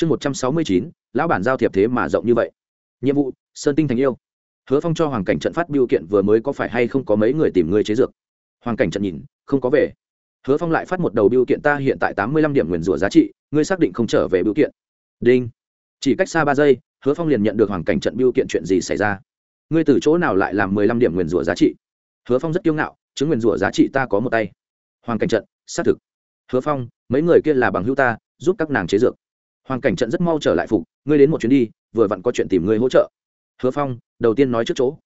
chương một trăm sáu mươi chín, lão bản giao thiệp thế mà rộng như vậy. Nhiệm vụ, sơn tinh thành yêu. Hứa phong cho hoàng cảnh trận phát biểu kiện vừa mới có phải hay không có mấy người tìm người chế dược. Hoàng cảnh trận nhìn, không có về. Hứa phong lại phát một đầu biểu kiện ta hiện tại tám mươi lăm điểm nguyền rủa giá trị, ngươi xác định không trở về biểu kiện. Đinh. Chỉ cách xa ba giây, hứa phong liền nhận được hoàng cảnh trận biểu kiện chuyện gì xảy ra. Ngươi từ chỗ nào lại làm mười lăm điểm nguyền rủa giá trị? Hứa phong rất kiêu ngạo, chứng nguyền rủa giá trị ta có một tay. Hoàng cảnh trận, xác thực. Hứa phong, mấy người kia là bằng hữu ta, giúp các nàng chế dược hoàng cảnh trận rất mau trở lại phục, ngươi đến một chuyến đi, vừa vặn có chuyện tìm ngươi hỗ trợ. Hứa phong, đầu tiên nói trước chỗ.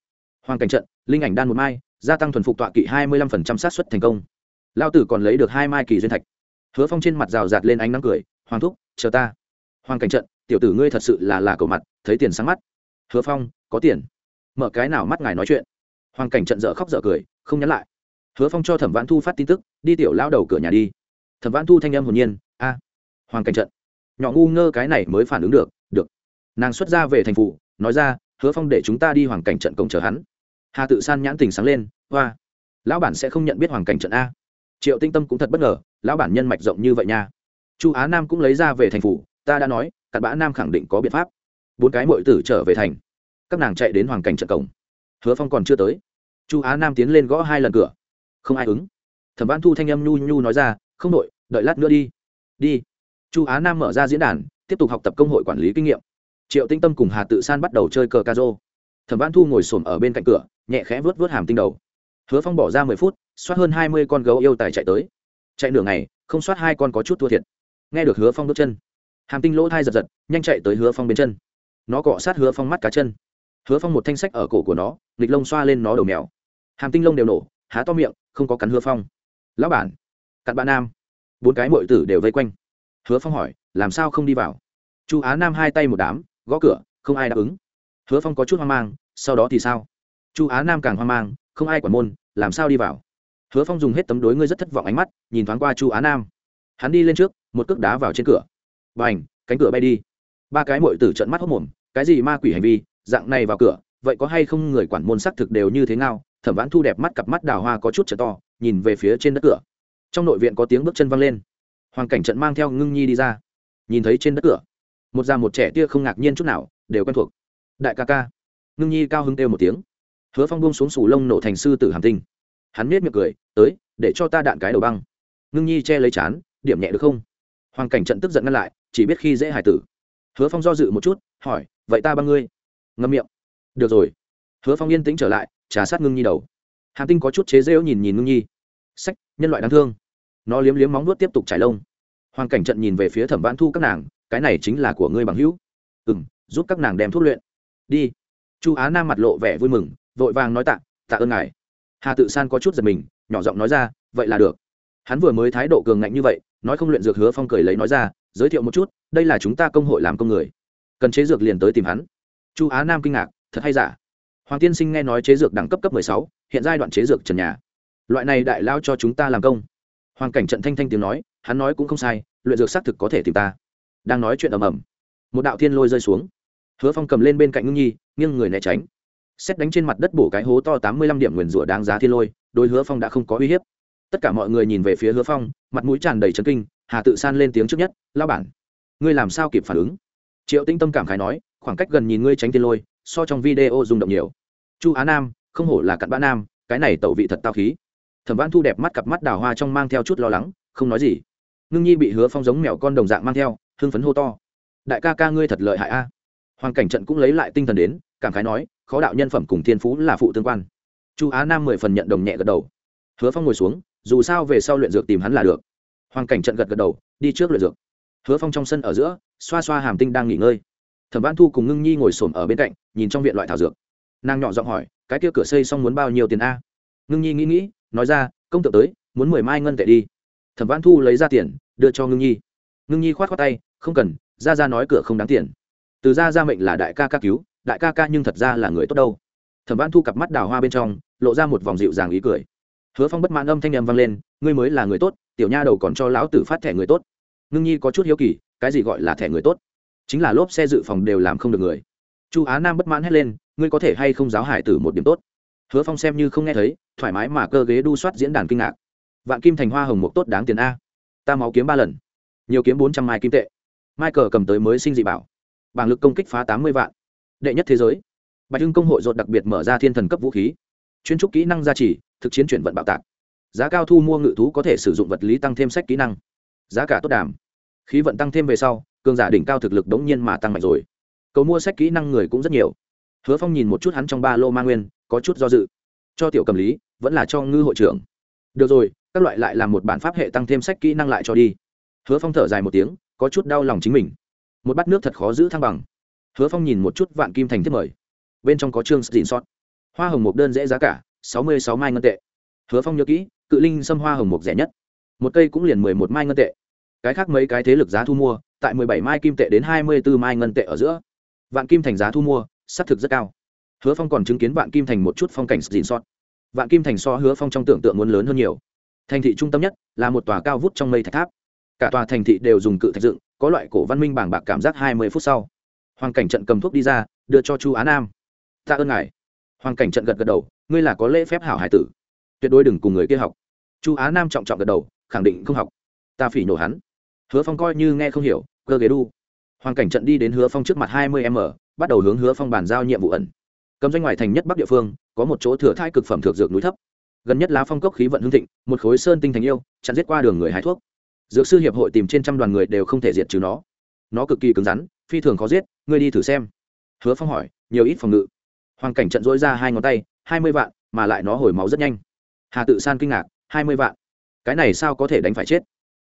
Hoàng cảnh trận, linh ảnh đan một mai, gia tăng thuần phục tọa kỵ hai mươi lăm sát xuất thành công. Lao tử còn lấy được hai mai kỳ duyên thạch. Hứa phong trên mặt rào rạt lên ánh nắng cười, hoàng thúc, chờ ta. Hoàng cảnh trận, tiểu tử ngươi thật sự là là cầu mặt, thấy tiền sáng mắt. Hứa phong, có tiền. Mở cái nào mắt ngài nói chuyện. Hoàng cảnh trận dở khóc dở cười, không nhắn lại. Hứa phong cho thẩm vãn thu phát tin tức, đi tiểu lao đầu cửa nhà đi. Thẩm vãn thu thanh âm hồn nhiên, a. Hoàng cảnh trận nhỏ ngu ngơ cái này mới phản ứng được được. Nàng xuất ra về thành phủ nói ra, hứa phong để chúng ta đi hoàng cảnh trận cổng chờ hắn. Hà tự san nhãn tình sáng lên, hoa, lão bản sẽ không nhận biết hoàng cảnh trận a. Triệu tinh tâm cũng thật bất ngờ, lão bản nhân mạch rộng như vậy nha. Chu á nam cũng lấy ra về thành phủ ta đã nói, cặn bã nam khẳng định có biện pháp. Bốn cái mội tử trở về thành. Các nàng chạy đến hoàng cảnh trận cổng. Hứa phong còn chưa tới. Chu á nam tiến lên gõ hai lần cửa. Không ai ứng. Thẩm văn thu thanh âm nhu nhu nói ra, không đội, đợi lát nữa đi. Đi chu á nam mở ra diễn đàn, tiếp tục học tập công hội quản lý kinh nghiệm. Triệu tinh tâm cùng hà tự san bắt đầu chơi cờ ca rô. Thẩm văn thu ngồi s ổ m ở bên cạnh cửa, nhẹ khẽ vớt vớt hàm tinh đầu. Hứa phong bỏ ra mười phút soát hơn hai mươi con gấu yêu tài chạy tới. Chạy nửa ngày, không soát hai con có chút thua thiệt. Nghe được hứa phong bước chân, hàm tinh lỗ thai giật giật, nhanh chạy tới hứa phong bên chân. Nó cọ sát hứa phong mắt cá chân. Hứa phong một thanh sách ở cổ của nó, nghịch lông xoa lên nó đầu mèo. Hàm tinh lông đều nổ, há to miệng, không có cắn hứa phong. Lão bản, cặn bạn nam. Bốn cái mội tử đều vây quanh hứa phong hỏi, làm sao không đi vào? Chu á nam hai tay một đám, gõ cửa, không ai đáp ứng. Hứa phong có chút hoang mang, sau đó thì sao? Chu á nam càng hoang mang, không ai quản môn, làm sao đi vào? Hứa phong dùng hết tấm đối ngươi rất thất vọng ánh mắt, nhìn thoáng qua chu á nam. Hắn đi lên trước, một cước đá vào trên cửa. Và ảnh cánh cửa bay đi. Ba cái mội tử trận mắt hốc mồm, cái gì ma quỷ hành vi, dạng này vào cửa, vậy có hay không người quản môn xác thực đều như thế nào thẩm vãn thu đẹp mắt cặp mắt đào hoa có chút trở to, nhìn về phía trên đất cửa. Trong nội viện có tiếng bước chân văng lên hoàng cảnh trận mang theo ngưng nhi đi ra. Nhìn thấy trên đất cửa, một già một trẻ tia không ngạc nhiên chút nào, đều quen thuộc. Đại ca ca. Ngưng nhi cao hứng têu một tiếng. Hứa phong buông xuống sủ lông nổ thành sư tử hàm tinh. Hắn nết miệng cười, tới, để cho ta đạn cái đầu băng. Ngưng nhi che lấy chán, điểm nhẹ được không? Hoàng cảnh trận tức giận ngăn lại, chỉ biết khi dễ hải tử. Hứa phong do dự một chút, hỏi, vậy ta băng ngươi? Ngâm miệng, được rồi. Hứa phong yên tĩnh trở lại, trà sát ngưng nhi đầu. Hàm tinh có chút chế rêu nhìn nhìn ngưng nhi. Sách, nhân loại đáng thương nó liếm liếm móng nuốt tiếp tục trải lông. Hoàng cảnh trận nhìn về phía thẩm vãn thu các nàng, cái này chính là của ngươi bằng hữu. Ừ m giúp các nàng đem thuốc luyện. Đi. Chu á nam mặt lộ vẻ vui mừng, vội vàng nói tạ tạ ơn ngài. Hà tự san có chút giật mình, nhỏ giọng nói ra, vậy là được. Hắn vừa mới thái độ cường ngạnh như vậy, nói không luyện dược hứa phong cười lấy nói ra, giới thiệu một chút, đây là chúng ta công hội làm công người. Cần chế dược liền tới tìm hắn. Chu á nam kinh ngạc, thật hay giả? Hoàng tiên sinh nghe nói chế dược đẳng cấp cấp sáu, hiện giai đoạn chế dược trần nhà. Loại này đại lao cho chúng ta làm công hoàng cảnh trận thanh thanh tiếng nói, hắn nói cũng không sai, luyện dược xác thực có thể tìm ta. Đang nói chuyện ầm ầm, một đạo thiên lôi rơi xuống. Hứa phong cầm lên bên cạnh ngưng nhi, nghiêng người né tránh. Xét đánh trên mặt đất bổ cái hố to tám mươi lăm điểm nguyền rủa đáng giá thiên lôi đôi hứa phong đã không có uy hiếp. Tất cả mọi người nhìn về phía hứa phong, mặt mũi tràn đầy trấn kinh, hà tự san lên tiếng trước nhất lao bản, ngươi làm sao kịp phản ứng? Triệu tinh tâm cảm khái nói, khoảng cách gần nhìn ngươi tránh thiên lôi, so trong video rung động nhiều. Chu á nam, không hổ là cặn bã nam, cái này tẩu vị thật tao khí thẩm văn thu đẹp mắt cặp mắt đào hoa trong mang theo chút lo lắng, không nói gì. Ngưng nhi bị hứa phong giống mèo con đồng dạng mang theo, hưng phấn hô to. Đại ca ca ngươi thật lợi hại a. Hoàng cảnh trận cũng lấy lại tinh thần đến, cảm khái nói, khó đạo nhân phẩm cùng thiên phú là phụ tương quan. Chu á nam mười phần nhận đồng nhẹ gật đầu. Hứa phong ngồi xuống, dù sao về sau luyện dược tìm hắn là được. Hoàng cảnh trận gật gật đầu, đi trước luyện dược. Hứa phong trong sân ở giữa, xoa xoa hàm tinh đang nghỉ ngơi. Thẩm văn thu cùng ngưng nhi ngồi xổm ở bên cạnh, nhìn trong viện loại thảo dược. Nàng nhỏ giọng hỏi, cái kia cửa xây xong muốn bao nhiêu tiền a? Ngưng nhi nghĩ nghĩ nói ra, công tượng tới, muốn mười mai ngân tệ đi. Thẩm văn thu lấy ra tiền, đưa cho ngưng nhi. Ngưng nhi k h o á t k tay, không cần ra ra nói cửa không đáng tiền. Từ ra ra mệnh là đại ca ca cứu, đại ca ca nhưng thật ra là người tốt đâu. Thẩm văn thu cặp mắt đào hoa bên trong, lộ ra một vòng dịu dàng ý cười. Hứa phong bất mãn âm thanh n m vang lên, ngươi mới là người tốt, tiểu nha đầu còn cho lão tử phát thẻ người tốt. Ngưng nhi có chút hiếu kỳ, cái gì gọi là thẻ người tốt? Chính là lốp xe dự phòng đều làm không được người. Chu á nam bất mãn hét lên, ngươi có thể hay không giáo hải tử một điểm tốt? Hứa phong xem như không nghe thấy, thoải mái mà cơ ghế đu soát diễn đàn kinh ngạc. Vạn kim thành hoa hồng mục tốt đáng tiền a. Ta máu kiếm ba lần. Nhiều kiếm bốn trăm mai kim tệ. Mai Cờ cầm tới mới sinh dị bảo. Bảng lực công kích phá tám mươi vạn. Đệ nhất thế giới. Bạch hưng công hội dột đặc biệt mở ra thiên thần cấp vũ khí. Chuyên trúc kỹ năng gia trì, thực chiến chuyển vận bạo tạc. Giá cao thu mua ngự thú có thể sử dụng vật lý tăng thêm sách kỹ năng. Giá cả tốt đàm. Khí vận tăng thêm về sau, cường giả đỉnh cao thực lực đống nhiên mà tăng mạnh rồi. Cầu mua sách kỹ năng người cũng rất nhiều. Hứa phong nhìn một chút hắn trong ba lô ma nguyên có chút do dự. Cho tiểu cầm lý, vẫn là cho ngư hội trưởng. Được rồi, các loại lại làm một bản pháp hệ tăng thêm sách kỹ năng lại cho đi. Hứa phong thở dài một tiếng, có chút đau lòng chính mình. Một bát nước thật khó giữ thăng bằng. Hứa phong nhìn một chút vạn kim thành thiết mời. Bên trong có chương xin sót hoa hồng mục đơn dễ giá cả, sáu mươi sáu mai ngân tệ. Hứa phong nhớ kỹ, cự linh xâm hoa hồng mục rẻ nhất. Một cây cũng liền mười một mai ngân tệ. Cái khác mấy cái thế lực giá thu mua, tại mười bảy mai kim tệ đến hai mươi bốn mai ngân tệ ở giữa. Vạn kim thành giá thu mua, xác thực rất cao hứa phong còn chứng kiến vạn kim thành một chút phong cảnh dịn sót vạn kim thành so hứa phong trong tưởng tượng muốn lớn hơn nhiều. Thành thị trung tâm nhất là một tòa cao vút trong mây thạch tháp. Cả tòa thành thị đều dùng cự thạch dựng, có loại cổ văn minh bảng bạc cảm giác hai mươi phút sau. Hoàng cảnh trận cầm thuốc đi ra, đưa cho chu á nam. Ta ơn ngài. Hoàng cảnh trận gật gật đầu, ngươi là có lễ phép hảo hải tử. Tuyệt đối đừng cùng người kia học. Chu á nam trọng trọng gật đầu, khẳng định không học. Ta phỉ nổ hắn. Hứa phong coi như nghe không hiểu, cơ ghế đu. Hoàng cảnh trận đi đến hứa phong trước mặt hai mươi m, bắt đầu hướng hứa phong bàn giao nhiệm vụ ẩn. Cấm doanh ngoài thành nhất bắc địa phương, có một chỗ thừa thai cực phẩm thực dược núi thấp. Gần nhất lá phong cốc khí vận hương thịnh, một khối sơn tinh thành yêu, chặn giết qua đường người hái thuốc. Dược sư hiệp hội tìm trên trăm đoàn người đều không thể diệt trừ nó. Nó cực kỳ cứng rắn, phi thường khó giết, ngươi đi thử xem. Hứa phong hỏi, nhiều ít phòng ngự. Hoàng cảnh trận dỗi ra hai ngón tay, hai mươi vạn, mà lại nó hồi máu rất nhanh. Hà tự san kinh ngạc, hai mươi vạn? Cái này sao có thể đánh phải chết?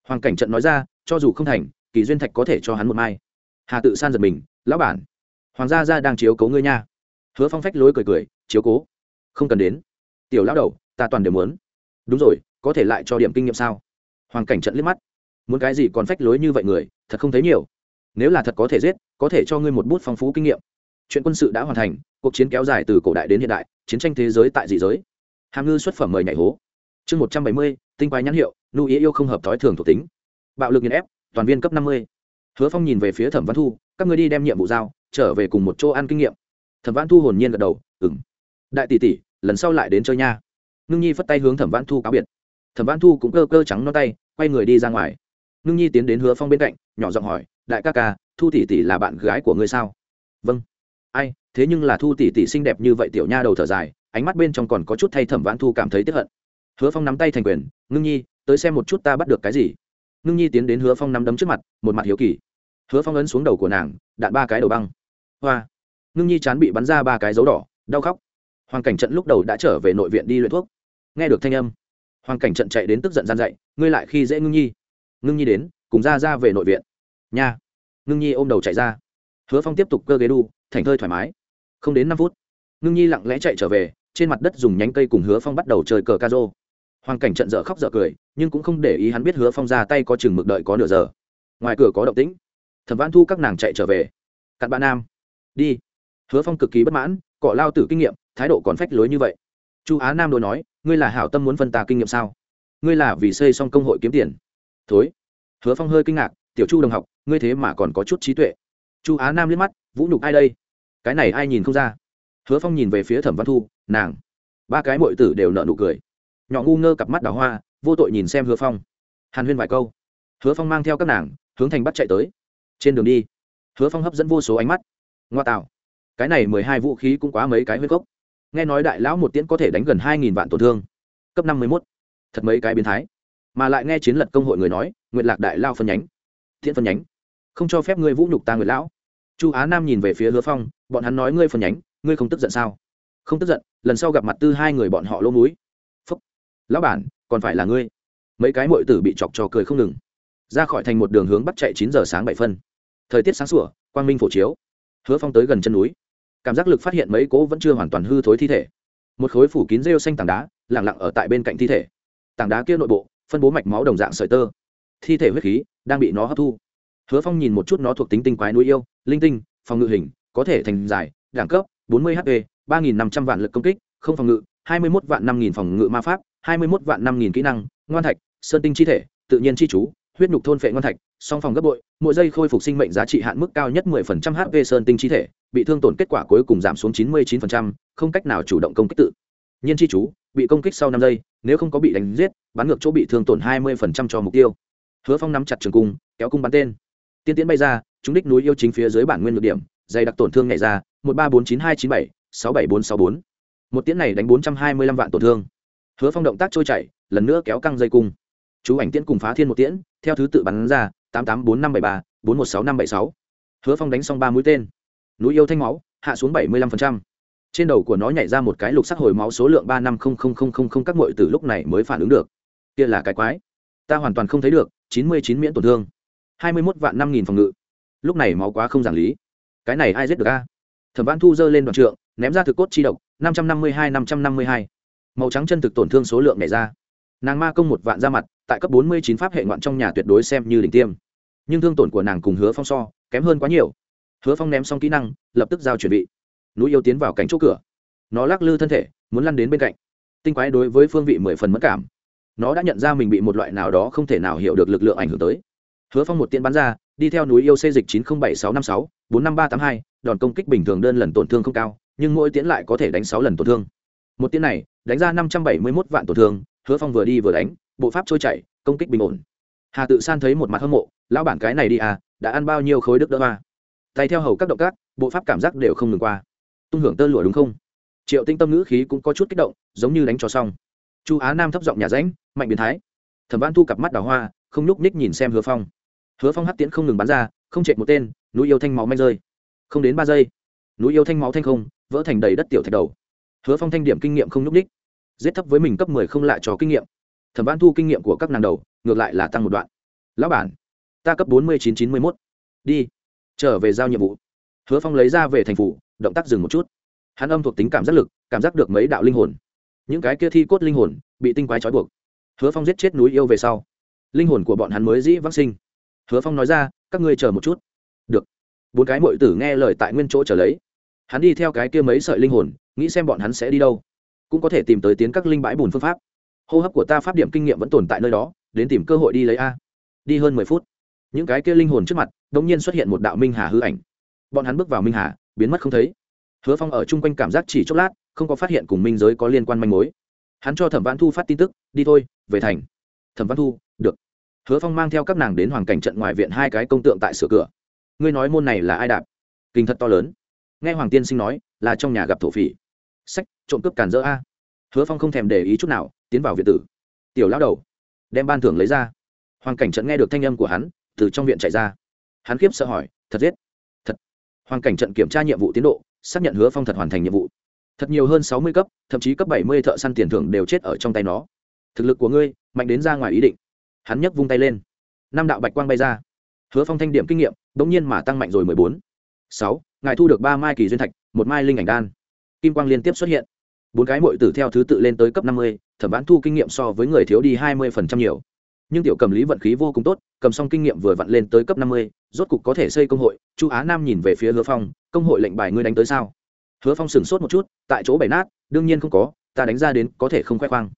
Hoàng cảnh trận nói ra, cho dù không thành, kỳ duyên thạch có thể cho hắn một mai. Hà tự san giật mình, lão bản, hoàng gia ra đang chiếu cố ngươi nha hứa phong phách lối cười cười, chiếu cố, không cần đến. Tiểu lão đầu, ta toàn đều muốn. Đúng rồi, có thể lại cho điểm kinh nghiệm sao? Hoàng cảnh trận liếc mắt. Muốn cái gì còn phách lối như vậy người, thật không thấy nhiều. Nếu là thật có thể giết, có thể cho ngươi một bút phong phú kinh nghiệm. Chuyện quân sự đã hoàn thành, cuộc chiến kéo dài từ cổ đại đến hiện đại, chiến tranh thế giới tại dị giới. Hàm ngư xuất phẩm mời nhảy hố. Chương một trăm bảy mươi, tinh quái nhãn hiệu, nu ý yêu không hợp thói thường thuộc tính. Bạo lực nghiền ép, toàn viên cấp năm mươi. Hứa phong nhìn về phía thẩm văn thu, các người đi đem nhiệm vụ giao, trở về cùng một chỗ ăn kinh nghiệm thẩm văn thu hồn nhiên gật đầu ừng đại tỷ tỷ, lần sau lại đến chơi nha. Ngưng nhi phất tay hướng thẩm văn thu cáo biệt. Thẩm văn thu cũng cơ cơ trắng non tay, quay người đi ra ngoài. Ngưng nhi tiến đến hứa phong bên cạnh, nhỏ giọng hỏi, đại ca ca, thu tỷ tỷ là bạn gái của ngươi sao? Vâng. Ai, thế nhưng là thu tỷ tỷ xinh đẹp như vậy tiểu nha đầu thở dài, ánh mắt bên trong còn có chút thay thẩm vãn thu cảm thấy tiếp hận. Hứa phong nắm tay thành quyền, ngưng nhi, tới xem một chút ta bắt được cái gì. Ngưng nhi tiến đến hứa phong nắm đấm trước mặt, một mặt hiếu kỳ. Hứa phong ấn xuống đầu của nàng, đạn ba cái đầu băng. Hoa ngưng nhi chán bị bắn ra ba cái dấu đỏ, đau khóc. Hoàng cảnh trận lúc đầu đã trở về nội viện đi luyện thuốc. Nghe được thanh âm, hoàng cảnh trận chạy đến tức giận gian dậy ngươi lại khi dễ ngưng nhi. Ngưng nhi đến, cùng ra ra về nội viện. Nha. Ngưng nhi ôm đầu chạy ra. Hứa phong tiếp tục cơ ghế đu, thành thơi thoải mái. Không đến năm phút, ngưng nhi lặng lẽ chạy trở về, trên mặt đất dùng nhánh cây cùng hứa phong bắt đầu chơi cờ ca rô hoàng cảnh trận dở khóc dở cười, nhưng cũng không để ý hắn biết hứa phong ra tay có chừng mực đợi có nửa giờ. Ngoài cửa có động tĩnh. Thẩm văn thu các nàng chạy trở về. Cặn bạn nam, đi hứa phong cực kỳ bất mãn, cọ lao tử kinh nghiệm, thái độ còn phách lối như vậy. Chu á nam đôi nói, ngươi là hảo tâm muốn phân tà kinh nghiệm sao? Ngươi là vì xây xong công hội kiếm tiền. Thối. Hứa phong hơi kinh ngạc, tiểu chu đồng học, ngươi thế mà còn có chút trí tuệ. Chu á nam liếc mắt, vũ nhục ai đây? Cái này ai nhìn không ra? Hứa phong nhìn về phía thẩm văn thu, nàng. Ba cái mội tử đều nợ nụ cười. Nhỏ ngu ngơ cặp mắt đào hoa, vô tội nhìn xem hứa phong. Hàn huyên vài câu. Hứa phong mang theo các nàng, hướng thành bắt chạy tới. Trên đường đi, hứa phong hấp dẫn vô số ánh mắt. Ngoa tạo cái này mười hai vũ khí cũng quá mấy cái huyết cốc nghe nói đại lão một tiễn có thể đánh gần hai nghìn vạn tổn thương. Cấp năm mươi mốt. Thật mấy cái biến thái. Mà lại nghe chiến lật công hội người nói nguyện lạc đại lao phân nhánh. Thiện phân nhánh. Không cho phép ngươi vũ nhục ta nguyện lão. Chu á nam nhìn về phía hứa phong, bọn hắn nói ngươi phân nhánh, ngươi không tức giận sao? Không tức giận, lần sau gặp mặt tư hai người bọn họ lỗ múi phúc. Lão bản, còn phải là ngươi. Mấy cái mội tử bị chọc cho cười không ngừng. Ra khỏi thành một đường hướng bắt chạy chín giờ sáng bảy phân. Thời tiết sáng sủa, quang minh phổ chiếu. Hứa phong tới gần chân núi cảm giác lực phát hiện mấy cố vẫn chưa hoàn toàn hư thối thi thể. Một khối phủ kín rêu xanh tảng đá lẳng lặng ở tại bên cạnh thi thể. Tảng đá kia nội bộ, phân bố mạch máu đồng dạng sợi tơ. Thi thể huyết khí đang bị nó hấp thu. Hứa phong nhìn một chút nó thuộc tính tinh quái núi yêu, linh tinh, phòng ngự hình, có thể thành giải, đẳng cấp 40 hp 3.500 vạn lực công kích, không phòng ngự 21 vạn 5.000 phòng ngự ma pháp 21 vạn 5.000 kỹ năng, ngoan thạch, sơn tinh chi thể, tự nhiên chi chú huyết nhục thôn phệ ngon thạch song phòng gấp bội mỗi giây khôi phục sinh mệnh giá trị hạn mức cao nhất 10% hp sơn tinh chi thể bị thương tổn kết quả cuối cùng giảm xuống 99%, không cách nào chủ động công kích tự. Nhiên chi chú bị công kích sau năm giây nếu không có bị đánh giết bắn ngược chỗ bị thương tổn 20% cho mục tiêu. Hứa phong nắm chặt trường cung kéo cung bắn tên. Tiên tiến bay ra chúng đích núi yêu chính phía dưới bản nguyên nhược điểm dày đặc tổn thương nhảy ra một ba bốn chín hai chín bảy sáu bảy bốn sáu bốn. Một tiễn này đánh bốn trăm hai mươi lăm vạn tổn thương. Hứa phong động tác trôi chảy lần nữa kéo căng dây cung chú ảnh tiễn cùng phá thiên một tiễn, theo thứ tự bắn ra, tám tám bốn năm bảy ba, bốn một sáu năm bảy sáu. Hứa phong đánh xong ba mũi tên. Núi yêu thanh máu, hạ xuống bảy mươi lăm trên đầu của nó nhảy ra một cái lục sắc hồi máu số lượng ba năm không không không không không các mội từ lúc này mới phản ứng được. Kia là cái quái. Ta hoàn toàn không thấy được, chín mươi chín miễn tổn thương. hai mươi mốt vạn năm nghìn phòng ngự. Lúc này máu quá không giảng lý. Cái này ai giết được a? Thẩm văn thu dơ lên đoạn trượng, ném ra thực cốt chi độc, năm trăm năm mươi hai, năm trăm năm mươi hai. Màu trắng chân thực tổn thương số lượng nhảy ra. Nàng ma công một vạn ra mặt tại cấp bốn mươi chín pháp hệ ngoạn trong nhà tuyệt đối xem như đỉnh tiêm. Nhưng thương tổn của nàng cùng hứa phong so, kém hơn quá nhiều. Hứa phong ném xong kỹ năng, lập tức giao chuẩn bị núi yêu tiến vào cánh chỗ cửa. Nó lắc lư thân thể, muốn lăn đến bên cạnh. Tinh quái đối với phương vị mười phần mất cảm. Nó đã nhận ra mình bị một loại nào đó không thể nào hiểu được lực lượng ảnh hưởng tới. Hứa phong một tiên bắn ra, đi theo núi yêu xê dịch chín trăm bảy sáu năm sáu, bốn năm ba tám hai, đòn công kích bình thường đơn lần tổn thương không cao, nhưng mỗi tiến lại có thể đánh sáu lần tổn thương. Một tiến này, đánh ra năm trăm bảy mươi mốt vạn tổn thương, hứa phong vừa đi vừa đánh bộ pháp trôi chảy, công kích bình ổn. Hà tự san thấy một mặt hâm mộ, lão bản cái này đi à đã ăn bao nhiêu khối đức đỡ hoa? Tay theo hầu các động tác, bộ pháp cảm giác đều không ngừng qua. Tung hưởng tơ lụa đúng không? Triệu tinh tâm ngữ khí cũng có chút kích động, giống như đánh cho xong. Chu á nam thấp giọng nhà ránh, mạnh biến thái. Thẩm văn thu cặp mắt đào hoa, không nhúc ních nhìn xem hứa phong. Hứa phong hắt tiễn không ngừng bắn ra, không chạy một tên, núi yêu thanh máu manh rơi. Không đến ba giây, núi yêu thanh máu thanh không, vỡ thành đầy đất tiểu thạch đầu. Hứa phong thanh điểm kinh nghiệm không nhúc ních giết thấp với mình cấp mười không lại trò kinh nghiệm thẩm văn thu kinh nghiệm của các nàng đầu, ngược lại là tăng một đoạn. Lão bản, ta cấp bốn mươi chín chín mươi mốt. Đi, trở về giao nhiệm vụ. Hứa phong lấy ra về thành phủ, động tác dừng một chút. Hắn âm thuộc tính cảm giác lực, cảm giác được mấy đạo linh hồn. Những cái kia thi cốt linh hồn, bị tinh quái trói buộc. Hứa phong giết chết núi yêu về sau. Linh hồn của bọn hắn mới dĩ vắc sinh. Hứa phong nói ra, các ngươi chờ một chút. Được. Bốn cái mội tử nghe lời tại nguyên chỗ trở lấy. Hắn đi theo cái kia mấy sợi linh hồn, nghĩ xem bọn hắn sẽ đi đâu. Cũng có thể tìm tới tiến các linh bãi bùn phương pháp hô hấp của ta pháp điểm kinh nghiệm vẫn tồn tại nơi đó, đến tìm cơ hội đi lấy a. Đi hơn mười phút, những cái kia linh hồn trước mặt đ ỗ n g nhiên xuất hiện một đạo minh hà hư ảnh. Bọn hắn bước vào minh hà, biến mất không thấy. Hứa phong ở chung quanh cảm giác chỉ chốc lát, không có phát hiện cùng minh giới có liên quan manh mối. Hắn cho thẩm văn thu phát tin tức, đi thôi, về thành. Thẩm văn thu, được. Hứa phong mang theo các nàng đến hoàn cảnh trận ngoài viện hai cái công tượng tại sửa cửa. Ngươi nói môn này là ai đạp? Kinh thật to lớn. Nghe hoàng tiên sinh nói, là trong nhà gặp thổ phỉ. Sách, trộm cướp cản dỡ a hứa phong không thèm để ý chút nào, tiến vào viện tử. Tiểu lão đầu, đem ban thưởng lấy ra. Hoàng cảnh trận nghe được thanh âm của hắn, từ trong viện chạy ra. Hắn khiếp sợ hỏi, thật giết? Thật? Hoàng cảnh trận kiểm tra nhiệm vụ tiến độ, xác nhận hứa phong thật hoàn thành nhiệm vụ. Thật nhiều hơn sáu mươi cấp, thậm chí cấp bảy mươi thợ săn tiền thưởng đều chết ở trong tay nó. Thực lực của ngươi, mạnh đến ra ngoài ý định. Hắn nhấc vung tay lên. Năm đạo bạch quang bay ra. Hứa phong thanh điểm kinh nghiệm đ ỗ n g nhiên mà tăng mạnh rồi mười bốn. Sáu, ngài thu được ba mai kỳ duyên thạch, một mai linh ảnh đan. Kim quang liên tiếp xuất hiện bốn cái mội tử theo thứ tự lên tới cấp năm mươi, thẩm vãn thu kinh nghiệm so với người thiếu đi hai mươi phần trăm nhiều. Nhưng tiểu cầm lý vận khí vô cùng tốt, cầm xong kinh nghiệm vừa vặn lên tới cấp năm mươi, rốt cục có thể xây công hội. Chu á nam nhìn về phía hứa phong, công hội lệnh bài ngươi đánh tới sao? Hứa phong sửng sốt một chút, tại chỗ bày nát, đương nhiên không có, ta đánh ra đến có thể không khoe khoang.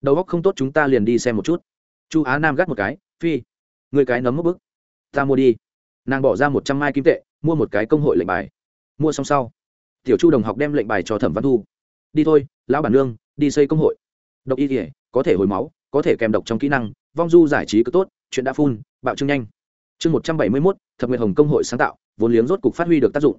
Đầu góc không tốt chúng ta liền đi xem một chút. Chu á nam gắt một cái, phi người cái nấm mất bức, ta mua đi. Nàng bỏ ra một trăm mai kim tệ, mua một cái công hội lệnh bài. Mua xong sau, tiểu chu đồng học đem lệnh bài cho thẩm văn thu đi thôi, lão bản nương, đi xây công hội. Độc y thể có thể hồi máu, có thể kèm độc trong kỹ năng, vong du giải trí cứ tốt, chuyện đã phun, bạo trương nhanh. Chương một trăm bảy mươi mốt, thập nguyện hồng công hội sáng tạo, vốn liếng rốt cục phát huy được tác dụng.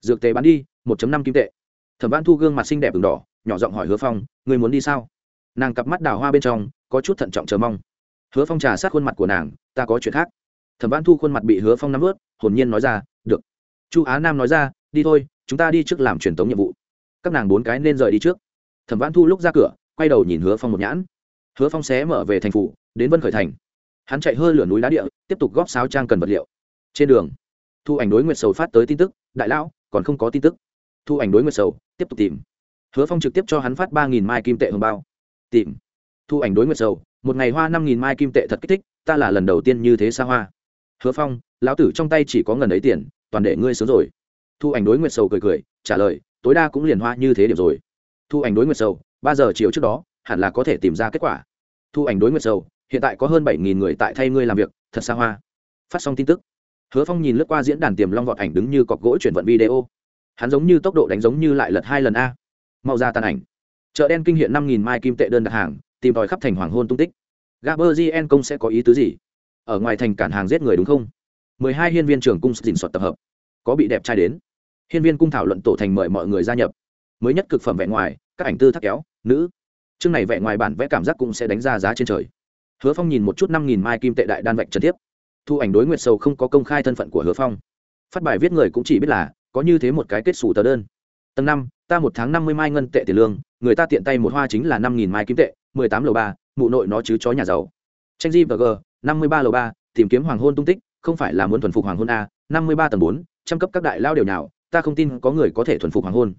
Dược tế bán đi, một năm kim tệ. Thẩm văn thu gương mặt xinh đẹp v đỏ, nhỏ giọng hỏi hứa phong người muốn đi sao? Nàng cặp mắt đào hoa bên trong, có chút thận trọng chờ mong. Hứa phong trà sát khuôn mặt của nàng, ta có chuyện khác. Thẩm văn thu khuôn mặt bị hứa phong nắm ướt hồn nhiên nói ra, được. Chu á nam nói ra, đi thôi, chúng ta đi trước làm truyền tống nhiệm vụ các nàng bốn cái nên rời đi trước. Thẩm văn thu lúc ra cửa, quay đầu nhìn hứa phong một nhãn. Hứa phong xé mở về thành phủ, đến vân khởi thành. Hắn chạy hơi lửa núi đá địa, tiếp tục góp sáo trang cần vật liệu. Trên đường, thu ảnh đối nguyệt sầu phát tới tin tức, đại lão, còn không có tin tức. Thu ảnh đối nguyệt sầu tiếp tục tìm. Hứa phong trực tiếp cho hắn phát ba nghìn mai kim tệ hồng bao. Tìm. Thu ảnh đối nguyệt sầu, một ngày hoa năm nghìn mai kim tệ thật kích thích, ta là lần đầu tiên như thế xa hoa. Hứa phong, lão tử trong tay chỉ có ngần ấy tiền, toàn để ngươi sớm rồi. Thu ảnh đối nguyệt sầu cười cười, trả lời tối đa cũng liền hoa như thế điểm rồi. Thu ảnh đối nguyệt sầu, ba giờ chiều trước đó, hẳn là có thể tìm ra kết quả. Thu ảnh đối nguyệt sầu, hiện tại có hơn bảy nghìn người tại thay ngươi làm việc, thật xa hoa. Phát xong tin tức, hứa phong nhìn lướt qua diễn đàn tiềm long vọt ảnh đứng như cọc gỗ chuyển vận video. Hắn giống như tốc độ đánh giống như lại lật hai lần a. Mau ra tàn ảnh. Chợ đen kinh hiện năm nghìn mai kim tệ đơn đặt hàng, tìm tòi khắp thành hoàng hôn tung tích. Gaber gn công sẽ có ý tứ gì? Ở ngoài thành cản hàng giết người đúng không? mười hai hiên viên trưởng cung dình soạt tập hợp. Có bị đẹp trai đến hiên viên cung thảo luận tổ thành mời mọi người gia nhập. Mới nhất cực phẩm vẽ ngoài, các ảnh tư thắc kéo, nữ. Chương này vẽ ngoài bản vẽ cảm giác cũng sẽ đánh ra giá trên trời. Hứa phong nhìn một chút năm nghìn mai kim tệ đại đan vạch trần tiếp. Thu ảnh đối nguyệt sầu không có công khai thân phận của hứa phong. Phát bài viết người cũng chỉ biết là, có như thế một cái kết xù tờ đơn. Tầng năm, ta một tháng năm mươi mai ngân tệ tiền lương, người ta tiện tay một hoa chính là năm nghìn mai kim tệ, mười tám lầu ba, mụ nội nó chứ chó nhà giàu. Tranh di và g, năm mươi ba lầu ba, tìm kiếm hoàng hôn tung tích, không phải là muốn thuần phục hoàng hôn a, năm mươi ba tầng bốn, trăm cấp các đại lao đều nào ta không tin có người có thể thuần phục hoàng hôn.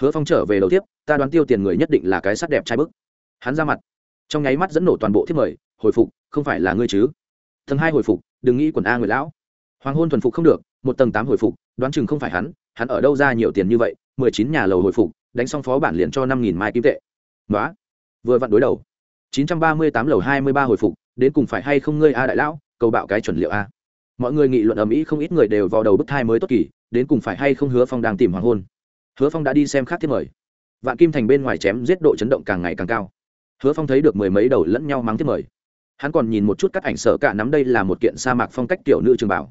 Hứa phong trở về đầu tiếp, ta đoán tiêu tiền người nhất định là cái sắt đẹp trai bức. Hắn ra mặt. Trong nháy mắt dẫn nổ toàn bộ thiết mời, hồi phục, không phải là ngươi chứ? Tầng hai hồi phục, đừng nghĩ quần a người lão. Hoàng hôn thuần phục không được, một tầng tám hồi phục, đoán chừng không phải hắn hắn ở đâu ra nhiều tiền như vậy, mười chín nhà lầu hồi phục, đánh xong phó bản liền cho năm nghìn mai kim tệ. Nói vừa vặn đối đầu. chín trăm ba mươi tám lầu hai mươi ba hồi phục, đến cùng phải hay không ngươi a đại lão, cầu bạo cái chuẩn liệu a. Mọi người nghị luận ầm ĩ không ít người đều vào đầu bức thai mới tốt kỳ đến cùng phải hay không hứa phong đang tìm hoàng hôn? Hứa phong đã đi xem khác thiết mời. Vạn kim thành bên ngoài chém giết độ chấn động càng ngày càng cao. Hứa phong thấy được mười mấy đầu lẫn nhau mắng thiết mời. Hắn còn nhìn một chút các ảnh sợ cả nắm đây là một kiện sa mạc phong cách tiểu nữ trường bảo.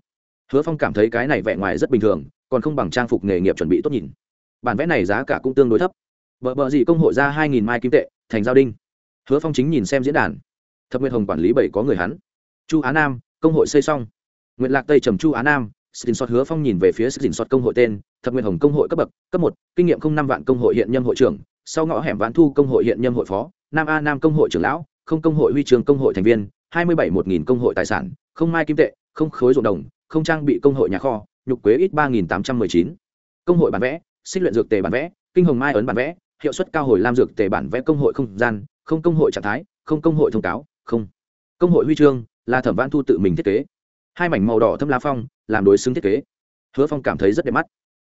Hứa phong cảm thấy cái này vẻ ngoài rất bình thường, còn không bằng trang phục nghề nghiệp chuẩn bị tốt nhìn. Bản vẽ này giá cả cũng tương đối thấp. Vợ vợ gì công hội ra hai nghìn mai kim tệ, thành giao đinh. Hứa phong chính nhìn xem diễn đàn. Thập nguyệt hồng quản lý bảy có người hắn. Chu á nam, công hội xây xong. Nguyện lạc tây trầm chu á nam xin sót hứa phong nhìn về phía xin sót công hội tên thập nguyên hồng công hội cấp bậc cấp một kinh nghiệm không năm vạn công hội hiện nhâm hội trưởng sau ngõ hẻm vãn thu công hội hiện nhâm hội phó nam a nam công hội trưởng lão không công hội huy trường công hội thành viên hai mươi bảy một nghìn công hội tài sản không mai kim tệ không khối ruộng đồng không trang bị công hội nhà kho nhục quế ít ba nghìn tám trăm mười chín công hội bản vẽ xích luyện dược tề bản vẽ kinh hồng mai ấn bản vẽ hiệu suất cao hồi lam dược tề bản vẽ công hội không gian không công hội trạng thái không công hội thông cáo không công hội huy chương là thẩm văn thu tự mình thiết kế hai mảnh màu đỏ thâm la phong làm đối xứng thiết kế. Hứa phong cảm thấy rất đẹp mắt.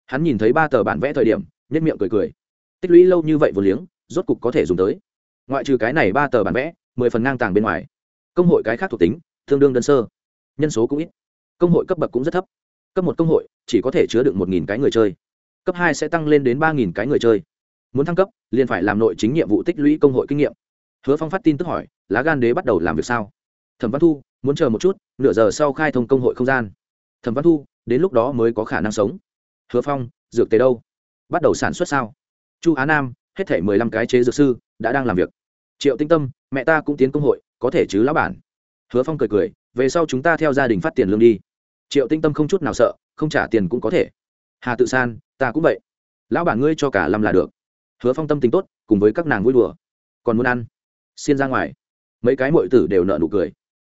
Hắn nhìn thấy ba tờ bản vẽ thời điểm nhất miệng cười cười. Tích lũy lâu như vậy vừa liếng, rốt cục có thể dùng tới. Ngoại trừ cái này ba tờ bản vẽ, mười phần ngang tàng bên ngoài, công hội cái khác thuộc tính, tương đương đơn sơ. Nhân số cũng ít. Công hội cấp bậc cũng rất thấp. Cấp một công hội, chỉ có thể chứa được một nghìn cái người chơi. Cấp hai sẽ tăng lên đến ba nghìn cái người chơi. Muốn thăng cấp, liền phải làm nội chính nhiệm vụ tích lũy công hội kinh nghiệm. Hứa phong phát tin tức hỏi, lá gan đế bắt đầu làm việc sao? Thẩm văn thu, muốn chờ một chút, nửa giờ sau khai thông công hội không gian thẩm văn thu, đến lúc đó mới có khả năng sống. Hứa phong, dược tế đâu? Bắt đầu sản xuất sao? Chu á nam, hết thể mười lăm cái chế dược sư, đã đang làm việc. Triệu tinh tâm, mẹ ta cũng tiến công hội, có thể chứ lão bản? Hứa phong cười cười, về sau chúng ta theo gia đình phát tiền lương đi. Triệu tinh tâm không chút nào sợ, không trả tiền cũng có thể. Hà tự san, ta cũng vậy. Lão bản ngươi cho cả lâm là được. Hứa phong tâm tính tốt, cùng với các nàng vui đùa. Còn muốn ăn? Xin ra ngoài. Mấy cái mội tử đều nợ nụ cười.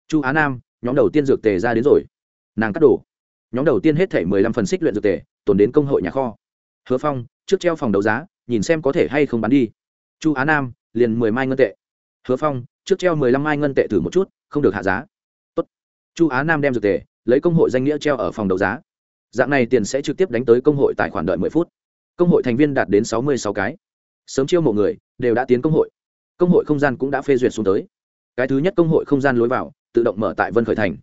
Chu á nam, nhóm đầu tiên dược tề ra đến rồi. Nàng cắt đồ nhóm đầu tiên hết thể mười lăm phần xích luyện dược tề, tồn đến công hội nhà kho. Hứa phong, trước treo phòng đấu giá, nhìn xem có thể hay không bán đi. Chu á nam, liền mười mai ngân tệ. Hứa phong, trước treo mười lăm mai ngân tệ thử một chút, không được hạ giá. Tốt. chu á nam đem dược tề, lấy công hội danh nghĩa treo ở phòng đấu giá. Dạng này tiền sẽ trực tiếp đánh tới công hội tài khoản đợi mười phút. Công hội thành viên đạt đến sáu mươi sáu cái. Sớm chiêu mộ người, đều đã tiến công hội. Công hội không gian cũng đã phê duyệt xuống tới. Cái thứ nhất công hội không gian lối vào, tự động mở tại vân khởi thành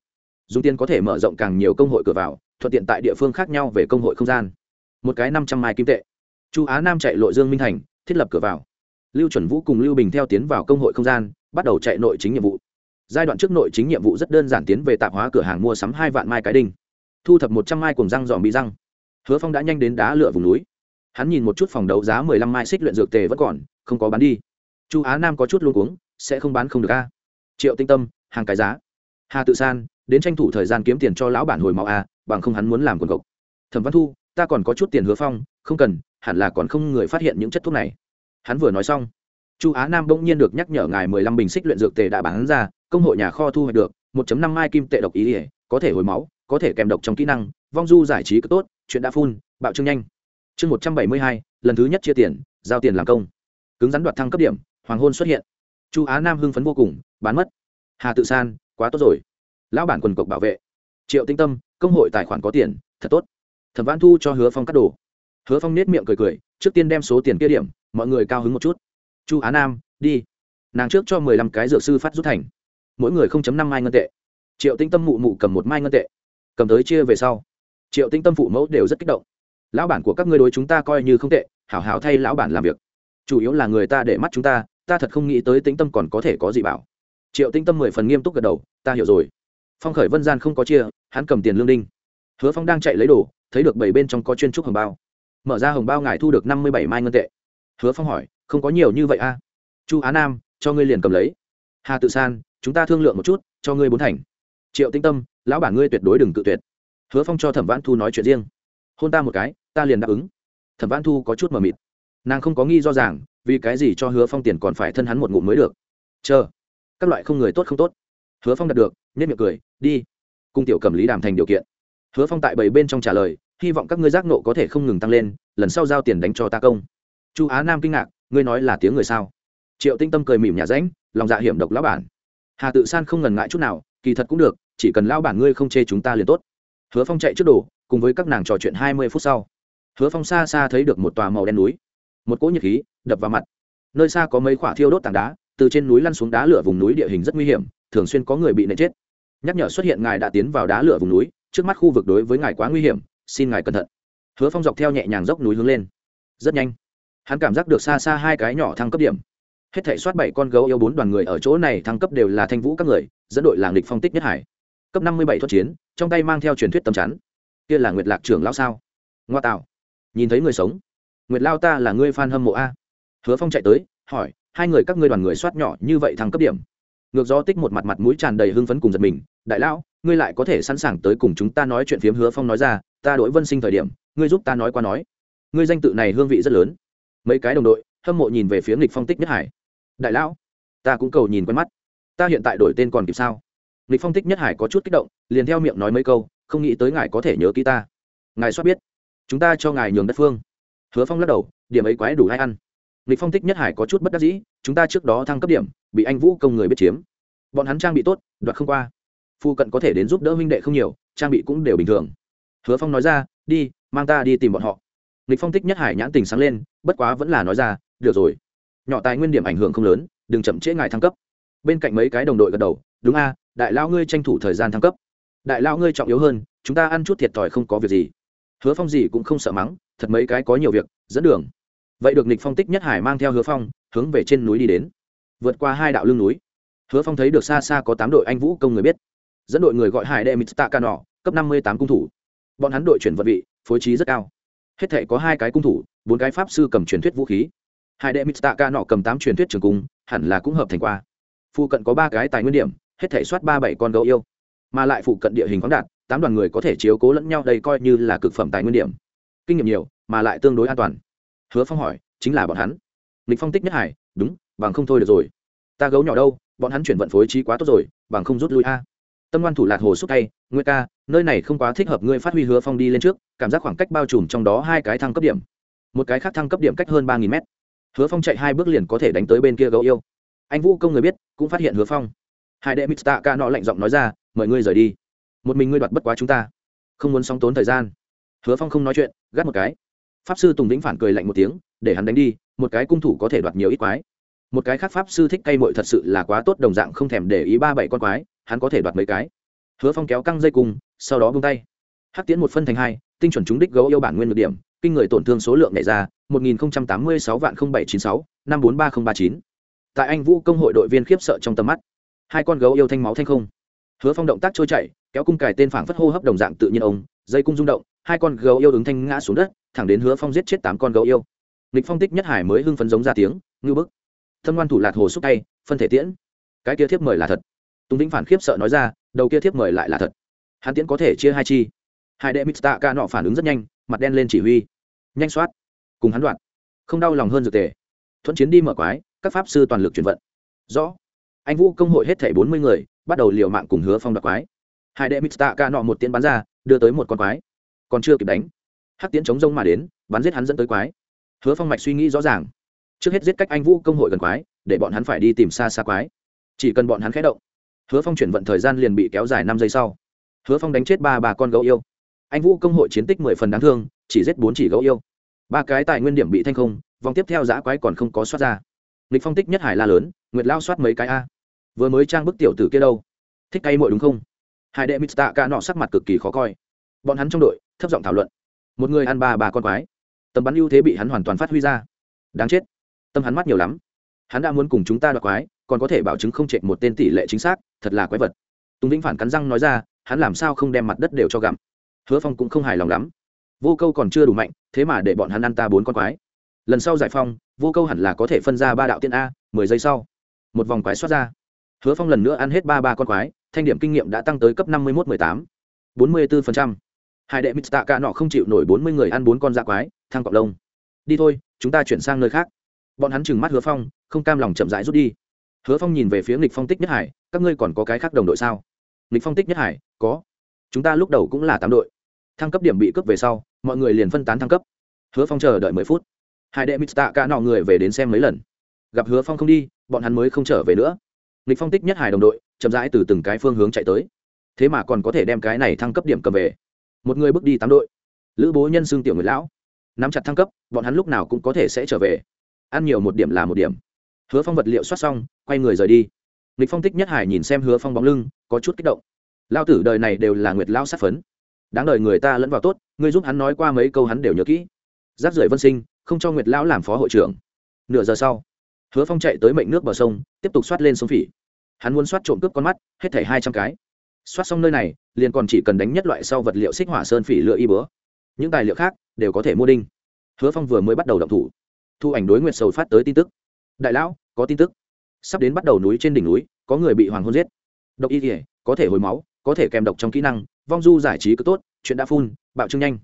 dùng tiền có thể mở rộng càng nhiều công hội cửa vào, thuận tiện tại địa phương khác nhau về công hội không gian. Một cái năm trăm mai kim tệ. Chu á nam chạy lội dương minh thành, thiết lập cửa vào. Lưu chuẩn vũ cùng lưu bình theo tiến vào công hội không gian, bắt đầu chạy nội chính nhiệm vụ. Giai đoạn trước nội chính nhiệm vụ rất đơn giản tiến về tạp hóa cửa hàng mua sắm hai vạn mai cái đinh. Thu thập một trăm mai cùng răng dòm bị răng. Hứa phong đã nhanh đến đá lửa vùng núi. Hắn nhìn một chút phòng đấu giá mười lăm mai xích luyện dược tề vẫn còn, không có bán đi. Chu á nam có chút luôn cuống, sẽ không bán không được a. Triệu tinh tâm, hàng cái giá. Hà tự san đến tranh thủ thời gian kiếm tiền cho lão bản hồi máu a, bằng không hắn muốn làm quần cộc thẩm văn thu, ta còn có chút tiền hứa phong, không cần, hẳn là còn không người phát hiện những chất thuốc này. Hắn vừa nói xong, chu á nam bỗng nhiên được nhắc nhở ngài mười lăm bình xích luyện dược tề đã bán ra, công hội nhà kho thu hoạch được một năm mai kim tệ độc ý ỉa có thể hồi máu, có thể kèm độc trong kỹ năng, vong du giải trí cực tốt, chuyện đã phun bạo trương nhanh. Chương một trăm bảy mươi hai, lần thứ nhất chia tiền, giao tiền làm công. Cứng rắn đoạt thăng cấp điểm, hoàng hôn xuất hiện. Chu á nam hưng phấn vô cùng, bán mất. Hà tự san, quá tốt rồi lão bản quần cộc bảo vệ. Triệu tinh tâm, công hội tài khoản có tiền, thật tốt. Thẩm văn thu cho hứa phong cắt đồ. Hứa phong nết miệng cười cười, trước tiên đem số tiền kia điểm, mọi người cao hứng một chút. Chu á nam, đi. Nàng trước cho mười lăm cái dược sư phát rút thành. Mỗi người không chấm năm mai ngân tệ. Triệu tinh tâm mụ mụ cầm một mai ngân tệ. Cầm tới chia về sau. Triệu tinh tâm phụ mẫu đều rất kích động. Lão bản của các ngươi đối chúng ta coi như không tệ, hảo hảo thay lão bản làm việc. Chủ yếu là người ta để mắt chúng ta ta thật không nghĩ tới tĩnh tâm còn có thể có gì bảo. Triệu tinh tâm mười phần nghiêm túc gật đầu, ta hiểu rồi phong khởi vân gian không có chia hắn cầm tiền lương đinh hứa phong đang chạy lấy đồ thấy được bảy bên trong có chuyên trúc hồng bao mở ra hồng bao ngài thu được năm mươi bảy mai ngân tệ hứa phong hỏi không có nhiều như vậy a à? chu á nam cho ngươi liền cầm lấy hà tự san chúng ta thương lượng một chút cho ngươi bốn thành triệu tinh tâm lão bản ngươi tuyệt đối đừng cự tuyệt hứa phong cho thẩm vãn thu nói chuyện riêng hôn ta một cái ta liền đáp ứng thẩm vãn thu có chút mờ mịt nàng không có nghi do rằng vì cái gì cho hứa phong tiền còn phải thân hắn một ngụm mới được chờ các loại không người tốt không tốt hứa phong đạt được nhất miệng cười, đi. Cung tiểu cầm lý đàm thành điều kiện. Hứa phong tại bảy bên trong trả lời, hy vọng các ngươi giác nộ có thể không ngừng tăng lên, lần sau giao tiền đánh cho ta công. Chu á nam kinh ngạc, ngươi nói là tiếng người sao? Triệu tinh tâm cười mỉm nhà ránh lòng dạ hiểm độc lão bản. Hà tự san không ngần ngại chút nào, kỳ thật cũng được, chỉ cần lão bản ngươi không chê chúng ta liền tốt. Hứa phong chạy trước đồ, cùng với các nàng trò chuyện hai mươi phút sau. Hứa phong xa xa thấy được một tòa màu đen núi. Một cỗ nhiệt khí đập vào mặt. Nơi xa có mấy khoả thiêu đốt tảng đá, từ trên núi lăn xuống đá lửa vùng núi địa hình rất nguy hiểm, thường xuyên có người bị nện chết nhắc nhở xuất hiện ngài đã tiến vào đá lửa vùng núi, trước mắt khu vực đối với ngài quá nguy hiểm, xin ngài cẩn thận. Hứa phong dọc theo nhẹ nhàng dốc núi hướng lên. Rất nhanh, hắn cảm giác được xa xa hai cái nhỏ thăng cấp điểm. Hết thể soát bảy con gấu yêu bốn đoàn người ở chỗ này thăng cấp đều là thanh vũ các người, dẫn đội làng địch phong tích nhất hải. Cấp năm mươi bảy thoát chiến, trong tay mang theo truyền thuyết tầm chắn. Kia là nguyệt lạc trưởng lão sao? Ngoa tạo. Nhìn thấy người sống. Nguyệt lao ta là ngươi f hâm mộ a. Hứa phong chạy tới, hỏi, hai người các ngươi đoàn người soát nhỏ như vậy thăng cấp điểm? Ngược gió tích một mặt mặt mũi tràn đầy hưng phấn cùng giật mình, đại lão, ngươi lại có thể sẵn sàng tới cùng chúng ta nói chuyện phiếm hứa phong nói ra, ta đổi vân sinh thời điểm, ngươi giúp ta nói qua nói. Ngươi danh tự này hương vị rất lớn. Mấy cái đồng đội hâm mộ nhìn về phía nghịch phong tích nhất hải. Đại lão, ta cũng cầu nhìn quen mắt. Ta hiện tại đổi tên còn kịp sao? Nghịch phong tích nhất hải có chút kích động, liền theo miệng nói mấy câu, không nghĩ tới ngài có thể nhớ ký ta. Ngài soát biết, chúng ta cho ngài nhường đất phương. Hứa phong lắc đầu, điểm ấy quái đủ hay ăn. Nghịch phong tích nhất hải có chút bất đắc dĩ, chúng ta trước đó thăng cấp điểm bị anh vũ công người biết chiếm. Bọn hắn trang bị tốt, đoạt không qua. Phu cận có thể đến giúp đỡ huynh đệ không nhiều, trang bị cũng đều bình thường. Hứa phong nói ra, đi, mang ta đi tìm bọn họ. Lịch phong tích nhất hải nhãn tình sáng lên, bất quá vẫn là nói ra, được rồi. Nhỏ tài nguyên điểm ảnh hưởng không lớn, đừng chậm trễ ngài thăng cấp. Bên cạnh mấy cái đồng đội gật đầu, đúng a, đại lao ngươi tranh thủ thời gian thăng cấp. Đại lao ngươi trọng yếu hơn, chúng ta ăn chút thiệt thòi không có việc gì. Hứa phong gì cũng không sợ mắng, thật mấy cái có nhiều việc, dẫn đường. Vậy được nịch phong tích nhất hải mang theo hứa phong, hướng về trên núi đi đến vượt qua hai đạo lưng núi. Hứa phong thấy được xa xa có tám đội anh vũ công người biết. Dẫn đội người gọi hải đệ mít tạ nọ, cấp năm mươi tám cung thủ. Bọn hắn đội chuyển vận vị, phối trí rất cao. Hết thể có hai cái cung thủ, bốn cái pháp sư cầm truyền thuyết vũ khí. Hải đệ mít tạ nọ cầm tám truyền thuyết trường cung, hẳn là cũng hợp thành qua. Phụ cận có ba cái tài nguyên điểm, hết thể soát ba bảy con gấu yêu. Mà lại phụ cận địa hình khoáng đạt, tám đoàn người có thể chiếu cố lẫn nhau, đây coi như là cực phẩm tài nguyên điểm. Kinh nghiệm nhiều, mà lại tương đối an toàn. Hứa phong hỏi, chính là bọn hắn. Lịch phong tích nhất hải, đúng bằng không thôi được rồi. Ta gấu nhỏ đâu, bọn hắn chuyển vận phối trí quá tốt rồi, bằng không rút lui a. Tâm ngoan thủ lạc hồ xúc tay nguyên ca, nơi này không quá thích hợp ngươi phát huy hứa phong đi lên trước, cảm giác khoảng cách bao trùm trong đó hai cái thăng cấp điểm. Một cái khác thăng cấp điểm cách hơn ba nghìn mét. Hứa phong chạy hai bước liền có thể đánh tới bên kia gấu yêu. Anh vũ công người biết, cũng phát hiện hứa phong. Hai đệ mít ca nọ lạnh giọng nói ra, mời ngươi rời đi. Một mình ngươi đoạt bất quá chúng ta. Không muốn sóng tốn thời gian. Hứa phong không nói chuyện, gắt một cái. Pháp sư tùng vĩnh phản cười lạnh một tiếng, để hắn đánh đi, một cái cung thủ có thể đoạt nhiều ít quái một cái khác pháp sư thích cay mội thật sự là quá tốt, đồng dạng không thèm để ý ba bảy con quái, hắn có thể đoạt mấy cái. Hứa phong kéo căng dây cung, sau đó bung tay. Hắc tiến một phân thành hai, tinh chuẩn trúng đích gấu yêu bản nguyên được điểm, kinh người tổn thương số lượng nhảy ra, một nghìn tám mươi sáu vạn bảy chín sáu, năm bốn ba n ba chín. Tại anh vũ công hội đội viên khiếp sợ trong tầm mắt, hai con gấu yêu thanh máu thanh không. Hứa phong động tác trôi chảy, kéo cung cài tên phảng phất hô hấp đồng dạng tự nhiên ông, dây cung rung động, hai con gấu yêu ứng thanh ngã xuống đất, thẳng đến hứa phong giết chết tám con gấu yêu. Lịch phong tích nhất hải mới hưng phấn giống ra tiếng ngư bức thâm ngoan thủ lạc hồ xúc tay, phân thể tiễn. Cái kia thiếp mời là thật. Tùng vĩnh phản khiếp sợ nói ra, đầu kia thiếp mời lại là thật. Hắn tiễn có thể chia hai chi. Hai đệ mít ca nọ phản ứng rất nhanh, mặt đen lên chỉ huy. Nhanh soát. Cùng hắn đoạn. Không đau lòng hơn dược tề. Thuận chiến đi mở quái, các pháp sư toàn lực chuyển vận. Rõ. Anh vũ công hội hết thảy bốn mươi người, bắt đầu liều mạng cùng hứa phong đoạt quái. Hai đệ mít ca nọ một tiễn bắn ra, đưa tới một con quái. Còn chưa kịp đánh. Hắc tiễn chống rông mà đến, bắn giết hắn dẫn tới quái. Hứa phong mạch suy nghĩ rõ ràng trước hết giết cách anh vũ công hội gần quái, để bọn hắn phải đi tìm xa xa quái. Chỉ cần bọn hắn khé động, hứa phong chuyển vận thời gian liền bị kéo dài năm giây sau. Hứa phong đánh chết ba bà con gấu yêu. Anh vũ công hội chiến tích mười phần đáng thương, chỉ giết bốn chỉ gấu yêu. Ba cái tài nguyên điểm bị thanh không, vòng tiếp theo giã quái còn không có soát ra. Lịch phong tích nhất hải la lớn, nguyệt lao soát mấy cái a. Vừa mới trang bức tiểu tử kia đâu? Thích cay mội đúng không? Hải đệ mít tạ ca nọ sắc mặt cực kỳ khó coi. Bọn hắn trong đội, thấp giọng thảo luận. Một người ăn ba bà con quái. Tầm bắn ưu thế bị hắn hoàn toàn phát huy ra. Đáng chết tâm hắn mắt nhiều lắm. Hắn đã muốn cùng chúng ta đoạt quái, còn có thể bảo chứng không trệ một tên tỷ lệ chính xác, thật là quái vật. Tùng vĩnh phản cắn răng nói ra, hắn làm sao không đem mặt đất đều cho gặm. Hứa phong cũng không hài lòng lắm. Vô câu còn chưa đủ mạnh, thế mà để bọn hắn ăn ta bốn con quái. Lần sau giải phong, vô câu hẳn là có thể phân ra ba đạo tiên a, mười giây sau, một vòng quái xoát ra. Hứa phong lần nữa ăn hết ba ba con quái, thanh điểm kinh nghiệm đã tăng tới cấp năm mươi một mười tám. bốn mươi bốn hai đệ mít tạ ca nọ không chịu nổi bốn mươi người ăn bốn con da quái thang cọc lông. Đi thôi, chúng ta chuyển sang nơi khác bọn hắn trừng mắt hứa phong, không cam lòng chậm rãi rút đi. Hứa phong nhìn về phía nghịch phong tích nhất hải, các ngươi còn có cái khác đồng đội sao? Nghịch phong tích nhất hải, có. Chúng ta lúc đầu cũng là tám đội. Thăng cấp điểm bị cướp về sau, mọi người liền phân tán thăng cấp. Hứa phong chờ đợi mười phút. Hai đệ mít tạ cả nọ người về đến xem mấy lần. Gặp hứa phong không đi, bọn hắn mới không trở về nữa. Nghịch phong tích nhất hải đồng đội, chậm rãi từ từng cái phương hướng chạy tới. Thế mà còn có thể đem cái này thăng cấp điểm cầm về. Một người bước đi tám đội. Lữ bố nhân xương tiểu người lão. Nắm chặt thăng cấp, bọn hắn lúc nào cũng có thể sẽ trở về ăn nhiều một điểm là một điểm. Hứa phong vật liệu soát xong, quay người rời đi. Lịch phong tích nhất hải nhìn xem hứa phong bóng lưng, có chút kích động. Lao tử đời này đều là nguyệt lao sát phấn. Đáng đời người ta lẫn vào tốt, ngươi giúp hắn nói qua mấy câu hắn đều nhớ kỹ. Giáp rưỡi vân sinh, không cho nguyệt lão làm phó hội trưởng. Nửa giờ sau, hứa phong chạy tới mệnh nước bờ sông, tiếp tục soát lên sông phỉ. Hắn muốn soát trộm cướp con mắt, hết thảy hai trăm cái. Soát xong nơi này, liền còn chỉ cần đánh nhất loại sau vật liệu xích hỏa sơn phỉ lựa y bữa những tài liệu khác đều có thể mua đinh. Hứa phong vừa mới bắt đầu động thủ thu ảnh đối nguyệt sầu phát tới tin tức. Đại lão, có tin tức. Sắp đến bắt đầu núi trên đỉnh núi, có người bị hoàng hôn giết. Độc y thể có thể hồi máu, có thể kèm độc trong kỹ năng, vong du giải trí cứ tốt, chuyện đã phun, bạo trưng nhanh.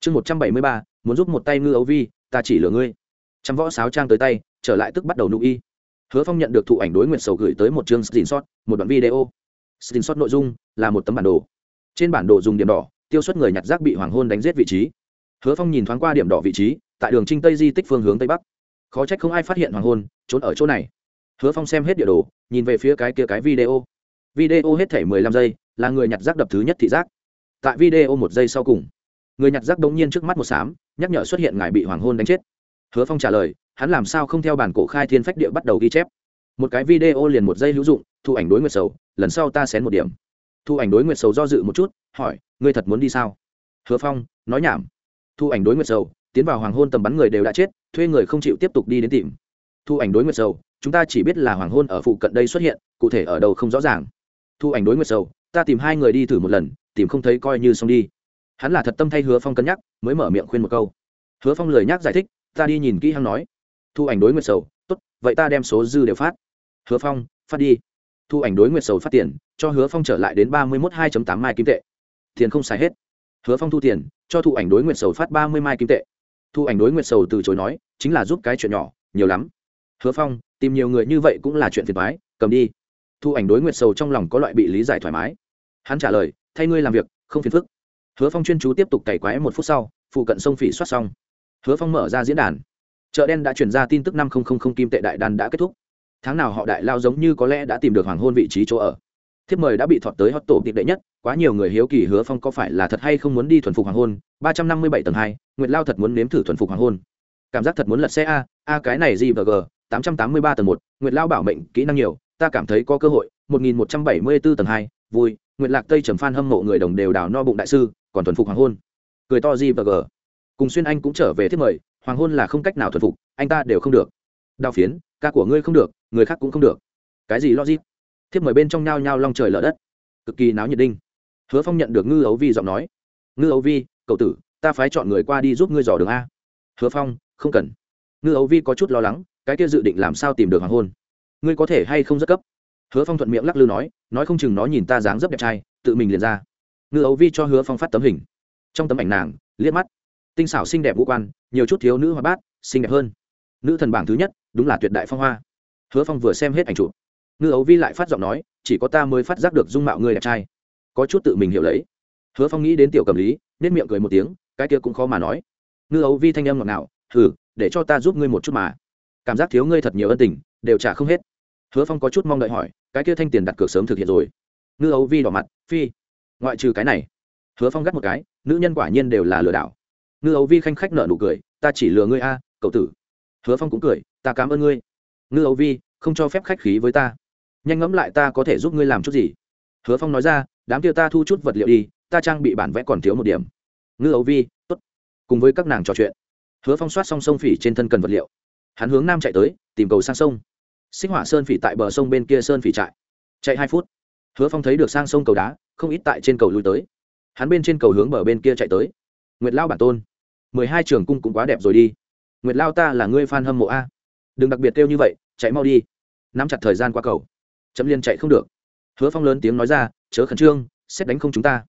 Chương một trăm bảy mươi ba, muốn giúp một tay ngư ấu vi, ta chỉ lừa ngươi. Chăm võ sáo trang tới tay, trở lại tức bắt đầu nụ y. Hứa phong nhận được thụ ảnh đối nguyện sầu gửi tới một chương screenshot một đoạn video. Screenshot nội dung là một tấm bản đồ. Trên bản đồ dùng điểm đỏ, tiêu xuất người nhặt rác bị hoàng hôn đánh giết vị trí. Hứa phong nhìn thoáng qua điểm đỏ vị trí tại đường trinh tây di tích phương hướng tây bắc. Khó trách không ai phát hiện hoàng hôn, trốn ở chỗ này. Hứa phong xem hết địa đồ, nhìn về phía cái kia cái video. Video hết thể mười lăm giây, là người nhặt rác đập thứ nhất thị giác. Tại video một giây sau cùng, người nhặt rác đ ỗ n g nhiên trước mắt một xám nhắc nhở xuất hiện ngài bị hoàng hôn đánh chết. Hứa phong trả lời, hắn làm sao không theo bản cổ khai thiên phách địa bắt đầu ghi chép. Một cái video liền một giây hữu dụng, thu ảnh đối nguyệt sầu, lần sau ta xén một điểm. Thu ảnh đối nguyệt sầu do dự một chút, hỏi, ngươi thật muốn đi sao? Hứa phong, nói nhảm. Thu ảnh đối nguyệt sầu tiến vào hoàng hôn tầm bắn người đều đã chết, thuê người không chịu tiếp tục đi đến tìm. Thu ảnh đối nguyệt sầu, chúng ta chỉ biết là hoàng hôn ở phụ cận đây xuất hiện, cụ thể ở đâu không rõ ràng. Thu ảnh đối nguyệt sầu, ta tìm hai người đi thử một lần, tìm không thấy coi như xong đi. Hắn là thật tâm thay hứa phong cân nhắc, mới mở miệng khuyên một câu. Hứa phong lời nhắc giải thích, ta đi nhìn kỹ hắn nói. Thu ảnh đối nguyệt sầu, tốt, vậy ta đem số dư đều phát. Hứa phong, phát đi. Thu ảnh đối nguyệt sầu phát tiền, cho hứa phong trở lại đến ba mươi một hai tám mai kim tệ. Tiền không xài hết. Hứa phong thu tiền, cho thu ảnh đối nguyệt sầu phát ba mươi mai kim tệ thu ảnh đối nguyệt sầu từ chối nói, chính là giúp cái chuyện nhỏ, nhiều lắm. Hứa phong, tìm nhiều người như vậy cũng là chuyện phiền thoái cầm đi. Thu ảnh đối nguyệt sầu trong lòng có loại bị lý giải thoải mái. Hắn trả lời, thay ngươi làm việc, không phiền phức. Hứa phong chuyên chú tiếp tục cày quái một phút sau, phụ cận sông phỉ soát xong. Hứa phong mở ra diễn đàn. Chợ đen đã chuyển ra tin tức năm kim tệ đại đàn đã kết thúc. Tháng nào họ đại lao giống như có lẽ đã tìm được hoàng hôn vị trí chỗ ở thiếp mời đã bị thọt tới hot tổ tiệp đệ nhất, quá nhiều người hiếu kỳ hứa phong có phải là thật hay không muốn đi thuần phục hoàng hôn, ba trăm năm mươi bảy tầng hai, nguyệt lao thật muốn nếm thử thuần phục hoàng hôn. Cảm giác thật muốn lật xe a a cái này gì và g, tám trăm tám mươi ba tầng một, nguyệt lao bảo mệnh, kỹ năng nhiều, ta cảm thấy có cơ hội, một nghìn một trăm bảy mươi bốn tầng hai, vui, nguyệt lạc tây trầm phan hâm mộ người đồng đều đào no bụng đại sư, còn thuần phục hoàng hôn. Cười to gì và g. Cùng xuyên anh cũng trở về thiếp mời, hoàng hôn là không cách nào thuần phục, anh ta đều không được. Đào phiến, ca của ngươi không được, người khác cũng không được. Cái gì logic? Thiếp mời bên trong nhao nhao long trời lở đất. Cực kỳ náo nhiệt đinh. Hứa phong nhận được ngư ấu vi giọng nói. Ngư ấu vi, cậu tử, ta phái chọn người qua đi giúp ngươi dò đường a. Hứa phong, không cần. Ngư ấu vi có chút lo lắng, cái kia dự định làm sao tìm được hoàng hôn? Ngươi có thể hay không rất cấp? Hứa phong thuận miệng lắc lư nói nói không chừng nó nhìn ta dáng dấp đẹp trai, tự mình liền ra. Ngư ấu vi cho hứa phong phát tấm hình. Trong tấm ảnh nàng, liếc mắt. Tinh xảo xinh đẹp vũ quan, nhiều chút thiếu nữ hoa bát, xinh đẹp hơn. Nữ thần bảng thứ nhất, đúng là tuyệt đại phong hoa. Hứa phong vừa xem hết ảnh chụp ngư ấu vi lại phát giọng nói, chỉ có ta mới phát giác được dung mạo ngươi đẹp trai. Có chút tự mình hiểu lấy. Hứa phong nghĩ đến tiểu cầm lý nên miệng cười một tiếng, cái kia cũng khó mà nói. Ngư ấu vi thanh âm ngọt ngào thử để cho ta giúp ngươi một chút mà. Cảm giác thiếu ngươi thật nhiều ân tình, đều trả không hết. Hứa phong có chút mong đợi hỏi, cái kia thanh tiền đặt cược sớm thực hiện rồi? Ngư ấu vi đỏ mặt, phi, ngoại trừ cái này. Hứa phong gắt một cái, nữ nhân quả nhiên đều là lừa đảo. Ngư ấu vi khanh khách nợ nụ cười, ta chỉ lừa ngươi a, cậu tử. Hứa phong cũng cười, ta cảm ơn ngươi. Ngư ấu vi, không cho phép khách khí với ta nhanh ngẫm lại ta có thể giúp ngươi làm chút gì. Hứa phong nói ra, đám kia ta thu chút vật liệu đi, ta trang bị bản vẽ còn thiếu một điểm. Ngư ấu vi t ố t cùng với các nàng trò chuyện. Hứa phong soát xong sông phỉ trên thân cần vật liệu. Hắn hướng nam chạy tới, tìm cầu sang sông. Xích hỏa sơn phỉ tại bờ sông bên kia sơn phỉ trại. Chạy hai phút. Hứa phong thấy được sang sông cầu đá, không ít tại trên cầu lui tới. Hắn bên trên cầu hướng bờ bên kia chạy tới. Nguyệt lao bản tôn. Mười hai trường cung cũng quá đẹp rồi đi. Nguyệt lao ta là ngươi f a n hâm mộ a. Đừng đặc biệt kêu như vậy, chạy mau đi. Nắm chặt thời gian qua cầu chấm liên chạy không được. Hứa phong lớn tiếng nói ra, chớ khẩn trương, xét đánh không chúng ta.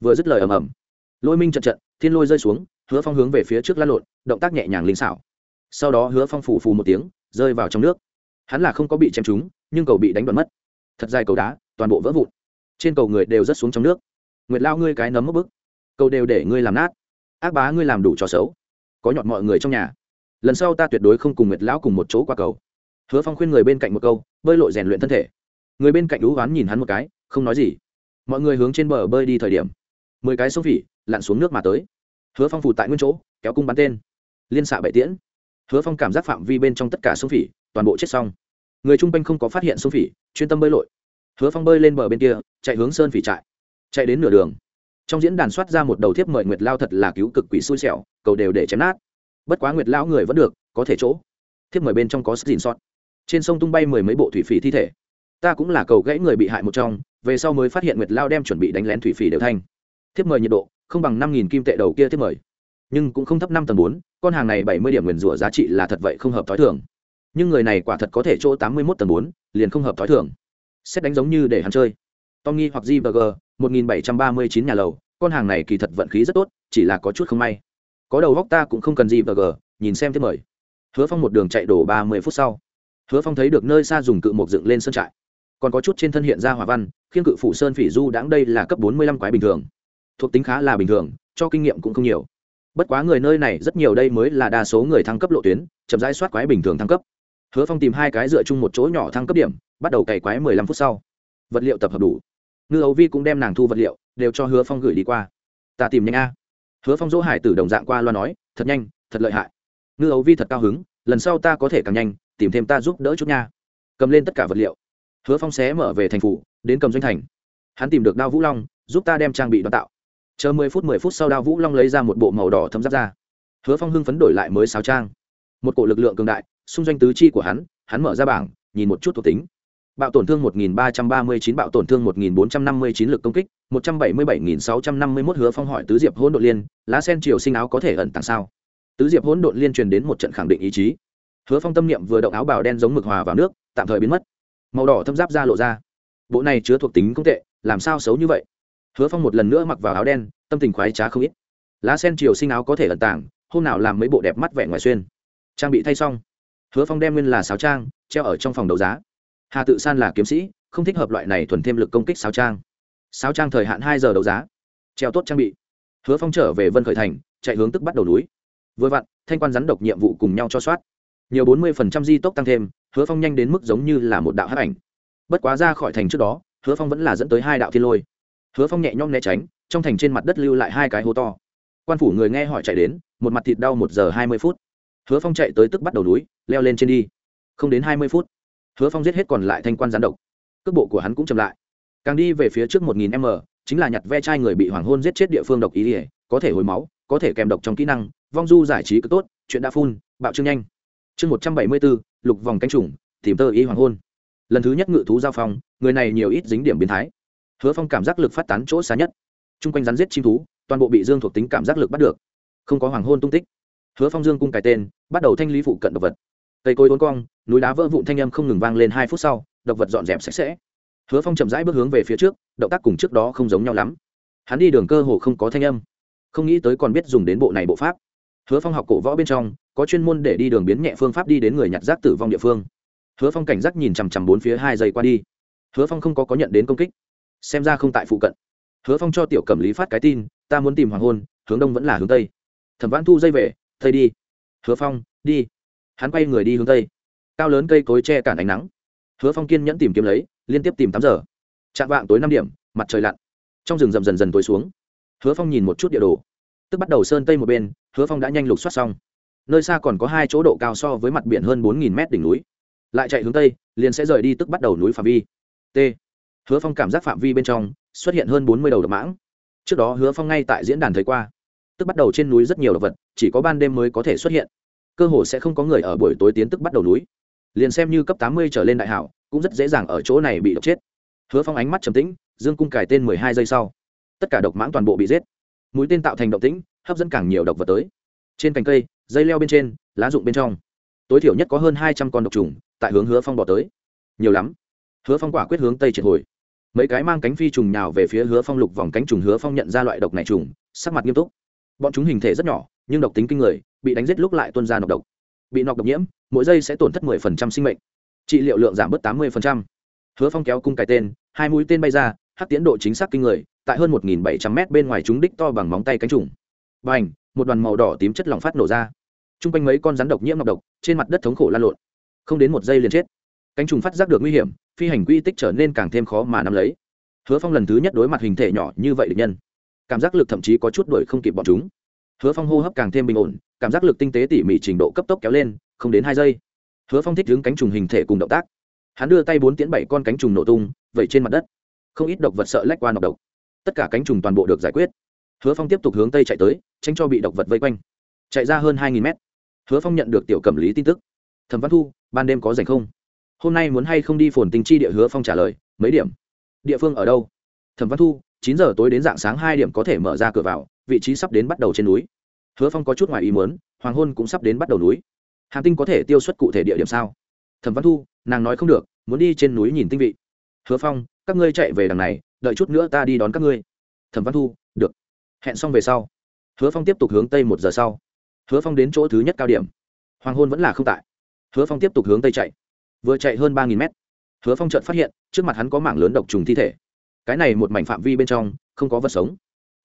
Vừa dứt lời ầm ầm. Lôi minh trận trận, thiên lôi rơi xuống, hứa phong hướng về phía trước lăn lộn, động tác nhẹ nhàng linh xảo. Sau đó hứa phong phủ phù một tiếng, rơi vào trong nước. Hắn là không có bị chém trúng, nhưng cầu bị đánh đoạn mất. Thật dài cầu đá, toàn bộ vỡ vụn. Trên cầu người đều rớt xuống trong nước. Nguyệt lao ngươi cái nấm mất bức. Cầu đều để ngươi làm nát. Ác bá ngươi làm đủ trò xấu. Có nhọt mọi người trong nhà. Lần sau ta tuyệt đối không cùng nguyệt lão cùng một chỗ qua cầu. Hứa phong khuyên người bên cạnh một câu, bơi lội rèn luyện thân thể người bên cạnh lũ oán nhìn hắn một cái, không nói gì. Mọi người hướng trên bờ bơi đi thời điểm, mười cái sông phỉ lặn xuống nước mà tới. Hứa phong phủ tại nguyên chỗ, kéo cung bắn tên. Liên xạ bảy tiễn. Hứa phong cảm giác phạm vi bên trong tất cả sông phỉ, toàn bộ chết xong. Người trung quanh không có phát hiện sông phỉ, chuyên tâm bơi lội. Hứa phong bơi lên bờ bên kia, chạy hướng sơn phỉ trại. Chạy đến nửa đường. Trong diễn đàn soát ra một đầu thiếp mời nguyệt lao thật là cứu cực quỷ xui xẻo, cầu đều để chém nát. Bất quá nguyệt lão người vẫn được, có thể chỗ. Thiếp mời bên trong có sức dìn sót trên sông tung bay mười mấy bộ thủy phỉ thi thể ta cũng là cầu gãy người bị hại một trong, về sau mới phát hiện nguyệt lao đem chuẩn bị đánh lén thủy phỉ đều thanh thiếp mời nhiệt độ, không bằng năm nghìn kim tệ đầu kia thiếp mời. Nhưng cũng không thấp năm tầng bốn, con hàng này bảy mươi điểm nguyền rủa giá trị là thật vậy không hợp t h ó i thường. Nhưng người này quả thật có thể chỗ tám mươi một tầng bốn, liền không hợp t h ó i thường. Xét đánh giống như để hắn chơi. Tommy hoặc gvg một nghìn bảy trăm ba mươi chín nhà lầu, con hàng này kỳ thật vận khí rất tốt, chỉ là có chút không may. Có đầu góc ta cũng không cần gvg nhìn xem thiếp mời. Hứa phong một đường chạy đổ ba mươi phút sau. Hứa phong thấy được nơi xa dùng cự mộc dựng lên sân trại còn có chút trên thân hiện ra hỏa văn khiên cự phủ sơn phỉ du đãng đây là cấp bốn mươi lăm quái bình thường. Thuộc tính khá là bình thường, cho kinh nghiệm cũng không nhiều. Bất quá người nơi này rất nhiều đây mới là đa số người thăng cấp lộ tuyến, chậm rãi soát quái bình thường thăng cấp. Hứa phong tìm hai cái dựa chung một chỗ nhỏ thăng cấp điểm, bắt đầu cày quái mười lăm phút sau. Vật liệu tập hợp đủ. Ngư ấu vi cũng đem nàng thu vật liệu, đều cho hứa phong gửi đi qua. Ta tìm nhanh a. Hứa phong dỗ hải tử đồng dạng qua loa nói, thật nhanh, thật lợi hại. Ngư ấu vi thật cao hứng, lần sau ta có thể càng nhanh, tìm thêm ta giúp đỡ chút nha. Cầm lên tất cả vật liệu hứa phong xé mở về thành phủ, đến cầm doanh thành. Hắn tìm được đao vũ long, giúp ta đem trang bị đào tạo. Chờ mười phút mười phút sau đao vũ long lấy ra một bộ màu đỏ thấm giáp ra hứa phong hưng phấn đổi lại mới sáo trang. Một cổ lực lượng cường đại, xung doanh tứ chi của hắn hắn mở ra bảng, nhìn một chút thuộc tính. Bạo tổn thương 1339 bạo tổn thương 1459 lực công kích 177651 hứa phong hỏi tứ diệp hỗn độn liên, lá sen triều sinh áo có thể ẩn tàng sao? Tứ diệp hỗn độn liên truyền đến một trận khẳng định ý chí. Hứa phong tâm niệm vừa động áo bào đen giống mực hòa vào nước, tạm thời biến mất màu đỏ thâm giáp ra lộ ra. Bộ này chứa thuộc tính không tệ, làm sao xấu như vậy? Hứa phong một lần nữa mặc vào áo đen, tâm tình khoái trá không ít. Lá sen triều sinh áo có thể ẩn tàng, hôm nào làm mấy bộ đẹp mắt vẻ ngoài xuyên. Trang bị thay xong. Hứa phong đem nguyên là sáo trang, treo ở trong phòng đấu giá. Hà tự san là kiếm sĩ, không thích hợp loại này thuần thêm lực công kích sáo trang. Sáo trang thời hạn hai giờ đấu giá. Treo tốt trang bị. Hứa phong trở về vân khởi thành, chạy hướng tức bắt đầu núi. Vừa vặn, thanh quan rắn độc nhiệm vụ cùng nhau cho soát nhiều bốn mươi di tốc tăng thêm, hứa phong nhanh đến mức giống như là một đạo hát ảnh. Bất quá ra khỏi thành trước đó, hứa phong vẫn là dẫn tới hai đạo thiên lôi. Hứa phong nhẹ nhõm né tránh, trong thành trên mặt đất lưu lại hai cái hố to. Quan phủ người nghe hỏi chạy đến, một mặt thịt đau một giờ hai mươi phút. Hứa phong chạy tới tức bắt đầu núi, leo lên trên đi. Không đến hai mươi phút, hứa phong giết hết còn lại thanh quan gián độc. Cước bộ của hắn cũng chậm lại. Càng đi về phía trước một nghìn m, chính là nhặt ve chai người bị hoàng hôn giết chết địa phương độc ý ỉa có thể hồi máu, có thể kèm độc trong kỹ năng, vong du giải trí cực tốt, chuyện đã phun, bạo trương nhanh chương một trăm bảy mươi bốn lục vòng canh trùng, tìm tơ ý hoàng hôn. Lần thứ nhất ngự thú giao phong, người này nhiều ít dính điểm biến thái. Hứa phong cảm giác lực phát tán chỗ xa nhất. T r u n g quanh rắn giết chim thú, toàn bộ bị dương thuộc tính cảm giác lực bắt được. Không có hoàng hôn tung tích. Hứa phong dương cung cái tên, bắt đầu thanh lý phụ cận độc vật. Cây cối tốn cong, núi đá vỡ vụn thanh âm không ngừng vang lên hai phút sau, độc vật dọn dẹp sạch sẽ. Hứa phong chậm rãi bước hướng về phía trước, động tác cùng trước đó không giống nhau lắm. Hắn đi đường cơ hồ không có thanh âm. Không nghĩ tới còn biết dùng đến bộ này bộ pháp hứa phong học cổ võ bên trong, có chuyên môn để đi đường biến nhẹ phương pháp đi đến người nhặt rác tử vong địa phương. Hứa phong cảnh giác nhìn chằm chằm bốn phía hai giây qua đi. Hứa phong không có có nhận đến công kích. Xem ra không tại phụ cận. Hứa phong cho tiểu cẩm lý phát cái tin, ta muốn tìm hoàng hôn, hướng đông vẫn là hướng tây. Thẩm vãn thu dây về, tây đi. Hứa phong, đi. Hắn quay người đi hướng tây. Cao lớn cây cối che cản ánh nắng. Hứa phong kiên nhẫn tìm kiếm lấy, liên tiếp tìm tám giờ. Chạm vạng tối năm điểm, mặt trời lặn. Trong rừng rậm dần dần tối xuống. Hứa phong nhìn một chút địa đồ. Tức bắt đầu sơn tây một bên hứa phong đã nhanh lục soát xong. Nơi xa còn có hai chỗ độ cao so với mặt biển hơn bốn mét đỉnh núi. Lại chạy hướng tây, liền sẽ rời đi tức bắt đầu núi phạm vi. T. Hứa phong cảm giác phạm vi bên trong xuất hiện hơn bốn mươi đầu độc mãng. Trước đó hứa phong ngay tại diễn đàn thấy qua. Tức bắt đầu trên núi rất nhiều động vật, chỉ có ban đêm mới có thể xuất hiện. Cơ hồ sẽ không có người ở buổi tối tiến tức bắt đầu núi. Liền xem như cấp tám mươi trở lên đại hảo, cũng rất dễ dàng ở chỗ này bị độc chết. Hứa phong ánh mắt trầm tĩnh, dương cung cài tên mười hai giây sau. Tất cả độc mãng toàn bộ bị giết mũi tên tạo thành động tĩnh, hấp dẫn càng nhiều độc vật tới. Trên cành cây, dây leo bên trên, lá rụng bên trong. Tối thiểu nhất có hơn hai trăm con độc trùng tại hướng hứa phong bỏ tới. Nhiều lắm. Hứa phong quả quyết hướng tây triệt hồi. Mấy cái mang cánh phi trùng nhào về phía hứa phong lục vòng cánh trùng, hứa phong nhận ra loại độc này trùng, sắc mặt nghiêm túc. Bọn chúng hình thể rất nhỏ, nhưng độc tính kinh người, bị đánh giết lúc lại tuân ra nọc độc. Bị nọc độc nhiễm, mỗi giây sẽ tổn thất 10% sinh mệnh. Trị liệu lượng giảm bớt 80%. hứa phong kéo cung cái tên, hai mũi tên bay ra, hắc tiến độ chính xác kinh người tại hơn 1.700 m bên ngoài chúng đích to bằng móng tay cánh trùng. Bành, một đoàn màu đỏ tím chất lỏng phát nổ ra. Trung quanh mấy con rắn độc nhiễm ngọc độc trên mặt đất thống khổ lan lộn. Không đến một giây liền chết. Cánh trùng phát giác được nguy hiểm phi hành quy tích trở nên càng thêm khó mà nắm lấy. Hứa phong lần thứ nhất đối mặt hình thể nhỏ như vậy được nhân. Cảm giác lực thậm chí có chút đuổi không kịp bọn chúng. Hứa phong hô hấp càng thêm bình ổn cảm giác lực tinh tế tỉ mỉ trình độ cấp tốc kéo lên không đến hai giây. Hứa phong thích đứng cánh trùng hình thể cùng động tác. Hắn đưa tay bốn tiến bảy con cánh trùng nổ tung Vậy trên mặt đất. Không ít độc vật sợ lách qua nọc độc tất cả cánh trùng toàn bộ được giải quyết. Hứa phong tiếp tục hướng tây chạy tới, tránh cho bị độc vật vây quanh. Chạy ra hơn hai nghìn mét. Hứa phong nhận được tiểu cẩm lý tin tức. Thẩm văn thu, ban đêm có rảnh không? Hôm nay muốn hay không đi phồn tình chi địa? Hứa phong trả lời, mấy điểm? Địa phương ở đâu? Thẩm văn thu, chín giờ tối đến dạng sáng hai điểm có thể mở ra cửa vào, vị trí sắp đến bắt đầu trên núi. Hứa phong có chút ngoài ý muốn, hoàng hôn cũng sắp đến bắt đầu núi. Hàm tinh có thể tiêu xuất cụ thể địa điểm sao? Thẩm văn thu, nàng nói không được, muốn đi trên núi nhìn tinh vị. Hứa phong, các ngươi chạy về đằng này đợi chút nữa ta đi đón các ngươi. Thẩm văn thu, được. Hẹn xong về sau, hứa phong tiếp tục hướng tây một giờ sau. Hứa phong đến chỗ thứ nhất cao điểm. Hoàng hôn vẫn là không tại. Hứa phong tiếp tục hướng tây chạy. Vừa chạy hơn ba nghìn mét, hứa phong chợt phát hiện, trước mặt hắn có mảng lớn độc trùng thi thể. Cái này một mảnh phạm vi bên trong, không có vật sống.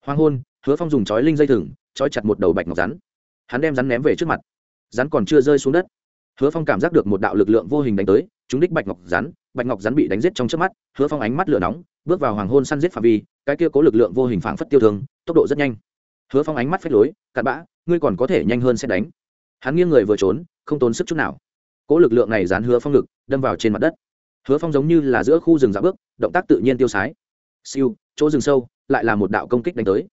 Hoàng hôn, hứa phong dùng chói linh dây thừng, chói chặt một đầu bạch ngọc rắn. Hắn đem rắn ném về trước mặt. Rắn còn chưa rơi xuống đất hứa phong cảm giác được một đạo lực lượng vô hình đánh tới, chúng đích bạch ngọc rắn bạch ngọc rắn bị đánh giết trong trước mắt, hứa phong ánh mắt lửa nóng, bước vào hoàng hôn săn giết phạm vi, cái kia có lực lượng vô hình phảng phất tiêu thương, tốc độ rất nhanh. Hứa phong ánh mắt phách lối, cặn bã, ngươi còn có thể nhanh hơn sẽ đánh. Hắn nghiêng người vừa trốn, không tốn sức chút nào. Cỗ lực lượng này dán hứa phong lực đâm vào trên mặt đất. Hứa phong giống như là giữa khu rừng dạo bước, động tác tự nhiên tiêu sái. Siêu, chỗ rừng sâu, lại là một đạo công kích đánh tới.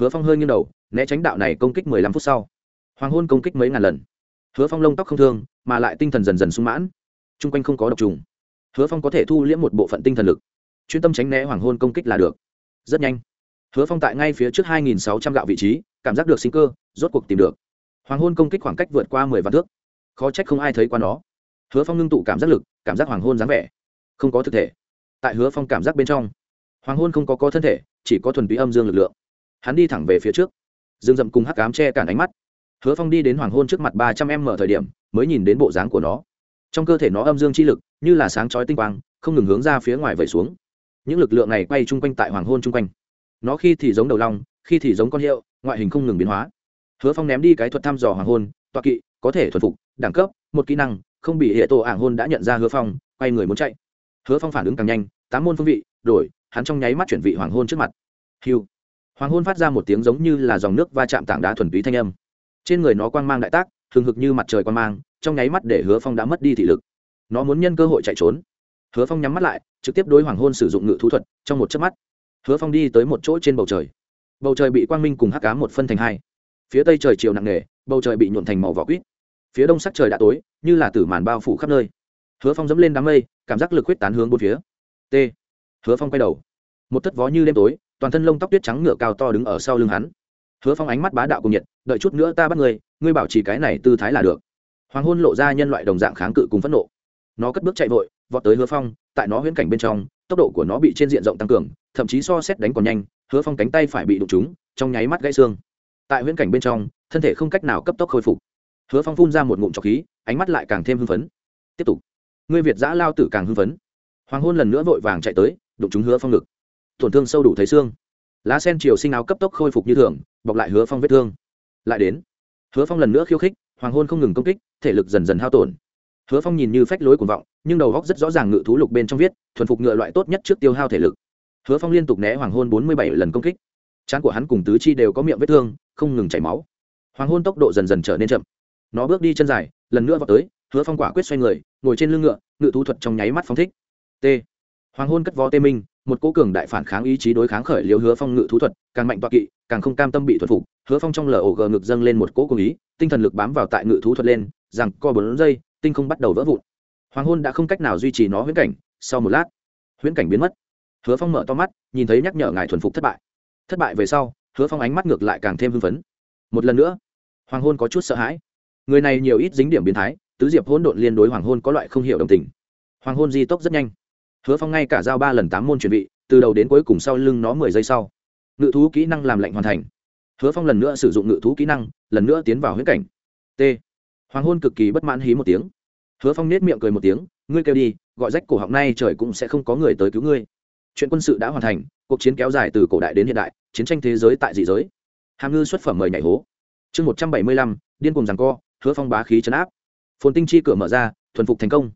Hứa phong hơi nghiêng đầu, né tránh đạo này công kích mười lăm phút sau. Hoàng hôn công kích mấy ngàn lần hứa phong lông tóc không thương, mà lại tinh thần dần dần sung mãn. T r u n g quanh không có độc trùng. Hứa phong có thể thu liễm một bộ phận tinh thần lực. Chuyên tâm tránh né hoàng hôn công kích là được. Rất nhanh, hứa phong tại ngay phía trước 2.600 gạo vị trí, cảm giác được sinh cơ, rốt cuộc tìm được. Hoàng hôn công kích khoảng cách vượt qua mười vạn thước. Khó trách không ai thấy qua nó. Hứa phong ngưng tụ cảm giác lực, cảm giác hoàng hôn dáng vẻ. Không có thực thể. Tại hứa phong cảm giác bên trong, hoàng hôn không có có thân thể, chỉ có thuần túy âm dương lực lượng. Hắn đi thẳng về phía trước. Dương dậm cùng hắc cám che cản ánh mắt hứa phong đi đến hoàng hôn trước mặt ba trăm em mở thời điểm, mới nhìn đến bộ dáng của nó. Trong cơ thể nó âm dương chi lực, như là sáng chói tinh quang, không ngừng hướng ra phía ngoài vẩy xuống. Những lực lượng này quay chung quanh tại hoàng hôn chung quanh. Nó khi thì giống đầu long, khi thì giống con hiệu, ngoại hình không ngừng biến hóa. Hứa phong ném đi cái thuật thăm dò hoàng hôn toa kỵ, có thể thuần phục, đẳng cấp, một kỹ năng, không bị hệ tổ ảng hôn đã nhận ra hứa phong, quay người muốn chạy. Hứa phong phản ứng càng nhanh, tám môn phương vị, đổi, hắn trong nháy mắt chuyển vị hoàng hôn trước mặt. Hiu hoàng hôn phát ra một tiếng giống như là dòng nước va chạm tảng đá thuần túy thanh âm trên người nó quang mang đại tác, hừng hực như mặt trời quang mang, trong nháy mắt để hứa phong đã mất đi thị lực. Nó muốn nhân cơ hội chạy trốn. Hứa phong nhắm mắt lại, trực tiếp đối hoàng hôn sử dụng ngự thú thuật, trong một chớp mắt, hứa phong đi tới một chỗ trên bầu trời. Bầu trời bị quang minh cùng hắc cá một phân thành hai. Phía tây trời chiều nặng nề, bầu trời bị nhuộn thành màu vỏ quýt. Phía đông sắc trời đã tối, như là tử màn bao phủ khắp nơi. Hứa phong dẫm lên đám mây, cảm giác lực huyết tán hướng bốn phía. T. Hứa phong quay đầu. Một thất vó như đêm tối, toàn thân lông tóc tuyết trắng ngựa cao to đứng ở sau lưng hắn hứa phong ánh mắt bá đạo cùng nhiệt, đợi chút nữa ta bắt ngươi. ngươi bảo trì cái này tư thái là được. Hoàng hôn lộ ra nhân loại đồng dạng kháng cự cùng phẫn nộ. Nó cất bước chạy vội, vọt tới hứa phong, tại nó huyễn cảnh bên trong, tốc độ của nó bị trên diện rộng tăng cường, thậm chí so xét đánh còn nhanh, hứa phong cánh tay phải bị đụng trúng, trong nháy mắt gãy xương. Tại huyễn cảnh bên trong, thân thể không cách nào cấp tốc khôi phục. Hứa phong phun ra một ngụm trọc khí, ánh mắt lại càng thêm hưng phấn. Tiếp tục, ngươi việt giã lao tử càng hưng phấn. Hoàng hôn lần nữa vội vàng chạy tới, đụng trúng hứa phong ngực. Tổn thương sâu đủ thấy xương lá sen chiều sinh áo cấp tốc khôi phục như thường, bọc lại hứa phong vết thương. Lại đến, hứa phong lần nữa khiêu khích, hoàng hôn không ngừng công kích, thể lực dần dần hao tổn. Hứa phong nhìn như phách lối cuồng vọng, nhưng đầu góc rất rõ ràng ngự thú lục bên trong viết, thuần phục ngựa loại tốt nhất trước tiêu hao thể lực. Hứa phong liên tục né hoàng hôn bốn mươi bảy lần công kích. Trán của hắn cùng tứ chi đều có miệng vết thương, không ngừng chảy máu. Hoàng hôn tốc độ dần dần trở nên chậm. Nó bước đi chân dài, lần nữa vào tới, hứa phong quả quyết xoay người, ngồi trên lưng ngựa, ngự thú thuật trong nháy mắt phong thích. T. Hoàng hôn cất vó tê minh một cố cường đại phản kháng ý chí đối kháng khởi liều hứa phong ngự thú thuật, càng mạnh toạc kỵ, càng không cam tâm bị thuần phục, hứa phong trong lở ổ gờ ngực dâng lên một cỗ cùng ý, tinh thần lực bám vào tại ngự thú thuật lên, rằng co bốn giây, tinh không bắt đầu vỡ vụn. Hoàng hôn đã không cách nào duy trì nó huyễn cảnh, sau một lát, huyễn cảnh biến mất. Hứa phong mở to mắt, nhìn thấy nhắc nhở ngài thuần phục thất bại. Thất bại về sau, hứa phong ánh mắt ngược lại càng thêm hưng phấn. Một lần nữa, hoàng hôn có chút sợ hãi. Người này nhiều ít dính điểm biến thái, tứ diệp hỗn độn liên đối hoàng hôn có loại không hiểu đồng tình. Hoàng hôn di tốc rất nhanh hứa phong ngay cả giao ba lần tám môn chuẩn bị từ đầu đến cuối cùng sau lưng nó mười giây sau. Ngự thú kỹ năng làm lạnh hoàn thành. Hứa phong lần nữa sử dụng ngự thú kỹ năng, lần nữa tiến vào huyết cảnh. T. Hoàng hôn cực kỳ bất mãn hí một tiếng. Hứa phong nết miệng cười một tiếng, ngươi kêu đi, gọi rách cổ họng nay trời cũng sẽ không có người tới cứu ngươi. Chuyện quân sự đã hoàn thành, cuộc chiến kéo dài từ cổ đại đến hiện đại, chiến tranh thế giới tại dị giới. Hàm ngư xuất phẩm mời nhảy hố. Chương một trăm bảy mươi lăm, điên cùng rằng co, hứa phong bá khí chấn áp. Phồn tinh chi cửa mở ra, thuần phục thành công.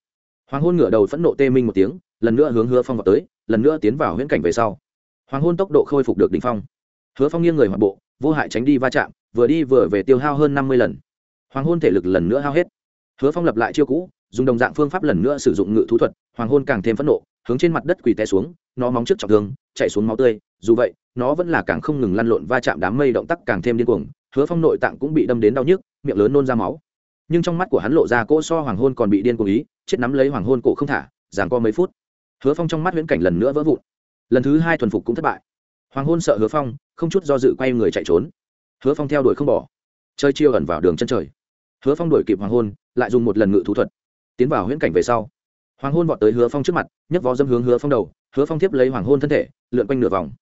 Hoàng hôn ngửa đầu phẫn nộ tê minh một tiếng lần nữa hướng hứa phong vào tới, lần nữa tiến vào huyễn cảnh về sau. Hoàng hôn tốc độ khôi phục được đ ỉ n h phong. Hứa phong nghiêng người hoạt bộ, vô hại tránh đi va chạm, vừa đi vừa về tiêu hao hơn năm mươi lần. Hoàng hôn thể lực lần nữa hao hết. Hứa phong lập lại chiêu cũ, dùng đồng dạng phương pháp lần nữa sử dụng ngự thú thuật, hoàng hôn càng thêm phẫn nộ, hướng trên mặt đất quỳ té xuống, nó móng trước trọng thương, chạy xuống máu tươi, dù vậy, nó vẫn là càng không ngừng lăn lộn va chạm đám mây động tác càng thêm điên cuồng, hứa phong nội tạng cũng bị đâm đến đau nhức, miệng lớn nôn ra máu. Nhưng trong mắt của hắn lộ ra cỗ so hoàng hôn còn bị điên cuồng ý, chết nắm lấy hoàng hôn cổ không thả, giảng co mấy phút hứa phong trong mắt huyễn cảnh lần nữa vỡ vụn. Lần thứ hai thuần phục cũng thất bại. Hoàng hôn sợ hứa phong, không chút do dự quay người chạy trốn. Hứa phong theo đuổi không bỏ. Chơi chiêu ẩn vào đường chân trời. Hứa phong đuổi kịp hoàng hôn, lại dùng một lần ngự thủ thuật. Tiến vào huyễn cảnh về sau, hoàng hôn vọt tới hứa phong trước mặt, nhấc vó dâm hướng hứa phong đầu. Hứa phong tiếp lấy hoàng hôn thân thể, lượn quanh nửa vòng.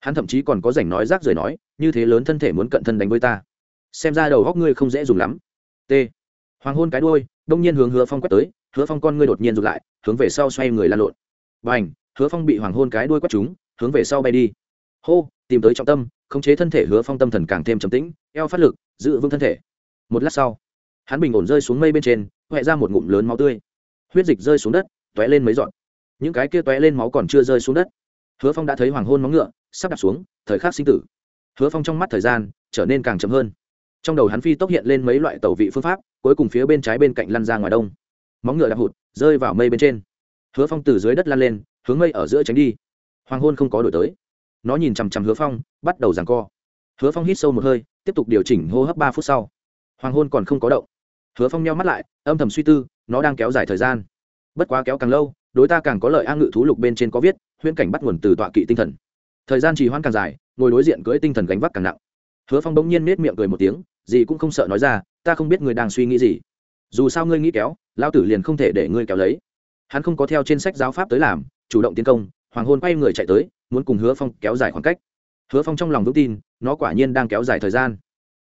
Hắn thậm chí còn có rảnh nói rác rời nói, như thế lớn thân thể muốn cận thân đánh với ta. Xem ra đầu góc ngươi không dễ dùng lắm. T. Hoàng hôn cái đôi đông nhiên hướng hứa phong quét tới. Hứa phong con ngươi đột nhiên rụt lại, hướng về sau xoay người lan lộn b à n h hứa phong bị hoàng hôn cái đuôi quất chúng, hướng về sau bay đi. Hô, tìm tới trọng tâm, khống chế thân thể hứa phong tâm thần càng thêm trầm tĩnh, eo phát lực, giữ vững thân thể. Một lát sau, hắn bình ổn rơi xuống mây bên trên huệ ra một ngụm lớn máu tươi. Huyết dịch rơi xuống đất t ó é lên mấy dọn những cái kia t ó é lên máu còn chưa rơi xuống đất. Hứa phong đã thấy hoàng hôn móng ngựa, sắp đặt xuống, thời khắc sinh tử. Hứa phong trong mắt thời gian trở nên càng chậm hơn. Trong đầu hắn phi tốc hiện lên mấy loại tẩu vị phương pháp, cuối cùng phía bên trái bên cạnh lăn ra ngoài đông. Móng ngựa đạp hụt, rơi vào mây bên trên hứa phong từ dưới đất lăn lên, hướng mây ở giữa tránh đi. Hoàng hôn không có đổi tới. Nó nhìn chằm chằm hứa phong, bắt đầu giằng co. Hứa phong hít sâu một hơi, tiếp tục điều chỉnh hô hấp ba phút sau. Hoàng hôn còn không có động. Hứa phong nheo mắt lại, âm thầm suy tư, nó đang kéo dài thời gian. Bất quá kéo càng lâu, đối ta càng có lợi a ngự thú lục bên trên có viết, huyễn cảnh bắt nguồn từ tọa kỵ tinh thần. Thời gian trì hoãn càng dài, ngồi đối diện cưỡi tinh thần gánh vác càng nặng. Hứa phong bỗng nhiên nết miệng cười một tiếng, gì cũng không sợ nói ra, ta không biết người đang suy nghĩ gì. Dù sao ngươi nghĩ kéo lao tử liền không thể để ngươi kéo lấy hắn không có theo trên sách giáo pháp tới làm, chủ động tiến công, hoàng hôn quay người chạy tới, muốn cùng hứa phong kéo dài khoảng cách. Hứa phong trong lòng vững tin, nó quả nhiên đang kéo dài thời gian.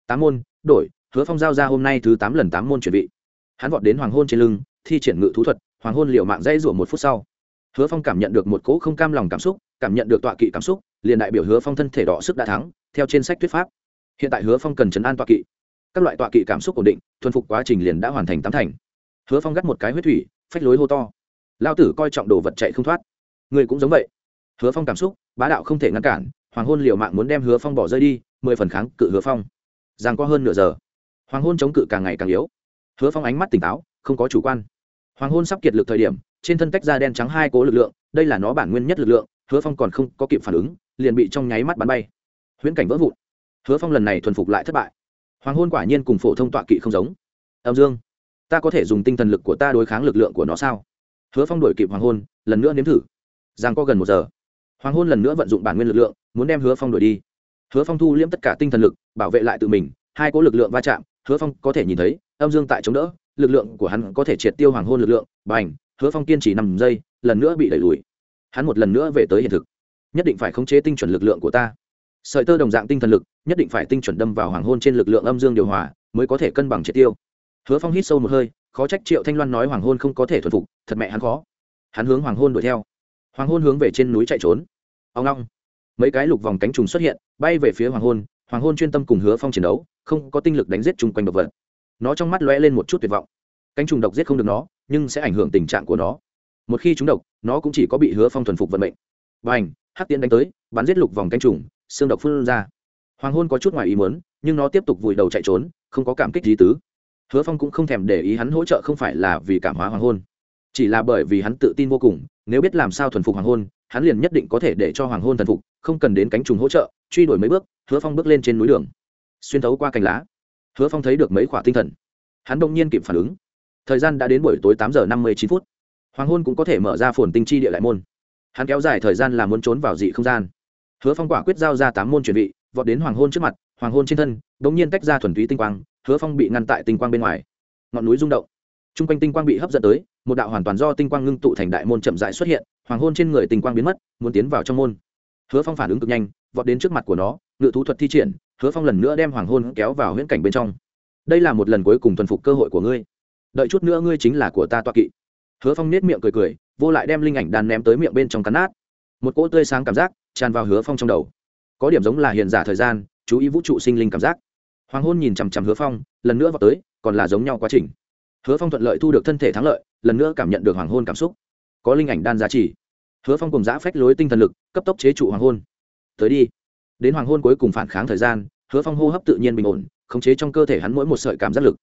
Tám môn, đổi, hứa phong giao ra hôm nay thứ tám lần tám môn chuẩn bị. Hắn vọt đến hoàng hôn trên lưng, thi triển ngự thú thuật, hoàng hôn liệu mạng dây rủa một phút sau. Hứa phong cảm nhận được một cỗ không cam lòng cảm xúc, cảm nhận được tọa kỵ cảm xúc, liền đại biểu hứa phong thân thể đỏ sức đã thắng, theo trên sách thuyết pháp. Hiện tại hứa phong cần chấn an tọa kỵ. Các loại tọa kỵ cảm xúc ổn định, thuần phục quá trình liền đã hoàn thành tám thành. Hứa phong gắt một cái huyết thủy, phách lối hô to lao tử coi trọng đồ vật chạy không thoát. Người cũng giống vậy. Hứa phong cảm xúc, bá đạo không thể ngăn cản, hoàng hôn liều mạng muốn đem hứa phong bỏ rơi đi, mười phần kháng cự hứa phong. Rằng có hơn nửa giờ. Hoàng hôn chống cự càng ngày càng yếu. Hứa phong ánh mắt tỉnh táo, không có chủ quan. Hoàng hôn sắp kiệt lực thời điểm, trên thân tách da đen trắng hai cố lực lượng, đây là nó bản nguyên nhất lực lượng, hứa phong còn không có kịp phản ứng, liền bị trong nháy mắt bắn bay. Huyễn cảnh vỡ vụn. Hứa phong lần này thuần phục lại thất bại. Hoàng hôn quả nhiên cùng phổ thông tọa kỵ không giống. Âm dương, ta có thể dùng tinh thần lực của ta đối kháng lực lượng của nó sao? Hứa phong đổi kịp hoàng hôn, lần nữa nếm thử. Giang có gần một giờ. Hoàng hôn lần nữa vận dụng bản nguyên lực lượng, muốn đem hứa phong đổi đi. Hứa phong thu liễm tất cả tinh thần lực, bảo vệ lại tự mình, hai cỗ lực lượng va chạm, hứa phong có thể nhìn thấy, âm dương tại chống đỡ, lực lượng của hắn có thể triệt tiêu hoàng hôn lực lượng b à n h hứa phong kiên trì năm giây, lần nữa bị đẩy lùi. Hắn một lần nữa về tới hiện thực. Nhất định phải khống chế tinh chuẩn lực lượng của ta. Sợi tơ đồng dạng tinh thần lực, nhất định phải tinh chuẩn đâm vào hoàng hôn trên lực lượng âm dương điều hòa, mới có thể cân bằng triệt tiêu. Hứa phong hít sâu một hơi khó trách triệu thanh loan nói hoàng hôn không có thể thuần phục, thật mẹ hắn khó. Hắn hướng hoàng hôn đuổi theo. Hoàng hôn hướng về trên núi chạy trốn. Ông long. Mấy cái lục vòng cánh trùng xuất hiện, bay về phía hoàng hôn hoàng hôn chuyên tâm cùng hứa phong chiến đấu, không có tinh lực đánh giết chung quanh độc vật. Nó trong mắt lóe lên một chút tuyệt vọng. Cánh trùng độc giết không được nó, nhưng sẽ ảnh hưởng tình trạng của nó. Một khi chúng độc, nó cũng chỉ có bị hứa phong thuần phục vận mệnh. Và ảnh hắc tiến đánh tới, bắn giết lục vòng cánh trùng, xương độc phun ra. Hoàng hôn có chút ngoài ý muốn, nhưng nó tiếp tục vùi đầu chạy trốn, không có cảm kích gì tứ hứa phong cũng không thèm để ý hắn hỗ trợ không phải là vì cảm hóa hoàng hôn, chỉ là bởi vì hắn tự tin vô cùng, nếu biết làm sao thuần phục hoàng hôn, hắn liền nhất định có thể để cho hoàng hôn thần phục, không cần đến cánh trùng hỗ trợ, truy đuổi mấy bước, hứa phong bước lên trên núi đường, xuyên thấu qua cành lá. Hứa phong thấy được mấy khoả tinh thần. Hắn đông nhiên kịp phản ứng. Thời gian đã đến buổi tối tám giờ năm mươi chín phút. Hoàng hôn cũng có thể mở ra phồn tinh chi địa lại môn. Hắn kéo dài thời gian là muốn trốn vào dị không gian. Hứa phong quả quyết giao ra tám môn chuẩn bị vọt đến hoàng hôn trước mặt hoàng hôn trên thân đ ỗ n g nhiên tách ra thuần túy tinh quang, hứa phong bị ngăn tại tinh quang bên ngoài. Ngọn núi rung động. T r u n g quanh tinh quang bị hấp dẫn tới, một đạo hoàn toàn do tinh quang ngưng tụ thành đại môn chậm dại xuất hiện, hoàng hôn trên người tinh quang biến mất, muốn tiến vào trong môn. Hứa phong phản ứng cực nhanh, vọt đến trước mặt của nó, ngự thú thuật thi triển, hứa phong lần nữa đem hoàng hôn kéo vào huyễn cảnh bên trong. Đây là một lần cuối cùng thuần phục cơ hội của ngươi. Đợi chút nữa ngươi chính là của ta toa kỵ. Hứa phong nết miệng cười cười, vô lại đem linh ảnh đàn ném tới miệng bên trong cắn nát. Một cỗ tươi sáng cảm giác tràn vào hứa phong trong đầu. Có điểm giống là hiện giả thời gian chú ý vũ trụ sinh linh cảm giác. Hoàng hôn nhìn chằm chằm hứa phong, lần nữa vào tới, còn là giống nhau quá trình. Hứa phong thuận lợi thu được thân thể thắng lợi, lần nữa cảm nhận được hoàng hôn cảm xúc. Có linh ảnh đan giá trị. Hứa phong cùng giã phách lối tinh thần lực, cấp tốc chế trụ hoàng hôn. Tới đi. Đến hoàng hôn cuối cùng phản kháng thời gian, hứa phong hô hấp tự nhiên bình ổn, khống chế trong cơ thể hắn mỗi một sợi cảm giác lực.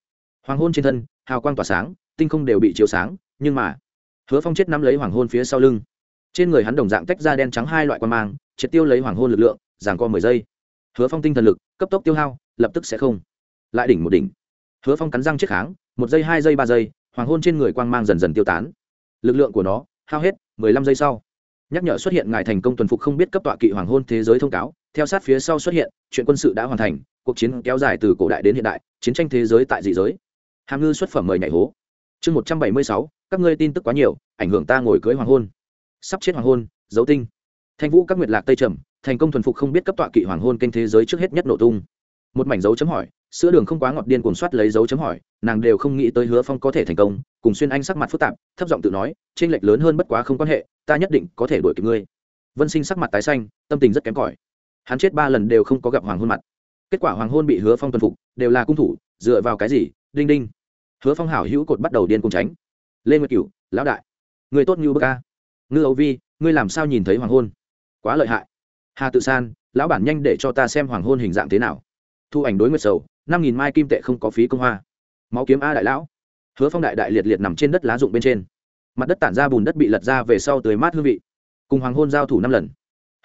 Hoàng hôn trên thân, hào quang tỏa sáng, tinh không đều bị chiếu sáng, nhưng mà, hứa phong chết nắm lấy hoàng hôn phía sau lưng. Trên người hắn đồng dạng tách ra đen trắng hai loại quan mang, triệt tiêu lấy hoàng hôn lực lượng giảng co mười giây hứa phong tinh thần lực, cấp tốc tiêu hao, lập tức sẽ không. Lại đỉnh một đỉnh. Hứa phong cắn răng chiếc kháng, một giây, hai giây, ba giây, hoàng hôn trên người quang mang dần dần tiêu tán. Lực lượng của nó, hao hết, mười lăm giây sau. Nhắc nhở xuất hiện ngài thành công tuần phục không biết cấp tọa kỵ hoàng hôn thế giới thông cáo, theo sát phía sau xuất hiện, chuyện quân sự đã hoàn thành, cuộc chiến kéo dài từ cổ đại đến hiện đại, chiến tranh thế giới tại dị giới. Hàm ngư xuất phẩm mời nhảy hố. Chương một trăm bảy mươi sáu, các ngươi tin tức quá nhiều, ảnh hưởng ta ngồi cưới hoàng hôn. Sắp chết hoàng hôn dấu tinh. Thanh vũ, các nguyệt lạc tây trầm thành công thuần phục không biết cấp tọa kỵ hoàng hôn kênh thế giới trước hết nhất nổ tung. Một mảnh dấu chấm hỏi, sữa đường không quá ngọt điên cuồng soát lấy dấu chấm hỏi, nàng đều không nghĩ tới hứa phong có thể thành công, cùng xuyên anh sắc mặt phức tạp, thấp giọng tự nói trên lệch lớn hơn bất quá không quan hệ, ta nhất định có thể đuổi kịp ngươi. Vân sinh sắc mặt tái xanh, tâm tình rất kém cỏi. Hắn chết ba lần đều không có gặp hoàng hôn mặt. Kết quả hoàng hôn bị hứa phong tuần phục, đều là cung thủ, dựa vào cái gì? Đinh đinh. Hứa phong hảo hữu cột bắt đầu điên cùng tránh. Lê nguyệt cửu, lão đại. Người tốt như bơ ca ngư ấu vi, ngươi làm sao nhìn thấy hoàng hôn? Quá lợi hại hà tự san, lão bản nhanh để cho ta xem hoàng hôn hình dạng thế nào. Thu ảnh đối nguyệt sầu, năm nghìn mai kim tệ không có phí công hoa. Máu kiếm a đại lão. Hứa phong đại đại liệt liệt nằm trên đất lá rụng bên trên. Mặt đất tản ra bùn đất bị lật ra về sau tới mát hương vị. Cùng hoàng hôn giao thủ năm lần.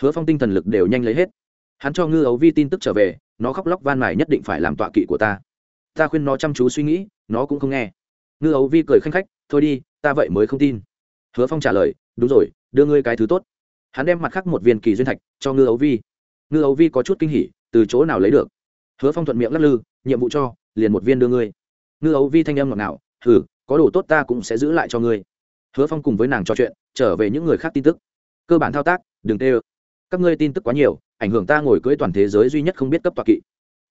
Hứa phong tinh thần lực đều nhanh lấy hết. Hắn cho ngư ấu vi tin tức trở về, nó khóc lóc van mài nhất định phải làm tọa kỵ của ta. Ta khuyên nó chăm chú suy nghĩ, nó cũng không nghe. Ngư ấu vi cười khanh khách, thôi đi, ta vậy mới không tin. Hứa phong trả lời, đúng rồi, đưa ngươi cái thứ tốt hắn đem mặt khác một viên kỳ duyên thạch cho ngư ấu vi. Ngư ấu vi có chút kinh hỉ, từ chỗ nào lấy được? Hứa phong thuận miệng lắc lư, nhiệm vụ cho, liền một viên đưa ngươi. Ngư ấu vi thanh âm ngọt ngào thử có đồ tốt ta cũng sẽ giữ lại cho ngươi. Hứa phong cùng với nàng trò chuyện, trở về những người khác tin tức. Cơ bản thao tác, đừng tê ơ, các ngươi tin tức quá nhiều, ảnh hưởng ta ngồi cưới toàn thế giới duy nhất không biết cấp tọa kỵ.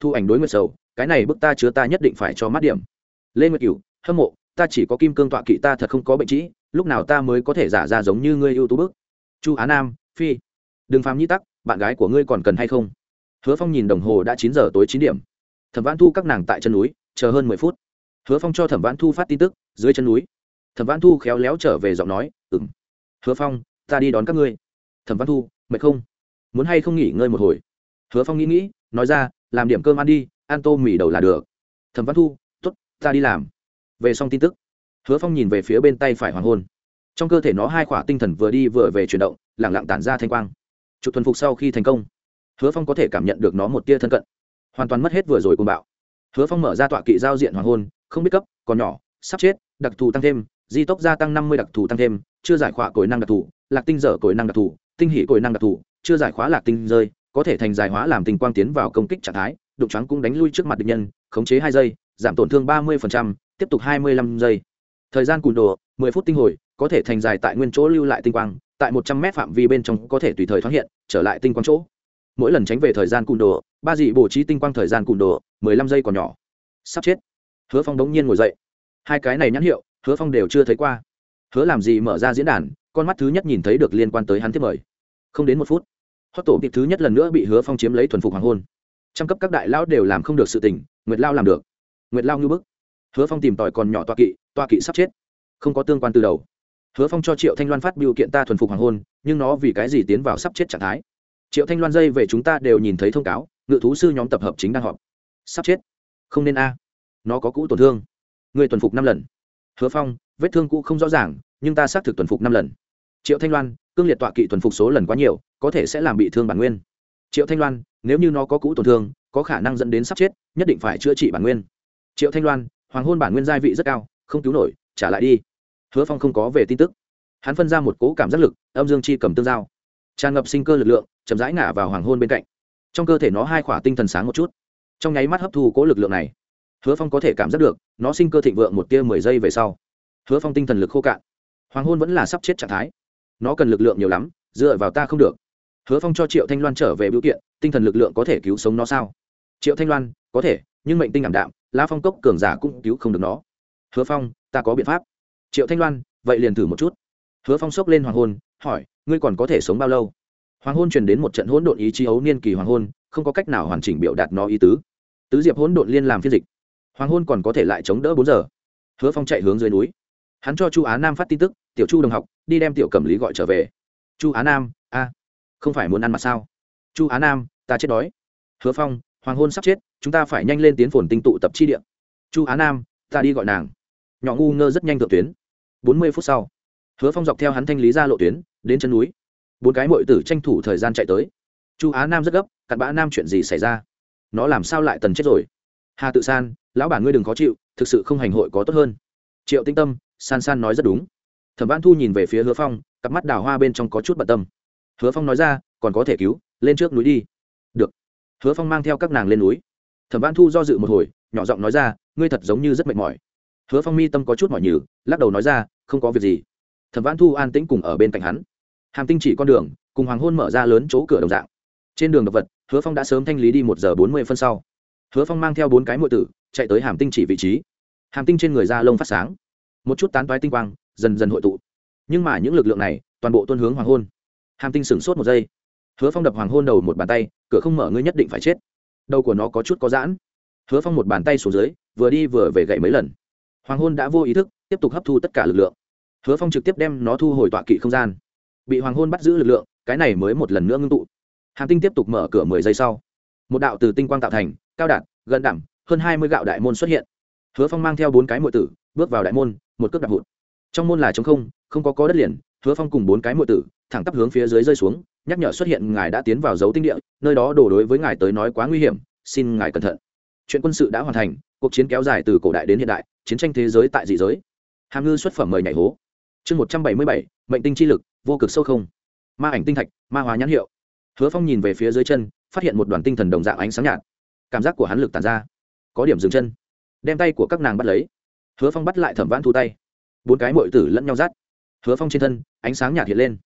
Thu ảnh đối nguyệt sầu, cái này bức ta chứa ta nhất định phải cho mắt điểm. Lê nguyệt cửu, hâm mộ, ta chỉ có kim cương tọa kỵ ta thật không có bệnh trĩ lúc nào ta mới có thể giả ra giống như ngươi ưu tú bức? Chu á nam, phi. Đừng phàm nhĩ tắc, bạn gái của ngươi còn cần hay không? Hứa phong nhìn đồng hồ đã chín giờ tối chín điểm. Thẩm vãn thu các nàng tại chân núi, chờ hơn mười phút. Hứa phong cho thẩm vãn thu phát tin tức, dưới chân núi. Thẩm vãn thu khéo léo trở về giọng nói ừ m hứa phong, ta đi đón các ngươi. Thẩm vãn thu, mệt không? Muốn hay không nghỉ ngơi một hồi? Hứa phong nghĩ nghĩ, nói ra, làm điểm cơm ăn đi, ăn tô mì đầu là được. Thẩm vãn thu t ố t ta đi làm. Về xong tin tức, hứa phong nhìn về phía bên tay phải hoàng hôn trong cơ thể nó hai khỏa tinh thần vừa đi vừa về chuyển động lẳng lặng tản ra thanh quang. Trục thuần phục sau khi thành công, hứa phong có thể cảm nhận được nó một tia thân cận. Hoàn toàn mất hết vừa rồi côn bạo. Hứa phong mở ra tọa kỵ giao diện hoàng hôn, không biết cấp, còn nhỏ, sắp chết, đặc thù tăng thêm, di tốc gia tăng năm mươi đặc thù tăng thêm, chưa giải khỏa cối năng đặc thù, lạc tinh dở cối năng đặc thù, tinh hỷ cối năng đặc thù, chưa giải khóa lạc tinh rơi, có thể thành giải hóa làm tình quang tiến vào công kích trạng thái, đụng trắng cũng đánh lui trước mặt địch nhân, khống chế hai giây, giảm tổn thương ba mươi tiếp tục hai mươi lăm giây thời gian cùn đồ, mười phút tinh hồi, có thể thành dài tại nguyên chỗ lưu lại tinh quang, tại một trăm mét phạm vi bên trong có thể tùy thời thoát hiện, trở lại tinh quang chỗ. Mỗi lần tránh về thời gian cùn đồ, ba dị bổ trí tinh quang thời gian cùn đồ, mười lăm giây còn nhỏ. Sắp chết. Hứa phong đống nhiên ngồi dậy. Hai cái này nhãn hiệu, hứa phong đều chưa thấy qua. Hứa làm gì mở ra diễn đàn, con mắt thứ nhất nhìn thấy được liên quan tới hắn tiếp mời. Không đến một phút hót tổ kịp thứ nhất lần nữa bị hứa phong chiếm lấy thuần phục hoàng hôn. Trăm cấp các đại lão đều làm không được sự tình, nguyệt lao làm được. Nguyệt lao như bức. Hứa phong tìm tòi còn nhỏ toa kỵ toa kỵ sắp chết. Không có tương quan từ đầu. Hứa phong cho triệu thanh loan phát biểu kiện ta thuần phục hoàng hôn, nhưng nó vì cái gì tiến vào sắp chết trạng thái? Triệu thanh loan dây về chúng ta đều nhìn thấy thông cáo, ngự thú sư nhóm tập hợp chính đang họp. Sắp chết? Không nên a. Nó có cũ tổn thương. Người tuần phục năm lần. Hứa phong, vết thương cũ không rõ ràng, nhưng ta xác thực tuần phục năm lần. Triệu thanh loan, cương liệt tọa kỵ tuần phục số lần quá nhiều, có thể sẽ làm bị thương bản nguyên. Triệu thanh loan, nếu như nó có cũ tổn thương, có khả năng dẫn đến sắp chết, nhất định phải chữa trị bản nguyên. Triệu thanh loan, hoàng hôn bản nguyên gia vị rất cao không cứu nổi, trả lại đi. Hứa phong không có về tin tức. Hắn phân ra một cố cảm giác lực, âm dương chi cầm tương giao. Tràn ngập sinh cơ lực lượng, chậm rãi ngả vào hoàng hôn bên cạnh. Trong cơ thể nó hai khỏa tinh thần sáng một chút. Trong nháy mắt hấp thu cố lực lượng này, hứa phong có thể cảm giác được, nó sinh cơ thịnh vượng một tia mười giây về sau. Hứa phong tinh thần lực khô cạn. Hoàng hôn vẫn là sắp chết trạng thái. Nó cần lực lượng nhiều lắm, dựa vào ta không được. Hứa phong cho triệu thanh loan trở về biểu kiện, tinh thần lực lượng có thể cứu sống nó sao? Triệu thanh loan, có thể, nhưng mệnh tinh ảm đạm, la phong cốc cường giả cũng cứu không được nó hứa phong, ta có biện pháp. Triệu thanh loan, vậy liền thử một chút. Hứa phong sốc lên hoàng hôn, hỏi, ngươi còn có thể sống bao lâu? Hoàng hôn truyền đến một trận hỗn độn ý chí ấu niên kỳ hoàng hôn, không có cách nào hoàn chỉnh biểu đạt nó ý tứ. Tứ diệp hỗn độn liên làm phiên dịch. Hoàng hôn còn có thể lại chống đỡ bốn giờ. Hứa phong chạy hướng dưới núi. Hắn cho chu á nam phát tin tức, tiểu chu đồng học, đi đem tiểu cẩm lý gọi trở về. Chu á nam, a, không phải muốn ăn mặt sao? Chu á nam, ta chết đói. Hứa phong, hoàng hôn sắp chết, chúng ta phải nhanh lên tiến phồn tinh tụ tập chi điện chu á nam, ta đi gọi nàng nhỏ ngu ngơ rất nhanh thượng tuyến. Bốn mươi phút sau, hứa phong dọc theo hắn thanh lý ra lộ tuyến, đến chân núi. Bốn cái mội tử tranh thủ thời gian chạy tới. Chu á nam rất gấp, cặn bã nam chuyện gì xảy ra? Nó làm sao lại tần chết rồi? Hà tự san, lão bản ngươi đừng khó chịu, thực sự không hành hội có tốt hơn. Triệu tinh tâm, san san nói rất đúng. Thẩm văn thu nhìn về phía hứa phong, cặp mắt đào hoa bên trong có chút bận tâm. Hứa phong nói ra, còn có thể cứu, lên trước núi đi. Được. Hứa phong mang theo các nàng lên núi. Thẩm văn thu do dự một hồi, nhỏ giọng nói ra, ngươi thật giống như rất mệt mỏi hứa phong mi tâm có chút mỏi nhừ, lắc đầu nói ra, không có việc gì. Thẩm văn thu an tĩnh cùng ở bên cạnh hắn. Hàm tinh chỉ con đường, cùng hoàng hôn mở ra lớn chỗ cửa đồng dạng. Trên đường đ ộ vật, hứa phong đã sớm thanh lý đi một giờ bốn mươi phân sau. Hứa phong mang theo bốn cái muội tử, chạy tới hàm tinh chỉ vị trí. Hàm tinh trên người da lông phát sáng. Một chút tán toái tinh quang, dần dần hội tụ. Nhưng mà những lực lượng này, toàn bộ tuân hướng hoàng hôn. Hàm tinh sửng sốt một giây. Hứa phong đập hoàng hôn đầu một bàn tay, cửa không mở, ngươi nhất định phải chết. Đầu của nó có chút có giãn. Hứa phong một bàn tay xuống dưới, vừa đi vừa về gậy mấy lần hoàng hôn đã vô ý thức, tiếp tục hấp thu tất cả lực lượng. Hứa phong trực tiếp đem nó thu hồi tọa kỵ không gian. Bị hoàng hôn bắt giữ lực lượng, cái này mới một lần nữa ngưng tụ. Hàm tinh tiếp tục mở cửa mười giây sau. Một đạo từ tinh quang tạo thành, cao đạt, gần đảm hơn hai mươi gạo đại môn xuất hiện. Hứa phong mang theo bốn cái m tử, bước vào đại môn, một cước đạp hụt. Trong môn là t không không có có đất liền, hứa phong cùng bốn cái m tử, thẳng tắp hướng phía dưới rơi xuống, nhắc nhở xuất hiện ngài đã tiến vào dấu tinh địa, nơi đó đổ đối với ngài tới nói quá nguy hiểm, xin ngài cẩn thận. Chuyện quân sự đã hoàn thành, cuộc chiến kéo dài từ cổ đại đến hiện đại chiến tranh thế giới tại dị giới. Hàm ngư xuất phẩm mời nhảy hố. Chương một trăm bảy mươi bảy, mệnh tinh chi lực, vô cực sâu không. Ma ảnh tinh thạch, ma hóa nhãn hiệu. Hứa phong nhìn về phía dưới chân, phát hiện một đoàn tinh thần đồng dạng ánh sáng nhạt. Cảm giác của hắn lực tàn ra. Có điểm dừng chân. Đem tay của các nàng bắt lấy. Hứa phong bắt lại thẩm vãn thu tay. Bốn cái mội tử lẫn nhau rát hứa phong trên thân, ánh sáng nhạt hiện lên.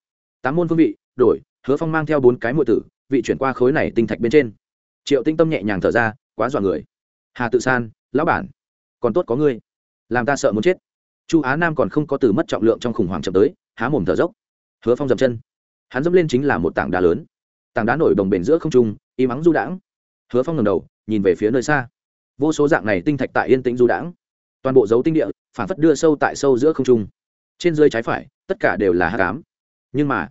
Tám môn phương vị, đổi, hứa phong mang theo bốn cái mội tử, vị chuyển qua khối này tinh thạch bên trên. Triệu tinh tâm nhẹ nhàng thở ra, quá dọa người. Hà tự san, lão bản, còn tốt có ngươi làm ta sợ muốn chết. Chu á nam còn không có từ mất trọng lượng trong khủng hoảng chậm tới, há mồm thở dốc. Hứa phong dậm chân. Hắn dẫm lên chính là một tảng đá lớn. Tảng đá nổi đồng bền giữa không trung, y mắng du đãng. Hứa phong ngầm đầu, nhìn về phía nơi xa. Vô số dạng này tinh thạch tại yên tĩnh du đãng. Toàn bộ dấu tinh địa phản phất đưa sâu tại sâu giữa không trung. Trên dưới trái phải, tất cả đều là hát cám nhưng mà,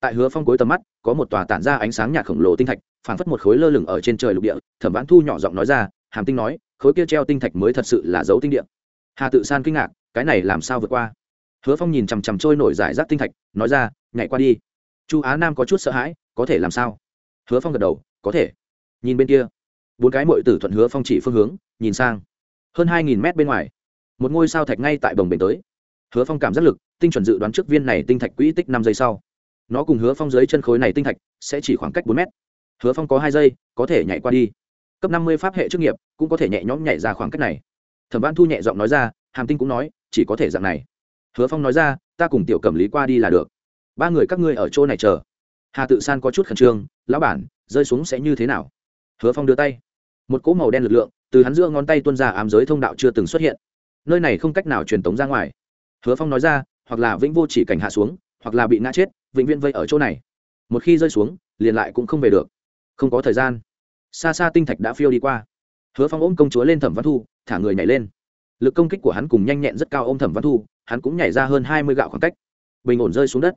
tại hứa phong cuối tầm mắt, có một tòa tản ra ánh sáng nhạt khổng lồ tinh thạch phản phất một khối lơ lửng ở trên trời lục địa, thẩm vãn thu nhỏ giọng nói ra, hàm tinh nói, khối kia treo tinh thạch mới thật sự là dấu tinh địa hà tự san kinh ngạc, cái này làm sao vượt qua? Hứa phong nhìn chằm chằm trôi nổi giải rác tinh thạch, nói ra, nhảy qua đi. Chu á nam có chút sợ hãi, có thể làm sao? Hứa phong gật đầu, có thể. Nhìn bên kia. Bốn cái mội tử thuận hứa phong chỉ phương hướng, nhìn sang. Hơn hai nghìn mét bên ngoài. Một ngôi sao thạch ngay tại bồng bềnh tới. Hứa phong cảm giác lực, tinh chuẩn dự đoán trước viên này tinh thạch quỹ tích năm giây sau. Nó cùng hứa phong dưới chân khối này tinh thạch, sẽ chỉ khoảng cách bốn mét. Hứa phong có hai giây, có thể nhảy qua đi. Cấp năm mươi pháp hệ chức nghiệp, cũng có thể nhẹ nhõm nhảy ra khoảng cách này thẩm văn thu nhẹ giọng nói ra, hàm tinh cũng nói, chỉ có thể dạng này. Hứa phong nói ra, ta cùng tiểu cẩm lý qua đi là được. Ba người các ngươi ở chỗ này chờ. Hà tự san có chút khẩn trương, lão bản, rơi xuống sẽ như thế nào? Hứa phong đưa tay. Một cỗ màu đen lực lượng, từ hắn giữa ngón tay tuân ra ám giới thông đạo chưa từng xuất hiện. Nơi này không cách nào truyền tống ra ngoài. Hứa phong nói ra, hoặc là vĩnh vô chỉ cảnh hạ xuống, hoặc là bị ngã chết, vĩnh viễn vây ở chỗ này. Một khi rơi xuống, liền lại cũng không về được. Không có thời gian. Xa xa tinh thạch đã phiêu đi qua. Hứa phong ôm công chúa lên thẩm văn thu thả người nhảy lên. Lực công kích của hắn cùng nhanh nhẹn rất cao ôm thẩm văn thu, hắn cũng nhảy ra hơn hai mươi gạo khoảng cách. Bình ổn rơi xuống đất.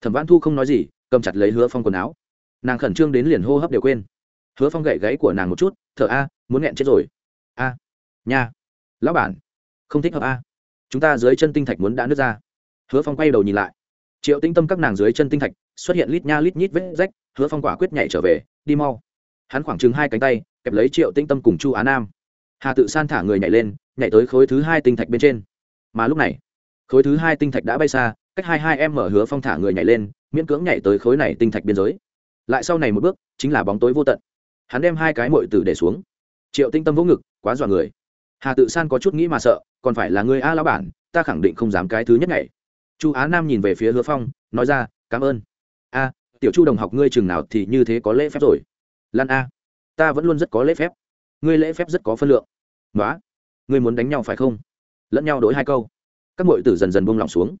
Thẩm văn thu không nói gì, cầm chặt lấy hứa phong quần áo. Nàng khẩn trương đến liền hô hấp đều quên. Hứa phong gậy gáy của nàng một chút, thở a, muốn nghẹn chết rồi. A, nha, lão bản, không thích hợp a. Chúng ta dưới chân tinh thạch muốn đã nứt ra. Hứa phong quay đầu nhìn lại. Triệu tinh tâm các nàng dưới chân tinh thạch, xuất hiện lít nha lít nhít vết rách, hứa phong quả quyết nhảy trở về, đi mau. Hắn khoảng chừng hai cánh tay, kẹp lấy triệu tinh tâm cùng chu á nam hà tự san thả người nhảy lên, nhảy tới khối thứ hai tinh thạch bên trên. Mà lúc này, khối thứ hai tinh thạch đã bay xa, cách hai hai em mở hứa phong thả người nhảy lên, miễn cưỡng nhảy tới khối này tinh thạch biên giới. Lại sau này một bước, chính là bóng tối vô tận. Hắn đem hai cái mội tử để xuống. Triệu tinh tâm vỗ ngực, quá dọa người. Hà tự san có chút nghĩ mà sợ, còn phải là người a lão bản, ta khẳng định không dám cái thứ nhất này. chu á nam nhìn về phía hứa phong, nói ra, cảm ơn. A, tiểu chu đồng học ngươi chừng nào thì như thế có lễ phép rồi. Lan a, ta vẫn luôn rất có lễ phép ngươi lễ phép rất có phân lượng. Nói ngươi muốn đánh nhau phải không? Lẫn nhau đổi hai câu. Các m tử dần dần buông lỏng xuống.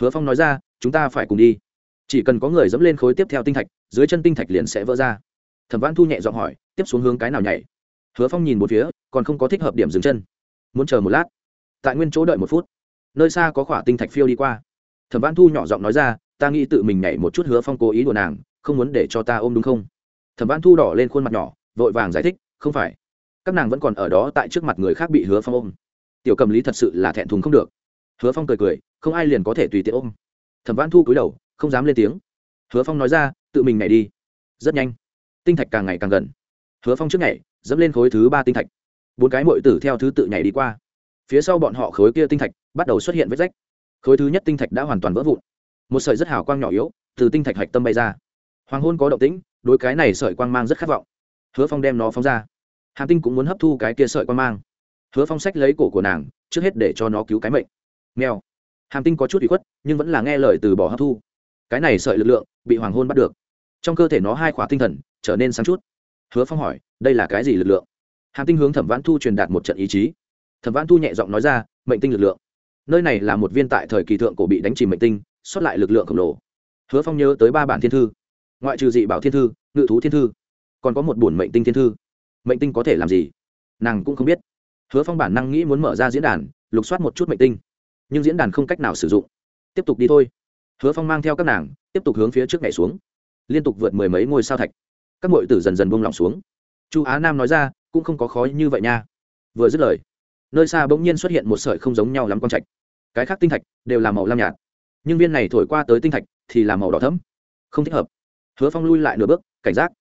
Hứa phong nói ra, chúng ta phải cùng đi. Chỉ cần có người dẫm lên khối tiếp theo tinh thạch, dưới chân tinh thạch liền sẽ vỡ ra. Thẩm văn thu nhẹ giọng hỏi, tiếp xuống hướng cái nào nhảy? Hứa phong nhìn một phía, còn không có thích hợp điểm dừng chân. Muốn chờ một lát. Tại nguyên chỗ đợi một phút. Nơi xa có khỏa tinh thạch phiêu đi qua. Thẩm văn thu nhỏ giọng nói ra, ta nghĩ tự mình nhảy một chút hứa phong cố ý đùa nàng, không muốn để cho ta ôm đúng không? Thẩm văn thu đỏ lên khuôn mặt nhỏ, vội vàng giải thích, không phải các nàng vẫn còn ở đó tại trước mặt người khác bị hứa phong ôm. Tiểu cầm lý thật sự là thẹn thùng không được. Hứa phong cười cười, không ai liền có thể tùy tiện ôm. Thẩm văn thu cúi đầu, không dám lên tiếng. Hứa phong nói ra, tự mình nhảy đi. Rất nhanh, tinh thạch càng ngày càng gần. Hứa phong trước nhảy, dẫm lên khối thứ ba tinh thạch. Bốn cái mội tử theo thứ tự nhảy đi qua. Phía sau bọn họ khối kia tinh thạch bắt đầu xuất hiện vết rách. Khối thứ nhất tinh thạch đã hoàn toàn vỡ vụn. Một sợi rất hào quang nhỏ yếu, từ tinh thạch hạch tâm bay ra. Hoàng hôn có động tĩnh, đối cái này sợi quang mang rất khát vọng. Hứa phong đem nó phóng ra hàm tinh cũng muốn hấp thu cái kia sợi quan mang. Hứa phong sách lấy cổ của nàng, trước hết để cho nó cứu cái mệnh. Nghèo hàm tinh có chút bị khuất, nhưng vẫn là nghe lời từ bỏ hấp thu. Cái này sợi lực lượng, bị hoàng hôn bắt được. Trong cơ thể nó hai khóa tinh thần, trở nên sáng chút. Hứa phong hỏi, đây là cái gì lực lượng? Hàm tinh hướng thẩm vãn thu truyền đạt một trận ý chí. Thẩm vãn thu nhẹ giọng nói ra, mệnh tinh lực lượng. Nơi này là một viên tại thời kỳ thượng cổ bị đánh chìm mệnh tinh xuất lại lực lượng khổng lồ. Hứa phong nhớ tới ba bản thiên thư. Ngoại trừ dị bảo thiên thư, ngự thú thiên thư, còn có một bổn mệnh tinh thiên thư mệnh tinh có thể làm gì? Nàng cũng không biết. Hứa phong bản năng nghĩ muốn mở ra diễn đàn, lục soát một chút mệnh tinh. Nhưng diễn đàn không cách nào sử dụng. Tiếp tục đi thôi. Hứa phong mang theo các nàng, tiếp tục hướng phía trước nhảy xuống. Liên tục vượt mười mấy ngôi sao thạch. Các m tử dần dần buông lỏng xuống. Chu á nam nói ra, cũng không có khó như vậy nha. Vừa dứt lời, nơi xa bỗng nhiên xuất hiện một sợi không giống nhau lắm con trạch. Cái khác tinh thạch đều là màu lam nhạt. Nhưng viên này thổi qua tới tinh thạch thì là màu đỏ thấm không thích hợp. Hứa phong lui lại nửa bước, cảnh giác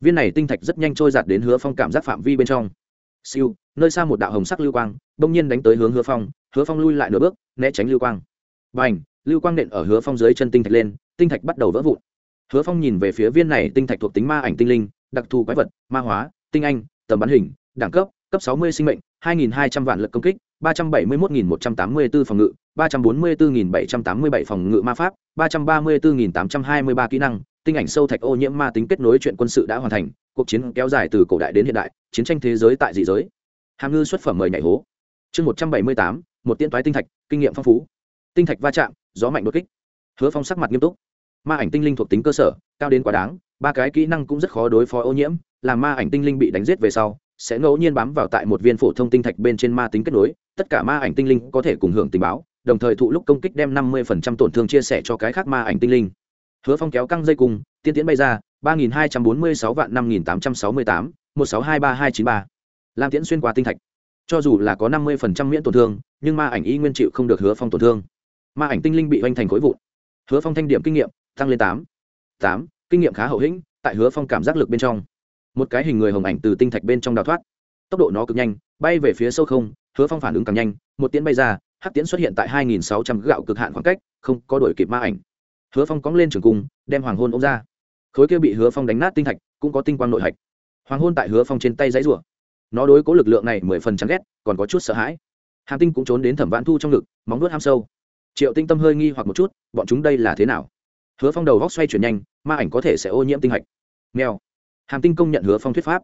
viên này tinh thạch rất nhanh trôi giạt đến hứa phong cảm giác phạm vi bên trong. Siêu, nơi xa một đạo hồng sắc lưu quang, bỗng nhiên đánh tới hướng hứa phong hứa phong lui lại nửa bước, né tránh lưu quang. B à n h lưu quang nện ở hứa phong dưới chân tinh thạch lên, tinh thạch bắt đầu vỡ vụn. Hứa phong nhìn về phía viên này tinh thạch thuộc tính ma ảnh tinh linh, đặc thù quái vật, ma hóa, tinh anh, tầm bắn hình, đẳng cấp cấp sáu mươi sinh mệnh, hai nghìn hai trăm vạn lực công kích, ba trăm bảy mươi một nghìn một trăm tám mươi b ố phòng ngự, ba trăm bốn mươi bốn nghìn bảy trăm tám mươi bảy phòng ngự ma pháp, ba trăm ba mươi bốn nghìn tám trăm hai mươi ba kỹ năng tinh ảnh sâu thạch ô nhiễm ma tính kết nối chuyện quân sự đã hoàn thành, cuộc chiến kéo dài từ cổ đại đến hiện đại, chiến tranh thế giới tại dị giới. Hàm ngư xuất phẩm mời nhảy hố. Chương một trăm bảy mươi tám, một tiên toái tinh thạch, kinh nghiệm phong phú. Tinh thạch va chạm, gió mạnh đột kích. Hứa phong sắc mặt nghiêm túc. Ma ảnh tinh linh thuộc tính cơ sở, cao đến quá đáng, ba cái kỹ năng cũng rất khó đối phó ô nhiễm, làm ma ảnh tinh linh bị đánh giết về sau, sẽ ngẫu nhiên bám vào tại một viên phổ thông tinh thạch bên trên ma tính kết nối, tất cả ma ảnh tinh linh có thể cùng hưởng tình báo, đồng thời thụ lúc công kích đem năm mươi tổn thương chia sẻ cho cái khác ma ảnh tinh linh hứa phong kéo căng dây cùng, tiên tiến bay ra, ba nghìn hai trăm bốn mươi sáu vạn năm nghìn tám trăm sáu mươi tám, một sáu hai ba hai chín ba. Lam tiễn xuyên qua tinh thạch. Cho dù là có năm mươi miễn tổn thương, nhưng ma ảnh y nguyên chịu không được hứa phong tổn thương. Ma ảnh tinh linh bị oanh thành khối vụn. Hứa phong thanh điểm kinh nghiệm, tăng lên tám. Tám, kinh nghiệm khá hậu hĩnh, tại hứa phong cảm giác lực bên trong. Một cái hình người hồng ảnh từ tinh thạch bên trong đào thoát. Tốc độ nó cực nhanh, bay về phía sâu không, hứa phong phản ứng càng nhanh, một tiễn bay ra, hắc tiễn xuất hiện tại hai nghìn sáu trăm gạo cực hạn khoảng cách, không có đổi kịp ma ảnh hứa phong cóng lên trường cung, đem hoàng hôn ôm ra. Khối kia bị hứa phong đánh nát tinh thạch, cũng có tinh quang nội hạch. Hoàng hôn tại hứa phong trên tay dãy rủa. Nó đối cố lực lượng này mười phần chán ghét, còn có chút sợ hãi. Hàm tinh cũng trốn đến thẩm vãn thu trong ngực, móng nuốt ham sâu. Triệu tinh tâm hơi nghi hoặc một chút, bọn chúng đây là thế nào? Hứa phong đầu góc xoay chuyển nhanh, ma ảnh có thể sẽ ô nhiễm tinh hạch. Nghèo hàm tinh công nhận hứa phong thuyết pháp.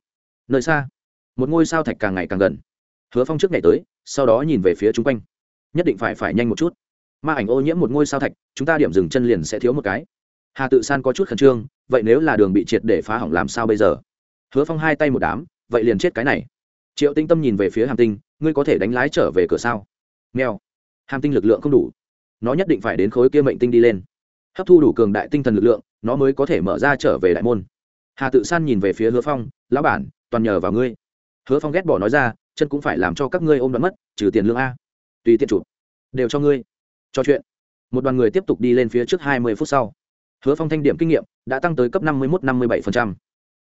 Nơi xa, một ngôi sao thạch càng ngày càng gần. Hứa phong trước ngày tới, sau đó nhìn về phía chung quanh. Nhất định phải phải nhanh một chút ma ảnh ô nhiễm một ngôi sao thạch, chúng ta điểm dừng chân liền sẽ thiếu một cái. Hà tự san có chút khẩn trương, vậy nếu là đường bị triệt để phá hỏng làm sao bây giờ? Hứa phong hai tay một đám, vậy liền chết cái này. Triệu tinh tâm nhìn về phía hàm tinh, ngươi có thể đánh lái trở về cửa sao? Nghèo hàm tinh lực lượng không đủ. Nó nhất định phải đến khối kia mệnh tinh đi lên. Hấp thu đủ cường đại tinh thần lực lượng, nó mới có thể mở ra trở về đại môn. Hà tự san nhìn về phía hứa phong, lão bản, toàn nhờ vào ngươi. Hứa phong ghét bỏ nói ra, chân cũng phải làm cho các ngươi ôm đoán mất, trừ tiền lương a. Tùy tiện chụp. Đều cho ngươi cho chuyện. Một đoàn người tiếp tục đi lên phía trước hai mươi phút sau. Hứa phong thanh điểm kinh nghiệm đã tăng tới cấp năm mươi một năm mươi bảy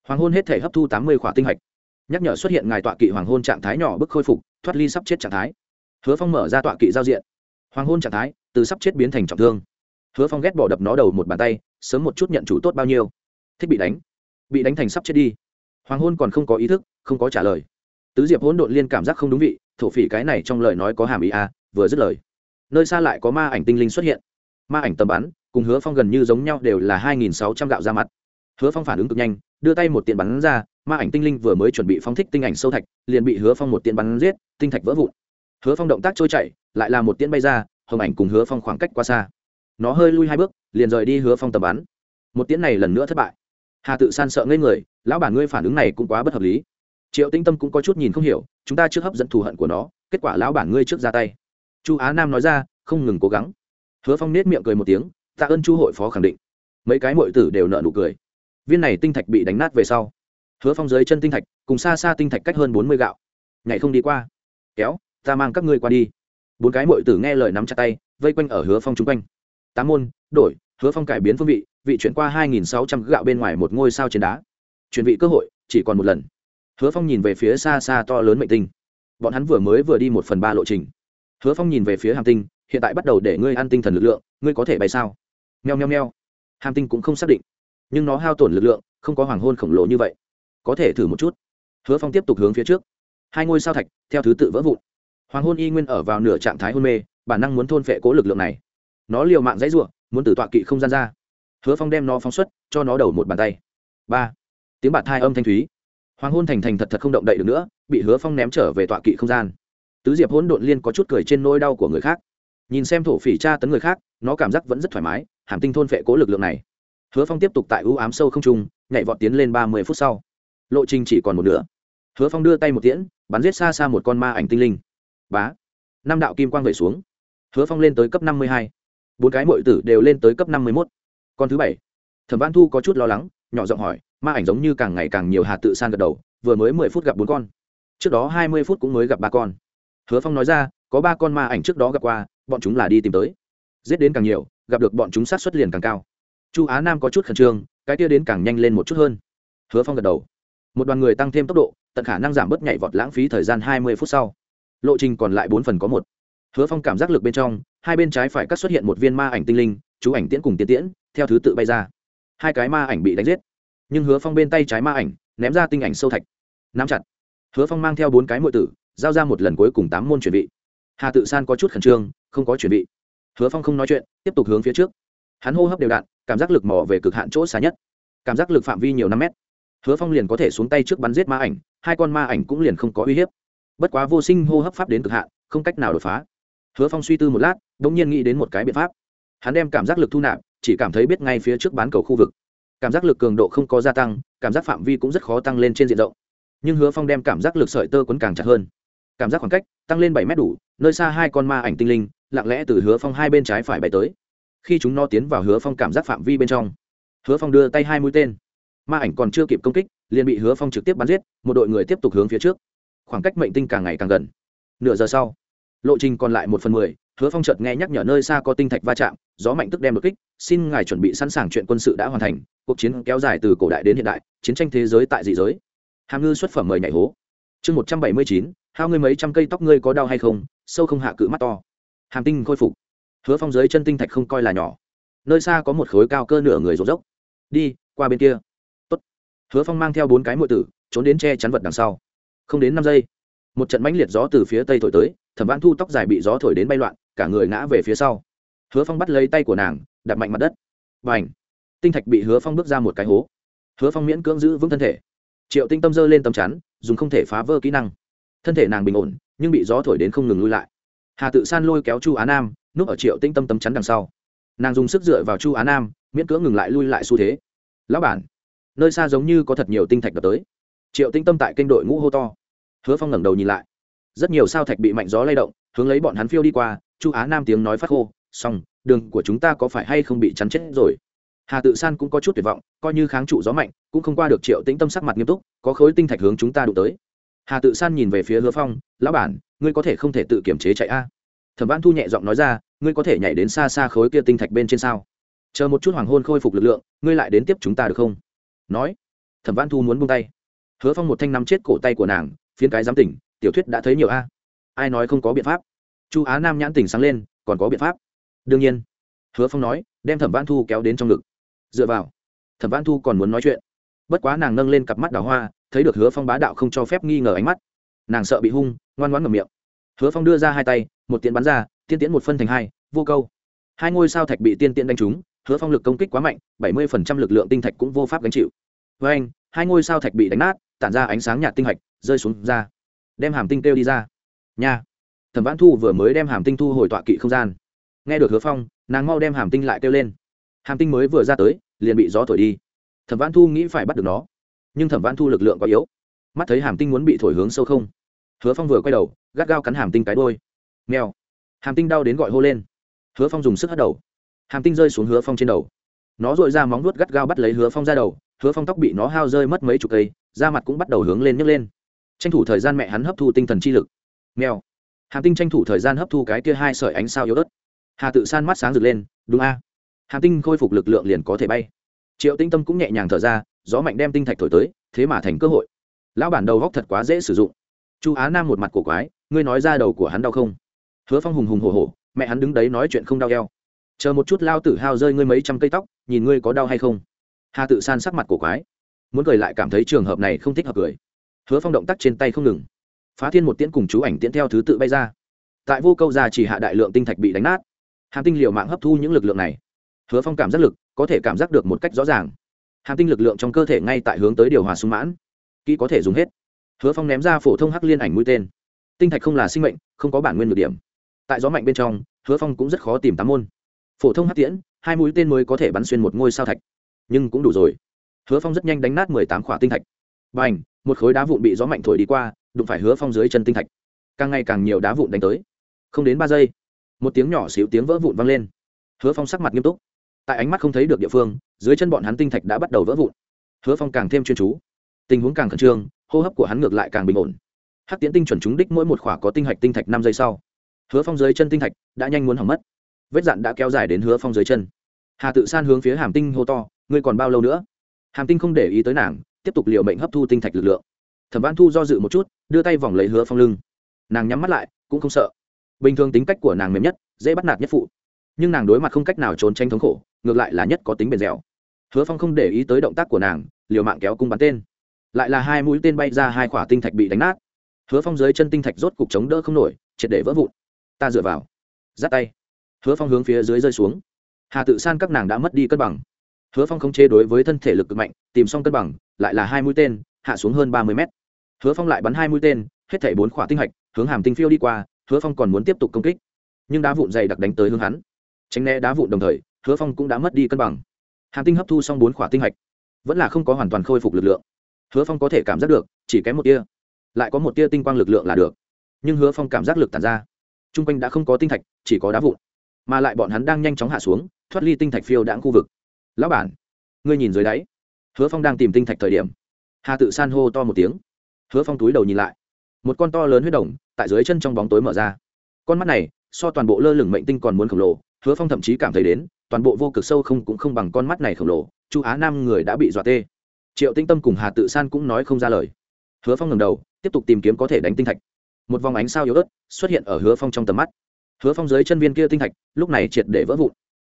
hoàng hôn hết thể hấp thu tám mươi khỏa tinh hạch. Nhắc nhở xuất hiện ngài tọa kỵ hoàng hôn trạng thái nhỏ bức khôi phục thoát ly sắp chết trạng thái. Hứa phong mở ra tọa kỵ giao diện. Hoàng hôn trạng thái từ sắp chết biến thành trọng thương. Hứa phong ghét bỏ đập nó đầu một bàn tay sớm một chút nhận chủ tốt bao nhiêu. Thích bị đánh. Bị đánh thành sắp chết đi. Hoàng hôn còn không có ý thức không có trả lời. Tứ diệp hỗn độn liên cảm giác không đúng vị thổ phỉ cái này trong lời nói có hàm ý à, vừa dứt lời nơi xa lại có ma ảnh tinh linh xuất hiện. Ma ảnh tầm bắn, cùng hứa phong gần như giống nhau đều là hai nghìn sáu trăm gạo ra mặt. Hứa phong phản ứng cực nhanh, đưa tay một tiện bắn ra, ma ảnh tinh linh vừa mới chuẩn bị phóng thích tinh ảnh sâu thạch, liền bị hứa phong một tiện bắn giết, tinh thạch vỡ vụn. Hứa phong động tác trôi chạy lại là một tiễn bay ra, hồng ảnh cùng hứa phong khoảng cách quá xa. Nó hơi lui hai bước, liền rời đi hứa phong tầm bắn. Một tiễn này lần nữa thất bại. Hà tự san sợ ngây người, lão bản ngươi phản ứng này cũng quá bất hợp lý. Triệu tinh tâm cũng có chút nhìn không hiểu, chúng ta trước hấp dẫn thù hận của nó, kết quả lão bản ngươi trước ra tay chu á nam nói ra, không ngừng cố gắng. Hứa phong nết miệng cười một tiếng, tạ ơn chu hội phó khẳng định. Mấy cái mội tử đều nợ nụ cười. Viên này tinh thạch bị đánh nát về sau, hứa phong dưới chân tinh thạch, cùng xa xa tinh thạch cách hơn bốn mươi gạo. Nhảy không đi qua. Kéo, ta mang các ngươi qua đi. Bốn cái mội tử nghe lời nắm chặt tay, vây quanh ở hứa phong chung quanh. Tám môn, đổi, hứa phong cải biến phương vị vị chuyển qua hai nghìn sáu trăm gạo bên ngoài một ngôi sao trên đá. Chuyển vị cơ hội, chỉ còn một lần. Hứa phong nhìn về phía xa xa to lớn mệnh tinh. Bọn hắn vừa mới vừa đi một phần ba lộ trình hứa phong nhìn về phía hàm tinh, hiện tại bắt đầu để ngươi ăn tinh thần lực lượng, ngươi có thể bay sao? Nheo nheo nheo hàm tinh cũng không xác định. Nhưng nó hao tổn lực lượng, không có hoàng hôn khổng lồ như vậy. Có thể thử một chút. Hứa phong tiếp tục hướng phía trước. Hai ngôi sao thạch, theo thứ tự vỡ vụn. Hoàng hôn y nguyên ở vào nửa trạng thái hôn mê, bản năng muốn thôn phệ cố lực lượng này. Nó liều mạng dãy r u ộ n muốn từ tọa kỵ không gian ra. Hứa phong đem nó phóng xuất, cho nó đầu một bàn tay. Ba. Tiếng bạt thai âm thanh thúy. Hoàng hôn thành thành thật thật không động đậy được nữa, bị hứa phong ném trở về tọa kỵ không gian tứ diệp hỗn độn liên có chút cười trên nỗi đau của người khác. Nhìn xem thổ phỉ tra tấn người khác, nó cảm giác vẫn rất thoải mái, hàm tinh thôn phệ cố lực lượng này. Hứa phong tiếp tục tại ưu ám sâu không trung, nhảy vọt tiến lên ba mươi phút sau. Lộ trình chỉ còn một nửa. Hứa phong đưa tay một tiễn, bắn giết xa xa một con ma ảnh tinh linh. Bá. Năm đạo kim quang vẩy xuống. Hứa phong lên tới cấp năm mươi hai. Bốn cái mội tử đều lên tới cấp năm mươi mốt. Con thứ bảy. Thẩm văn thu có chút lo lắng, nhỏ giọng hỏi, ma ảnh giống như càng ngày càng nhiều hạt tự san gật đầu, vừa mới mười phút gặp bốn con. Trước đó hai mươi phút cũng mới gặp ba con hứa phong nói ra, có ba con ma ảnh trước đó gặp qua, bọn chúng là đi tìm tới. Giết đến càng nhiều, gặp được bọn chúng sát xuất liền càng cao. Chu á nam có chút khẩn trương, cái tia đến càng nhanh lên một chút hơn. Hứa phong gật đầu. Một đoàn người tăng thêm tốc độ, tận khả năng giảm bớt nhảy vọt lãng phí thời gian hai mươi phút sau. Lộ trình còn lại bốn phần có một. Hứa phong cảm giác lực bên trong, hai bên trái phải cắt xuất hiện một viên ma ảnh tinh linh, chú ảnh tiễn cùng tiến tiễn, theo thứ tự bay ra. Hai cái ma ảnh bị đánh giết. Nhưng hứa phong bên tay trái ma ảnh, ném ra tinh ảnh sâu thạch. Nắm chặt. Hứa phong mang theo bốn cái mọi tử giao ra một lần cuối cùng tám môn chuẩn bị hà tự san có chút khẩn trương, không có chuẩn bị hứa phong không nói chuyện, tiếp tục hướng phía trước. Hắn hô hấp đều đặn, cảm giác lực mỏ về cực hạn chỗ xa nhất. Cảm giác lực phạm vi nhiều năm mét. Hứa phong liền có thể xuống tay trước bắn giết ma ảnh, hai con ma ảnh cũng liền không có uy hiếp. Bất quá vô sinh hô hấp pháp đến cực hạn, không cách nào đột phá. Hứa phong suy tư một lát đ ỗ n g nhiên nghĩ đến một cái biện pháp. Hắn đem cảm giác lực thu nạp, chỉ cảm thấy biết ngay phía trước bán cầu khu vực. Cảm giác lực cường độ không có gia tăng, cảm giác phạm vi cũng rất khó tăng lên trên diện rộng. Nhưng hứa phong đem cảm giác lực sợi tơ quấn càng chặt hơn cảm giác khoảng cách tăng lên bảy mét đủ, nơi xa hai con ma ảnh tinh linh, lặng lẽ từ hứa phong hai bên trái phải bay tới. Khi chúng nó tiến vào hứa phong cảm giác phạm vi bên trong, hứa phong đưa tay hai mũi tên. Ma ảnh còn chưa kịp công kích, liền bị hứa phong trực tiếp bắn giết, một đội người tiếp tục hướng phía trước. Khoảng cách mệnh tinh càng ngày càng gần. Nửa giờ sau, lộ trình còn lại một phần mười, hứa phong chợt nghe nhắc nhở nơi xa có tinh thạch va chạm, gió mạnh tức đem đột kích, xin ngài chuẩn bị sẵn sàng chuyện quân sự đã hoàn thành, cuộc chiến kéo dài từ cổ đại đến hiện đại, chiến tranh thế giới tại dị giới. Hàm ngư xuất phẩm mời nhảy hố chương một trăm bảy mươi chín, hao ngươi mấy trăm cây tóc ngươi có đau hay không, sâu không hạ cự mắt to. Hàm tinh khôi phục. Hứa phong dưới chân tinh thạch không coi là nhỏ. Nơi xa có một khối cao cơ nửa người rột dốc đi, qua bên kia. Tốt. hứa phong mang theo bốn cái mượn tử, trốn đến che chắn vật đằng sau. Không đến năm giây, một trận mãnh liệt gió từ phía tây thổi tới, thẩm văn thu tóc dài bị gió thổi đến bay loạn, cả người ngã về phía sau. Hứa phong bắt lấy tay của nàng đặt mạnh mặt đất. Và ảnh tinh thạch bị hứa phong bước ra một cái hố. Hứa phong miễn cưỡng giữ vững thân thể triệu tinh tâm dơ lên tâm chắn, dùng không thể phá vỡ kỹ năng. Thân thể nàng bình ổn, nhưng bị gió thổi đến không ngừng lui lại. Hà tự san lôi kéo chu á nam, núp ở triệu tinh tâm tấm chắn đằng sau. Nàng dùng sức dựa vào chu á nam, miễn cưỡng ngừng lại lui lại xu thế. Lão bản, nơi xa giống như có thật nhiều tinh thạch đập tới. Triệu tinh tâm tại kênh đội ngũ hô to. Hứa phong ngẩng đầu nhìn lại. Rất nhiều sao thạch bị mạnh gió lay động, hướng lấy bọn hắn phiêu đi qua, chu á nam tiếng nói phát khô, xong, đường của chúng ta có phải hay không bị chắn chết rồi? Hà tự san cũng có chút tuyệt vọng, coi như kháng trụ gió mạnh, cũng không qua được triệu tĩnh tâm sắc mặt nghiêm túc, có khối tinh thạch hướng chúng ta đụng tới. Hà tự san nhìn về phía hứa phong, lão bản, ngươi có thể không thể tự kiểm chế chạy a? Thẩm văn thu nhẹ giọng nói ra, ngươi có thể nhảy đến xa xa khối kia tinh thạch bên trên sao? Chờ một chút hoàng hôn khôi phục lực lượng, ngươi lại đến tiếp chúng ta được không? Nói, thẩm văn thu muốn buông tay. Hứa phong một thanh nắm chết cổ tay của nàng, phiến cái giám tỉnh, tiểu thuyết đã thấy nhiều a. Ai nói không có biện pháp? Chu á nam nhãn tỉnh sáng lên, còn có biện pháp. Đương nhiên, hứa phong nói, đem thẩm văn thu kéo đến trong ngực dựa vào, thẩm văn thu còn muốn nói chuyện. Bất quá nàng nâng lên cặp mắt đào hoa, thấy được hứa phong bá đạo không cho phép nghi ngờ ánh mắt. Nàng sợ bị hung, ngoan ngoãn ngầm miệng. Hứa phong đưa ra hai tay, một tiện bắn ra, tiên tiễn một phân thành hai, vô câu. Hai ngôi sao thạch bị tiên tiễn đánh trúng, hứa phong lực công kích quá mạnh, bảy mươi lực lượng tinh thạch cũng vô pháp gánh chịu. Với anh, hai ngôi sao thạch bị đánh nát, tản ra ánh sáng nhạt tinh hạch, rơi xuống ra. Đem hàm tinh kêu đi ra. Nha. Thẩm vãn thu vừa mới đem hàm tinh thu hồi tọa kỵ không gian. Nghe được hứa phong, nàng mau đem hàm tinh lại kêu lên hàm tinh mới vừa ra tới, liền bị gió thổi đi. Thẩm vãn thu nghĩ phải bắt được nó, nhưng thẩm vãn thu lực lượng quá yếu. Mắt thấy hàm tinh muốn bị thổi hướng sâu không, hứa phong vừa quay đầu, gắt gao cắn hàm tinh cái đôi mèo. Hàm tinh đau đến gọi hô lên. Hứa phong dùng sức hất đầu. Hàm tinh rơi xuống hứa phong trên đầu. Nó dội ra móng nuốt gắt gao bắt lấy hứa phong ra đầu, hứa phong tóc bị nó hao rơi mất mấy chục cây, da mặt cũng bắt đầu hướng lên nhấc lên. Tranh thủ thời gian mẹ hắn hấp thu tinh thần chi lực. Mèo. Hàm tinh tranh thủ thời gian hấp thu cái kia hai sợi ánh sao yếu ớt. Hà tự san mắt sáng rực lên, đúng a. à hàm tinh khôi phục lực lượng liền có thể bay. Triệu tinh tâm cũng nhẹ nhàng thở ra, gió mạnh đem tinh thạch thổi tới, thế mà thành cơ hội. Lão bản đầu góc thật quá dễ sử dụng. Chu á nam một mặt cổ quái, ngươi nói ra đầu của hắn đau không? Hứa phong hùng hùng hổ hổ, mẹ hắn đứng đấy nói chuyện không đau eo. Chờ một chút lao tử hao rơi ngươi mấy trăm cây tóc, nhìn ngươi có đau hay không? Hà tự san sắc mặt cổ quái, muốn cười lại cảm thấy trường hợp này không thích hợp cười. Hứa phong động tác trên tay không ngừng. Phá thiên một tiễn cùng chú ảnh tiễn theo thứ tự bay ra. Tại vô câu ra chỉ hạ đại lượng tinh thạch bị đánh nát. Hàm tinh liều mạng hấp thu những lực lượng này hứa phong cảm giác lực có thể cảm giác được một cách rõ ràng. Hàm tinh lực lượng trong cơ thể ngay tại hướng tới điều hòa sung mãn. Kỹ có thể dùng hết. Hứa phong ném ra phổ thông hắc liên ảnh mũi tên. Tinh thạch không là sinh mệnh, không có bản nguyên được điểm. Tại gió mạnh bên trong, hứa phong cũng rất khó tìm tám môn. Phổ thông hắc tiễn, hai mũi tên mới có thể bắn xuyên một ngôi sao thạch. Nhưng cũng đủ rồi. Hứa phong rất nhanh đánh nát mười tám khỏa tinh thạch. B à n h một khối đá vụn bị gió mạnh thổi đi qua, đụng phải hứa phong dưới chân tinh thạch. Càng ngày càng nhiều đá vụn đánh tới. Không đến ba giây, một tiếng nhỏ xíu tiếng vỡ vụn vang lên. Hứa phong sắc mặt nghiêm túc tại ánh mắt không thấy được địa phương, dưới chân bọn hắn tinh thạch đã bắt đầu vỡ vụn. Hứa phong càng thêm chuyên chú. Tình huống càng khẩn trương, hô hấp của hắn ngược lại càng bình ổn. Hắc tiễn tinh chuẩn trúng đích mỗi một khỏa có tinh hạch tinh thạch năm giây sau. Hứa phong dưới chân tinh thạch đã nhanh muốn hỏng mất. Vết dạn đã kéo dài đến hứa phong dưới chân. Hà tự san hướng phía hàm tinh hô to, ngươi còn bao lâu nữa? Hàm tinh không để ý tới nàng, tiếp tục liệu mệnh hấp thu tinh thạch lực lượng. Thẩm văn thu do dự một chút, đưa tay vòng lấy hứa phong lưng. Nàng nhắm mắt lại, cũng không sợ. Bình thường tính cách của nàng mềm nhất, dễ bắt nạt nhất phụ. Nhưng nàng đối mặt không cách nào trốn tranh thống khổ ngược lại là nhất có tính bền dẻo. Hứa phong không để ý tới động tác của nàng, liều mạng kéo cung bắn tên. Lại là hai mũi tên bay ra hai khỏa tinh thạch bị đánh nát. Hứa phong dưới chân tinh thạch rốt cục chống đỡ không nổi, triệt để vỡ vụn. Ta dựa vào. Giắt tay. Hứa phong hướng phía dưới rơi xuống. Hà tự san các nàng đã mất đi cân bằng. Hứa phong không chế đối với thân thể lực cực mạnh, tìm xong cân bằng, lại là hai mũi tên, hạ xuống hơn ba mươi mét. Hứa phong lại bắn hai mũi tên, hết thảy bốn khỏa tinh hạch, hướng hàm tinh phiêu đi qua, hứa phong còn muốn tiếp tục công kích. Nhưng đá vụn dày đặc đánh tới hướng hắn. Tránh né đá vụn đồng thời hứa phong cũng đã mất đi cân bằng. Hàm tinh hấp thu xong bốn khỏa tinh hạch, vẫn là không có hoàn toàn khôi phục lực lượng. Hứa phong có thể cảm giác được, chỉ kém một tia, lại có một tia tinh quang lực lượng là được. Nhưng hứa phong cảm giác lực tàn ra t r u n g quanh đã không có tinh thạch, chỉ có đá vụn. Mà lại bọn hắn đang nhanh chóng hạ xuống, thoát ly tinh thạch phiêu đãng khu vực. Lão bản, ngươi nhìn dưới đáy. Hứa phong đang tìm tinh thạch thời điểm, hà tự san hô to một tiếng. Hứa phong túi đầu nhìn lại, một con to lớn huyết đồng tại dưới chân trong bóng tối mở ra. Con mắt này, so toàn bộ lơ lửng mệnh tinh còn muốn khổng lồ, hứa phong thậm chí cảm thấy đến toàn bộ vô cực sâu không cũng không bằng con mắt này khổng lồ, chu á nam người đã bị dọa tê. Triệu tinh tâm cùng hà tự san cũng nói không ra lời. Hứa phong ngầm đầu, tiếp tục tìm kiếm có thể đánh tinh thạch. Một vòng ánh sao yếu ớt xuất hiện ở hứa phong trong tầm mắt. Hứa phong dưới chân viên kia tinh thạch, lúc này triệt để vỡ vụn.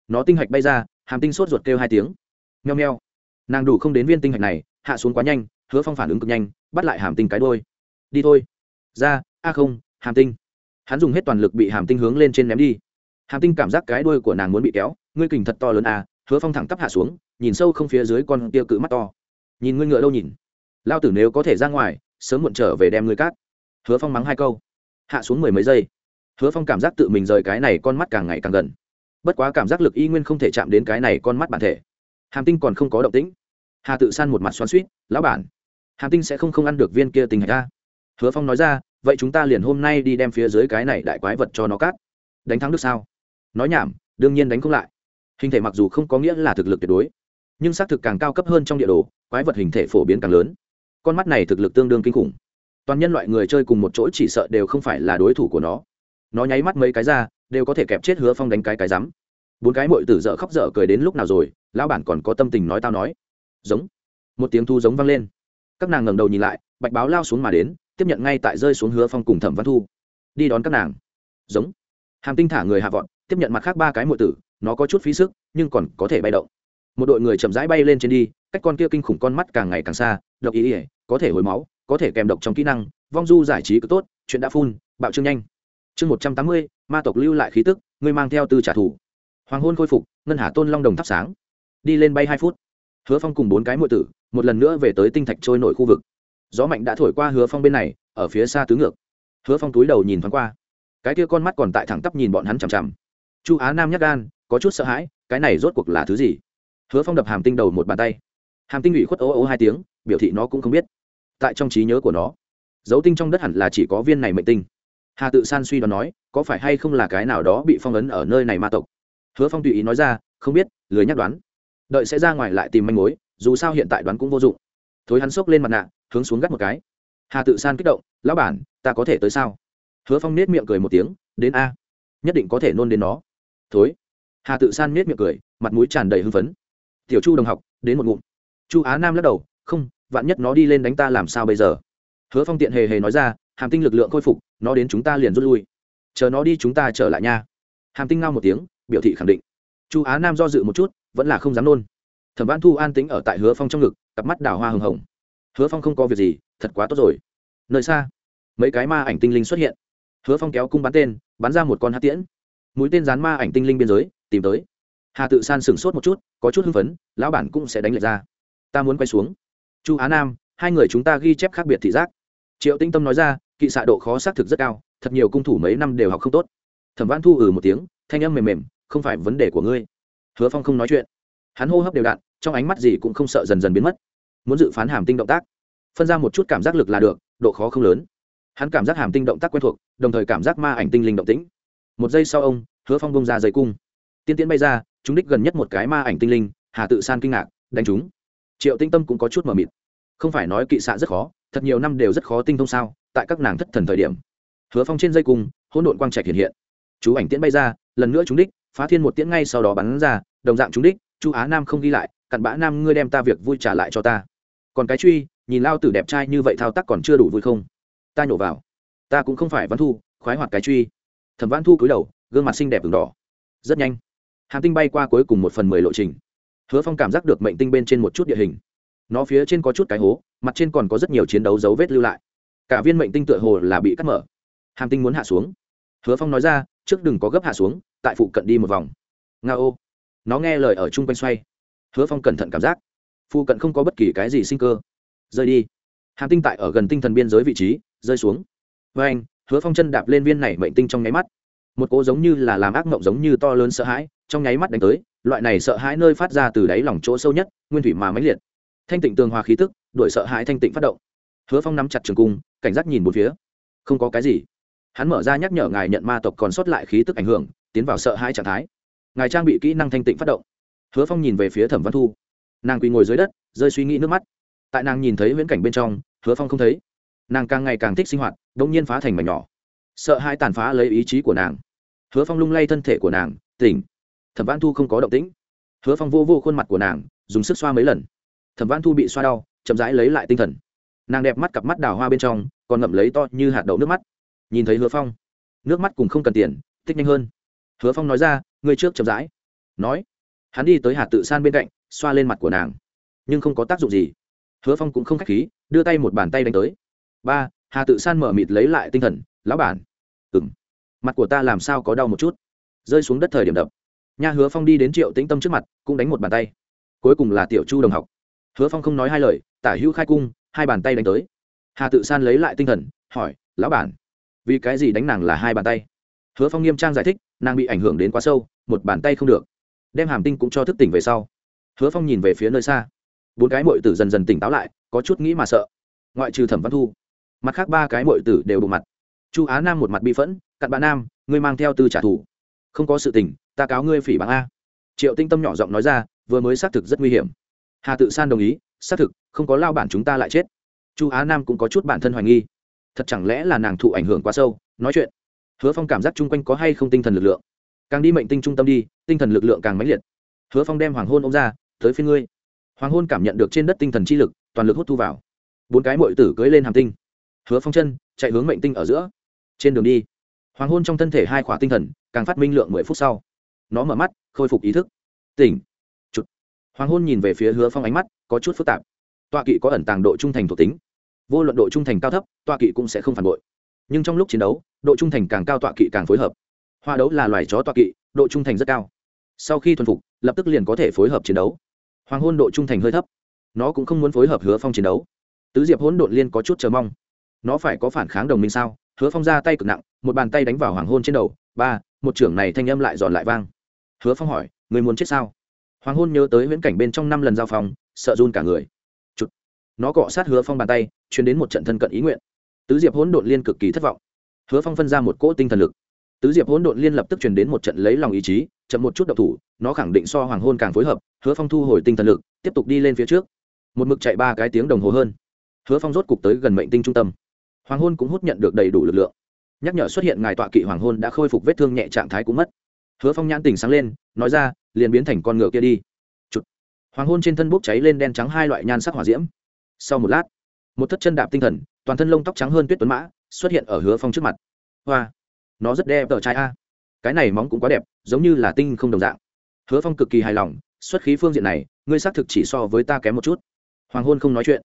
Nó tinh hạch bay ra, hàm tinh sốt ruột kêu hai tiếng. Nheo nheo nàng đủ không đến viên tinh hạch này, hạ xuống quá nhanh, hứa phong phản ứng cực nhanh, bắt lại hàm tinh cái đôi đi thôi. Ra, a không, hàm tinh. Hắn dùng hết toàn lực bị hàm tinh hướng lên trên ném đi hàm tinh cảm giác cái đuôi của nàng muốn bị kéo, ngươi kình thật to lớn à hứa phong thẳng tắp hạ xuống, nhìn sâu không phía dưới con tia cự mắt to. Nhìn ngươi ngựa đâu nhìn? Lao tử nếu có thể ra ngoài, sớm muộn trở về đem ngươi cát. Hứa phong mắng hai câu. Hạ xuống mười mấy giây. Hứa phong cảm giác tự mình rời cái này con mắt càng ngày càng gần. Bất quá cảm giác lực y nguyên không thể chạm đến cái này con mắt bản thể. Hàm tinh còn không có động tĩnh. Hà tự san một mặt xoắn suýt lão bản, hàm tinh sẽ không không ăn được viên kia tình hạch ra hứa phong nói ra, vậy chúng ta liền hôm nay đi đem phía dưới cái này đại quái vật cho nó cát. Đánh thắng được sao? Nói nhảm, đương nhiên đánh không lại. Hình thể mặc dù không có nghĩa là thực lực tuyệt đối, nhưng xác thực càng cao cấp hơn trong địa đồ, quái vật hình thể phổ biến càng lớn. Con mắt này thực lực tương đương kinh khủng. Toàn nhân loại người chơi cùng một chỗ chỉ sợ đều không phải là đối thủ của nó. Nó nháy mắt mấy cái ra, đều có thể kẹp chết hứa phong đánh cái cái rắm. Bốn cái mội tử dợ khóc dở cười đến lúc nào rồi, lão bản còn có tâm tình nói tao nói. Giống. Một tiếng thu giống vang lên. Các nàng ngẩng đầu nhìn lại, bạch báo lao xuống mà đến, tiếp nhận ngay tại rơi xuống hứa phong cùng thẩm văn thu. Đi đón các nàng. Giống. Hàm tinh thả người hạ vọt tiếp nhận mặt khác ba cái mội tử, nó có chút phí sức, nhưng còn có thể bay động. Một đội người chậm rãi bay lên trên đi, cách con kia kinh khủng con mắt càng ngày càng xa, độc ý ỉa có thể hồi máu, có thể kèm độc trong kỹ năng, vong du giải trí cứ tốt, chuyện đã phun, bạo trương nhanh. Chương một trăm tám mươi, ma tộc lưu lại khí tức, ngươi mang theo tư trả thù. Hoàng hôn khôi phục, ngân hà tôn long đồng thắp sáng. Đi lên bay hai phút. Hứa phong cùng bốn cái muội tử, một lần nữa về tới tinh thạch trôi nổi khu vực. Gió mạnh đã thổi qua hứa phong bên này, ở phía xa tứ ngược. Hứa phong túi đầu nhìn thoáng qua. Cái kia con mắt còn tại thẳng tắp nhìn bọn hắn chằm chằm chu á nam nhắc gan, có chút sợ hãi, cái này rốt cuộc là thứ gì? Hứa phong đập hàm tinh đầu một bàn tay. Hàm tinh ủy khuất ố ố hai tiếng, biểu thị nó cũng không biết. Tại trong trí nhớ của nó, dấu tinh trong đất hẳn là chỉ có viên này mệnh tinh. Hà tự san suy đoán nói, có phải hay không là cái nào đó bị phong ấn ở nơi này ma tộc? Hứa phong tùy ý nói ra, không biết, lười nhắc đoán. Đợi sẽ ra ngoài lại tìm manh mối, dù sao hiện tại đoán cũng vô dụng. Thối hắn xốc lên mặt nạ, hướng xuống gắt một cái. Hà tự san kích động, lão bản, ta có thể tới sao? Hứa phong nết miệng cười một tiếng, đến a, nhất định có thể nôn đến nó thối. Hà tự san nết miệng cười, mặt mũi tràn đầy hưng phấn. Tiểu chu đồng học, đến một ngụm. Chu á nam lắc đầu, không, vạn nhất nó đi lên đánh ta làm sao bây giờ? Hứa phong tiện hề hề nói ra, hàm tinh lực lượng khôi phục, nó đến chúng ta liền rút lui. Chờ nó đi chúng ta trở lại nha. Hàm tinh ngao một tiếng, biểu thị khẳng định. Chu á nam do dự một chút, vẫn là không dám nôn. Thẩm văn thu an tính ở tại hứa phong trong ngực, cặp mắt đào hoa hừng hồng. Hứa phong không có việc gì, thật quá tốt rồi. Nơi xa, mấy cái ma ảnh tinh linh xuất hiện. Hứa phong kéo cung bắn tên, bắn ra một con hát tiễn mũi tên dán ma ảnh tinh linh biên giới, tìm tới. Hà tự san sửng sốt một chút, có chút hưng phấn, lão bản cũng sẽ đánh lệch ra. Ta muốn quay xuống. Chu á nam, hai người chúng ta ghi chép khác biệt thị giác. Triệu tinh tâm nói ra, kỵ xạ độ khó xác thực rất cao, thật nhiều cung thủ mấy năm đều học không tốt. Thẩm văn thu ừ một tiếng, thanh âm mềm mềm, không phải vấn đề của ngươi. Hứa phong không nói chuyện. Hắn hô hấp đều đặn, trong ánh mắt gì cũng không sợ dần dần biến mất. Muốn dự phán hàm tinh động tác, phân ra một chút cảm giác lực là được, độ khó không lớn. Hắn cảm giác hàm tinh động tác quen thuộc, đồng thời cảm giác ma ảnh tinh linh động tĩnh một giây sau ông, hứa phong bông ra dây cung. Tiên tiến bay ra, chúng đích gần nhất một cái ma ảnh tinh linh, hà tự san kinh ngạc, đánh chúng. Triệu tinh tâm cũng có chút mờ mịt. Không phải nói kỵ xạ rất khó, thật nhiều năm đều rất khó tinh thông sao, tại các nàng thất thần thời điểm. Hứa phong trên dây cung, hỗn độn quang trạch hiện hiện. Chú ảnh tiễn bay ra, lần nữa chúng đích, phá thiên một tiễn ngay sau đó bắn ra, đồng dạng chúng đích, chu á nam không ghi lại, cặn bã nam, ngươi đem ta việc vui trả lại cho ta. Còn cái truy, nhìn lao tử đẹp trai như vậy thao tác còn chưa đủ vui không? Ta nhổ vào. Ta cũng không phải văn thu, khoái hoạt cái truy thẩm văn thu cúi đầu, gương mặt xinh đẹp v đỏ. Rất nhanh, hàm tinh bay qua cuối cùng một phần mười lộ trình. Hứa phong cảm giác được mệnh tinh bên trên một chút địa hình. Nó phía trên có chút cái hố, mặt trên còn có rất nhiều chiến đấu dấu vết lưu lại. Cả viên mệnh tinh tựa hồ là bị cắt mở. Hàm tinh muốn hạ xuống. Hứa phong nói ra, trước đừng có gấp hạ xuống, tại phụ cận đi một vòng. Nga ô. Nó nghe lời ở chung quanh xoay. Hứa phong cẩn thận cảm giác. Phụ cận không có bất kỳ cái gì sinh cơ. Rơi đi. Hàm tinh tại ở gần tinh thần biên giới vị trí, rơi xuống. Với anh hứa phong chân đạp lên viên này mệnh tinh trong nháy mắt. Một cỗ giống như là làm ác mộng giống như to lớn sợ hãi, trong nháy mắt đánh tới, loại này sợ hãi nơi phát ra từ đáy lòng chỗ sâu nhất, nguyên thủy mà mãnh liệt. Thanh tịnh tường hòa khí tức, đuổi sợ hãi thanh tịnh phát động. Hứa phong nắm chặt trường cung, cảnh giác nhìn một phía. Không có cái gì. Hắn mở ra nhắc nhở ngài nhận ma tộc còn sót lại khí tức ảnh hưởng, tiến vào sợ hãi trạng thái. Ngài trang bị kỹ năng thanh tịnh phát động. Hứa phong nhìn về phía thẩm văn thu. Nàng quỳ ngồi dưới đất, rơi suy nghĩ nước mắt. Tại nàng nhìn thấy viễn cảnh bên trong, hứa phong không thấy. Nàng càng ngày càng thích sinh hoạt đông nhiên phá thành mảnh nhỏ. Sợ hai tàn phá lấy ý chí của nàng. Hứa phong lung lay thân thể của nàng, tỉnh. Thẩm văn thu không có động tĩnh. Hứa phong vô vô khuôn mặt của nàng, dùng sức xoa mấy lần. Thẩm văn thu bị xoa đau, chậm rãi lấy lại tinh thần. Nàng đẹp mắt cặp mắt đào hoa bên trong, còn ngậm lấy to như hạt đậu nước mắt. Nhìn thấy hứa phong, nước mắt cùng không cần tiền tích nhanh hơn. Hứa phong nói ra, ngươi trước chậm rãi. Nói, hắn đi tới hạt tự san bên cạnh, xoa lên mặt của nàng. Nhưng không có tác dụng gì. Hứa phong cũng không k h á c h khí, đưa tay một bàn tay đánh tới. Ba hà tự san mở mịt lấy lại tinh thần, lão bản. Ừng mặt của ta làm sao có đau một chút? Rơi xuống đất thời điểm đập. Nha hứa phong đi đến triệu tĩnh tâm trước mặt, cũng đánh một bàn tay. Cuối cùng là tiểu chu đồng học. Hứa phong không nói hai lời, tả hữu khai cung, hai bàn tay đánh tới. Hà tự san lấy lại tinh thần, hỏi, lão bản, vì cái gì đánh nàng là hai bàn tay? Hứa phong nghiêm trang giải thích, nàng bị ảnh hưởng đến quá sâu, một bàn tay không được. Đem hàm tinh cũng cho thức tỉnh về sau. Hứa phong nhìn về phía nơi xa. Bốn cái mội tử dần dần tỉnh táo lại, có chút nghĩ mà sợ. Ngoại trừ thẩm văn thu mặt khác ba cái mội tử đều bộ mặt. Chu á nam một mặt bi phẫn, cặn bạn nam, ngươi mang theo tư trả thù. Không có sự tình, ta cáo ngươi phỉ bằng a. Triệu tinh tâm nhỏ giọng nói ra, vừa mới xác thực rất nguy hiểm. Hà tự san đồng ý, xác thực, không có lao bản chúng ta lại chết. Chu á nam cũng có chút bản thân hoài nghi. Thật chẳng lẽ là nàng thụ ảnh hưởng quá sâu? Nói chuyện, hứa phong cảm giác chung quanh có hay không tinh thần lực lượng? Càng đi mệnh tinh trung tâm đi, tinh thần lực lượng càng mãnh liệt. Hứa phong đem hoàng hôn ô m ra, tới phía ngươi. Hoàng hôn cảm nhận được trên đất tinh thần chi lực, toàn lực hút thu vào. Bốn cái mội tử cưới lên hàm tinh hứa phong chân, chạy hướng mệnh tinh ở giữa. Trên đường đi, hoàng hôn trong thân thể hai khỏa tinh thần càng phát minh lượng mười phút sau. Nó mở mắt, khôi phục ý thức. Tỉnh. Chụt. Hoàng hôn nhìn về phía hứa phong ánh mắt có chút phức tạp. Tọa kỵ có ẩn tàng độ trung thành thuộc tính. Vô luận độ trung thành cao thấp, tọa kỵ cũng sẽ không phản bội. Nhưng trong lúc chiến đấu, độ trung thành càng cao tọa kỵ càng phối hợp. Hoa đấu là loài chó tọa kỵ, độ trung thành rất cao. Sau khi thuần phục, lập tức liền có thể phối hợp chiến đấu. Hoàng hôn độ trung thành hơi thấp. Nó cũng không muốn phối hợp hứa phong chiến đấu. Tứ diệp hỗn độn liên có chút chờ mong nó phải có phản kháng đồng minh sao? Hứa phong ra tay cực nặng một bàn tay đánh vào hoàng hôn trên đầu. Ba một trưởng này thanh âm lại giòn lại vang. Hứa phong hỏi người muốn chết sao? Hoàng hôn nhớ tới viễn cảnh bên trong năm lần giao phòng sợ run cả người. Chụt, nó cọ sát hứa phong bàn tay chuyển đến một trận thân cận ý nguyện. Tứ diệp hỗn độn liên cực kỳ thất vọng. Hứa phong phân ra một cỗ tinh thần lực. Tứ diệp hỗn độn liên lập tức truyền đến một trận lấy lòng ý chí chậm một chút độc thủ nó khẳng định so hoàng hôn càng phối hợp hứa phong thu hồi tinh thần lực tiếp tục đi lên phía trước. Một mực chạy ba cái tiếng đồng hồ hơn. Hứa phong rốt cục tới gần mệnh tinh trung tâm hoàng hôn cũng hút nhận được đầy đủ lực lượng. Nhắc nhở xuất hiện ngài tọa kỵ hoàng hôn đã khôi phục vết thương nhẹ trạng thái cũng mất. Hứa phong nhãn tình sáng lên, nói ra, liền biến thành con ngựa kia đi. Chụt. hoàng hôn trên thân bốc cháy lên đen trắng hai loại nhan sắc hỏa diễm. Sau một lát, một thất chân đạp tinh thần, toàn thân lông tóc trắng hơn tuyết tuấn mã, xuất hiện ở hứa phong trước mặt. Hoa. Nó rất đẹp tờ trai a. Cái này móng cũng quá đẹp, giống như là tinh không đồng dạng. Hứa phong cực kỳ hài lòng, xuất khí phương diện này, ngươi xác thực chỉ so với ta kém một chút. Hoàng hôn không nói chuyện.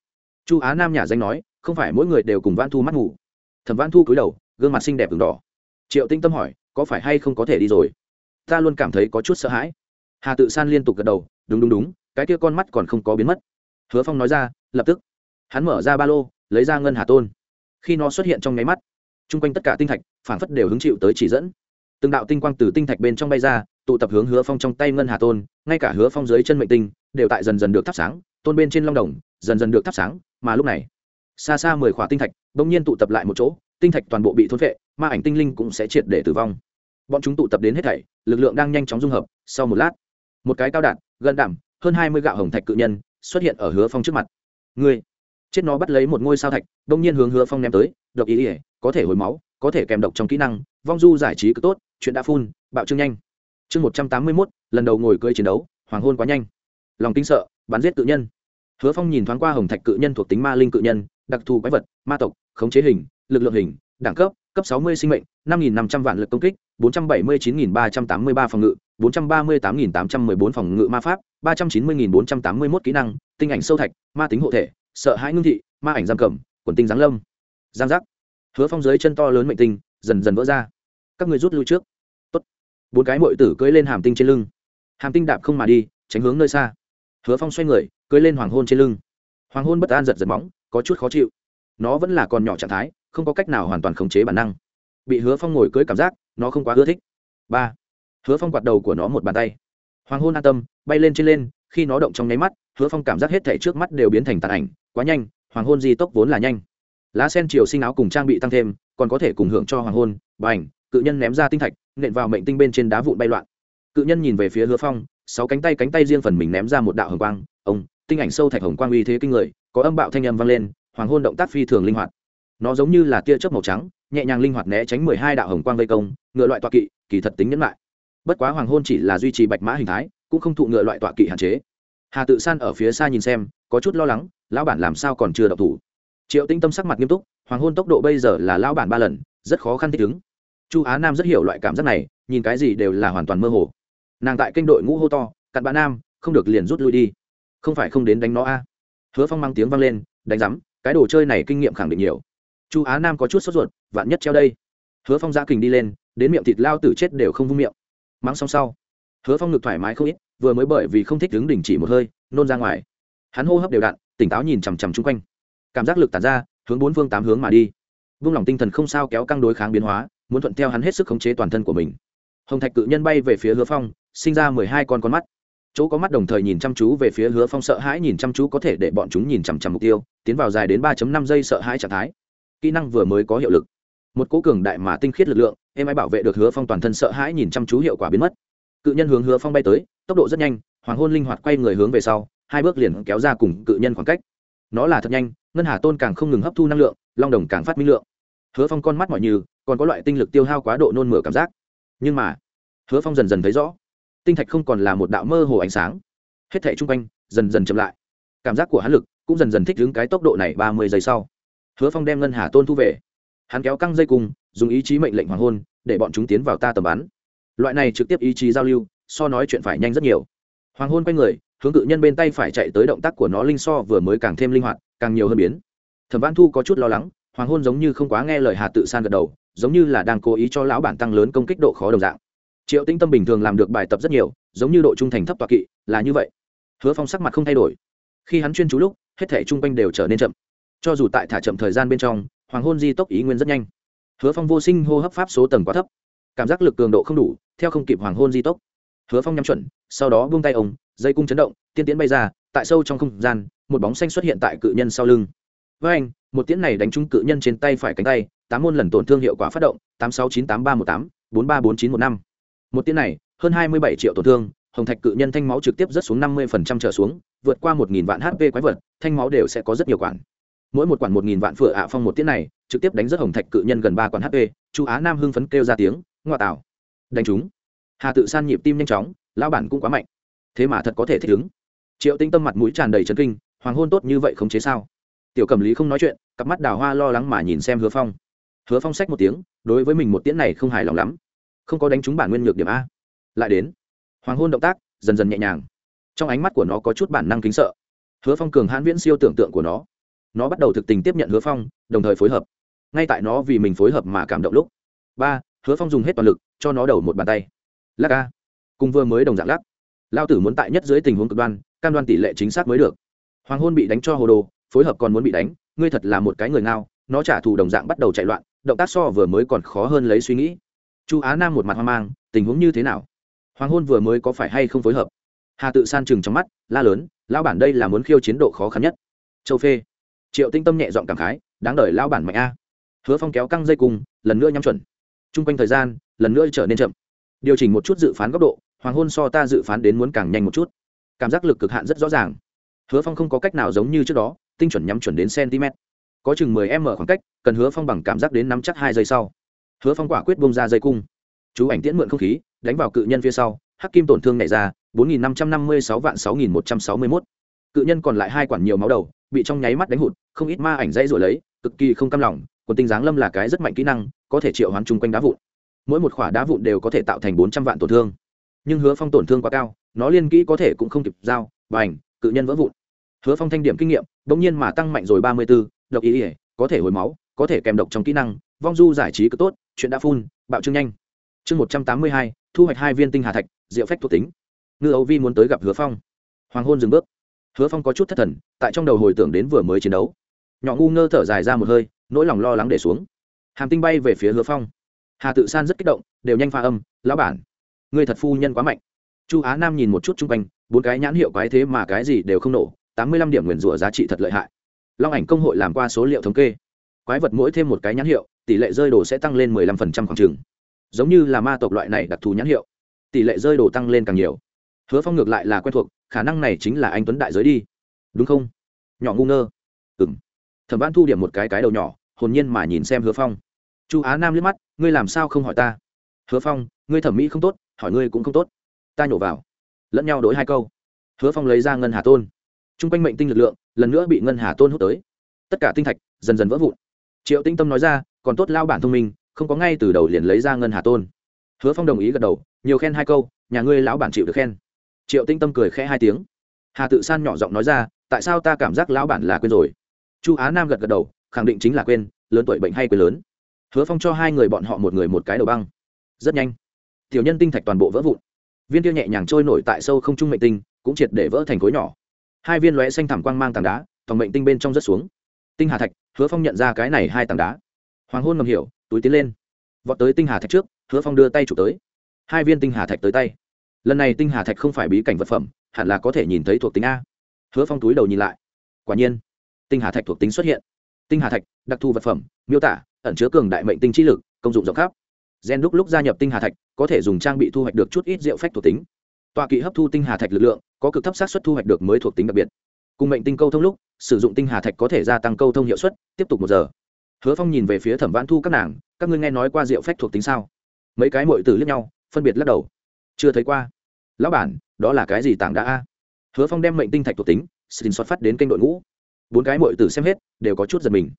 Chu á nam nhà danh nói không phải mỗi người đều cùng văn thu mắt ngủ. Thẩm văn thu cúi đầu, gương mặt xinh đẹp v đỏ. Triệu tinh tâm hỏi, có phải hay không có thể đi rồi? Ta luôn cảm thấy có chút sợ hãi. Hà tự san liên tục gật đầu, đúng đúng đúng, cái kia con mắt còn không có biến mất. Hứa phong nói ra, lập tức. Hắn mở ra ba lô, lấy ra ngân hà tôn. Khi nó xuất hiện trong nháy mắt, chung quanh tất cả tinh thạch phản phất đều hứng chịu tới chỉ dẫn. Từng đạo tinh quang từ tinh thạch bên trong bay ra, tụ tập hướng hứa phong trong tay ngân hà tôn, ngay cả hứa phong dưới chân mệnh tinh, đều tại dần dần được thắp sáng, tôn bên trên long đồng, dần dần được thắp sáng, mà lúc này xa xa mười khỏa tinh thạch, bỗng nhiên tụ tập lại một chỗ, tinh thạch toàn bộ bị thôn vệ ma ảnh tinh linh cũng sẽ triệt để tử vong. Bọn chúng tụ tập đến hết thảy, lực lượng đang nhanh chóng dung hợp, sau một lát, một cái cao đạn, gần đảm hơn hai mươi gạo hồng thạch cự nhân xuất hiện ở hứa phong trước mặt. Ngươi, chết nó bắt lấy một ngôi sao thạch đông nhiên hướng hứa phong ném tới, độc ý ỉa có thể hồi máu, có thể kèm độc trong kỹ năng, vong du giải trí cứ tốt, chuyện đã phun, bạo trương nhanh. Chương một trăm tám mươi mốt, lần đầu ngồi cưỡi chiến đấu, hoàng hôn quá nhanh. Lòng kinh sợ, bắn giết cự nhân. Hứa phong nhìn thoáng qua hồng thạch cự nhân thuộc tính ma linh cự nhân đặc thù quái vật, ma tộc, khống chế hình, lực lượng hình, đẳng cấp cấp sáu mươi sinh mệnh, năm nghìn năm trăm vạn lực công kích, bốn trăm bảy mươi chín nghìn ba trăm tám mươi ba phòng ngự, bốn trăm ba mươi tám nghìn tám trăm mười bốn phòng ngự ma pháp, ba trăm chín mươi nghìn bốn trăm tám mươi mốt kỹ năng, tinh ảnh sâu thạch, ma tính hộ thể, sợ hãi ngưng thị, ma ảnh giam cầm, quần tinh giáng lâm. Giang giác. Hứa phong dưới chân to lớn mệnh tinh, dần dần vỡ ra. Các người rút lui trước. Tốt. bốn cái mội tử cưỡi lên hàm tinh trên lưng. Hàm tinh đạp không mà đi, tránh hướng nơi xa. Hứa phong xoay người, cưỡi lên hoàng hôn trên lưng. Hoàng hôn bất an giật giật móng có chút khó chịu. Nó vẫn là còn nhỏ trạng thái, không có cách nào hoàn toàn khống chế bản năng. Bị hứa phong ngồi cưới cảm giác, nó không quá ưa thích. Ba, hứa phong quạt đầu của nó một bàn tay. Hoàng hôn an tâm, bay lên trên lên, khi nó động trong nháy mắt, hứa phong cảm giác hết thảy trước mắt đều biến thành tàn ảnh, quá nhanh, hoàng hôn di tốc vốn là nhanh. Lá sen chiều sinh áo cùng trang bị tăng thêm, còn có thể cùng hưởng cho hoàng hôn b ảnh cự nhân ném ra tinh thạch, nện vào mệnh tinh bên trên đá vụn bay loạn. Cự nhân nhìn về phía hứa phong, sáu cánh tay cánh tay riêng phần mình ném ra một đạo hồng quang, ông tinh ảnh sâu thạch hồng quang uy thế kinh người, có âm bạo thanh âm vang lên, hoàng hôn động tác phi thường linh hoạt. Nó giống như là tia chớp màu trắng, nhẹ nhàng linh hoạt né tránh mười hai đạo hồng quang vây công, ngựa loại tọa kỵ, kỳ thật tính nhẫn lại. Bất quá hoàng hôn chỉ là duy trì bạch mã hình thái, cũng không thụ ngựa loại tọa kỵ hạn chế. Hà tự san ở phía xa nhìn xem, có chút lo lắng, lão bản làm sao còn chưa đậu thủ? Triệu tinh tâm sắc mặt nghiêm túc, hoàng hôn tốc độ bây giờ là lão bản ba lần, rất khó khăn thích ứng. Chu á nam rất hiểu loại cảm giác này, nhìn cái gì đều là hoàn toàn mơ hồ. Nàng tại kênh đội ngũ hô to, cặn bạn nam, không được liền rút lui đi không phải không đến đánh nó a. Hứa phong mang tiếng vang lên, đánh rắm cái đồ chơi này kinh nghiệm khẳng định nhiều. Chu á nam có chút sốt ruột, vạn nhất treo đây. Hứa phong ra kình đi lên, đến miệng thịt lao tử chết đều không vung miệng. Mắng xong sau, hứa phong ngực thoải mái không ít, vừa mới bởi vì không thích đứng đỉnh chỉ một hơi, nôn ra ngoài. Hắn hô hấp đều đặn, tỉnh táo nhìn chằm chằm chung quanh. Cảm giác lực tàn ra, hướng bốn phương tám hướng mà đi. Vung lòng tinh thần không sao kéo căng đối kháng biến hóa, muốn thuận theo hắn hết sức khống chế toàn thân của mình. Hồng thạch cự nhân bay về phía hứa phong, sinh ra mười hai con con mắt chỗ có mắt đồng thời nhìn chăm chú về phía hứa phong sợ hãi nhìn chăm chú có thể để bọn chúng nhìn chằm chằm mục tiêu, tiến vào dài đến ba năm giây sợ hãi trạng thái. Kỹ năng vừa mới có hiệu lực. Một cố cường đại mà tinh khiết lực lượng, em ai bảo vệ được hứa phong toàn thân sợ hãi nhìn chăm chú hiệu quả biến mất. Cự nhân hướng hứa phong bay tới, tốc độ rất nhanh, hoàng hôn linh hoạt quay người hướng về sau, hai bước liền kéo ra cùng cự nhân khoảng cách. Nó là thật nhanh, ngân hà tôn càng không ngừng hấp thu năng lượng, long đồng càng phát minh lượng. Hứa phong con mắt mọi như còn có loại tinh lực tiêu hao quá độ nôn mửa cảm giác. Nhưng mà, hứa phong dần dần thấy rõ tinh thạch không còn là một đạo mơ hồ ánh sáng. Hết thảy chung quanh dần dần chậm lại. Cảm giác của hắn lực cũng dần dần thích ứng cái tốc độ này ba mươi giây sau. Hứa phong đem ngân hà tôn thu về. Hắn kéo căng dây cùng, dùng ý chí mệnh lệnh hoàng hôn, để bọn chúng tiến vào ta tầm bắn. Loại này trực tiếp ý chí giao lưu, so nói chuyện phải nhanh rất nhiều. Hoàng hôn quay người, hướng cự nhân bên tay phải chạy tới động tác của nó linh so vừa mới càng thêm linh hoạt, càng nhiều hơn biến. Thẩm văn thu có chút lo lắng, hoàng hôn giống như không quá nghe lời hà tự san gật đầu, giống như là đang cố ý cho lão bản tăng lớn công kích độ khó đồng dạng triệu tĩnh tâm bình thường làm được bài tập rất nhiều, giống như độ trung thành thấp toạ kỵ, là như vậy. Hứa phong sắc mặt không thay đổi. Khi hắn chuyên chú lúc, hết thể chung quanh đều trở nên chậm. Cho dù tại thả chậm thời gian bên trong, hoàng hôn di tốc ý nguyên rất nhanh. Hứa phong vô sinh hô hấp pháp số tầng quá thấp. Cảm giác lực cường độ không đủ, theo không kịp hoàng hôn di tốc. Hứa phong nhắm chuẩn, sau đó buông tay ông, dây cung chấn động, tiên tiến bay ra, tại sâu trong không gian, một bóng xanh xuất hiện tại cự nhân sau lưng. Với anh, một tiễn này đánh trúng cự nhân trên tay phải cánh tay, tám môn lần tổn thương hiệu quả phát động, tám sáu chín tám ba một tám, bốn ba bốn chín một năm một tiên này, hơn hai mươi bảy triệu tổn thương, hồng thạch cự nhân thanh máu trực tiếp rớt xuống năm mươi phần trăm trở xuống, vượt qua một nghìn vạn hp quái vật, thanh máu đều sẽ có rất nhiều quản. Mỗi một quản một nghìn vạn phựa ạ phong một tiễn này, trực tiếp đánh rất hồng thạch cự nhân gần ba quản hp chu á nam hưng phấn kêu ra tiếng, ngoa tạo đánh chúng. Hà tự san nhịp tim nhanh chóng, lão bản cũng quá mạnh. Thế mà thật có thể thích ứng. Triệu tinh tâm mặt mũi tràn đầy trấn kinh, hoàng hôn tốt như vậy không chế sao? Tiểu cầm lý không nói chuyện, cặp mắt đào hoa lo lắng mà nhìn xem hứa phong. Hứa phong sách một tiếng, đối với mình một tiễn này không hài lòng lắm không có đánh trúng bản nguyên nhược điểm a. Lại đến, hoàng hôn động tác dần dần nhẹ nhàng. Trong ánh mắt của nó có chút bản năng kính sợ. Hứa phong cường hãn viễn siêu tưởng tượng của nó. Nó bắt đầu thực tình tiếp nhận hứa phong, đồng thời phối hợp. Ngay tại nó vì mình phối hợp mà cảm động lúc. Ba, hứa phong dùng hết toàn lực cho nó đầu một bàn tay. Lắc ca cùng vừa mới đồng dạng lắc. Lao tử muốn tại nhất dưới tình huống cực đoan, cam đoan tỷ lệ chính xác mới được. Hoàng hôn bị đánh cho hồ đồ, phối hợp còn muốn bị đánh, ngươi thật là một cái người ngao, nó trả thù đồng dạng bắt đầu chạy loạn, động tác so vừa mới còn khó hơn lấy suy nghĩ chu á nam một mặt hoang mang, tình huống như thế nào? Hoàng hôn vừa mới có phải hay không phối hợp? Hà tự san chừng trong mắt, la lớn, lão bản đây là muốn khiêu chiến độ khó khăn nhất. Châu phê. Triệu tinh tâm nhẹ dọn cảm khái, đáng đợi lão bản mạnh a. Hứa phong kéo căng dây cung lần nữa nhắm chuẩn. T r u n g quanh thời gian, lần nữa trở nên chậm. Điều chỉnh một chút dự phán góc độ, hoàng hôn so ta dự phán đến muốn càng nhanh một chút. Cảm giác lực cực hạn rất rõ ràng. Hứa phong không có cách nào giống như trước đó, tinh chuẩn nhắm chuẩn đến cm có chừng mười m khoảng cách, cần hứa phong bằng cảm giác đến nắm chắc hai giây sau hứa phong quả quyết bông ra dây cung. Chú ảnh tiễn mượn không khí, đánh vào cự nhân phía sau, hắc kim tổn thương nhảy ra, bốn nghìn năm trăm năm mươi sáu vạn sáu nghìn một trăm sáu mươi mốt. Cự nhân còn lại hai quản nhiều máu đầu, bị trong nháy mắt đánh hụt, không ít ma ảnh dãy rồi lấy, cực kỳ không cam lòng còn tinh giáng lâm là cái rất mạnh kỹ năng, có thể triệu hoán chung quanh đá vụn. Mỗi một khỏa đá vụn đều có thể tạo thành bốn trăm vạn tổn thương. Nhưng hứa phong tổn thương quá cao, nó liên kỹ có thể cũng không kịp giao và ảnh cự nhân vỡ vụn. Hứa phong thanh điểm kinh nghiệm đ ỗ n g nhiên mà tăng mạnh rồi ba mươi b ố độc ý ỉa có thể hồi máu, có thể kèm độc trong kỹ năng vong du giải trí cực tốt, chuyện đã phun bạo trương nhanh. Chương một trăm tám mươi hai, thu hoạch hai viên tinh hà thạch, diệu phách thuộc tính. Ngư ấu vi muốn tới gặp hứa phong. Hoàng hôn dừng bước. Hứa phong có chút thất thần, tại trong đầu hồi tưởng đến vừa mới chiến đấu. Nhỏ ngu ngơ thở dài ra một hơi, nỗi lòng lo lắng để xuống. Hàm tinh bay về phía hứa phong. Hà tự san rất kích động, đều nhanh pha âm, lão bản người thật phu nhân quá mạnh. Chu á nam nhìn một chút chung quanh, bốn cái nhãn hiệu quái thế mà cái gì đều không nổ, tám mươi lăm điểm nguyền rủa giá trị thật lợi hại. Long ảnh công hội làm qua số liệu thống kê. Quái vật mỗi thêm một cái nhãn hiệu tỷ lệ rơi đồ sẽ tăng lên mười lăm phần trăm khoảng chừng. giống như là ma tộc loại này đặc thù nhãn hiệu, tỷ lệ rơi đồ tăng lên càng nhiều. Hứa phong ngược lại là quen thuộc, khả năng này chính là anh tuấn đại giới đi. Đúng không? Nhỏ ngu ngơ. Ừm. thẩm Vãn thu điểm một cái cái đầu nhỏ, hồn nhiên mà nhìn xem hứa phong. Chu á nam liếc mắt, ngươi làm sao không hỏi ta? Hứa phong, ngươi thẩm mỹ không tốt, hỏi ngươi cũng không tốt. Ta nhổ vào. Lẫn nhau đổi hai câu. Hứa phong lấy ra ngân hà tôn. Trung quanh mệnh tinh lực lượng, lần nữa bị ngân hà tôn hút tới. Tất cả tinh thạch dần dần vỡ vụn. Triệu tinh tâm nói ra còn tốt lao bản thông minh, không có ngay từ đầu liền lấy ra ngân hà tôn. Hứa phong đồng ý gật đầu, nhiều khen hai câu, nhà ngươi lão bản chịu được khen. Triệu tinh tâm cười khẽ hai tiếng. Hà tự san nhỏ giọng nói ra, tại sao ta cảm giác lão bản là quên rồi? Chu á nam gật gật đầu, khẳng định chính là quên, lớn tuổi bệnh hay quên lớn. Hứa phong cho hai người bọn họ một người một cái đầu băng. Rất nhanh, tiểu nhân tinh thạch toàn bộ vỡ vụn. Viên tiêu nhẹ nhàng trôi nổi tại sâu không trung mệnh tinh, cũng triệt để vỡ thành khối nhỏ. Hai viên lóe xanh thảm quang mang tảng đá tòng mệnh tinh bên trong rất xuống. Tinh hà thạch, hứa phong nhận ra cái này hai tảng đá hoàng hôn ngầm hiểu, túi tiến lên. Vọt tới tinh hà thạch trước, hứa phong đưa tay chụp tới. Hai viên tinh hà thạch tới tay. Lần này tinh hà thạch không phải bí cảnh vật phẩm, hẳn là có thể nhìn thấy thuộc tính a. Hứa phong túi đầu nhìn lại. Quả nhiên, tinh hà thạch thuộc tính xuất hiện. Tinh hà thạch, đặc thù vật phẩm, miêu tả, ẩn chứa cường đại mệnh tinh trí lực, công dụng rộng khắp. Gen lúc lúc gia nhập tinh hà thạch, có thể dùng trang bị thu hoạch được chút ít rượu phách thuộc tính. Tọa kỵ hấp thu tinh hà thạch lực lượng, có cực thấp sát xuất thu hoạch được mới thuộc tính đặc biệt. Cùng mệnh tinh câu thông lúc, sử dụng tinh hà thạch có thể gia tăng câu thông hiệu suất, tiếp tục một giờ hứa phong nhìn về phía thẩm vãn thu các nàng, các ngươi nghe nói qua rượu phách thuộc tính sao? Mấy cái mội từ liếc nhau, phân biệt lắc đầu. Chưa thấy qua. Lão bản, đó là cái gì tảng đá a? Hứa phong đem mệnh tinh thạch thuộc tính, xin xót phát đến kênh đội ngũ. Bốn cái mội tử xem hết, đều có chút giật mình.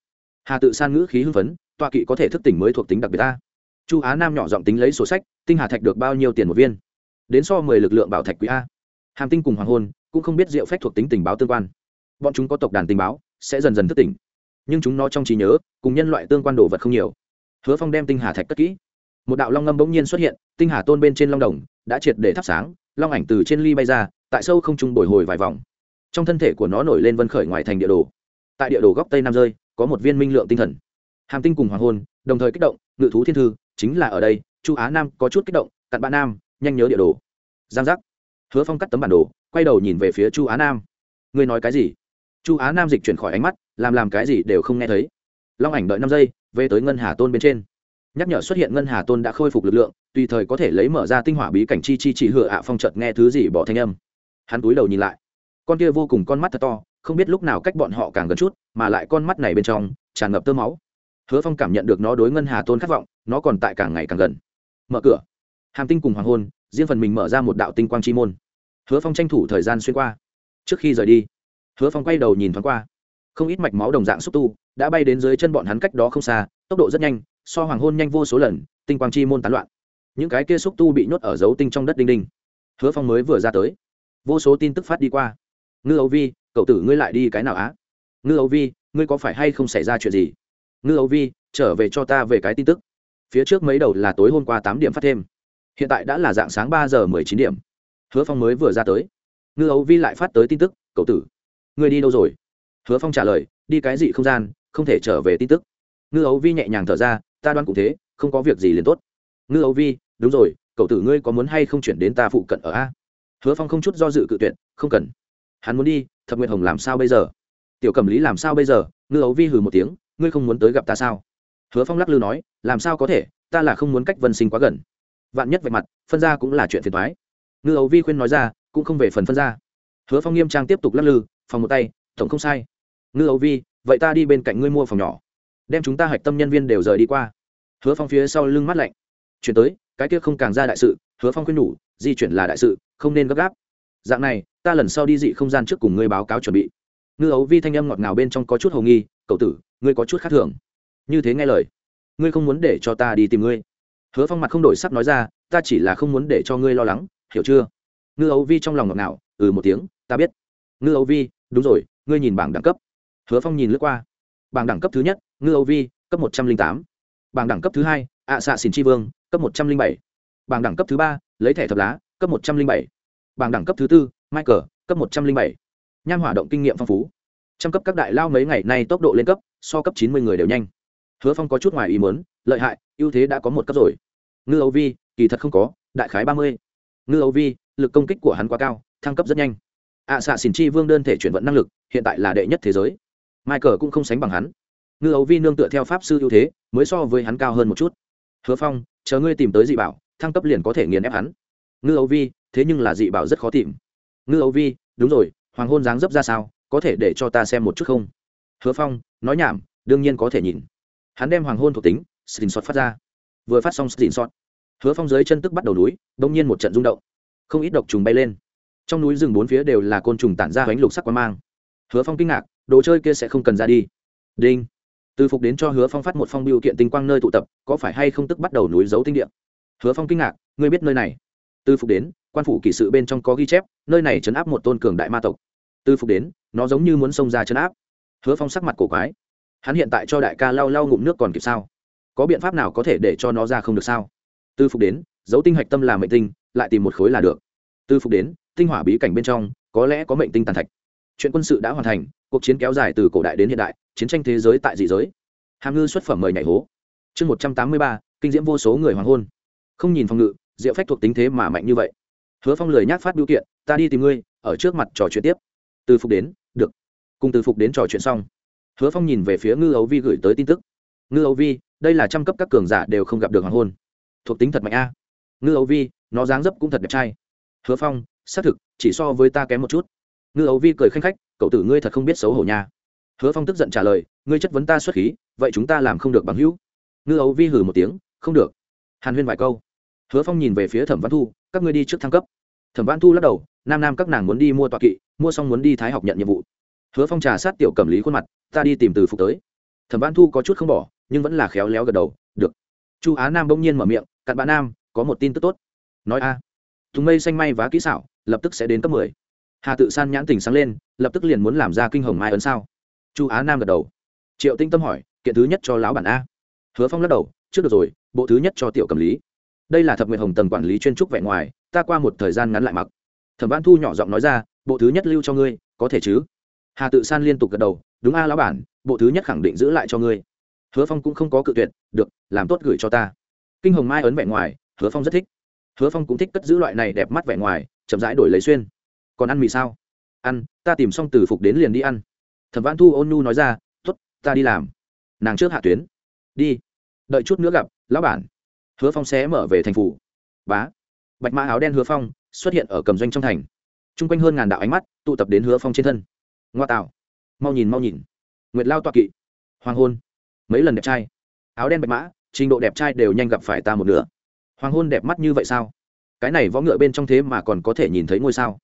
Hà tự san ngữ khí hưng phấn, tọa kỵ có thể thức tỉnh mới thuộc tính đặc biệt a. Chu á nam nhỏ giọng tính lấy sổ sách, tinh hà thạch được bao nhiêu tiền một viên? Đến so mười lực lượng bảo thạch quý a. Hàm tinh cùng hoàng hôn cũng không biết diệu phách thuộc tính tình báo tương quan. Bọn chúng có tộc đàn tình báo, sẽ dần dần thức tỉnh nhưng chúng nó trong trí nhớ, cùng nhân loại tương quan đồ vật không nhiều. Hứa phong đem tinh hà thạch cất kỹ. Một đạo long ngâm bỗng nhiên xuất hiện, tinh hà tôn bên trên long đồng đã triệt để thắp sáng, long ảnh từ trên ly bay ra, tại sâu không trung bồi hồi vài vòng. Trong thân thể của nó nổi lên vân khởi ngoài thành địa đồ. Tại địa đồ góc tây nam rơi, có một viên minh lượng tinh thần. Hàm tinh cùng hoàng hôn đồng thời kích động, ngự thú thiên thư, chính là ở đây, chu á nam có chút kích động, cặn bạn nam, nhanh nhớ địa đồ. Giang giác. Hứa phong cắt tấm bản đồ, quay đầu nhìn về phía chu á nam. Ngươi nói cái gì? Chu á nam dịch chuyển khỏi ánh mắt, làm làm cái gì đều không nghe thấy. Long ảnh đợi năm giây, về tới ngân hà tôn bên trên. Nhắc nhở xuất hiện ngân hà tôn đã khôi phục lực lượng, tùy thời có thể lấy mở ra tinh hỏa bí cảnh chi chi chỉ hựa ạ phong chợt nghe thứ gì bỏ thanh âm. Hắn túi đầu nhìn lại. Con kia vô cùng con mắt thật to, không biết lúc nào cách bọn họ càng gần chút, mà lại con mắt này bên trong, tràn ngập tơ máu. Hứa phong cảm nhận được nó đối ngân hà tôn khát vọng, nó còn tại càng ngày càng gần. Mở cửa. Hàm tinh cùng hoàng hôn, riêng phần mình mở ra một đạo tinh quang chi môn. Hứa phong tranh thủ thời gian xuyên qua. Trước khi rời đi hứa phong quay đầu nhìn thoáng qua. Không ít mạch máu đồng dạng xúc tu đã bay đến dưới chân bọn hắn cách đó không xa, tốc độ rất nhanh, so hoàng hôn nhanh vô số lần, tinh quang chi môn tán loạn. Những cái kia xúc tu bị nhốt ở dấu tinh trong đất đinh đinh. Hứa phong mới vừa ra tới. Vô số tin tức phát đi qua. Ngư âu vi, cậu tử ngươi lại đi cái nào á? Ngư âu vi, ngươi có phải hay không xảy ra chuyện gì? Ngư âu vi, trở về cho ta về cái tin tức. Phía trước mấy đầu là tối hôm qua tám điểm phát thêm. Hiện tại đã là dạng sáng ba giờ mười chín điểm. Hứa phong mới vừa ra tới. Ngư âu vi lại phát tới tin tức, cậu tử ngươi đi đâu rồi? Hứa phong trả lời, đi cái gì không gian, không thể trở về tin tức. Ngư ấu vi nhẹ nhàng thở ra, ta đoán cũng thế, không có việc gì liền tốt. Ngư ấu vi, đúng rồi, cậu tử ngươi có muốn hay không chuyển đến ta phụ cận ở a? Hứa phong không chút do dự cự tuyệt, không cần. Hắn muốn đi, thập nguyện hồng làm sao bây giờ? Tiểu cầm lý làm sao bây giờ? Ngư ấu vi hừ một tiếng, ngươi không muốn tới gặp ta sao? Hứa phong lắc lư nói, làm sao có thể, ta là không muốn cách vân sinh quá gần. Vạn nhất vạch mặt, phân ra cũng là chuyện phiền thoái ngư ấu vi khuyên nói ra, cũng không về phần phân ra. Hứa phong nghiêm trang tiếp tục lắc lư phòng một tay, tổng không sai. Ngư ấu vi, vậy ta đi bên cạnh ngươi mua phòng nhỏ. Đem chúng ta hạch tâm nhân viên đều rời đi qua. Hứa phong phía sau lưng mắt lạnh. Chuyển tới, cái kia không càng ra đại sự, hứa phong khuyên nhủ, di chuyển là đại sự, không nên gấp gáp. Dạng này, ta lần sau đi dị không gian trước cùng ngươi báo cáo chuẩn bị. Ngư ấu vi thanh âm ngọt ngào bên trong có chút hầu nghi, cậu tử, ngươi có chút khác thường. Như thế nghe lời, ngươi không muốn để cho ta đi tìm ngươi. Hứa phong mặt không đổi sắc nói ra, ta chỉ là không muốn để cho ngươi lo lắng, hiểu chưa? Ngư ấu vi trong lòng ngọt ngào ừ một tiếng, ta biết ngư Âu vi, đúng rồi, ngươi nhìn bảng đẳng cấp. Hứa phong nhìn lướt qua. Bảng đẳng cấp thứ nhất, ngư Âu vi, cấp một trăm linh tám. Bảng đẳng cấp thứ hai ạ xạ xỉn tri vương, cấp một trăm linh bảy. Bảng đẳng cấp thứ ba, lấy thẻ thập lá, cấp một trăm linh bảy. Bảng đẳng cấp thứ tư, michael, cấp một trăm linh bảy. Nham hỏa động kinh nghiệm phong phú. Trăm cấp các đại lao mấy ngày nay tốc độ lên cấp, so cấp chín mươi người đều nhanh. Hứa phong có chút ngoài ý muốn, lợi hại, ưu thế đã có một cấp rồi. Ngư âu vi, kỳ thật không có, đại khái ba mươi. Ngư âu vi, lực công kích của hắn quá cao, thăng cấp rất nhanh ạ à, xạ xỉn chi vương đơn thể chuyển vận năng lực hiện tại là đệ nhất thế giới. Michael cũng không sánh bằng hắn. Ngư âu vi nương tựa theo pháp sư ưu thế mới so với hắn cao hơn một chút. Hứa phong chờ ngươi tìm tới dị bảo thăng cấp liền có thể nghiền ép hắn. Ngư âu vi thế nhưng là dị bảo rất khó tìm. Ngư âu vi đúng rồi hoàng hôn dáng dấp ra sao có thể để cho ta xem một chút không? Hứa phong nói nhảm đương nhiên có thể nhìn. Hắn đem hoàng hôn thuộc tính xin xót phát ra. Vừa phát xong xin xót hứa phong dưới chân tức bắt đầu núi đông nhiên một trận rung động. Không ít độc trùng bay lên trong núi rừng bốn phía đều là côn trùng tản ra bánh lục sắc quang mang. Hứa phong kinh ngạc, đồ chơi kia sẽ không cần ra đi. Đinh. Từ phục đến cho hứa phong phát một phong biểu kiện tinh quang nơi tụ tập, có phải hay không tức bắt đầu núi giấu tinh điện hứa phong kinh ngạc, ngươi biết nơi này. Từ phục đến, quan phủ kỳ sự bên trong có ghi chép, nơi này chấn áp một tôn cường đại ma tộc. Từ phục đến, nó giống như muốn xông ra chấn áp. Hứa phong sắc mặt cổ quái. Hắn hiện tại cho đại ca lau lau ngụm nước còn kịp sao? Có biện pháp nào có thể để cho nó ra không được sao? Từ phục đến dấu tinh hạch tâm là mệnh tinh, lại tìm một khối là được. Từ phục đến tinh hỏa bí cảnh bên trong, có lẽ có mệnh tinh tàn thạch. Chuyện quân sự đã hoàn thành, cuộc chiến kéo dài từ cổ đại đến hiện đại, chiến tranh thế giới tại dị giới. Hàm ngư xuất phẩm mời nhảy hố. Chương một trăm tám mươi ba, kinh diễm vô số người hoàng hôn. Không nhìn phòng ngự, diệu phách thuộc tính thế mà mạnh như vậy. Hứa phong lười nhác phát biểu kiện, ta đi tìm ngươi, ở trước mặt trò chuyện tiếp. Từ phục đến, được. Cùng từ phục đến trò chuyện xong, hứa phong nhìn về phía ngư ấu vi gửi tới tin tức. Ngư ấu vi, đây là trăm cấp các cường giả đều không gặp được hoàng hôn. Thuộc tính thật mạnh a. Ngư ấu vi, nó dáng dấp cũng thật đẹp trai. Hứa phong xác thực, chỉ so với ta kém một chút. Ngư ấu vi cười khanh khách, cậu tử ngươi thật không biết xấu hổ nha. Hứa phong tức giận trả lời, ngươi chất vấn ta xuất khí, vậy chúng ta làm không được bằng hữu. Ngư ấu vi hử một tiếng, không được. Hàn huyên vài câu. Hứa phong nhìn về phía thẩm văn thu, các ngươi đi trước thăng cấp. Thẩm văn thu lắc đầu, nam nam các nàng muốn đi mua tọa kỵ, mua xong muốn đi thái học nhận nhiệm vụ. Hứa phong trà sát tiểu cầm lý khuôn mặt, ta đi tìm từ phục tới. Thẩm văn thu có chút không bỏ, nhưng vẫn là khéo léo gật đầu, được. Chu á nam bỗng nhiên mở miệng, cặn bã nam, có một tin tức tốt. Nói a. Thùng mây xanh may vá kỹ xảo lập tức sẽ đến cấp mười. Hà tự san nhãn tình sáng lên, lập tức liền muốn làm ra kinh hồng mai ấn sao. Chu á nam gật đầu. Triệu tinh tâm hỏi, kiện thứ nhất cho lão bản a? Hứa phong lắc đầu, trước được rồi, bộ thứ nhất cho tiểu cầm lý. Đây là thập nguyện hồng tầng quản lý chuyên trúc vẻ ngoài, ta qua một thời gian ngắn lại mặc. Thẩm văn thu nhỏ giọng nói ra, bộ thứ nhất lưu cho ngươi, có thể chứ? Hà tự san liên tục gật đầu, đúng a, lão bản, bộ thứ nhất khẳng định giữ lại cho ngươi. Hứa phong cũng không có cự tuyệt, được, làm tốt gửi cho ta. Kinh hồng mai ấn vẻ ngoài, hứa phong rất thích. Hứa phong cũng thích cất giữ loại này đẹp mắt vẻ ngoài chậm rãi đổi lấy xuyên. Còn ăn mì sao? Ăn, ta tìm xong từ phục đến liền đi ăn. Thẩm văn thu ôn nhu nói ra t ố t ta đi làm. Nàng trước hạ tuyến. Đi, đợi chút nữa gặp, lão bản. Hứa phong sẽ mở về thành phủ. Bá. Bạch mã áo đen hứa phong xuất hiện ở cầm doanh trong thành. T r u n g quanh hơn ngàn đạo ánh mắt tụ tập đến hứa phong trên thân. Ngoa tạo. Mau nhìn mau nhìn. Nguyệt lao toạ kỵ. Hoàng hôn. Mấy lần đẹp trai. Áo đen bạch mã, trình độ đẹp trai đều nhanh gặp phải ta một nửa. Hoàng hôn đẹp mắt như vậy sao? Cái này võ ngựa bên trong thế mà còn có thể nhìn thấy ngôi sao?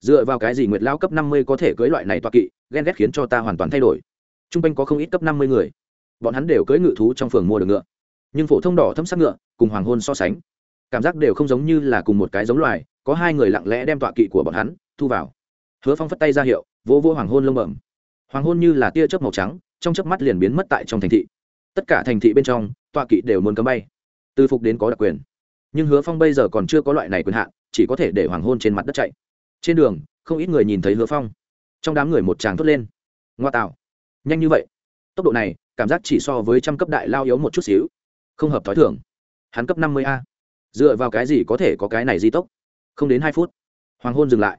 Dựa vào cái gì nguyệt lao cấp năm mươi có thể cưới loại này toa kỵ, ghen ghét khiến cho ta hoàn toàn thay đổi? T r u n g quanh có không ít cấp năm mươi người. Bọn hắn đều cưỡi ngự thú trong phường mua được ngựa. Nhưng phổ thông đỏ thâm sắc ngựa, cùng hoàng hôn so sánh, cảm giác đều không giống như là cùng một cái giống loài, có hai người lặng lẽ đem tọa kỵ của bọn hắn thu vào. Hứa phong phất tay ra hiệu, vỗ vỗ hoàng hôn lông bẩm. Hoàng hôn như là tia chớp màu trắng, trong chớp mắt liền biến mất tại trong thành thị. Tất cả thành thị bên trong tọa kỵ đều muốn cấm bay. Từ phục đến có đặc quyền nhưng hứa phong bây giờ còn chưa có loại này quyền hạn, chỉ có thể để hoàng hôn trên mặt đất chạy. Trên đường, không ít người nhìn thấy hứa phong. Trong đám người một chàng thốt lên. Ngoa tạo. Nhanh như vậy. Tốc độ này, cảm giác chỉ so với trăm cấp đại lao yếu một chút xíu. Không hợp t h ó i thường. Hắn cấp năm mươi a. Dựa vào cái gì có thể có cái này di tốc? Không đến hai phút, hoàng hôn dừng lại.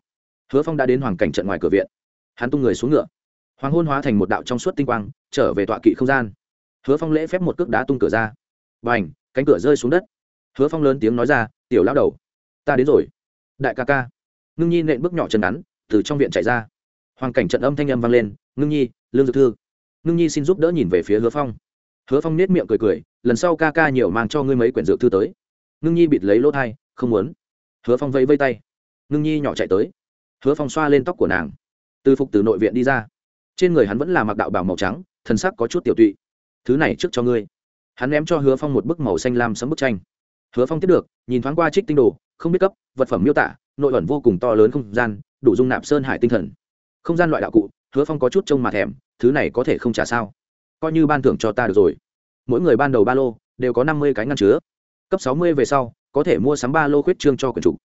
Hứa phong đã đến hoàng cảnh trận ngoài cửa viện. Hắn tung người xuống ngựa. Hoàng hôn hóa thành một đạo trong suốt tinh quang, trở về tọa kỵ không gian. Hứa phong lễ phép một cước đá tung cửa ra. Và n h cánh cửa rơi xuống đất hứa phong lớn tiếng nói ra, tiểu lao đầu, ta đến rồi. Đại ca ca. Ngưng nhi nện bước nhỏ chân ngắn, từ trong viện chạy ra. Hoàng cảnh trận âm thanh âm vang lên, ngưng nhi, lương dược thư. Ngưng nhi xin giúp đỡ nhìn về phía hứa phong. Hứa phong nết miệng cười cười, lần sau ca ca nhiều mang cho ngươi mấy quyển dược thư tới. Ngưng nhi bịt lấy lỗ thai, không muốn. Hứa phong vẫy vây tay. Ngưng nhi nhỏ chạy tới. Hứa phong xoa lên tóc của nàng. Từ phục từ nội viện đi ra. Trên người hắn vẫn là mặc đạo bảo màu trắng, thân sắc có chút tiểu tụy. Thứ này trước cho ngươi. Hắn ném cho hứa phong một bức màu xanh lam sấm bức tranh hứa phong tiếp được, nhìn thoáng qua trích tinh đồ, không biết cấp, vật phẩm miêu tả, nội ẩn vô cùng to lớn không gian, đủ dung nạp sơn hải tinh thần. Không gian loại đạo cụ, hứa phong có chút trông mà thèm, thứ này có thể không trả sao? Coi như ban thưởng cho ta được rồi. Mỗi người ban đầu ba lô, đều có năm mươi cái ngăn chứa. Cấp sáu mươi về sau, có thể mua sắm ba lô khuyết trương cho quần chủ.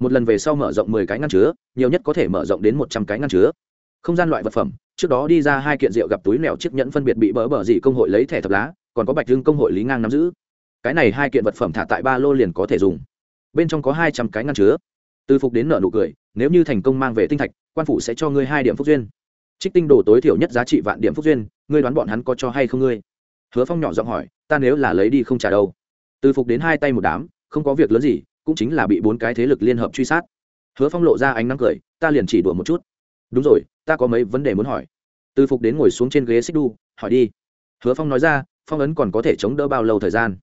Một lần về sau mở rộng mười cái ngăn chứa, nhiều nhất có thể mở rộng đến một trăm cái ngăn chứa. Không gian loại vật phẩm, trước đó đi ra hai kiện rượu gặp túi mèo chiếc nhẫn phân biệt bị bỡ bở dị công hội lấy thẻ thập lá, còn có bạch hưng công hội lý ngang nắm giữ cái này hai kiện vật phẩm thả tại ba lô liền có thể dùng. Bên trong có hai trăm cái ngăn chứa. Từ phục đến nợ nụ cười, nếu như thành công mang về tinh thạch, quan phủ sẽ cho ngươi hai điểm phúc duyên. Trích tinh đồ tối thiểu nhất giá trị vạn điểm phúc duyên, ngươi đoán bọn hắn có cho hay không ngươi? Hứa phong nhỏ giọng hỏi, ta nếu là lấy đi không trả đâu. Từ phục đến hai tay một đám, không có việc lớn gì, cũng chính là bị bốn cái thế lực liên hợp truy sát. Hứa phong lộ ra ánh nắng cười, ta liền chỉ đùa một chút. Đúng rồi, ta có mấy vấn đề muốn hỏi. Từ phục đến ngồi xuống trên ghế xích đu, hỏi đi. Hứa phong nói ra, phong ấn còn có thể chống đỡ bao lâu thời gian?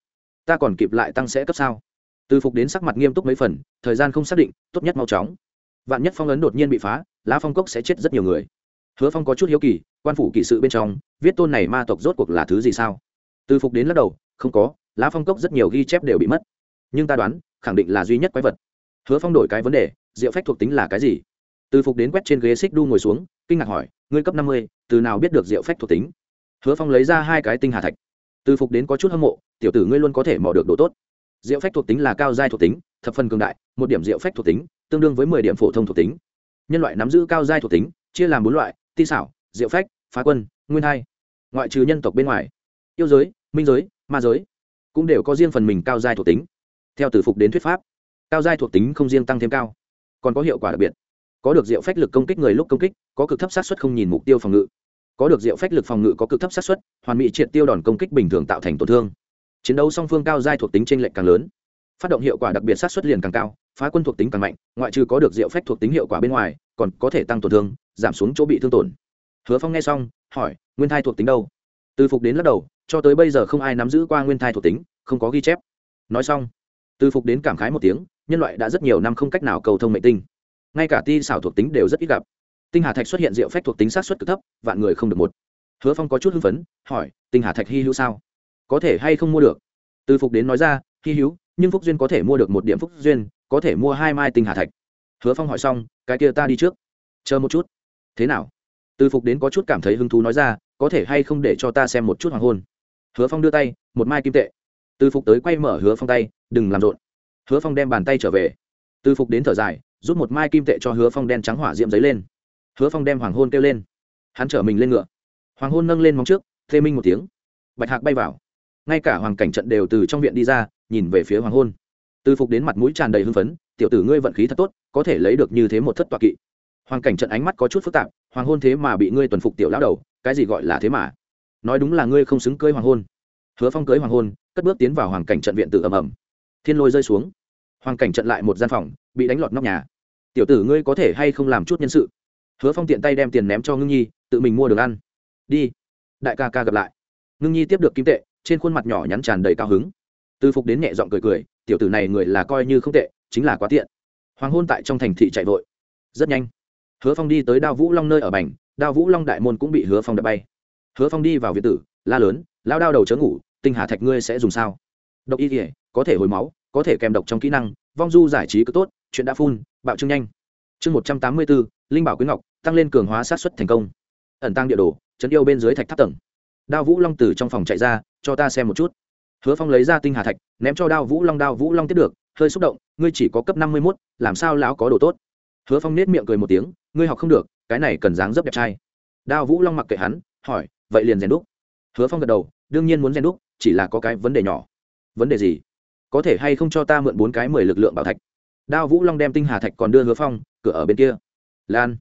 Ta còn kịp lại tăng sẽ cấp sao? Từ phục đến sắc mặt nghiêm túc mấy phần, thời gian không xác định, tốt nhất mau chóng. Vạn nhất phong ấn đột nhiên bị phá, lá phong cốc sẽ chết rất nhiều người. Hứa phong có chút hiếu kỳ, quan phủ kỵ sự bên trong, viết tôn này ma tộc rốt cuộc là thứ gì sao? Từ phục đến lắc đầu, không có, lá phong cốc rất nhiều ghi chép đều bị mất. Nhưng ta đoán, khẳng định là duy nhất quái vật. Hứa phong đổi cái vấn đề, diệu phách thuộc tính là cái gì? Từ phục đến quét trên ghế xích đu ngồi xuống, kinh ngạc hỏi, ngươi cấp năm mươi, từ nào biết được diệu phách thuộc tính? Hứa phong lấy ra hai cái tinh hà thạch từ phục đến có chút hâm mộ, tiểu tử ngươi luôn có thể mò được độ tốt. Diệu phách thuộc tính là cao giai thuộc tính, thập phần cường đại, một điểm diệu phách thuộc tính, tương đương với mười điểm phổ thông thuộc tính. Nhân loại nắm giữ cao giai thuộc tính, chia làm bốn loại, ti xảo diệu phách, phá quân, nguyên hai. Ngoại trừ nhân tộc bên ngoài, yêu giới, minh giới, ma giới cũng đều có riêng phần mình cao giai thuộc tính. Theo từ phục đến thuyết pháp, cao giai thuộc tính không riêng tăng thêm cao, còn có hiệu quả đặc biệt. Có được diệu phách lực công kích người lúc công kích, có cực thấp sát xuất không nhìn mục tiêu phòng ngự có được diệu phách lực phòng ngự có cực thấp sát xuất hoàn mỹ triệt tiêu đòn công kích bình thường tạo thành tổn thương. Chiến đấu song phương cao giai thuộc tính t r ê n lệch càng lớn. Phát động hiệu quả đặc biệt sát xuất liền càng cao, phá quân thuộc tính càng mạnh, ngoại trừ có được diệu phách thuộc tính hiệu quả bên ngoài, còn có thể tăng tổn thương, giảm xuống chỗ bị thương tổn. Hứa phong nghe xong, hỏi, nguyên thai thuộc tính đâu? Từ phục đến lắc đầu, cho tới bây giờ không ai nắm giữ qua nguyên thai thuộc tính, không có ghi chép. Nói xong, từ phục đến cảm khái một tiếng, nhân loại đã rất nhiều năm không cách nào cầu thông mệnh tinh. Ngay cả ti xảo thuộc tính đều rất ít gặp tinh hà thạch xuất hiện diệu phách thuộc tính sát xuất cực thấp, vạn người không được một. Hứa phong có chút hưng phấn, hỏi, tinh hà thạch hy hữu sao? Có thể hay không mua được? Từ phục đến nói ra, hy hữu, nhưng phúc duyên có thể mua được một điểm phúc duyên, có thể mua hai mai tinh hà thạch. Hứa phong hỏi xong, cái kia ta đi trước. Chờ một chút. Thế nào? Từ phục đến có chút cảm thấy hứng thú nói ra, có thể hay không để cho ta xem một chút hoàng hôn? Hứa phong đưa tay, một mai kim tệ. Từ phục tới quay mở hứa phong tay, đừng làm rộn. Hứa phong đem bàn tay trở về. Từ phục đến thở dài, rút một mai kim tệ cho hứa phong đen trắng hỏa diệm giấy lên hứa phong đem hoàng hôn kêu lên. Hắn chở mình lên ngựa. Hoàng hôn nâng lên móng trước, thê minh một tiếng. Bạch hạc bay vào. Ngay cả hoàng cảnh trận đều từ trong viện đi ra, nhìn về phía hoàng hôn. Từ phục đến mặt mũi tràn đầy hưng phấn, tiểu tử ngươi vận khí thật tốt, có thể lấy được như thế một thất toạc kỵ. Hoàng cảnh trận ánh mắt có chút phức tạp, hoàng hôn thế mà bị ngươi tuần phục tiểu lão đầu, cái gì gọi là thế mà? Nói đúng là ngươi không xứng cưới hoàng hôn. Hứa phong cưới hoàng hôn, cất bước tiến vào hoàng cảnh trận viện tử ầm ầm. Thiên lôi rơi xuống. Hoàng cảnh trận lại một gian phòng, bị đánh lọt nóc nhà. Tiểu tử ngươi có thể hay không làm chút nhân sự? Hứa phong tiện tay đem tiền ném cho ngưng nhi, tự mình mua được ăn. Đi. Đại ca ca gặp lại. Ngưng nhi tiếp được kim tệ, trên khuôn mặt nhỏ nhắn tràn đầy cao hứng. Từ phục đến nhẹ giọng cười cười, tiểu tử này người là coi như không tệ, chính là quá tiện. Hoàng hôn tại trong thành thị chạy vội. Rất nhanh. Hứa phong đi tới đao vũ long nơi ở bành, đao vũ long đại môn cũng bị hứa phong đập bay. Hứa phong đi vào việt tử, la lớn lao đao đầu chớ ngủ, tinh hà thạch ngươi sẽ dùng sao? Độc y thể có thể hồi máu, có thể kèm độc trong kỹ năng, vong du giải trí cứ tốt, chuyện đã phun, bạo trưng nhanh. Chương một trăm tám mươi bốn linh bảo quyến ngọc, tăng lên cường hóa sát xuất thành công. Ẩn tăng địa đồ, chấn yêu bên dưới thạch tháp tầng. Đao vũ long từ trong phòng chạy ra, cho ta xem một chút. Hứa phong lấy ra tinh hà thạch, ném cho đao vũ long, đao vũ long tiếp được, hơi xúc động, ngươi chỉ có cấp năm mươi mốt, làm sao lão có đồ tốt? Hứa phong nết miệng cười một tiếng, ngươi học không được, cái này cần dáng dấp đẹp trai. Đao vũ long mặc kệ hắn, hỏi, vậy liền rèn đúc. Hứa phong gật đầu, đương nhiên muốn rèn đúc, chỉ là có cái vấn đề nhỏ. Vấn đề gì? Có thể hay không cho ta mượn bốn cái mười lực lượng bảo thạch? Đao vũ long đem tinh hà thạch còn đưa hứa phong, cửa ở bên kia lan.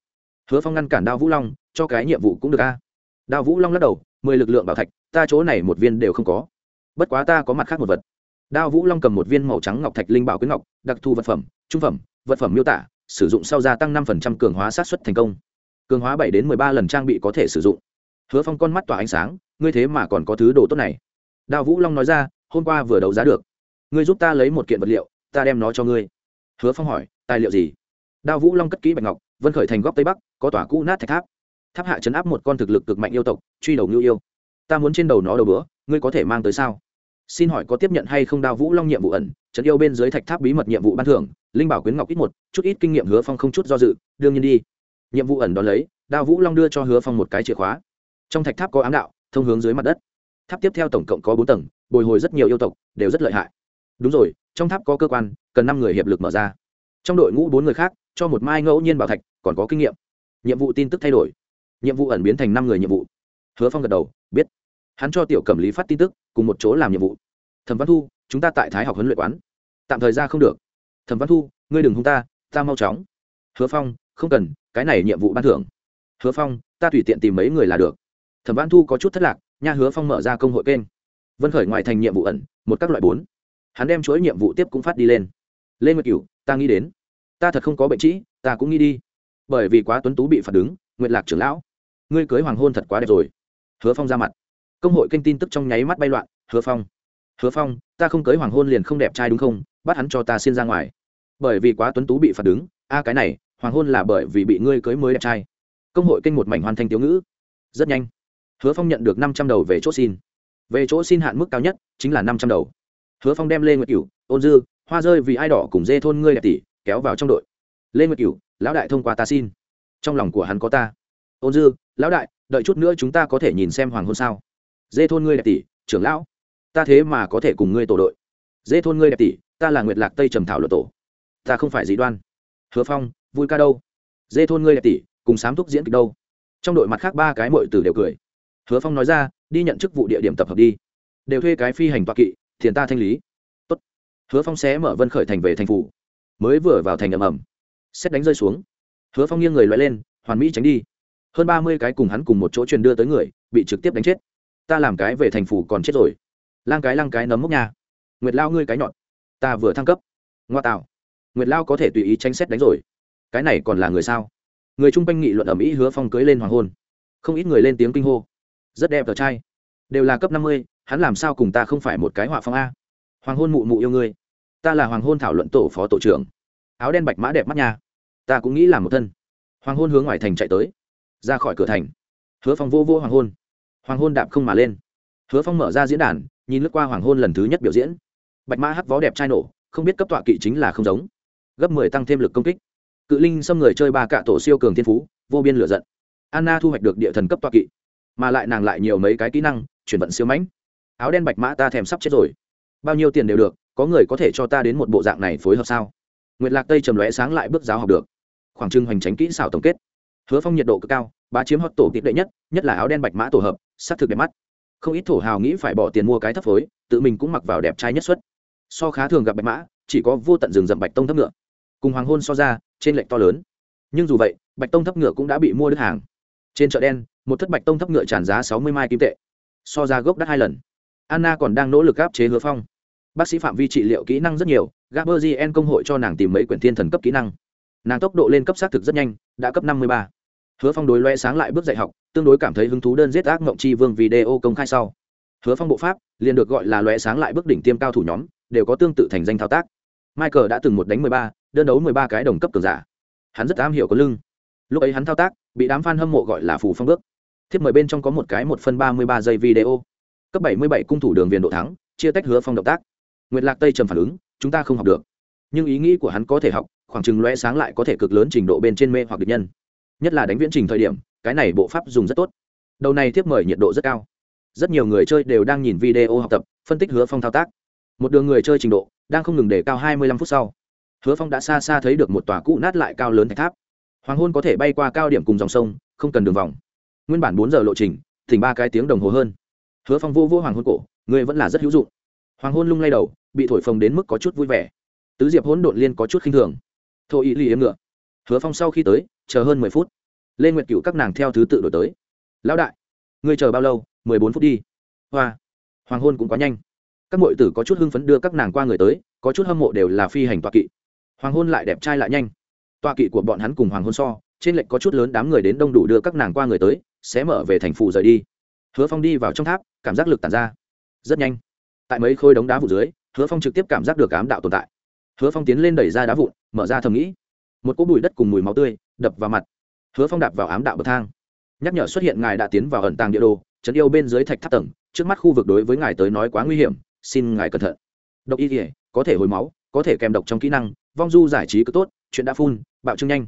Hứa phong ngăn cản đao vũ long, cho cái nhiệm vụ cũng được a. Đao vũ long lắc đầu, mười lực lượng bảo thạch, ta chỗ này một viên đều không có. Bất quá ta có mặt khác một vật. Đao vũ long cầm một viên màu trắng ngọc thạch linh bảo quyến ngọc, đặc thù vật phẩm, trung phẩm, vật phẩm miêu tả, sử dụng sau gia tăng năm cường hóa sát xuất thành công. Cường hóa bảy đến ba lần trang bị có thể sử dụng. Hứa phong con mắt tỏa ánh sáng, ngươi thế mà còn có thứ đồ tốt này. Đao vũ long nói ra, hôm qua vừa đấu giá được. Ngươi giúp ta lấy một kiện vật liệu, ta đem nó cho ngươi. Hứa phong hỏi, tài liệu gì? Đao vũ long cất kỹ bạch ngọc vân khởi thành góc tây bắc, có tòa cũ nát thạch tháp. Tháp hạ chấn áp một con thực lực cực mạnh yêu tộc, truy đầu ngưu yêu. Ta muốn trên đầu nó đầu bữa, ngươi có thể mang tới sao? Xin hỏi có tiếp nhận hay không đao vũ long nhiệm vụ ẩn trấn yêu bên dưới thạch tháp bí mật nhiệm vụ ban thưởng, linh bảo quyến ngọc ít một, chút ít kinh nghiệm hứa phong không chút do dự, đương nhiên đi. Nhiệm vụ ẩn đón lấy, đao vũ long đưa cho hứa phong một cái chìa khóa. Trong thạch tháp có ám đạo, thông hướng dưới mặt đất. Tháp tiếp theo tổng cộng có bốn tầng, bồi hồi rất nhiều yêu tộc, đều rất lợi hại. Đúng rồi, trong tháp có cơ quan, cần năm người hiệp lực mở ra trong đội ngũ bốn người khác, cho một mai ngẫu nhiên bảo thạch, còn có kinh nghiệm. Nhiệm vụ tin tức thay đổi. Nhiệm vụ ẩn biến thành năm người nhiệm vụ. Hứa phong gật đầu, biết. Hắn cho tiểu cầm lý phát tin tức, cùng một chỗ làm nhiệm vụ. Thẩm văn thu, chúng ta tại thái học huấn luyện quán. Tạm thời ra không được. Thẩm văn thu, ngươi đừng hung ta ta mau chóng. Hứa phong, không cần, cái này nhiệm vụ ban thưởng. Hứa phong, ta tùy tiện tìm mấy người là được. Thẩm văn thu có chút thất lạc, nha hứa phong mở ra công hội kênh. Vân khởi ngoại thành nhiệm vụ ẩn, một các loại bốn. Hắn đem chuỗi nhiệm vụ tiếp cũng phát đi lên. Lê nguyệt cửu ta nghĩ đến. Ta thật không có bệnh trĩ, ta cũng nghĩ đi. Bởi vì quá tuấn tú bị phạt đứng nguyện lạc trưởng lão. Ngươi cưới hoàng hôn thật quá đẹp rồi. Hứa phong ra mặt. Công hội kênh tin tức trong nháy mắt bay loạn, hứa phong. Hứa phong, ta không cưới hoàng hôn liền không đẹp trai đúng không? Bắt hắn cho ta xin ra ngoài. Bởi vì quá tuấn tú bị phạt đứng, a cái này, hoàng hôn là bởi vì bị ngươi cưới mới đẹp trai. Công hội kênh một mảnh hoàn thành tiểu ngữ. Rất nhanh. Hứa phong nhận được năm trăm đầu về chỗ xin. Về chỗ xin hạn mức cao nhất chính là năm trăm đầu. Hứa phong đem lê nguyệt cửu, ôn dư hoa rơi vì ai đỏ cùng dê thôn ngươi đẹp tỷ, kéo vào trong đội. Lê nguyệt cửu, lão đại thông qua ta xin. Trong lòng của hắn có ta. Ôn dư, lão đại, đợi chút nữa chúng ta có thể nhìn xem hoàng hôn sao? Dê thôn ngươi đẹp tỷ, trưởng lão, ta thế mà có thể cùng ngươi tổ đội. Dê thôn ngươi đẹp tỷ, ta là nguyệt lạc tây trầm thảo luật tổ. Ta không phải dị đoan. Hứa phong, vui ca đâu? Dê thôn ngươi đẹp tỷ, cùng sám thúc diễn kịch đâu? Trong đội mặt khác ba cái mội tử đều cười. Hứa phong nói ra, đi nhận chức vụ địa điểm tập hợp đi. Đều thuê cái phi hành toa kỵ, thiền ta thanh lý hứa phong xé mở vân khởi thành về thành phủ, mới vừa vào thành ầm ầm. Xét đánh rơi xuống. Hứa phong nghiêng người loại lên, hoàn mỹ tránh đi. Hơn ba mươi cái cùng hắn cùng một chỗ truyền đưa tới người, bị trực tiếp đánh chết. Ta làm cái về thành phủ còn chết rồi. Lang cái lăng cái nấm mốc nhà. Nguyệt lao ngươi cái nhọn. Ta vừa thăng cấp. Ngoa tạo. Nguyệt lao có thể tùy ý tránh xét đánh rồi. Cái này còn là người sao? Người chung quanh nghị luận ở mỹ hứa phong cưới lên hoàng hôn. Không ít người lên tiếng kinh hô. Rất đẹp tờ trai. Đều là cấp năm mươi, hắn làm sao cùng ta không phải một cái họa phong a? Hoàng hôn mụ mụ yêu ngươi. Ta là hoàng hôn thảo luận tổ phó tổ trưởng. Áo đen bạch mã đẹp mắt nha. Ta cũng nghĩ là một thân. Hoàng hôn hướng ngoài thành chạy tới. Ra khỏi cửa thành. Hứa phong vô vô hoàng hôn. Hoàng hôn đạp không mà lên. Hứa phong mở ra diễn đàn, nhìn lướt qua hoàng hôn lần thứ nhất biểu diễn. Bạch mã hắc vó đẹp trai nổ, không biết cấp tọa kỵ chính là không giống. Gấp mười tăng thêm lực công kích. Cự linh xâm người chơi ba cạ tổ siêu cường thiên phú, vô biên lửa giận. Anna thu hoạch được địa thần cấp tọa kỵ. Mà lại nàng lại nhiều mấy cái kỹ năng, chuyển vận siêu mãnh. Áo đen bạch mã ta thèm sắp chết rồi bao nhiêu tiền đều được, có người có thể cho ta đến một bộ dạng này phối hợp sao? Nguyệt lạc tây trầm lóe sáng lại bước giáo học được. Khoảng trưng hoành tránh kỹ xảo tổng kết. Hứa phong nhiệt độ cực cao, bá chiếm hot tổ tịp đệ nhất nhất là áo đen bạch mã tổ hợp s á c thực đẹp mắt. Không ít thổ hào nghĩ phải bỏ tiền mua cái thấp phối, tự mình cũng mặc vào đẹp trai nhất xuất. So khá thường gặp bạch mã, chỉ có vô tận rừng rậm bạch tông thấp ngựa. Cùng hoàng hôn so ra, trên lệnh to lớn. Nhưng dù vậy, bạch tông thấp ngựa cũng đã bị mua đứt hàng. Trên chợ đen, một thất bạch tông thấp ngựa tràn giá sáu mươi mai kim tệ. So ra gốc đắt hai lần. Anna còn đang nỗ lực áp chế hứa phong bác sĩ phạm vi trị liệu kỹ năng rất nhiều gaberzien công hội cho nàng tìm mấy quyển thiên thần cấp kỹ năng. Nàng tốc độ lên cấp xác thực rất nhanh, đã cấp năm mươi ba. Hứa phong đối loe sáng lại bước dạy học, tương đối cảm thấy hứng thú đơn giết ác mộng chi vương video công khai sau. Hứa phong bộ pháp, liền được gọi là loe sáng lại bước đỉnh tiêm cao thủ nhóm, đều có tương tự thành danh thao tác. Michael đã từng một đánh mười ba, đơn đấu mười ba cái đồng cấp cường giả. Hắn rất am hiểu có lưng. Lúc ấy hắn thao tác, bị đám f a n hâm mộ gọi là phù phong bước. Thiếp mời bên trong có một cái một phân ba mươi ba giây video. Cấp bảy mươi bảy cung thủ đường viền độ thắng, chia tách hứa phong động tác nguyệt lạc tây trầm phản ứng, chúng ta không học được. Nhưng ý nghĩ của hắn có thể học, khoảng chừng lóe sáng lại có thể cực lớn trình độ bên trên mê hoặc địch nhân. Nhất là đánh viễn trình thời điểm, cái này bộ pháp dùng rất tốt. Đầu này tiếp mời nhiệt độ rất cao. Rất nhiều người chơi đều đang nhìn video học tập, phân tích hứa phong thao tác. Một đường người chơi trình độ, đang không ngừng để cao hai mươi lăm phút sau. Hứa phong đã xa xa thấy được một tòa cũ nát lại cao lớn thạch tháp. Hoàng hôn có thể bay qua cao điểm cùng dòng sông, không cần đường vòng. Nguyên bản bốn giờ lộ trình, thỉnh ba cái tiếng đồng hồ hơn. Hứa phong vô vô hoàng hôn cổ, người vẫn là rất hữu dụng hoàng hôn lung lay đầu, bị thổi phồng đến mức có chút vui vẻ. Tứ diệp hỗn độn liên có chút khinh thường. Thô ý lì yếm ngựa. Hứa phong sau khi tới, chờ hơn mười phút. Lê nguyệt cựu các nàng theo thứ tự đổi tới. Lão đại, ngươi chờ bao lâu? mười bốn phút đi. Hoa. Hoàng hôn cũng quá nhanh. Các m tử có chút hưng phấn đưa các nàng qua người tới, có chút hâm mộ đều là phi hành toa kỵ. Hoàng hôn lại đẹp trai lại nhanh. Toa kỵ của bọn hắn cùng hoàng hôn so, trên lệnh có chút lớn đám người đến đông đủ đưa các nàng qua người tới, sẽ mở về thành phủ rời đi. Hứa phong đi vào trong tháp, cảm giác lực tàn ra. Rất nhanh tại mấy khối đống đá vụn dưới, hứa phong trực tiếp cảm giác được ám đạo tồn tại. Hứa phong tiến lên đẩy ra đá vụn, mở ra thầm nghĩ. Một cỗ bụi đất cùng mùi máu tươi đập vào mặt. Hứa phong đạp vào ám đạo bậc thang. Nhắc nhở xuất hiện ngài đã tiến vào ẩn tàng địa đồ, trấn yêu bên dưới thạch tháp tầng, trước mắt khu vực đối với ngài tới nói quá nguy hiểm, xin ngài cẩn thận. Độc y thể có thể hồi máu, có thể kèm độc trong kỹ năng, vong du giải trí cứ tốt, chuyện đã phun, bạo trưng nhanh.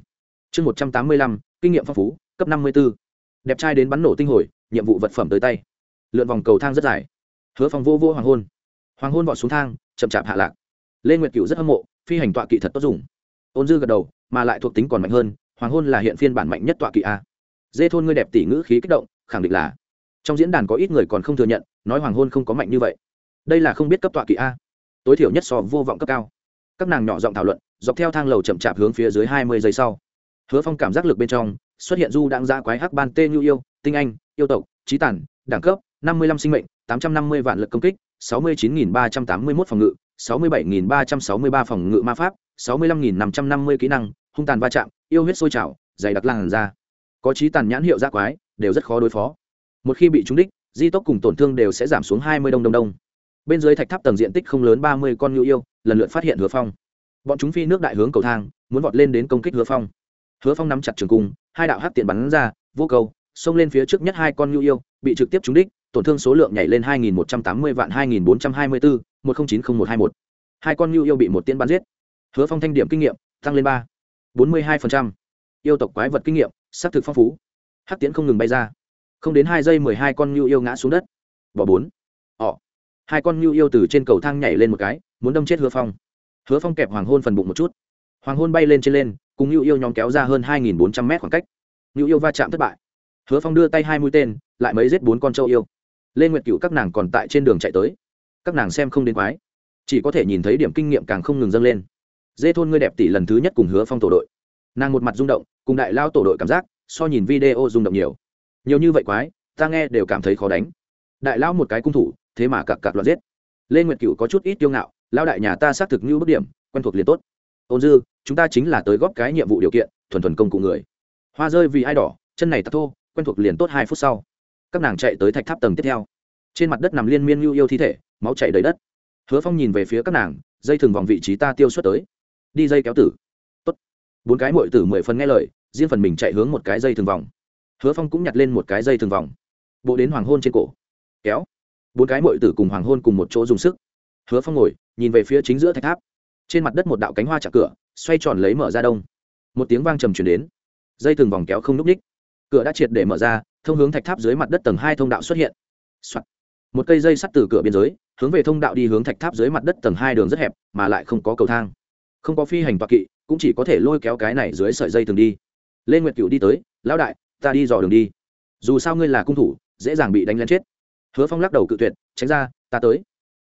Chương một trăm tám mươi lăm, kinh nghiệm phong phú, cấp năm mươi b ố đẹp trai đến bắn nổ tinh hồi, nhiệm vụ vật phẩm tới tay. Lượn vòng cầu thang rất dài hứa Phong vô vô hoàng hôn. Hoàng hôn vọt xuống thang, chậm chạp hạ lạc. Lê nguyệt cựu rất hâm mộ, phi hành tọa kỵ thật tốt dùng. Ôn dư gật đầu, mà lại thuộc tính còn mạnh hơn, hoàng hôn là hiện phiên bản mạnh nhất tọa kỵ a. Dê thôn ngươi đẹp tỷ ngữ khí kích động, khẳng định là. Trong diễn đàn có ít người còn không thừa nhận, nói hoàng hôn không có mạnh như vậy. Đây là không biết cấp tọa kỵ a. Tối thiểu nhất so vô vọng cấp cao. Các nàng nhỏ giọng thảo luận, dọc theo thang lầu chậm chạp hướng phía dưới hai mươi giây sau. Hứa phong cảm giác lực bên trong, xuất hiện du đang ra quái hắc ban tê nhu yêu, tinh anh, yêu tộc, trí tản, đẳng cấp, năm mươi lăm sinh mệnh tám trăm năm mươi vạn lực công kích, sáu mươi chín nghìn ba trăm tám mươi mốt phòng ngự, sáu mươi bảy nghìn ba trăm sáu mươi ba phòng ngự ma pháp, sáu mươi lăm nghìn năm trăm năm mươi kỹ năng, hung tàn va chạm, yêu huyết sôi trào, dày đặc làn ra có chí tàn nhãn hiệu ra quái, đều rất khó đối phó. Một khi bị trúng đích, di tốc cùng tổn thương đều sẽ giảm xuống hai mươi đông đông đông. Bên dưới thạch tháp tầng diện tích không lớn ba mươi con nhu yêu, lần lượt phát hiện hứa phong. Bọn chúng phi nước đại hướng cầu thang, muốn vọt lên đến công kích hứa phong. Hứa phong nắm chặt trường cung, hai đạo hắc tiện bắn ra, vô cầu, xông lên phía trước nhất hai con nhu yêu, bị trực tiếp trúng đích tổn thương số lượng nhảy lên hai nghìn một trăm tám mươi vạn hai nghìn hai con nhu yêu bị một tiên bắn giết. Hứa phong thanh điểm kinh nghiệm, tăng lên ba, bốn mươi hai yêu tộc quái vật kinh nghiệm sát thực phong phú. Hắc tiễn không ngừng bay ra. Không đến hai giây mười hai con nhu yêu ngã xuống đất. Bỏ bốn. Họ hai con nhu yêu từ trên cầu thang nhảy lên một cái, muốn đâm chết hứa phong. Hứa phong kẹp hoàng hôn phần bụng một chút. Hoàng hôn bay lên trên lên, cùng nhu yêu nhóm kéo ra hơn hai bốn trăm mét khoảng cách. Nhu yêu va chạm thất bại. Hứa phong đưa tay hai mũi tên, lại mấy giết bốn con châu yêu lê nguyệt cựu các nàng còn tại trên đường chạy tới. Các nàng xem không đến quái, chỉ có thể nhìn thấy điểm kinh nghiệm càng không ngừng dâng lên. Dê thôn ngươi đẹp tỷ lần thứ nhất cùng hứa phong tổ đội. Nàng một mặt rung động, cùng đại lao tổ đội cảm giác, so nhìn video rung động nhiều. Nhiều như vậy quái, ta nghe đều cảm thấy khó đánh. Đại lao một cái cung thủ, thế mà cặp cặp loạt giết. Lê nguyệt cựu có chút ít kiêu ngạo, lao đại nhà ta xác thực như bức điểm, quen thuộc liền tốt. Ôn dư, chúng ta chính là tới góp cái nhiệm vụ điều kiện, thuần thuần công cụ người. Hoa rơi vì ai đỏ, chân này ta thô, quen thuộc liền tốt hai phút sau các nàng chạy tới thạch tháp tầng tiếp theo. Trên mặt đất nằm liên miên lưu yêu thi thể, máu chảy đầy đất. Hứa phong nhìn về phía các nàng, dây thừng vòng vị trí ta tiêu xuất tới. Đi dây kéo tử. Tốt. bốn cái mội tử mười phần nghe lời, riêng phần mình chạy hướng một cái dây thừng vòng. Hứa phong cũng nhặt lên một cái dây thừng vòng. Bộ đến hoàng hôn trên cổ. Kéo. Bốn cái mội tử cùng hoàng hôn cùng một chỗ dùng sức. Hứa phong ngồi, nhìn về phía chính giữa thạch tháp. Trên mặt đất một đạo cánh hoa chặt cửa, xoay tròn lấy mở ra đông. Một tiếng vang trầm chuyển đến. Dây thừng vòng kéo không n ú c ních. Cửa đã triệt để mở ra thông hướng thạch tháp dưới mặt đất tầng hai thông đạo xuất hiện、Soạn. một cây dây sắt từ cửa biên giới, hướng về thông đạo đi hướng thạch tháp dưới mặt đất tầng hai đường rất hẹp, mà lại không có cầu thang. Không có phi hành toạc kỵ, cũng chỉ có thể lôi kéo cái này dưới sợi dây thường đi. Lên nguyệt cựu đi tới, lão đại, ta đi dò đường đi. Dù sao ngươi là cung thủ, dễ dàng bị đánh lén chết. Hứa phong lắc đầu cự tuyệt, tránh ra, ta tới.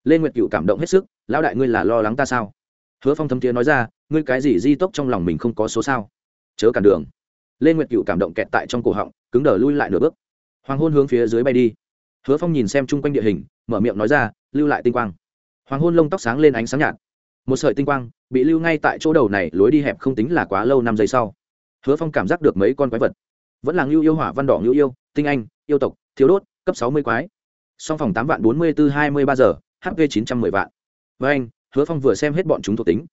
Lên nguyệt cựu cảm động hết sức, lão đại ngươi là lo lắng ta sao? Hứa phong thấm thiế nói ra, ngươi cái gì di tốc trong lòng mình không có số sao? Chớ cản đường lên nguyệt cựu cảm động kẹt tại trong cổ họng, cứng đờ lui lại nửa bước. Hoàng hôn hướng phía dưới bay đi. Hứa phong nhìn xem chung quanh địa hình, mở miệng nói ra, lưu lại tinh quang. Hoàng hôn lông tóc sáng lên ánh sáng nhạt. Một sợi tinh quang bị lưu ngay tại chỗ đầu này lối đi hẹp không tính là quá lâu năm giây sau. Hứa phong cảm giác được mấy con quái vật. Vẫn là ngưu yêu hỏa, văn đỏ ngưu yêu, tinh anh, yêu tộc, thiếu đốt, cấp sáu mươi quái. Song phòng tám vạn bốn mươi bốn hai mươi ba giờ hp chín trăm mười vạn. Với anh, hứa phong vừa xem hết bọn chúng thuộc tính.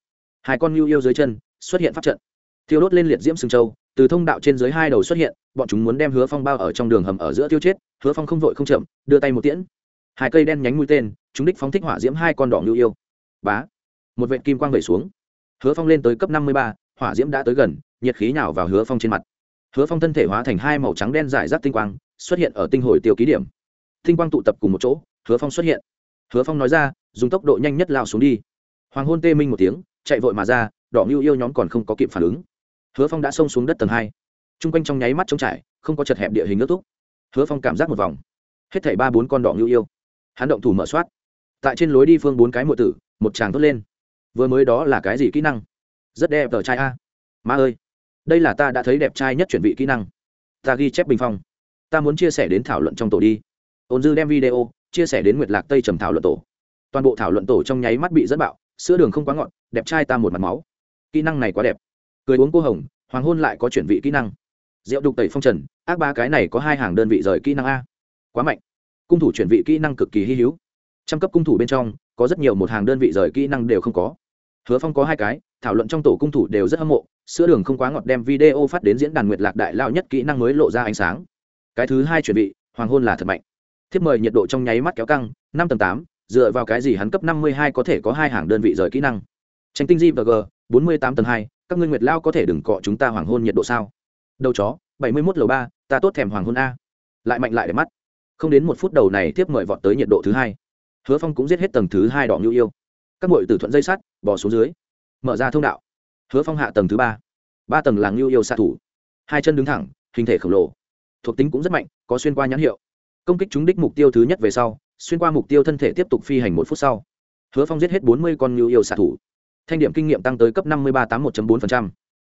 Hai con ngưu yêu dưới chân xuất hiện pháp trận. Thiêu đốt lên liệt diễm sừng châu từ thông đạo trên dưới hai đầu xuất hiện, bọn chúng muốn đem hứa phong bao ở trong đường hầm ở giữa tiêu chết, hứa phong không vội không chậm, đưa tay một tiễn. Hai cây đen nhánh mũi tên, chúng đích phóng thích hỏa diễm hai con đỏ ngưu yêu. Bá! Một vện kim quang vẩy xuống. Hứa phong lên tới cấp năm mươi ba, hỏa diễm đã tới gần, nhiệt khí nhào vào hứa phong trên mặt. Hứa phong thân thể hóa thành hai màu trắng đen dài rác tinh quang, xuất hiện ở tinh hồi tiêu ký điểm. Tinh quang tụ tập cùng một chỗ, hứa phong xuất hiện. Hứa phong nói ra, dùng tốc độ nhanh nhất lao xuống đi. Hoàng hôn tê minh một tiếng, chạy vội mà ra, đỏ ngưu yêu nhóm còn không có kịp phản ứng hứa phong đã xông xuống đất tầng hai. T r u n g quanh trong nháy mắt trống trải không có chật hẹp địa hình nước thúc. Hứa phong cảm giác một vòng. Hết thảy ba bốn con đỏ ngưu yêu. Hắn động thủ mở soát. Tại trên lối đi phương bốn cái mộ tử một chàng thốt lên. Vừa mới đó là cái gì kỹ năng? Rất đẹp tờ trai a. Ma ơi đây là ta đã thấy đẹp trai nhất chuẩn bị kỹ năng. Ta ghi chép bình phong. Ta muốn chia sẻ đến thảo luận trong tổ đi. Ôn dư đem video chia sẻ đến nguyệt lạc tây trầm thảo luận tổ. Toàn bộ thảo luận tổ trong nháy mắt bị dẫn bạo sữa đường không quá ngọn, đẹp trai ta một mặt máu. Kỹ năng này quá đẹp cười uống cô hồng, hoàng hôn lại có chuyển vị kỹ năng. Rượu đục tẩy phong trần, ác ba cái này có hai hàng đơn vị rời kỹ năng a. Quá mạnh. Cung thủ chuyển vị kỹ năng cực kỳ hy hữu. Trăm cấp cung thủ bên trong, có rất nhiều một hàng đơn vị rời kỹ năng đều không có. Hứa phong có hai cái, thảo luận trong tổ cung thủ đều rất hâm mộ, sữa đường không quá ngọt đem video phát đến diễn đàn nguyệt lạc đại lao nhất kỹ năng mới lộ ra ánh sáng. Cái thứ hai chuyển vị, hoàng hôn là thật mạnh. Thiếp mời nhiệt độ trong nháy mắt kéo căng, năm tầng tám, dựa vào cái gì hắn cấp năm mươi hai có thể có hai hàng đơn vị rời kỹ năng. Tranh tinh di và g, bốn mươi tám tầng hai các ngươi nguyệt lao có thể đừng cọ chúng ta hoàng hôn nhiệt độ sao? Đầu chó, bảy mươi mốt lầu ba, ta tốt thèm hoàng hôn a. Lại mạnh lại để mắt. Không đến một phút đầu này tiếp mời vọt tới nhiệt độ thứ hai. Hứa phong cũng giết hết tầng thứ hai đỏ nhu yêu. Các mội từ thuận dây sắt bỏ xuống dưới. Mở ra thông đạo. Hứa phong hạ tầng thứ ba. Ba tầng làng nhu yêu xạ thủ. Hai chân đứng thẳng, hình thể khổng lồ. Thuộc tính cũng rất mạnh, có xuyên qua nhãn hiệu. Công kích trúng đích mục tiêu thứ nhất về sau, xuyên qua mục tiêu thân thể tiếp tục phi hành một phút sau. Hứa phong giết hết bốn mươi con nhu yêu xạ thủ thanh điểm kinh nghiệm tăng tới cấp năm mươi ba tám một bốn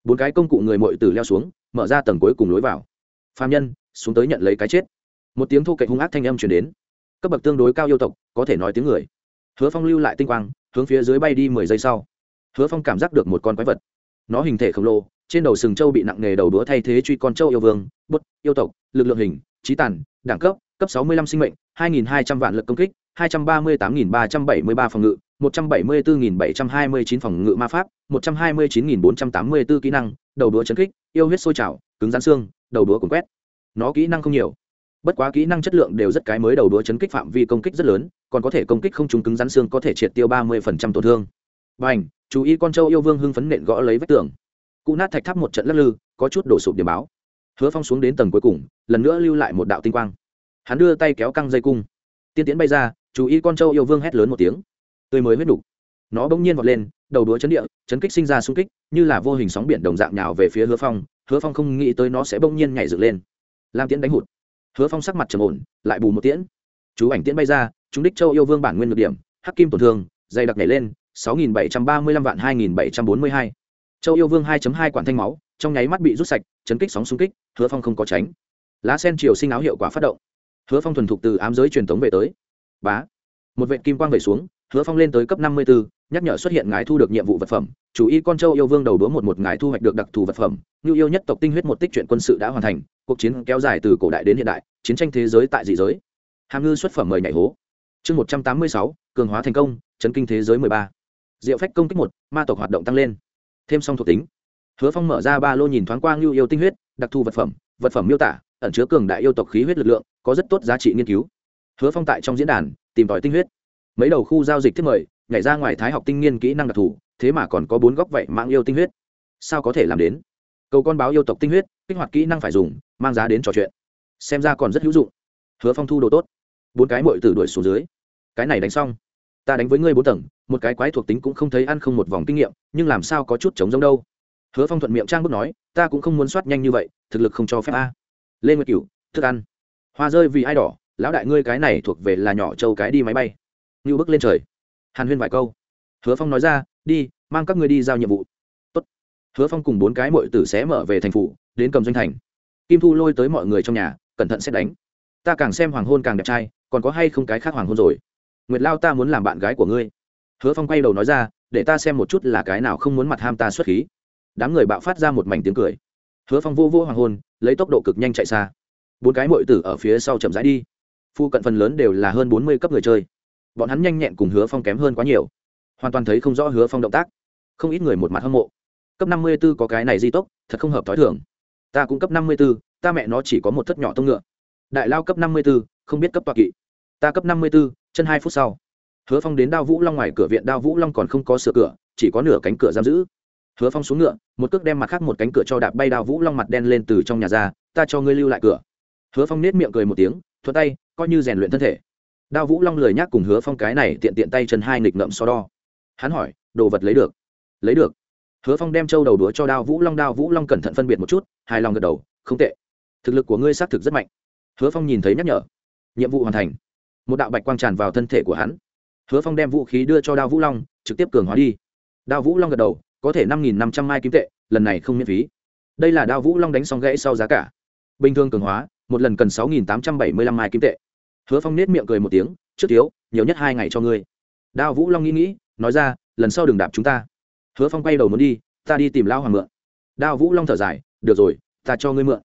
bốn cái công cụ người mội tử leo xuống, mở ra tầng cuối cùng lối vào. Phạm nhân, xuống tới nhận lấy cái chết. Một tiếng thu cạnh hung ác thanh âm chuyển đến. Cấp bậc tương đối cao yêu tộc, có thể nói tiếng người. Hứa phong lưu lại tinh quang, hướng phía dưới bay đi mười giây sau. Hứa phong cảm giác được một con quái vật. Nó hình thể khổng lồ, trên đầu sừng châu bị nặng nghề đầu đũa thay thế truy con châu yêu vương, bút, yêu tộc, lực lượng hình, trí tàn, đẳng cấp cấp sáu mươi lăm sinh mệnh hai nghìn hai trăm vạn lực công kích hai trăm ba mươi tám nghìn ba trăm bảy mươi ba phòng ngự một trăm bảy mươi bốn nghìn bảy trăm hai mươi chín phòng ngự ma pháp một trăm hai mươi chín nghìn bốn trăm tám mươi bốn kỹ năng đầu đũa chấn kích yêu huyết sôi trào cứng rắn xương đầu đũa cuốn quét. Nó kỹ năng không nhiều. Bất quá kỹ năng chất lượng đều rất cái mới đầu đũa chấn kích phạm vi công kích rất lớn còn có thể công kích không trúng cứng rắn xương có thể triệt tiêu ba mươi phần trăm tổn thương. Bành, chú ý con trâu yêu vương hưng phấn nện gõ lấy vách tường. Cụ nát thạch tháp một trận lắc lư có chút đổ sụp điểm báo. Hứa phong xuống đến tầng cuối cùng lần nữa lưu lại một đạo tinh quang hắn đưa tay kéo căng dây cung. Tiên tiến bay ra, chú ý con trâu yêu vương hét lớn một tiếng. Tươi mới huyết đục nó bỗng nhiên vọt lên, đầu đũa chấn địa, chấn kích sinh ra xung kích, như là vô hình sóng biển đồng dạng nhào về phía hứa phong. Hứa phong không nghĩ tới nó sẽ bỗng nhiên nhảy dựng lên. Làm tiễn đánh hụt. Hứa phong sắc mặt trầm ổn, lại bù một tiễn. Chú ảnh tiễn bay ra, chúng đích châu yêu vương bản nguyên ngược điểm, hắc kim tổn thương, dày đặc nhảy lên, sáu nghìn bảy trăm ba mươi lăm vạn hai nghìn bảy trăm bốn mươi hai. Châu yêu vương hai hai quản thanh máu, trong nháy mắt bị rút sạch, chấn kích sóng xung kích, hứa phong không có tránh. Lá sen chiều sinh áo hiệu quả phát động hứa phong thuần thục từ ám giới truyền thống về tới. Bá. Một vệ kim quang về xuống, hứa phong lên tới cấp năm mươi b ố nhắc nhở xuất hiện ngài thu được nhiệm vụ vật phẩm. Chủ y con trâu yêu vương đầu đũa một một ngài thu hoạch được đặc thù vật phẩm. Ngưu yêu nhất tộc tinh huyết một tích chuyện quân sự đã hoàn thành, cuộc chiến kéo dài từ cổ đại đến hiện đại, chiến tranh thế giới tại dị giới. Hàm ngư xuất phẩm mời nhảy hố. Chương một trăm tám mươi sáu, cường hóa thành công, chấn kinh thế giới mười ba. Diệu phách công kích một, ma tộc hoạt động tăng lên. Thêm xong thuộc tính. Hứa phong mở ra ba lô nhìn thoáng qua ngưu yêu tinh huyết, đặc thù vật phẩm vật phẩm miêu tả, ẩn chứa cường đại yêu tộc khí huyết lực lượng có rất tốt giá trị nghiên cứu. Hứa phong tại trong diễn đàn, tìm tòi tinh huyết. Mấy đầu khu giao dịch thiết mời, nhảy ra ngoài thái học tinh nghiên kỹ năng đặc thù, thế mà còn có bốn góc vậy mạng yêu tinh huyết. Sao có thể làm đến? Cầu con báo yêu tộc tinh huyết, kích hoạt kỹ năng phải dùng, mang giá đến trò chuyện. Xem ra còn rất hữu dụng. Hứa phong thu đồ tốt. Bốn cái mội tử đuổi xuống dưới. Cái này đánh xong. Ta đánh với ngươi bốn tầng, một cái quái thuộc tính cũng không thấy ăn không một vòng kinh nghiệm, nhưng làm sao có chút chống giống đâu. Hứa phong thuận miệng trang bước nói, ta cũng không muốn soát nhanh như vậy, thực lực không cho phép a. Lê nguyệt cửu, thức ăn hoa rơi vì ai đỏ, lão đại ngươi cái này thuộc về là nhỏ châu cái đi máy bay. Như bước lên trời. Hàn huyên vài câu. Hứa phong nói ra, đi, mang các ngươi đi giao nhiệm vụ. Tốt. hứa phong cùng bốn cái mội tử xé mở về thành phủ, đến cầm doanh thành. Kim thu lôi tới mọi người trong nhà, cẩn thận xét đánh. Ta càng xem hoàng hôn càng đẹp trai, còn có hay không cái khác hoàng hôn rồi? Nguyệt lao ta muốn làm bạn gái của ngươi. Hứa phong quay đầu nói ra, để ta xem một chút là cái nào không muốn mặt ham ta xuất khí. Đám người bạo phát ra một mảnh tiếng cười. Hứa phong vô vô hoàng hôn, lấy tốc độ cực nhanh chạy xa bốn cái mội tử ở phía sau chậm rãi đi. Phu cận phần lớn đều là hơn bốn mươi cấp người chơi. Bọn hắn nhanh nhẹn cùng hứa phong kém hơn quá nhiều. Hoàn toàn thấy không rõ hứa phong động tác. Không ít người một mặt hâm mộ. Cấp năm mươi b ố có cái này di tốc, thật không hợp t h ó i thường. Ta cũng cấp năm mươi b ố ta mẹ nó chỉ có một thất nhỏ tông ngựa. Đại lao cấp năm mươi b ố không biết cấp toa kỵ. Ta cấp năm mươi b ố chân hai phút sau. Hứa phong đến đao vũ long ngoài cửa viện, đao vũ long còn không có sửa cửa, chỉ có nửa cánh cửa giam giữ. Hứa phong xuống ngựa, một cước đem mặt khác một cánh cửa cho đạp bay đao vũ long mặt đen lên từ trong nhà ra, ta cho ngươi lưu lại cửa hứa phong nết miệng cười một tiếng, thuận tay, coi như rèn luyện thân thể. Đao vũ long lười nhác cùng hứa phong cái này tiện tiện tay chân hai nghịch ngậm so đo. Hắn hỏi, đồ vật lấy được? Lấy được. Hứa phong đem trâu đầu đũa cho đao vũ long, đao vũ long cẩn thận phân biệt một chút, hài lòng gật đầu, không tệ. Thực lực của ngươi xác thực rất mạnh. Hứa phong nhìn thấy nhắc nhở. Nhiệm vụ hoàn thành. Một đạo bạch quang tràn vào thân thể của hắn. Hứa phong đem vũ khí đưa cho đao vũ long, trực tiếp cường hóa đi. Đao vũ long gật đầu, có thể năm nghìn năm trăm mai kim tệ, lần này không miễn phí. Đây là đao vũ long đánh xong gãy sau giá cả. Bình thường cường hóa một lần cần sáu nghìn tám trăm bảy mươi lăm mai kim tệ. Hứa phong nết miệng cười một tiếng, trước thiếu, nhiều nhất hai ngày cho ngươi. Đao vũ long nghĩ nghĩ, nói ra, lần sau đừng đạp chúng ta. Hứa phong quay đầu muốn đi, ta đi tìm lao hoàng mượn. Đao vũ long thở dài, được rồi, ta cho ngươi mượn.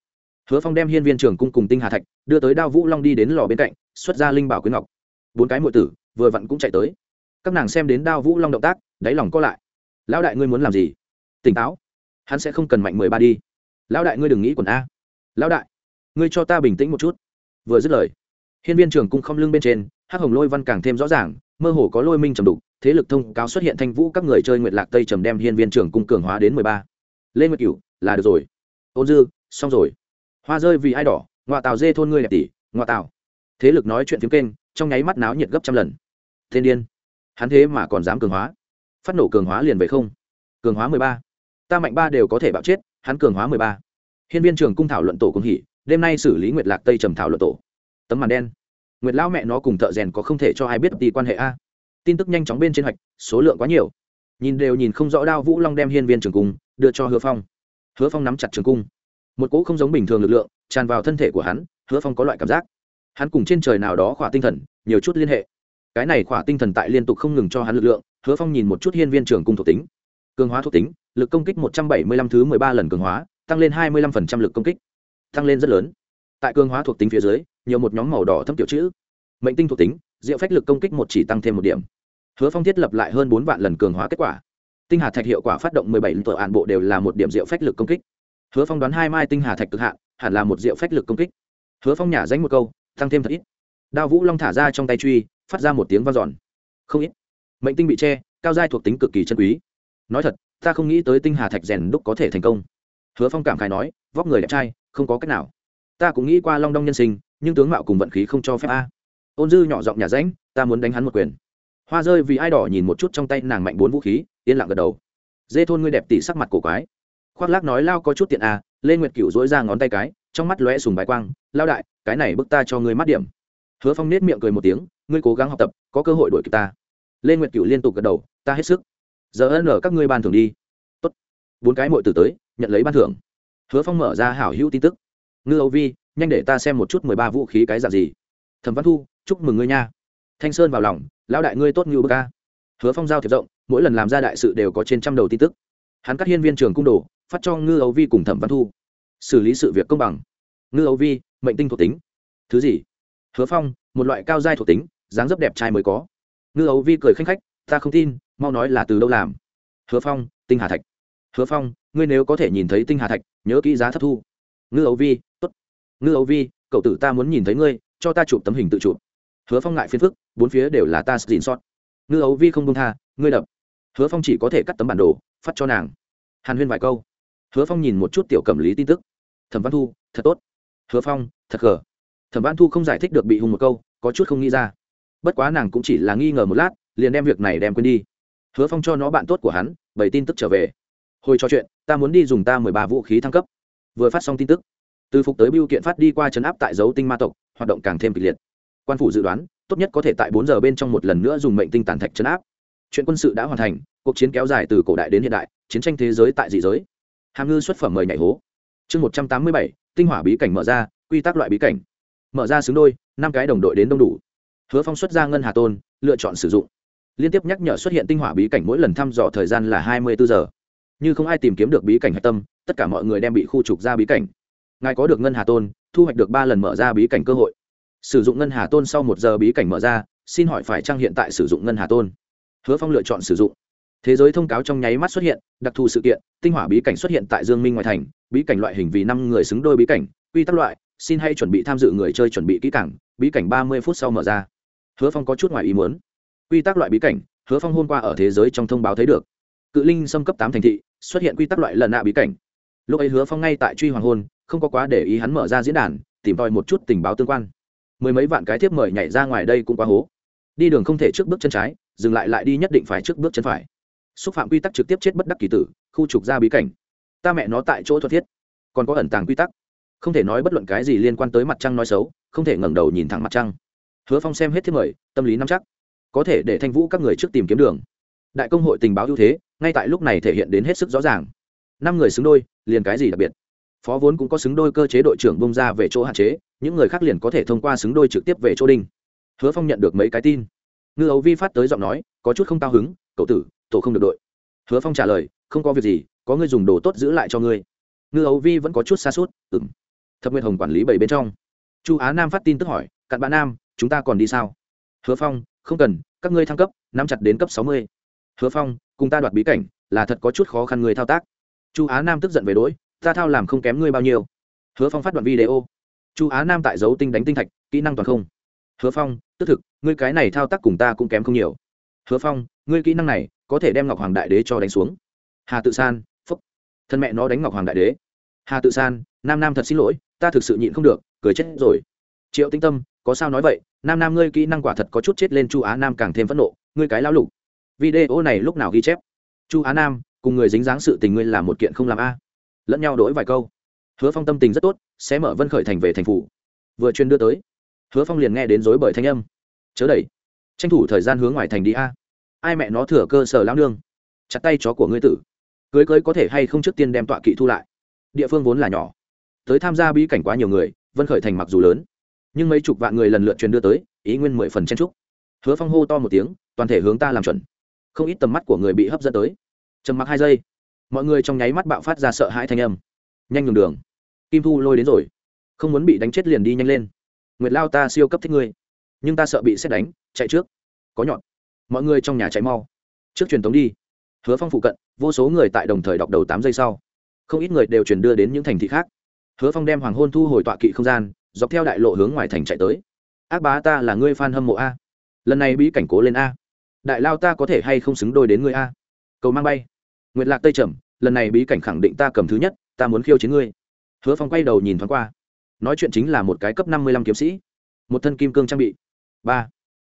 Hứa phong đem hiên viên trường cung cùng tinh hà thạch, đưa tới đao vũ long đi đến lò bên cạnh, xuất ra linh bảo quyến ngọc. Bốn cái m tử, vừa vặn cũng chạy tới. Các nàng xem đến đao vũ long động tác, đáy lòng co lại. Lão đại ngươi muốn làm gì? Tỉnh táo, hắn sẽ không cần mạnh mười ba đi. Lão đại ngươi đừng nghĩ quần a. Lão đại ngươi cho ta bình tĩnh một chút. Vừa dứt lời, hiên viên trường cung không lưng bên trên, hắc hồng lôi văn càng thêm rõ ràng, mơ hồ có lôi minh trầm đục, thế lực thông cáo xuất hiện thanh vũ các người chơi nguyệt lạc tây trầm đem hiên viên trường cung cường hóa đến mười ba. Lên nguyệt cửu, là được rồi. Ôn dư, xong rồi. Hoa rơi vì ai đỏ ngoại tào dê thôn ngươi đẹp tỷ ngoại tào. Thế lực nói chuyện phiếm kênh, trong nháy mắt náo nhiệt gấp trăm lần. Thiên điên. Hắn thế mà còn dám cường hóa. Phát nổ cường hóa liền về không. Cường hóa mười ba. Ta mạnh ba đều có thể bạo chết, hắn cường hóa mười ba. Hiên viên trường cung thảo luận tổ cung hỉ đêm nay xử lý nguyệt lạc tây trầm thảo luận tổ tấm màn đen nguyệt lão mẹ nó cùng thợ rèn có không thể cho ai biết tỷ quan hệ a tin tức nhanh chóng bên trên hoạch số lượng quá nhiều nhìn đều nhìn không rõ đao vũ long đem hiên viên trường cung đưa cho hứa phong hứa phong nắm chặt trường cung một cỗ không giống bình thường lực lượng tràn vào thân thể của hắn hứa phong có loại cảm giác hắn cùng trên trời nào đó khỏa tinh thần nhiều chút liên hệ cái này khỏa tinh thần tại liên tục không ngừng cho hắn lực lượng hứa phong nhìn một chút hiên viên trường cung thuộc tính cường hóa thuộc tính lực công kích một trăm bảy mươi lăm thứ mười ba lần cường hóa tăng lên hai mươi lăm phần trăm lực công kích tăng lên rất lớn. Tại cường hóa thuộc tính phía dưới, nhiều một nhóm màu đỏ thâm tiểu chữ. Mệnh tinh thuộc tính, diệu phách lực công kích một chỉ tăng thêm một điểm. Hứa phong thiết lập lại hơn bốn vạn lần cường hóa kết quả. Tinh hà thạch hiệu quả phát động mười bảy tội ạn bộ đều là một điểm diệu phách lực công kích. Hứa phong đoán hai mai tinh hà thạch cực hạn, hẳn là một diệu phách lực công kích. Hứa phong nhả danh một câu, tăng thêm thật ít. Đao vũ long thả ra trong tay truy, phát ra một tiếng vang dọn. Không ít. Mệnh tinh bị che, cao giai thuộc tính cực kỳ chân quý. Nói thật, ta không nghĩ tới tinh hà thạch rèn đúc có thể thành công hứa phong cảm khai nói, vóc người đẹp trai, không có cách nào. Ta cũng nghĩ qua long đong nhân sinh, nhưng tướng mạo cùng vận khí không cho phép a. Ôn dư nhỏ giọng nhà ránh ta muốn đánh hắn một quyền. Hoa rơi vì ai đỏ nhìn một chút trong tay nàng mạnh bốn vũ khí, yên lặng gật đầu. Dê thôn ngươi đẹp tỷ sắc mặt cổ quái. Khoác lác nói, lao có chút tiện à lên nguyệt cựu dỗi ra ngón tay cái, trong mắt lóe sùng bái quang, lao đại, cái này bức ta cho ngươi mắt điểm. Hứa phong nết miệng cười một tiếng, ngươi cố gắng học tập, có cơ hội đuổi kịp ta. Lên nguyệt cựu liên tục gật đầu, ta hết sức. Giờ ân ở các ngươi ban thường đi. Tốt. bốn cái mội từ tới nhận lấy ban thưởng. Hứa phong mở ra hảo hữu tin tức. Ngư âu vi, nhanh để ta xem một chút mười ba vũ khí cái dạng gì. Thẩm văn thu, chúc mừng ngươi nha. Thanh sơn vào lòng, lão đại ngươi tốt như bờ ca hứa phong giao thiệp rộng, mỗi lần làm ra đại sự đều có trên trăm đầu tin tức. Hắn cắt hiên viên trường cung đồ, phát cho ngư Âu vi cùng thẩm văn thu. Xử lý sự việc công bằng. Ngư Âu vi, mệnh tinh thuộc tính. Thứ gì? Hứa phong, một loại cao giai thuộc tính, dáng dấp đẹp trai mới có. Ngư Âu vi cười khanh khách, ta không tin, mau nói là từ đâu làm. Hứa phong, tinh hà thạch hứa phong, ngươi nếu có thể nhìn thấy tinh hà thạch, nhớ kỹ giá thấp thu. Ngư ấu vi t ố t ngư ấu vi, cậu tử ta muốn nhìn thấy ngươi, cho ta chụp tấm hình tự chụp. Hứa phong ngại phiền phức, bốn phía đều là ta xin xót ngư ấu vi không công tha, ngươi đập. Hứa phong chỉ có thể cắt tấm bản đồ, phát cho nàng. Hàn huyên vài câu. Hứa phong nhìn một chút tiểu cẩm lý tin tức. Thẩm văn thu, thật tốt. Hứa phong, thật gờ. Thẩm văn thu không giải thích được bị hùng một câu, có chút không nghĩ ra. Bất quá nàng cũng chỉ là nghi ngờ một lát, liền đem việc này đem quên đi. Hứa phong cho nó bạn tốt của hắn bảy tin tức trở về hồi trò chuyện, ta muốn đi dùng ta mười ba vũ khí thăng cấp. Vừa phát xong tin tức, từ phục tới biêu kiện phát đi qua chấn áp tại dấu tinh ma tộc, hoạt động càng thêm kịch liệt. Quan phủ dự đoán, tốt nhất có thể tại bốn giờ bên trong một lần nữa dùng mệnh tinh tàn thạch chấn áp. Chuyện quân sự đã hoàn thành, cuộc chiến kéo dài từ cổ đại đến hiện đại, chiến tranh thế giới tại dị giới. Hàm ngư xuất phẩm mời nhảy hố. Chương một trăm tám mươi bảy, tinh hỏa bí cảnh mở ra, quy tắc loại bí cảnh. Mở ra xứng đôi, năm cái đồng đội đến đông đủ. Hứa phong xuất ra ngân hà tôn, lựa chọn sử dụng. Liên tiếp nhắc nhở xuất hiện tinh hỏa bí cảnh mỗi lần thăm dò thời gian là hai mươi bốn giờ như không ai tìm kiếm được bí cảnh hạch tâm, tất cả mọi người đem bị khu trục ra bí cảnh. Ngài có được ngân hà tôn, thu hoạch được ba lần mở ra bí cảnh cơ hội. Sử dụng ngân hà tôn sau một giờ bí cảnh mở ra, xin hỏi phải trang hiện tại sử dụng ngân hà tôn? Hứa phong lựa chọn sử dụng. Thế giới thông cáo trong nháy mắt xuất hiện, đặc thù sự kiện, tinh hỏa bí cảnh xuất hiện tại dương minh ngoại thành, bí cảnh loại hình vì năm người xứng đôi bí cảnh, quy tắc loại, xin hãy chuẩn bị tham dự người chơi chuẩn bị kỹ càng, bí cảnh ba mươi phút sau mở ra. Hứa phong có chút ngoài ý muốn. Quy tắc loại bí cảnh, hứa phong hôm qua ở thế giới trong thông báo thấy được cự linh xâm cấp tám thành thị, xuất hiện quy tắc loại lần nạ bí cảnh. Lúc ấy hứa phong ngay tại truy hoàng hôn, không có quá để ý hắn mở ra diễn đàn, tìm tòi một chút tình báo tương quan. Mười mấy vạn cái tiếp mời nhảy ra ngoài đây cũng quá hố. Đi đường không thể trước bước chân trái, dừng lại lại đi nhất định phải trước bước chân phải. Xúc phạm quy tắc trực tiếp chết bất đắc kỳ tử, khu trục ra bí cảnh. Ta mẹ nó tại chỗ thuật thiết. Còn có ẩn tàng quy tắc. Không thể nói bất luận cái gì liên quan tới mặt trăng nói xấu, không thể ngẩng đầu nhìn thẳng mặt trăng. Hứa phong xem hết thiếp mời, tâm lý nắm chắc. Có thể để thanh vũ các người trước tìm kiếm đường đại công hội tình báo ưu thế, ngay tại lúc này thể hiện đến hết sức rõ ràng. Năm người xứng đôi, liền cái gì đặc biệt? Phó vốn cũng có xứng đôi cơ chế đội trưởng bông ra về chỗ hạn chế, những người khác liền có thể thông qua xứng đôi trực tiếp về chỗ đinh. Hứa phong nhận được mấy cái tin. Ngư ấu vi phát tới giọng nói, có chút không cao hứng, cậu tử, tổ không được đội. Hứa phong trả lời, không có việc gì, có người dùng đồ tốt giữ lại cho ngươi. Ngư ấu vi vẫn có chút xa suốt ừng thập nguyệt hồng quản lý bảy bên trong. Chu á nam phát tin tức hỏi, cặn bạn nam, chúng ta còn đi sao? Hứa phong, không cần, các ngươi thăng cấp, nắm chặt đến cấp sáu mươi hứa phong, cùng ta đoạt bí cảnh, là thật có chút khó khăn người thao tác. Chu á nam tức giận về đỗi ta thao làm không kém ngươi bao nhiêu. Hứa phong phát đoạn video. Chu á nam tại dấu tinh đánh tinh thạch, kỹ năng toàn không. Hứa phong, tức thực, ngươi cái này thao tác cùng ta cũng kém không nhiều. Hứa phong, ngươi kỹ năng này có thể đem ngọc hoàng đại đế cho đánh xuống. Hà tự san, phúc. Thân mẹ nó đánh ngọc hoàng đại đế. Hà tự san, nam nam thật xin lỗi, ta thực sự nhịn không được, cười chết rồi. Triệu tinh tâm, có sao nói vậy? Nam nam ngươi kỹ năng quả thật có chút chết lên, chu á nam càng thêm phẫn nộ, ngươi cái lão lục video này lúc nào ghi chép? Chu á nam, cùng người dính dáng sự tình ngươi làm một kiện không làm a. Lẫn nhau đổi vài câu. Hứa phong tâm tình rất tốt, sẽ mở vân khởi thành về thành phủ. Vừa chuyên đưa tới, hứa phong liền nghe đến dối bởi thanh âm. Chớ đẩy. Tranh thủ thời gian hướng ngoài thành đi a. Ai mẹ nó thừa cơ sở lao nương. Chặt tay chó của ngươi tử. Cưới cưới có thể hay không trước tiên đem tọa kỵ thu lại. Địa phương vốn là nhỏ. Tới tham gia bí cảnh quá nhiều người, vân khởi thành mặc dù lớn, nhưng mấy chục vạn người lần lượt truyền đưa tới, ý nguyên mười phần chen trúc hứa phong hô to một tiếng, toàn thể hướng ta làm chuẩn không ít tầm mắt của người bị hấp dẫn tới. Trầm mặc hai giây, mọi người trong nháy mắt bạo phát ra sợ hãi thanh âm. Nhanh nhường đường. Kim thu lôi đến rồi. Không muốn bị đánh chết liền đi nhanh lên. Nguyệt lao ta siêu cấp thích ngươi, nhưng ta sợ bị xét đánh, chạy trước. Có nhọn. Mọi người trong nhà chạy mau. Trước truyền thống đi. Hứa phong phụ cận, vô số người tại đồng thời đọc đầu tám giây sau. Không ít người đều chuyển đưa đến những thành thị khác. Hứa phong đem hoàng hôn thu hồi tọa kỵ không gian, dọc theo đại lộ hướng ngoài thành chạy tới. Ác bá ta là ngươi f a n hâm mộ a. Lần này bí cảnh cố lên a đại lao ta có thể hay không xứng đôi đến ngươi a? Cầu mang bay. Nguyệt lạc tây trầm, lần này bí cảnh khẳng định ta cầm thứ nhất, ta muốn khiêu chiến ngươi. Hứa phong quay đầu nhìn thoáng qua. Nói chuyện chính là một cái cấp năm mươi lăm kiếm sĩ. Một thân kim cương trang bị. Ba.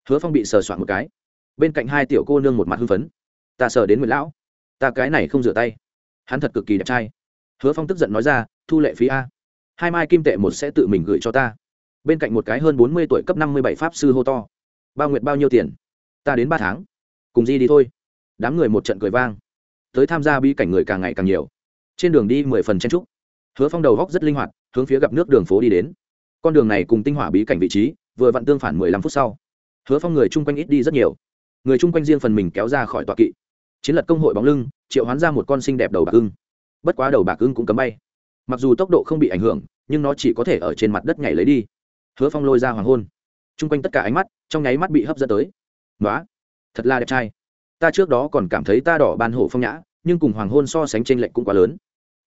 Hứa phong bị sờ soạn một cái. Bên cạnh hai tiểu cô nương một mặt hưng phấn. Ta sờ đến nguyệt lão. Ta cái này không rửa tay. Hắn thật cực kỳ đẹp trai. Hứa phong tức giận nói ra, thu lệ phí a. Hai mai kim tệ một sẽ tự mình gửi cho ta. Bên cạnh một cái hơn bốn mươi tuổi cấp năm mươi bảy pháp sư hô to. Bao nguyệt bao nhiêu tiền? Ta đến ba tháng, cùng di đi thôi. Đám người một trận cười vang. Tới tham gia bí cảnh người càng ngày càng nhiều. Trên đường đi mười phần chen trúc hứa phong đầu góc rất linh hoạt, hướng phía gặp nước đường phố đi đến. Con đường này cùng tinh hỏa bí cảnh vị trí, vừa vặn tương phản mười lăm phút sau. Hứa phong người chung quanh ít đi rất nhiều. Người chung quanh riêng phần mình kéo ra khỏi tọa kỵ. Chiến lật công hội bóng lưng, triệu hoán ra một con xinh đẹp đầu bạc ưng. Bất quá đầu bạc ưng cũng cấm bay. Mặc dù tốc độ không bị ảnh hưởng, nhưng nó chỉ có thể ở trên mặt đất nhảy lấy đi. Hứa phong lôi ra hoàng hôn. Chung quanh tất cả ánh mắt, trong nháy mắt bị hấp dẫn tới nói thật là đẹp trai. Ta trước đó còn cảm thấy ta đỏ ban hổ phong nhã, nhưng cùng hoàng hôn so sánh t r ê n lệch cũng quá lớn.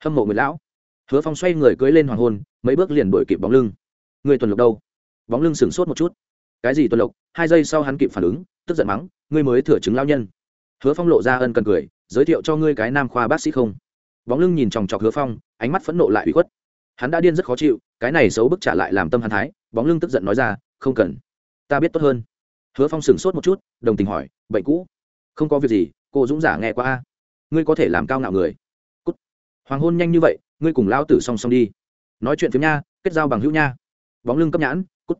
Hâm mộ người lão. Hứa phong xoay người cưới lên hoàng hôn, mấy bước liền đổi kịp bóng lưng. Người tuần lục đâu? Bóng lưng sửng sốt một chút. Cái gì tuần lộc? Hai giây sau hắn kịp phản ứng, tức giận mắng, ngươi mới thừa chứng lao nhân. Hứa phong lộ ra ân cần cười, giới thiệu cho ngươi cái nam khoa bác sĩ không? Bóng lưng nhìn chòng chọc hứa phong, ánh mắt phẫn nộ lại bị khuất. Hắn đã điên rất khó chịu, cái này xấu bức trả lại làm tâm hắn thái, bóng lưng tức giận nói ra, không cần. Ta biết tốt hơn hứa phong sửng sốt một chút, đồng tình hỏi bệnh cũ, không có việc gì, cô dũng giả nghe qua a? Ngươi có thể làm cao ngạo người. Cút. hoàng hôn nhanh như vậy, ngươi cùng lao tử song song đi. Nói chuyện phiếm nha, kết giao bằng hữu nha. Bóng lưng cấp nhãn, cút.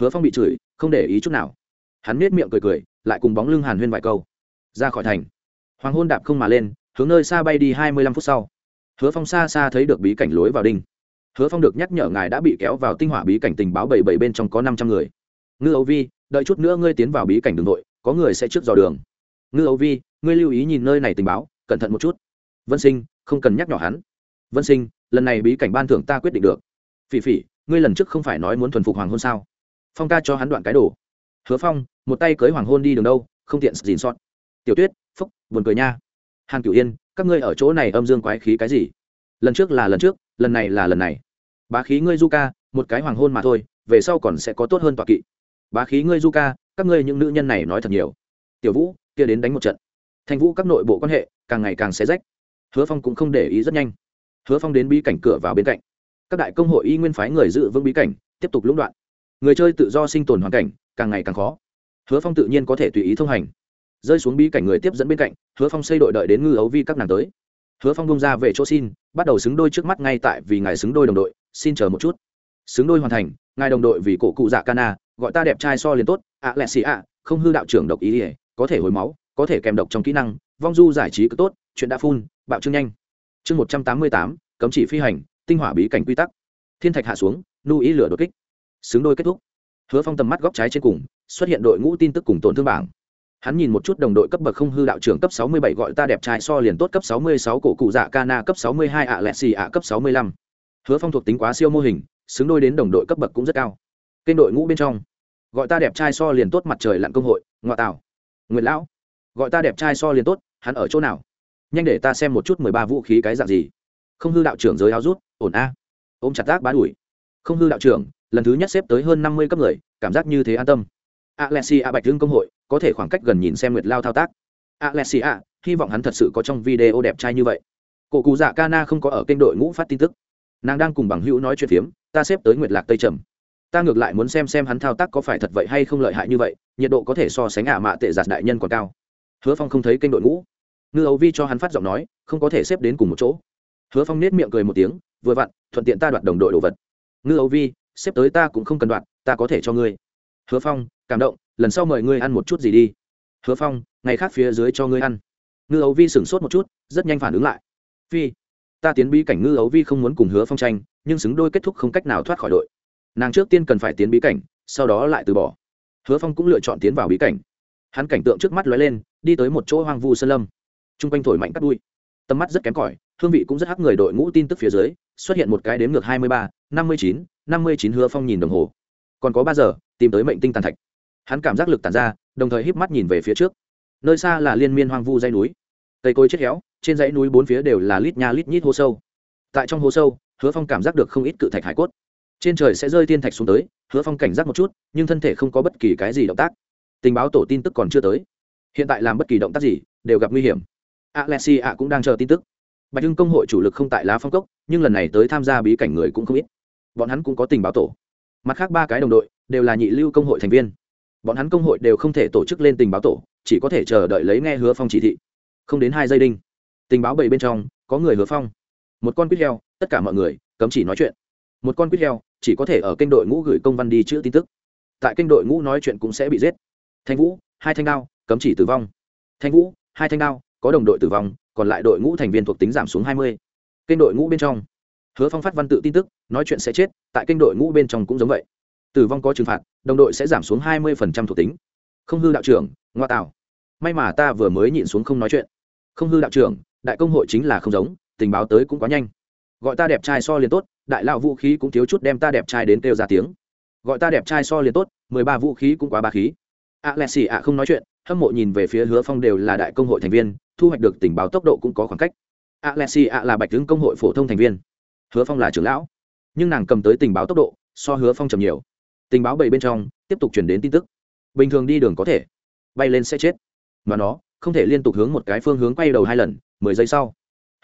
Hứa phong bị chửi, không để ý chút nào. Hắn nết miệng cười cười, lại cùng bóng lưng hàn huyên vài câu. Ra khỏi thành. Hoàng hôn đạp không mà lên, hướng nơi xa bay đi hai mươi lăm phút sau. Hứa phong xa xa thấy được bí cảnh lối vào đinh. Hứa phong được nhắc nhở ngài đã bị kéo vào tinh hỏa bí cảnh tình báo bảy bảy bên trong có năm trăm người. Ngư ấu vi đợi chút nữa ngươi tiến vào bí cảnh đường nội, có người sẽ trước dò đường. Ngư Âu vi, ngươi lưu ý nhìn nơi này tình báo, cẩn thận một chút. Vân sinh, không cần nhắc nhỏ hắn. Vân sinh, lần này bí cảnh ban thưởng ta quyết định được. Phỉ phỉ, ngươi lần trước không phải nói muốn thuần phục hoàng hôn sao? Phong ca cho hắn đoạn cái đồ. Hứa phong, một tay cưới hoàng hôn đi đường đâu, không tiện dìn sót. Tiểu tuyết, phúc, buồn cười nha. Hàn cửu yên, các ngươi ở chỗ này âm dương quái khí cái gì? Lần trước là lần trước, lần này là lần này. Bá khí ngươi, du ca, một cái hoàng hôn mà thôi, về sau còn sẽ có tốt hơn tọa kỵ bá khí ngươi du ca, các ngươi những nữ nhân này nói thật nhiều. Tiểu vũ, kia đến đánh một trận. Thanh vũ các nội bộ quan hệ càng ngày càng xé rách. Hứa phong cũng không để ý rất nhanh. Hứa phong đến bí cảnh cửa vào bên cạnh. Các đại công hội y nguyên phái người dự vững bí cảnh, tiếp tục lũng đoạn. Người chơi tự do sinh tồn hoàn cảnh càng ngày càng khó. Hứa phong tự nhiên có thể tùy ý thông hành. Rơi xuống bí cảnh người tiếp dẫn bên cạnh, hứa phong xây đội đợi đến ngư ấu vi các nàng tới. Hứa phong bông ra về chỗ xin, bắt đầu xứng đôi trước mắt ngay tại vì ngài xứng đôi đồng đội, xin chờ một chút. Xứng đôi hoàn thành, ngài đồng đội vì cổ cụ dạ cana gọi ta đẹp trai so liền tốt ạ lẹ xì ạ không hư đạo trưởng độc ý ỉa có thể hồi máu có thể kèm độc trong kỹ năng vong du giải trí cứ tốt chuyện đã phun bạo trương nhanh. Chương một trăm tám mươi tám cấm chỉ phi hành tinh hỏa bí cảnh quy tắc. Thiên thạch hạ xuống nu ý lửa đột kích. Xứng đôi kết thúc. Hứa phong tầm mắt góc trái trên cùng xuất hiện đội ngũ tin tức cùng tổn thương bảng. Hắn nhìn một chút đồng đội cấp bậc không hư đạo trưởng cấp 67 gọi ta đẹp trai so liền tốt cấp 66 cổ cụ dạ Kana cấp 62 ạ lẹ xì ạ cấp 65. Hứa Phong thuộc tính quá siêu mô hình, xứng đôi đến đồng đội cấp bậc cũng rất cao. Kênh đội ngũ bên trong, gọi ta đẹp trai so liền tốt mặt trời lặn công hội, ngoại tảo. Nguyệt lão, gọi ta đẹp trai so liền tốt, hắn ở chỗ nào? Nhanh để ta xem một chút 13 vũ khí cái dạng gì. Không hư đạo trưởng giới áo rút, ổn a. Ôm chặt tác bá đuổi. Không hư đạo trưởng, lần thứ nhất xếp tới hơn 50 cấp người, cảm giác như thế an tâm. Alexia Bạch Hưng công hội, có thể khoảng cách gần nhìn xem Nguyệt Lao thao tác. Alexia, hy vọng hắn thật sự có trong video đẹp trai như vậy. Cổ cụ dạ Kana không có ở kênh đội ngũ phát tin tức. Nàng đang cùng bằng hữu nói chuyện phiếm, ta xếp tới Nguyệt Lạc Tây Trầm. Ta ngược lại muốn xem xem hắn thao tác có phải thật vậy hay không lợi hại như vậy, nhiệt độ có thể so sánh ả mạ tệ giạt đại nhân còn cao. Hứa Phong không thấy kênh đội ngũ. Ngư Âu Vi cho hắn phát giọng nói, không có thể xếp đến cùng một chỗ. Hứa Phong nét miệng cười một tiếng, vừa vặn, thuận tiện ta đoạt đồng đội đồ vật. Ngư Âu Vi, xếp tới ta cũng không cần đoạt, ta có thể cho ngươi. Hứa Phong, cảm động, lần sau mời ngươi ăn một chút gì đi hứa phong ngày khác phía dưới cho ngươi ăn ngư ấu vi sửng sốt một chút rất nhanh phản ứng lại phi ta tiến bí cảnh ngư ấu vi không muốn cùng hứa phong tranh nhưng xứng đôi kết thúc không cách nào thoát khỏi đội nàng trước tiên cần phải tiến bí cảnh, sau đó lại từ bỏ. Hứa phong cũng lựa chọn tiến vào bí cảnh. Hắn cảnh tượng trước mắt lóe lên, đi tới một chỗ hoang vu sơn lâm. T r u n g quanh thổi mạnh cắt đuôi tầm mắt rất kém cỏi, hương vị cũng rất hắc người đội ngũ tin tức phía dưới, xuất hiện một cái đếm ngược hai mươi ba, năm mươi chín, năm mươi chín hứa phong nhìn đồng hồ. Còn có ba giờ, tìm tới mệnh tinh tàn thạch. Hắn cảm giác lực tàn ra, đồng thời híp mắt nhìn về phía trước. Nơi xa là liên miên hoang vu dây núi. Cây cối chết héo, trên dãy núi bốn phía đều là lít nha lít nhít hô sâu. Tại trong hố sâu, hứa phong cảm giác được không ít cự thạch hải cốt trên trời sẽ rơi thiên thạch xuống tới, hứa phong cảnh giác một chút, nhưng thân thể không có bất kỳ cái gì động tác. Tình báo tổ tin tức còn chưa tới. Hiện tại làm bất kỳ động tác gì, đều gặp nguy hiểm. Alexi ạ cũng đang chờ tin tức. Bạch hưng công hội chủ lực không tại lá phong cốc, nhưng lần này tới tham gia bí cảnh người cũng không ít. Bọn hắn cũng có tình báo tổ. Mặt khác ba cái đồng đội, đều là nhị lưu công hội thành viên. Bọn hắn công hội đều không thể tổ chức lên tình báo tổ, chỉ có thể chờ đợi lấy nghe hứa phong chỉ thị. Không đến hai giây đinh, tình báo bảy bên trong, có người hứa phong. Một con quýt heo, tất cả mọi người, cấm chỉ nói chuyện. Một con quýt heo chỉ có thể ở kênh đội ngũ gửi công văn đi chữ tin tức. Tại kênh đội ngũ nói chuyện cũng sẽ bị giết. Thanh vũ, hai thanh đao, cấm chỉ tử vong. Thanh vũ, hai thanh đao, có đồng đội tử vong, còn lại đội ngũ thành viên thuộc tính giảm xuống hai mươi. Kênh đội ngũ bên trong. Hứa phong phát văn tự tin tức, nói chuyện sẽ chết, tại kênh đội ngũ bên trong cũng giống vậy. Tử vong có trừng phạt, đồng đội sẽ giảm xuống hai mươi thuộc tính. Không hư đạo trưởng, ngoa tạo. May mà ta vừa mới nhịn xuống không nói chuyện. Không hư đạo trưởng, đại công hội chính là không giống, tình báo tới cũng quá nhanh gọi ta đẹp trai so liền tốt, đại lão vũ khí cũng thiếu chút đem ta đẹp trai đến kêu ra tiếng. Gọi ta đẹp trai so liền tốt, mười ba vũ khí cũng quá ba khí. Ạ lẹ xì ạ không nói chuyện, hâm mộ nhìn về phía hứa phong đều là đại công hội thành viên, thu hoạch được tình báo tốc độ cũng có khoảng cách. Ạ lẹ xì ạ là bạch tướng công hội phổ thông thành viên. Hứa phong là trưởng lão. Nhưng nàng cầm tới tình báo tốc độ, so hứa phong trầm nhiều. Tình báo bảy bên trong, tiếp tục chuyển đến tin tức. Bình thường đi đường có thể, bay lên sẽ chết. Mà nó, không thể liên tục hướng một cái phương hướng quay đầu hai lần, mười giây sau.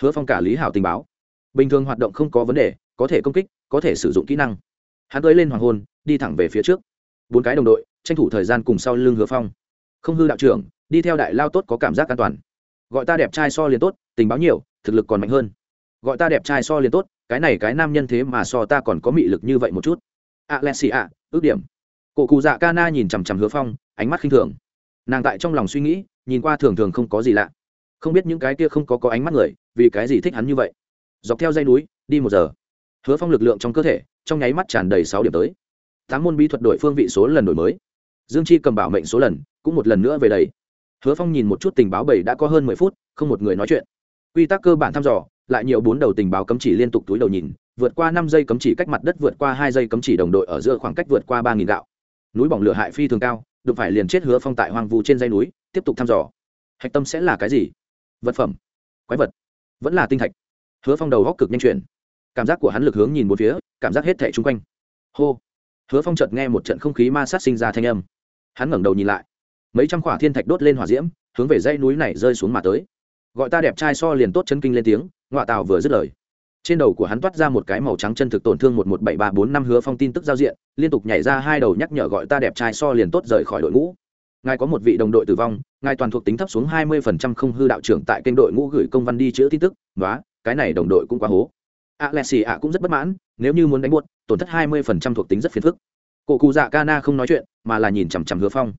Hứa phong cả lý hảo tình báo bình thường hoạt động không có vấn đề, có thể công kích, có thể sử dụng kỹ năng. Hắn tới lên hoàng hôn, đi thẳng về phía trước. Bốn cái đồng đội, tranh thủ thời gian cùng sau lưng hứa phong. Không hư đạo trưởng, đi theo đại lao tốt có cảm giác an toàn. Gọi ta đẹp trai so liền tốt, tình báo nhiều, thực lực còn mạnh hơn. Gọi ta đẹp trai so liền tốt, cái này cái nam nhân thế mà so ta còn có mị lực như vậy một chút. A xì a ước điểm. Cổ cụ dạ ca na nhìn chằm chằm hứa phong, ánh mắt khinh thường. Nàng tại trong lòng suy nghĩ, nhìn qua thường thường không có gì lạ. Không biết những cái kia không có có ánh mắt người, vì cái gì thích hắn như vậy dọc theo dây núi, đi một giờ. Hứa phong lực lượng trong cơ thể, trong nháy mắt tràn đầy sáu điểm tới. Tám môn bí thuật đổi phương vị số lần đổi mới. Dương chi cầm bảo mệnh số lần, cũng một lần nữa về đầy hứa phong nhìn một chút tình báo bảy đã có hơn mười phút, không một người nói chuyện. Quy tắc cơ bản thăm dò, lại nhiều bốn đầu tình báo cấm chỉ liên tục túi đầu nhìn, vượt qua năm giây cấm chỉ cách mặt đất vượt qua hai giây cấm chỉ đồng đội ở giữa khoảng cách vượt qua ba nghìn gạo. Núi bỏng lửa hại phi thường cao, đụng phải liền chết hứa phong tại hoang vu trên dây núi, tiếp tục thăm dò. Hạch tâm sẽ là cái gì? Vật phẩm. Quái vật. Vẫn là tinh thạch hứa phong đầu góc cực nhanh chuyển. Cảm giác của hắn lực hướng nhìn một phía, cảm giác hết thẻ chung quanh. Hô. Hứa phong chợt nghe một trận không khí ma sát sinh ra thanh âm. Hắn ngẩng đầu nhìn lại. Mấy trăm quả thiên thạch đốt lên hỏa diễm, hướng về dãy núi này rơi xuống mà tới. Gọi ta đẹp trai so liền tốt chân kinh lên tiếng ngoại tào vừa dứt lời. Trên đầu của hắn toát ra một cái màu trắng chân thực tổn thương một một bảy ba bốn năm hứa phong tin tức giao diện, liên tục nhảy ra hai đầu nhắc nhở gọi ta đẹp trai so liền tốt rời khỏi đội ngũ. Ngài có một vị đồng đội tử vong, ngài toàn thuộc tính thấp xuống hai mươi phần trăm không hư đạo trưởng tại kênh đội ngũ gửi công văn đi chữa tin tức nói cái này đồng đội cũng quá hố. A lẹ xì ạ cũng rất bất mãn, nếu như muốn đánh buốt, tổn thất hai mươi phần trăm thuộc tính rất phiền phức. Cổ cụ dạ ca na không nói chuyện, mà là nhìn chằm chằm hứa phong.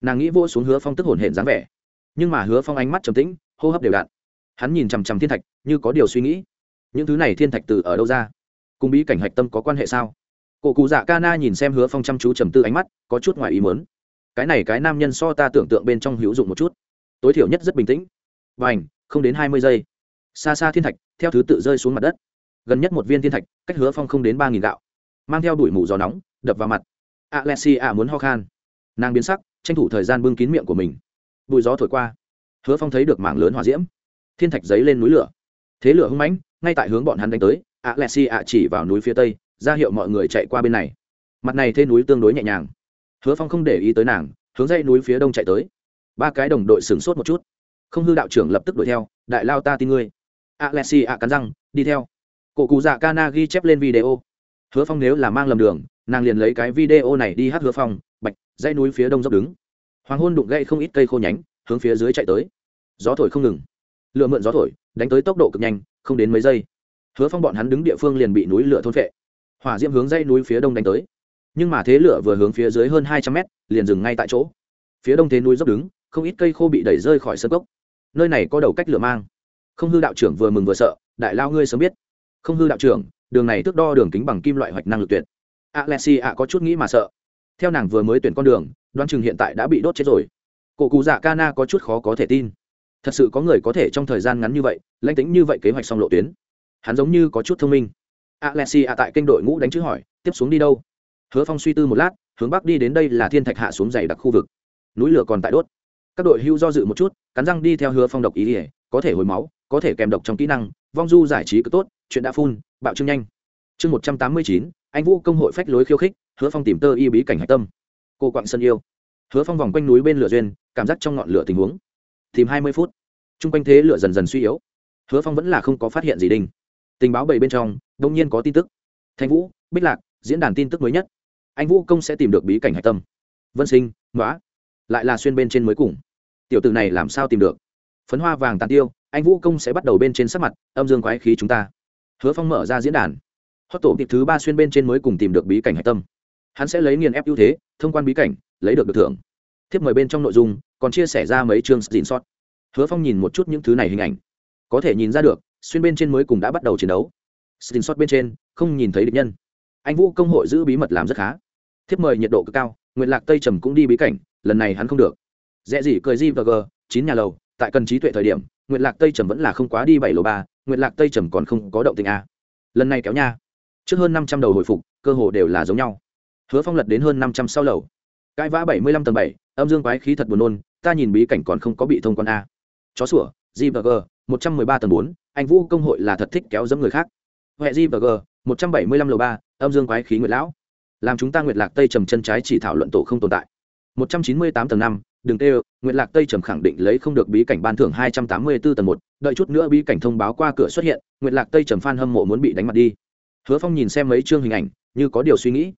Nàng nghĩ vô xuống hứa phong tức hồn hển dáng vẻ. Nhưng mà hứa phong ánh mắt trầm tĩnh, hô hấp đều đặn. Hắn nhìn chằm chằm thiên thạch, như có điều suy nghĩ. Những thứ này thiên thạch từ ở đâu ra? Cùng bí cảnh hạch tâm có quan hệ sao? Cổ cụ dạ ca na nhìn xem hứa phong chăm chú trầm tư ánh mắt, có chút ngoài ý mớn cái này cái nam nhân so ta tưởng tượng bên trong hữu dụng một chút. Tối thiểu nhất rất bình tĩnh. Và ảnh không đến hai mươi giây xa xa thiên thạch, theo thứ tự rơi xuống mặt đất. Gần nhất một viên thiên thạch, cách hứa phong không đến ba nghìn gạo. Mang theo đuổi mù gió nóng, đập vào mặt. Alexi a muốn ho khan. Nàng biến sắc, tranh thủ thời gian bưng kín miệng của mình. Bụi gió thổi qua. Hứa phong thấy được mảng lớn hỏa diễm. Thiên thạch giấy lên núi lửa. Thế lửa hưng mãnh, ngay tại hướng bọn hắn đánh tới alexi a chỉ vào núi phía tây, ra hiệu mọi người chạy qua bên này. Mặt này thế núi tương đối nhẹ nhàng. Hứa phong không để ý tới nàng, hướng dây núi phía đông chạy tới. Ba cái đồng đội sửng sốt một chút. Không hư đạo trưởng lập tức đuổi theo, đại lao ta tin ngươi alexi ạ, cắn răng đi theo. Cổ cụ dạ kana ghi chép lên video. Hứa phong nếu là mang lầm đường nàng liền lấy cái video này đi hát hứa phong bạch dãy núi phía đông dốc đứng. Hoàng hôn đụng gây không ít cây khô nhánh hướng phía dưới chạy tới. Gió thổi không ngừng. Lựa mượn gió thổi đánh tới tốc độ cực nhanh không đến mấy giây. Hứa phong bọn hắn đứng địa phương liền bị núi lửa thôn vệ hỏa diễm hướng dãy núi phía đông đánh tới. Nhưng mà thế lửa vừa hướng phía dưới hơn hai trăm mét liền dừng ngay tại chỗ. Phía đông thế núi dốc đứng không ít cây khô bị đẩy rơi khỏi sân cốc. Nơi này có đầu cách lửa mang không hư đạo trưởng vừa mừng vừa sợ, đại lao ngươi sớm biết. Không hư đạo trưởng, đường này tước đo đường kính bằng kim loại hoạch năng lực tuyệt. Alexi ạ có chút nghĩ mà sợ. Theo nàng vừa mới tuyển con đường đoan chừng hiện tại đã bị đốt chết rồi. Cụ cụ dạ Kana có chút khó có thể tin. Thật sự có người có thể trong thời gian ngắn như vậy, lãnh tính như vậy kế hoạch xong lộ tuyến. Hắn giống như có chút thông minh. Alexi ạ tại kênh đội ngũ đánh chữ hỏi, tiếp xuống đi đâu? Hứa phong suy tư một lát, hướng bắc đi đến đây là thiên thạch hạ xuống dày đặc khu vực. Núi lửa còn tại đốt. Các đội hưu do dự một chút, cắn răng đi theo hứa phong độc ý ỉa có thể hồi máu có thể kèm độc trong kỹ năng, vong du giải trí cứ tốt, chuyện đã phun bạo trưng nhanh. Chương một trăm tám mươi chín, anh vũ công hội phách lối khiêu khích, hứa phong tìm tơ y bí cảnh hạch tâm. Cô quặng sân yêu. Hứa phong vòng quanh núi bên lửa duyên, cảm giác trong ngọn lửa tình huống. Tìm hai mươi phút. T r u n g quanh thế lửa dần dần suy yếu. Hứa phong vẫn là không có phát hiện gì đinh. Tình báo bảy bên trong đông nhiên có tin tức. Thanh vũ, bích lạc, diễn đàn tin tức mới nhất. Anh vũ công sẽ tìm được bí cảnh hạch tâm. Vân sinh nói lại là xuyên bên trên mới cùng. Tiểu t ử này làm sao tìm được? Phấn hoa vàng tàn tiêu anh vũ công sẽ bắt đầu bên trên sắc mặt, âm dương quái khí chúng ta. Hứa phong mở ra diễn đàn. Hót tổ kịp thứ ba xuyên bên trên mới cùng tìm được bí cảnh hạch tâm. Hắn sẽ lấy nghiền ép ưu thế, thông quan bí cảnh, lấy được được thưởng. Thiếp mời bên trong nội dung, còn chia sẻ ra mấy chương xin sót. Hứa phong nhìn một chút những thứ này hình ảnh. Có thể nhìn ra được, xuyên bên trên mới cùng đã bắt đầu chiến đấu. Xin sót bên trên, không nhìn thấy địch nhân. Anh vũ công hội giữ bí mật làm rất khá. Thiếp mời nhiệt độ cực cao nguyện lạc tây trầm cũng đi bí cảnh, lần này hắn không được. Dễ gì cười gì và g, chín nhà lầu, tại cần trí tuệ thời điểm Nguyệt lạc tây trầm vẫn là không quá đi bảy lầu ba, Nguyệt lạc tây trầm còn không có động tình a. Lần này kéo nha. Trước hơn năm trăm đầu hồi phục, cơ hồ đều là giống nhau. Hứa phong lật đến hơn năm trăm sau lầu. Cãi vã bảy mươi lăm tầng bảy, âm dương quái khí thật buồn nôn, ta nhìn bí cảnh còn không có bị thông quan a. Chó sủa gvg và một trăm mười ba tầng bốn, anh vũ công hội là thật thích kéo dẫm người khác. Huệ gvg và một trăm bảy mươi lăm lầu ba, âm dương quái khí nguyệt lão. Làm chúng ta nguyệt lạc tây trầm chân trái chỉ thảo luận tổ không tồn tại. Một trăm chín mươi tám tầng năm đừng tê nguyệt lạc tây trầm khẳng định lấy không được bí cảnh ban thưởng hai trăm tám mươi 284 tầng một, đợi chút nữa bí cảnh thông báo qua cửa xuất hiện, nguyệt lạc tây trầm phan hâm mộ muốn bị đánh mặt đi. Hứa phong nhìn xem mấy chương hình ảnh, như có điều suy nghĩ.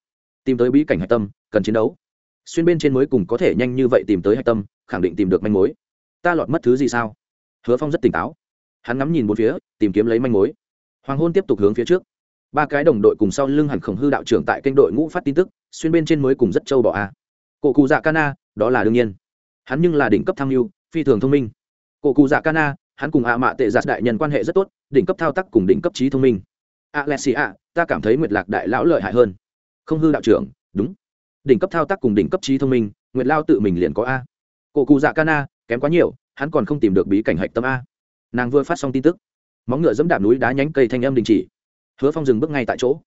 Tìm tới bí cảnh hạch tâm, cần chiến đấu. Xuyên bên trên mới cùng có thể nhanh như vậy tìm tới hạch tâm, khẳng định tìm được manh mối. Ta lọt mất thứ gì sao? Hứa phong rất tỉnh táo. Hắn ngắm nhìn bốn phía, tìm kiếm lấy manh mối. Hoàng hôn tiếp tục hướng phía trước. Ba cái đồng đội cùng sau lưng hẳn khổng hư đạo trưởng tại kênh đội ngũ phát tin tức, xuyên bên trên mới cùng rất châu bỏ a. Cổ cụ dạ cana đó là đương nhiên hắn nhưng là đỉnh cấp tham mưu, phi thường thông minh. Cổ cụ dạ cana hắn cùng ạ mạ tệ giặt đại nhân quan hệ rất tốt, đỉnh cấp thao tác cùng đỉnh cấp trí thông minh. Alexia ta cảm thấy nguyệt lạc đại lão lợi hại hơn. Không hư đạo trưởng, đúng. Đỉnh cấp thao tác cùng đỉnh cấp trí thông minh, nguyệt lao tự mình liền có a. Cổ cụ dạ cana kém quá nhiều, hắn còn không tìm được bí cảnh hạch tâm a. Nàng vừa phát xong tin tức. Móng ngựa dẫm đạp núi đá nhánh cây thanh âm đình chỉ. Hứa phong dừng bước ngay tại chỗ.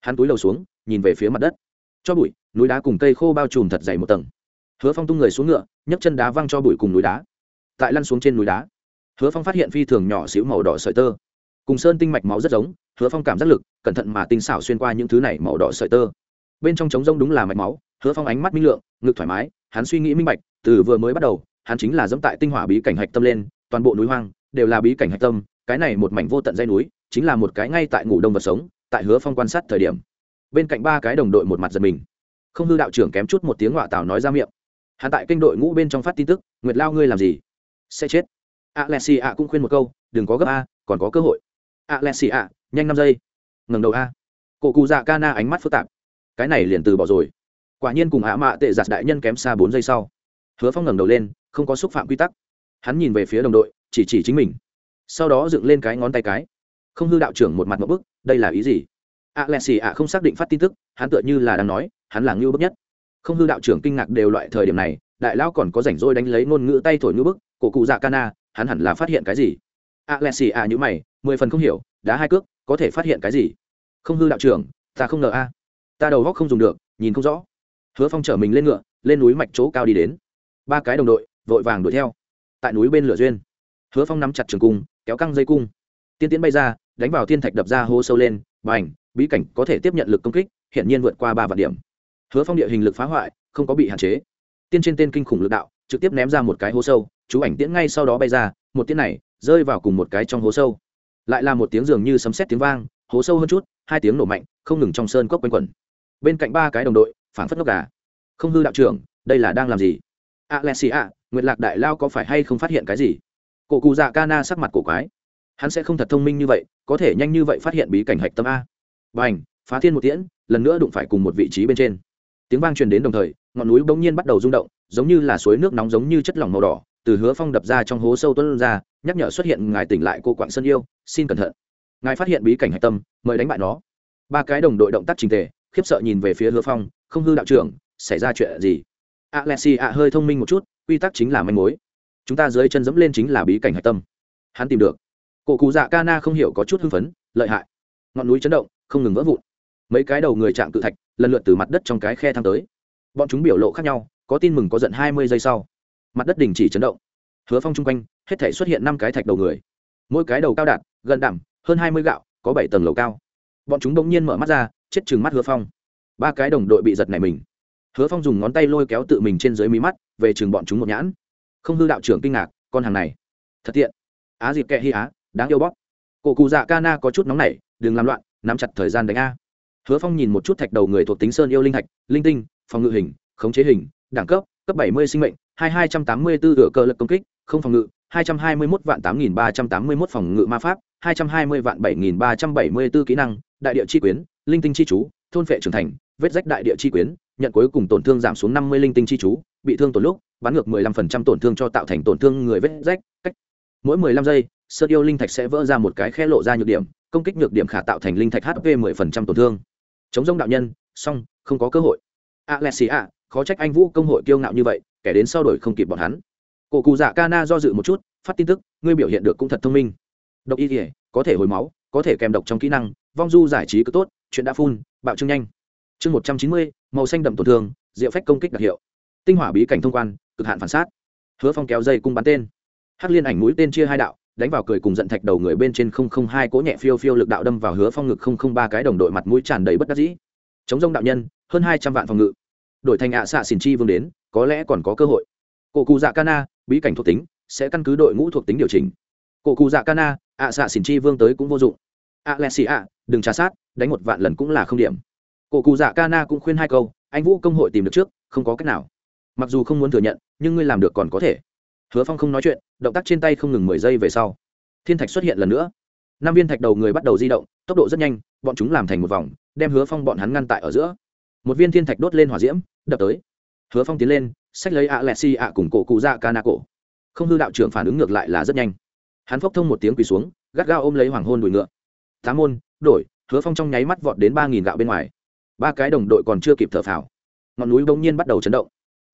Hắn túi lầu xuống, nhìn về phía mặt đất. Cho bụi, núi đá cùng cây khô bao trùm thật dày một tầng hứa phong tung người xuống ngựa, nhấc chân đá văng cho bụi cùng núi đá. Tại lăn xuống trên núi đá, hứa phong phát hiện phi thường nhỏ xíu màu đỏ sợi tơ. Cùng sơn tinh mạch máu rất giống, hứa phong cảm giác lực, cẩn thận mà tinh xảo xuyên qua những thứ này màu đỏ sợi tơ. Bên trong trống rông đúng là mạch máu, hứa phong ánh mắt minh lượng, ngực thoải mái, hắn suy nghĩ minh bạch, từ vừa mới bắt đầu, hắn chính là dẫm tại tinh hỏa bí cảnh hạch tâm lên, toàn bộ núi hoang đều là bí cảnh hạch tâm, cái này một mảnh vô tận dây núi, chính là một cái ngay tại ngủ đông vật sống, tại hứa phong quan sát thời điểm. Bên cạnh ba cái đồng đội một mặt giật mình. Không hư đạo trưởng kém chút một tiếng họa tào nói ra miệng hắn tại kênh đội ngũ bên trong phát tin tức, nguyệt lao ngươi làm gì? Sẽ chết. Alexi ạ cũng khuyên một câu, đừng có gấp a, còn có cơ hội. Alexi ạ, nhanh năm giây. Ngầm đầu a. Cổ cụ dạ ca na ánh mắt phức tạp. Cái này liền từ bỏ rồi. Quả nhiên cùng ạ mạ tệ giặt đại nhân kém xa bốn giây sau. Hứa phong ngẩng đầu lên, không có xúc phạm quy tắc. Hắn nhìn về phía đồng đội, chỉ chỉ chính mình. Sau đó dựng lên cái ngón tay cái. Không hư đạo trưởng một mặt một bức, đây là ý gì? A lẹ xì ạ không xác định phát tin tức, hắn tựa như là đang nói, hắn là ngưu bức nhất không hư đạo trưởng kinh ngạc đều loại thời điểm này, đại lão còn có rảnh rỗi đánh lấy ngôn ngữ tay thổi ngưu bức, cổ cụ dạ cana hắn hẳn là phát hiện cái gì? A lẹ xì ạ như mày, mười phần không hiểu, đá hai cước, có thể phát hiện cái gì? Không hư đạo trưởng, ta không ngờ a. Ta đầu góc không dùng được, nhìn không rõ. Hứa phong chở mình lên ngựa, lên núi mạch chỗ cao đi đến. Ba cái đồng đội, vội vàng đuổi theo. Tại núi bên lửa duyên, hứa phong nắm chặt trường cung, kéo căng dây cung. Tiên tiến bay ra, đánh vào thiên thạch đập ra hô sâu lên và ảnh bí cảnh có thể tiếp nhận lực công kích hiện nhiên vượt qua ba vạn điểm hứa phong địa hình lực phá hoại, không có bị hạn chế. Tiên trên tên kinh khủng lực đạo, trực tiếp ném ra một cái hố sâu, chú ảnh tiễn ngay sau đó bay ra, một tiễn này rơi vào cùng một cái trong hố sâu. Lại là một tiếng dường như sấm sét tiếng vang, hố sâu hơn chút, hai tiếng nổ mạnh, không ngừng trong sơn cốc quanh quẩn. Bên cạnh ba cái đồng đội phản phất ngốc gà. Không hư đạo trưởng, đây là đang làm gì? Alexia, nguyệt lạc đại lao có phải hay không phát hiện cái gì? Cổ cụ dạ ca na sắc mặt cổ quái. Hắn sẽ không thật thông minh như vậy, có thể nhanh như vậy phát hiện bí cảnh hạch tâm a. B à n h phá thiên một tiễn, lần nữa đụng phải cùng một vị trí bên trên tiếng vang truyền đến đồng thời, ngọn núi bỗng nhiên bắt đầu rung động, giống như là suối nước nóng giống như chất lỏng màu đỏ, từ hứa phong đập ra trong hố sâu tuân ra, nhắc nhở xuất hiện ngài tỉnh lại cô quạng sân yêu, xin cẩn thận. Ngài phát hiện bí cảnh hạch tâm, mời đánh bại nó. Ba cái đồng đội động tác trình tề, khiếp sợ nhìn về phía hứa phong, không hư đạo trưởng, xảy ra chuyện gì? Alexi ạ hơi thông minh một chút, quy tắc chính là manh mối. Chúng ta dưới chân dẫm lên chính là bí cảnh hạch tâm. Hắn tìm được. Cổ cụ dạ ca na không hiểu có chút hưng phấn, lợi hại. Ngọn núi chấn động, không ngừng vỡ vụn. Mấy cái đầu người chạm cự thạch lần lượt từ mặt đất trong cái khe thang tới. Bọn chúng biểu lộ khác nhau, có tin mừng có giận hai mươi giây sau. Mặt đất đình chỉ chấn động. Hứa phong chung quanh, hết thể xuất hiện năm cái thạch đầu người. Mỗi cái đầu cao đạt, gần đảm hơn hai mươi gạo, có bảy tầng lầu cao. Bọn chúng đông nhiên mở mắt ra, chết chừng mắt hứa phong. Ba cái đồng đội bị giật này mình. Hứa phong dùng ngón tay lôi kéo tự mình trên dưới mí mắt, về chừng bọn chúng một nhãn. Không hư đạo trưởng kinh ngạc, con hàng này. Thật tiện. Á dịp kệ hy á, đáng yêu bóp. Cổ cụ dạ ca na có chút nóng nảy, đừng làm loạn, nắm chặt thời gian đánh a hứa phong nhìn một chút thạch đầu người thuộc tính sơn yêu linh thạch, linh tinh, phòng ngự hình, khống chế hình, đẳng cấp cấp bảy mươi sinh mệnh, hai hai trăm tám mươi bốn ửa cơ lực công kích, không phòng ngự, hai trăm hai mươi mốt vạn tám nghìn ba trăm tám mươi mốt phòng ngự ma pháp, hai trăm hai mươi vạn bảy nghìn ba trăm bảy mươi bốn kỹ năng, đại địa chi quyến, linh tinh chi chú, thôn phệ trưởng thành, vết rách đại địa chi quyến, nhận cuối cùng tổn thương giảm xuống năm mươi linh tinh chi chú, bị thương tổn lúc, bắn ngược 15% tổn thương cho tạo thành tổn thương người vết rách, cách mỗi 15 giây, sơn yêu linh thạch sẽ vỡ ra một cái khe lộ ra nhược điểm, công kích nhược điểm khả tạo thành linh thạch hp 10% tổn thương chống rông đạo nhân song không có cơ hội. Alexia, khó trách anh vũ công hội kiêu ngạo như vậy, kẻ đến sau đổi không kịp bọn hắn. Cổ cụ dạ kana do dự một chút, phát tin tức, ngươi biểu hiện được cũng thật thông minh. Độc y thể có thể hồi máu, có thể kèm độc trong kỹ năng, vong du giải trí cứ tốt, chuyện đã phun bạo trương nhanh. Chương một trăm chín mươi, màu xanh đậm tổn thương diệu phách công kích đặc hiệu. Tinh hỏa bí cảnh thông quan, cực hạn phản sát. Hứa phong kéo dây cung bắn tên. Hắc liên ảnh mũi tên chia hai đạo đánh vào cười cùng giận thạch đầu người bên trên không không hai cỗ nhẹ phiêu phiêu lực đạo đâm vào hứa phong ngực không không ba cái đồng đội mặt mũi tràn đầy bất đắc dĩ. Chống rông đạo nhân, hơn hai trăm vạn phòng ngự. Đổi thành ạ xạ xìn chi vương đến, có lẽ còn có cơ hội. Cổ cụ dạ kana bí cảnh thuộc tính, sẽ căn cứ đội ngũ thuộc tính điều chỉnh. Cổ cụ dạ kana ạ xạ xìn chi vương tới cũng vô dụng. Ạ lẹ xì ạ, đừng trả sát, đánh một vạn lần cũng là không điểm. Cổ cụ dạ kana cũng khuyên hai câu, anh vũ công hội tìm được trước, không có cách nào. Mặc dù không muốn thừa nhận, nhưng ngươi làm được còn có thể hứa phong không nói chuyện, động tác trên tay không ngừng mười giây về sau, thiên thạch xuất hiện lần nữa. Năm viên thạch đầu người bắt đầu di động, tốc độ rất nhanh, bọn chúng làm thành một vòng, đem hứa phong bọn hắn ngăn tại ở giữa. Một viên thiên thạch đốt lên hỏa diễm, đập tới. Hứa phong tiến lên sách lấy ạ lẹ xi ạ cùng cổ cụ Ra ca na cổ. Không hư đạo trưởng phản ứng ngược lại là rất nhanh. Hắn phốc thông một tiếng quỳ xuống, gắt gao ôm lấy hoàng hôn đùi ngựa. Tám môn, đổi, hứa phong trong nháy mắt vọt đến ba nghìn gạo bên ngoài. Ba cái đồng đội còn chưa kịp thở phào. Ngọn núi bỗng nhiên bắt đầu chấn động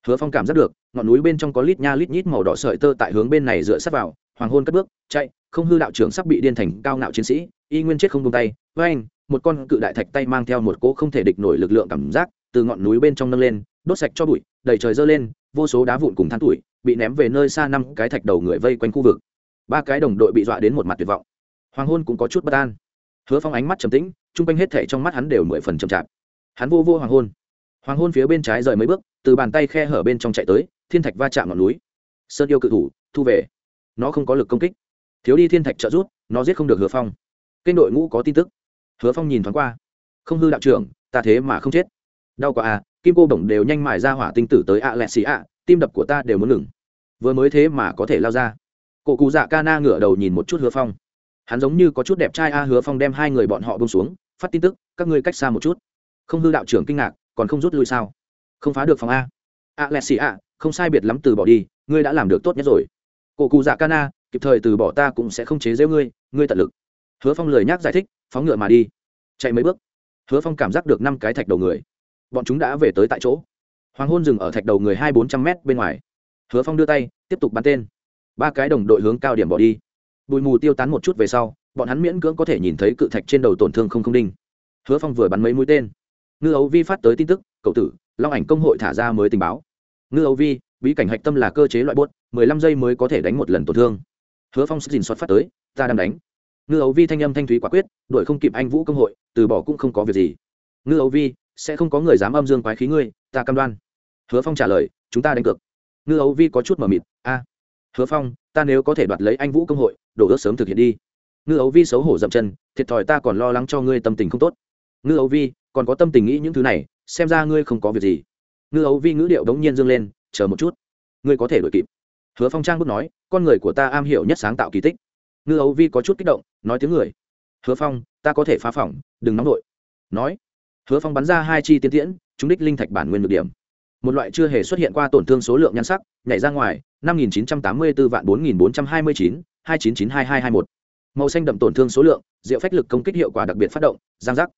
hứa phong cảm giác được, ngọn núi bên trong có lít nha lít nhít màu đỏ sợi tơ tại hướng bên này dựa sát vào, hoàng hôn cất bước, chạy, không hư đạo trưởng sắp bị điên thành cao ngạo chiến sĩ, y nguyên chết không tung tay với anh một con cự đại thạch tay mang theo một cỗ không thể địch nổi lực lượng cảm giác, từ ngọn núi bên trong nâng lên, đốt sạch cho bụi, đầy trời dơ lên, vô số đá vụn cùng than tuổi, bị ném về nơi xa năm cái thạch đầu người vây quanh khu vực. Ba cái đồng đội bị dọa đến một mặt tuyệt vọng. Hoàng hôn cũng có chút bất an. Hứa phong ánh mắt trầm tĩnh trung quanh hết thảy trong mắt hắn đều mười phần chậm chạp. Hắn vô vô hoàng hôn. Hoàng hôn phía bên trái rời mấy bước từ bàn tay khe hở bên trong chạy tới, thiên thạch va chạm ngọn núi. Sơn yêu cự thủ, thu về. Nó không có lực công kích. Thiếu đi thiên thạch trợ rút nó giết không được hứa phong. Kênh đội ngũ có tin tức. Hứa phong nhìn thoáng qua. Không hư đạo trưởng, ta thế mà không chết. Đau quá à kim cô đồng đều nhanh mài ra hỏa tinh tử tới ạ lẹ xì ạ, tim đập của ta đều muốn ngừng. Vừa mới thế mà có thể lao ra. Cổ cụ dạ ca na ngửa đầu nhìn một chút hứa phong. Hắn giống như có chút đẹp trai a, hứa phong đem hai người bọn họ bông xuống, phát tin tức, các ngươi cách xa một chút. Không hư đạo trưởng kinh ngạc, còn không rút lui sao? Không phá được phòng a. A lẹ xì a không sai biệt lắm từ bỏ đi, ngươi đã làm được tốt nhất rồi. Cổ cụ dạ cana kịp thời từ bỏ ta cũng sẽ không chế giễu ngươi ngươi tận lực. Hứa phong lời nhắc giải thích, phóng ngựa mà đi. Chạy mấy bước. Hứa phong cảm giác được năm cái thạch đầu người. Bọn chúng đã về tới tại chỗ. Hoàng hôn dừng ở thạch đầu người hai bốn trăm mét bên ngoài. Hứa phong đưa tay, tiếp tục bắn tên. Ba cái đồng đội hướng cao điểm bỏ đi. Bụi mù tiêu tán một chút về sau, bọn hắn miễn cưỡng có thể nhìn thấy cự thạch trên đầu tổn thương không không đinh. Hứa phong vừa bắn mấy mũi tên. Ngư ấu vi phát tới tin tức, cậu tử long ảnh công hội thả ra mới tình báo. Ngư Âu vi, bí cảnh hạch tâm là cơ chế loại bốt mười lăm giây mới có thể đánh một lần tổn thương. Hứa phong sức dình xuất phát tới, ta đang đánh. Ngư ấu vi thanh âm thanh thúy quả quyết, đuổi không kịp anh vũ công hội, từ bỏ cũng không có việc gì. Ngư ấu vi, sẽ không có người dám âm dương quái khí ngươi, ta cam đoan. Hứa phong trả lời, chúng ta đánh cược. Ngư ấu vi có chút mờ mịt, a, hứa phong, ta nếu có thể đoạt lấy anh vũ công hội, đổ ước sớm thực hiện đi. Ngư ấu vi xấu hổ dậm chân, thiệt thòi ta còn lo lắng cho ngươi tâm tình không tốt. Ngư ấu vi còn có tâm tình nghĩ những thứ này, xem ra ngươi không có việc gì. Ngư ấu vi ngữ điệu đống nhiên dâng lên, chờ một chút. Ngươi có thể đ ổ i kịp. Hứa phong trang bước nói, con người của ta am hiểu nhất sáng tạo kỳ tích. Ngư ấu vi có chút kích động, nói tiếng người. Hứa phong, ta có thể phá phỏng, đừng nóng đội nói. Hứa phong bắn ra hai chi tiến tiễn, chúng đích linh thạch bản nguyên được điểm. Một loại chưa hề xuất hiện qua tổn thương số lượng nhan sắc, nhảy ra ngoài, năm nghìn chín trăm tám mươi bốn vạn bốn nghìn bốn trăm hai mươi chín, hai chín chín hai hai hai một. Màu xanh đậm tổn thương số lượng diệu phách lực công kích hiệu quả đặc biệt phát động, giang giác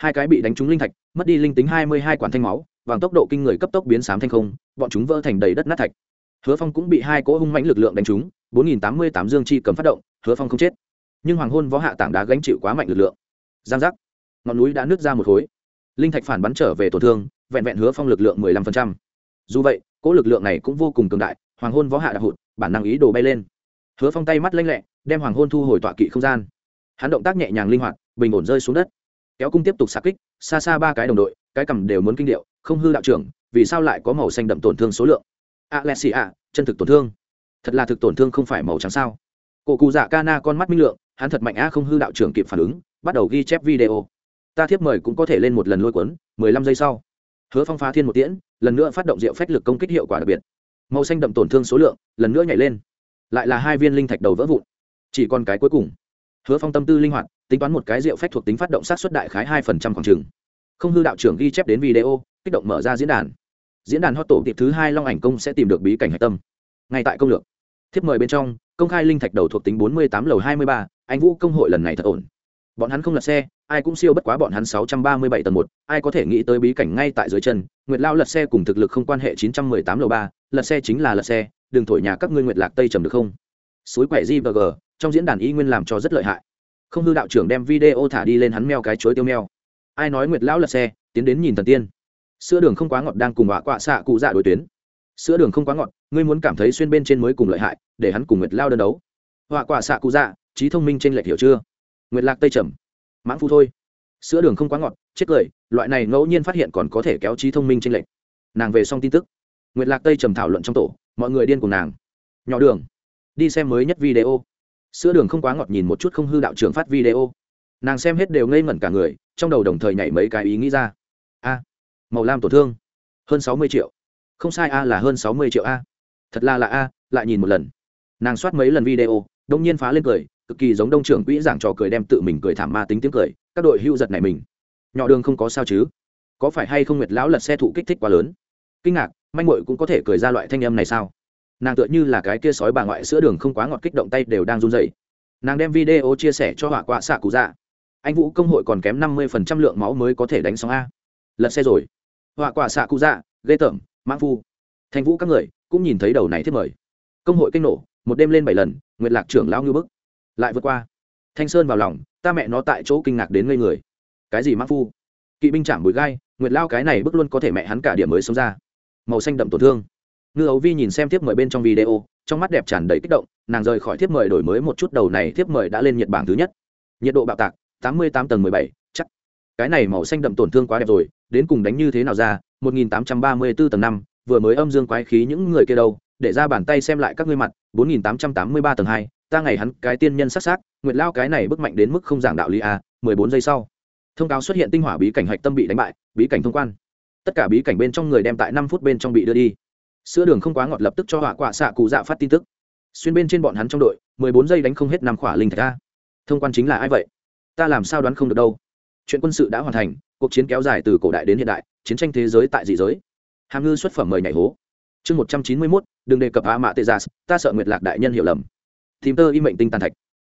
hai cái bị đánh trúng linh thạch, mất đi linh tính hai mươi hai quản thanh máu bằng tốc độ kinh người cấp tốc biến sám thanh không, bọn chúng vỡ thành đầy đất nát thạch. Hứa phong cũng bị hai cỗ hung mãnh lực lượng đánh trúng, bốn nghìn tám mươi tám dương chi cầm phát động, hứa phong không chết. Nhưng hoàng hôn võ hạ tảng đá gánh chịu quá mạnh lực lượng. Giang giác. Ngọn núi đã nứt ra một khối. Linh thạch phản bắn trở về tổn thương, vẹn vẹn hứa phong lực lượng mười lăm phần trăm. Dù vậy, cỗ lực lượng này cũng vô cùng cường đại, hoàng hôn võ hạ đạp hụt, bản năng ý đồ bay lên. Hứa phong tay mắt lanh lẹ, đem hoàng hôn thu hồi tọa kỵ không gian. Hắn động tác nhẹ nhàng linh hoạt, bình ổn rơi xuống đất kéo cung tiếp tục xạ kích, xa xa ba cái đồng đội, cái cầm đều muốn kinh điệu, không hư đạo trưởng, vì sao lại có màu xanh đậm tổn thương số lượng? A lẹ xì a chân thực tổn thương. Thật là thực tổn thương không phải màu trắng sao? Cổ cụ dạ ca na con mắt minh lượng, hắn thật mạnh a không hư đạo trưởng kịp phản ứng, bắt đầu ghi chép video. Ta thiếp mời cũng có thể lên một lần lôi cuốn, mười lăm giây sau. Hứa phong phá thiên một tiễn, lần nữa phát động rượu phách lực công kích hiệu quả đặc biệt. Màu xanh đậm tổn thương số lượng, lần nữa nhảy lên. Lại là hai viên linh thạch đầu vỡ vụn. Chỉ còn cái cuối cùng. Hứa phong tâm tư linh hoạt tính toán một cái rượu phách thuộc tính phát động sát xuất đại khái hai phần trăm khoảng trừng không hư đạo trưởng ghi chép đến video, kích động mở ra diễn đàn. Diễn đàn hot tổ tiệp thứ hai long ảnh công sẽ tìm được bí cảnh hạch tâm. Ngay tại công lược. Thiếp mời bên trong, công khai linh thạch đầu thuộc tính bốn mươi tám lầu hai mươi ba, anh vũ công hội lần này thật ổn. Bọn hắn không lật xe, ai cũng siêu bất quá bọn hắn sáu trăm ba mươi bảy tầng một, ai có thể nghĩ tới bí cảnh ngay tại dưới chân, nguyệt lao lật xe cùng thực lực không quan hệ chín trăm mười tám lầu ba, lật xe chính là lật xe, đừng thổi nhà các ngươi nguyệt lạc tây trầm được không? Suối quẻ gvg và g, trong diễn đàn y nguyên làm cho rất lợi hại không hư đạo trưởng đem video thả đi lên hắn meo cái chuối tiêu meo. Ai nói nguyệt lão lật xe, tiến đến nhìn thần tiên. Sữa đường không quá ngọt đang cùng họa quạ xạ cụ dạ đối tuyến. Sữa đường không quá ngọt, ngươi muốn cảm thấy xuyên bên trên mới cùng lợi hại, để hắn cùng nguyệt lao đơn đấu. Họa quạ xạ cụ dạ trí thông minh trên lệch hiểu chưa? Nguyệt lạc tây trầm. Mãng phu thôi. Sữa đường không quá ngọt, chết cười, loại này ngẫu nhiên phát hiện còn có thể kéo trí thông minh trên lệch. Nàng về xong tin tức. Nguyệt lạc tây trầm thảo luận trong tổ, mọi người điên cùng nàng. Nhỏ đường, đi xem mới nhất video sữa đường không quá ngọt nhìn một chút không hư đạo trưởng phát video. Nàng xem hết đều ngây ngẩn cả người, trong đầu đồng thời nhảy mấy cái ý nghĩ ra. A, màu lam tổn thương, hơn sáu mươi triệu. Không sai a là hơn sáu mươi triệu a. Thật là là a, lại nhìn một lần. Nàng soát mấy lần video, đông nhiên phá lên cười, cực kỳ giống đông trưởng quỹ giảng trò cười đem tự mình cười thảm ma tính tiếng cười, các đội hưu giật này mình. Nhỏ đường không có sao chứ? Có phải hay không nguyệt lão lật xe thụ kích thích quá lớn? Kinh ngạc, manh mội cũng có thể cười ra loại thanh âm này sao? Nàng tựa như là cái kia sói bà ngoại sữa đường không quá ngọt kích động tay đều đang run rẩy. Nàng đem video chia sẻ cho họa quạ xạ cụ dạ. Anh vũ công hội còn kém năm mươi phần trăm lượng máu mới có thể đánh xong a. Lật xe rồi. Họa quạ xạ cụ dạ ghê tởm, mãng phu. Thanh vũ các người cũng nhìn thấy đầu này thiết mời. Công hội kinh nổ, một đêm lên bảy lần, nguyệt lạc trưởng lao ngư bức. Lại vượt qua. Thanh sơn vào lòng, ta mẹ nó tại chỗ kinh ngạc đến ngây người. Cái gì mãng phu? Kỵ binh chạm bụi gai, nguyệt lao cái này bức luôn có thể mẹ hắn cả điểm mới sống ra. Màu xanh đậm tổn thương ngư ấu vi nhìn xem thiếp mời bên trong video, trong mắt đẹp tràn đầy kích động, nàng rời khỏi thiếp mời đổi mới một chút đầu này thiếp mời đã lên nhiệt bảng thứ nhất. Nhiệt độ bạo tạc, tám mươi tám tầng mười bảy, chắc. Cái này màu xanh đậm tổn thương quá đẹp rồi, đến cùng đánh như thế nào ra, một nghìn tám trăm ba mươi bốn tầng năm, vừa mới âm dương quái khí những người kia đâu, để ra bàn tay xem lại các ngươi mặt, bốn nghìn tám trăm tám mươi ba tầng hai, ta ngày hắn cái tiên nhân sắc sắc, nguyệt lao cái này bức mạnh đến mức không giảng đạo lý a mười bốn giây sau. Thông cáo xuất hiện tinh hỏa bí cảnh hạch tâm bị đánh bại, bí cảnh thông quan. Tất cả bí cảnh bên trong người đem tại năm phút bên trong bị đưa đi sữa đường không quá ngọt lập tức cho họa quạ xạ cụ dạ phát tin tức. Xuyên bên trên bọn hắn trong đội, mười bốn giây đánh không hết năm khỏa linh thạch a thông quan chính là ai vậy? Ta làm sao đoán không được đâu? Chuyện quân sự đã hoàn thành, cuộc chiến kéo dài từ cổ đại đến hiện đại, chiến tranh thế giới tại dị giới. Hàm ngư xuất phẩm mời nhảy hố. Chương một trăm chín mươi mốt, đừng đề cập a mạ tê gia ta sợ nguyệt lạc đại nhân hiểu lầm. Tìm tơ y mệnh tinh tàn thạch.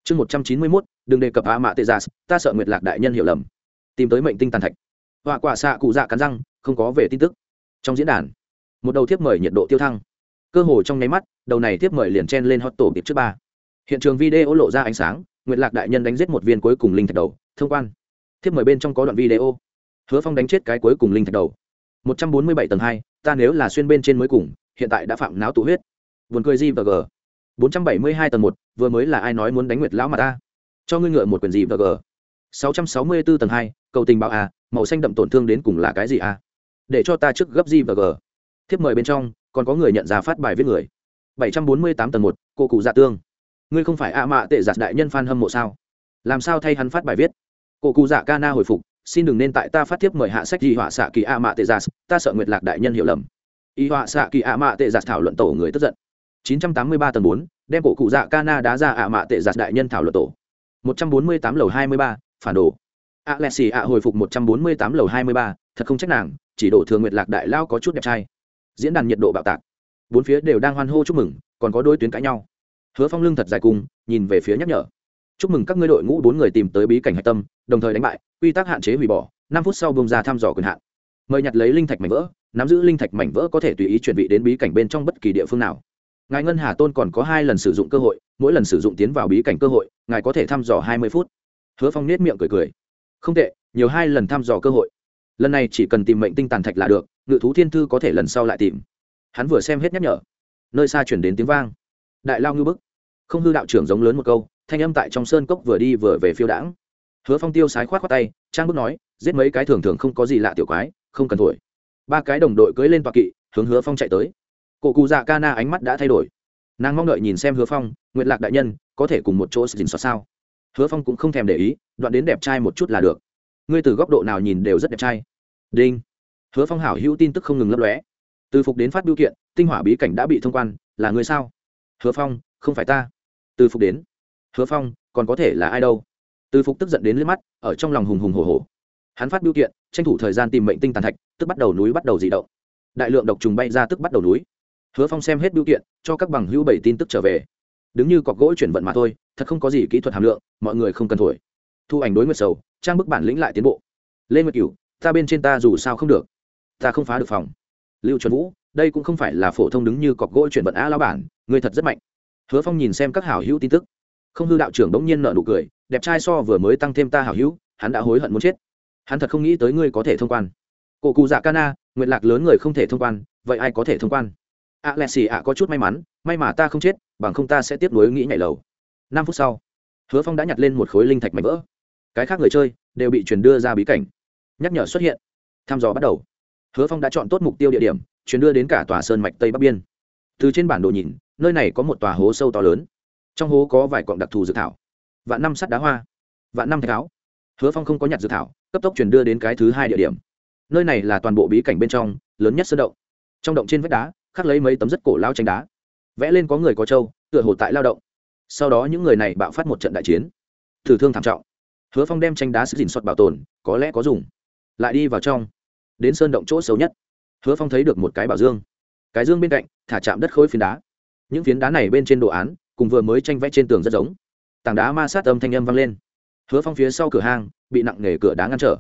Chương một trăm chín mươi mốt, đừng đề cập a mạ tê gia ta sợ nguyệt lạc đại nhân hiểu lầm. Tìm tới mệnh tinh tàn thạch. Họa quả xạ cụ dạ cắn răng, không có về tin tức. Trong diễn đàn một đầu thiếp mời nhiệt độ tiêu thăng. Cơ hồ trong nháy mắt, đầu này thiếp mời liền chen lên hot tổ kịp trước ba. Hiện trường video lộ ra ánh sáng, nguyệt lạc đại nhân đánh giết một viên cuối cùng linh thạch đầu, thông quan. Thiếp mời bên trong có đoạn video. Hứa phong đánh chết cái cuối cùng linh thạch đầu. Một trăm bốn mươi bảy tầng hai, ta nếu là xuyên bên trên mới cùng, hiện tại đã phạm náo tụ huyết. Vườn cười gì và g. Bốn trăm bảy mươi hai tầng một, vừa mới là ai nói muốn đánh nguyệt lão mà ta? Cho ngươi ngựa một quyền gì và g. Sáu trăm sáu mươi bốn tầng hai, cầu tình báo a, màu xanh đậm tổn thương đến cùng là cái gì a? Để cho ta trước gấp gì và g thiếp mời bên trong còn có người nhận ra phát bài viết người bảy trăm bốn mươi tám tầng một cô cụ dạ tương ngươi không phải a mạ tệ giặt đại nhân f hâm mộ sao làm sao thay hắn phát bài viết cô cụ dạ ca na hồi phục xin đừng nên tại ta phát tiếp mời hạ sách gì họa xạ kỳ a mạ tệ giặt ta sợ nguyệt lạc đại nhân hiểu lầm y họa xạ kỳ a mạ tệ giặt thảo luận tổ người tức giận 983 tầng 4, đem cổ cụ dạ Cana đá ra ạ mạ tệ giặt đại nhân thảo luận tổ. 148 lầu 23, phản đồ. Alexi ạ hồi phục 148 lầu 23, thật không trách nàng, chỉ đổ thường nguyệt lạc đại lao có chút đẹp trai. Diễn đàn nhiệt độ bạo tạc. Bốn phía đều đang hoan hô chúc mừng, còn có đôi tuyến cãi nhau. Hứa Phong lưng thật dài cùng, nhìn về phía nhắc nhở. Chúc mừng các ngươi đội ngũ bốn người tìm tới bí cảnh hạch tâm, đồng thời đánh bại, quy tắc hạn chế hủy bỏ, năm phút sau bông ra thăm dò quyền hạn. Mời nhặt lấy linh thạch mảnh vỡ, nắm giữ linh thạch mảnh vỡ có thể tùy ý chuẩn vị đến bí cảnh bên trong bất kỳ địa phương nào ngài ngân hà tôn còn có hai lần sử dụng cơ hội mỗi lần sử dụng tiến vào bí cảnh cơ hội ngài có thể thăm dò hai mươi phút hứa phong nết miệng cười cười không tệ nhiều hai lần thăm dò cơ hội lần này chỉ cần tìm mệnh tinh tàn thạch là được, ngự thú thiên thư có thể lần sau lại tìm. Hắn vừa xem hết nhắc nhở, nơi xa chuyển đến tiếng vang. Đại lao ngư bức, không hư đạo trưởng giống lớn một câu, thanh âm tại trong sơn cốc vừa đi vừa về phiêu đãng. Hứa phong tiêu sái khoát khoát tay, trang bức nói, giết mấy cái thường thường không có gì lạ tiểu quái, không cần thổi. Ba cái đồng đội cưỡi lên toa kỵ, hướng hứa phong chạy tới. Cụ cụ dạ ca na ánh mắt đã thay đổi. Nàng mong đợi nhìn xem hứa phong, nguyệt lạc đại nhân, có thể cùng một chỗ xin xót sao? Hứa phong cũng không thèm để ý, đoạn đến đẹp trai một chút là được. Ngươi từ góc độ nào nhìn đều rất đẹp trai đinh. Hứa phong hảo hữu tin tức không ngừng lấp lóe. Từ phục đến phát biểu kiện, tinh hỏa bí cảnh đã bị thông quan, là người sao? Hứa phong, không phải ta. Từ phục đến. Hứa phong, còn có thể là ai đâu? Từ phục tức giận đến liếc mắt, ở trong lòng hùng hùng hồ hồ hắn phát biểu kiện, tranh thủ thời gian tìm mệnh tinh tàn thạch, tức bắt đầu núi bắt đầu dị động. Đại lượng độc trùng bay ra tức bắt đầu núi. Hứa phong xem hết biểu kiện, cho các bằng hữu bảy tin tức trở về. Đứng như cọc gỗ chuyển vận mà thôi, thật không có gì kỹ thuật hàm lượng, mọi người không cần thổi. Thu ảnh đối nguyệt sầu, trang bức bản lĩnh lại tiến bộ. Lên nguyệt cửu ta bên trên ta dù sao không được. Ta không phá được phòng. Lưu chuẩn vũ, đây cũng không phải là phổ thông đứng như cọc gỗ chuyển vận a lao bản người thật rất mạnh. Hứa phong nhìn xem các hảo hữu tin tức. Không hư đạo trưởng bỗng nhiên nợ nụ cười, đẹp trai so vừa mới tăng thêm ta hảo hữu, hắn đã hối hận muốn chết. Hắn thật không nghĩ tới ngươi có thể thông quan. Cổ cụ dạ cana nguyện lạc lớn người không thể thông quan, vậy ai có thể thông quan? A lẹ xì ạ có chút may mắn, may mà ta không chết, bằng không ta sẽ tiếp nối nghĩ nhảy lầu. Năm phút sau, hứa phong đã nhặt lên một khối linh thạch mảnh vỡ. Cái khác người chơi đều bị truyền đưa ra bí cảnh nhắc nhở xuất hiện. Thăm dò bắt đầu. Hứa phong đã chọn tốt mục tiêu địa điểm, chuyển đưa đến cả tòa sơn mạch tây bắc biên. Từ trên bản đồ nhìn, nơi này có một tòa hố sâu to lớn. Trong hố có vài cọng đặc thù dự thảo. Vạn năm sắt đá hoa. Vạn năm thạch áo. Hứa phong không có nhặt dự thảo, cấp tốc chuyển đưa đến cái thứ hai địa điểm. Nơi này là toàn bộ bí cảnh bên trong, lớn nhất sơn động. Trong động trên vách đá, khắc lấy mấy tấm rất cổ lao tranh đá. Vẽ lên có người có trâu, tựa hồ tại lao động. Sau đó những người này bạo phát một trận đại chiến. Thử thương thảm trọng. Hứa phong đem tranh đá sức dình soạt bảo tồn, có lẽ có dùng lại đi vào trong. Đến sơn động chỗ xấu nhất, hứa phong thấy được một cái bảo dương. Cái dương bên cạnh, thả chạm đất khối phiến đá. Những phiến đá này bên trên đồ án, cùng vừa mới tranh vẽ trên tường rất giống. Tảng đá ma sát âm thanh âm vang lên. Hứa phong phía sau cửa hang, bị nặng nề cửa đá ngăn trở.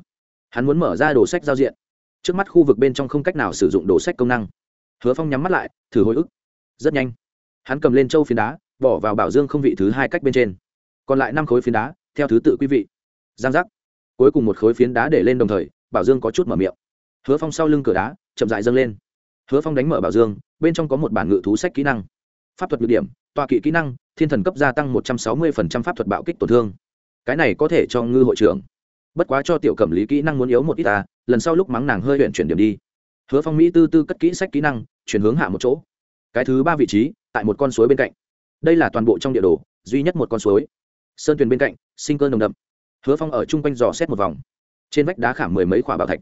Hắn muốn mở ra đồ sách giao diện. Trước mắt khu vực bên trong không cách nào sử dụng đồ sách công năng. Hứa phong nhắm mắt lại, thử hồi ức. Rất nhanh, hắn cầm lên châu phiến đá, bỏ vào bảo dương không vị thứ hai cách bên trên. Còn lại năm khối phiến đá, theo thứ tự quý vị. Giang giác. Cuối cùng một khối phiến đá để lên đồng thời bảo dương có chút mở miệng. Hứa phong sau lưng cửa đá, chậm dại dâng lên. Hứa phong đánh mở bảo dương, bên trong có một bản ngự thú sách kỹ năng. Pháp thuật nhược điểm, tọa kỵ kỹ năng, thiên thần cấp gia tăng một trăm sáu mươi pháp thuật bạo kích tổn thương. Cái này có thể cho ngư hội trưởng. Bất quá cho tiểu cẩm lý kỹ năng muốn yếu một ít ta lần sau lúc mắng nàng hơi huyện chuyển điểm đi. Hứa phong mỹ tư tư cất kỹ sách kỹ năng, chuyển hướng hạ một chỗ. Cái thứ ba vị trí, tại một con suối bên cạnh. Đây là toàn bộ trong địa đồ, duy nhất một con suối. Sơn tuyền bên cạnh, sinh cơ nồng đậm. Hứa phong ở chung quanh dò xét một vòng trên vách đá khảm mười mấy quả bảo thạch.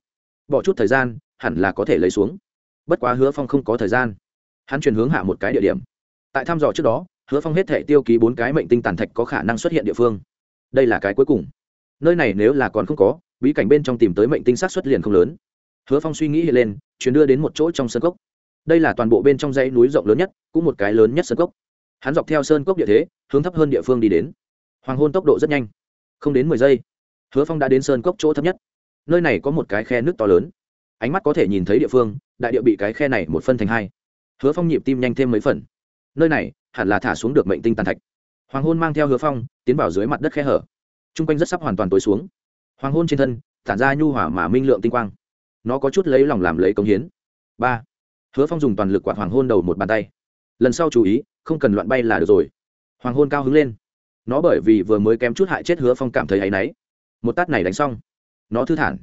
Bỏ chút thời gian, hẳn là có thể lấy xuống. Bất quá hứa phong không có thời gian. Hắn chuyển hướng hạ một cái địa điểm. Tại thăm dò trước đó, hứa phong hết thể tiêu ký bốn cái mệnh tinh tàn thạch có khả năng xuất hiện địa phương. Đây là cái cuối cùng. Nơi này nếu là còn không có, bí cảnh bên trong tìm tới mệnh tinh sát xuất liền không lớn. Hứa phong suy nghĩ hiện lên, chuyển đưa đến một chỗ trong sân cốc. Đây là toàn bộ bên trong dãy núi rộng lớn nhất, cũng một cái lớn nhất sơn cốc. Hắn dọc theo sơn cốc địa thế, hướng thấp hơn địa phương đi đến. Hoàng hôn tốc độ rất nhanh. Không đến mười giây hứa phong đã đến sơn cốc chỗ thấp nhất. Nơi này có một cái khe nước to lớn. Ánh mắt có thể nhìn thấy địa phương, đại địa bị cái khe này một phân thành hai. Hứa phong nhịp tim nhanh thêm mấy phần. Nơi này, hẳn là thả xuống được mệnh tinh tàn thạch. Hoàng hôn mang theo hứa phong, tiến vào dưới mặt đất khe hở. T r u n g quanh rất sắp hoàn toàn tối xuống. Hoàng hôn trên thân, tản ra nhu hỏa mà minh lượng tinh quang. Nó có chút lấy lòng làm lấy công hiến. Ba. Hứa phong dùng toàn lực quạt hoàng hôn đầu một bàn tay. Lần sau chú ý, không cần loạn bay là được rồi. Hoàng hôn cao hứng lên. Nó bởi vì vừa mới kém chút hại chết hứa phong cảm thấy áy náy một tát này đánh xong, nó thư thản,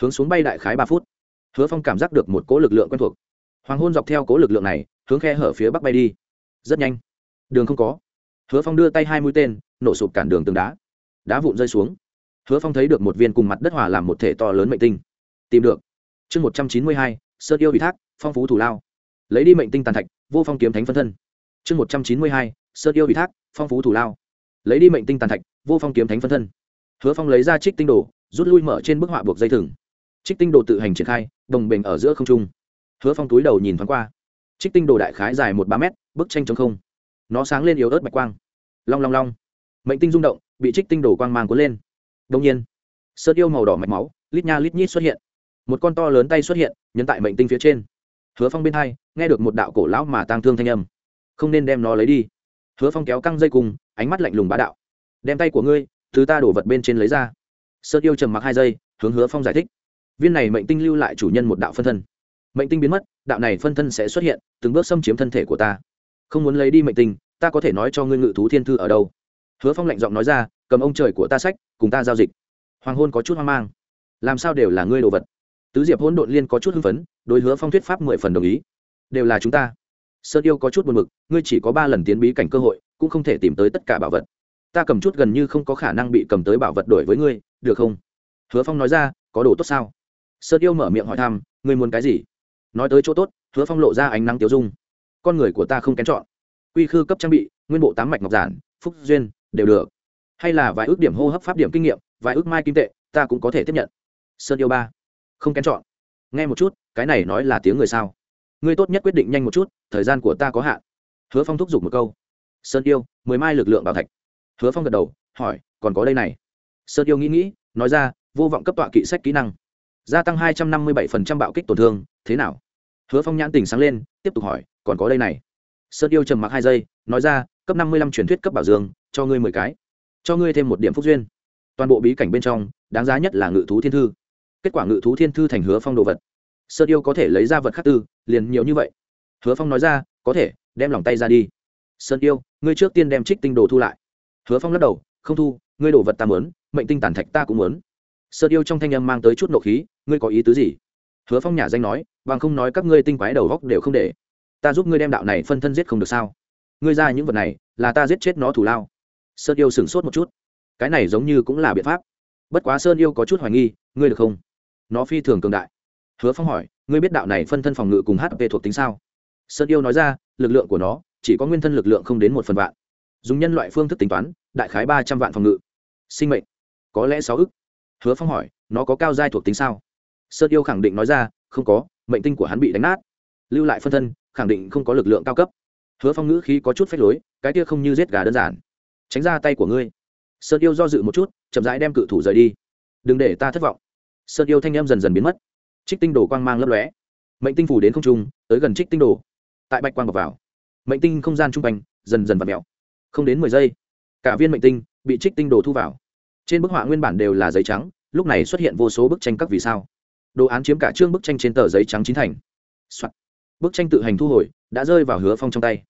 hướng xuống bay đại khái ba phút. Hứa phong cảm giác được một cỗ lực lượng quen thuộc. Hoàng hôn dọc theo cỗ lực lượng này, hướng khe hở phía bắc bay đi. Rất nhanh. Đường không có. Hứa phong đưa tay hai mũi tên, nổ sụp cản đường tường đá. Đá vụn rơi xuống. Hứa phong thấy được một viên cùng mặt đất hòa làm một thể to lớn mệnh tinh. Tìm được. Chương một trăm chín mươi hai sơ yêu ủy thác, phong phú thủ lao. Lấy đi mệnh tinh tàn thạch, vô phong kiếm thánh phân thân. Chương một trăm chín mươi hai sơ yêu ủy thác, phong phú thủ lao. Lấy đi mệnh tinh tàn thạch, vô phong kiếm thánh phân thân hứa phong lấy ra trích tinh đồ, rút lui mở trên bức họa buộc dây thừng. Trích tinh đồ tự hành triển khai, đồng bình ở giữa không trung. Hứa phong túi đầu nhìn thoáng qua. Trích tinh đồ đại khái dài một ba mét, bức tranh trống không. Nó sáng lên yếu ớt bạch quang. Long long long. Mệnh tinh rung động, bị trích tinh đồ quang mang cuốn lên. Đông nhiên sơn yêu màu đỏ mạch máu, lít nha lít nhít xuất hiện. Một con to lớn tay xuất hiện, nhấn tại mệnh tinh phía trên. Hứa phong bên hai, nghe được một đạo cổ lão mà tang thương thanh âm. Không nên đem nó lấy đi. Hứa phong kéo căng dây cùng, ánh mắt lạnh lùng bá đạo. Đem tay của ngươi thứ ta đổ vật bên trên lấy ra. Sơn yêu trầm mặc hai giây, hướng hứa phong giải thích. Viên này mệnh tinh lưu lại chủ nhân một đạo phân thân. Mệnh tinh biến mất, đạo này phân thân sẽ xuất hiện, từng bước xâm chiếm thân thể của ta. Không muốn lấy đi mệnh tinh, ta có thể nói cho ngươi ngự thú thiên thư ở đâu. Hứa phong lạnh giọng nói ra, cầm ông trời của ta sách, cùng ta giao dịch. Hoàng hôn có chút hoang mang. Làm sao đều là ngươi đồ vật? Tứ diệp hỗn độn liên có chút hưng phấn, đối hứa phong thuyết pháp mười phần đồng ý. Đều là chúng ta. Sơn yêu có chút buồn mực ngươi chỉ có ba lần tiến bí cảnh cơ hội, cũng không thể tìm tới tất cả bảo vật ta cầm chút gần như không có khả năng bị cầm tới bảo vật đổi với ngươi, được không? Hứa phong nói ra, có đồ tốt sao? Sơn yêu mở miệng hỏi thăm, ngươi muốn cái gì? Nói tới chỗ tốt, hứa phong lộ ra ánh nắng tiêu dung. Con người của ta không kén chọn. Quy khư cấp trang bị, nguyên bộ tám mạch ngọc giản, phúc duyên, đều được. Hay là vài ước điểm hô hấp pháp điểm kinh nghiệm, vài ước mai kim tệ, ta cũng có thể tiếp nhận. Sơn yêu ba, không kén chọn. Nghe một chút, cái này nói là tiếng người sao? Ngươi tốt nhất quyết định nhanh một chút, thời gian của ta có hạn. Hứa phong thúc giục một câu. Sơn yêu, mười mai lực lượng bảo thạch hứa phong gật đầu, hỏi, còn có đây này. Sơn yêu nghĩ nghĩ, nói ra, vô vọng cấp tọa kỵ sách kỹ năng. Gia tăng hai trăm năm mươi bảy bạo kích tổn thương, thế nào? Hứa phong nhãn tình sáng lên, tiếp tục hỏi, còn có đây này. Sơn yêu trầm mặc hai giây, nói ra, cấp năm mươi lăm truyền thuyết cấp bảo dương, cho ngươi mười cái. Cho ngươi thêm một điểm phúc duyên. Toàn bộ bí cảnh bên trong, đáng giá nhất là ngự thú thiên thư. Kết quả ngự thú thiên thư thành hứa phong đồ vật. Sơn yêu có thể lấy ra vật khác tư, liền nhiều như vậy. Hứa phong nói ra, có thể, đem lòng tay ra đi. Sơn yêu, ngươi trước tiên đem trích tinh đồ thu lại hứa phong lắc đầu, không thu, ngươi đổ vật ta muốn, mệnh tinh tàn thạch ta cũng muốn. Sơn yêu trong thanh âm mang tới chút nộ khí, ngươi có ý tứ gì? Hứa phong nhà danh nói, bằng không nói các ngươi tinh quái đầu góc đều không để. Ta giúp ngươi đem đạo này phân thân giết không được sao? Ngươi ra những vật này, là ta giết chết nó thủ lao. Sơn yêu sửng sốt một chút. Cái này giống như cũng là biện pháp. Bất quá sơn yêu có chút hoài nghi, ngươi được không? Nó phi thường cường đại. Hứa phong hỏi, ngươi biết đạo này phân thân phòng ngự cùng hp thuộc tính sao? Sơn yêu nói ra, lực lượng của nó, chỉ có nguyên thân lực lượng không đến một phần vạn dùng nhân loại phương thức tính toán, đại khái ba trăm vạn phòng ngự. Sinh mệnh, có lẽ sáu ức. Hứa phong hỏi, nó có cao giai thuộc tính sao? Sơn yêu khẳng định nói ra, không có, mệnh tinh của hắn bị đánh nát. Lưu lại phân thân, khẳng định không có lực lượng cao cấp. Hứa phong ngữ khí có chút phách lối, cái kia không như giết gà đơn giản. Tránh ra tay của ngươi. Sơn yêu do dự một chút, chậm rãi đem cự thủ rời đi. Đừng để ta thất vọng. Sơn yêu thanh em dần dần biến mất. Trích tinh đồ quang mang lấp lóe. Mệnh tinh phủ đến không trung, tới gần trích tinh đồ. Tại bạch quang vào. Mệnh tinh không gian trung quanh, dần dần v ặ mẹo không đến mười giây, cả viên mệnh tinh bị trích tinh đồ thu vào. Trên bức họa nguyên bản đều là giấy trắng, lúc này xuất hiện vô số bức tranh các vì sao. Đồ án chiếm cả chương bức tranh trên tờ giấy trắng chín thành、Soạn. bức tranh tự hành thu hồi, đã rơi vào hứa phong trong tay.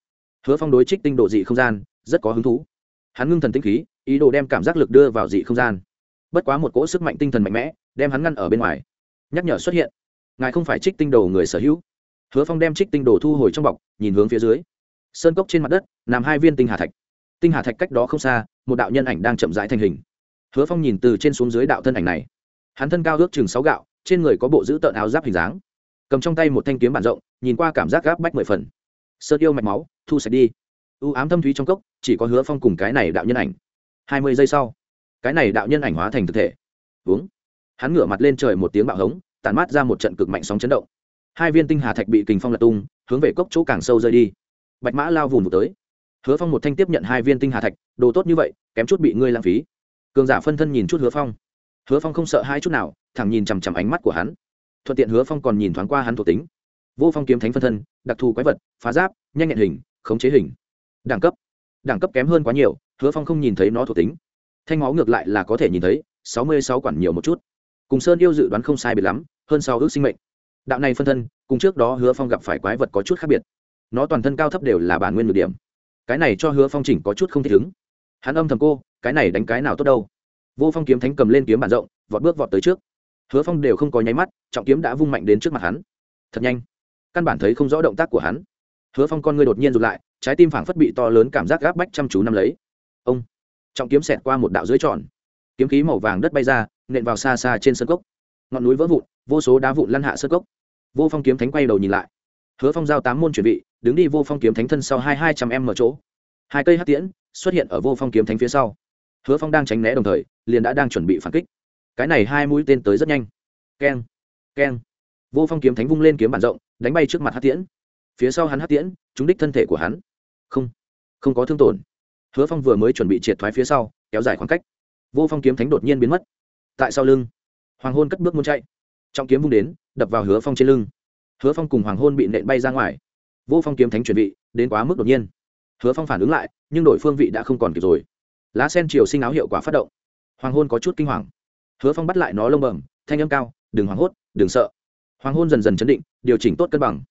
Hứa phong đối trích tinh đồ dị không gian, rất có hứng thú. Hắn ngưng thần tinh khí, ý đồ đem cảm giác lực đưa vào dị không gian. Bất quá một cỗ sức mạnh tinh thần mạnh mẽ, đem hắn ngăn ở bên ngoài. Nhắc nhở xuất hiện. Ngài không phải trích tinh đồ người sở hữu. Hứa phong đem trích tinh đồ thu hồi trong bọc, nhìn hướng phía dưới. Sơn cốc trên mặt đất, nằm hai viên tinh hà thạch tinh hà thạch cách đó không xa, một đạo nhân ảnh đang chậm rãi thành hình. Hứa phong nhìn từ trên xuống dưới đạo thân ảnh này. Hắn thân cao ước chừng sáu gạo, trên người có bộ giữ tợn áo giáp hình dáng. Cầm trong tay một thanh kiếm bản rộng, nhìn qua cảm giác gáp bách mười phần. Sơn yêu mạch máu, thu sạch đi. U ám thâm thúy trong cốc, chỉ có hứa phong cùng cái này đạo nhân ảnh. Hai mươi giây sau, cái này đạo nhân ảnh hóa thành thực thể. Uống hắn ngửa mặt lên trời một tiếng bạo hống tàn mát ra một trận cực mạnh sóng chấn động. Hai viên tinh hà thạch bị kình phong lật tung, hướng về cốc chỗ càng sâu rơi đi. Bạch mã lao vùn vụt tới hứa phong một thanh tiếp nhận hai viên tinh hà thạch, đồ tốt như vậy, kém chút bị ngươi lãng phí. Cường giả phân thân nhìn chút hứa phong. Hứa phong không sợ hai chút nào, thẳng nhìn chằm chằm ánh mắt của hắn. Thuận tiện hứa phong còn nhìn thoáng qua hắn thuộc tính. Vô phong kiếm thánh phân thân, đặc thù quái vật, phá giáp, nhanh nhẹn hình, khống chế hình. Đẳng cấp. Đẳng cấp kém hơn quá nhiều, hứa phong không nhìn thấy nó thuộc tính. Thanh máu ngược lại là có thể nhìn thấy, sáu mươi sáu quản nhiều một chút. Cùng sơn yêu dự đoán không sai biệt lắm, hơn sau ước sinh mệnh. Đạo này phân thân, cùng trước đó hứa phong gặp phải quái vật có chút khác biệt. Nó toàn thân cao thấp đều là bản nguyên được điểm cái này cho hứa phong chỉnh có chút không thích ứng. Hắn âm thầm cô, cái này đánh cái nào tốt đâu. Vô phong kiếm thánh cầm lên kiếm bản rộng, vọt bước vọt tới trước. Hứa phong đều không có nháy mắt, trọng kiếm đã vung mạnh đến trước mặt hắn. Thật nhanh. Căn bản thấy không rõ động tác của hắn. Hứa phong con ngươi đột nhiên rụt lại, trái tim phảng phất bị to lớn cảm giác gáp bách chăm chú nắm lấy. Ông. Trọng kiếm xẹt qua một đạo dưới tròn. Kiếm khí màu vàng đất bay ra, nện vào xa xa trên sân cốc. Ngọn núi vỡ vụn, vô số đá vụn lăn hạ sơ cốc. Vô phong kiếm thánh quay đầu nhìn lại hứa phong giao tám môn chuẩn bị đứng đi vô phong kiếm thánh thân sau hai hai trăm em mở chỗ. Hai cây hát tiễn xuất hiện ở vô phong kiếm thánh phía sau. Hứa phong đang tránh né đồng thời, liền đã đang chuẩn bị phản kích. Cái này hai mũi tên tới rất nhanh. Keng keng. Vô phong kiếm thánh vung lên kiếm bản rộng, đánh bay trước mặt hát tiễn. Phía sau hắn hát tiễn, trúng đích thân thể của hắn. Không không có thương tổn. Hứa phong vừa mới chuẩn bị triệt thoái phía sau, kéo dài khoảng cách. Vô phong kiếm thánh đột nhiên biến mất. Tại sau lưng, hoàng hôn cất bước muốn chạy. Trọng kiếm vung đến, đập vào hứa phong trên lưng hứa phong cùng hoàng hôn bị nện bay ra ngoài. Vô phong kiếm thánh chuẩn bị đến quá mức đột nhiên. Hứa phong phản ứng lại, nhưng đổi phương vị đã không còn kịp rồi. Lá sen chiều sinh áo hiệu quả phát động. Hoàng hôn có chút kinh hoàng. Hứa phong bắt lại nó lông bẩm, thanh âm cao, đừng hoảng hốt, đừng sợ. Hoàng hôn dần dần chấn định, điều chỉnh tốt cân bằng.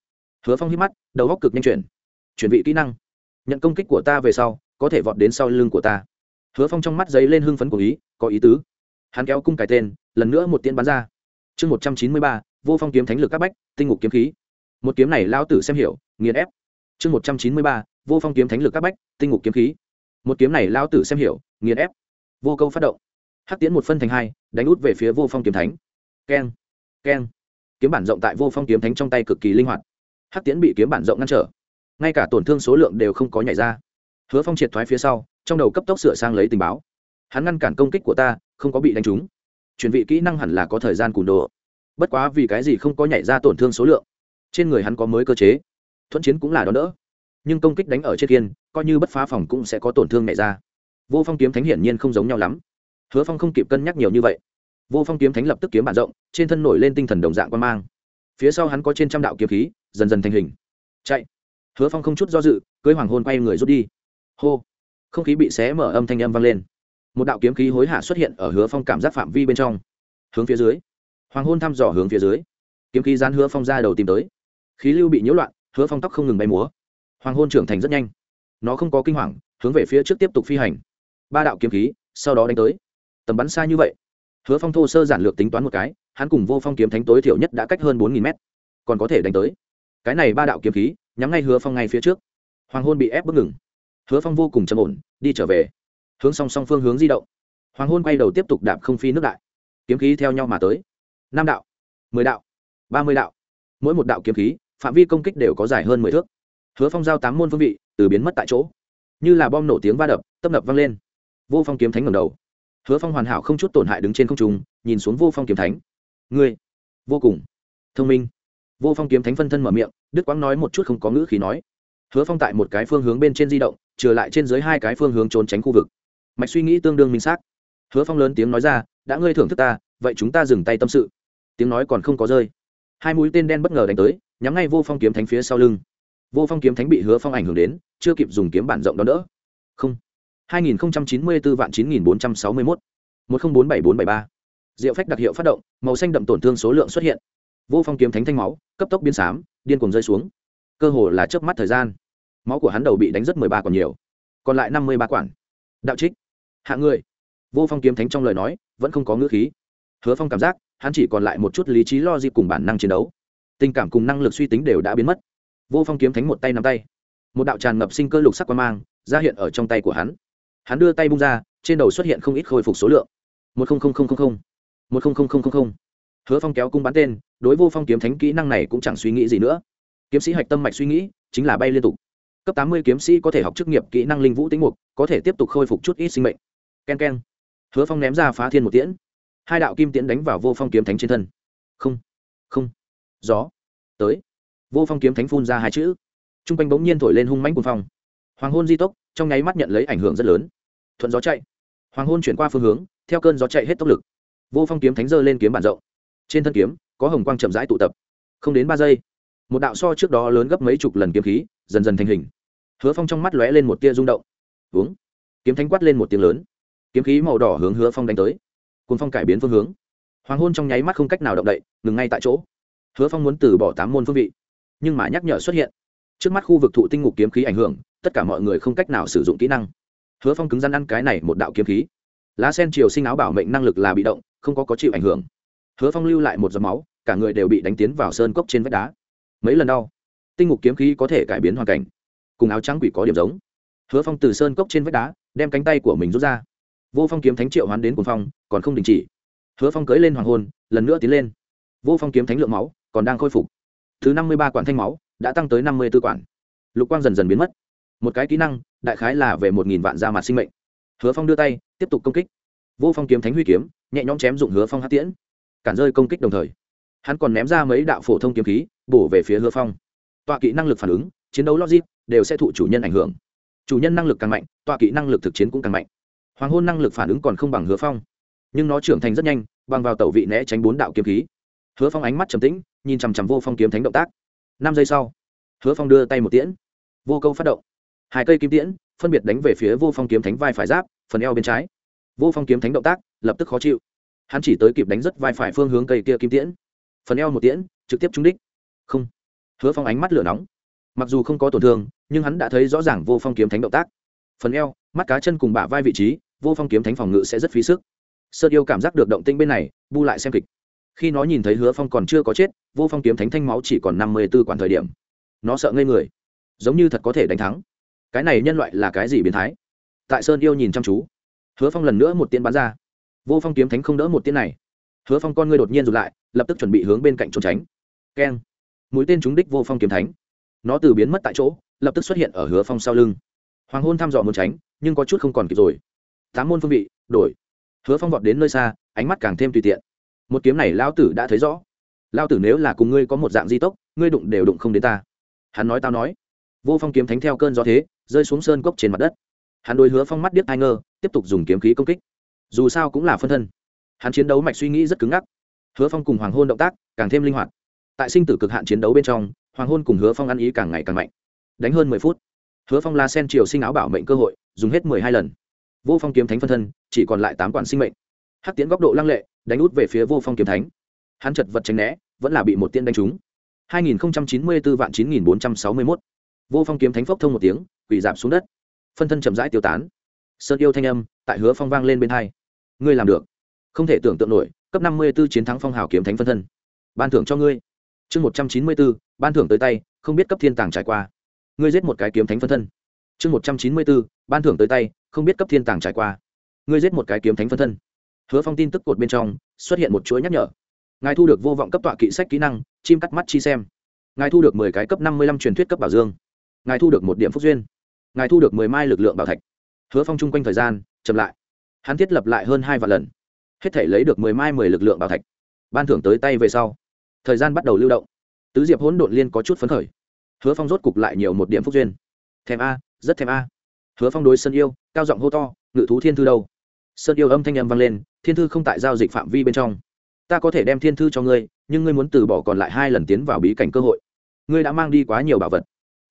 Hứa phong hít mắt, đầu góc cực nhanh chuyển. Chuyển vị kỹ năng. Nhận công kích của ta về sau, có thể vọt đến sau lưng của ta. Hứa phong trong mắt giấy lên hưng phấn của ý, có ý tứ. Hắn kéo cung cải tên, lần nữa một tiên bắn ra. Chương một trăm chín mươi ba vô phong kiếm thánh lực các bách, tinh ngục kiếm khí. Một kiếm này lao tử xem hiểu, nghiền ép. Chương một trăm chín mươi ba, vô phong kiếm thánh lực các bách, tinh ngục kiếm khí. Một kiếm này lao tử xem hiểu, nghiền ép. Vô câu phát động. Hắc tiến một phân thành hai, đánh út về phía vô phong kiếm thánh. Keng keng. Kiếm bản rộng tại vô phong kiếm thánh trong tay cực kỳ linh hoạt. Hắc tiến bị kiếm bản rộng ngăn trở. Ngay cả tổn thương số lượng đều không có nhảy ra. Hứa phong triệt thoái phía sau, trong đầu cấp tốc sửa sang lấy tình báo. Hắn ngăn cản công kích của ta, không có bị đánh trúng. Chuyển vị kỹ năng hẳn là có thời gian cùn đồ bất quá vì cái gì không có nhảy ra tổn thương số lượng? Trên người hắn có mới cơ chế. Thuận chiến cũng là đó đỡ. Nhưng công kích đánh ở trên kiên, coi như bất phá phòng cũng sẽ có tổn thương nhảy ra. Vô phong kiếm thánh hiển nhiên không giống nhau lắm. Hứa phong không kịp cân nhắc nhiều như vậy. Vô phong kiếm thánh lập tức kiếm bản rộng, trên thân nổi lên tinh thần đồng dạng quan mang. Phía sau hắn có trên trăm đạo kiếm khí, dần dần thành hình. Chạy. Hứa phong không chút do dự, cưới hoàng hôn quay người rút đi. Hô. Không khí bị xé mở âm thanh âm vang lên. Một đạo kiếm khí hối hả xuất hiện ở hứa phong cảm giác phạm vi bên trong. Hướng phía dưới hoàng hôn thăm dò hướng phía dưới. Kiếm khí dán hứa phong ra đầu tìm tới. Khí lưu bị nhiễu loạn, hứa phong tóc không ngừng bay múa. Hoàng hôn trưởng thành rất nhanh. Nó không có kinh hoàng, hướng về phía trước tiếp tục phi hành. Ba đạo kiếm khí, sau đó đánh tới. Tầm bắn xa như vậy. Hứa phong thô sơ giản lược tính toán một cái, hắn cùng vô phong kiếm thánh tối thiểu nhất đã cách hơn bốn nghìn mét. Còn có thể đánh tới. Cái này ba đạo kiếm khí, nhắm ngay hứa phong ngay phía trước. Hoàng hôn bị ép bước ngừng. Hứa phong vô cùng châm ổn, đi trở về. Hướng song song phương hướng di động. Hoàng hôn quay đầu tiếp tục đạp không phi nước đại. Kiếm khí theo nhau mà tới năm đạo, mười đạo, ba mươi đạo. Mỗi một đạo kiếm khí, phạm vi công kích đều có dài hơn mười thước. Hứa phong giao tám môn phương vị, từ biến mất tại chỗ. Như là bom nổ tiếng va đập, tấp nập vang lên. Vô phong kiếm thánh ngầm đầu. Hứa phong hoàn hảo không chút tổn hại đứng trên không trung, nhìn xuống vô phong kiếm thánh. Ngươi, vô cùng thông minh. Vô phong kiếm thánh phân thân mở miệng, đức quang nói một chút không có ngữ khí nói. Hứa phong tại một cái phương hướng bên trên di động trừ lại trên dưới hai cái phương hướng trốn tránh khu vực. Mạch suy nghĩ tương đương minh xác. Hứa phong lớn tiếng nói ra, đã ngươi thưởng thức ta, vậy chúng ta dừng tay tâm sự tiếng nói còn không có rơi. Hai mũi tên đen bất ngờ đánh tới, nhắm ngay vô phong kiếm thánh phía sau lưng. Vô phong kiếm thánh bị hứa phong ảnh hưởng đến, chưa kịp dùng kiếm bản rộng đón đỡ. Không. hai nghìn chín mươi bốn vạn chín nghìn bốn trăm sáu mươi mốt. một không bốn bảy bốn bảy ba. Diệu phách đặc hiệu phát động, màu xanh đậm tổn thương số lượng xuất hiện. Vô phong kiếm thánh thanh máu, cấp tốc biến xám, điên cuồng rơi xuống. Cơ hồ là trước mắt thời gian. Máu của hắn đầu bị đánh rất mười ba còn nhiều. Còn lại năm mươi ba quản. Đạo trích. Hạ người. Vô phong kiếm thánh trong lời nói, vẫn không có ngữ khí. Hứa phong cảm giác hắn chỉ còn lại một chút lý trí lo dịp cùng bản năng chiến đấu. Tình cảm cùng năng lực suy tính đều đã biến mất. Vô phong kiếm thánh một tay nắm tay. Một đạo tràn ngập sinh cơ lục sắc quan mang ra hiện ở trong tay của hắn. Hắn đưa tay bung ra, trên đầu xuất hiện không ít khôi phục số lượng. Một một hứa phong kéo cung bắn tên, đối vô phong kiếm thánh kỹ năng này cũng chẳng suy nghĩ gì nữa. Kiếm sĩ hạch tâm mạch suy nghĩ, chính là bay liên tục. Cấp tám mươi kiếm sĩ có thể học chức nghiệp kỹ năng linh vũ tĩnh mục, có thể tiếp tục khôi phục chút ít sinh mệnh. K e n k e n hứa phong ném ra phá thiên một tiễn hai đạo kim tiễn đánh vào vô phong kiếm thánh trên thân. Không không. Gió. Tới. Vô phong kiếm thánh phun ra hai chữ. T r u n g quanh bỗng nhiên thổi lên hung mánh cuồng phong. Hoàng hôn di tốc, trong nháy mắt nhận lấy ảnh hưởng rất lớn. Thuận gió chạy. Hoàng hôn chuyển qua phương hướng, theo cơn gió chạy hết tốc lực. Vô phong kiếm thánh dơ lên kiếm bản rộng. Trên thân kiếm, có hồng quang chậm rãi tụ tập. Không đến ba giây, một đạo so trước đó lớn gấp mấy chục lần kiếm khí, dần dần thành hình. Hứa phong trong mắt lóe lên một tia rung động. Uống. Kiếm thánh quát lên một tiếng lớn. Kiếm khí màu đỏ hướng hứa phong đánh tới cuồng phong cải biến phương hướng. Hoàng hôn trong nháy mắt không cách nào động đậy, ngừng ngay tại chỗ. Hứa phong muốn từ bỏ tám môn phương vị, nhưng mà nhắc nhở xuất hiện. Trước mắt khu vực thụ tinh ngục kiếm khí ảnh hưởng, tất cả mọi người không cách nào sử dụng kỹ năng. Hứa phong cứng rắn ăn cái này một đạo kiếm khí. Lá sen triều sinh áo bảo mệnh năng lực là bị động, không có có chịu ảnh hưởng. Hứa phong lưu lại một giọt máu, cả người đều bị đánh tiến vào sơn cốc trên vách đá. Mấy lần đau, tinh ngục kiếm khí có thể cải biến hoàn cảnh, cùng áo trắng quỷ có điểm giống. Hứa phong từ sơn cốc trên vách đá, đem cánh tay của mình rút ra vô phong kiếm thánh triệu hoán đến cuồng phong, còn không đình chỉ. Hứa phong cưới lên hoàng hôn, lần nữa tiến lên. Vô phong kiếm thánh lượng máu, còn đang khôi phục. Thứ năm mươi ba quản thanh máu, đã tăng tới năm mươi b ố quản. Lục quang dần dần biến mất. Một cái kỹ năng, đại khái là về một nghìn vạn da mặt sinh mệnh. Hứa phong đưa tay, tiếp tục công kích. Vô phong kiếm thánh huy kiếm, nhẹ nhõm chém dụng hứa phong hát tiễn. Cản rơi công kích đồng thời, hắn còn ném ra mấy đạo phổ thông kiếm khí, bổ về phía hứa phong. Tọa kỹ năng lực phản ứng, chiến đấu logic, đều sẽ thụ chủ nhân ảnh hưởng. Chủ nhân năng lực càng mạnh, tọa kỹ năng lực thực chiến cũng càng mạnh hoàng hôn năng lực phản ứng còn không bằng hứa phong. Nhưng nó trưởng thành rất nhanh, bằng vào tẩu vị né tránh bốn đạo kiếm khí. Hứa phong ánh mắt trầm tĩnh, nhìn chằm chằm vô phong kiếm thánh động tác. Năm giây sau, hứa phong đưa tay một tiễn. Vô câu phát động. Hai cây kim tiễn, phân biệt đánh về phía vô phong kiếm thánh vai phải giáp, phần eo bên trái. Vô phong kiếm thánh động tác, lập tức khó chịu. Hắn chỉ tới kịp đánh rất vai phải phương hướng cây kia kim tiễn. Phần eo một tiễn, trực tiếp trúng đích. Không. Hứa phong ánh mắt lửa nóng. Mặc dù không có tổn thương, nhưng hắn đã thấy rõ ràng vô phong kiếm thánh động tác phần eo, mắt cá chân cùng bả vai vị trí, vô phong kiếm thánh phòng ngự sẽ rất phí sức. Sơ yêu cảm giác được động tinh bên này, bu lại xem kịch. Khi nó nhìn thấy hứa phong còn chưa có chết, vô phong kiếm thánh thanh máu chỉ còn năm mươi b ố quản thời điểm. Nó sợ ngây người. Giống như thật có thể đánh thắng. Cái này nhân loại là cái gì biến thái? Tại sơn yêu nhìn chăm chú. Hứa phong lần nữa một tiên bắn ra. Vô phong kiếm thánh không đỡ một tiên này. Hứa phong con ngươi đột nhiên rụt lại, lập tức chuẩn bị hướng bên cạnh trốn tránh. Keng. Mũi tên trúng đích vô phong kiếm thánh. Nó từ biến mất tại chỗ, lập tức xuất hiện ở hứa phong sau lưng hoàng hôn thăm dò muốn tránh, nhưng có chút không còn kịp rồi. Tám môn phương vị, đổi. Hứa phong vọt đến nơi xa, ánh mắt càng thêm tùy tiện. Một kiếm này lao tử đã thấy rõ. Lao tử nếu là cùng ngươi có một dạng di tốc, ngươi đụng đều đụng không đến ta. Hắn nói tao nói. Vô phong kiếm thánh theo cơn gió thế, rơi xuống sơn cốc trên mặt đất. Hắn đôi hứa phong mắt điếc ai ngơ tiếp tục dùng kiếm khí công kích. Dù sao cũng là phân thân. Hắn chiến đấu mạch suy nghĩ rất cứng ngắc. Hứa phong cùng hoàng hôn động tác càng thêm linh hoạt. Tại sinh tử cực hạn chiến đấu bên trong, hoàng hôn cùng hứa phong ăn ý càng ngày càng mạnh. Đánh hơn mười phút hứa phong la sen triều sinh áo bảo mệnh cơ hội, dùng hết mười hai lần. Vô phong kiếm thánh phân thân, chỉ còn lại tám quản sinh mệnh. Hắc tiến góc độ lăng lệ, đánh út về phía vô phong kiếm thánh. Hắn chật vật tránh né, vẫn là bị một tiên đánh trúng. hai nghìn chín mươi bốn vạn chín nghìn bốn trăm sáu mươi mốt. Vô phong kiếm thánh phốc thông một tiếng, quỳ giảm xuống đất. Phân thân chậm rãi tiêu tán. Sơn yêu thanh âm, tại hứa phong vang lên bên tai ngươi làm được. Không thể tưởng tượng nổi, cấp năm mươi b ố chiến thắng phong hào kiếm thánh phân thân. Ban thưởng cho ngươi. Chương một trăm chín mươi b ố ban thưởng tới tay, không biết cấp thiên tàng trải qua ngươi giết một cái kiếm thánh phân thân. Chương một trăm chín mươi b ố ban thưởng tới tay, không biết cấp thiên tàng trải qua. Ngươi giết một cái kiếm thánh phân thân. Hứa phong tin tức cột bên trong, xuất hiện một chuỗi nhắc nhở. Ngài thu được vô vọng cấp tọa kỵ sách kỹ năng, chim cắt mắt chi xem. Ngài thu được mười cái cấp năm mươi lăm truyền thuyết cấp bảo dương. Ngài thu được một điểm phúc duyên. Ngài thu được mười mai lực lượng bảo thạch. Hứa phong chung quanh thời gian, chậm lại. Hắn thiết lập lại hơn hai vạn lần. Hết thể lấy được mười mai mười lực lượng bảo thạch. Ban thưởng tới tay về sau. Thời gian bắt đầu lưu động. Tứ diệp hỗn độn liên có chút phấn khởi hứa phong rốt cục lại nhiều một điểm phúc duyên. Thèm a, rất thèm a. Hứa phong đối sân yêu, cao giọng hô to, ngự thú thiên thư đâu? Sơn yêu âm thanh âm vang lên, thiên thư không tại giao dịch phạm vi bên trong. Ta có thể đem thiên thư cho ngươi, nhưng ngươi muốn từ bỏ còn lại hai lần tiến vào bí cảnh cơ hội. Ngươi đã mang đi quá nhiều bảo vật.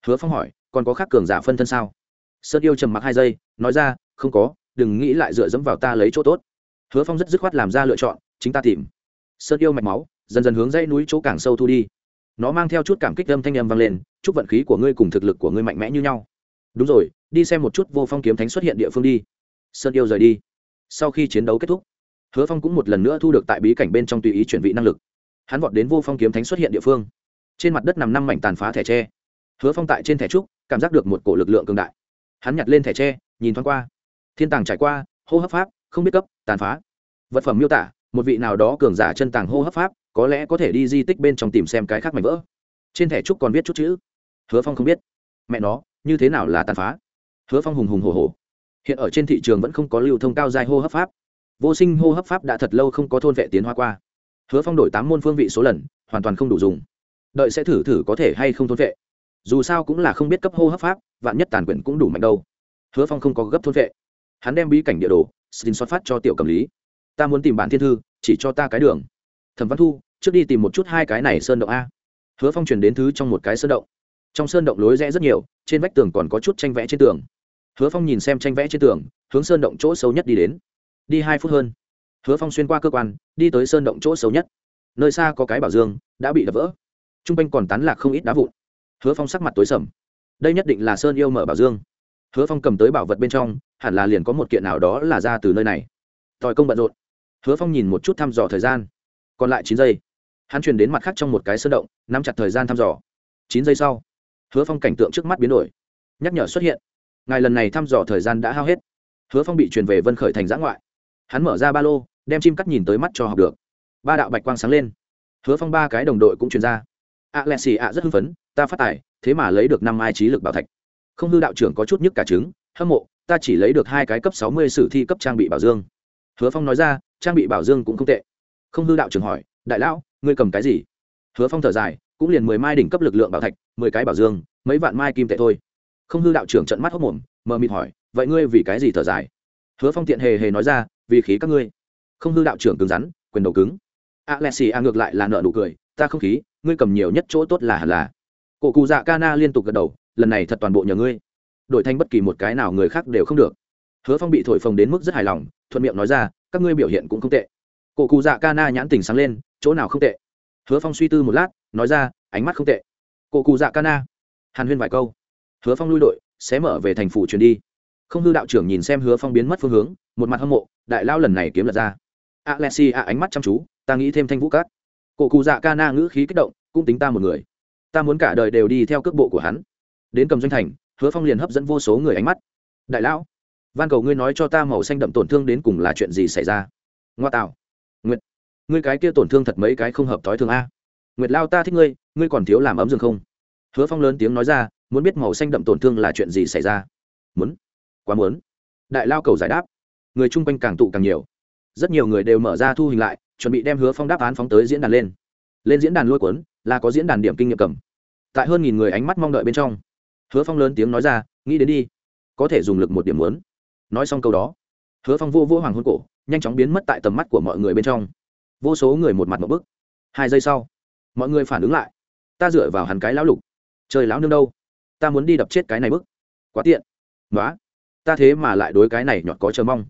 Hứa phong hỏi, còn có khác cường giả phân thân sao? Sơn yêu trầm mặc hai giây, nói ra, không có, đừng nghĩ lại dựa dẫm vào ta lấy chỗ tốt. Hứa phong rất dứt khoát làm ra lựa chọn, chính ta tìm. Sơn yêu mạch máu, dần dần hướng dãy núi chỗ càng sâu thu đi nó mang theo chút cảm kích âm thanh âm vang lên, chúc vận khí của ngươi cùng thực lực của ngươi mạnh mẽ như nhau. Đúng rồi, đi xem một chút vô phong kiếm thánh xuất hiện địa phương đi. Sơn yêu rời đi. Sau khi chiến đấu kết thúc, hứa phong cũng một lần nữa thu được tại bí cảnh bên trong tùy ý chuyển vị năng lực. Hắn vọt đến vô phong kiếm thánh xuất hiện địa phương. Trên mặt đất nằm năm mảnh tàn phá thẻ tre. Hứa phong tại trên thẻ trúc, cảm giác được một cổ lực lượng cường đại. Hắn nhặt lên thẻ tre, nhìn thoáng qua. Thiên tàng trải qua, hô hấp pháp, không biết cấp, tàn phá. Vật phẩm miêu tả, một vị nào đó cường giả chân tàng hô hấp pháp có lẽ có thể đi di tích bên trong tìm xem cái khác mảnh vỡ. Trên thẻ trúc còn viết chút chữ. Hứa phong không biết. Mẹ nó, như thế nào là tàn phá? Hứa phong hùng hùng hồ hồ hiện ở trên thị trường vẫn không có lưu thông cao dài hô hấp pháp. Vô sinh hô hấp pháp đã thật lâu không có thôn vệ tiến hoa qua. Hứa phong đổi tám môn phương vị số lần, hoàn toàn không đủ dùng. Đợi sẽ thử thử có thể hay không thôn vệ. Dù sao cũng là không biết cấp hô hấp pháp, vạn nhất tàn quyển cũng đủ mạnh đâu. Hứa phong không có gấp thôn vệ. Hắn đem bí cảnh địa đồ, xin xót phát cho tiểu cầm lý. Ta muốn tìm bản thiên thư, chỉ cho ta cái đường thẩm văn thu, trước đi tìm một chút hai cái này sơn động a. Hứa phong chuyển đến thứ trong một cái sơn động. Trong sơn động lối rẽ rất nhiều, trên vách tường còn có chút tranh vẽ trên tường. Hứa phong nhìn xem tranh vẽ trên tường, hướng sơn động chỗ sâu nhất đi đến. Đi hai phút hơn. Hứa phong xuyên qua cơ quan, đi tới sơn động chỗ sâu nhất. Nơi xa có cái bảo dương, đã bị đập vỡ. T r u n g quanh còn tán lạc không ít đá vụn. Hứa phong sắc mặt tối sầm. Đây nhất định là sơn yêu mở bảo dương. Hứa phong cầm tới bảo vật bên trong, hẳn là liền có một kiện nào đó là ra từ nơi này. Tòi công bận rộn. Hứa phong nhìn một chút thăm dò thời gian còn lại chín giây. Hắn truyền đến mặt khác trong một cái sơn động, nắm chặt thời gian thăm dò. Chín giây sau, hứa phong cảnh tượng trước mắt biến đổi. Nhắc nhở xuất hiện. Ngài lần này thăm dò thời gian đã hao hết. Hứa phong bị truyền về vân khởi thành giã ngoại. Hắn mở ra ba lô, đem chim cắt nhìn tới mắt cho học được. Ba đạo bạch quang sáng lên. Hứa phong ba cái đồng đội cũng truyền ra. Ạ lẹ xì ạ rất hưng phấn, ta phát tài, thế mà lấy được năm ai trí lực bảo thạch. Không hư đạo trưởng có chút nhức cả trứng, hâm mộ, ta chỉ lấy được hai cái cấp sáu mươi sử thi cấp trang bị bảo dương. Hứa phong nói ra, trang bị bảo dương cũng không tệ không hư đạo trưởng hỏi, đại lão, ngươi cầm cái gì? Hứa phong thở dài, cũng liền mười mai đỉnh cấp lực lượng bảo thạch, mười cái bảo dương, mấy vạn mai kim tệ thôi. Không hư đạo trưởng trận mắt hốc mồm, mờ mịt hỏi, vậy ngươi vì cái gì thở dài? Hứa phong tiện hề hề nói ra, vì khí các ngươi. Không hư đạo trưởng cứng rắn, quyền đầu cứng. A lẹ xì a ngược lại là nợ nụ cười, ta không khí, ngươi cầm nhiều nhất chỗ tốt là hẳn là. Cổ cụ dạ ca na liên tục gật đầu, lần này thật toàn bộ nhờ ngươi. Đổi thành bất kỳ một cái nào người khác đều không được. Hứa phong bị thổi phồng đến mức rất hài lòng, thuận miệng nói ra, các ngươi biểu hiện cũng không tệ cổ cụ dạ ca na nhãn tình sáng lên, chỗ nào không tệ. Hứa phong suy tư một lát, nói ra, ánh mắt không tệ. Cổ cụ dạ ca na hàn huyên vài câu. Hứa phong lui đội, sẽ mở về thành phủ chuyển đi. Không hư đạo trưởng nhìn xem hứa phong biến mất phương hướng, một mặt hâm mộ, đại lao lần này kiếm lật ra. Alexi a ánh mắt chăm chú, ta nghĩ thêm thanh vũ cát. Cổ cụ dạ ca na ngữ khí kích động, cũng tính ta một người. Ta muốn cả đời đều đi theo cước bộ của hắn. Đến cầm doanh thành, hứa phong liền hấp dẫn vô số người ánh mắt. Đại lão, van cầu ngươi nói cho ta màu xanh đậm tổn thương đến cùng là chuyện gì xảy ra? Ngoa tạo nguyệt, ngươi cái kia tổn thương thật mấy cái không hợp thói thường a. Nguyệt lao, ta thích ngươi ngươi còn thiếu làm ấm giường không? Hứa phong lớn tiếng nói ra, muốn biết màu xanh đậm tổn thương là chuyện gì xảy ra. Muốn. Quá muốn. Đại lao cầu giải đáp. Người chung quanh càng tụ càng nhiều. Rất nhiều người đều mở ra thu hình lại, chuẩn bị đem hứa phong đáp án phóng tới diễn đàn lên. Lên diễn đàn lôi cuốn, là có diễn đàn điểm kinh nghiệm cầm. Tại hơn nghìn người ánh mắt mong đợi bên trong, hứa phong lớn tiếng nói ra, nghĩ đến đi. Có thể dùng lực một điểm muốn. Nói xong câu đó, hứa phong vô vô hoàng hôn cổ nhanh chóng biến mất tại tầm mắt của mọi người bên trong. Vô số người một mặt một bức. Hai giây sau, mọi người phản ứng lại. Ta dựa vào hẳn cái lão lục. Trời lão nương đâu? Ta muốn đi đập chết cái này bức. Quá tiện. Nói ta thế mà lại đối cái này nhọt có chờ mong.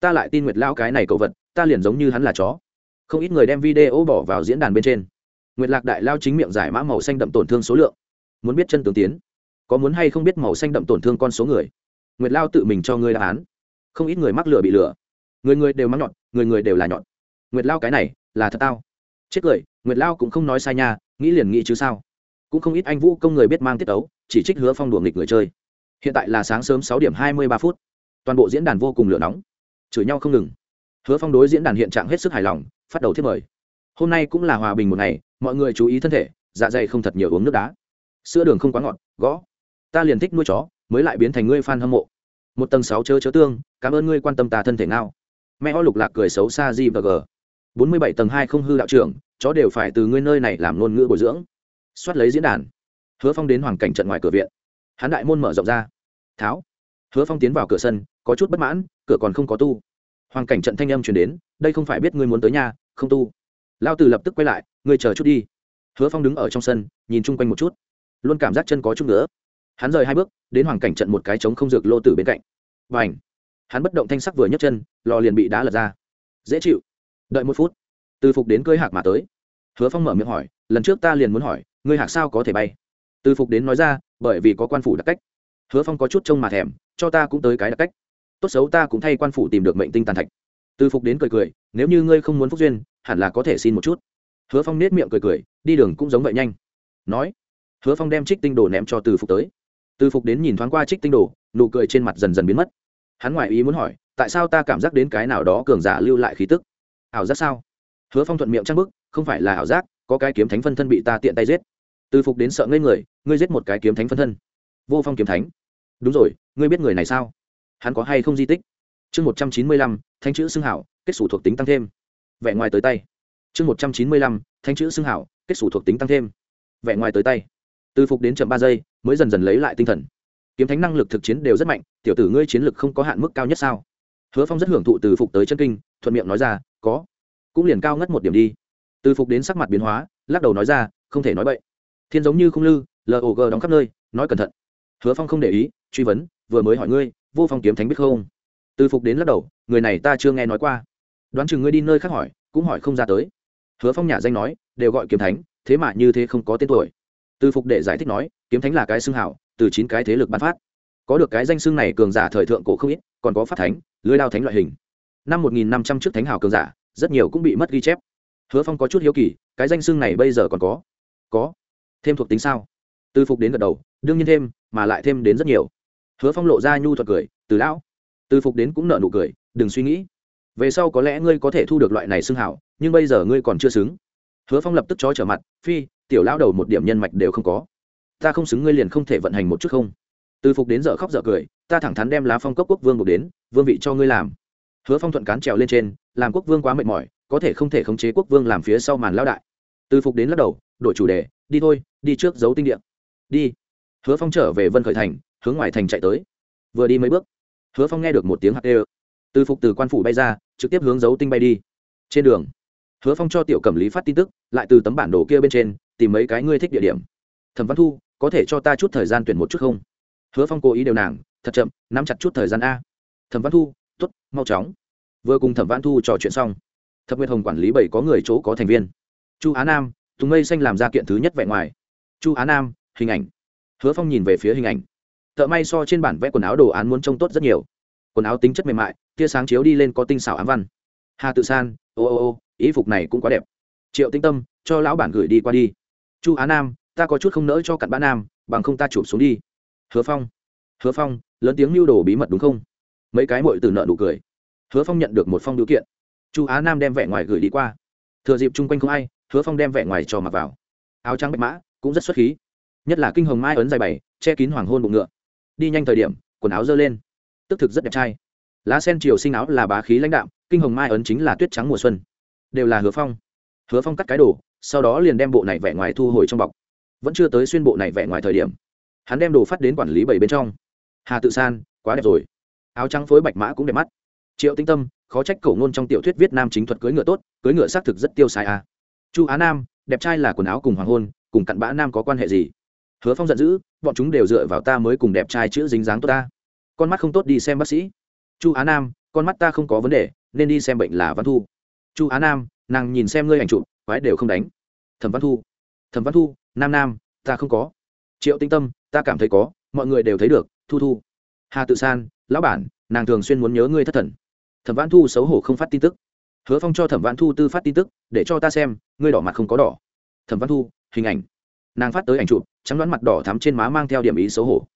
Ta lại tin nguyệt lão cái này cậu vật, ta liền giống như hắn là chó. Không ít người đem video bỏ vào diễn đàn bên trên. Nguyệt lạc đại lao chính miệng giải mã màu xanh đậm tổn thương số lượng. Muốn biết chân tướng tiến. Có muốn hay không biết màu xanh đậm tổn thương con số người? Nguyệt lao tự mình cho ngươi đáp án. Không ít người mắc lửa bị lửa người người đều mắng nhọn, người người đều là nhọn. Nguyệt lao cái này, là thật tao. Chết cười, nguyệt lao cũng không nói sai nha, nghĩ liền nghĩ chứ sao. Cũng không ít anh vũ công người biết mang tiết ấu chỉ trích hứa phong đùa nghịch người chơi. Hiện tại là sáng sớm sáu điểm hai mươi ba phút. Toàn bộ diễn đàn vô cùng lửa nóng. Chửi nhau không ngừng. Hứa phong đối diễn đàn hiện trạng hết sức hài lòng, phát đầu thiết mời. Hôm nay cũng là hòa bình một ngày, mọi người chú ý thân thể dạ dày không thật nhiều uống nước đá. Sữa đường không quá ngọt, gõ. Ta liền thích nuôi chó, mới lại biến thành ngươi f a n hâm mộ. Một tầng sáu chớ chớ tương, cảm ơn ngươi quan tâm ta thân thể ngao mẹ ho lục lạc cười xấu xa g và g. Bốn mươi bảy tầng hai không hư đạo trưởng, chó đều phải từ ngươi nơi này làm ngôn ngữ bồi dưỡng. Soát lấy diễn đàn. Hứa phong đến hoàng cảnh trận ngoài cửa viện. Hắn đại môn mở rộng ra. Tháo. Hứa phong tiến vào cửa sân, có chút bất mãn, cửa còn không có tu. Hoàng cảnh trận thanh âm chuyển đến, đây không phải biết ngươi muốn tới nhà, không tu. Lao từ lập tức quay lại, ngươi chờ chút đi. Hứa phong đứng ở trong sân, nhìn chung quanh một chút. Luôn cảm giác chân có chút nữa hắn rời hai bước, đến hoàng cảnh trận một cái trống không dược lô tử bên cạnh. Và ảnh hắn bất động thanh sắc vừa nhấc chân, lò liền bị đá lật ra. Dễ chịu. Đợi một phút, từ phục đến cưới hạc mà tới. Hứa phong mở miệng hỏi, lần trước ta liền muốn hỏi, ngươi hạc sao có thể bay? Từ phục đến nói ra, bởi vì có quan phủ đặc cách. Hứa phong có chút trông mà thèm, cho ta cũng tới cái đặc cách. Tốt xấu ta cũng thay quan phủ tìm được mệnh tinh tàn thạch. Từ phục đến cười cười, nếu như ngươi không muốn phúc duyên, hẳn là có thể xin một chút. Hứa phong nết miệng cười cười, đi đường cũng giống vậy nhanh. Nói, hứa phong đem trích tinh đồ ném cho từ phục tới. Từ phục đến nhìn thoáng qua trích tinh đồ, nụ cười trên mặt dần dần biến mất hắn ngoại ý muốn hỏi, tại sao ta cảm giác đến cái nào đó cường giả lưu lại khí tức? Ảo giác sao? Hứa phong thuận miệng trang bức không phải là ảo giác, có cái kiếm thánh phân thân bị ta tiện tay giết. Từ phục đến sợ ngây người, ngươi giết một cái kiếm thánh phân thân. Vô phong kiếm thánh. Đúng rồi, ngươi biết người này sao? Hắn có hay không di tích? Chương một trăm chín mươi lăm thanh chữ xưng hảo, kết xù thuộc tính tăng thêm. Vẻ ngoài tới tay. Chương một trăm chín mươi lăm thanh chữ xưng hảo, kết xù thuộc tính tăng thêm. Vẻ ngoài tới tay. Từ phục đến chậm ba giây, mới dần dần lấy lại tinh thần kiếm thánh năng lực thực chiến đều rất mạnh, tiểu tử ngươi chiến lực không có hạn mức cao nhất sao? Hứa phong rất hưởng thụ từ phục tới chân kinh, thuận miệng nói ra, có. Cũng liền cao ngất một điểm đi. Từ phục đến sắc mặt biến hóa, lắc đầu nói ra, không thể nói vậy thiên giống như không lư log đóng khắp nơi, nói cẩn thận. Hứa phong không để ý, truy vấn, vừa mới hỏi ngươi, vô phong kiếm thánh biết không? Từ phục đến lắc đầu, người này ta chưa nghe nói qua. Đoán chừng ngươi đi nơi khác hỏi, cũng hỏi không ra tới. Hứa phong nhà danh nói, đều gọi kiếm thánh, thế mà như thế không có tên tuổi. Từ phục để giải thích nói, kiếm thánh là cái xưng hảo từ chín cái thế lực ban phát. Có được cái danh xưng này cường giả thời thượng cổ không ít, còn có phát thánh, lưới đao thánh loại hình. Năm một nghìn năm trăm trước thánh hảo cường giả, rất nhiều cũng bị mất ghi chép. Hứa phong có chút hiếu kỳ, cái danh xưng này bây giờ còn có? Có. Thêm thuộc tính sao? Từ phục đến gật đầu, đương nhiên thêm, mà lại thêm đến rất nhiều. Hứa phong lộ ra nhu thuật cười, từ lão. Từ phục đến cũng nợ nụ cười, đừng suy nghĩ. Về sau có lẽ ngươi có thể thu được loại này xưng hảo nhưng bây giờ ngươi còn chưa xứng. Hứa phong lập tức chó trở mặt, phi, tiểu lão đầu một điểm nhân mạch đều không có ta không xứng ngươi liền không thể vận hành một chút không? Từ phục đến giờ khóc dở cười, ta thẳng thắn đem lá phong cốc quốc vương buộc đến, vương vị cho ngươi làm. Hứa phong thuận cán trèo lên trên, làm quốc vương quá mệt mỏi, có thể không thể khống chế quốc vương làm phía sau màn lão đại. Từ phục đến lắc đầu, đổi chủ đề, đi thôi, đi trước giấu tinh điện đi. Hứa phong trở về vân khởi thành, hướng ngoài thành chạy tới. Vừa đi mấy bước, hứa phong nghe được một tiếng hạt ê từ phục từ quan phủ bay ra, trực tiếp hướng giấu tinh bay đi. Trên đường, hứa phong cho tiểu cẩm lý phát tin tức, lại từ tấm bản đồ kia bên trên, tìm mấy cái ngươi thích địa điểm. Thẩm văn thu có thể cho ta chút thời gian tuyển một chút không? Hứa phong cố ý đều nàng, thật chậm, nắm chặt chút thời gian a. Thẩm văn thu t ố t mau chóng. Vừa cùng thẩm văn thu trò chuyện xong thập nguyệt hồng quản lý bảy có người chỗ có thành viên. Chu á nam, tùng mây xanh làm ra kiện thứ nhất vẹn ngoài. Chu á nam, hình ảnh. Hứa phong nhìn về phía hình ảnh. Thợ may so trên bản vẽ quần áo đồ án muốn trông tốt rất nhiều. Quần áo tính chất mềm mại, tia sáng chiếu đi lên có tinh xảo ám văn. Hà tự san, ô ô ô, ý phục này cũng quá đẹp. Triệu tinh tâm, cho lão bản gửi đi qua đi. Chu á nam ta có chút không nỡ cho cặn bã nam, bằng không ta chụp xuống đi. Hứa phong hứa phong, lớn tiếng lưu đồ bí mật đúng không? Mấy cái mội từ nợ nụ cười. Hứa phong nhận được một phong điều kiện. Chu á nam đem vẻ ngoài gửi đi qua. Thừa dịp chung quanh không ai, hứa phong đem vẻ ngoài cho mặc vào. Áo trắng bạch mã, cũng rất xuất khí. Nhất là kinh hồng mai ấn dài bảy, che kín hoàng hôn bụng ngựa. Đi nhanh thời điểm, quần áo dơ lên. Tức thực rất đẹp trai. Lá sen chiều sinh áo là bá khí lãnh đạm, kinh hồng mai ấn chính là tuyết trắng mùa xuân. Đều là hứa phong. Hứa phong cắt cái đồ, sau đó liền đem bộ này vẻ ngoài thu hồi trong bọc vẫn chưa tới xuyên bộ này vẽ ngoài thời điểm. Hắn đem đồ phát đến quản lý bảy bên trong. Hà tự san, quá đẹp rồi. Áo trắng phối bạch mã cũng đẹp mắt. Triệu tinh tâm, khó trách cổ ngôn trong tiểu thuyết việt nam chính thuật cưới ngựa tốt cưới ngựa xác thực rất tiêu xài à. chu á nam, đẹp trai là quần áo cùng hoàng hôn, cùng cặn bã nam có quan hệ gì? Hứa phong giận dữ, bọn chúng đều dựa vào ta mới cùng đẹp trai chữ dính dáng tốt ta. Con mắt không tốt đi xem bác sĩ. Chu á nam, con mắt ta không có vấn đề, nên đi xem bệnh là văn thu. Chu á nam, nàng nhìn xem ngươi ảnh chụp, quái đều không đánh. Thẩm văn thu. Thẩm văn thu nam nam, ta không có. Triệu tinh tâm, ta cảm thấy có, mọi người đều thấy được, thu thu. Hà tự san, lão bản, nàng thường xuyên muốn nhớ ngươi thất thần. Thẩm văn thu xấu hổ không phát tin tức. Hứa phong cho thẩm văn thu tư phát tin tức, để cho ta xem, ngươi đỏ mặt không có đỏ. Thẩm văn thu, hình ảnh. Nàng phát tới ảnh chụp, trắng đoán mặt đỏ thắm trên má mang theo điểm ý xấu hổ.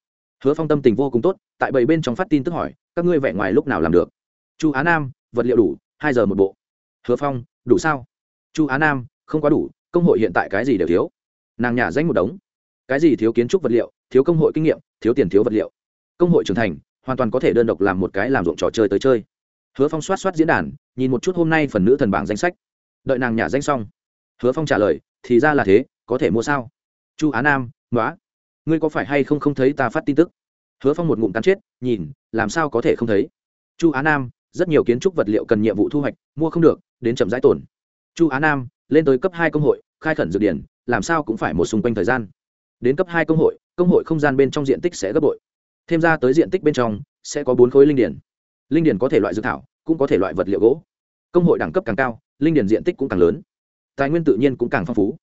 Hứa phong tâm tình vô cùng tốt, tại bảy bên trong phát tin tức hỏi, các ngươi vẻ ngoài lúc nào làm được? Chu á nam, vật liệu đủ, hai giờ một bộ. Hứa phong, đủ sao? Chu á nam, không quá đủ, công hội hiện tại cái gì đều thiếu nàng nhà danh một đống. Cái gì thiếu kiến trúc vật liệu, thiếu công hội kinh nghiệm, thiếu tiền thiếu vật liệu. Công hội trưởng thành, hoàn toàn có thể đơn độc làm một cái làm ruộng trò chơi tới chơi. Hứa phong soát soát diễn đàn, nhìn một chút hôm nay phần nữ thần bảng danh sách. Đợi nàng nhà danh xong. Hứa phong trả lời, thì ra là thế, có thể mua sao? Chu á nam nói ngươi có phải hay không không thấy ta phát tin tức? Hứa phong một ngụm cắn chết, nhìn, làm sao có thể không thấy? Chu á nam, rất nhiều kiến trúc vật liệu cần nhiệm vụ thu hoạch, mua không được, đến chậm rãi tổn chu á nam, lên tới cấp hai công hội, khai khẩn dược điển làm sao cũng phải một xung quanh thời gian. Đến cấp hai công hội công hội không gian bên trong diện tích sẽ gấp bội. Thêm ra tới diện tích bên trong, sẽ có bốn khối linh điển linh điển có thể loại dược thảo, cũng có thể loại vật liệu gỗ. Công hội đẳng cấp càng cao, linh điển diện tích cũng càng lớn. Tài nguyên tự nhiên cũng càng phong phú.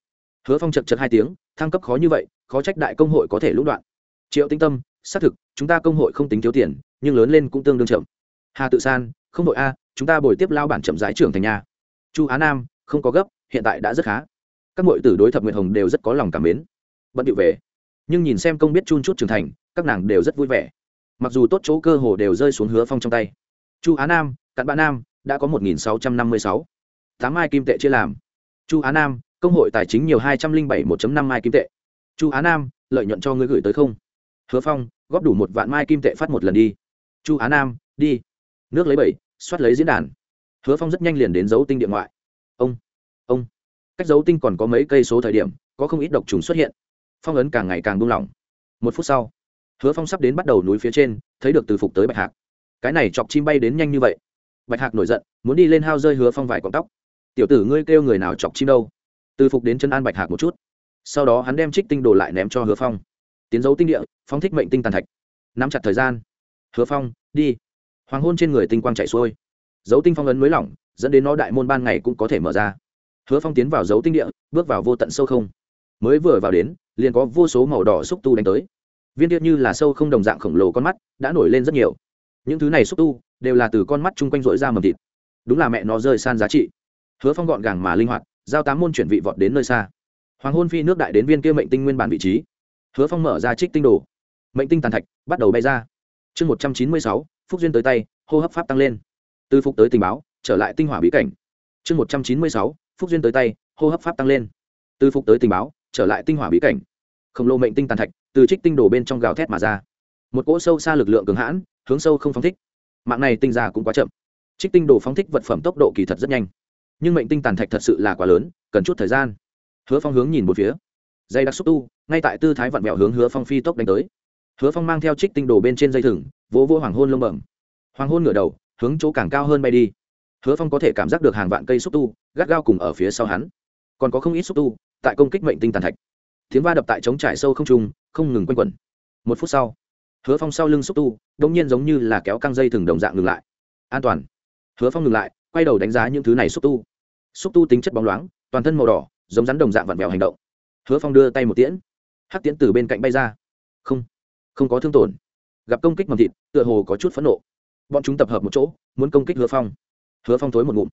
Hứa phong chật chật hai tiếng, thăng cấp khó như vậy, khó trách đại công hội có thể lũng đoạn. Triệu tinh tâm, xác thực, chúng ta công hội không tính thiếu tiền, nhưng lớn lên cũng tương đương chậm. Hà tự san, không đội a, chúng ta bồi tiếp lao bản chậm giải trưởng thành nhà. Chu á nam, không có gấp, hiện tại đã rất khá các m tử đối thập nguyện hồng đều rất có lòng cảm mến. Bận điệu về. Nhưng nhìn xem công biết chun chút trưởng thành, các nàng đều rất vui vẻ. Mặc dù tốt chỗ cơ hồ đều rơi xuống hứa phong trong tay. Chu á nam, cặn bã nam, đã có một nghìn sáu trăm năm mươi sáu. Tám mai kim tệ chia làm. Chu á nam, công hội tài chính nhiều hai trăm linh bảy một năm mai kim tệ. Chu á nam, lợi nhuận cho ngươi gửi tới không? Hứa phong, góp đủ một vạn mai kim tệ phát một lần đi. Chu á nam, đi. Nước lấy bảy, soát lấy diễn đàn. Hứa phong rất nhanh liền đến dấu tinh điện ngoại. Ông cách dấu tinh còn có mấy cây số thời điểm, có không ít độc trùng xuất hiện. Phong ấn càng ngày càng buông lỏng. Một phút sau, hứa phong sắp đến bắt đầu núi phía trên, thấy được từ phục tới bạch hạc. Cái này chọc chim bay đến nhanh như vậy. Bạch hạc nổi giận, muốn đi lên hao rơi hứa phong vài cọng tóc. Tiểu tử ngươi kêu người nào chọc chim đâu? Từ phục đến chân an bạch hạc một chút. Sau đó hắn đem trích tinh đồ lại ném cho hứa phong. Tiến dấu tinh địa phong thích mệnh tinh tàn thạch. Nắm chặt thời gian. Hứa phong, đi. Hoàng hôn trên người tinh quang chạy xuôi. Dấu tinh phong ấn mới lỏng, dẫn đến nó đại môn ban ngày cũng có thể mở ra hứa phong tiến vào dấu tinh địa, bước vào vô tận sâu không. Mới vừa vào đến, liền có vô số màu đỏ xúc tu đánh tới. Viên tiết như là sâu không đồng dạng khổng lồ con mắt, đã nổi lên rất nhiều. Những thứ này xúc tu, đều là từ con mắt chung quanh rỗi ra mầm thịt. Đúng là mẹ nó rơi san giá trị. Hứa phong gọn gàng mà linh hoạt, giao tám môn chuyển vị vọt đến nơi xa. Hoàng hôn phi nước đại đến viên kia mệnh tinh nguyên bản vị trí. Hứa phong mở ra trích tinh đồ. Mệnh tinh tàn thạch, bắt đầu bay ra. Chương một trăm chín mươi sáu, phúc duyên tới tay, hô hấp pháp tăng lên. Từ phục tới tình báo, trở lại tinh hỏa bí cảnh. Chương một trăm chín mươi sáu phúc duyên tới tay, hô hấp pháp tăng lên. Từ phục tới tình báo, trở lại tinh hỏa bí cảnh. Khổng lồ mệnh tinh tàn thạch từ trích tinh đổ bên trong gào thét mà ra. Một cỗ sâu xa lực lượng cường hãn, hướng sâu không phóng thích. Mạng này tinh ra cũng quá chậm. Trích tinh đổ phóng thích vật phẩm tốc độ kỳ thật rất nhanh. Nhưng mệnh tinh tàn thạch thật sự là quá lớn, cần chút thời gian. Hứa phong hướng nhìn một phía. Dây đặc xúc tu, ngay tại tư thái vặn vẹo hướng hứa phong phi tốc đánh tới. Hứa phong mang theo trích tinh đồ bên trên dây thừng, vỗ vỗ hoàng hôn lông bẩm. Hoàng hôn ngửa đầu, hướng chỗ càng cao hơn bay đi. Hứa phong có thể cảm giác được hàng vạn cây xúc tu gắt gao cùng ở phía sau hắn. Còn có không ít xúc tu, tại công kích mệnh tinh tàn thạch. Tiếng va đập tại trống trải sâu không trung, không ngừng quanh quẩn. Một phút sau, hứa phong sau lưng xúc tu đông nhiên giống như là kéo căng dây thừng đồng dạng ngừng lại. An toàn. Hứa phong ngừng lại, quay đầu đánh giá những thứ này xúc tu. Xúc tu tính chất bóng loáng, toàn thân màu đỏ, giống rắn đồng dạng vặn vẹo hành động. Hứa phong đưa tay một tiễn. Hắc tiễn từ bên cạnh bay ra. Không không có thương tổn. Gặp công kích mầm thịt, tựa hồ có chút phẫn nộ. Bọn chúng tập hợp một chỗ, muốn công kích hứa phong. Hứa phong thối một ngụm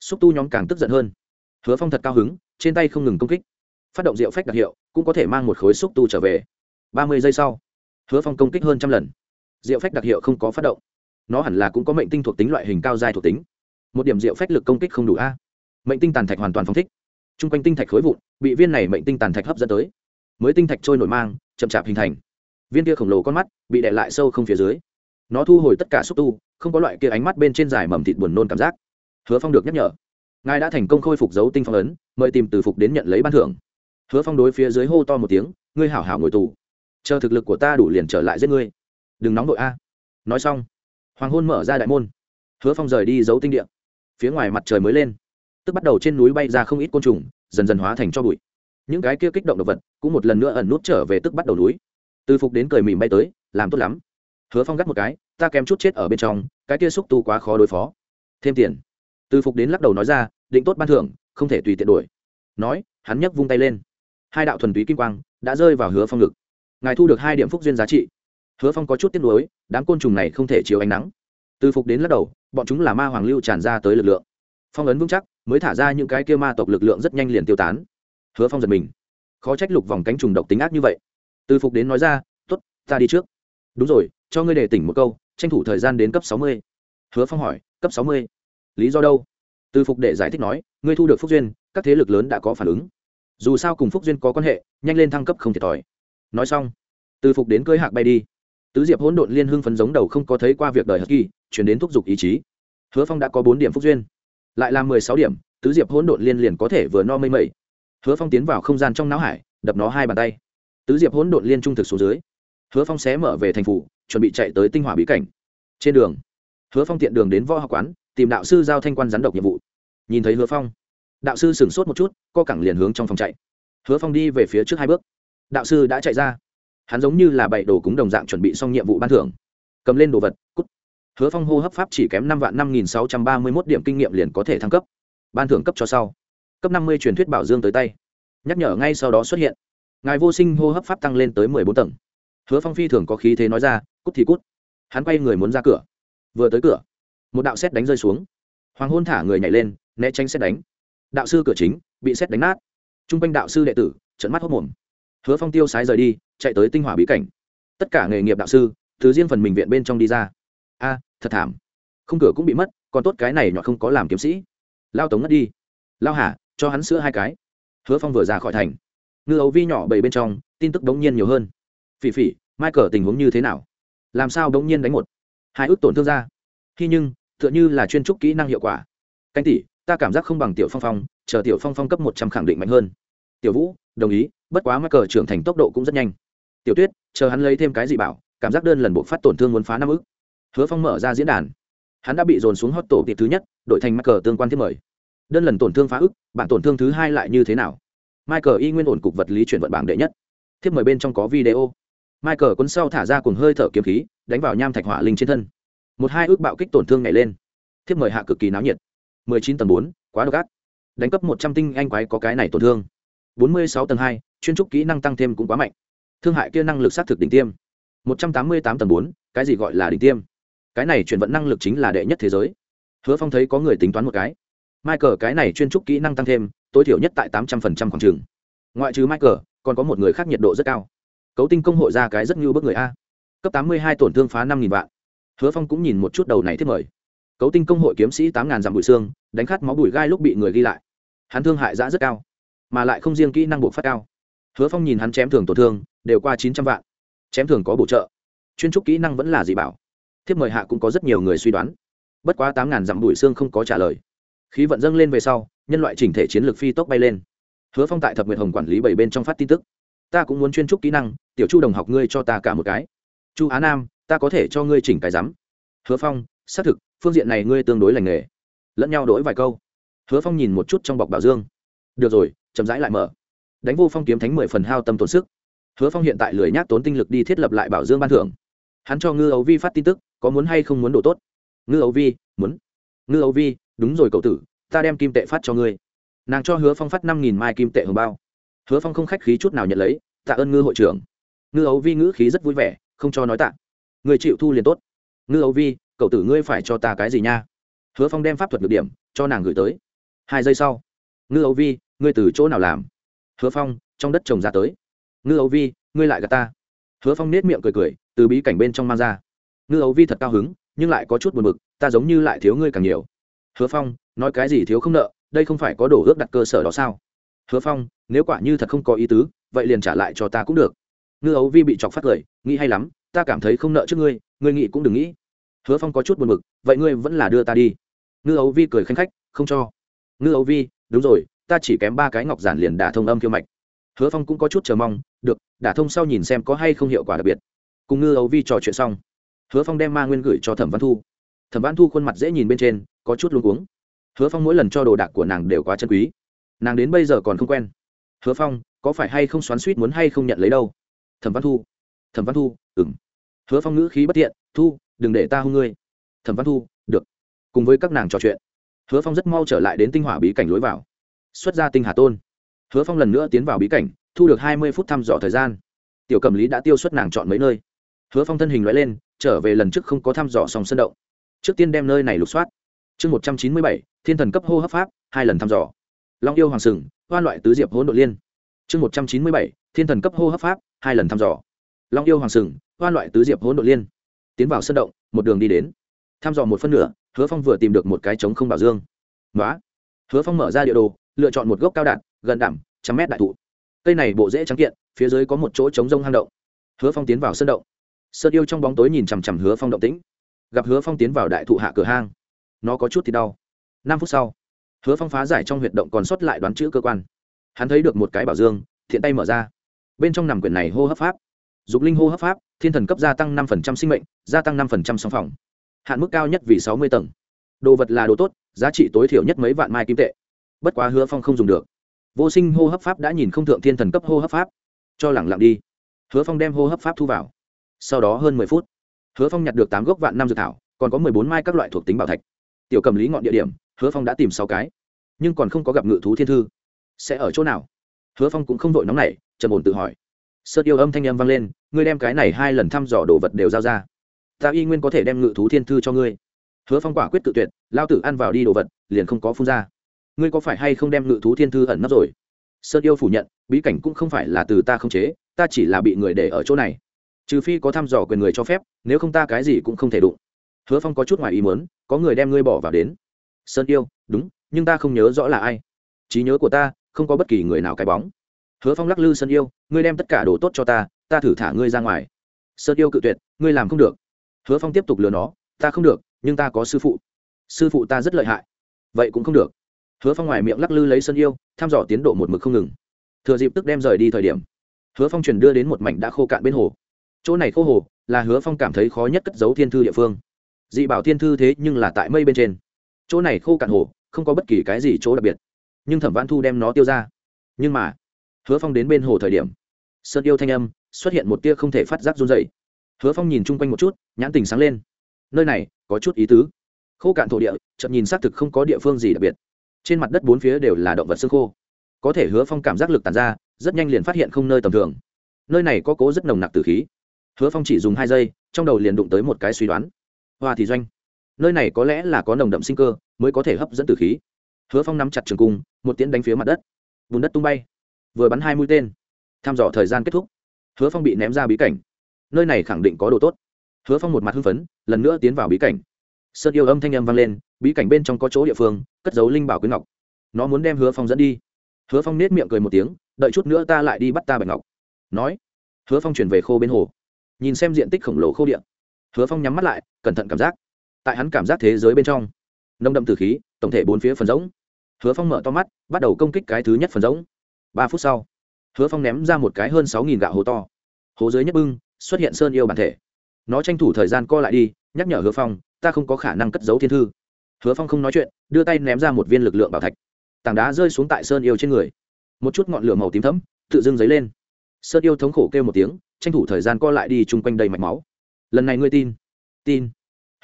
xúc tu nhóm càng tức giận hơn. Hứa phong thật cao hứng, trên tay không ngừng công kích. Phát động rượu phách đặc hiệu, cũng có thể mang một khối xúc tu trở về. Ba mươi giây sau, hứa phong công kích hơn trăm lần. Rượu phách đặc hiệu không có phát động. Nó hẳn là cũng có mệnh tinh thuộc tính loại hình cao dài thuộc tính. Một điểm rượu phách lực công kích không đủ a. Mệnh tinh tàn thạch hoàn toàn phong thích. T r u n g quanh tinh thạch khối vụn, bị viên này mệnh tinh tàn thạch hấp dẫn tới. Mới tinh thạch trôi nổi mang, chậm chạp hình thành. Viên kia khổng lồ con mắt, bị đẻ lại sâu không phía dưới. Nó thu hồi tất cả xúc tu, không có loại kia ánh mắt bên trên dài mầm thịt buồn nôn cảm giác hứa phong được nhắc nhở. Ngài đã thành công khôi phục dấu tinh phong ấn, mời tìm từ phục đến nhận lấy ban thưởng. Hứa phong đối phía dưới hô to một tiếng, ngươi hảo hảo ngồi tù. Chờ thực lực của ta đủ liền trở lại giết ngươi. Đừng nóng đội a. Nói xong, hoàng hôn mở ra đại môn. Hứa phong rời đi giấu tinh điện. phía ngoài mặt trời mới lên. Tức bắt đầu trên núi bay ra không ít côn trùng, dần dần hóa thành cho bụi. Những cái kia kích động động vật cũng một lần nữa ẩn nút trở về tức bắt đầu núi. Từ phục đến cười mỉm bay tới, làm tốt lắm. Hứa phong gắt một cái, ta kém chút chết ở bên trong, cái kia xúc tu quá khó đối phó. Thêm tiền từ phục đến lắc đầu nói ra, định tốt ban thưởng, không thể tùy tiện đổi nói, hắn nhấc vung tay lên. Hai đạo thuần túy kim quang đã rơi vào hứa phong ngực. Ngài thu được hai điểm phúc duyên giá trị. Hứa phong có chút tiếc nuối, đám côn trùng này không thể chiếu ánh nắng. Từ phục đến lắc đầu, bọn chúng là ma hoàng lưu tràn ra tới lực lượng. Phong ấn vững chắc, mới thả ra những cái kia ma tộc lực lượng rất nhanh liền tiêu tán. Hứa phong giật mình. Khó trách lục vòng cánh trùng độc tính ác như vậy. Từ phục đến nói ra t ố t ta đi trước. Đúng rồi, cho ngươi để tỉnh một câu, tranh thủ thời gian đến cấp sáu mươi. Hứa phong hỏi, cấp sáu mươi? Lý do đâu? Từ phục để giải thích nói, ngươi thu được phúc duyên, các thế lực lớn đã có phản ứng. Dù sao cùng phúc duyên có quan hệ, nhanh lên thăng cấp không thiệt thòi. Nói xong, từ phục đến cưới hạc bay đi. Tứ diệp hỗn độn liên hưng phấn giống đầu không có thấy qua việc đời hất kỳ, chuyển đến thúc giục ý chí. Hứa phong đã có bốn điểm phúc duyên. Lại là mười sáu điểm, tứ diệp hỗn độn liên liền có thể vừa no mây mẩy hứa phong tiến vào không gian trong não hải, đập nó hai bàn tay. Tứ diệp hỗn độn liên trung thực xuống dưới. Hứa phong xé mở về thành phủ, chuẩn bị chạy tới tinh hỏa bí cảnh. Trên đường, hứa phong tiện đường đến võ học quán tìm đạo sư giao thanh quan gián độc nhiệm vụ. Nhìn thấy hứa phong, đạo sư sửng sốt một chút, co cẳng liền hướng trong phòng chạy. Hứa phong đi về phía trước hai bước. Đạo sư đã chạy ra. Hắn giống như là bậy đồ cúng đồng dạng chuẩn bị xong nhiệm vụ ban thưởng. Cầm lên đồ vật, cút. Hứa phong hô hấp pháp chỉ kém năm vạn năm nghìn sáu trăm ba mươi mốt điểm kinh nghiệm liền có thể thăng cấp. Ban thưởng cấp cho sau. Cấp năm mươi truyền thuyết bảo dương tới tay. Nhắc nhở ngay sau đó xuất hiện. Ngài vô sinh hô hấp pháp tăng lên tới mười bốn tầng. Hứa phong phi thường có khí thế nói ra, cút thì cút. Hắn quay người muốn ra cửa. Vừa tới cửa một đạo xét đánh rơi xuống. Hoàng hôn thả người nhảy lên, né tránh xét đánh. Đạo sư cửa chính, bị xét đánh nát. T r u n g quanh đạo sư đệ tử trận mắt hốc mồm hứa phong tiêu sái rời đi, chạy tới tinh hỏa bí cảnh. Tất cả nghề nghiệp đạo sư thứ riêng phần mình viện bên trong đi ra. A, thật thảm. Không cửa cũng bị mất, còn tốt cái này nhỏ không có làm kiếm sĩ. Lao tống ngất đi. Lao hả cho hắn sữa hai cái. Hứa phong vừa ra khỏi thành. Ngư ấu vi nhỏ bảy bên trong, tin tức đống nhiên nhiều hơn. Phỉ phỉ mai cờ tình huống như thế nào? Làm sao đống nhiên đánh một? Hai ước tổn thương ra. Khi nhưng tựa như là chuyên trúc kỹ năng hiệu quả. Canh tỷ, ta cảm giác không bằng tiểu phong phong, chờ tiểu phong phong cấp một trăm khẳng định mạnh hơn. Tiểu vũ, đồng ý, bất quá mắc cờ trưởng thành tốc độ cũng rất nhanh. Tiểu tuyết, chờ hắn lấy thêm cái gì bảo, cảm giác đơn lần buộc phát tổn thương muốn phá năm ức. Hứa phong mở ra diễn đàn. Hắn đã bị dồn xuống hot tổ tiệp thứ nhất đội thành mắc cờ tương quan thiết mời. Đơn lần tổn thương phá ức, bản tổn thương thứ hai lại như thế nào? Michael y nguyên ổn cục vật lý chuyển vận bảng đệ nhất. Thiếp mời bên trong có video. Michael cuốn sau thả ra cùng hơi thở kiếm khí, đánh vào nham thạch hỏa linh trên thân một hai ước bạo kích tổn thương nhảy lên. Thiếp mời hạ cực kỳ náo nhiệt. mười chín tầng bốn, quá độc ác. Đánh cấp một trăm tinh anh quái có cái này tổn thương. bốn mươi sáu tầng hai, chuyên trúc kỹ năng tăng thêm cũng quá mạnh. Thương hại kia năng lực xác thực đỉnh tiêm. một trăm tám mươi tám tầng bốn, cái gì gọi là đỉnh tiêm? Cái này chuyển vận năng lực chính là đệ nhất thế giới. Hứa phong thấy có người tính toán một cái. Michael, cái này chuyên trúc kỹ năng tăng thêm, tối thiểu nhất tại tám trăm phần trăm khoảng trường. Ngoại trừ michael, còn có một người khác nhiệt độ rất cao. Cấu tinh công hội ra cái rất như bức người a. Cấp tám mươi hai tổn thương phá năm nghìn vạn hứa phong cũng nhìn một chút đầu này thiết mời. Cấu tinh công hội kiếm sĩ tám ngàn dặm bụi xương, đánh khát máu bụi gai lúc bị người ghi lại. Hắn thương hại giã rất cao, mà lại không riêng kỹ năng buộc phát cao. Hứa phong nhìn hắn chém thường tổn thương, đều qua chín trăm vạn. Chém thường có bổ trợ, chuyên trúc kỹ năng vẫn là gì bảo. Thiếp mời hạ cũng có rất nhiều người suy đoán. Bất quá tám ngàn dặm bụi xương không có trả lời. Khí vận dâng lên về sau, nhân loại chỉnh thể chiến lược phi tốc bay lên. Hứa phong tại thập nguyện hồng quản lý bảy bên trong phát tin tức. Ta cũng muốn chuyên trúc kỹ năng, tiểu chu đồng học ngươi cho ta cả một cái. Chu á nam ta có thể cho ngươi chỉnh cái rắm. Hứa phong, xác thực, phương diện này ngươi tương đối lành nghề. Lẫn nhau đổi vài câu. Hứa phong nhìn một chút trong bọc bảo dương. Được rồi, chậm rãi lại mở. Đánh vô phong kiếm thánh mười phần hao tâm tổn sức. Hứa phong hiện tại lười nhác tốn tinh lực đi thiết lập lại bảo dương ban thưởng. Hắn cho ngư ấu vi phát tin tức, có muốn hay không muốn đồ tốt. Ngư ấu vi, muốn. Ngư ấu vi, đúng rồi cậu tử, ta đem kim tệ phát cho ngươi. Nàng cho hứa phong phát năm nghìn mai kim tệ hồng bao. Hứa phong không khách khí chút nào nhận lấy, tạ ơn ngư hội trưởng. Ngư ấu vi ngữ khí rất vui vẻ, không cho nói tạ người chịu thu liền tốt. Ngư Âu vi, cậu tử ngươi phải cho ta cái gì nha? Hứa phong đem pháp thuật được điểm cho nàng gửi tới. Hai giây sau, ngư Âu vi, ngươi từ chỗ nào làm? Hứa phong, trong đất trồng ra tới. Ngư Âu vi, ngươi lại gạt ta. Hứa phong nết miệng cười cười, từ bí cảnh bên trong mang ra. Ngư Âu vi thật cao hứng, nhưng lại có chút buồn b ự c ta giống như lại thiếu ngươi càng nhiều. Hứa phong, nói cái gì thiếu không nợ, đây không phải có đổ ước đặt cơ sở đó sao? Hứa phong, nếu quả như thật không có ý tứ, vậy liền trả lại cho ta cũng được. Ngư ấu vi bị chọc phát cười, nghĩ hay lắm ta cảm thấy không nợ trước ngươi ngươi nghĩ cũng đừng nghĩ. Hứa phong có chút buồn b ự c vậy ngươi vẫn là đưa ta đi. Ngư ấu vi cười khanh khách, không cho. Ngư ấu vi, đúng rồi, ta chỉ kém ba cái ngọc giản liền đả thông âm kiêu mạch. Hứa phong cũng có chút chờ mong, được, đả thông sau nhìn xem có hay không hiệu quả đặc biệt. Cùng ngư ấu vi trò chuyện xong, hứa phong đem ma nguyên gửi cho thẩm văn thu. Thẩm văn thu khuôn mặt dễ nhìn bên trên, có chút luống cuống. Hứa phong mỗi lần cho đồ đạc của nàng đều quá chân quý. Nàng đến bây giờ còn không quen. Hứa phong, có phải hay không xoắn suýt muốn hay không nhận lấy đâu? Thẩm văn thu thẩm văn thu ừng hứa phong ngữ khí bất thiện, thu, đừng để ta hung ngươi. Thẩm văn thu, được, cùng với các nàng trò chuyện. Hứa phong rất mau trở lại đến tinh hỏa bí cảnh lối vào. Xuất ra tinh hà tôn. Hứa phong lần nữa tiến vào bí cảnh, thu được hai mươi phút thăm dò thời gian. Tiểu cầm lý đã tiêu xuất nàng chọn mấy nơi. Hứa phong thân hình loại lên, trở về lần trước không có thăm dò sòng sân động. Trước tiên đem nơi này lục soát. Chương một trăm chín mươi bảy, thiên thần cấp hô hấp pháp, hai lần thăm dò. Long yêu hoàng sừng, hoan loại tứ diệp hỗn độ liên. Chương một trăm chín mươi bảy, thiên thần cấp hô hấp pháp, hai lần thăm dò long yêu hoàng sừng hoan loại tứ diệp hỗn độ liên. Tiến vào sân động, một đường đi đến. Thăm dò một phân nửa, hứa phong vừa tìm được một cái trống không bảo dương. Nói hứa phong mở ra địa đồ, lựa chọn một gốc cao đạn, gần đảm trăm mét đại thụ. Cây này bộ dễ trắng kiện, phía dưới có một chỗ trống rông hang động. Hứa phong tiến vào sân động. Sơn yêu trong bóng tối nhìn chằm chằm hứa phong động tĩnh. Gặp hứa phong tiến vào đại thụ hạ cửa hang. Nó có chút thì đau. Năm phút sau, hứa phong phá giải trong huyệt động còn sót lại đoán chữ cơ quan. Hắn thấy được một cái bảo dương, thiện tay mở ra. Bên trong nằm quyển này hô hấp pháp dục linh hô hấp pháp, thiên thần cấp gia tăng năm sinh mệnh, gia tăng năm song phòng. Hạn mức cao nhất vì sáu mươi tầng. Đồ vật là đồ tốt, giá trị tối thiểu nhất mấy vạn mai kim tệ. Bất quá hứa phong không dùng được. Vô sinh hô hấp pháp đã nhìn không thượng thiên thần cấp hô hấp pháp. Cho lẳng lặng đi. Hứa phong đem hô hấp pháp thu vào. Sau đó hơn mười phút, hứa phong nhặt được tám gốc vạn năm dự thảo, còn có mười bốn mai các loại thuộc tính bảo thạch. Tiểu cầm lý ngọn địa điểm, hứa phong đã tìm sáu cái. Nhưng còn không có gặp ngự thú thiên thư. Sẽ ở chỗ nào? Hứa phong cũng không vội nóng nảy, trầm ổn tự hỏi sơ yêu âm thanh âm vang lên, ngươi đem cái này hai lần thăm dò đồ vật đều giao ra. Ta y nguyên có thể đem ngự thú thiên thư cho ngươi. Hứa phong quả quyết tự tuyệt, lao tử ăn vào đi đồ vật, liền không có phun ra. Ngươi có phải hay không đem ngự thú thiên thư ẩn nấp rồi? Sơn yêu phủ nhận, bí cảnh cũng không phải là từ ta không chế, ta chỉ là bị người để ở chỗ này. Trừ phi có thăm dò quyền người cho phép, nếu không ta cái gì cũng không thể đụng. Hứa phong có chút ngoài ý muốn, có người đem ngươi bỏ vào đến. Sơn yêu, đúng, nhưng ta không nhớ rõ là ai. Trí nhớ của ta, không có bất kỳ người nào cái bóng hứa phong lắc lư, sơn yêu, ngươi đem tất cả đồ tốt cho ta ta thử thả ngươi ra ngoài. Sơn yêu cự tuyệt, ngươi làm không được. Hứa phong tiếp tục lừa nó, ta không được, nhưng ta có sư phụ. Sư phụ ta rất lợi hại. Vậy cũng không được. Hứa phong ngoài miệng lắc lư lấy sơn yêu, thăm dò tiến độ một mực không ngừng. Thừa dịp tức đem rời đi thời điểm, hứa phong chuyển đưa đến một mảnh đã khô cạn bên hồ. Chỗ này khô hồ là hứa phong cảm thấy khó nhất cất giấu thiên thư địa phương. Dị bảo thiên thư thế nhưng là tại mây bên trên. Chỗ này khô cạn hồ, không có bất kỳ cái gì chỗ đặc biệt. Nhưng thẩm văn thu đem nó tiêu ra. Nhưng mà hứa phong đến bên hồ thời điểm, sơn yêu thanh âm xuất hiện một tia không thể phát giác run dày hứa phong nhìn chung quanh một chút, nhãn tình sáng lên. Nơi này có chút ý tứ. Khô cạn thổ địa chậm nhìn xác thực không có địa phương gì đặc biệt. Trên mặt đất bốn phía đều là động vật xương khô. Có thể hứa phong cảm giác lực tàn ra, rất nhanh liền phát hiện không nơi tầm thường. Nơi này có cố rất nồng nặc từ khí. Hứa phong chỉ dùng hai giây, trong đầu liền đụng tới một cái suy đoán. Hoa thì doanh. Nơi này có lẽ là có nồng đậm sinh cơ, mới có thể hấp dẫn từ khí. Hứa phong nắm chặt trường cung, một tiến đánh phía mặt đất. Bùn đất tung bay vừa bắn hai mũi tên. Thăm dò thời gian kết thúc, hứa phong bị ném ra bí cảnh. Nơi này khẳng định có đồ tốt. Hứa phong một mặt hưng phấn, lần nữa tiến vào bí cảnh. Sơn yêu âm thanh âm vang lên, bí cảnh bên trong có chỗ địa phương, cất giấu linh bảo quyến ngọc. Nó muốn đem hứa phong dẫn đi. Hứa phong nết miệng cười một tiếng, đợi chút nữa ta lại đi bắt ta bạch ngọc. Nói, hứa phong chuyển về khô bên hồ. Nhìn xem diện tích khổng lồ khô điện hứa phong nhắm mắt lại, cẩn thận cảm giác. Tại hắn cảm giác thế giới bên trong nông đậm từ khí, tổng thể bốn phía phần giống hứa phong mở to mắt, bắt đầu công kích cái thứ nhất phần giống ba phút sau, hứa phong ném ra một cái hơn sáu nghìn gạo hố to. Hố dưới nhất bưng, xuất hiện sơn yêu bản thể. Nó tranh thủ thời gian co lại đi, nhắc nhở hứa phong, ta không có khả năng cất giấu thiên thư. Hứa phong không nói chuyện, đưa tay ném ra một viên lực lượng bảo thạch. Tảng đá rơi xuống tại sơn yêu trên người. Một chút ngọn lửa màu tím thấm tự dưng dấy lên. Sơn yêu thống khổ kêu một tiếng, tranh thủ thời gian co lại đi chung quanh đầy mạch máu. Lần này ngươi tin tin.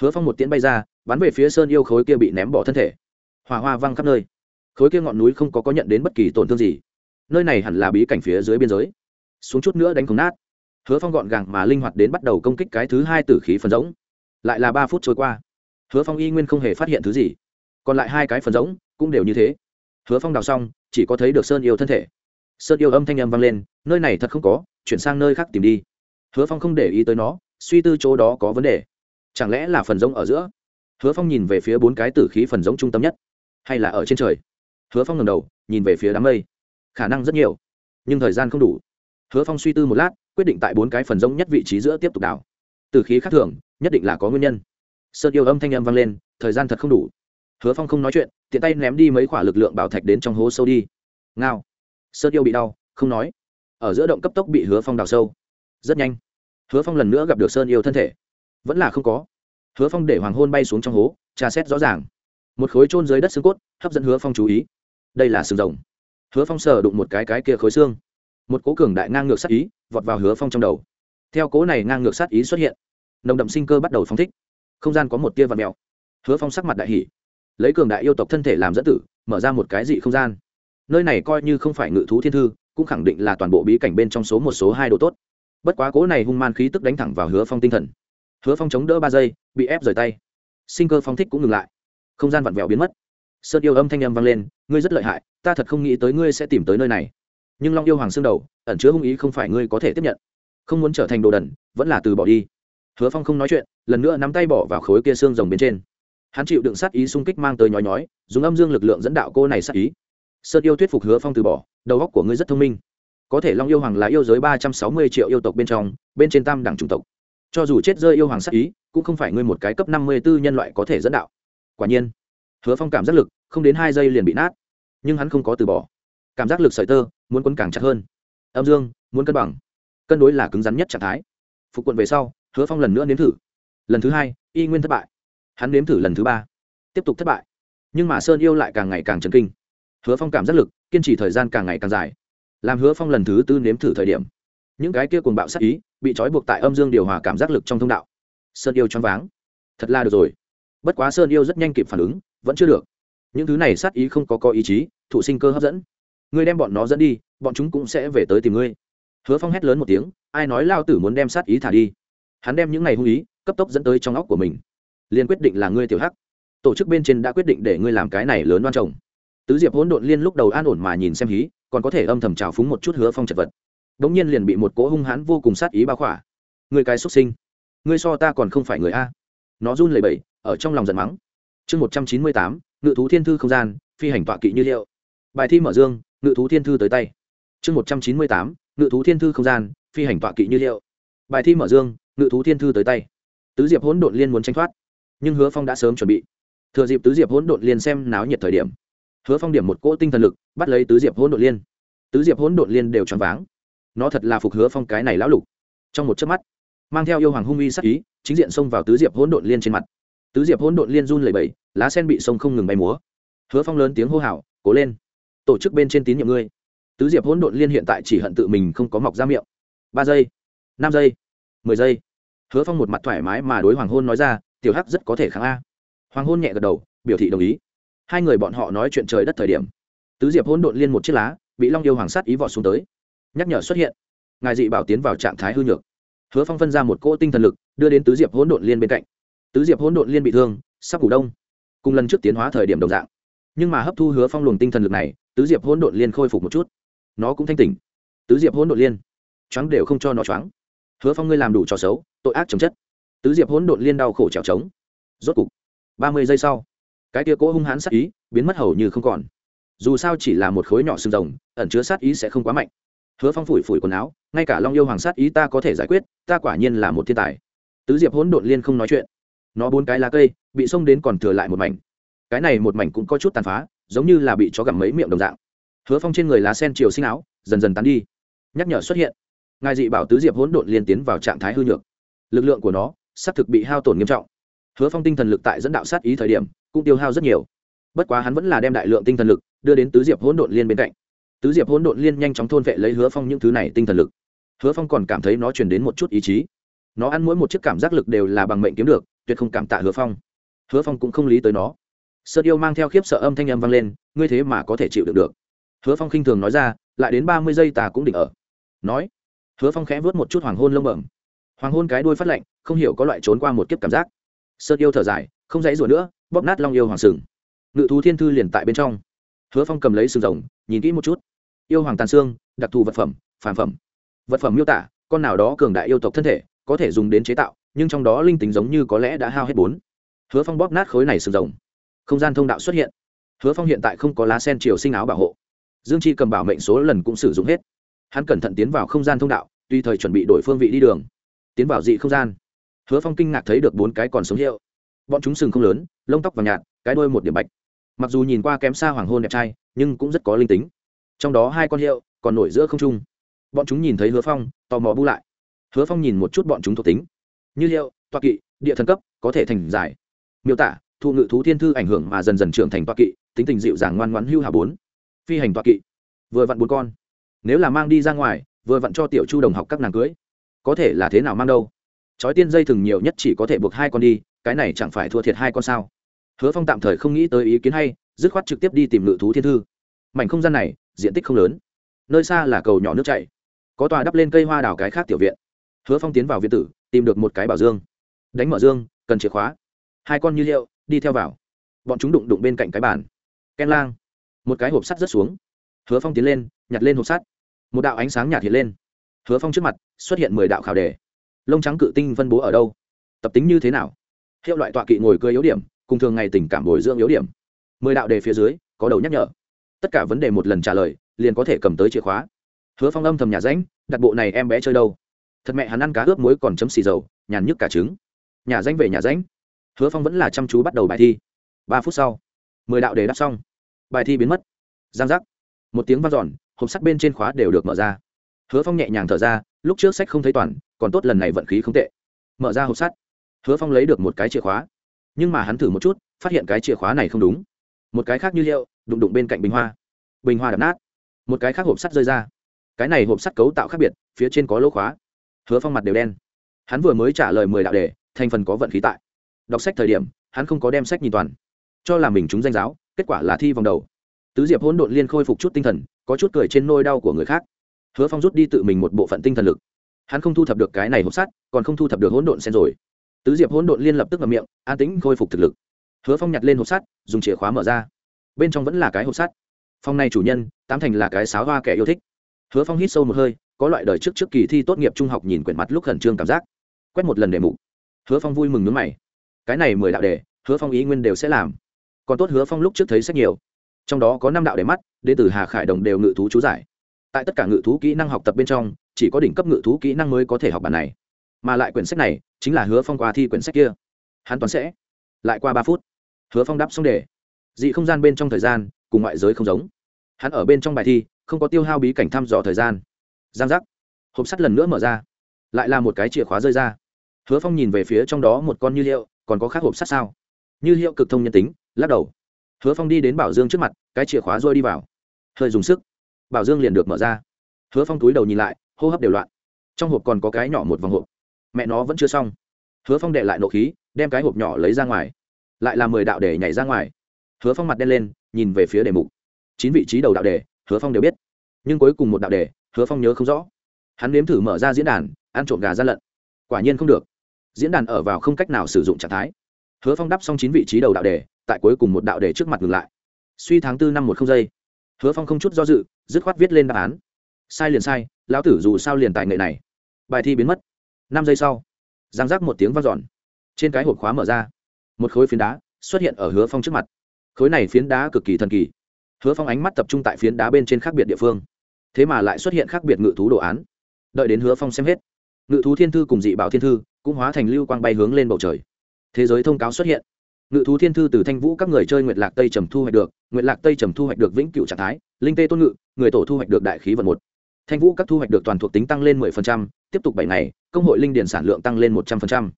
Hứa phong một tiễn bay ra, bắn về phía sơn yêu khối kia bị ném bỏ thân thể. Hòa hoa văng khắp nơi. Khối kia ngọn núi không có có nhận đến bất kỳ tổn thương gì nơi này hẳn là bí cảnh phía dưới biên giới. Xuống chút nữa đánh không nát. Hứa phong gọn gàng mà linh hoạt đến bắt đầu công kích cái thứ hai tử khí phần giống lại là ba phút trôi qua. Hứa phong y nguyên không hề phát hiện thứ gì. Còn lại hai cái phần giống cũng đều như thế. Hứa phong đào xong, chỉ có thấy được sơn yêu thân thể. Sơn yêu âm thanh âm vang lên, nơi này thật không có, chuyển sang nơi khác tìm đi. Hứa phong không để ý tới nó, suy tư chỗ đó có vấn đề. Chẳng lẽ là phần giống ở giữa? Hứa phong nhìn về phía bốn cái tử khí phần giống trung tâm nhất. Hay là ở trên trời? Hứa phong ngầm đầu, nhìn về phía đám mây khả năng rất nhiều. Nhưng thời gian không đủ. Hứa phong suy tư một lát, quyết định tại bốn cái phần giống nhất vị trí giữa tiếp tục đào. từ khí khác thường, nhất định là có nguyên nhân. Sơn yêu âm thanh âm vang lên, thời gian thật không đủ. Hứa phong không nói chuyện, tiện tay ném đi mấy khoả lực lượng bảo thạch đến trong hố sâu đi. Ngao. Sơn yêu bị đau, không nói. Ở giữa động cấp tốc bị hứa phong đào sâu. Rất nhanh. Hứa phong lần nữa gặp được sơn yêu thân thể. Vẫn là không có. Hứa phong để hoàng hôn bay xuống trong hố, tra xét rõ ràng. Một khối trôn dưới đất xương cốt, hấp dẫn hứa phong chú ý. Đây là sừng rồng hứa phong sờ đụng một cái cái kia khối xương. Một cố cường đại ngang ngược sát ý vọt vào hứa phong trong đầu. Theo cố này ngang ngược sát ý xuất hiện, nồng đậm sinh cơ bắt đầu phóng thích. Không gian có một tia vật mèo. Hứa phong sắc mặt đại hỷ lấy cường đại yêu tộc thân thể làm dẫn tử, mở ra một cái dị không gian. Nơi này coi như không phải ngự thú thiên thư, cũng khẳng định là toàn bộ bí cảnh bên trong số một số hai độ tốt. Bất quá cố này hung man khí tức đánh thẳng vào hứa phong tinh thần. Hứa phong chống đỡ ba giây, bị ép rời tay. Sinh cơ phong thích cũng ngừng lại. Không gian vặn vẹo biến mất sơn yêu âm thanh âm vang lên, ngươi rất lợi hại, ta thật không nghĩ tới ngươi sẽ tìm tới nơi này. Nhưng long yêu hoàng xương đầu, ẩn chứa hung ý không phải ngươi có thể tiếp nhận. Không muốn trở thành đồ đần, vẫn là từ bỏ đi. Hứa phong không nói chuyện, lần nữa nắm tay bỏ vào khối kia xương rồng bên trên. Hắn chịu đựng sát ý xung kích mang tới nhói nhói, dùng âm dương lực lượng dẫn đạo cô này sát ý. Sơn yêu thuyết phục hứa phong từ bỏ, đầu óc của ngươi rất thông minh. Có thể long yêu hoàng là yêu giới ba trăm sáu mươi triệu yêu tộc bên trong, bên trên tam đẳng chủng tộc. Cho dù chết rơi yêu hoàng sát ý, cũng không phải ngươi một cái cấp năm mươi b ố nhân loại có thể dẫn đạo. Quả nhiên hứa phong cảm giác lực, không đến hai giây liền bị nát. Nhưng hắn không có từ bỏ. Cảm giác lực sợi tơ, muốn quấn càng chặt hơn. Âm dương, muốn cân bằng. Cân đối là cứng rắn nhất trạng thái. Phục quận về sau, hứa phong lần nữa nếm thử. Lần thứ hai, y nguyên thất bại. Hắn nếm thử lần thứ ba, tiếp tục thất bại. Nhưng mà sơn yêu lại càng ngày càng chấn kinh. Hứa phong cảm giác lực, kiên trì thời gian càng ngày càng dài. Làm hứa phong lần thứ tư nếm thử thời điểm, những cái kia cuồng bạo sát ý bị trói buộc tại âm dương điều hòa cảm giác lực trong thông đạo. Sơn yêu choáng váng. Thật là được rồi. Bất quá sơn yêu rất nhanh kịp phản ứng vẫn chưa được. Những thứ này sát ý không có có ý chí, thụ sinh cơ hấp dẫn. Ngươi đem bọn nó dẫn đi, bọn chúng cũng sẽ về tới tìm ngươi. Hứa phong hét lớn một tiếng, ai nói lao tử muốn đem sát ý thả đi? Hắn đem những ngày hung ý, cấp tốc dẫn tới trong óc của mình. Liền quyết định là ngươi tiểu hắc. Tổ chức bên trên đã quyết định để ngươi làm cái này lớn đoan trồng tứ diệp hỗn độn liên lúc đầu an ổn mà nhìn xem hí, còn có thể âm thầm trào phúng một chút hứa phong chật vật. Đ ỗ n g nhiên liền bị một cỗ hung hãn vô cùng sát ý bao khỏa. Người cái xuất sinh. Ngươi so ta còn không phải người a. Nó run lẩy bẩy, ở trong lòng giận mắng chương một trăm chín mươi tám, ngự thú thiên thư không gian, phi hành tọa kỵ như liệu bài thi mở dương, ngự thú thiên thư tới tay. Chương một trăm chín mươi tám, ngự thú thiên thư không gian, phi hành tọa kỵ như liệu bài thi mở dương, ngự thú thiên thư tới tay. Tứ diệp hỗn độn liên muốn tranh thoát, nhưng hứa phong đã sớm chuẩn bị. Thừa dịp tứ diệp hỗn độn liên xem náo nhiệt thời điểm, hứa phong điểm một cỗ tinh thần lực, bắt lấy tứ diệp hỗn độn liên. Tứ diệp hỗn độn liên đều choáng váng. Nó thật là phục hứa phong cái này lão lục. Trong một chớp mắt, mang theo yêu hoàng hung uy sắc ý, chính diện xông vào tứ diệp hỗn độn liên trên mặt tứ diệp hỗn độn liên run lẩy bẩy, lá sen bị sông không ngừng bay múa. Hứa phong lớn tiếng hô hào, cố lên, tổ chức bên trên tín nhiệm ngươi. Tứ diệp hỗn độn liên hiện tại chỉ hận tự mình không có mọc ra miệng. Ba giây, năm giây, mười giây. Hứa phong một mặt thoải mái mà đối hoàng hôn nói ra, tiểu hắc rất có thể kháng a. Hoàng hôn nhẹ gật đầu, biểu thị đồng ý. Hai người bọn họ nói chuyện trời đất thời điểm, tứ diệp hỗn độn liên một chiếc lá, bị long yêu hoàng sát ý vọt xuống tới. Nhắc nhở xuất hiện, ngài dị bảo tiến vào trạng thái hư nhược. Hứa phong phân ra một cỗ tinh thần lực, đưa đến tứ diệp hỗn độn liên bên cạnh tứ diệp hỗn độn liên bị thương, sắp ngủ đông. Cùng lần trước tiến hóa thời điểm đồng dạng. Nhưng mà hấp thu hứa phong luồng tinh thần lực này, tứ diệp hỗn độn liên khôi phục một chút. Nó cũng thanh tỉnh. Tứ diệp hỗn độn liên. Choáng đều không cho nó choáng. Hứa phong ngươi làm đủ trò xấu, tội ác chấm chất. Tứ diệp hỗn độn liên đau khổ trèo trống. Rốt cục, ba mươi giây sau, cái tia cỗ hung hãn sát ý biến mất hầu như không còn. Dù sao chỉ là một khối nhỏ xương rồng, ẩn chứa sát ý sẽ không quá mạnh. Hứa phong phủi phủi quần áo, ngay cả long yêu hoàng sát ý ta có thể giải quyết, ta quả nhiên là một thiên tài. Tứ diệp hỗn độn liên không nói chuyện nó bốn cái lá cây, bị xông đến còn thừa lại một mảnh. Cái này một mảnh cũng có chút tàn phá, giống như là bị chó gặm mấy miệng đồng dạng. Hứa phong trên người lá sen chiều sinh áo, dần dần tán đi. Nhắc nhở xuất hiện. Ngài dị bảo tứ diệp hỗn độn liên tiến vào trạng thái hư nhược. Lực lượng của nó xác thực bị hao tổn nghiêm trọng. Hứa phong tinh thần lực tại dẫn đạo sát ý thời điểm, cũng tiêu hao rất nhiều. Bất quá hắn vẫn là đem đại lượng tinh thần lực đưa đến tứ diệp hỗn độn liên bên cạnh. Tứ diệp hỗn độn liên nhanh chóng thôn vệ lấy hứa phong những thứ này tinh thần lực. Hứa phong còn cảm thấy nó truyền đến một chút ý chí. Nó ăn mỗi một chiếc cảm giác lực đều là bằng mệnh kiếm được tuyệt không cảm tạ hứa phong. Hứa phong cũng không lý tới nó. Sơn yêu mang theo khiếp sợ âm thanh âm vang lên, ngươi thế mà có thể chịu được được. Hứa phong khinh thường nói ra, lại đến ba mươi giây ta cũng định ở. Nói, hứa phong khẽ vớt một chút hoàng hôn lông bẩm. Hoàng hôn cái đuôi phát lạnh, không hiểu có loại trốn qua một kiếp cảm giác. Sơn yêu thở dài, không dãy rủa nữa, bóp nát long yêu hoàng sừng. Ngự thú thiên thư liền tại bên trong. Hứa phong cầm lấy sừng rồng, nhìn kỹ một chút. Yêu hoàng tàn xương, đặc thù vật phẩm phản phẩm. Vật phẩm miêu tả, con nào đó cường đại yêu tộc thân thể, có thể dùng đến chế tạo nhưng trong đó linh tính giống như có lẽ đã hao hết bốn. Hứa phong bóp nát khối này sừng rồng. Không gian thông đạo xuất hiện. Hứa phong hiện tại không có lá sen chiều sinh áo bảo hộ. Dương chi cầm bảo mệnh số lần cũng sử dụng hết. Hắn cẩn thận tiến vào không gian thông đạo, tùy thời chuẩn bị đổi phương vị đi đường. Tiến vào dị không gian. Hứa phong kinh ngạc thấy được bốn cái còn sống hiệu. Bọn chúng sừng không lớn, lông tóc và nhạt, cái đuôi một điểm bạch. Mặc dù nhìn qua kém xa hoàng hôn đẹp trai, nhưng cũng rất có linh tính. Trong đó hai con hiệu còn nổi giữa không trung. Bọn chúng nhìn thấy hứa phong, tò mò bu lại. Hứa phong nhìn một chút bọn chúng thuộc tính như hiệu toa kỵ, địa thần cấp, có thể thành giải. Miêu tả, thụ ngự thú thiên thư ảnh hưởng mà dần dần trưởng thành toa kỵ, tính tình dịu dàng ngoan ngoãn hưu hà bốn. Phi hành toa kỵ. Vừa vặn bốn con. Nếu là mang đi ra ngoài, vừa vặn cho tiểu chu đồng học các nàng cưới. Có thể là thế nào mang đâu? Chói tiên dây thừng nhiều nhất chỉ có thể buộc hai con đi, cái này chẳng phải thua thiệt hai con sao? Hứa phong tạm thời không nghĩ tới ý kiến hay, dứt khoát trực tiếp đi tìm ngự thú thiên thư. Mảnh không gian này, diện tích không lớn. Nơi xa là cầu nhỏ nước chảy. Có tòa đắp lên cây hoa đào cái khác tiểu viện hứa phong tiến vào viện tử, tìm được một cái bảo dương. Đánh mở dương, cần chìa khóa. Hai con như liệu, đi theo vào. Bọn chúng đụng đụng bên cạnh cái bàn. Ken lang. Một cái hộp sắt rớt xuống. Hứa phong tiến lên, nhặt lên hộp sắt. Một đạo ánh sáng nhạt hiện lên. Hứa phong trước mặt, xuất hiện mười đạo khảo đề. Lông trắng cự tinh phân bố ở đâu? Tập tính như thế nào? Hiệu loại tọa kỵ ngồi cơ yếu điểm, cùng thường ngày tình cảm bồi dưỡng yếu điểm. Mười đạo đề phía dưới, có đầu nhắc nhở. Tất cả vấn đề một lần trả lời, liền có thể cầm tới chìa khóa. Hứa phong âm thầm nhà ránh đặt bộ này em bé chơi đâu? Thật mẹ hắn ăn cá ướp muối còn chấm xì dầu, nhàn nhức cả trứng. Nhà danh về nhà danh hứa phong vẫn là chăm chú bắt đầu bài thi. Ba phút sau, mười đạo đề đáp xong. Bài thi biến mất. Giang giác. Một tiếng v a n giòn hộp sắt bên trên khóa đều được mở ra. Hứa phong nhẹ nhàng thở ra, lúc trước sách không thấy toàn, còn tốt lần này vận khí không tệ. Mở ra hộp sắt. Hứa phong lấy được một cái chìa khóa. Nhưng mà hắn thử một chút, phát hiện cái chìa khóa này không đúng. Một cái khác như liệu, đụng đụng bên cạnh bình hoa. Bình hoa đập nát. Một cái khác hộp sắt rơi ra. Cái này hộp sắt cấu tạo khác biệt, phía trên có lỗ khóa hứa phong mặt đều đen. Hắn vừa mới trả lời mười đạo đề, thành phần có vận khí tại. Đọc sách thời điểm, hắn không có đem sách nhìn toàn. Cho là mình trúng danh giáo, kết quả là thi vòng đầu. Tứ diệp hỗn độn liên khôi phục chút tinh thần, có chút cười trên nôi đau của người khác. Hứa phong rút đi tự mình một bộ phận tinh thần lực. Hắn không thu thập được cái này hộp sắt, còn không thu thập được hỗn độn sen rồi. Tứ diệp hỗn độn liên lập tức ngậm miệng, an tĩnh khôi phục thực lực. Hứa phong nhặt lên hộp sắt, dùng chìa khóa mở ra. Bên trong vẫn là cái hộp sắt. Phong này chủ nhân, tám thành là cái sáo hoa kẻ yêu thích. Hứa phong hít sâu một hơi có loại đời trước trước kỳ thi tốt nghiệp trung học nhìn quyển mặt lúc khẩn trương cảm giác. Quét một lần đề mục. Hứa phong vui mừng nước mày. Cái này mười đạo đề, hứa phong ý nguyên đều sẽ làm. Còn tốt hứa phong lúc trước thấy sách nhiều. Trong đó có năm đạo đề mắt đến từ hà khải đồng đều ngự thú chú giải. Tại tất cả ngự thú kỹ năng học tập bên trong, chỉ có đỉnh cấp ngự thú kỹ năng mới có thể học bản này. Mà lại quyển sách này, chính là hứa phong qua thi quyển sách kia. Hắn toán sẽ. Lại qua ba phút, hứa phong đáp xong đề. Dị không gian bên trong thời gian, cùng ngoại giới không giống. Hắn ở bên trong bài thi, không có tiêu hao bí cảnh thăm dò thời gian giang giác. Hộp sắt lần nữa mở ra. Lại là một cái chìa khóa rơi ra. Hứa phong nhìn về phía trong đó một con như liệu còn có khác hộp sắt sao? Như hiệu cực thông nhân tính, lắc đầu. Hứa phong đi đến bảo dương trước mặt, cái chìa khóa rơi đi vào. Hơi dùng sức. Bảo dương liền được mở ra. Hứa phong túi đầu nhìn lại, hô hấp đều loạn. Trong hộp còn có cái nhỏ một vòng hộp. Mẹ nó vẫn chưa xong. Hứa phong đệ lại nộ khí, đem cái hộp nhỏ lấy ra ngoài. Lại là mười đạo để nhảy ra ngoài. Hứa phong mặt đen lên, nhìn về phía đề mục. Chín vị trí đầu đạo đề, hứa phong đều biết. Nhưng cuối cùng một đạo đề hứa phong nhớ không rõ. Hắn nếm thử mở ra diễn đàn, ăn trộm gà gian lận. Quả nhiên không được. Diễn đàn ở vào không cách nào sử dụng trạng thái. Hứa phong đắp xong chín vị trí đầu đạo đề, tại cuối cùng một đạo đề trước mặt ngừng lại. Suy tháng tư năm một không giây. Hứa phong không chút do dự, dứt khoát viết lên đáp án. Sai liền sai, lão tử dù sao liền tài nghệ này. Bài thi biến mất. Năm giây sau, giang giác một tiếng v a n giòn trên cái hộp khóa mở ra. Một khối phiến đá xuất hiện ở hứa phong trước mặt. Khối này phiến đá cực kỳ thần kỳ. Hứa phong ánh mắt tập trung tại phiến đá bên trên khác biệt địa phương thế mà lại xuất hiện khác biệt ngự thú đồ án. Đợi đến hứa phong xem hết ngự thú thiên thư cùng dị bảo thiên thư cũng hóa thành lưu quang bay hướng lên bầu trời. Thế giới thông cáo xuất hiện. Ngự thú thiên thư từ thanh vũ các người chơi nguyệt lạc tây trầm thu hoạch được nguyệt lạc tây trầm thu hoạch được vĩnh cựu trạng thái linh tê tôn ngự người tổ thu hoạch được đại khí vận một. Thanh vũ các thu hoạch được toàn thuộc tính tăng lên 10%, tiếp tục bảy ngày công hội linh điển sản lượng tăng lên 100%.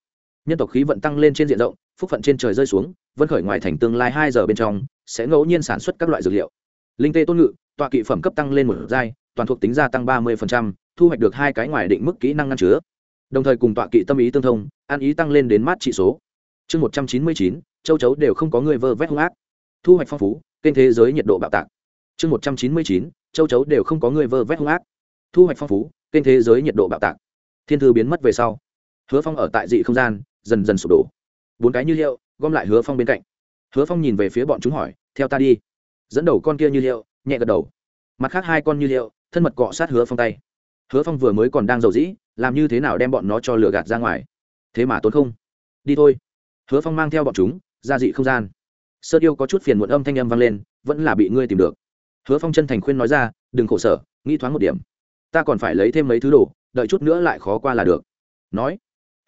nhân tộc khí vận tăng lên trên diện rộng phúc phận trên trời rơi xuống vân khởi ngoài thành tương lai hai giờ bên trong sẽ ngẫu nhiên sản xuất các loại dược liệu. Linh tê tôn ngự tọa kỵ phẩm cấp tăng lên một giai toàn thuộc tính gia tăng 30%, thu hoạch được hai cái ngoài định mức kỹ năng ngăn chứa. Đồng thời cùng tọa kỵ tâm ý tương thông ăn ý tăng lên đến mát trị số. Chương một trăm chín mươi chín châu chấu đều không có người vơ vét hung ác. Thu hoạch phong phú kênh thế giới nhiệt độ bạo tạc. Chương một trăm chín mươi chín châu chấu đều không có người vơ vét hung ác. Thu hoạch phong phú kênh thế giới nhiệt độ bạo tạc. Thiên thư biến mất về sau hứa phong ở tại dị không gian dần dần sụp đổ. Bốn cái như liệu gom lại hứa phong bên cạnh. Hứa phong nhìn về phía bọn chúng hỏi theo ta đi. Dẫn đầu con kia như liệu nhẹ gật đầu. Mặt khác hai con như liệu thân mật cọ sát hứa phong tay. Hứa phong vừa mới còn đang giàu dĩ, làm như thế nào đem bọn nó cho lửa gạt ra ngoài? Thế mà tốn không. Đi thôi. Hứa phong mang theo bọn chúng, ra dị không gian. Sơ yêu có chút phiền muộn âm thanh âm vang lên, vẫn là bị ngươi tìm được. Hứa phong chân thành khuyên nói ra, đừng khổ sở, nghĩ thoáng một điểm. Ta còn phải lấy thêm mấy thứ đồ, đợi chút nữa lại khó qua là được. Nói,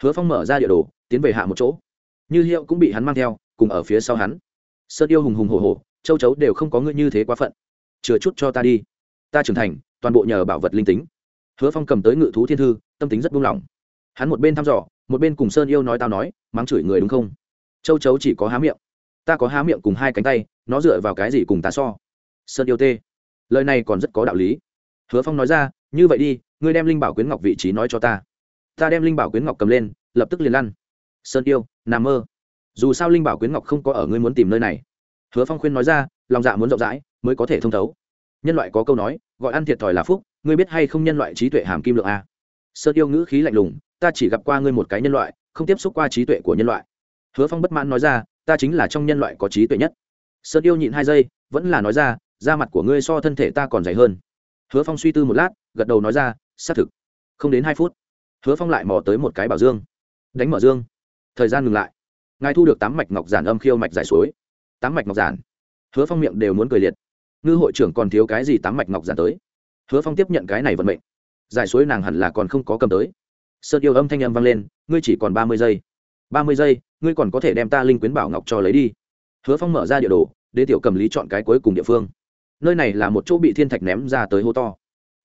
hứa phong mở ra địa đồ, tiến về hạ một chỗ. Như hiệu cũng bị hắn mang theo, cùng ở phía sau hắn. Sơ yêu hùng hùng hồ hồ châu chấu đều không có ngươi như thế quá phận. Chừa chút cho ta đi ta trưởng thành, toàn bộ nhờ bảo vật linh tính. Hứa phong cầm tới ngự thú thiên thư, tâm tính rất buông lỏng. Hắn một bên thăm dò, một bên cùng sơn yêu nói tao nói, mắng chửi người đúng không? Châu chấu chỉ có há miệng. Ta có há miệng cùng hai cánh tay, nó dựa vào cái gì cùng ta so? Sơn yêu tê. Lời này còn rất có đạo lý. Hứa phong nói ra, như vậy đi, ngươi đem linh bảo quyến ngọc vị trí nói cho ta. Ta đem linh bảo quyến ngọc cầm lên, lập tức liền lăn. Sơn yêu, nằm mơ. Dù sao linh bảo quyến ngọc không có ở ngươi muốn tìm nơi này. Hứa phong khuyên nói ra, lòng dạ muốn rộng rãi, mới có thể thông thấu nhân loại có câu nói, gọi ăn thiệt thòi là phúc, ngươi biết hay không nhân loại trí tuệ hàm kim lượng a? Sơn yêu ngữ khí lạnh lùng, ta chỉ gặp qua ngươi một cái nhân loại, không tiếp xúc qua trí tuệ của nhân loại. Hứa phong bất mãn nói ra, ta chính là trong nhân loại có trí tuệ nhất. Sơn yêu nhịn hai giây, vẫn là nói ra, da mặt của ngươi so thân thể ta còn dày hơn. Hứa phong suy tư một lát, gật đầu nói ra, xác thực. Không đến hai phút, hứa phong lại mò tới một cái bảo dương. Đánh mở dương. Thời gian ngừng lại. Ngài thu được tám mạch ngọc giản âm khiêu mạch giải suối. Tám mạch ngọc giản. Hứa phong miệng đều muốn cười liệt ngư hội trưởng còn thiếu cái gì tám mạch ngọc giản tới? Hứa phong tiếp nhận cái này vận mệnh. Giải suối nàng hẳn là còn không có cầm tới. Sơn yêu âm thanh âm vang lên, ngươi chỉ còn ba mươi giây. Ba mươi giây, ngươi còn có thể đem ta linh quyến bảo ngọc cho lấy đi. Hứa phong mở ra địa đồ để tiểu cầm lý chọn cái cuối cùng địa phương. Nơi này là một chỗ bị thiên thạch ném ra tới hô to.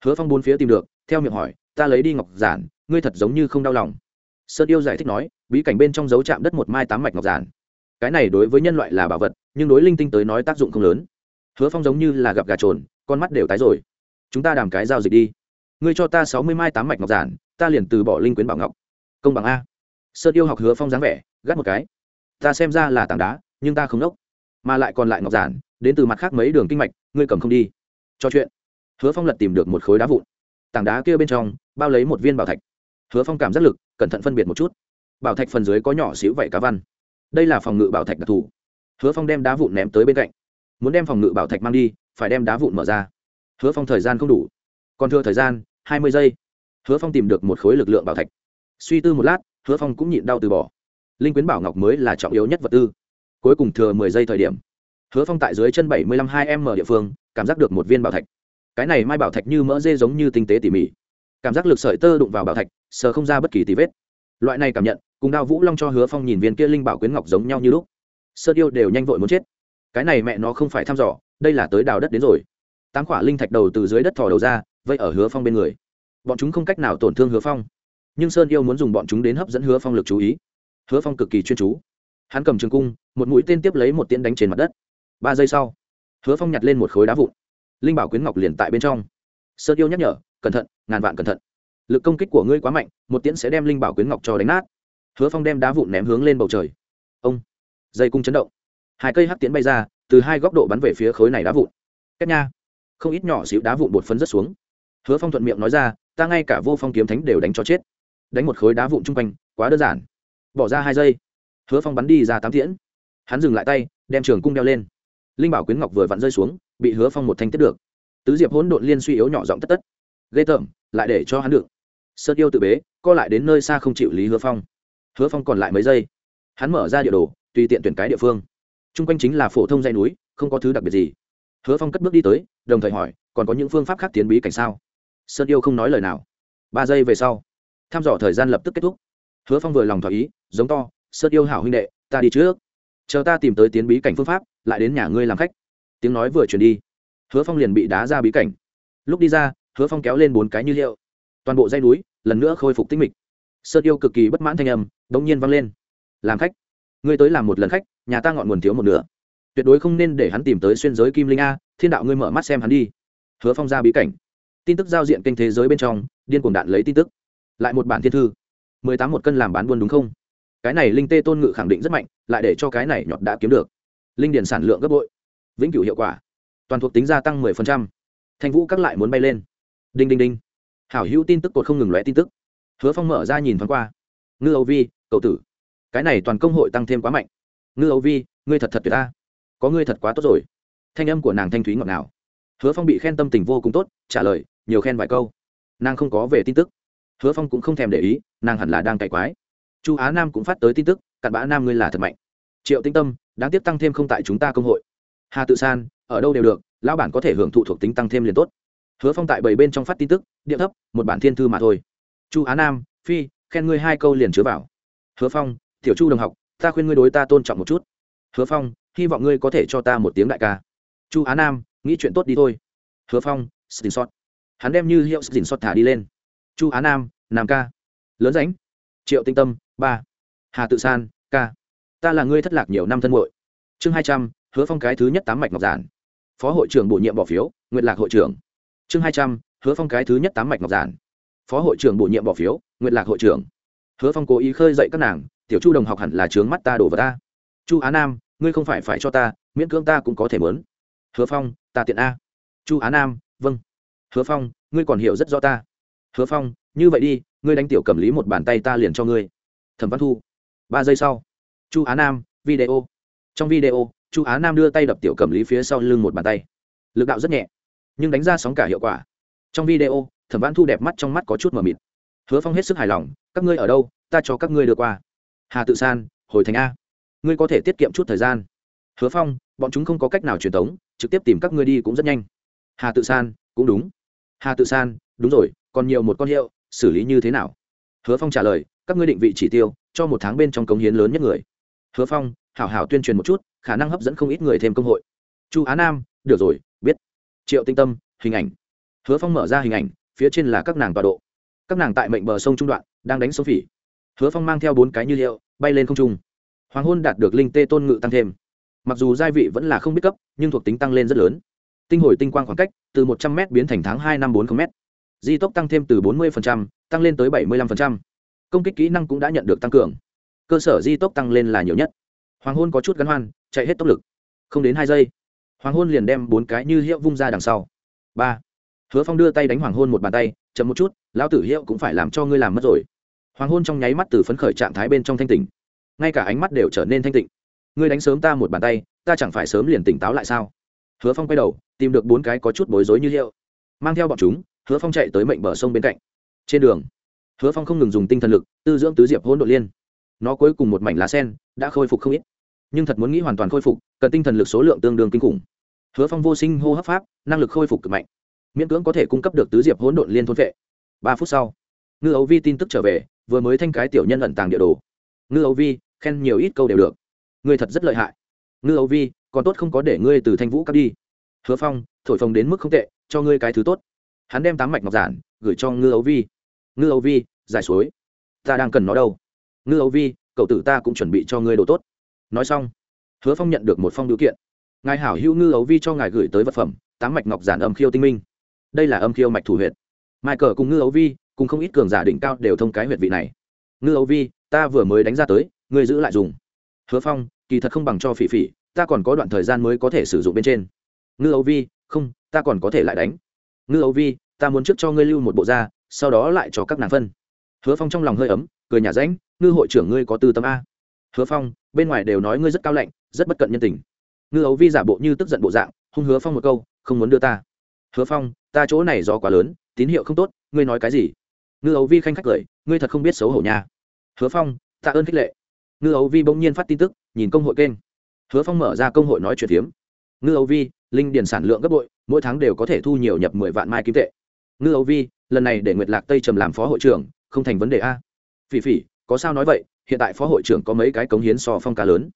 Hứa phong bốn phía tìm được, theo miệng hỏi, ta lấy đi ngọc giản, ngươi thật giống như không đau lòng. Sơn yêu giải thích nói, bí cảnh bên trong dấu chạm đất một mai tám mạch ngọc giản. Cái này đối với nhân loại là bảo vật, nhưng đối linh tinh tới nói tác dụng không lớn hứa phong giống như là gặp gà trồn, con mắt đều tái rồi. Chúng ta đàm cái giao dịch đi. Ngươi cho ta sáu mươi mai tám mạch ngọc giản, ta liền từ bỏ linh quyến bảo ngọc. Công bằng a. Sơn yêu học hứa phong dáng vẻ, gắt một cái. Ta xem ra là tảng đá, nhưng ta không đốc. Mà lại còn lại ngọc giản, đến từ mặt khác mấy đường kinh mạch, ngươi cầm không đi. Cho chuyện. Hứa phong lật tìm được một khối đá vụn. Tảng đá kia bên trong, bao lấy một viên bảo thạch. Hứa phong cảm giác lực, cẩn thận phân biệt một chút. Bảo thạch phần dưới có nhỏ xíu vảy cá văn. Đây là phòng ngự bảo thạch đặc thù. Hứa phong đem đá vụn ném tới bên cạnh muốn đem phòng ngự bảo thạch mang đi, phải đem đá vụn mở ra. Hứa phong thời gian không đủ. Còn thừa thời gian, hai mươi giây. Hứa phong tìm được một khối lực lượng bảo thạch. Suy tư một lát, hứa phong cũng nhịn đau từ bỏ. Linh quyến bảo ngọc mới là trọng yếu nhất vật tư. Cuối cùng thừa mười giây thời điểm. Hứa phong tại dưới chân bảy mươi lăm hai m địa phương, cảm giác được một viên bảo thạch. Cái này mai bảo thạch như mỡ dê giống như tinh tế tỉ mỉ. Cảm giác lực sợi tơ đụng vào bảo thạch, sờ không ra bất kỳ tí vết. Loại này cảm nhận, cùng đao vũ long cho hứa phong nhìn viên kia linh bảo quyến ngọc giống nhau như lúc. Sơ điêu đều nhanh vội muốn chết cái này mẹ nó không phải thăm dò, đây là tới đào đất đến rồi. Tám quả linh thạch đầu từ dưới đất thò đầu ra, vây ở hứa phong bên người. Bọn chúng không cách nào tổn thương hứa phong. Nhưng sơn yêu muốn dùng bọn chúng đến hấp dẫn hứa phong lực chú ý. Hứa phong cực kỳ chuyên chú. Hắn cầm trường cung, một mũi tên tiếp lấy một tiễn đánh trên mặt đất. Ba giây sau, hứa phong nhặt lên một khối đá vụn. Linh bảo quyến ngọc liền tại bên trong. Sơn yêu nhắc nhở, cẩn thận, ngàn vạn cẩn thận. Lực công kích của ngươi quá mạnh, một tiễn sẽ đem linh bảo quyến ngọc cho đánh nát. Hứa phong đem đá vụn ném hướng lên bầu trời. Ông, dây cung chấn động hai cây hắc tiễn bay ra, từ hai góc độ bắn về phía khối này đá vụn. Cách nha. Không ít nhỏ xíu đá vụn bột phấn rất xuống. Hứa phong thuận miệng nói ra, ta ngay cả vô phong kiếm thánh đều đánh cho chết. Đánh một khối đá vụn chung quanh, quá đơn giản. Bỏ ra hai giây. Hứa phong bắn đi ra tám tiễn. Hắn dừng lại tay, đem trường cung đeo lên. Linh bảo quyến ngọc vừa vặn rơi xuống, bị hứa phong một thanh tiết được. Tứ diệp hỗn độn liên suy yếu nhỏ giọng tất tất. Ghê tởm, lại để cho hắn được. Sơn yêu tự bế, co lại đến nơi xa không chịu lý hứa phong. Hứa phong còn lại mấy giây. Hắn mở ra địa đồ, tùy tiện tuyển cái địa phương t r u n g quanh chính là phổ thông dây núi, không có thứ đặc biệt gì. Hứa phong cất bước đi tới, đồng thời hỏi, còn có những phương pháp khác tiến bí cảnh sao? Sơn yêu không nói lời nào. Ba giây về sau, thăm dò thời gian lập tức kết thúc. Hứa phong vừa lòng thỏa ý, giống to, sơn yêu hảo huynh đệ, ta đi trước. Chờ ta tìm tới tiến bí cảnh phương pháp, lại đến nhà ngươi làm khách. Tiếng nói vừa chuyển đi, hứa phong liền bị đá ra bí cảnh. Lúc đi ra, hứa phong kéo lên bốn cái như liệu. Toàn bộ dây núi, lần nữa khôi phục tinh mịch. Sơn yêu cực kỳ bất mãn thanh âm đ ỗ n g nhiên vang lên. Làm khách, ngươi tới làm một lần khách nhà ta ngọn nguồn thiếu một nửa. Tuyệt đối không nên để hắn tìm tới xuyên giới kim linh a, thiên đạo ngươi mở mắt xem hắn đi. Hứa phong ra bí cảnh. Tin tức giao diện kênh thế giới bên trong, điên cuồng đạn lấy tin tức. Lại một bản thiên thư. Mười tám một cân làm bán buôn đúng không? Cái này linh tê tôn ngự khẳng định rất mạnh, lại để cho cái này nhọt đã kiếm được. Linh điển sản lượng gấp bội. Vĩnh cửu hiệu quả. Toàn thuộc tính gia tăng mười phần trăm. Thanh vũ các lại muốn bay lên. Đinh đinh đinh. Hảo hữu tin tức cột không ngừng lóe tin tức. Hứa phong mở ra nhìn thoáng qua. Ngư âu vi, cậu tử. Cái này toàn công hội tăng thêm quá mạnh ngư âu vi, ngươi thật thật tuyệt ta. Có ngươi thật quá tốt rồi. Thanh âm của nàng thanh thúy ngọt ngào. Hứa phong bị khen tâm tình vô cùng tốt, trả lời, nhiều khen vài câu. Nàng không có về tin tức. Hứa phong cũng không thèm để ý, nàng hẳn là đang cày quái. Chu á nam cũng phát tới tin tức, cặn bã nam ngươi là thật mạnh. Triệu tinh tâm, đáng tiếc tăng thêm không tại chúng ta công hội. Hà tự san, ở đâu đều được, lão bản có thể hưởng thụ thuộc tính tăng thêm liền tốt. Hứa phong tại bảy bên trong phát tin tức điện thấp, một bản thiên thư mà thôi. Chu á nam, phi, khen ngươi hai câu liền chứa vào. Hứa phong, tiểu chu đồng học ta khuyên ngươi đối ta tôn trọng một chút. Hứa phong, hy vọng ngươi có thể cho ta một tiếng đại ca. Chu á nam, nghĩ chuyện tốt đi thôi. Hứa phong, xin xót. Hắn đem như hiệu xin xót thả đi lên. Chu á nam nam ca. Lớn ránh triệu tinh tâm, ba. Hà tự san, ca. Ta là ngươi thất lạc nhiều năm thân muội. Chương hai trăm, hứa phong cái thứ nhất tám mạch ngọc giản. Phó hội trưởng bổ nhiệm bỏ phiếu nguyện lạc hội trưởng. Chương hai trăm, hứa phong cái thứ nhất tám mạch ngọc giản. Phó hội trưởng bổ nhiệm bỏ phiếu nguyện lạc hội trưởng. Hứa phong cố ý khơi dậy các nàng tiểu chu đồng học hẳn là trướng mắt ta đổ vào ta. Chu á nam, ngươi không phải phải cho ta, miễn cưỡng ta cũng có thể mớn. Hứa phong, ta tiện a. Chu á nam vâng. Hứa phong, ngươi còn hiểu rất rõ ta. Hứa phong, như vậy đi, ngươi đánh tiểu cầm lý một bàn tay ta liền cho ngươi. Thẩm văn thu. Ba giây sau. Chu á nam, video. Trong video, chu á nam đưa tay đập tiểu cầm lý phía sau lưng một bàn tay. Lực đạo rất nhẹ, nhưng đánh ra sóng cả hiệu quả. Trong video, thẩm văn thu đẹp mắt trong mắt có chút mờ mịt. Hứa phong hết sức hài lòng, các ngươi ở đâu? Ta cho các ngươi đưa qua hà tự san, hồi thành a. Ngươi có thể tiết kiệm chút thời gian. Hứa phong, bọn chúng không có cách nào truyền tống, trực tiếp tìm các ngươi đi cũng rất nhanh. Hà tự san, cũng đúng. Hà tự san, đúng rồi, còn nhiều một con hiệu, xử lý như thế nào? Hứa phong trả lời, các ngươi định vị chỉ tiêu, cho một tháng bên trong cống hiến lớn nhất người. Hứa phong, hảo hảo tuyên truyền một chút, khả năng hấp dẫn không ít người thêm công hội. Chu á nam, được rồi, biết. Triệu tinh tâm, hình ảnh. Hứa phong mở ra hình ảnh, phía trên là các nàng tọa độ. Các nàng tại mệnh bờ sông trung đoạn, đang đánh sông phỉ. Hứa phong mang theo bốn cái như liệu bay lên không trung. Hoàng hôn đạt được linh tê tôn ngự tăng thêm. Mặc dù gia vị vẫn là không biết cấp, nhưng thuộc tính tăng lên rất lớn. Tinh hồi tinh quang khoảng cách, từ một trăm m biến thành tháng hai năm bốn m di tốc tăng thêm từ bốn mươi tăng lên tới bảy mươi năm công kích kỹ năng cũng đã nhận được tăng cường. Cơ sở di tốc tăng lên là nhiều nhất. Hoàng hôn có chút gắn hoan, chạy hết tốc lực. Không đến hai giây, hoàng hôn liền đem bốn cái như hiệu vung ra đằng sau. Ba. Hứa phong đưa tay đánh hoàng hôn một bàn tay, chậm một chút, lão tử hiệu cũng phải làm cho ngươi làm mất rồi hoàng hôn trong nháy mắt từ phấn khởi trạng thái bên trong thanh tỉnh. Ngay cả ánh mắt đều trở nên thanh tịnh. Ngươi đánh sớm ta một bàn tay, ta chẳng phải sớm liền tỉnh táo lại sao? Hứa phong quay đầu, tìm được bốn cái có chút bối rối như hiệu mang theo bọn chúng, hứa phong chạy tới mệnh bờ sông bên cạnh. Trên đường, hứa phong không ngừng dùng tinh thần lực, tư dưỡng tứ diệp hôn đội liên. Nó cuối cùng một mảnh lá sen, đã khôi phục không ít. Nhưng thật muốn nghĩ hoàn toàn khôi phục, cần tinh thần lực số lượng tương đương kinh khủng. Hứa phong vô sinh hô hấp pháp, năng lực khôi phục cực mạnh. Miễn cưỡng có thể cung cấp được tứ diệp hỗn độn liên thôn vệ. Ba phút sau, ngư ấu vi tin tức trở về vừa mới thanh cái tiểu nhân ẩn tàng địa đồ. Ngư âu vi, khen nhiều ít câu đều được. Ngươi thật rất lợi hại. Ngư âu vi, còn tốt không có để ngươi từ thanh vũ cắt đi. Hứa phong, thổi phồng đến mức không tệ, cho ngươi cái thứ tốt. Hắn đem tám mạch ngọc giản, gửi cho ngư âu vi. Ngư âu vi, giải suối. Ta đang cần nó đâu? Ngư âu vi, cậu tử ta cũng chuẩn bị cho ngươi đồ tốt. Nói xong, hứa phong nhận được một phong điều kiện. Ngài hảo hữu ngư ấu vi cho ngài gửi tới vật phẩm, tám mạch ngọc giản âm khiêu tinh minh. Đây là âm khiêu mạch thủ huyệt. Mai cờ cùng ngư ấu vi cùng không ít cường giả đỉnh cao đều thông cái huyệt vị này. Ngư Âu vi, ta vừa mới đánh ra tới, ngươi giữ lại dùng. Hứa phong, kỳ thật không bằng cho phỉ phỉ, ta còn có đoạn thời gian mới có thể sử dụng bên trên. Ngư Âu vi, không, ta còn có thể lại đánh. Ngư Âu vi, ta muốn trước cho ngươi lưu một bộ da, sau đó lại cho các nàng phân. Hứa phong trong lòng hơi ấm, cười nhả ránh ngư hội trưởng ngươi có tư tâm a. Hứa phong, bên ngoài đều nói ngươi rất cao lạnh, rất bất cận nhân tình. Ngư ấu vi giả bộ như tức giận bộ dạng, hung hứa phong một câu, không muốn đưa ta. Hứa phong, ta chỗ này do quá lớn, tín hiệu không tốt, ngươi nói cái gì? Ngư ấu vi khanh khách cười, ngươi thật không biết xấu hổ nha. Hứa phong, tạ ơn khích lệ. Ngư ấu vi bỗng nhiên phát tin tức, nhìn công hội kênh. Hứa phong mở ra công hội nói chuyện phiếm. Ngư ấu vi, linh điền sản lượng gấp bội, mỗi tháng đều có thể thu nhiều nhập mười vạn mai kim tệ. Ngư ấu vi, lần này để nguyệt lạc tây trầm làm phó hội trưởng, không thành vấn đề a. Phỉ phỉ, có sao nói vậy, hiện tại phó hội trưởng có mấy cái cống hiến so phong ca lớn.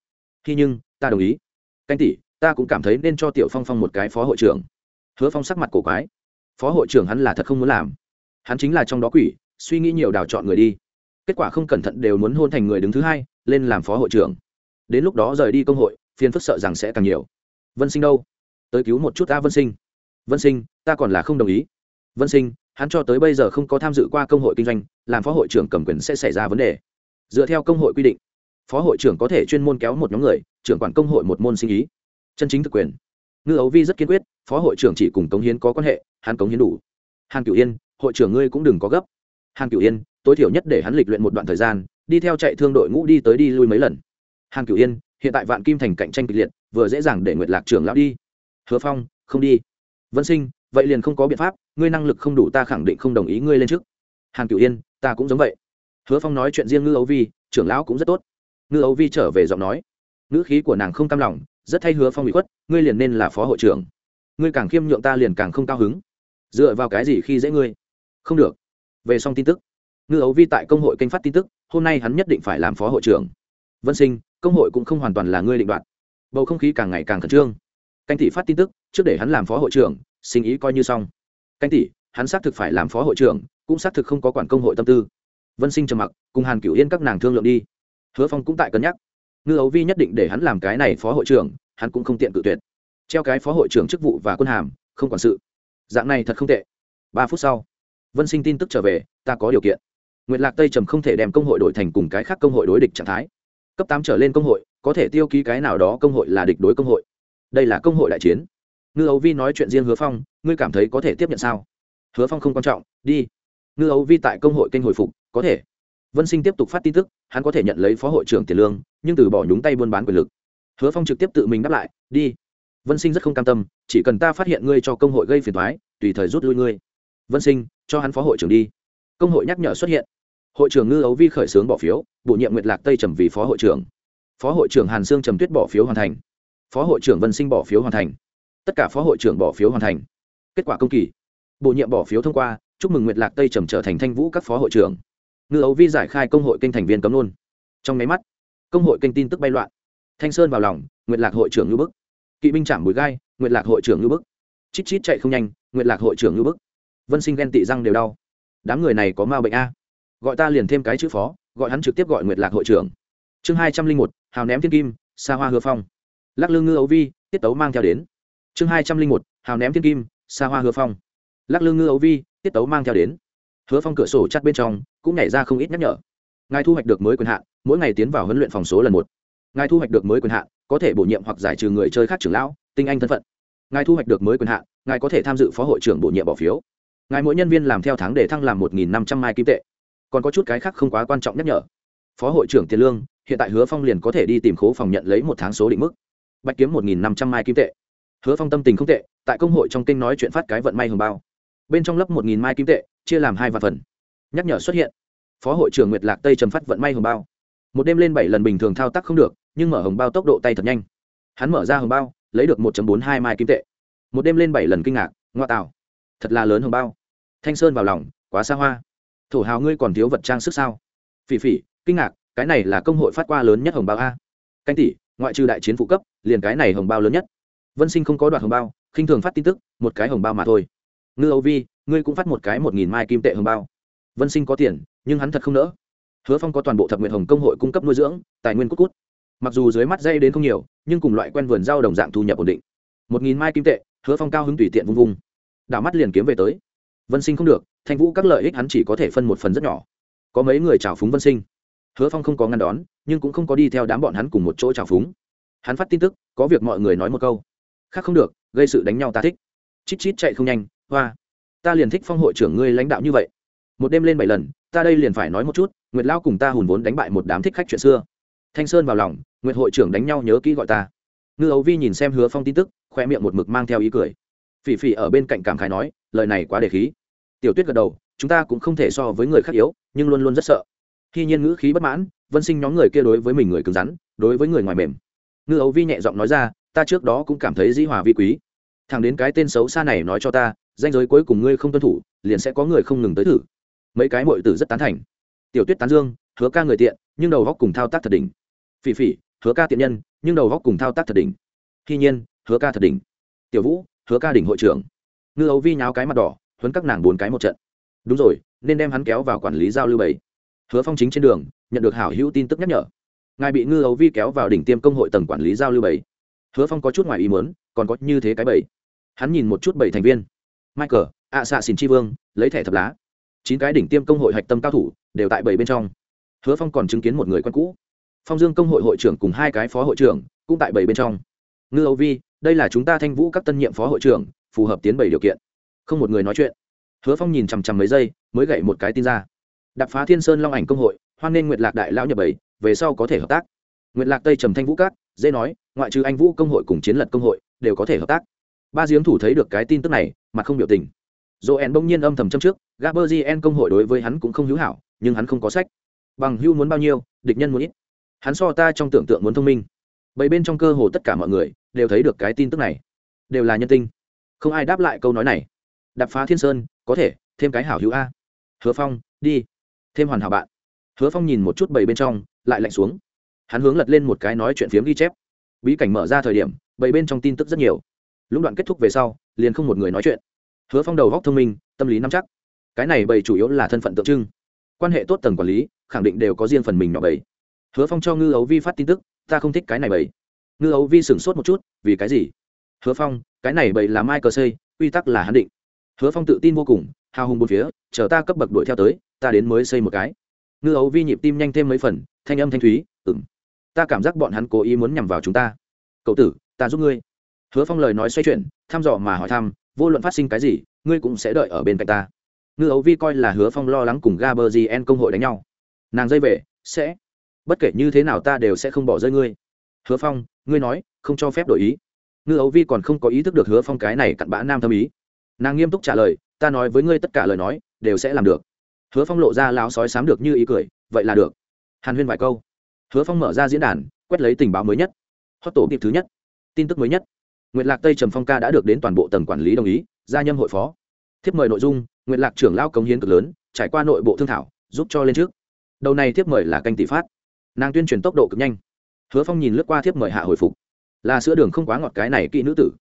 Khi nhưng, ta đồng ý. Canh tỷ, ta cũng cảm thấy nên cho tiểu phong phong một cái phó hội trưởng. Hứa phong sắc mặt cổ quái. Phó hội trưởng hắn là thật không muốn làm hắn chính là trong đó quỷ, suy nghĩ nhiều đào chọn người đi. Kết quả không cẩn thận đều muốn hôn thành người đứng thứ hai, lên làm phó hội trưởng. Đến lúc đó rời đi công hội, phiền phức sợ rằng sẽ càng nhiều. Vân sinh đâu? Tới cứu một chút ta vân sinh. Vân sinh, ta còn là không đồng ý. Vân sinh, hắn cho tới bây giờ không có tham dự qua công hội kinh doanh, làm phó hội trưởng cầm quyền sẽ xảy ra vấn đề. Dựa theo công hội quy định, phó hội trưởng có thể chuyên môn kéo một nhóm người, trưởng quản công hội một môn sinh ý. Chân chính thực quyền. Ngư ấu vi rất kiên quyết, phó hội trưởng chỉ cùng cống hiến có quan hệ, hắn cống hiến đủ. Hàn cửu yên hội trưởng ngươi cũng đừng có gấp. Hàn cửu yên, tối thiểu nhất để hắn lịch luyện một đoạn thời gian, đi theo chạy thương đội ngũ đi tới đi lui mấy lần. Hàn cửu yên, hiện tại vạn kim thành cạnh tranh kịch liệt, vừa dễ dàng để nguyệt lạc trưởng lão đi. Hứa phong, không đi. Vân sinh, vậy liền không có biện pháp, ngươi năng lực không đủ ta khẳng định không đồng ý ngươi lên trước. Hàn cửu yên, ta cũng giống vậy. Hứa phong nói chuyện riêng ngư ấu vi, trưởng lão cũng rất tốt. Ngư ấu vi trở về giọng nói. Ngữ khí của nàng không cam lòng, rất thay hứa phong bị khuất, ngươi liền nên là phó hội trưởng. Ngươi càng khiêm nhượng ta liền càng không cao hứng. Dựa vào cái gì khi dễ ngươi? Không được. Về xong tin tức, ngư ấu vi tại công hội kênh phát tin tức, hôm nay hắn nhất định phải làm phó hội trưởng. Vân sinh, công hội cũng không hoàn toàn là ngươi định đoạt. Bầu không khí càng ngày càng khẩn trương. Canh tỷ phát tin tức, trước để hắn làm phó hội trưởng sinh ý coi như xong. Canh tỷ, hắn xác thực phải làm phó hội trưởng, cũng xác thực không có quản công hội tâm tư. Vân sinh trầm mặc, cùng hàn cửu yên các nàng thương lượng đi. Hứa phong cũng tại cân nhắc. Ngư ấu vi nhất định để hắn làm cái này phó hội trưởng, hắn cũng không tiện cự tuyệt. Treo cái phó hội trưởng chức vụ và quân hàm, không quản sự. Dạng này thật không tệ. Ba phút sau vân sinh tin tức trở về, ta có điều kiện. Nguyện lạc tây trầm không thể đem công hội đổi thành cùng cái khác công hội đối địch trạng thái. Cấp tám trở lên công hội, có thể tiêu ký cái nào đó công hội là địch đối công hội. Đây là công hội đại chiến. Ngư ấu vi nói chuyện riêng hứa phong, ngươi cảm thấy có thể tiếp nhận sao? Hứa phong không quan trọng, đi. Ngư ấu vi tại công hội kênh hồi phục, có thể. Vân sinh tiếp tục phát tin tức, hắn có thể nhận lấy phó hội trưởng tiền lương, nhưng từ bỏ nhúng tay buôn bán quyền lực. Hứa phong trực tiếp tự mình đáp lại, đi. Vân sinh rất không cam tâm, chỉ cần ta phát hiện ngươi cho công hội gây phiền thoái tùy thời rút lui ngươi vân sinh, cho hắn phó hội trưởng đi. Công hội nhắc nhở xuất hiện. Hội trưởng ngư ấu vi khởi xướng bỏ phiếu, bổ nhiệm nguyệt lạc tây trầm vì phó hội trưởng. Phó hội trưởng hàn sương trầm tuyết bỏ phiếu hoàn thành. Phó hội trưởng vân sinh bỏ phiếu hoàn thành. Tất cả phó hội trưởng bỏ phiếu hoàn thành. Kết quả công kỳ. Bổ nhiệm bỏ phiếu thông qua, chúc mừng nguyệt lạc tây trầm trở thành thanh vũ các phó hội trưởng. Ngư ấu vi giải khai công hội kênh thành viên cấm luôn. Trong máy mắt, công hội kênh tin tức bay loạn. Thanh sơn vào lòng, nguyệt lạc hội trưởng ngư bức. Kỵ binh trảm bùi gai, nguyệt lạc hội trưởng ngư bức. Chít chít chạy không nhanh, nguyệt lạc hội trưởng ngư bức vân sinh ghen tị răng đều đau. Đám người này có ma bệnh a. Gọi ta liền thêm cái chữ phó, gọi hắn trực tiếp gọi nguyệt lạc hội trưởng. Chương hai trăm linh một, hào ném thiên kim, xa hoa hứa phong. Lắc lư ngư ấu vi, tiết tấu mang theo đến. Chương hai trăm linh một, hào ném thiên kim, xa hoa hứa phong. Lắc lư ngư ấu vi, tiết tấu mang theo đến. Hứa phong cửa sổ chắt bên trong, cũng nhảy ra không ít nhắc nhở. Ngài thu hoạch được mới quyền hạn, mỗi ngày tiến vào huấn luyện phòng số lần một. Ngài thu hoạch được mới quyền hạn, có thể bổ nhiệm hoặc giải trừ người chơi khác trưởng lão, tinh anh thân phận. Ngài thu hoạch được mới quyền hạn, ngài có thể tham dự phó hội trưởng bổ nhiệm bỏ phiếu ngài mỗi nhân viên làm theo tháng để thăng làm một năm trăm mai kim tệ. Còn có chút cái khác không quá quan trọng nhắc nhở. Phó hội trưởng tiền lương, hiện tại hứa phong liền có thể đi tìm khố phòng nhận lấy một tháng số định mức. Bạch kiếm một năm trăm mai kim tệ. Hứa phong tâm tình không tệ, tại công hội trong kinh nói chuyện phát cái vận may hồng bao. Bên trong lớp một mai kim tệ, chia làm hai và phần. Nhắc nhở xuất hiện. Phó hội trưởng nguyệt lạc tây trầm phát vận may hồng bao. Một đêm lên bảy lần bình thường thao tác không được, nhưng mở hồng bao tốc độ tay thật nhanh. Hắn mở ra hồng bao, lấy được một bốn hai mai kim tệ. Một đêm lên bảy lần kinh ngạc, ngoa tạo thật là lớn hồng bao. Thanh sơn vào lòng, quá xa hoa. Thổ hào ngươi còn thiếu vật trang sức sao? Phỉ phỉ, kinh ngạc, cái này là công hội phát qua lớn nhất hồng bao a. Canh tỷ, ngoại trừ đại chiến phụ cấp, liền cái này hồng bao lớn nhất. Vân sinh không có đoạn hồng bao, khinh thường phát tin tức, một cái hồng bao mà thôi. Ngư âu vi, ngươi cũng phát một cái một nghìn mai kim tệ hồng bao. Vân sinh có tiền, nhưng hắn thật không nỡ. Hứa phong có toàn bộ thập nguyện hồng công hội cung cấp nuôi dưỡng, tài nguyên cút cút. Mặc dù dưới mắt dây đến không nhiều, nhưng cùng loại quen vườn rau đồng dạng thu nhập ổn định. Một nghìn mai kim tệ, hứa phong cao hứng tùy tiện vung vung đảo mắt liền kiếm về tới. Vân sinh không được, thanh vũ các lợi ích hắn chỉ có thể phân một phần rất nhỏ. Có mấy người trào phúng vân sinh. Hứa phong không có ngăn đón, nhưng cũng không có đi theo đám bọn hắn cùng một chỗ trào phúng. Hắn phát tin tức, có việc mọi người nói một câu. Khác không được, gây sự đánh nhau ta thích. Chít chít chạy không nhanh, hoa. Ta liền thích phong hội trưởng ngươi lãnh đạo như vậy. Một đêm lên bảy lần, ta đây liền phải nói một chút, nguyệt lao cùng ta hùn vốn đánh bại một đám thích khách chuyện xưa. Thanh sơn vào lòng, nguyệt hội trưởng đánh nhau nhớ kỹ gọi ta. Ngư ấu vi nhìn xem hứa phong tin tức khoe miệng một mực mang theo ý cười phỉ phỉ ở bên cạnh cảm khái nói, lời này quá đề khí. Tiểu tuyết gật đầu, chúng ta cũng không thể so với người khác yếu, nhưng luôn luôn rất sợ. Khi nhiên ngữ khí bất mãn, vân sinh nhóm người kia đối với mình người cứng rắn, đối với người ngoài mềm. Ngư ấu vi nhẹ giọng nói ra, ta trước đó cũng cảm thấy dĩ hòa vi quý. Thằng đến cái tên xấu xa này nói cho ta, danh giới cuối cùng ngươi không tuân thủ, liền sẽ có người không ngừng tới thử. Mấy cái mội tử rất tán thành. Tiểu tuyết tán dương, hứa ca người tiện, nhưng đầu góc cùng thao tác thật đỉnh. Phỉ phỉ, hứa ca tiện nhân, nhưng đầu góc cùng thao tác thật đỉnh. Khi nhiên, hứa ca thật đỉnh. Tiểu vũ hứa ca đỉnh hội trưởng. Ngư ấu vi nháo cái mặt đỏ, huấn các nàng bốn cái một trận. Đúng rồi, nên đem hắn kéo vào quản lý giao lưu bảy. Hứa phong chính trên đường, nhận được hảo hữu tin tức nhắc nhở. Ngài bị ngư ấu vi kéo vào đỉnh tiêm công hội tầng quản lý giao lưu bảy. Hứa phong có chút ngoài ý muốn, còn có như thế cái bảy. Hắn nhìn một chút bảy thành viên. Michael ạ xạ xin tri vương, lấy thẻ thập lá. Chín cái đỉnh tiêm công hội hạch tâm cao thủ, đều tại bảy bên trong. Hứa phong còn chứng kiến một người quen cũ. Phong dương công hội hội trưởng cùng hai cái phó hội trưởng, cũng tại bảy bên trong. Ngư âu vi đây là chúng ta thanh vũ các tân nhiệm phó hội trưởng phù hợp tiến bảy điều kiện. Không một người nói chuyện. Hứa phong nhìn chằm chằm mấy giây mới gậy một cái tin ra. Đập phá thiên sơn long ảnh công hội hoan nên nguyệt lạc đại lão nhập bảy về sau có thể hợp tác. Nguyệt lạc tây trầm thanh vũ các, dễ nói ngoại trừ anh vũ công hội cùng chiến lật công hội đều có thể hợp tác. Ba giếng thủ thấy được cái tin tức này mặt không biểu tình. Joel bỗng nhiên âm thầm châm trước gaberzien công hội đối với hắn cũng không hữu hảo nhưng hắn không có sách. Bằng hưu muốn bao nhiêu địch nhân muốn ít. Hắn so ta trong tưởng tượng muốn thông minh bầy bên trong cơ hồ tất cả mọi người đều thấy được cái tin tức này. Đều là nhân tinh. Không ai đáp lại câu nói này. Đập phá thiên sơn, có thể, thêm cái hảo hữu a. Hứa phong, đi. Thêm hoàn hảo bạn. Hứa phong nhìn một chút bầy bên trong, lại lạnh xuống. Hắn hướng lật lên một cái nói chuyện phiếm ghi chép. Bí cảnh mở ra thời điểm, bầy bên trong tin tức rất nhiều. Lũng đoạn kết thúc về sau, liền không một người nói chuyện. Hứa phong đầu góc thông minh, tâm lý nắm chắc. Cái này bầy chủ yếu là thân phận tượng trưng. Quan hệ tốt tầng quản lý, khẳng định đều có riêng phần mình nhỏ bầy. Hứa phong cho ngư ấu vi phát tin tức ta không thích cái này bầy. Ngư ấu vi sửng sốt một chút, vì cái gì? Hứa phong, cái này bầy là mai cờ xây quy tắc là hắn định. Hứa phong tự tin vô cùng, hào hùng bốn phía, chờ ta cấp bậc đuổi theo tới, ta đến mới xây một cái. Ngư ấu vi nhịp tim nhanh thêm mấy phần, thanh âm thanh thúy ừng ta cảm giác bọn hắn cố ý muốn nhằm vào chúng ta. Cậu tử, ta giúp ngươi. Hứa phong lời nói xoay chuyển, thăm dò mà hỏi thăm, vô luận phát sinh cái gì, ngươi cũng sẽ đợi ở bên cạnh ta. Ngư ấu vi coi là hứa phong lo lắng cùng gaber gn công hội đánh nhau. Nàng dây về, sẽ bất kể như thế nào ta đều sẽ không bỏ rơi ngươi. Hứa phong, ngươi nói, không cho phép đổi ý. Ngư ấu vi còn không có ý thức được hứa phong cái này cặn bã nam thâm ý. Nàng nghiêm túc trả lời, ta nói với ngươi tất cả lời nói, đều sẽ làm được. Hứa phong lộ ra láo sói sám được như ý cười, vậy là được. Hàn huyên vài câu. Hứa phong mở ra diễn đàn, quét lấy tình báo mới nhất. Hot tổ kịp thứ nhất. Tin tức mới nhất. Nguyện lạc tây trầm phong ca đã được đến toàn bộ tầng quản lý đồng ý, gia nhâm hội phó. Thiếp mời nội dung nguyện lạc trưởng lao cống hiến cực lớn, trải qua nội bộ thương thảo, giúp cho lên trước. Đầu này thiếp mời là canh tỷ phát nàng tuyên truyền tốc độ cực nhanh. Hứa phong nhìn lướt qua thiếp mời hạ hồi phục. Là sữa đường không quá ngọt cái này kỹ nữ tử.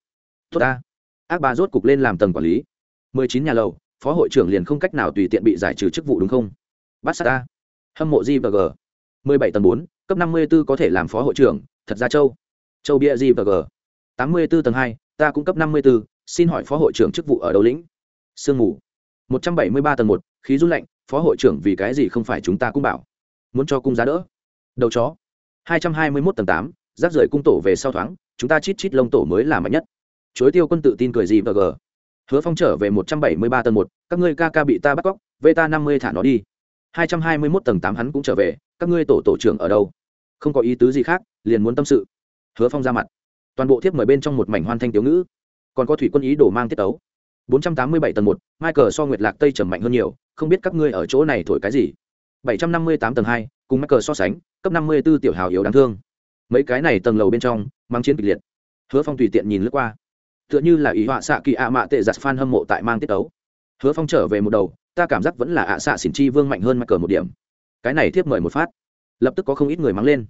Tốt ta. Ác ba rốt cục lên làm tầng quản lý. Mười chín nhà lầu, phó hội trưởng liền không cách nào tùy tiện bị giải trừ chức vụ đúng không? Bắt sát ta. Hâm mộ gvg và g. mười bảy tầng bốn, cấp năm mươi b ố có thể làm phó hội trưởng, thật ra châu. Châu bia gvg và g. tám mươi b ố tầng hai, ta cũng cấp năm mươi b ố xin hỏi phó hội trưởng chức vụ ở đâu lĩnh? Sương mù. một trăm bảy mươi ba tầng một, khí rút lạnh, phó hội trưởng vì cái gì không phải chúng ta cũng bảo? Muốn cho cung giá đỡ đầu chó. Hai trăm hai mươi mốt tầng tám rác rưởi cung tổ về sau thoáng chúng ta chít chít lông tổ mới là mạnh nhất. Chối tiêu quân tự tin cười gì và g hứa phong trở về một trăm bảy mươi ba tầng một các ngươi ca ca bị ta bắt cóc vê ta năm mươi thả nó đi. Hai trăm hai mươi mốt tầng tám hắn cũng trở về các ngươi tổ tổ trưởng ở đâu? Không có ý tứ gì khác liền muốn tâm sự. Hứa phong ra mặt. Toàn bộ thiếp mời bên trong một mảnh hoan thanh tiểu ngữ. Còn có thủy quân ý đổ mang tiết tấu, bốn trăm tám mươi bảy tầng một michael so nguyệt lạc tây trầm mạnh hơn nhiều không biết các ngươi ở chỗ này thổi cái gì. Bảy trăm năm mươi tám tầng hai cùng cờ so sánh, cấp năm mươi b ố tiểu hào yếu đáng thương. Mấy cái này tầng lầu bên trong, mang chiến kịch liệt. Hứa phong tùy tiện nhìn lướt qua. Tựa như là ý họa xạ kỳ ạ mạ tệ giặt phan hâm mộ tại mang tiết ấu hứa phong trở về một đầu, ta cảm giác vẫn là ạ xạ xỉn chi vương mạnh hơn mắc cờ một điểm. Cái này thiếp mời một phát. Lập tức có không ít người mắng lên.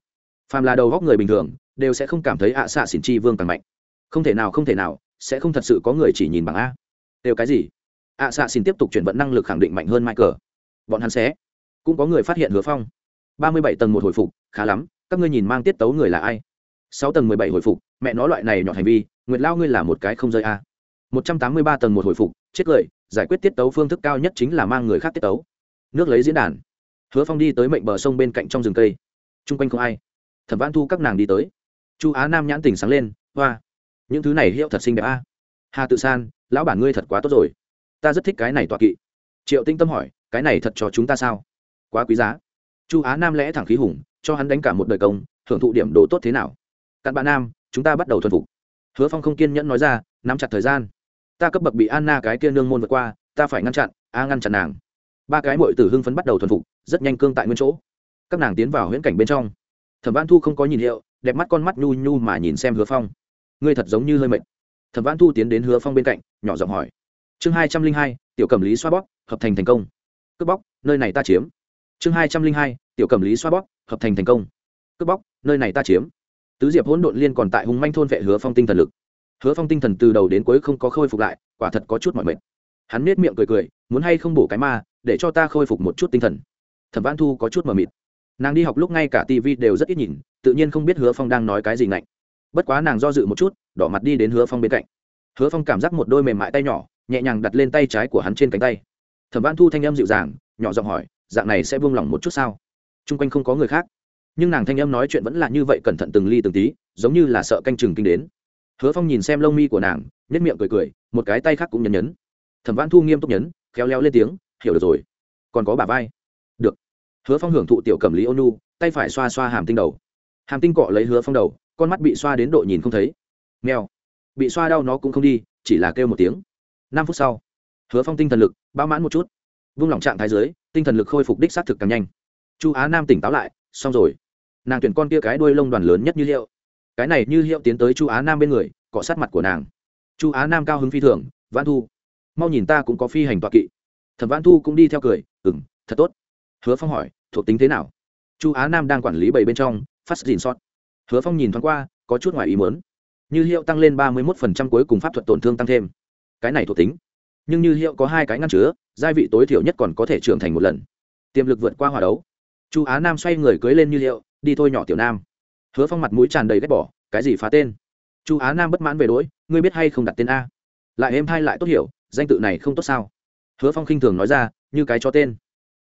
Phàm là đầu góc người bình thường, đều sẽ không cảm thấy ạ xạ xỉn chi vương càng mạnh. Không thể nào, không thể nào, sẽ không thật sự có người chỉ nhìn bằng a. Đều cái gì? Ạ xạ xỉn tiếp tục chuyển vận năng lực khẳng định mạnh hơn michael. Bọn hắn sẽ. Cũng có người phát hiện hứa phong ba mươi bảy tầng một hồi phục, khá lắm, các ngươi nhìn mang tiết tấu người là ai? Sáu tầng mười bảy hồi phục, mẹ nó loại này nhỏ hành vi, nguyệt lao ngươi là một cái không rơi a. Một trăm tám mươi ba tầng một hồi phục, chết cười, giải quyết tiết tấu phương thức cao nhất chính là mang người khác tiết tấu. Nước lấy diễn đàn. Hứa phong đi tới mệnh bờ sông bên cạnh trong rừng cây. T r u n g quanh không ai. Thẩm văn thu các nàng đi tới. Chu á nam nhãn tỉnh sáng lên, hoa, những thứ này hiệu thật xinh đẹp a. Hà tự san, lão bản ngươi thật quá tốt rồi. Ta rất thích cái này tọa kỵ. Triệu tinh tâm hỏi, cái này thật cho chúng ta sao? Quá quý giá chu á nam lẽ thẳng khí hùng cho hắn đánh cả một đời công hưởng thụ điểm đồ tốt thế nào? Cặn bạn nam chúng ta bắt đầu thuần phục. Hứa phong không kiên nhẫn nói ra nắm chặt thời gian. Ta cấp bậc bị anna cái kia nương môn vượt qua ta phải ngăn chặn a ngăn chặn nàng. Ba cái mội tử hưng phấn bắt đầu thuần phục rất nhanh cương tại nguyên chỗ. Các nàng tiến vào huyễn cảnh bên trong. Thẩm văn thu không có nhìn hiệu đẹp mắt con mắt nhu nhu mà nhìn xem hứa phong. Ngươi thật giống như hơi mệt. Thẩm văn thu tiến đến hứa phong bên cạnh nhỏ giọng hỏi. Chương hai trăm linh hai tiểu cầm lý xoa bóc, hợp thành thành công. Cướp bóc nơi này ta chiếm chương hai trăm linh hai, tiểu cầm lý xoa bóp, hợp thành thành công. Cướp bóc, nơi này ta chiếm. Tứ diệp hỗn độn liên còn tại hùng manh thôn vệ hứa phong tinh thần lực. Hứa phong tinh thần từ đầu đến cuối không có khôi phục lại, quả thật có chút mọi mệt. Hắn nết miệng cười cười, muốn hay không bổ cái ma, để cho ta khôi phục một chút tinh thần. Thẩm văn thu có chút mờ mịt. Nàng đi học lúc ngay cả tv đều rất ít nhìn, tự nhiên không biết hứa phong đang nói cái gì ngạnh. Bất quá nàng do dự một chút, đỏ mặt đi đến hứa phong bên cạnh. Hứa phong cảm giác một đôi mềm mại tay nhỏ, nhẹ nhàng đặt lên tay trái của hắn trên cánh tay. Thẩm văn thu thanh âm dịu dàng, nhỏ giọng hỏi dạng này sẽ buông lỏng một chút sao? T r u n g quanh không có người khác. Nhưng nàng thanh âm nói chuyện vẫn là như vậy cẩn thận từng ly từng tí, giống như là sợ canh chừng kinh đến. Hứa phong nhìn xem lông mi của nàng nhất miệng cười cười, một cái tay khác cũng nhấn nhấn. Thẩm văn thu nghiêm túc nhấn, khéo léo lên tiếng, hiểu được rồi. Còn có bà vai. Được. Hứa phong hưởng thụ tiểu cầm lý ônu tay phải xoa xoa hàm tinh đầu. Hàm tinh cọ lấy hứa phong đầu, con mắt bị xoa đến độ nhìn không thấy. Mèo. Bị xoa đau nó cũng không đi, chỉ là kêu một tiếng. Năm phút sau, hứa phong tinh thần lực bao mãn một chút vung lòng trạng thái dưới, tinh thần lực khôi phục đích xác thực càng nhanh. Chu á nam tỉnh táo lại, xong rồi. Nàng tuyển con kia cái đuôi lông đoàn lớn nhất như liệu. Cái này như hiệu tiến tới chu á nam bên người, cọ sát mặt của nàng. Chu á nam cao hứng phi thường văn thu, mau nhìn ta cũng có phi hành tọa kỵ. Thẩm văn thu cũng đi theo cười ừ m thật tốt. Hứa phong hỏi, thuộc tính thế nào? Chu á nam đang quản lý bảy bên trong phát dìn sót hứa phong nhìn thoáng qua, có chút ngoài ý mớn như hiệu tăng lên ba mươi một phần trăm cuối cùng pháp thuật tổn thương tăng thêm. Cái này thuộc tính nhưng như hiệu có hai cái ngăn chứa gia vị tối thiểu nhất còn có thể trưởng thành một lần. Tiềm lực vượt qua hòa đấu. Chu á nam xoay người cưới lên như liệu đi thôi nhỏ tiểu nam. Hứa phong mặt mũi tràn đầy ghét bỏ, cái gì phá tên? Chu á nam bất mãn về đỗi ngươi biết hay không đặt tên a? Lại êm hai lại tốt hiểu, danh tự này không tốt sao? Hứa phong khinh thường nói ra, như cái cho tên.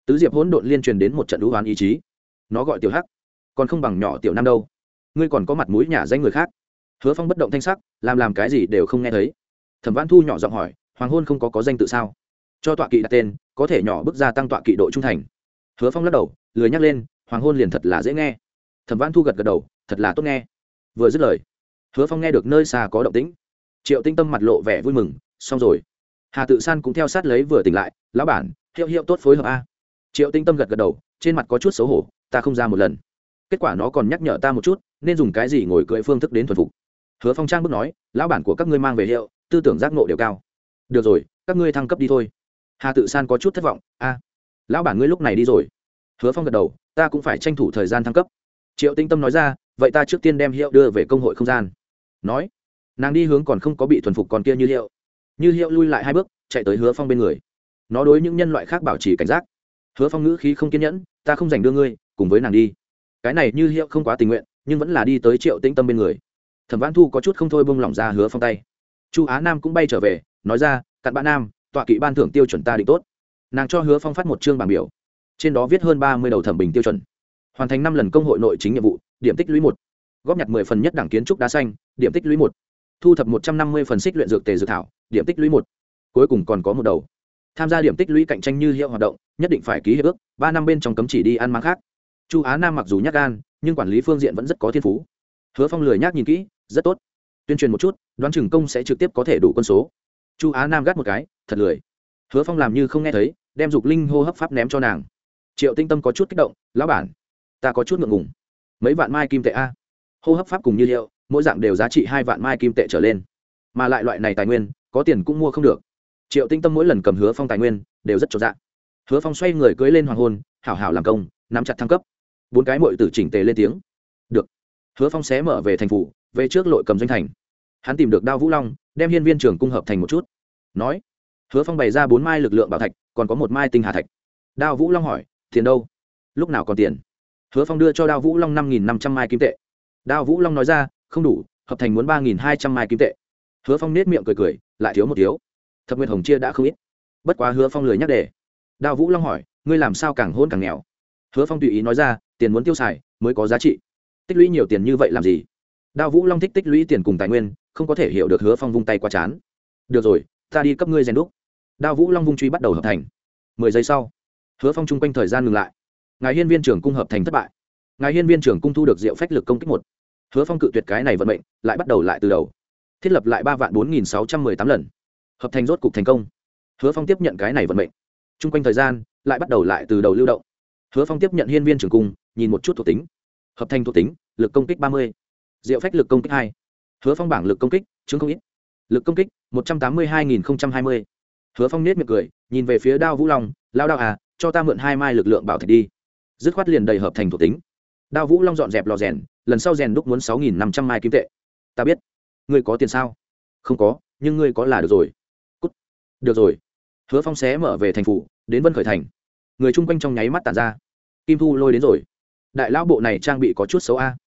Tứ diệp hỗn độn liên truyền đến một trận đũ hoán ý chí. Nó gọi tiểu hắc, còn không bằng nhỏ tiểu nam đâu. Ngươi còn có mặt mũi nhả danh người khác. Hứa phong bất động thanh sắc, làm làm cái gì đều không nghe thấy. Thẩm văn thu nhỏ giọng hỏi hoàng hôn không có có danh tự sao? Cho tọa kỵ đặt tên, có thể nhỏ bước ra tăng tọa kỵ độ trung thành. Hứa phong lắc đầu, lười nhắc lên, hoàng hôn liền thật là dễ nghe. Thẩm văn thu gật gật đầu, thật là tốt nghe. Vừa dứt lời, hứa phong nghe được nơi xa có động tĩnh. Triệu tinh tâm mặt lộ vẻ vui mừng, xong rồi. Hà tự san cũng theo sát lấy vừa tỉnh lại, lão bản, hiệu hiệu tốt phối hợp a. Triệu tinh tâm gật gật đầu, trên mặt có chút xấu hổ, ta không ra một lần. Kết quả nó còn nhắc nhở ta một chút, nên dùng cái gì ngồi cưỡi phương thức đến thuần phục. Hứa phong trang bước nói, lão bản của các ngươi mang về hiệu, tư tưởng giác ngộ đều cao được rồi, các ngươi thăng cấp đi thôi. Hà tự san có chút thất vọng, a, lão bản ngươi lúc này đi rồi. Hứa phong gật đầu, ta cũng phải tranh thủ thời gian thăng cấp. Triệu tinh tâm nói ra, vậy ta trước tiên đem hiệu đưa về công hội không gian. Nói, nàng đi hướng còn không có bị thuần phục còn kia như hiệu. Như hiệu lui lại hai bước, chạy tới hứa phong bên người. Nó đối những nhân loại khác bảo trì cảnh giác. Hứa phong ngữ khí không kiên nhẫn, ta không dành đưa ngươi, cùng với nàng đi. Cái này như hiệu không quá tình nguyện, nhưng vẫn là đi tới triệu tĩnh tâm bên người. Thẩm văn thu có chút không thôi bông lỏng ra hứa phong tay. Chu á nam cũng bay trở về nói ra, cặn bạn nam, tọa kỵ ban thưởng tiêu chuẩn ta định tốt. Nàng cho hứa phong phát một chương bảng biểu. Trên đó viết hơn ba mươi đầu thẩm bình tiêu chuẩn. Hoàn thành năm lần công hội nội chính nhiệm vụ, điểm tích lũy một. Góp nhặt mười phần nhất đảng kiến trúc đá xanh, điểm tích lũy một. Thu thập một trăm năm mươi phần xích luyện dược tề dược thảo, điểm tích lũy một. Cuối cùng còn có một đầu. Tham gia điểm tích lũy cạnh tranh như hiệu hoạt động, nhất định phải ký hiệp ước, ba năm bên trong cấm chỉ đi ăn mang khác. Chu á nam mặc dù nhắc gan, nhưng quản lý phương diện vẫn rất có thiên phú. Hứa phong lười nhác nhìn kỹ, rất tốt. Tuyên truyền một chút, đoán chừng công sẽ trực tiếp có thể đủ quân số chu á nam gắt một cái, thật lười. Hứa phong làm như không nghe thấy, đem dục linh hô hấp pháp ném cho nàng. Triệu tinh tâm có chút kích động, lão bản, ta có chút ngượng ngùng. Mấy vạn mai kim tệ a. Hô hấp pháp cùng như liệu mỗi dạng đều giá trị hai vạn mai kim tệ trở lên. Mà lại loại này tài nguyên, có tiền cũng mua không được. Triệu tinh tâm mỗi lần cầm hứa phong tài nguyên, đều rất trọn dạng hứa phong xoay người cưới lên hoàng hôn, hảo hảo làm công, nắm chặt thăng cấp. Bốn cái mội tử chỉnh tề lên tiếng. Được. Hứa phong xé mở về thành phủ, về trước lội cầm doanh thành hắn tìm được đao vũ long, đem hiên viên trưởng cung hợp thành một chút. Nói, hứa phong bày ra bốn mai lực lượng bảo thạch, còn có một mai tinh hà thạch. Đao vũ long hỏi, tiền đâu? Lúc nào còn tiền? Hứa phong đưa cho đao vũ long năm nghìn năm trăm mai kim tệ. Đao vũ long nói ra, không đủ, hợp thành muốn ba nghìn hai trăm mai kim tệ. Hứa phong nết miệng cười cười, lại thiếu một thiếu. Thập nguyệt hồng chia đã không ít. Bất quá hứa phong lười nhắc đề đao vũ long hỏi, ngươi làm sao càng hôn càng nghèo? Hứa phong tùy ý nói ra, tiền muốn tiêu xài, mới có giá trị. Tích lũy nhiều tiền như vậy làm gì? Đao vũ long thích tích lũy tiền cùng tài nguyên không có thể hiểu được hứa phong vung tay qua chán. Được rồi, ta đi cấp ngươi rèn đúc. Đao vũ long vung truy bắt đầu hợp thành. Mười giây sau, hứa phong chung quanh thời gian ngừng lại. Ngài hiên viên trưởng cung hợp thành thất bại. Ngài hiên viên trưởng cung thu được diệu phách lực công kích một. Hứa phong cự tuyệt cái này vận mệnh, lại bắt đầu lại từ đầu. Thiết lập lại ba vạn bốn nghìn sáu trăm mười tám lần. Hợp thành rốt cục thành công. Hứa phong tiếp nhận cái này vận mệnh. Chung quanh thời gian, lại bắt đầu lại từ đầu lưu động. Hứa phong tiếp nhận hiên viên trưởng cung, nhìn một chút thuộc tính. Hợp thành thuộc tính, lực công kích ba mươi. Diệu phách lực công kích hai hứa phong bảng lực công kích, chứng không ít. Lực công kích, một trăm tám mươi hai nghìn hai mươi. Hứa phong nết miệng cười, nhìn về phía đao vũ long lao đao à cho ta mượn hai mai lực lượng bảo thạch đi. Dứt khoát liền đầy hợp thành thuộc tính. Đao vũ long dọn dẹp lò rèn, lần sau rèn đúc muốn sáu nghìn năm trăm mai kim tệ. Ta biết. Ngươi có tiền sao? Không có, nhưng ngươi có là được rồi. Cút. được rồi. Hứa phong xé mở về thành phủ, đến vân khởi thành. Người chung quanh trong nháy mắt tàn ra. Kim thu lôi đến rồi. Đại lão bộ này trang bị có chút xấu a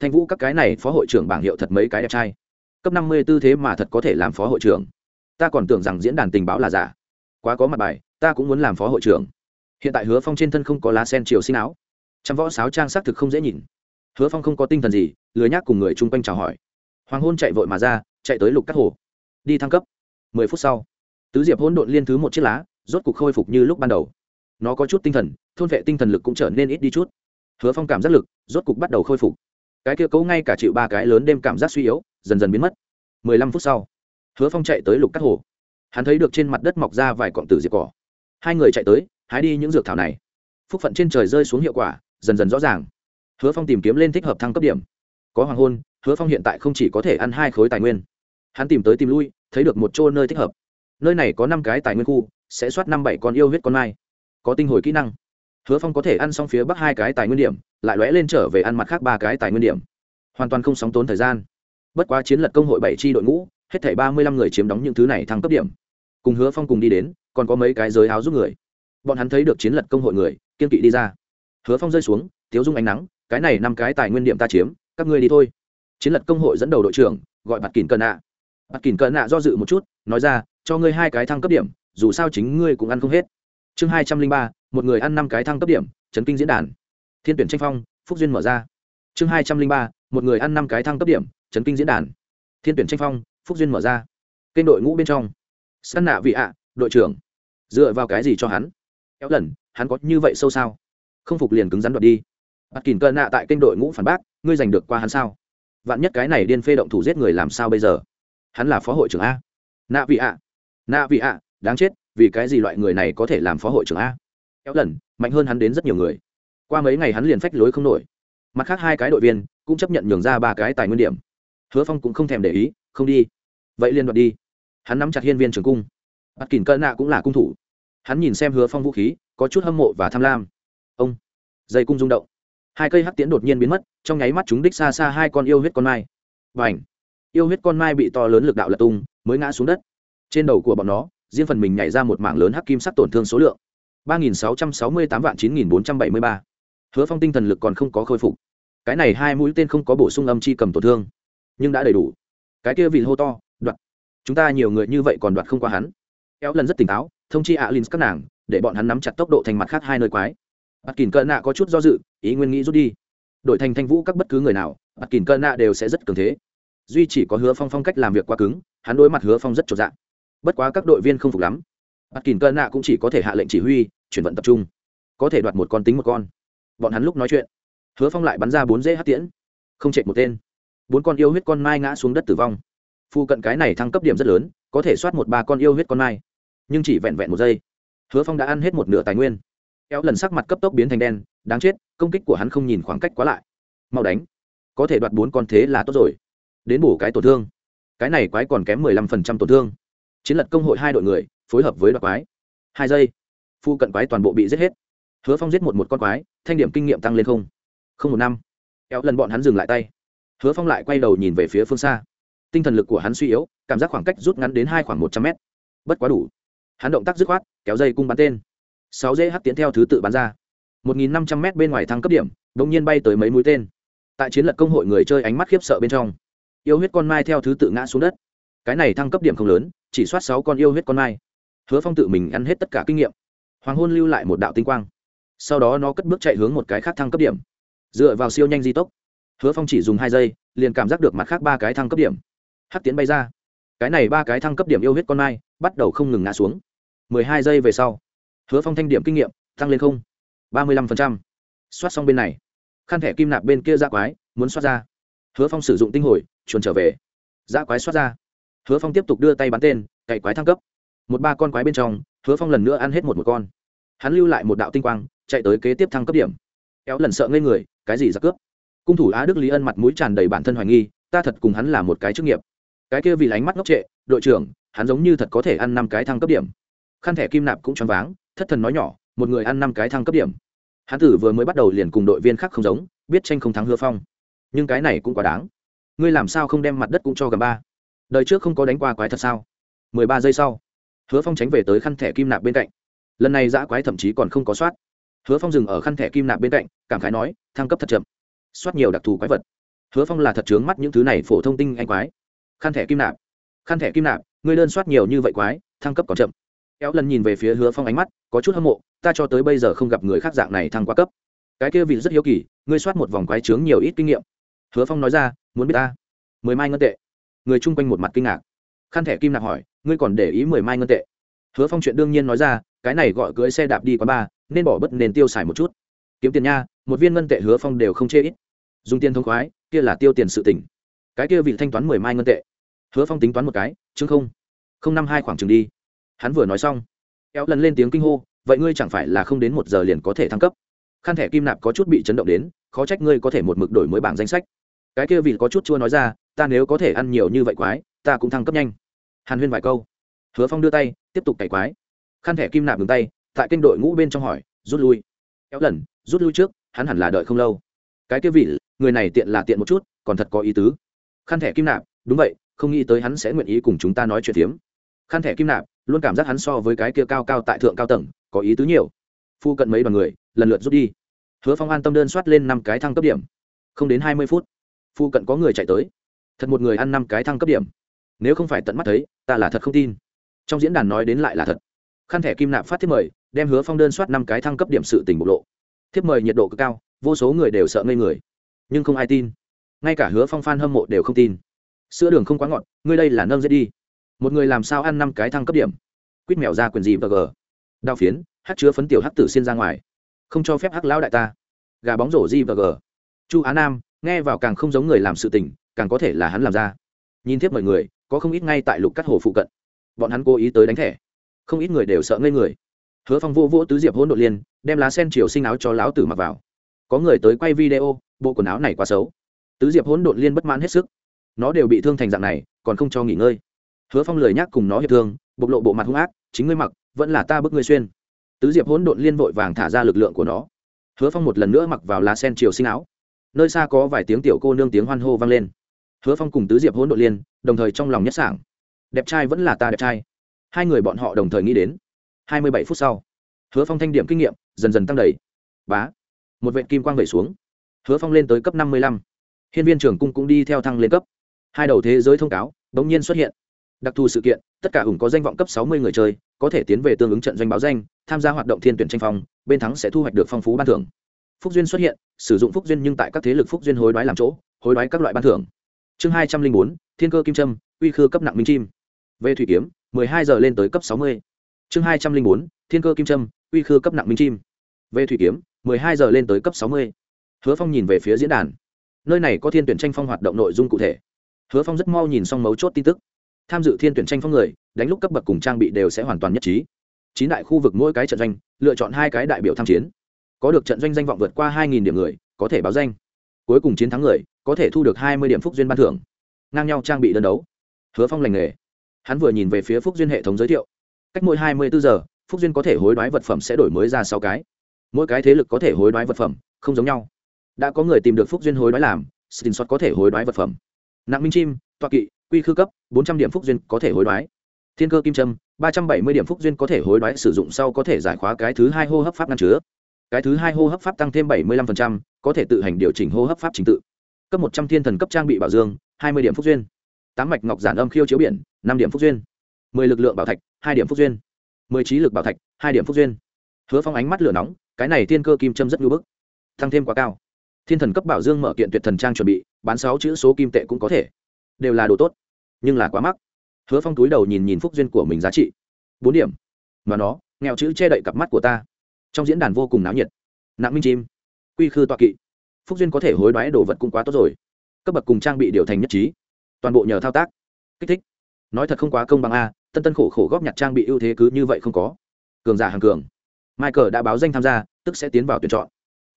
thanh vũ các cái này phó hội trưởng bảng hiệu thật mấy cái đẹp trai. Cấp năm mươi tư thế mà thật có thể làm phó hội trưởng. Ta còn tưởng rằng diễn đàn tình báo là giả. Quá có mặt bài, ta cũng muốn làm phó hội trưởng. Hiện tại hứa phong trên thân không có lá sen chiều xin áo. Chăm võ sáo trang xác thực không dễ nhìn. Hứa phong không có tinh thần gì, lười nhác cùng người chung quanh chào hỏi. Hoàng hôn chạy vội mà ra, chạy tới lục cắt hồ. Đi thăng cấp. Mười phút sau, tứ diệp hôn độn liên thứ một chiếc lá, rốt cục khôi phục như lúc ban đầu. Nó có chút tinh thần, thôn vệ tinh thần lực cũng trở nên ít đi chút. Hứa phong cảm giác lực, rốt cục bắt đầu khôi phục cái kia cấu ngay cả chịu ba cái lớn đêm cảm giác suy yếu, dần dần biến mất. Mười lăm phút sau, hứa phong chạy tới lục cắt hồ. Hắn thấy được trên mặt đất mọc ra vài cọng tử diệp cỏ. Hai người chạy tới, hái đi những dược thảo này. Phúc phận trên trời rơi xuống hiệu quả, dần dần rõ ràng. Hứa phong tìm kiếm lên thích hợp thăng cấp điểm. Có hoàng hôn, hứa phong hiện tại không chỉ có thể ăn hai khối tài nguyên. Hắn tìm tới tìm lui, thấy được một chỗ nơi thích hợp. Nơi này có năm cái tài nguyên khu, sẽ soát năm bảy con yêu huyết con mai. Có tinh hồi kỹ năng. Hứa phong có thể ăn xong phía bắc hai cái tài nguyên điểm lại lóe lên trở về ăn mặt khác ba cái tài nguyên điểm. Hoàn toàn không sóng tốn thời gian. Bất quá chiến lật công hội bảy tri đội ngũ, hết thảy ba mươi lăm người chiếm đóng những thứ này thăng cấp điểm. Cùng hứa phong cùng đi đến, còn có mấy cái giới áo giúp người. Bọn hắn thấy được chiến lật công hội người, kiên kỵ đi ra. Hứa phong rơi xuống, thiếu dung ánh nắng, cái này năm cái tài nguyên điểm ta chiếm, các ngươi đi thôi. Chiến lật công hội dẫn đầu đội trưởng, gọi bạt kìn cờ nạ. Bạt kìn cờ nạ do dự một chút, nói ra, cho ngươi hai cái thăng cấp điểm, dù sao chính ngươi cũng ăn không hết. Chương hai trăm linh ba, một người ăn năm cái thăng cấp điểm, chấn kinh diễn đàn thiên tuyển tranh phong, phúc duyên mở ra. Chương hai trăm linh ba, một người ăn năm cái thăng cấp điểm, chấn kinh diễn đàn. Thiên tuyển tranh phong, phúc duyên mở ra. Kênh đội ngũ bên trong. Săn nạ vị ạ, đội trưởng. Dựa vào cái gì cho hắn? Kéo lần, hắn có như vậy sâu sao? Không phục liền cứng rắn đoạt đi. Bắt kìm cơn nạ tại kênh đội ngũ phản bác, ngươi giành được qua hắn sao? Vạn nhất cái này điên phê động thủ giết người làm sao bây giờ? Hắn là phó hội trưởng a. Nạ vị ạ. Nạ vị ạ, đáng chết, vì cái gì loại người này có thể làm phó hội trưởng a? Kéo lần, mạnh hơn hắn đến rất nhiều người qua mấy ngày hắn liền phách lối không nổi. Mặt khác hai cái đội viên cũng chấp nhận nhường ra ba cái tài nguyên điểm. Hứa phong cũng không thèm để ý, không đi. Vậy liên đoạt đi. Hắn nắm chặt hiên viên trường cung. Bắt kỳn cỡ nạ cũng là cung thủ. Hắn nhìn xem hứa phong vũ khí, có chút hâm mộ và tham lam. Ông. Dây cung rung động. Hai cây hắc tiến đột nhiên biến mất, trong nháy mắt chúng đích xa xa hai con yêu huyết con mai. Và ảnh yêu huyết con mai bị to lớn lực đạo lật tung, mới ngã xuống đất. Trên đầu của bọn nó, riêng phần mình nhảy ra một mảng lớn hắc kim sắc tổn thương số lượng. ba nghìn sáu trăm sáu mươi tám vạn chín nghìn bốn trăm bảy mươi ba hứa phong tinh thần lực còn không có khôi phục. Cái này hai mũi tên không có bổ sung âm chi cầm tổn thương, nhưng đã đầy đủ. Cái kia vì hô to, đoạt. Chúng ta nhiều người như vậy còn đoạt không qua hắn. Kéo lần rất tỉnh táo, thông chi alin các nàng, để bọn hắn nắm chặt tốc độ thành mặt khác hai nơi quái. Bắt kìn cơn nạ có chút do dự, ý nguyên nghĩ rút đi. Đội thành thanh vũ các bất cứ người nào bắt kìn cơn nạ đều sẽ rất cường thế. Duy chỉ có hứa phong phong cách làm việc quá cứng, hắn đối mặt hứa phong rất trộn dạng bất quá các đội viên không phục lắm. Bắt kìn cơn nạ cũng chỉ có thể hạ lệnh chỉ huy, chuyển vận tập trung. Có thể đoạt một con tính một con bọn hắn lúc nói chuyện, hứa phong lại bắn ra bốn dễ hát tiễn, không chạy một tên. Bốn con yêu huyết con mai ngã xuống đất tử vong. Phu cận cái này thăng cấp điểm rất lớn, có thể soát một ba con yêu huyết con mai, nhưng chỉ vẹn vẹn một giây, hứa phong đã ăn hết một nửa tài nguyên. Kéo lần sắc mặt cấp tốc biến thành đen, đáng chết, công kích của hắn không nhìn khoảng cách quá lại. Mau đánh, có thể đoạt bốn con thế là tốt rồi. Đến bổ cái tổn thương. Cái này quái còn kém mười lăm phần trăm tổn thương. Chiến lật công hội hai đội người, phối hợp với đoạt quái. Hai giây phu cận quái toàn bộ bị giết hết hứa phong giết một một con quái, thanh điểm kinh nghiệm tăng lên không? Không một năm. Kéo lần bọn hắn dừng lại tay. Hứa phong lại quay đầu nhìn về phía phương xa. Tinh thần lực của hắn suy yếu, cảm giác khoảng cách rút ngắn đến hai khoảng một trăm mét. Bất quá đủ. Hắn động tác dứt khoát, kéo dây cung bắn tên. Sáu dễ hắt tiến theo thứ tự bắn ra. Một nghìn năm trăm mét bên ngoài thăng cấp điểm đ ỗ n g nhiên bay tới mấy mũi tên. Tại chiến lật công hội người chơi ánh mắt khiếp sợ bên trong, yêu huyết con mai theo thứ tự ngã xuống đất. Cái này thăng cấp điểm không lớn, chỉ soát sáu con yêu huyết con mai. Hứa phong tự mình ăn hết tất cả kinh nghiệm. Hoàng hôn lưu lại một đạo tinh quang sau đó nó cất bước chạy hướng một cái khác thăng cấp điểm. Dựa vào siêu nhanh di tốc, hứa phong chỉ dùng hai giây, liền cảm giác được mặt khác ba cái thăng cấp điểm. Hắc tiến bay ra. Cái này ba cái thăng cấp điểm yêu huyết con mai bắt đầu không ngừng ngã xuống. Mười hai giây về sau, hứa phong thanh điểm kinh nghiệm tăng lên không, ba mươi lăm phần trăm. Soát xong bên này, khăn thẻ kim nạp bên kia ra quái muốn soát ra. Hứa phong sử dụng tinh hồi chuồn trở về. Ra quái soát ra. Hứa phong tiếp tục đưa tay bắn tên cậy quái thăng cấp. Một ba con quái bên trong, hứa phong lần nữa ăn hết một một con. Hắn lưu lại một đạo tinh quang chạy tới kế tiếp thăng cấp điểm. Éo lần sợ ngây người, cái gì ra cướp? Cung thủ á đức lý ân mặt mũi tràn đầy bản thân hoài nghi, ta thật cùng hắn là một cái chức nghiệp. Cái kia vì lánh mắt ngốc trệ, đội trưởng, hắn giống như thật có thể ăn năm cái thăng cấp điểm. Khăn thẻ kim nạp cũng choáng váng, thất thần nói nhỏ, một người ăn năm cái thăng cấp điểm. Hắn tử vừa mới bắt đầu liền cùng đội viên khác không giống, biết tranh không thắng hứa phong. Nhưng cái này cũng quá đáng. Ngươi làm sao không đem mặt đất cũng cho gà ba? Đời trước không có đánh qua quái thật sao? Mười ba giây sau, hứa phong tránh về tới khăn thẻ kim nạp bên cạnh. Lần này giã quái thậm chí còn không có soát hứa phong dừng ở khăn thẻ kim nạp bên cạnh, cảm khái nói, thăng cấp thật chậm. Soát nhiều đặc thù quái vật. Hứa phong là thật trướng mắt những thứ này phổ thông tinh anh quái. Khăn thẻ kim nạp. Khăn thẻ kim nạp, ngươi đơn soát nhiều như vậy quái, thăng cấp còn chậm. Kéo lần nhìn về phía hứa phong ánh mắt, có chút hâm mộ, ta cho tới bây giờ không gặp người khác dạng này thăng qua cấp. Cái kia vị rất hiếu kỳ, ngươi soát một vòng quái trướng nhiều ít kinh nghiệm. Hứa phong nói ra, muốn biết ta? Mười mai ngân tệ. Người chung quanh một mặt kinh ngạc. Khăn thẻ kim nạp hỏi, ngươi còn để ý mười mai ngân tệ? Hứa phong chuyện đương nhiên nói ra, cái này gọi cưới xe đạp đi quá ba nên bỏ bớt nên tiêu xài một chút. Kiếm tiền nha, một viên ngân tệ hứa phong đều không chê ít. Dùng tiền thông khoái, kia là tiêu tiền sự tỉnh cái kia vị thanh toán mười mai ngân tệ. Hứa phong tính toán một cái chứ không không năm hai khoảng chừng đi. Hắn vừa nói xong, kéo lần lên tiếng kinh hô, vậy ngươi chẳng phải là không đến một giờ liền có thể thăng cấp? Khăn thẻ kim nạp có chút bị chấn động đến, khó trách ngươi có thể một mực đổi mới bảng danh sách. Cái kia vị có chút chua nói ra, ta nếu có thể ăn nhiều như vậy quái, ta cũng thăng cấp nhanh. Hàn huyên vài câu hứa phong đưa tay, tiếp tục cày quái. Khăn thẻ kim nạp ngừng tay, tại kênh đội ngũ bên trong hỏi, rút lui. Kéo lần, rút lui trước, hắn hẳn là đợi không lâu. Cái kia vị, người này tiện là tiện một chút, còn thật có ý tứ. Khăn thẻ kim nạp, đúng vậy, không nghĩ tới hắn sẽ nguyện ý cùng chúng ta nói chuyện tiếm khăn thẻ kim nạp luôn cảm giác hắn so với cái kia cao cao tại thượng cao tầng, có ý tứ nhiều. Phu cận mấy đoàn người, lần lượt rút đi. Hứa phong an tâm đơn soát lên năm cái thăng cấp điểm. Không đến hai mươi phút, phu cận có người chạy tới. Thật một người ăn năm cái thăng cấp điểm. Nếu không phải tận mắt thấy, ta là thật không tin trong diễn đàn nói đến lại là thật. Khăn thẻ kim nạp phát thiếp mời, đem hứa phong đơn soát năm cái thăng cấp điểm sự tình bộc lộ. Thiếp mời nhiệt độ cực cao, vô số người đều sợ ngây người. Nhưng không ai tin. Ngay cả hứa phong f a n hâm mộ đều không tin. Sữa đường không quá ngọt, ngươi đây là nâng dễ đi. Một người làm sao ăn năm cái thăng cấp điểm? Quýt mèo ra quyền gì bờ g đao phiến, hát chứa phấn tiểu hát tử xin ra ngoài. Không cho phép hắc lão đại ta. Gà bóng rổ gì bờ g chu á nam, nghe vào càng không giống người làm sự tình, càng có thể là hắn làm ra. Nhìn thiếp mọi người, có không ít ngay tại lục cắt hồ phụ cận bọn hắn cố ý tới đánh thẻ. Không ít người đều sợ ngây người. Hứa phong vô vỗ tứ diệp hỗn độn liên, đem lá sen chiều sinh áo cho lão tử mặc vào. Có người tới quay video, bộ quần áo này quá xấu. Tứ diệp hỗn độn liên bất mãn hết sức. Nó đều bị thương thành dạng này, còn không cho nghỉ ngơi. Hứa phong lời nhắc cùng nó hiệp thương, bộc lộ bộ mặt hung ác, chính ngươi mặc, vẫn là ta bức ngươi xuyên. Tứ diệp hỗn độn liên vội vàng thả ra lực lượng của nó. Hứa phong một lần nữa mặc vào lá sen chiều sinh áo. Nơi xa có vài tiếng tiểu cô nương tiếng hoan hô vang lên. Hứa phong cùng tứ diệp hỗn độn liên, đồng thời trong lòng nhất sảng đẹp trai vẫn là ta đẹp trai. Hai người bọn họ đồng thời nghĩ đến. Hai mươi bảy phút sau, hứa phong thanh điểm kinh nghiệm dần dần tăng đầy. Bá, một vệ kim quang vẩy xuống. Hứa phong lên tới cấp năm mươi lăm. Hiên viên trưởng cung cũng đi theo thăng lên cấp. Hai đầu thế giới thông cáo đ ỗ n g nhiên xuất hiện. Đặc thù sự kiện, tất cả hùng có danh vọng cấp sáu mươi người chơi, có thể tiến về tương ứng trận doanh báo danh, tham gia hoạt động thiên tuyển tranh phong, bên thắng sẽ thu hoạch được phong phú ban thưởng. Phúc duyên xuất hiện, sử dụng phúc duyên nhưng tại các thế lực phúc duyên hối đoái làm chỗ, hối đoái các loại ban thưởng. Chương hai trăm linh bốn, thiên cơ kim trâm uy khư cấp nặng minh chim về thủy kiếm, mười hai giờ lên tới cấp sáu mươi. Chương hai trăm linh bốn, thiên cơ kim trâm uy khư cấp nặng minh chim. Về thủy kiếm, mười hai giờ lên tới cấp sáu mươi. Hứa phong nhìn về phía diễn đàn. Nơi này có thiên tuyển tranh phong hoạt động nội dung cụ thể. Hứa phong rất mau nhìn xong mấu chốt tin tức. Tham dự thiên tuyển tranh phong người, đánh lúc cấp bậc cùng trang bị đều sẽ hoàn toàn nhất trí. Chín đại khu vực mỗi cái trận doanh, lựa chọn hai cái đại biểu tham chiến. Có được trận doanh danh vọng vượt qua hai điểm người, có thể báo danh. Cuối cùng chiến thắng người, có thể thu được hai mươi điểm phúc duyên ban thưởng. Ngang nhau trang bị đơn đấu. Hứa phong lành nghề hắn vừa nhìn về phía phúc duyên hệ thống giới thiệu. Cách mỗi hai mươi bốn giờ, phúc duyên có thể hối đoái vật phẩm sẽ đổi mới ra sáu cái. Mỗi cái thế lực có thể hối đoái vật phẩm, không giống nhau. Đã có người tìm được phúc duyên hối đoái làm xin xót có thể hối đoái vật phẩm. Nặng minh chim, toa kỵ, quy khư cấp, bốn trăm điểm phúc duyên có thể hối đoái. Thiên cơ kim trâm, ba trăm bảy mươi điểm phúc duyên có thể hối đoái, sử dụng sau có thể giải khóa cái thứ hai hô hấp pháp ngăn chứa. Cái thứ hai hô hấp pháp tăng thêm bảy mươi lăm có thể tự hành điều chỉnh hô hấp pháp trình tự. Cấp một trăm thiên thần cấp trang bị bảo dương, hai mươi điểm phúc duyên. Tám mạch ngọc giản âm khiêu chiếu biển năm điểm phúc duyên. mười lực lượng bảo thạch, hai điểm phúc duyên. mười trí lực bảo thạch, hai điểm phúc duyên. Hứa phong ánh mắt lửa nóng, cái này thiên cơ kim châm rất ngưỡng bức. Tăng thêm quá cao. Thiên thần cấp bảo dương mở kiện tuyệt thần trang chuẩn bị, bán sáu chữ số kim tệ cũng có thể. Đều là đồ tốt, nhưng là quá mắc. Hứa phong túi đầu nhìn nhìn phúc duyên của mình giá trị. Bốn điểm. Mà nó, nghèo chữ che đậy cặp mắt của ta. Trong diễn đàn vô cùng náo nhiệt. Nặng minh chim. Quy khư toa kỵ. Phúc duyên có thể hối đoái đồ vật cũng quá tốt rồi. Cấp bậc cùng trang bị điều thành nhất trí. Toàn bộ nhờ thao tác. Kích thích nói thật không quá công bằng a, tân tân khổ khổ góp nhặt trang bị ưu thế cứ như vậy không có. Cường giả hàng cường. Michael đã báo danh tham gia, tức sẽ tiến vào tuyển chọn.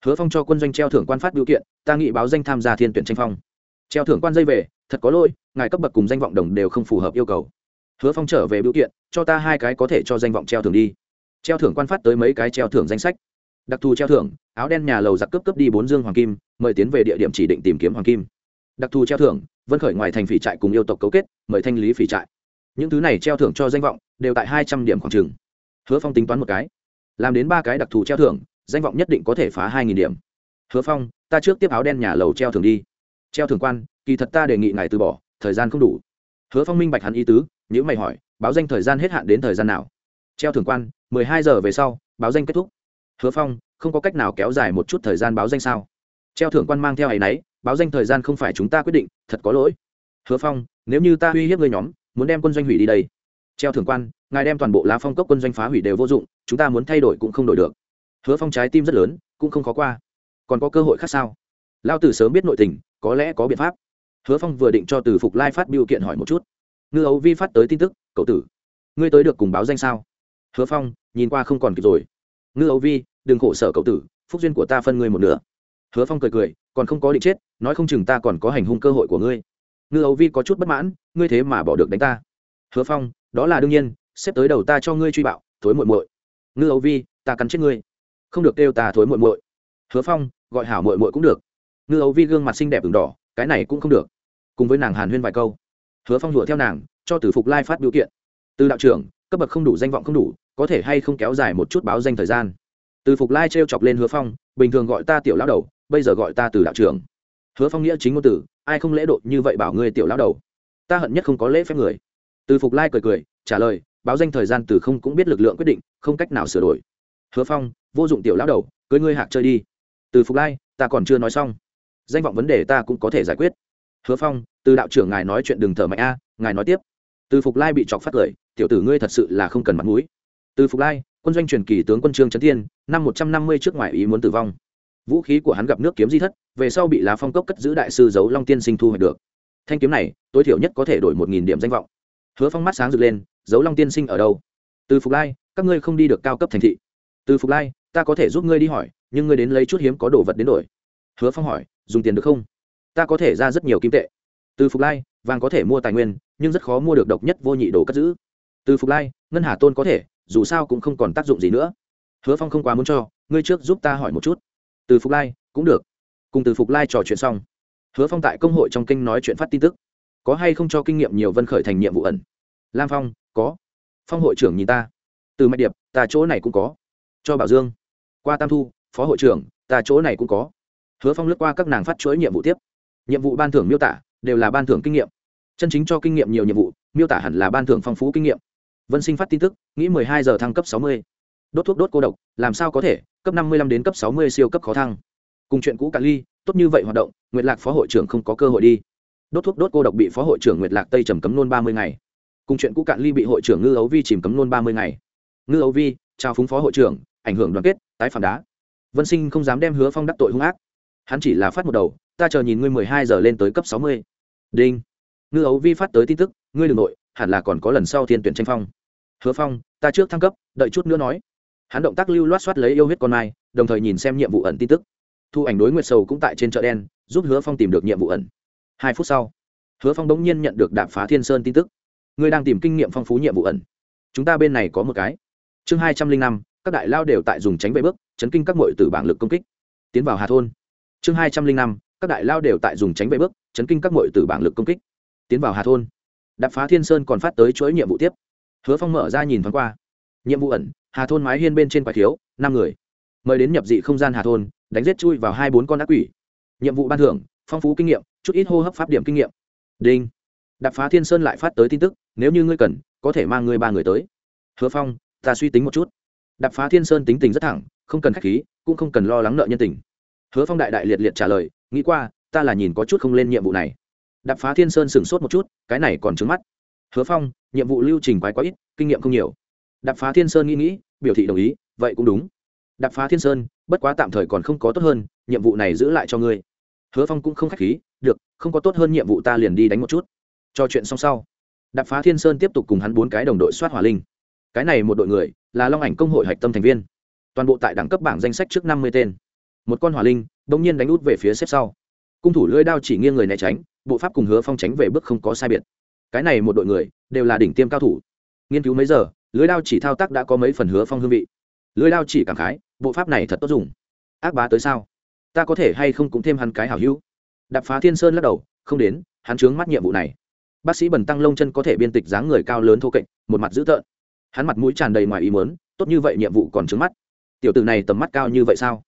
Hứa phong cho quân doanh treo thưởng quan phát biểu kiện, ta nghị báo danh tham gia thiên tuyển tranh phong. Treo thưởng quan dây về, thật có lỗi, ngài cấp bậc cùng danh vọng đồng đều không phù hợp yêu cầu. Hứa phong trở về biểu kiện, cho ta hai cái có thể cho danh vọng treo thưởng đi. Treo thưởng quan phát tới mấy cái treo thưởng danh sách. Đặc thù treo thưởng, áo đen nhà lầu giặc cướp cướp đi bốn dương hoàng kim, mời tiến về địa điểm chỉ định tìm kiếm hoàng kim đặc thù treo thưởng, vân khởi ngoài thành phỉ trại cùng yêu tộc cấu kết, mời thanh lý phỉ trại. Những thứ này treo thưởng cho danh vọng, đều tại hai trăm điểm khoảng trừng hứa phong tính toán một cái. Làm đến ba cái đặc thù treo thưởng, danh vọng nhất định có thể phá hai nghìn điểm. Hứa phong, ta trước tiếp áo đen nhà lầu treo thưởng đi. Treo thưởng quan, kỳ thật ta đề nghị ngài từ bỏ, thời gian không đủ. Hứa phong minh bạch hắn ý tứ nếu mày hỏi, báo danh thời gian hết hạn đến thời gian nào? Treo thưởng quan, mười hai giờ về sau, báo danh kết thúc. Hứa phong, không có cách nào kéo dài một chút thời gian báo danh sao? Treo thưởng quan mang theo ấ y báo danh thời gian không phải chúng ta quyết định, thật có lỗi. Hứa phong, nếu như ta uy hiếp người nhóm, muốn đem quân doanh hủy đi đây. Treo thưởng quan, ngài đem toàn bộ lá phong cốc quân doanh phá hủy đều vô dụng, chúng ta muốn thay đổi cũng không đổi được. Hứa phong trái tim rất lớn, cũng không khó qua. Còn có cơ hội khác sao? Lao tử sớm biết nội tình, có lẽ có biện pháp. Hứa phong vừa định cho từ phục lai phát biểu kiện hỏi một chút. Ngư ấu vi phát tới tin tức, cậu tử, ngươi tới được cùng báo danh sao? Hứa phong, nhìn qua không còn kịp rồi. Ngư ấu vi, đừng khổ sở cậu tử, phúc duyên của ta phân ngươi một nửa hứa phong cười cười, còn không có định chết, nói không chừng ta còn có hành hung cơ hội của ngươi. Ngư ấu vi có chút bất mãn, ngươi thế mà bỏ được đánh ta. Hứa phong, đó là đương nhiên xếp tới đầu ta cho ngươi truy bạo, thối muội muội. Ngư ấu vi, ta cắn chết ngươi. Không được kêu ta thối muội muội. Hứa phong, gọi hảo muội muội cũng được. Ngư ấu vi gương mặt xinh đẹp ửng đỏ, cái này cũng không được. Cùng với nàng hàn huyên vài câu, hứa phong đùa theo nàng, cho tử phục lai phát biểu kiện. Từ đạo trưởng, cấp bậc không đủ, danh vọng không đủ, có thể hay không kéo dài một chút báo danh thời gian. Từ phục lai t chọc lên hứa phong, bình thường gọi ta tiểu lão đầu bây giờ gọi ta từ đạo trưởng. Hứa phong nghĩa chính ngôn từ, ai không lễ độ như vậy bảo ngươi tiểu lão đầu. Ta hận nhất không có lễ phép người. Từ phục lai cười cười, trả lời, báo danh thời gian từ không cũng biết lực lượng quyết định, không cách nào sửa đổi. Hứa phong, vô dụng tiểu lão đầu, cưới ngươi hạc chơi đi. Từ phục lai, ta còn chưa nói xong. Danh vọng vấn đề ta cũng có thể giải quyết. Hứa phong, từ đạo trưởng ngài nói chuyện đừng thở mạnh a, ngài nói tiếp. Từ phục lai bị chọc phát cười, tiểu tử ngươi thật sự là không cần mặt mũi. Từ phục lai, quân doanh truyền kỳ tướng quân trương trấn tiên năm một trăm năm mươi trước ngoài ý muốn tử vong vũ khí của hắn gặp nước kiếm di thất, về sau bị lá phong cốc cất giữ đại sư giấu long tiên sinh thu hoạch được. Thanh kiếm này, tối thiểu nhất có thể đổi một nghìn điểm danh vọng. Hứa phong mắt sáng rực lên, giấu long tiên sinh ở đâu? Từ phục lai, các ngươi không đi được cao cấp thành thị. Từ phục lai, ta có thể giúp ngươi đi hỏi, nhưng ngươi đến lấy chút hiếm có đồ vật đến đổi. Hứa phong hỏi, dùng tiền được không? Ta có thể ra rất nhiều kim tệ. Từ phục lai, vàng có thể mua tài nguyên, nhưng rất khó mua được độc nhất vô nhị đồ cất giữ. Từ phục lai, ngân hà tôn có thể, dù sao cũng không còn tác dụng gì nữa. Hứa phong không quá muốn cho, ngươi trước giúp ta hỏi một chút từ phục lai, cũng được. Cùng từ phục lai trò chuyện xong, hứa phong tại công hội trong kinh nói chuyện phát tin tức. Có hay không cho kinh nghiệm nhiều vân khởi thành nhiệm vụ ẩn? Lam phong, có. Phong hội trưởng nhìn ta. Từ mạch điệp, ta chỗ này cũng có. Cho bảo dương. Qua tam thu, phó hội trưởng, ta chỗ này cũng có. Hứa phong lướt qua các nàng phát chuỗi nhiệm vụ tiếp. Nhiệm vụ ban thưởng miêu tả đều là ban thưởng kinh nghiệm. Chân chính cho kinh nghiệm nhiều nhiệm vụ, miêu tả hẳn là ban thưởng phong phú kinh nghiệm. Vân sinh phát tin tức, nghĩ mười hai giờ thăng cấp sáu mươi đốt thuốc đốt cô độc, làm sao có thể? Cấp năm mươi lăm đến cấp sáu mươi siêu cấp khó thăng. Cùng chuyện cũ cạn ly, tốt như vậy hoạt động, nguyệt lạc phó hội trưởng không có cơ hội đi. Đốt thuốc đốt cô độc bị phó hội trưởng nguyệt lạc tây trầm cấm nôn ba mươi ngày. Cùng chuyện cũ cạn ly bị hội trưởng ngư ấu vi chìm cấm nôn ba mươi ngày. Ngư ấu vi trao phúng phó hội trưởng, ảnh hưởng đoàn kết, tái phản đá. Vân sinh không dám đem hứa phong đắc tội hung ác. Hắn chỉ là phát một đầu, ta chờ nhìn ngươi mười hai giờ lên tới cấp sáu mươi. Đinh. Ngư ấu vi phát tới tin tức, ngươi đ ừ n g nội, hẳn là còn có lần sau thiên tuyển tranh phong. Hứa phong, ta trước thăng cấp, đợi chút nữa nói hắn động tác lưu loát soát lấy yêu huyết con mai, đồng thời nhìn xem nhiệm vụ ẩn tin tức. Thu ảnh đối nguyệt sầu cũng tại trên chợ đen, giúp hứa phong tìm được nhiệm vụ ẩn. Hai phút sau, hứa phong bỗng nhiên nhận được đạp phá thiên sơn tin tức. Ngươi đang tìm kinh nghiệm phong phú nhiệm vụ ẩn. Chúng ta bên này có một cái. Chương hai trăm linh năm, các đại lao đều tại dùng tránh vệ bước, chấn kinh các mội từ bảng lực công kích. Tiến vào hà thôn. Chương hai trăm linh năm, các đại lao đều tại dùng tránh vệ bước, chấn kinh các mội từ bảng lực công kích. Tiến vào hà thôn. Đạp phá thiên sơn còn phát tới chuỗi nhiệm vụ tiếp. Hứa phong mở ra nhìn thoáng qua. Nhiệm vụ ẩn hà thôn mái hiên bên trên quái thiếu, năm người. Mời đến nhập dị không gian hà thôn, đánh giết chui vào hai bốn con ác quỷ. Nhiệm vụ ban thưởng, phong phú kinh nghiệm, chút ít hô hấp pháp điểm kinh nghiệm. Đinh. Đạp phá thiên sơn lại phát tới tin tức, nếu như ngươi cần, có thể mang ngươi ba người tới. Hứa phong, ta suy tính một chút. Đạp phá thiên sơn tính tình rất thẳng, không cần k h á c h khí, cũng không cần lo lắng nợ nhân tình. Hứa phong đại đại liệt liệt trả lời, nghĩ qua, ta là nhìn có chút không lên nhiệm vụ này. Đạp phá thiên sơn sửng sốt một chút, cái này còn trứng mắt. Hứa phong, nhiệm vụ lưu trình quái quá ít, kinh nghiệm không nhiều đạp phá thiên sơn nghĩ nghĩ, biểu thị đồng ý, vậy cũng đúng. Đạp phá thiên sơn, bất quá tạm thời còn không có tốt hơn, nhiệm vụ này giữ lại cho ngươi. Hứa phong cũng không k h á c h khí, được, không có tốt hơn nhiệm vụ ta liền đi đánh một chút. Cho chuyện xong sau, đạp phá thiên sơn tiếp tục cùng hắn bốn cái đồng đội soát hỏa linh. Cái này một đội người, là long ảnh công hội hạch tâm thành viên. Toàn bộ tại đẳng cấp bảng danh sách trước năm mươi tên. Một con hỏa linh đ ỗ n g nhiên đánh út về phía xếp sau. Cung thủ lưỡi đao chỉ nghiêng người né tránh, bộ pháp cùng hứa phong tránh về bước không có sai biệt. Cái này một đội người, đều là đỉnh tiêm cao thủ. Nghiên cứu mấy giờ lưới đao chỉ thao tác đã có mấy phần hứa phong hương vị. Lưới đao chỉ cảm khái, bộ pháp này thật tốt dùng. Ác bá tới sao? Ta có thể hay không cũng thêm hắn cái hảo hữu? Đạp phá thiên sơn lắc đầu, không đến, hắn chướng mắt nhiệm vụ này. Bác sĩ bần tăng lông chân có thể biên tịch dáng người cao lớn thô kệch, một mặt dữ tợn. Hắn mặt mũi tràn đầy ngoài ý mớn tốt như vậy nhiệm vụ còn trướng mắt. Tiểu tử này tầm mắt cao như vậy sao?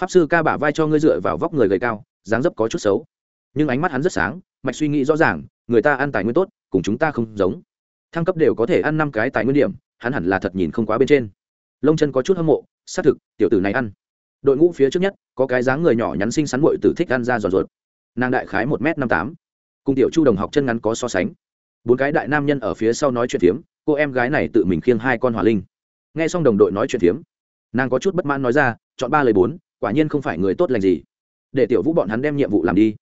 Pháp sư ca bả vai cho ngươi dựa vào vóc người gầy cao, dáng dấp có chút xấu. Nhưng ánh mắt hắn rất sáng, mạch suy nghĩ rõ ràng, người ta ăn tài nguyên tốt, cùng chúng ta không giống. Thăng cấp đều có thể ăn năm cái tài nguyên điểm hắn hẳn là thật nhìn không quá bên trên. Lông chân có chút hâm mộ, xác thực, tiểu tử này ăn. Đội ngũ phía trước nhất, có cái dáng người nhỏ nhắn xinh xắn bội tử thích ăn ra giòn ruột. Nàng đại khái một m năm tám. Cùng tiểu chu đồng học chân ngắn có so sánh. Bốn cái đại nam nhân ở phía sau nói chuyện phiếm, cô em gái này tự mình khiêng hai con hỏa linh. Nghe xong đồng đội nói chuyện phiếm, nàng có chút bất mãn nói ra, chọn ba lời bốn, quả nhiên không phải người tốt lành gì. Để tiểu vũ bọn hắn đem nhiệm vụ làm đi.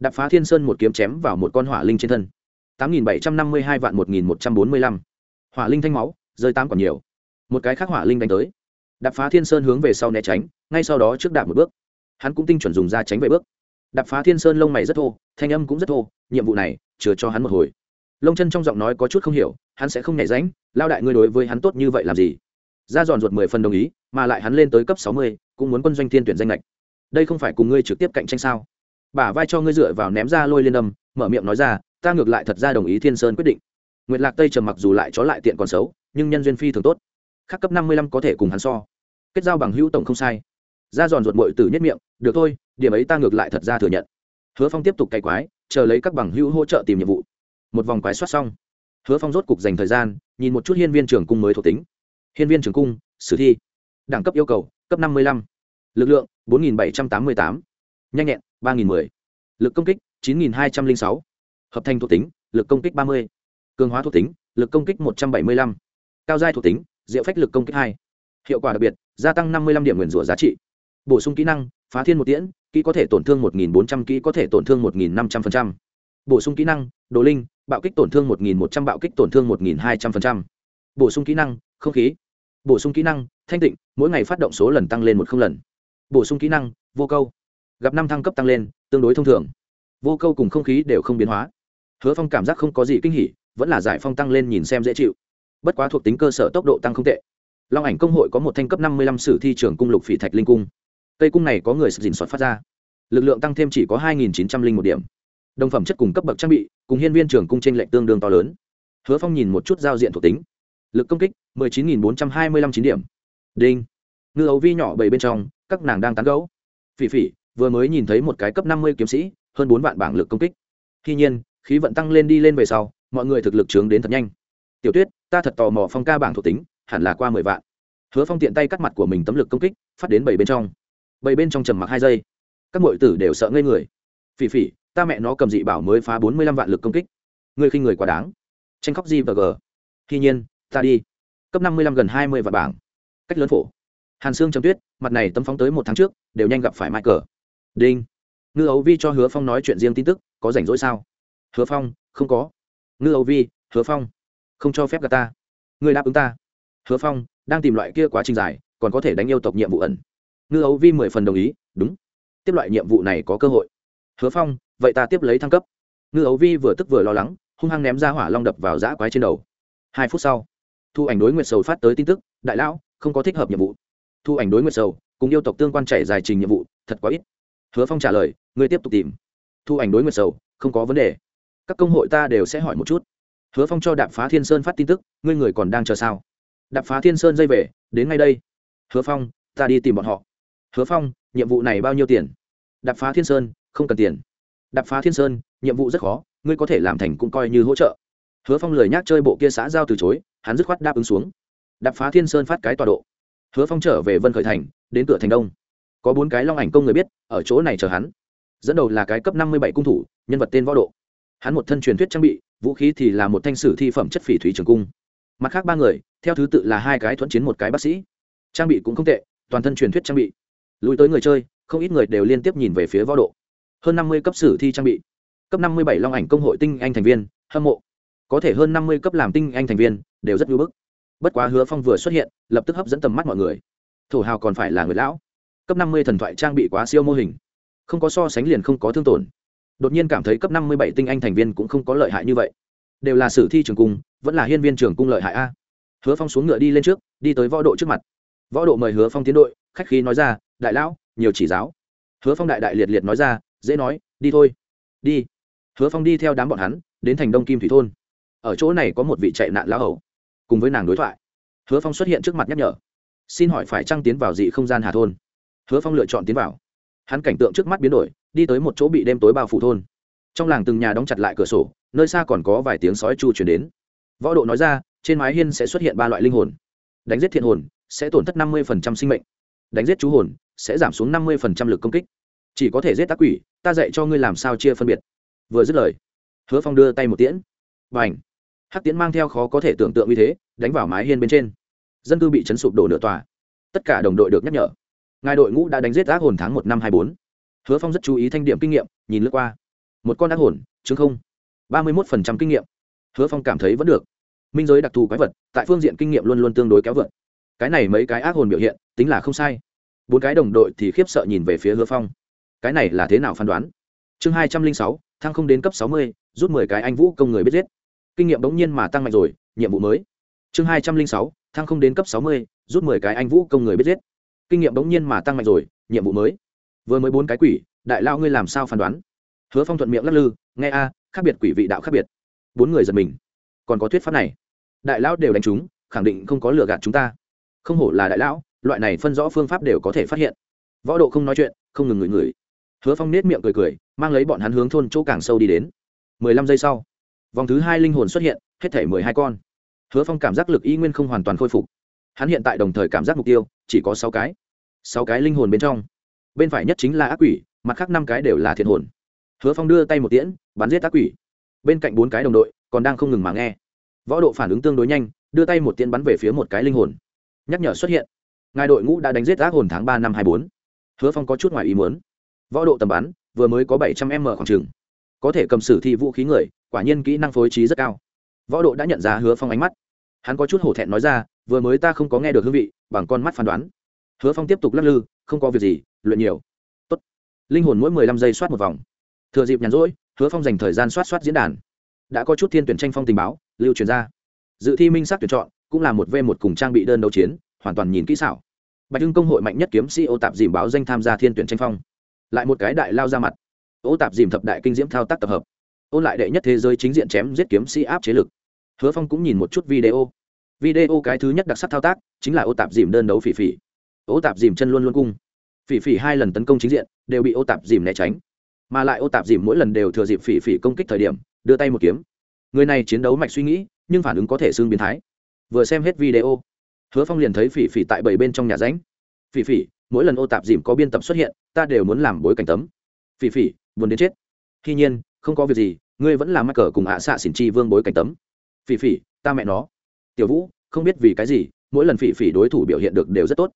Đập phá thiên sơn một kiếm chém vào một con hỏa linh trên thân. Tám nghìn bảy trăm năm mươi hai vạn một nghìn một trăm bốn mươi lăm. Hỏa linh thanh máu rơi tám còn nhiều. Một cái khác hỏa linh đánh tới. Đạp phá thiên sơn hướng về sau né tránh, ngay sau đó trước đạp một bước. Hắn cũng tinh chuẩn dùng ra tránh về bước. Đạp phá thiên sơn lông mày rất thô, thanh âm cũng rất thô, nhiệm vụ này, chừa cho hắn một hồi. Lông chân trong giọng nói có chút không hiểu, hắn sẽ không nhảy ránh lao đại ngươi đối với hắn tốt như vậy làm gì? Ra giòn ruột mười phần đồng ý, mà lại hắn lên tới cấp sáu mươi, cũng muốn quân doanh thiên tuyển danh lệch đây không phải cùng ngươi trực tiếp cạnh tranh sao? Bả vai cho ngươi dựa vào ném ra lôi liên âm, mở miệng nói ra, ta ngược lại thật ra đồng ý thiên sơn quyết định. Nguyệt lạc tây trầm mặc dù lại chó lại tiện còn xấu nhưng nhân duyên phi thường tốt. Khắc cấp năm mươi lăm có thể cùng hắn so. Kết giao bằng hữu tổng không sai. Ra giòn ruột bội tử nhất miệng, được thôi, điểm ấy ta ngược lại thật ra thừa nhận. Hứa phong tiếp tục cày quái, chờ lấy các bằng hữu hỗ trợ tìm nhiệm vụ. Một vòng quái soát xong, hứa phong rốt cục dành thời gian, nhìn một chút hiên viên trường cung mới thuộc tính. Hiên viên trường cung, sử thi. Đẳng cấp yêu cầu, cấp năm mươi lăm. Lực lượng, bốn nghìn bảy trăm tám mươi tám. Nhanh nhẹn, ba nghìn mười. Lực công kích, chín nghìn hai trăm linh sáu. Hợp thành thuộc tính, lực công kích ba mươi. Cường hóa thuộc tính, lực công kích một trăm bảy mươi lăm cao giai thuộc tính, diệu phách lực công kích hai. Hiệu quả đặc biệt, gia tăng năm mươi lăm điểm nguyền rủa giá trị. Bổ sung kỹ năng, phá thiên một tiễn, kỹ có thể tổn thương một nghìn bốn trăm, kỹ có thể tổn thương một nghìn năm trăm linh bổ sung kỹ năng, đồ linh, bạo kích tổn thương 1.100 bạo kích tổn thương 1.200%. bổ sung kỹ năng, không khí. Bổ sung kỹ năng, thanh tịnh, mỗi ngày phát động số lần tăng lên một không lần. Bổ sung kỹ năng, vô câu. Gặp năm thăng cấp tăng lên, tương đối thông thường. Vô câu cùng không khí đều không biến hóa. Hứa phong cảm giác không có gì kinh hỉ, vẫn là giải phong tăng lên nhìn xem dễ chịu bất quá thuộc tính cơ sở tốc độ tăng không tệ. Long ảnh công hội có một thanh cấp năm mươi lăm sử thi trường cung lục phỉ thạch linh cung. Cây cung này có người dình soát phát ra. Lực lượng tăng thêm chỉ có hai nghìn chín trăm linh một điểm. Đồng phẩm chất cùng cấp bậc trang bị, cùng hiên viên trường cung t r ê n lệch tương đương to lớn. Hứa phong nhìn một chút giao diện thuộc tính. Lực công kích, mười chín nghìn bốn trăm hai mươi lăm chín điểm. Đinh. Ngư ấu vi nhỏ bảy bên trong, các nàng đang tán gấu phỉ phỉ, vừa mới nhìn thấy một cái cấp năm mươi kiếm sĩ, hơn bốn vạn bảng lực công kích. Tuy nhiên, khí vận tăng lên đi lên về sau, mọi người thực lực trướng đến thật nhanh tiểu tuyết, ta thật tò mò phong ca bảng thuộc tính, hẳn là qua mười vạn. Hứa phong tiện tay cắt mặt của mình tấm lực công kích, phát đến bảy bên trong. Bảy bên trong trầm mặc hai giây. Các m tử đều sợ ngây người. Phỉ phỉ, ta mẹ nó cầm dị bảo mới phá bốn mươi lăm vạn lực công kích. Ngươi khi người quá đáng. Tranh khóc gì và g. Tuy nhiên, ta đi. Cấp năm mươi lăm gần hai mươi vạn bảng. Cách lớn phổ. Hàn xương trầm tuyết, mặt này tấm phóng tới một tháng trước, đều nhanh gặp phải mãi cờ. Đinh. Ngư ấu vi cho hứa phong nói chuyện riêng tin tức, có rảnh rỗi sao? Hứa phong, không có. Ngư ấu vi, hứa phong không cho phép gà ta. Người đáp ứng ta. Hứa phong, đang tìm loại kia quá trình dài, còn có thể đánh yêu tộc nhiệm vụ ẩn. Ngư ấu vi mười phần đồng ý, đúng. Tiếp loại nhiệm vụ này có cơ hội. Hứa phong, vậy ta tiếp lấy thăng cấp. Ngư ấu vi vừa tức vừa lo lắng, hung hăng ném ra hỏa long đập vào giã quái trên đầu. Hai phút sau, thu ảnh đối nguyệt sầu phát tới tin tức, đại lão, không có thích hợp nhiệm vụ. Thu ảnh đối nguyệt sầu, cùng yêu tộc tương quan chảy dài trình nhiệm vụ, thật quá ít. Hứa phong trả lời, ngươi tiếp tục tìm. Thu ảnh đối nguyệt sầu, không có vấn đề. Các công hội ta đều sẽ hỏi một chút hứa phong cho đạp phá thiên sơn phát tin tức, ngươi người còn đang chờ sao? Đạp phá thiên sơn dây về, đến ngay đây. Hứa phong, ta đi tìm bọn họ. Hứa phong, nhiệm vụ này bao nhiêu tiền? Đạp phá thiên sơn, không cần tiền. Đạp phá thiên sơn, nhiệm vụ rất khó, ngươi có thể làm thành cũng coi như hỗ trợ. Hứa phong lười nhác chơi bộ kia xã giao từ chối, hắn dứt khoát đáp ứng xuống. Đạp phá thiên sơn phát cái tọa độ. Hứa phong trở về vân khởi thành, đến cửa thành đông. Có bốn cái long ảnh công người biết, ở chỗ này chờ hắn. Dẫn đầu là cái cấp năm mươi bảy cung thủ, nhân vật tên võ độ. Hắn một thân truyền thuyết trang bị vũ khí thì là một thanh sử thi phẩm chất phỉ thủy trường cung. Mặt khác ba người, theo thứ tự là hai cái thuận chiến một cái bác sĩ. Trang bị cũng không tệ, toàn thân truyền thuyết trang bị. Lùi tới người chơi, không ít người đều liên tiếp nhìn về phía võ độ. Hơn năm mươi cấp sử thi trang bị. Cấp năm mươi bảy long ảnh công hội tinh anh thành viên, hâm mộ. Có thể hơn năm mươi cấp làm tinh anh thành viên, đều rất ngưỡng bức. Bất quá hứa phong vừa xuất hiện, lập tức hấp dẫn tầm mắt mọi người. Thổ hào còn phải là người lão. Cấp năm mươi thần thoại trang bị quá siêu mô hình. Không có so sánh liền không có thương tổn đột nhiên cảm thấy cấp năm mươi bảy tinh anh thành viên cũng không có lợi hại như vậy. Đều là sử thi trường cung, vẫn là hiên viên trường cung lợi hại a. Hứa phong xuống ngựa đi lên trước, đi tới võ độ trước mặt. Võ độ mời hứa phong tiến đội, khách khí nói ra, đại lão, nhiều chỉ giáo. Hứa phong đại đại liệt liệt nói ra, dễ nói, đi thôi. Đi. Hứa phong đi theo đám bọn hắn, đến thành đông kim thủy thôn. Ở chỗ này có một vị chạy nạn lão hầu, cùng với nàng đối thoại. Hứa phong xuất hiện trước mặt nhắc nhở, xin hỏi phải trăng tiến vào dị không gian hà thôn? Hứa phong lựa chọn tiến vào. Hắn cảnh tượng trước mắt biến đổi đi tới một chỗ bị đêm tối bao phủ thôn. Trong làng từng nhà đóng chặt lại cửa sổ, nơi xa còn có vài tiếng sói chu chuyển đến. Võ độ nói ra, trên mái hiên sẽ xuất hiện ba loại linh hồn. Đánh giết thiện hồn sẽ tổn thất năm mươi sinh mệnh. Đánh giết chú hồn sẽ giảm xuống năm mươi lực công kích. Chỉ có thể giết tác quỷ, ta dạy cho ngươi làm sao chia phân biệt. Vừa dứt lời, hứa phong đưa tay một tiễn. B à n h hắc tiễn mang theo khó có thể tưởng tượng như thế, đánh vào mái hiên bên trên. Dân cư bị chấn sụp đổ nửa tòa. Tất cả đồng đội được nhắc nhở. Ngài đội ngũ đã đánh giết ác hồn tháng một năm hai bốn hứa phong rất chú ý thanh điểm kinh nghiệm, nhìn lướt qua. Một con ác hồn, chứng không? ba mươi một phần trăm kinh nghiệm. Hứa phong cảm thấy vẫn được. Minh giới đặc thù quái vật, tại phương diện kinh nghiệm luôn luôn tương đối kéo vượt. Cái này mấy cái ác hồn biểu hiện, tính là không sai. Bốn cái đồng đội thì khiếp sợ nhìn về phía hứa phong. Cái này là thế nào phán đoán? Chương hai trăm linh sáu, thăng không đến cấp sáu mươi, rút mười cái anh vũ công người biết giết. Kinh nghiệm bỗng nhiên mà tăng mạnh rồi, nhiệm vụ mới. Chương hai trăm linh sáu, thăng không đến cấp sáu mươi, rút mười cái anh vũ công người biết giết. Kinh nghiệm bỗng nhiên mà tăng mạnh rồi, nhiệm vụ mới vừa mới bốn cái quỷ, đại lao ngươi làm sao phán đoán? Hứa phong thuận miệng lắc lư, nghe a, khác biệt quỷ vị đạo khác biệt. Bốn người giật mình. Còn có thuyết pháp này. Đại lão đều đánh chúng, khẳng định không có lừa gạt chúng ta. Không hổ là đại lão loại này phân rõ phương pháp đều có thể phát hiện. Võ độ không nói chuyện, không ngừng ngửi ngửi. Hứa phong nết miệng cười cười, mang lấy bọn hắn hướng thôn chỗ càng sâu đi đến. Mười lăm giây sau, vòng thứ hai linh hồn xuất hiện, hết thể mười hai con. Hứa phong cảm giác lực y nguyên không hoàn toàn khôi phục. Hắn hiện tại đồng thời cảm giác mục tiêu, chỉ có sáu cái. Sáu cái linh hồn bên trong bên phải nhất chính là ác quỷ, mặt khác năm cái đều là thiện hồn. Hứa phong đưa tay một tiễn, bắn giết ác quỷ. Bên cạnh bốn cái đồng đội, còn đang không ngừng mà nghe. Võ độ phản ứng tương đối nhanh, đưa tay một tiễn bắn về phía một cái linh hồn. Nhắc nhở xuất hiện. Ngài đội ngũ đã đánh giết ác hồn tháng ba năm hai bốn. Hứa phong có chút ngoài ý muốn. Võ độ tầm bắn, vừa mới có bảy trăm m khoảng trừng có thể cầm sử thi vũ khí người, quả nhiên kỹ năng phối trí rất cao. Võ độ đã nhận ra hứa phong ánh mắt. Hắn có chút hổ thẹn nói ra, vừa mới ta không có nghe được hương vị, bằng con mắt phán đoán hứa phong tiếp tục lắc lư, không có việc gì, luyện nhiều. Tốt. linh hồn mỗi mười lăm giây soát một vòng. Thừa dịp nhàn rỗi, hứa phong dành thời gian soát soát diễn đàn. Đã có chút thiên tuyển tranh phong tình báo, lưu truyền ra. Dự thi minh sắc tuyển chọn, cũng là một v một cùng trang bị đơn đấu chiến, hoàn toàn nhìn kỹ xảo. Bạch hưng công hội mạnh nhất kiếm sĩ ô tạp dìm báo danh tham gia thiên tuyển tranh phong. Lại một cái đại lao ra mặt. Ô tạp dìm thập đại kinh diễm thao tác tập hợp. Ôn lại đệ nhất thế giới chính diện chém giết kiếm sĩ áp chế lực. Hứa phong cũng nhìn một chút video. Video cái thứ nhất đặc sắc thao tác, chính là ô tạp dìm đơn đấu phỉ phỉ ô tạp dìm chân luôn luôn cung. Phỉ phỉ hai lần tấn công chính diện, đều bị ô tạp dìm né tránh. Mà lại ô tạp dìm mỗi lần đều thừa dịp phỉ phỉ công kích thời điểm, đưa tay một kiếm. Người này chiến đấu mạch suy nghĩ, nhưng phản ứng có thể xương biến thái. Vừa xem hết video, hứa phong liền thấy phỉ phỉ tại bảy bên trong nhà ránh. Phỉ phỉ, mỗi lần ô tạp dìm có biên tập xuất hiện, ta đều muốn làm bối cảnh tấm. Phỉ phỉ, buồn đến chết. Tuy nhiên, không có việc gì, ngươi vẫn là mắc cờ cùng ạ xạ xỉn chi vương bối cảnh tấm. Phỉ phỉ, ta mẹ nó. Tiểu vũ, không biết vì cái gì, mỗi lần phỉ phỉ đối thủ biểu hiện được đều rất tốt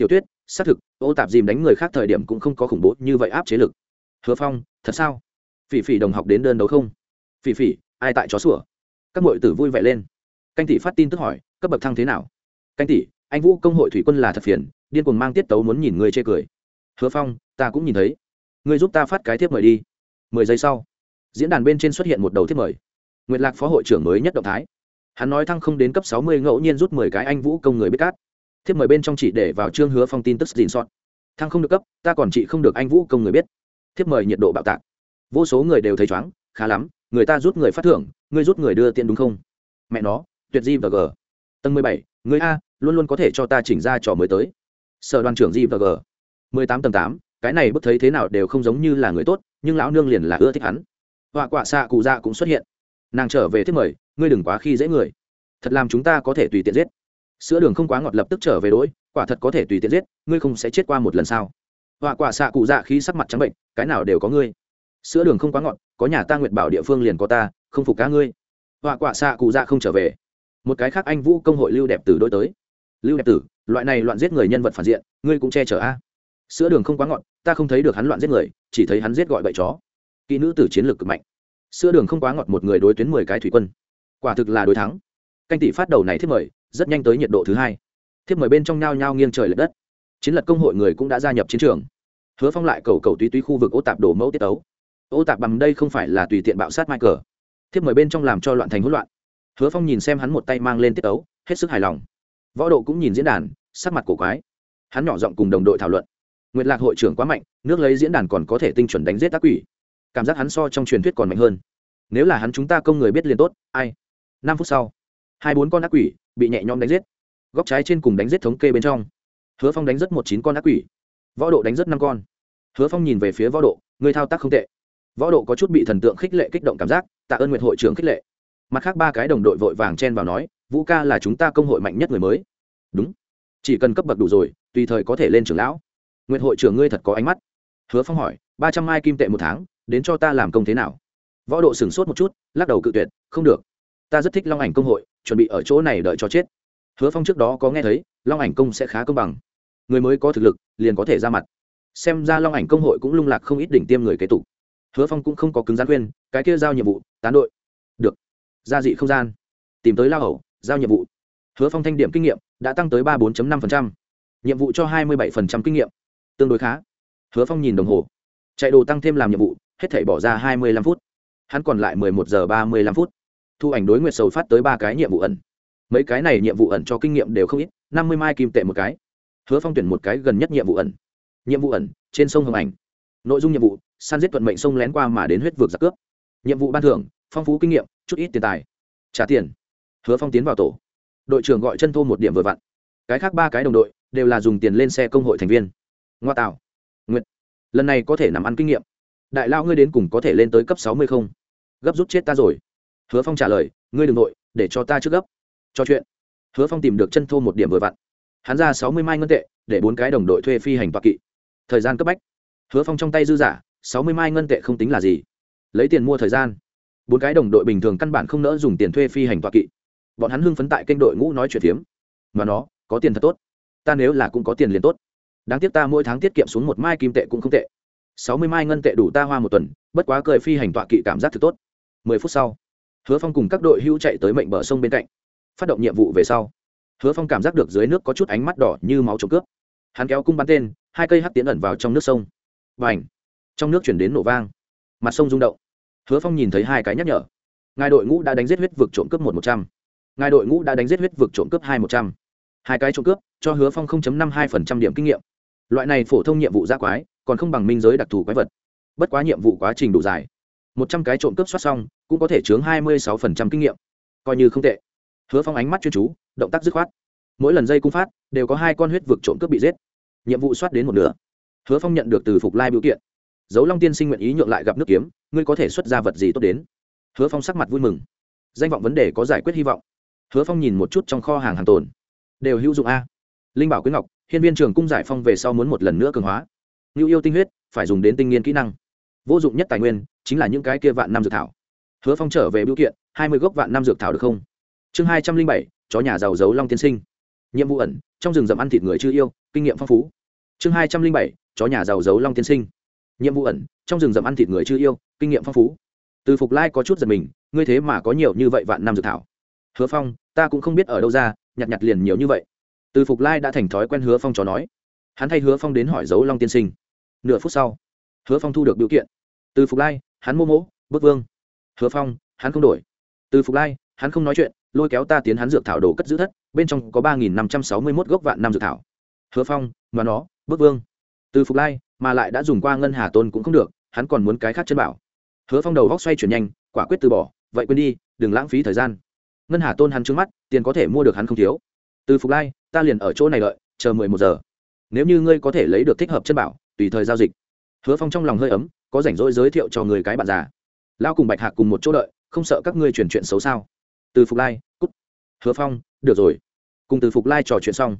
tiểu tuyết xác thực, ô tạp dìm đánh người khác thời điểm cũng không có khủng bố như vậy áp chế lực. Hứa phong, thật sao? Phỉ phỉ đồng học đến đơn đấu không? Phỉ phỉ, ai tại chó sủa? Các mọi tử vui vẻ lên. Canh tỷ phát tin tức hỏi, cấp bậc thăng thế nào? Canh tỷ, anh vũ công hội thủy quân là thật phiền, điên cuồng mang tiết tấu muốn nhìn người chê cười. Hứa phong, ta cũng nhìn thấy. Người giúp ta phát cái tiếp mời đi. Mười giây sau, diễn đàn bên trên xuất hiện một đầu tiếp mời. Nguyệt lạc phó hội trưởng mới nhất động thái. Hắn nói thăng không đến cấp sáu mươi ngẫu nhiên rút mười cái anh vũ công người biết cát thiếp mời bên trong chỉ để vào chương hứa phong tin tức dịn sót thăng không được cấp, ta còn chị không được anh vũ công người biết. Thiếp mời nhiệt độ bạo tạc. Vô số người đều thấy chóng khá lắm, người ta rút người phát thưởng ngươi rút người đưa tiền đúng không? Mẹ nó, tuyệt di và g. Tầng mười bảy, người a, luôn luôn có thể cho ta chỉnh ra trò mới tới. Sở đoàn trưởng di và g. mười tám tầng tám, cái này bất thấy thế nào đều không giống như là người tốt, nhưng lão nương liền là ưa thích hắn. Họa quả xạ cụ dạ cũng xuất hiện. Nàng trở về thiết mời, ngươi đừng quá khi dễ người. Thật làm chúng ta có thể tùy tiện giết sữa đường không quá ngọt lập tức trở về đỗi, quả thật có thể tùy tiện giết, ngươi không sẽ chết qua một lần sao? Họa quả xạ cụ dạ khi sắc mặt trắng bệnh, cái nào đều có ngươi. Sữa đường không quá ngọt, có nhà ta nguyện bảo địa phương liền có ta, không phục cá ngươi. Họa quả xạ cụ dạ không trở về. Một cái khác anh vũ công hội lưu đẹp tử đôi tới. Lưu đẹp tử, loại này loạn giết người nhân vật phản diện, ngươi cũng che chở a. Sữa đường không quá ngọt, ta không thấy được hắn loạn giết người, chỉ thấy hắn giết gọi bậy chó. Kỹ nữ tử chiến lược cực mạnh. Sữa đường không quá ngọt một người đối tuyến mười cái thủy quân. Quả thực là đối thắng. Canh tỷ phát đầu này thiết mời rất nhanh tới nhiệt độ thứ hai. Thiếp mời bên trong nhao nhao nghiêng trời l ệ đất. Chiến lật công hội người cũng đã gia nhập chiến trường. Hứa phong lại cầu cầu túy túy khu vực ô tạp đổ mẫu tiết ấu ô tạp bằng đây không phải là tùy tiện bạo sát mai cờ thiếp mời bên trong làm cho loạn thành hỗn loạn. Hứa phong nhìn xem hắn một tay mang lên tiết ấu hết sức hài lòng. Võ độ cũng nhìn diễn đàn, sắc mặt cổ quái. Hắn nhỏ giọng cùng đồng đội thảo luận. Nguyệt lạc hội trưởng quá mạnh, nước lấy diễn đàn còn có thể tinh chuẩn đánh giết tác quỷ. Cảm giác hắn so trong truyền thuyết còn mạnh hơn. Nếu là hắn chúng ta công người biết liền tốt, ai? Năm phút sau hai bốn con ác quỷ bị nhẹ nhõm đánh giết. Góc trái trên cùng đánh giết thống kê bên trong. Hứa phong đánh rất một chín con ác quỷ. Võ độ đánh rất năm con. Hứa phong nhìn về phía võ độ, người thao tác không tệ. Võ độ có chút bị thần tượng khích lệ kích động cảm giác, tạ ơn nguyện hội trưởng khích lệ. Mặt khác ba cái đồng đội vội vàng chen vào nói, vũ ca là chúng ta công hội mạnh nhất người mới. Đúng. Chỉ cần cấp bậc đủ rồi, tùy thời có thể lên trưởng lão. Nguyện hội trưởng ngươi thật có ánh mắt. Hứa phong hỏi, ba trăm mai kim tệ một tháng, đến cho ta làm công thế nào? Võ độ sửng sốt một chút, lắc đầu cự tuyệt, không được ta rất thích long ảnh công hội, chuẩn bị ở chỗ này đợi cho chết. Hứa phong trước đó có nghe thấy, long ảnh công sẽ khá công bằng. Người mới có thực lực, liền có thể ra mặt. Xem ra long ảnh công hội cũng lung lạc không ít đỉnh tiêm người kế tục. Hứa phong cũng không có cứng gián khuyên, cái kia giao nhiệm vụ, tán đội. Được. Gia dị không gian. Tìm tới lao hầu, giao nhiệm vụ. Hứa phong thanh điểm kinh nghiệm, đã tăng tới ba bốn năm nhiệm vụ cho hai mươi bảy kinh nghiệm. Tương đối khá. Hứa phong nhìn đồng hồ. Chạy đồ tăng thêm làm nhiệm vụ, hết thể bỏ ra hai mươi lăm phút. Hắn còn lại mười một giờ ba mươi lăm phút thu ảnh đối nguyệt sầu phát tới ba cái nhiệm vụ ẩn. Mấy cái này nhiệm vụ ẩn cho kinh nghiệm đều không ít, năm mươi mai kim tệ một cái. Hứa phong tuyển một cái gần nhất nhiệm vụ ẩn. Nhiệm vụ ẩn, trên sông hồng ảnh. Nội dung nhiệm vụ săn giết thuận mệnh sông lén qua mà đến huyết vực giặc cướp. Nhiệm vụ ban thưởng, phong phú kinh nghiệm, chút ít tiền tài. Trả tiền. Hứa phong tiến vào tổ. Đội trưởng gọi chân thô một điểm vừa vặn. Cái khác ba cái đồng đội đều là dùng tiền lên xe công hội thành viên. Ngoa tạo. Nguyệt. Lần này có thể nằm ăn kinh nghiệm. Đại lao ngươi đến cùng có thể lên tới cấp sáu mươi không? Gấp rút chết ta rồi hứa phong trả lời, ngươi đ ừ n g nội để cho ta trước gấp. Cho chuyện. Hứa phong tìm được chân thô một điểm vừa vặn. Hắn ra sáu mươi mai ngân tệ, để bốn cái đồng đội thuê phi hành toạc kỵ. Thời gian cấp bách. Hứa phong trong tay dư giả, sáu mươi mai ngân tệ không tính là gì. Lấy tiền mua thời gian. Bốn cái đồng đội bình thường căn bản không nỡ dùng tiền thuê phi hành toạc kỵ. Bọn hắn hưng phấn tại kênh đội ngũ nói chuyện phiếm. Mà nó, có tiền thật tốt. Ta nếu là cũng có tiền liền tốt. Đáng tiếc ta mỗi tháng tiết kiệm xuống một mai kim tệ cũng không tệ. Sáu mươi mai ngân tệ đủ ta hoa một tuần, bất quá cười phi hành tọa kỵ cảm giác thật tốt. Mười phút sau hứa phong cùng các đội hữu chạy tới mệnh bờ sông bên cạnh. Phát động nhiệm vụ về sau, hứa phong cảm giác được dưới nước có chút ánh mắt đỏ như máu trộm cướp. Hắn kéo cung bắn tên, hai cây hắt tiến ẩn vào trong nước sông. Và trong nước chuyển đến nổ vang. Mặt sông rung động. Hứa phong nhìn thấy hai cái nhắc nhở. Ngài đội ngũ đã đánh giết huyết vực trộm cướp một một trăm. Ngài đội ngũ đã đánh giết huyết vực trộm cướp hai một trăm. Hai cái trộm cướp, cho hứa phong năm hai phần trăm điểm kinh nghiệm. Loại này phổ thông nhiệm vụ gia quái, còn không bằng minh giới đặc thù quái vật. Bất quá nhiệm vụ quá trình đủ dài một trăm cái trộm cướp soát xong, cũng có thể chướng hai mươi sáu phần trăm kinh nghiệm. Coi như không tệ. Hứa phong ánh mắt chuyên chú, động tác dứt khoát. Mỗi lần dây cung phát, đều có hai con huyết vực trộm cướp bị giết. Nhiệm vụ soát đến một nửa. Hứa phong nhận được từ phục lai biểu kiện. Dấu long tiên sinh nguyện ý nhượng lại gặp nước kiếm, ngươi có thể xuất ra vật gì tốt đến? Hứa phong sắc mặt vui mừng. Danh vọng vấn đề có giải quyết hy vọng. Hứa phong nhìn một chút trong kho hàng hàng tồn. Đều hữu dụng a. Linh bảo quyến ngọc, hiên viên trường cung giải phong về sau muốn một lần nữa cường hóa. Ngưu yêu tinh huyết, phải dùng đến tinh nghiên kỹ năng. Vô dụng nhất tài nguyên chính là những cái kia vạn năm dược thảo. Hứa phong trở về biểu kiện, hai mươi gốc vạn năm dược thảo được không? Chương hai trăm linh bảy, chó nhà giàu giấu long tiên sinh. Nhiệm vụ ẩn, trong rừng rậm ăn thịt người chưa yêu, kinh nghiệm phong phú. Chương hai trăm linh bảy, chó nhà giàu giấu long tiên sinh. Nhiệm vụ ẩn, trong rừng rậm ăn thịt người chưa yêu, kinh nghiệm phong phú. Từ phục lai có chút giật mình, ngươi thế mà có nhiều như vậy vạn năm dược thảo. Hứa phong, ta cũng không biết ở đâu ra, nhặt nhặt liền nhiều như vậy. Từ phục lai đã thành thói quen hứa phong chó nói. Hắn thay hứa phong đến hỏi dấu long tiên sinh. Nửa phút sau, hứa phong thu được biểu kiện. Từ phục lai hắn mô mỗ bước vương, hứa phong, hắn không đổi. Từ phục lai, hắn không nói chuyện, lôi kéo ta tiến hắn dược thảo đồ cất giữ thất, bên trong có ba nghìn năm trăm sáu mươi mốt gốc vạn năm dược thảo. Hứa phong, mà nó bước vương. Từ phục lai, mà lại đã dùng qua ngân hà tôn cũng không được, hắn còn muốn cái khác chân bảo. Hứa phong đầu góc xoay chuyển nhanh, quả quyết từ bỏ, vậy quên đi, đừng lãng phí thời gian. Ngân hà tôn hắn trước mắt, tiền có thể mua được hắn không thiếu. Từ phục lai, ta liền ở chỗ này đợi, chờ mười một giờ. Nếu như ngươi có thể lấy được thích hợp chân bảo, tùy thời giao dịch. Hứa phong trong lòng hơi ấm có rảnh rỗi giới thiệu cho người cái bạn già. Lao cùng bạch hạc cùng một chỗ đợi, không sợ các ngươi truyền chuyện xấu sao? Từ phục lai, cút. Hứa phong, được rồi. Cùng từ phục lai trò chuyện xong,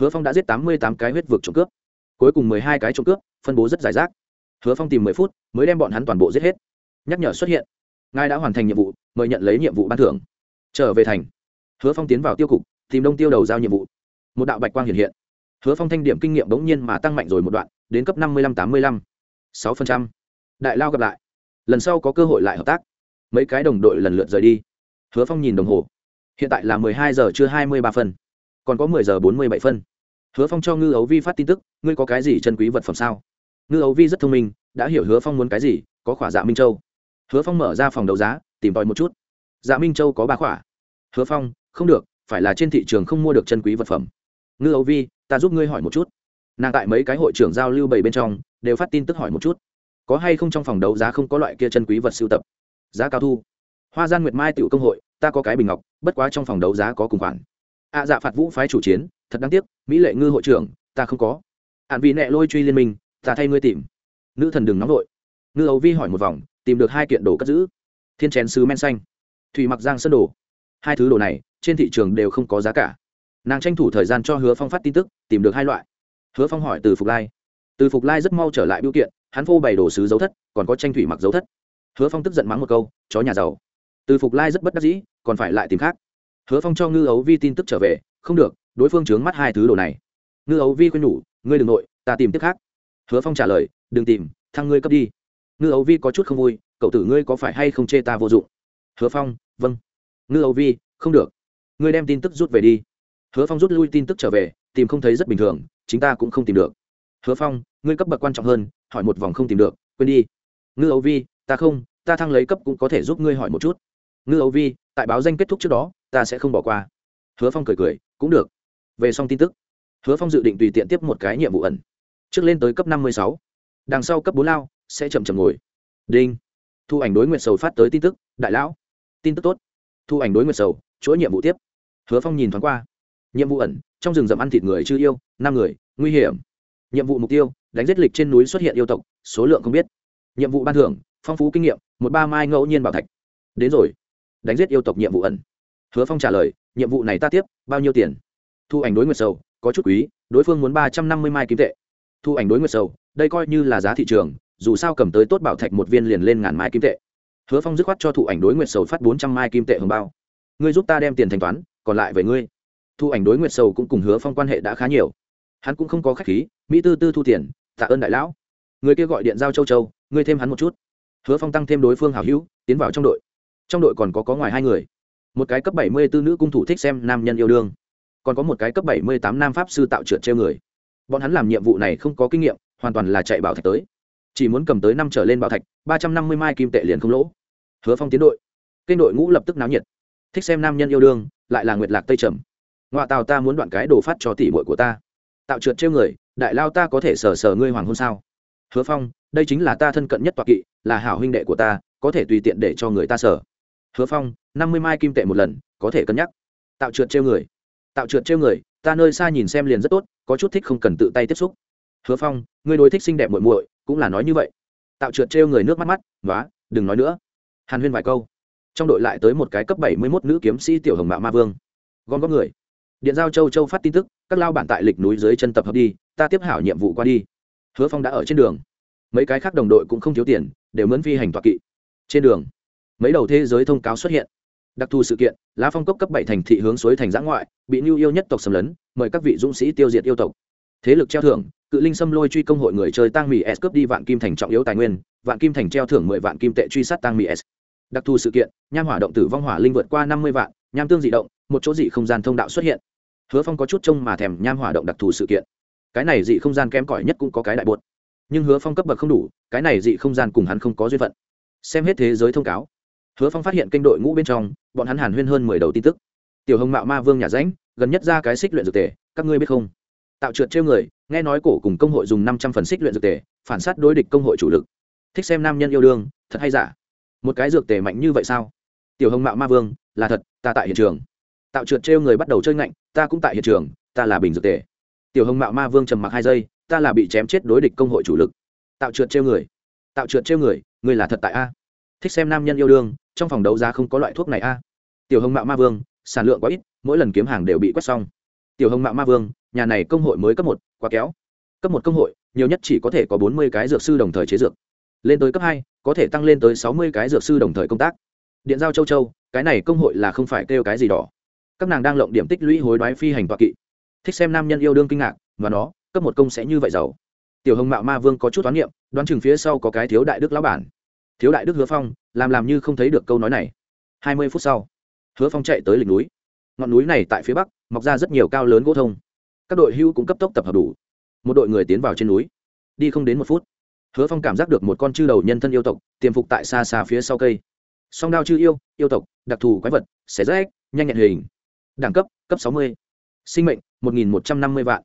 hứa phong đã giết tám mươi tám cái huyết vực trộm cướp. Cuối cùng mười hai cái trộm cướp, phân bố rất giải rác. Hứa phong tìm mười phút mới đem bọn hắn toàn bộ giết hết. Nhắc nhở xuất hiện. Ngài đã hoàn thành nhiệm vụ, mời nhận lấy nhiệm vụ ban thưởng. Trở về thành. Hứa phong tiến vào tiêu cục, tìm đông tiêu đầu giao nhiệm vụ. Một đạo bạch quang hiện hiện. Hứa phong thanh điểm kinh nghiệm bỗng nhiên mà tăng mạnh rồi một đoạn, đến cấp năm mươi năm tám mươi lăm. sáu phần trăm đại lao gặp lại. Lần sau có cơ hội lại hợp tác. Mấy cái đồng đội lần lượt rời đi. Hứa phong nhìn đồng hồ. Hiện tại là mười hai giờ chưa hai mươi ba phân. Còn có mười giờ bốn mươi bảy phân. Hứa phong cho ngư ấu vi phát tin tức, ngươi có cái gì chân quý vật phẩm sao? Ngư ấu vi rất thông minh, đã hiểu hứa phong muốn cái gì, có khỏa dạ minh châu. Hứa phong mở ra phòng đấu giá, tìm tòi một chút. Dạ minh châu có ba khỏa. Hứa phong, không được, phải là trên thị trường không mua được chân quý vật phẩm. Ngư ấu vi, ta giúp ngươi hỏi một chút. Nàng tại mấy cái hội trưởng giao lưu bảy bên trong, đều phát tin tức hỏi một chút có hay không trong phòng đấu giá không có loại kia chân quý vật sưu tập? Giá cao thu. Hoa gian nguyệt mai tiểu công hội ta có cái bình ngọc bất quá trong phòng đấu giá có cùng khoản. Ạ à, dạ phạt vũ phái chủ chiến thật đáng tiếc mỹ lệ ngư hội trưởng ta không có. Hạn vì nẹ lôi truy liên minh ta thay ngươi tìm. Nữ thần đừng nóng vội. Ngư ấu vi hỏi một vòng tìm được hai kiện đồ cất giữ. Thiên chén sứ men xanh thủy mặc giang sơn đồ. Hai thứ đồ này trên thị trường đều không có giá cả. Nàng tranh thủ thời gian cho hứa phong phát tin tức tìm được hai loại. Hứa phong hỏi từ phục lai. Từ phục lai rất mau trở lại biểu kiện hắn phô bày đồ sứ dấu thất, còn có tranh thủy mặc dấu thất. Hứa phong tức giận mắng một câu, chó nhà giàu. Từ phục lai rất bất đắc dĩ, còn phải lại tìm khác. Hứa phong cho ngư ấu vi tin tức trở về, không được, đối phương chướng mắt hai thứ đồ này. Ngư ấu vi khuyên nhủ, ngươi đ ừ n g nội, ta tìm tiếp khác. Hứa phong trả lời, đừng tìm thăng ngươi cấp đi. Ngư ấu vi có chút không vui, cậu tử ngươi có phải hay không chê ta vô dụng? Hứa phong vâng. Ngư ấu vi, không được, ngươi đem tin tức rút về đi. Hứa phong rút lui tin tức trở về, tìm không thấy rất bình thường, chính ta cũng không tìm được. Hứa phong, ngươi cấp bậc quan trọng hơn hỏi một vòng không tìm được, quên đi. Ngư ấu vi, ta không, ta thăng lấy cấp cũng có thể giúp ngươi hỏi một chút. Ngư ấu vi, tại báo danh kết thúc trước đó, ta sẽ không bỏ qua. Hứa phong cười cười, cũng được. Về xong tin tức, hứa phong dự định tùy tiện tiếp một cái nhiệm vụ ẩn. Trước lên tới cấp năm mươi sáu. Đằng sau cấp bốn lao, sẽ chậm chậm ngồi. Đinh. Thu ảnh đối nguyện sầu phát tới tin tức, đại lão. Tin tức tốt. Thu ảnh đối nguyện sầu, chuỗi nhiệm vụ tiếp. Hứa phong nhìn thoáng qua. Nhiệm vụ ẩn, trong rừng rậm ăn thịt người chưa yêu, năm người, nguy hiểm. Nhiệm vụ mục tiêu đánh giết lịch trên núi xuất hiện yêu tộc, số lượng không biết. Nhiệm vụ ban thưởng, phong phú kinh nghiệm, một ba mai ngẫu nhiên bảo thạch. Đến rồi. Đánh giết yêu tộc nhiệm vụ ẩn. Hứa phong trả lời, nhiệm vụ này ta tiếp, bao nhiêu tiền? Thu ảnh đối nguyệt sầu, có chút quý, đối phương muốn ba trăm năm mươi mai kim tệ. Thu ảnh đối nguyệt sầu, đây coi như là giá thị trường, dù sao cầm tới tốt bảo thạch một viên liền lên ngàn mai kim tệ. Hứa phong dứt khoát cho thụ ảnh đối nguyệt sầu phát bốn trăm mai kim tệ hồng bao. Ngươi giúp ta đem tiền thanh toán, còn lại về ngươi. Thu ảnh đối nguyệt sầu cũng cùng hứa phong quan hệ đã khá nhiều. Hắn cũng không có k h á c h khí, mỹ tư tư thu tiền tạ ơn đại lão. Người kia gọi điện giao châu châu, ngươi thêm hắn một chút. Hứa phong tăng thêm đối phương hảo hữu, tiến vào trong đội. Trong đội còn có có ngoài hai người. Một cái cấp bảy mươi bốn nữ cung thủ thích xem nam nhân yêu đương. Còn có một cái cấp bảy mươi tám nam pháp sư tạo trượt treo người. Bọn hắn làm nhiệm vụ này không có kinh nghiệm, hoàn toàn là chạy bảo thạch tới. Chỉ muốn cầm tới năm trở lên bảo thạch, ba trăm năm mươi mai kim tệ liền không lỗ. Hứa phong tiến đội. Kênh đội ngũ lập tức náo nhiệt. Thích xem nam nhân yêu đương, lại là nguyệt lạc tây trầm. Ngoại tàu ta muốn đoạn cái đồ phát cho tỷ bội của ta. Tạo trượt trêu người đại lao ta có thể sờ sờ ngươi hoàng hôn sao? Hứa phong, đây chính là ta thân cận nhất toạc kỵ, là hảo huynh đệ của ta, có thể tùy tiện để cho người ta sờ. Hứa phong, năm mươi mai kim tệ một lần, có thể cân nhắc. Tạo trượt trêu người. Tạo trượt trêu người, ta nơi xa nhìn xem liền rất tốt, có chút thích không cần tự tay tiếp xúc. Hứa phong, ngươi đối thích xinh đẹp muội muội, cũng là nói như vậy. Tạo trượt trêu người nước mắt mắt nói đừng nói nữa. Hàn huyên vài câu. Trong đội lại tới một cái cấp bảy mươi mốt nữ kiếm sĩ tiểu hồng mạo ma vương. Gom góp người. Điện giao châu châu phát tin tức các lao bản tại lịch núi dưới chân tập hợp đi, ta tiếp hảo nhiệm vụ qua đi. Hứa phong đã ở trên đường. Mấy cái khác đồng đội cũng không thiếu tiền, đều mướn phi hành toạc kỵ. Trên đường, mấy đầu thế giới thông cáo xuất hiện. Đặc thù sự kiện, lá phong cốc cấp bảy thành thị hướng suối thành giã ngoại, bị nhu yêu nhất tộc xâm lấn, mời các vị dũng sĩ tiêu diệt yêu tộc. Thế lực treo thưởng, cự linh xâm lôi truy công hội người chơi tăng mỹ s cướp đi vạn kim thành trọng yếu tài nguyên, vạn kim thành treo thưởng mười vạn kim tệ truy sát tăng mỹ s. Đặc thù sự kiện, nham hỏa động tử vong hỏa linh vượt qua năm mươi vạn, nham tương dị động, một chỗ dị không gian thông đạo xuất hiện hứa phong có chút trông mà thèm nham hỏa động đặc thù sự kiện. Cái này dị không gian kém cỏi nhất cũng có cái đại bột. Nhưng hứa phong cấp bậc không đủ, cái này dị không gian cùng hắn không có duyên phận. Xem hết thế giới thông cáo, hứa phong phát hiện kênh đội ngũ bên trong, bọn hắn hàn huyên hơn mười đầu tin tức. Tiểu hồng mạo ma vương nhà ránh, gần nhất ra cái xích luyện dược tề, các ngươi biết không? Tạo trượt trêu người, nghe nói cổ cùng công hội dùng năm trăm phần xích luyện dược tề, phản s á t đối địch công hội chủ lực. Thích xem nam nhân yêu đương, thật hay giả? Một cái dược tề mạnh như vậy sao? Tiểu hồng mạo ma vương, là thật, ta tại hiện trường tạo trượt trêu người bắt đầu chơi ngạnh, ta cũng tại hiện trường, ta là bình dược tề. Tiểu hồng mạo ma vương trầm mặc hai giây, ta là bị chém chết đối địch công hội chủ lực. Tạo trượt trêu người. Tạo trượt trêu người người là thật tại a? Thích xem nam nhân yêu đương, trong phòng đấu giá không có loại thuốc này a? Tiểu hồng mạo ma vương, sản lượng quá ít, mỗi lần kiếm hàng đều bị quét xong. Tiểu hồng mạo ma vương, nhà này công hội mới cấp một, quá kéo cấp một công hội, nhiều nhất chỉ có thể có bốn mươi cái dược sư đồng thời chế dược. Lên tới cấp hai, có thể tăng lên tới sáu mươi cái dược sư đồng thời công tác. Điện giao châu châu, cái này công hội là không phải kêu cái gì đỏ các nàng đang lộng điểm tích lũy hối đoái phi hành toạ kỵ. Thích xem nam nhân yêu đương kinh ngạc, và nó, cấp một công sẽ như vậy giàu. Tiểu hồng mạo ma vương có chút toán niệm, đoán chừng phía sau có cái thiếu đại đức lão bản. Thiếu đại đức hứa phong, làm làm như không thấy được câu nói này. Hai mươi phút sau, hứa phong chạy tới lịch núi. Ngọn núi này tại phía bắc, mọc ra rất nhiều cao lớn gỗ thông. Các đội hưu cũng cấp tốc tập hợp đủ. Một đội người tiến vào trên núi. Đi không đến một phút, hứa phong cảm giác được một con chư đầu nhân thân yêu tộc, tiềm phục tại xa xa phía sau cây. Song đao chư yêu yêu tộc, đặc thù quái vật, xé rách, nhanh nhẹn hình đẳng cấp cấp sáu mươi. Sinh mệnh một nghìn một trăm năm mươi vạn.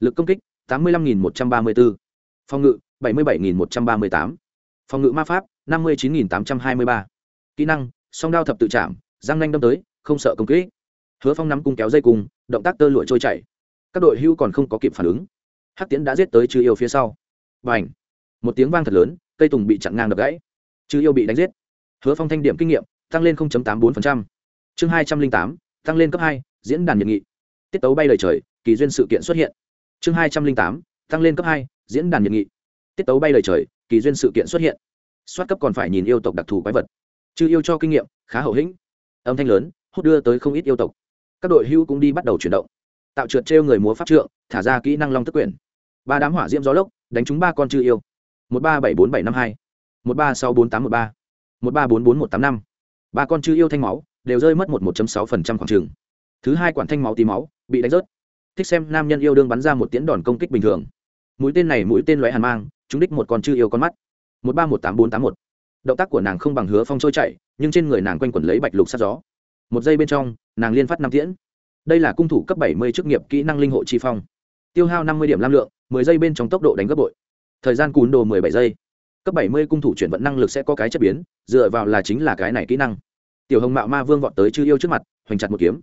Lực công kích tám mươi năm nghìn một trăm ba mươi bốn phòng ngự bảy mươi bảy nghìn một trăm ba mươi tám. Phòng ngự ma pháp năm mươi chín nghìn tám trăm hai mươi ba. Kỹ năng song đao thập tự chạm răng nanh đâm tới không sợ công kích. Hứa phong nắm cung kéo dây cùng, động tác tơ lụa trôi chảy. Các đội hưu còn không có kịp phản ứng. Hắc tiến đã giết tới chư yêu phía sau. B à n h một tiếng vang thật lớn cây tùng bị chặn ngang đập gãy. Chư yêu bị đánh giết. Hứa phong thanh điểm kinh nghiệm tăng lên tám mươi bốn chương hai trăm linh tám tăng lên cấp hai, diễn đàn nhiệt nghị. Tiết tấu bay lời trời, kỳ duyên sự kiện xuất hiện. Chương hai trăm linh tám, tăng lên cấp hai, diễn đàn nhiệt nghị. Tiết tấu bay lời trời, kỳ duyên sự kiện xuất hiện. Soát cấp còn phải nhìn yêu tộc đặc thù quái vật. Chư yêu cho kinh nghiệm, khá hậu hĩnh. Âm thanh lớn, hút đưa tới không ít yêu tộc. Các đội hưu cũng đi bắt đầu chuyển động. Tạo trượt trêu người múa pháp trượng, thả ra kỹ năng long tức quyển. Ba đám hỏa diễm gió lốc, đánh trúng ba con chư yêu. Một ba bảy bốn bảy năm hai. Một ba sáu bốn tám một ba. Một ba bốn bốn một tám năm. Ba con chư yêu thanh máu đều rơi mất một một sáu phần trăm khoảng trường. Thứ hai quản thanh máu tí máu, bị đánh rớt. Thích xem nam nhân yêu đương bắn ra một tiễn đòn công kích bình thường. Mũi tên này mũi tên lóe hàn mang, chúng đích một con chư yêu con mắt. Một ba một tám bốn tám một. Động tác của nàng không bằng hứa phong trôi chạy nhưng trên người nàng quanh quẩn lấy bạch lục sát gió. Một giây bên trong, nàng liên phát năm tiễn. Đây là cung thủ cấp bảy mươi chức nghiệp kỹ năng linh hộ chi phong. Tiêu hao năm mươi điểm lam lượng, mười giây bên trong tốc độ đánh gấp bội. Thời gian cún đồ mười bảy giây. Cấp bảy mươi cung thủ chuyển vận năng lực sẽ có cái chất biến, dựa vào là chính là cái này kỹ năng tiểu hồng mạo ma vương vọt tới chư yêu trước mặt, hoành chặt một kiếm.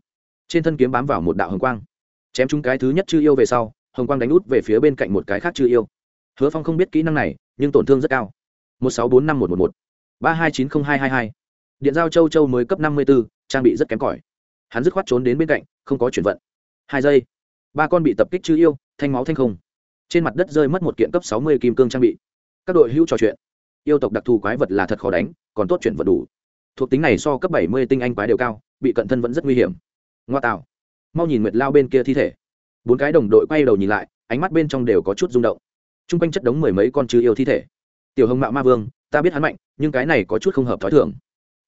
Trên thân kiếm bám vào một đạo hồng quang. Chém chúng cái thứ nhất chư yêu về sau, hồng quang đánh út về phía bên cạnh một cái khác chư yêu. Hứa phong không biết kỹ năng này, nhưng tổn thương rất cao. Một sáu bốn năm một một một. ba hai chín không hai hai hai. Điện giao châu châu mới cấp năm mươi b ố trang bị rất kém cỏi. Hắn dứt khoát trốn đến bên cạnh, không có chuyển vận. Hai giây. Ba con bị tập kích chư yêu, thanh máu thanh không. Trên mặt đất rơi mất một kiện cấp sáu mươi kim cương trang bị. Các đội hữu trò chuyện. Yêu tộc đặc thù quái vật là thật khó đánh, còn tốt chuyển vật đủ thuộc tính này so cấp bảy mươi tinh anh quái đều cao, bị cận thân vẫn rất nguy hiểm. Ngoa tạo. Mau nhìn nguyệt lao bên kia thi thể. Bốn cái đồng đội quay đầu nhìn lại, ánh mắt bên trong đều có chút rung động. T r u n g quanh chất đống mười mấy con chư yêu thi thể. Tiểu hồng mạo ma vương, ta biết hắn mạnh, nhưng cái này có chút không hợp t h ó i thưởng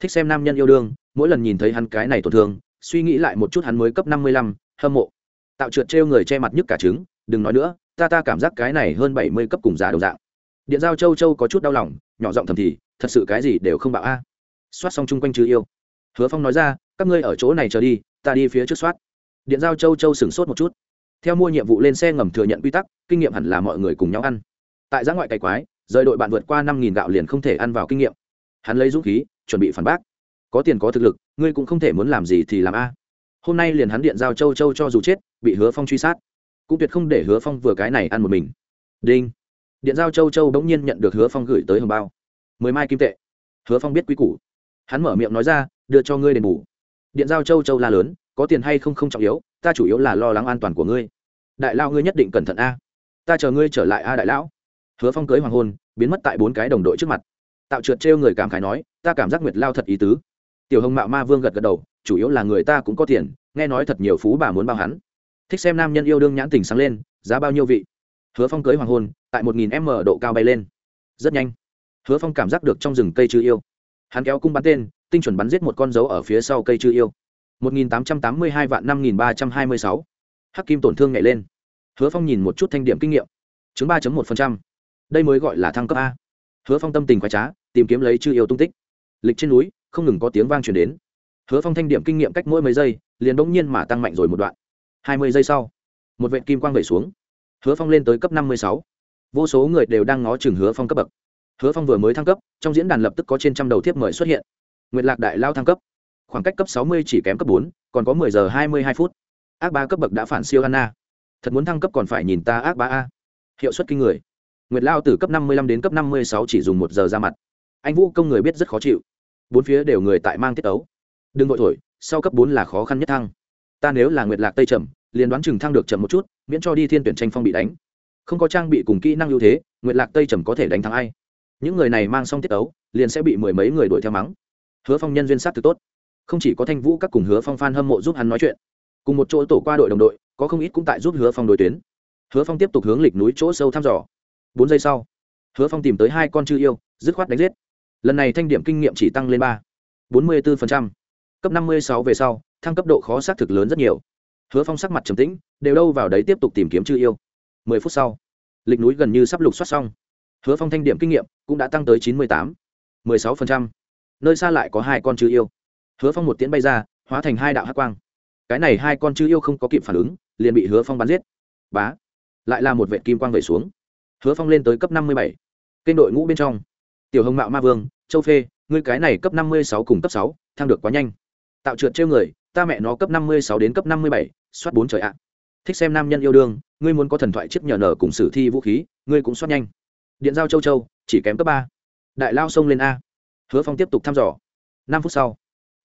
thích xem nam nhân yêu đương, mỗi lần nhìn thấy hắn cái này tổn thương, suy nghĩ lại một chút hắn mới cấp năm mươi lăm, hâm mộ. Tạo trượt trêu người che mặt nhức cả trứng, đừng nói nữa, ta ta cảm giác cái này hơn bảy mươi cấp cùng giá đồng dạng. Điện giao châu châu có chút đau lòng, nhỏ giọng thầm thì, thật sự cái gì đều không bạo a soát xong chung quanh chứ yêu. Hứa phong nói ra, các ngươi ở chỗ này chờ đi, ta đi phía trước soát. Điện giao châu châu sửng sốt một chút. Theo mua nhiệm vụ lên xe ngầm thừa nhận quy tắc, kinh nghiệm hẳn là mọi người cùng nhau ăn. Tại giã ngoại cày quái, rời đội bạn vượt qua năm nghìn gạo liền không thể ăn vào kinh nghiệm. Hắn lấy dũng khí, chuẩn bị phản bác. Có tiền có thực lực, ngươi cũng không thể muốn làm gì thì làm a. Hôm nay liền hắn điện giao châu châu cho dù chết, bị hứa phong truy sát. Cũng tuyệt không để hứa phong vừa cái này ăn một mình. Đinh. Điện giao châu châu bỗng nhiên nhận được hứa phong gửi tới hồng bao. Mười mai kim tệ. Hứa phong biết quý củ hắn mở miệng nói ra, đưa cho ngươi đền bù. Điện giao châu châu la lớn, có tiền hay không không trọng yếu, ta chủ yếu là lo lắng an toàn của ngươi. Đại lao ngươi nhất định cẩn thận a. Ta chờ ngươi trở lại a đại lão. Hứa phong cưới hoàng hôn, biến mất tại bốn cái đồng đội trước mặt. Tạo trượt trêu người cảm khái nói, ta cảm giác nguyệt lao thật ý tứ. Tiểu hồng mạo ma vương gật gật đầu, chủ yếu là người ta cũng có tiền, nghe nói thật nhiều phú bà muốn bao hắn. Thích xem nam nhân yêu đương nhãn tình sáng lên, giá bao nhiêu vị? Hứa phong cưới hoàng hôn, tại một nghìn m độ cao bay lên. Rất nhanh. Hứa phong cảm giác được trong rừng cây chư yêu hắn kéo cung bắn tên tinh chuẩn bắn giết một con dấu ở phía sau cây chư yêu 1882 vạn 5326. Hắc kim tổn thương nhảy lên. Hứa Phong nhìn một chút thanh điểm kinh nghiệm. Chứng 3.1%. Đây mới gọi là thăng cấp a. Hứa Phong tâm tình khoái trá, tìm kiếm lấy chư yêu tung tích. Lịch trên núi, không ngừng có tiếng vang truyền đến. Hứa Phong thanh điểm kinh nghiệm cách mỗi mấy giây, liền bỗng nhiên mà tăng mạnh rồi một đoạn. 20 giây sau, một vệt kim quang vẩy xuống. Hứa Phong lên tới cấp 56. Vô số người đều đang ngó chừng Hứa Phong cấp bậc. Hứa Phong vừa mới thăng cấp, trong diễn đàn lập tức có trên trăm đầu thiếp mời xuất hiện. Nguyệt Lạc đại lao thăng cấp khoảng cách cấp 60 chỉ kém cấp 4, còn có 10 giờ 22 phút. Ác ba cấp bậc đã phản siêu Anna. Thật muốn thăng cấp còn phải nhìn ta ác ba a. Hiệu suất kinh người. Nguyệt Lao từ cấp 55 đến cấp 56 chỉ dùng 1 giờ ra mặt. Anh Vũ công người biết rất khó chịu. Bốn phía đều người tại mang tiết ấu. Đừng vội thổi, sau cấp 4 là khó khăn nhất thăng. Ta nếu là Nguyệt Lạc Tây Trầm, liền đoán chừng thăng được chậm một chút, miễn cho đi thiên tuyển tranh phong bị đánh. Không có trang bị cùng kỹ năng ưu thế, Nguyệt Lạc Tây Trầm có thể đánh thắng ai? Những người này mang xong tiết ấu, liền sẽ bị mười mấy người đuổi theo mắng. Hứa Phong nhân duyên sát từ tốt. Không chỉ có thanh vũ các cùng hứa phong phan hâm mộ giúp hắn nói chuyện cùng một chỗ tổ qua đội đồng đội có không ít cũng tại giúp hứa phong đối tuyến. Hứa phong tiếp tục hướng lịch núi chỗ sâu thăm dò. Bốn giây sau hứa phong tìm tới hai con chư yêu dứt khoát đánh giết. Lần này thanh điểm kinh nghiệm chỉ tăng lên ba bốn mươi bốn cấp năm mươi sáu về sau thăng cấp độ khó xác thực lớn rất nhiều. Hứa phong sắc mặt trầm tĩnh đều đâu vào đấy tiếp tục tìm kiếm chư yêu. Mười phút sau lịch núi gần như sắp lục soát xong hứa phong thanh điểm kinh nghiệm cũng đã tăng tới chín mươi tám, mười sáu nơi xa lại có hai con chư yêu. Hứa phong một tiễn bay ra, hóa thành hai đạo hát quang. Cái này hai con chư yêu không có kịp phản ứng, liền bị hứa phong bắn giết. Bá! Lại là một vệ kim quang vẩy xuống. Hứa phong lên tới cấp năm mươi bảy, kênh đội ngũ bên trong. Tiểu hồng mạo ma vương, châu phê, ngươi cái này cấp năm mươi sáu cùng cấp sáu, thăng được quá nhanh. Tạo trượt trêu người, ta mẹ nó cấp năm mươi sáu đến cấp năm mươi bảy, soát bốn trời ạ. Thích xem nam nhân yêu đương, ngươi muốn có thần thoại chiếc nhờ nở cùng sử thi vũ khí, ngươi cũng soát nhanh điện giao châu châu, chỉ kém cấp ba. Đại lao sông lên a. Hứa phong tiếp tục thăm dò. Năm phút sau,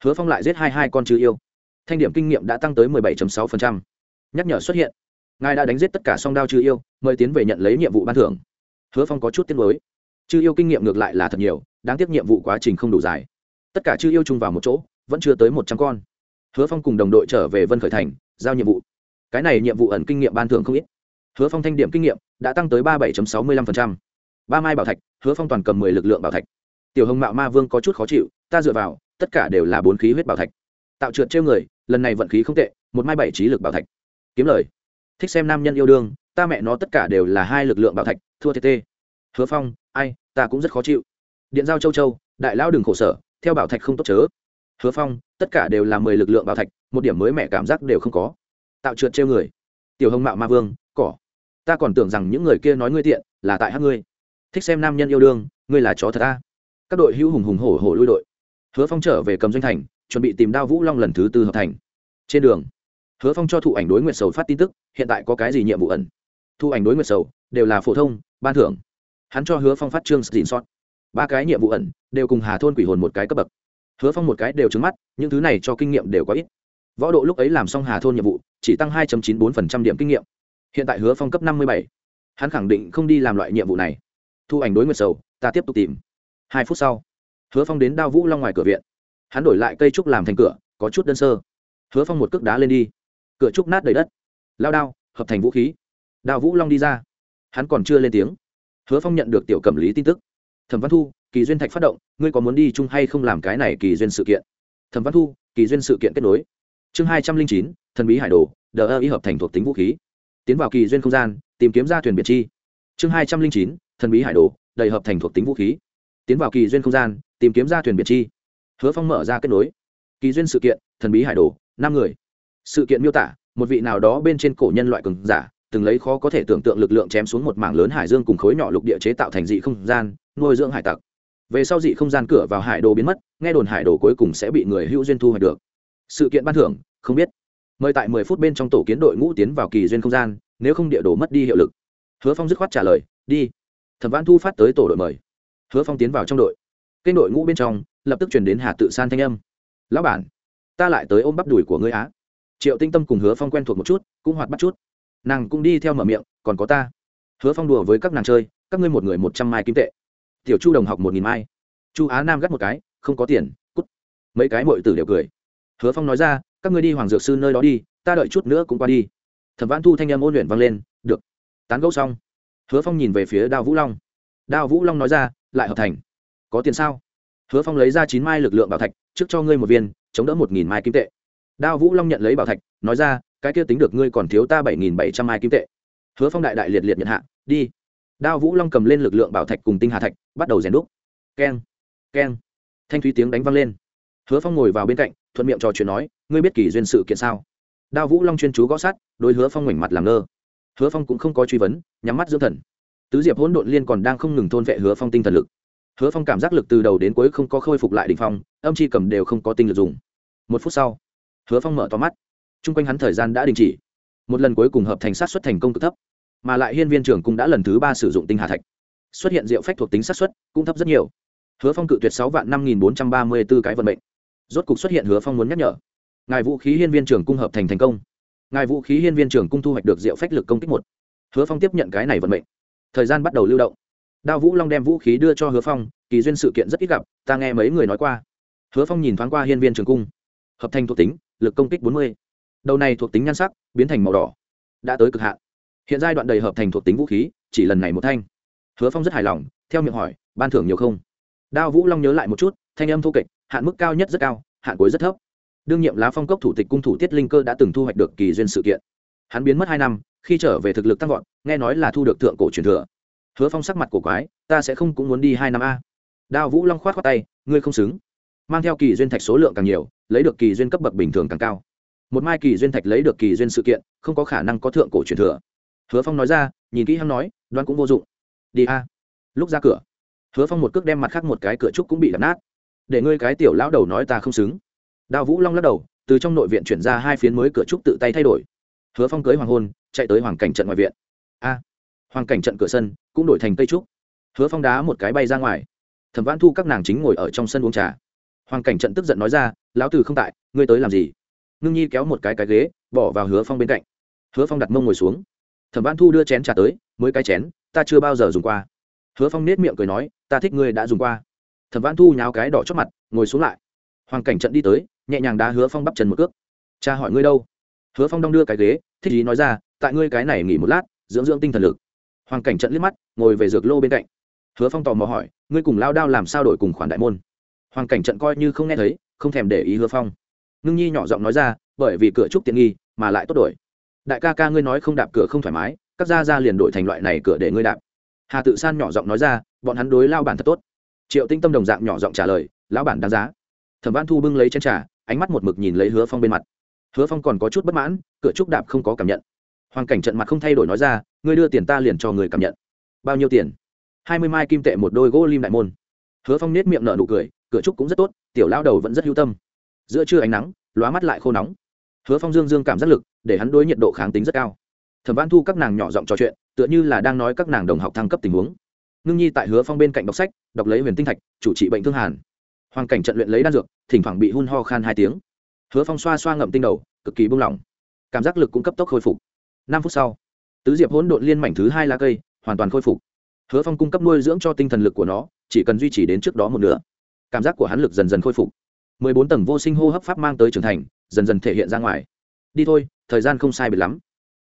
hứa phong lại giết hai hai con chư yêu. Thanh điểm kinh nghiệm đã tăng tới 17.6%. nhắc nhở xuất hiện. Ngài đã đánh giết tất cả song đao chư yêu, mời tiến về nhận lấy nhiệm vụ ban thưởng. Hứa phong có chút tiếc nuối. Chư yêu kinh nghiệm ngược lại là thật nhiều, đáng tiếc nhiệm vụ quá trình không đủ dài. Tất cả chư yêu chung vào một chỗ, vẫn chưa tới một trăm con. Hứa phong cùng đồng đội trở về vân khởi thành, giao nhiệm vụ. Cái này nhiệm vụ ẩn kinh nghiệm ban thưởng không ít. Hứa phong thanh điểm kinh nghiệm đã tăng tới ba bảy sáu mươi lăm ba mai bảo thạch, hứa phong toàn cầm mười lực lượng bảo thạch. Tiểu hồng mạo ma vương có chút khó chịu, ta dựa vào, tất cả đều là bốn khí huyết bảo thạch. Tạo trượt trêu người, lần này vận khí không tệ, một mai bảy trí lực bảo thạch. Kiếm lời. Thích xem nam nhân yêu đương, ta mẹ nó tất cả đều là hai lực lượng bảo thạch, thua tt hứa phong, ai, ta cũng rất khó chịu. Điện giao châu châu, đại lão đừng khổ sở, theo bảo thạch không tốt chớ. Hứa phong, tất cả đều là mười lực lượng bảo thạch, một điểm mới mẹ cảm giác đều không có. Tạo trượt trêu người. Tiểu hồng mạo ma vương, cỏ. Ta còn tưởng rằng những người kia nói ngươi tiện, là tại hát ngươi thích xem nam nhân yêu đương, ngươi là chó thật ta các đội hữu hùng hùng hổ hổ lui đội. Hứa phong trở về cầm doanh thành, chuẩn bị tìm đao vũ long lần thứ tư hợp thành. Trên đường, hứa phong cho thụ ảnh đối nguyệt sầu phát tin tức, hiện tại có cái gì nhiệm vụ ẩn? Thu ảnh đối nguyệt sầu, đều là phổ thông, ban thưởng. Hắn cho hứa phong phát trương xin xót ba cái nhiệm vụ ẩn, đều cùng hà thôn quỷ hồn một cái cấp bậc. Hứa phong một cái đều trứng mắt, những thứ này cho kinh nghiệm đều có ít. Võ độ lúc ấy làm xong hà thôn nhiệm vụ, chỉ tăng hai chín bốn điểm kinh nghiệm. Hiện tại hứa phong cấp năm mươi bảy. Hắn khẳng định không đi làm loại nhiệm vụ này thu ảnh đối nguyệt sầu, ta tiếp tục tìm. Hai phút sau, hứa phong đến đao vũ long ngoài cửa viện. Hắn đổi lại cây trúc làm thành cửa, có chút đơn sơ. Hứa phong một cước đá lên đi. Cửa trúc nát đầy đất. Lao đao, hợp thành vũ khí. Đao vũ long đi ra. Hắn còn chưa lên tiếng. Hứa phong nhận được tiểu cẩm lý tin tức. Thẩm văn thu, kỳ duyên thạch phát động, ngươi có muốn đi chung hay không làm cái này kỳ duyên sự kiện? Thẩm văn thu, kỳ duyên sự kiện kết nối. Chương hai trăm linh chín, thần bí hải đồ, đờ ơ ý hợp thành thuộc tính vũ khí. Tiến vào kỳ duyên không gian, tìm kiếm ra thuyền biệt chi. Chương hai trăm linh chín thần bí hải đồ, đầy hợp thành thuộc tính vũ khí. Tiến vào kỳ duyên không gian, tìm kiếm ra thuyền biệt chi. Hứa phong mở ra kết nối. Kỳ duyên sự kiện, thần bí hải đồ, năm người. Sự kiện miêu tả, một vị nào đó bên trên cổ nhân loại cường giả, từng lấy khó có thể tưởng tượng lực lượng chém xuống một mảng lớn hải dương cùng khối nhỏ lục địa chế tạo thành dị không gian, nuôi dưỡng hải tặc. Về sau dị không gian cửa vào hải đồ biến mất, nghe đồn hải đồ cuối cùng sẽ bị người hữu duyên thu hoạch được. Sự kiện ban thưởng, không biết. Mời tại mười phút bên trong tổ kiến đội ngũ tiến vào kỳ duyên không gian, nếu không địa đồ mất đi hiệu lực. Hứa phong dứt khoát trả lời, đi thẩm văn thu phát tới tổ đội mời. Hứa phong tiến vào trong đội. Kênh đội ngũ bên trong, lập tức chuyển đến hà tự san thanh âm. Lão bản, ta lại tới ôm bắp đùi của ngươi á. Triệu tinh tâm cùng hứa phong quen thuộc một chút, cũng hoạt bắt chút. Nàng cũng đi theo mở miệng, còn có ta. Hứa phong đùa với các nàng chơi, các ngươi một người một trăm mai kim tệ. Tiểu chu đồng học một nghìn mai. Chu á nam gắt một cái, không có tiền, cút. Mấy cái mội tử đều cười. Hứa phong nói ra, các ngươi đi hoàng dược sư nơi đó đi, ta đợi chút nữa cũng qua đi. Thẩm văn thu thanh em ôn luyện vang lên, được, tán gẫu xong hứa phong nhìn về phía đao vũ long. Đao vũ long nói ra, lại hợp thành. Có tiền sao? Hứa phong lấy ra chín mai lực lượng bảo thạch, trước cho ngươi một viên, chống đỡ một nghìn mai kim tệ. Đao vũ long nhận lấy bảo thạch, nói ra, cái kia tính được ngươi còn thiếu ta bảy nghìn bảy trăm mai kim tệ. Hứa phong đại đại liệt liệt nhận hạ, đi. Đao vũ long cầm lên lực lượng bảo thạch cùng tinh hà thạch, bắt đầu rèn đúc. Keng keng. Thanh thúy tiếng đánh văng lên. Hứa phong ngồi vào bên cạnh, thuận miệng trò chuyện nói, ngươi biết kỳ duyên sự kiện sao? Đao vũ long chuyên chú gõ sát, đối hứa phong ngoảnh mặt làm ngơ hứa phong cũng không có truy vấn, nhắm mắt dưỡng thần. Tứ diệp hỗn độn liên còn đang không ngừng thôn vệ hứa phong tinh thần lực. Hứa phong cảm giác lực từ đầu đến cuối không có khôi phục lại đ ỉ n h phong, âm chi cầm đều không có tinh lực dùng. Một phút sau, hứa phong mở to mắt. Trung quanh hắn thời gian đã đình chỉ. Một lần cuối cùng hợp thành sát xuất thành công cực thấp, mà lại hiên viên trưởng cũng đã lần thứ ba sử dụng tinh hà thạch. Xuất hiện diệu phách thuộc tính sát xuất cũng thấp rất nhiều. Hứa phong cự tuyệt sáu vạn năm nghìn bốn trăm ba mươi b ố cái vận mệnh. Rốt cục xuất hiện hứa phong muốn nhắc nhở. Ngài vũ khí hiên viên trưởng cung hợp thành thành công ngài vũ khí hiên viên trưởng cung thu hoạch được diệu phách lực công kích một. Hứa phong tiếp nhận cái này vận mệnh. Thời gian bắt đầu lưu động. Đao vũ long đem vũ khí đưa cho hứa phong, kỳ duyên sự kiện rất ít gặp, ta nghe mấy người nói qua. Hứa phong nhìn thoáng qua hiên viên trường cung. Hợp thành thuộc tính, lực công kích bốn mươi. Đầu này thuộc tính nhan sắc, biến thành màu đỏ. Đã tới cực hạn. Hiện giai đoạn đầy hợp thành thuộc tính vũ khí, chỉ lần này một thanh. Hứa phong rất hài lòng, theo miệng hỏi, ban thưởng nhiều không? Đao vũ long nhớ lại một chút, thanh âm thô kệch, hạn mức cao nhất rất cao, hạn cuối rất thấp đương nhiệm lá phong cốc thủ tịch cung thủ tiết linh cơ đã từng thu hoạch được kỳ duyên sự kiện. Hắn biến mất hai năm, khi trở về thực lực tăng vọt, nghe nói là thu được thượng cổ truyền thừa. Hứa phong sắc mặt cổ quái, ta sẽ không cũng muốn đi hai năm a. Đao vũ long khoát khoát tay, ngươi không xứng. Mang theo kỳ duyên thạch số lượng càng nhiều, lấy được kỳ duyên cấp bậc bình thường càng cao. Một mai kỳ duyên thạch lấy được kỳ duyên sự kiện, không có khả năng có thượng cổ truyền thừa. Hứa phong nói ra, nhìn kỹ hắn nói, đoán cũng vô dụng. Đi a. Lúc ra cửa, hứa phong một cước đem mặt khác một cái cửa trúc cũng bị đập nát. Để ngươi cái tiểu lão đầu nói ta không xứng đao vũ long lắc đầu, từ trong nội viện chuyển ra hai phiến mới cửa trúc tự tay thay đổi. Hứa phong cưới hoàng hôn, chạy tới hoàng cảnh trận ngoài viện. A, hoàng cảnh trận cửa sân cũng đổi thành cây trúc. Hứa phong đá một cái bay ra ngoài. Thẩm văn thu các nàng chính ngồi ở trong sân uống trà. Hoàng cảnh trận tức giận nói ra, lão tử không tại, ngươi tới làm gì? Ngưng nhi kéo một cái cái ghế, bỏ vào hứa phong bên cạnh. Hứa phong đặt mông ngồi xuống. Thẩm văn thu đưa chén trà tới, mới cái chén, ta chưa bao giờ dùng qua. Hứa phong nết miệng cười nói, ta thích ngươi đã dùng qua. Thẩm văn thu nháo cái đỏ chót mặt, ngồi xuống lại. Hoàng cảnh trận đi tới nhẹ nhàng đá hứa phong bắp chân một cước. Cha hỏi ngươi đâu? Hứa phong đong đưa cái ghế, thích ý nói ra, tại ngươi cái này nghỉ một lát, dưỡng dưỡng tinh thần lực. Hoàng cảnh trận liếc mắt, ngồi về dược lô bên cạnh. Hứa phong tò mò hỏi, ngươi cùng lao đao làm sao đổi cùng khoản đại môn? Hoàng cảnh trận coi như không nghe thấy, không thèm để ý hứa phong. Ngưng nhi nhỏ giọng nói ra, bởi vì cửa trúc tiện nghi, mà lại tốt đổi. Đại ca ca ngươi nói không đạp cửa không thoải mái, các gia ra liền đổi thành loại này cửa để ngươi đạp. Hà tự san nhỏ giọng nói ra, bọn hắn đối lao bản thật tốt. Triệu tinh tâm đồng dạng nhỏ giọng trả lời, lão bản đáng giá. Thẩm văn thu bưng lấy chén trà ánh mắt một mực nhìn lấy hứa phong bên mặt. Hứa phong còn có chút bất mãn, cửa trúc đạp không có cảm nhận. Hoàn cảnh trận mặt không thay đổi nói ra, ngươi đưa tiền ta liền cho người cảm nhận. Bao nhiêu tiền? Hai mươi mai kim tệ một đôi gỗ lim đại môn. Hứa phong nết miệng nở nụ cười, cửa trúc cũng rất tốt, tiểu lao đầu vẫn rất hữu tâm. Giữa trưa ánh nắng, lóa mắt lại khô nóng. Hứa phong dương dương cảm giác lực, để hắn đối nhiệt độ kháng tính rất cao. Thẩm văn thu các nàng nhỏ giọng trò chuyện, tựa như là đang nói các nàng đồng học thăng cấp tình huống. Ngưng nhi tại hứa phong bên cạnh đọc sách, đọc lấy huyền tinh thạch, chủ trị bệnh thương hàn hoàn cảnh trận luyện lấy đan dược, thỉnh thoảng bị hun ho khan hai tiếng. Hứa phong xoa xoa ngậm tinh đầu, cực kỳ bung lỏng. Cảm giác lực cũng cấp tốc khôi phục. Năm phút sau, tứ diệp hỗn độn liên mảnh thứ hai lá cây hoàn toàn khôi phục. Hứa phong cung cấp nuôi dưỡng cho tinh thần lực của nó, chỉ cần duy trì đến trước đó một nửa. Cảm giác của hắn lực dần dần khôi phục. Mười bốn tầng vô sinh hô hấp pháp mang tới trưởng thành, dần dần thể hiện ra ngoài. Đi thôi, thời gian không sai biệt lắm.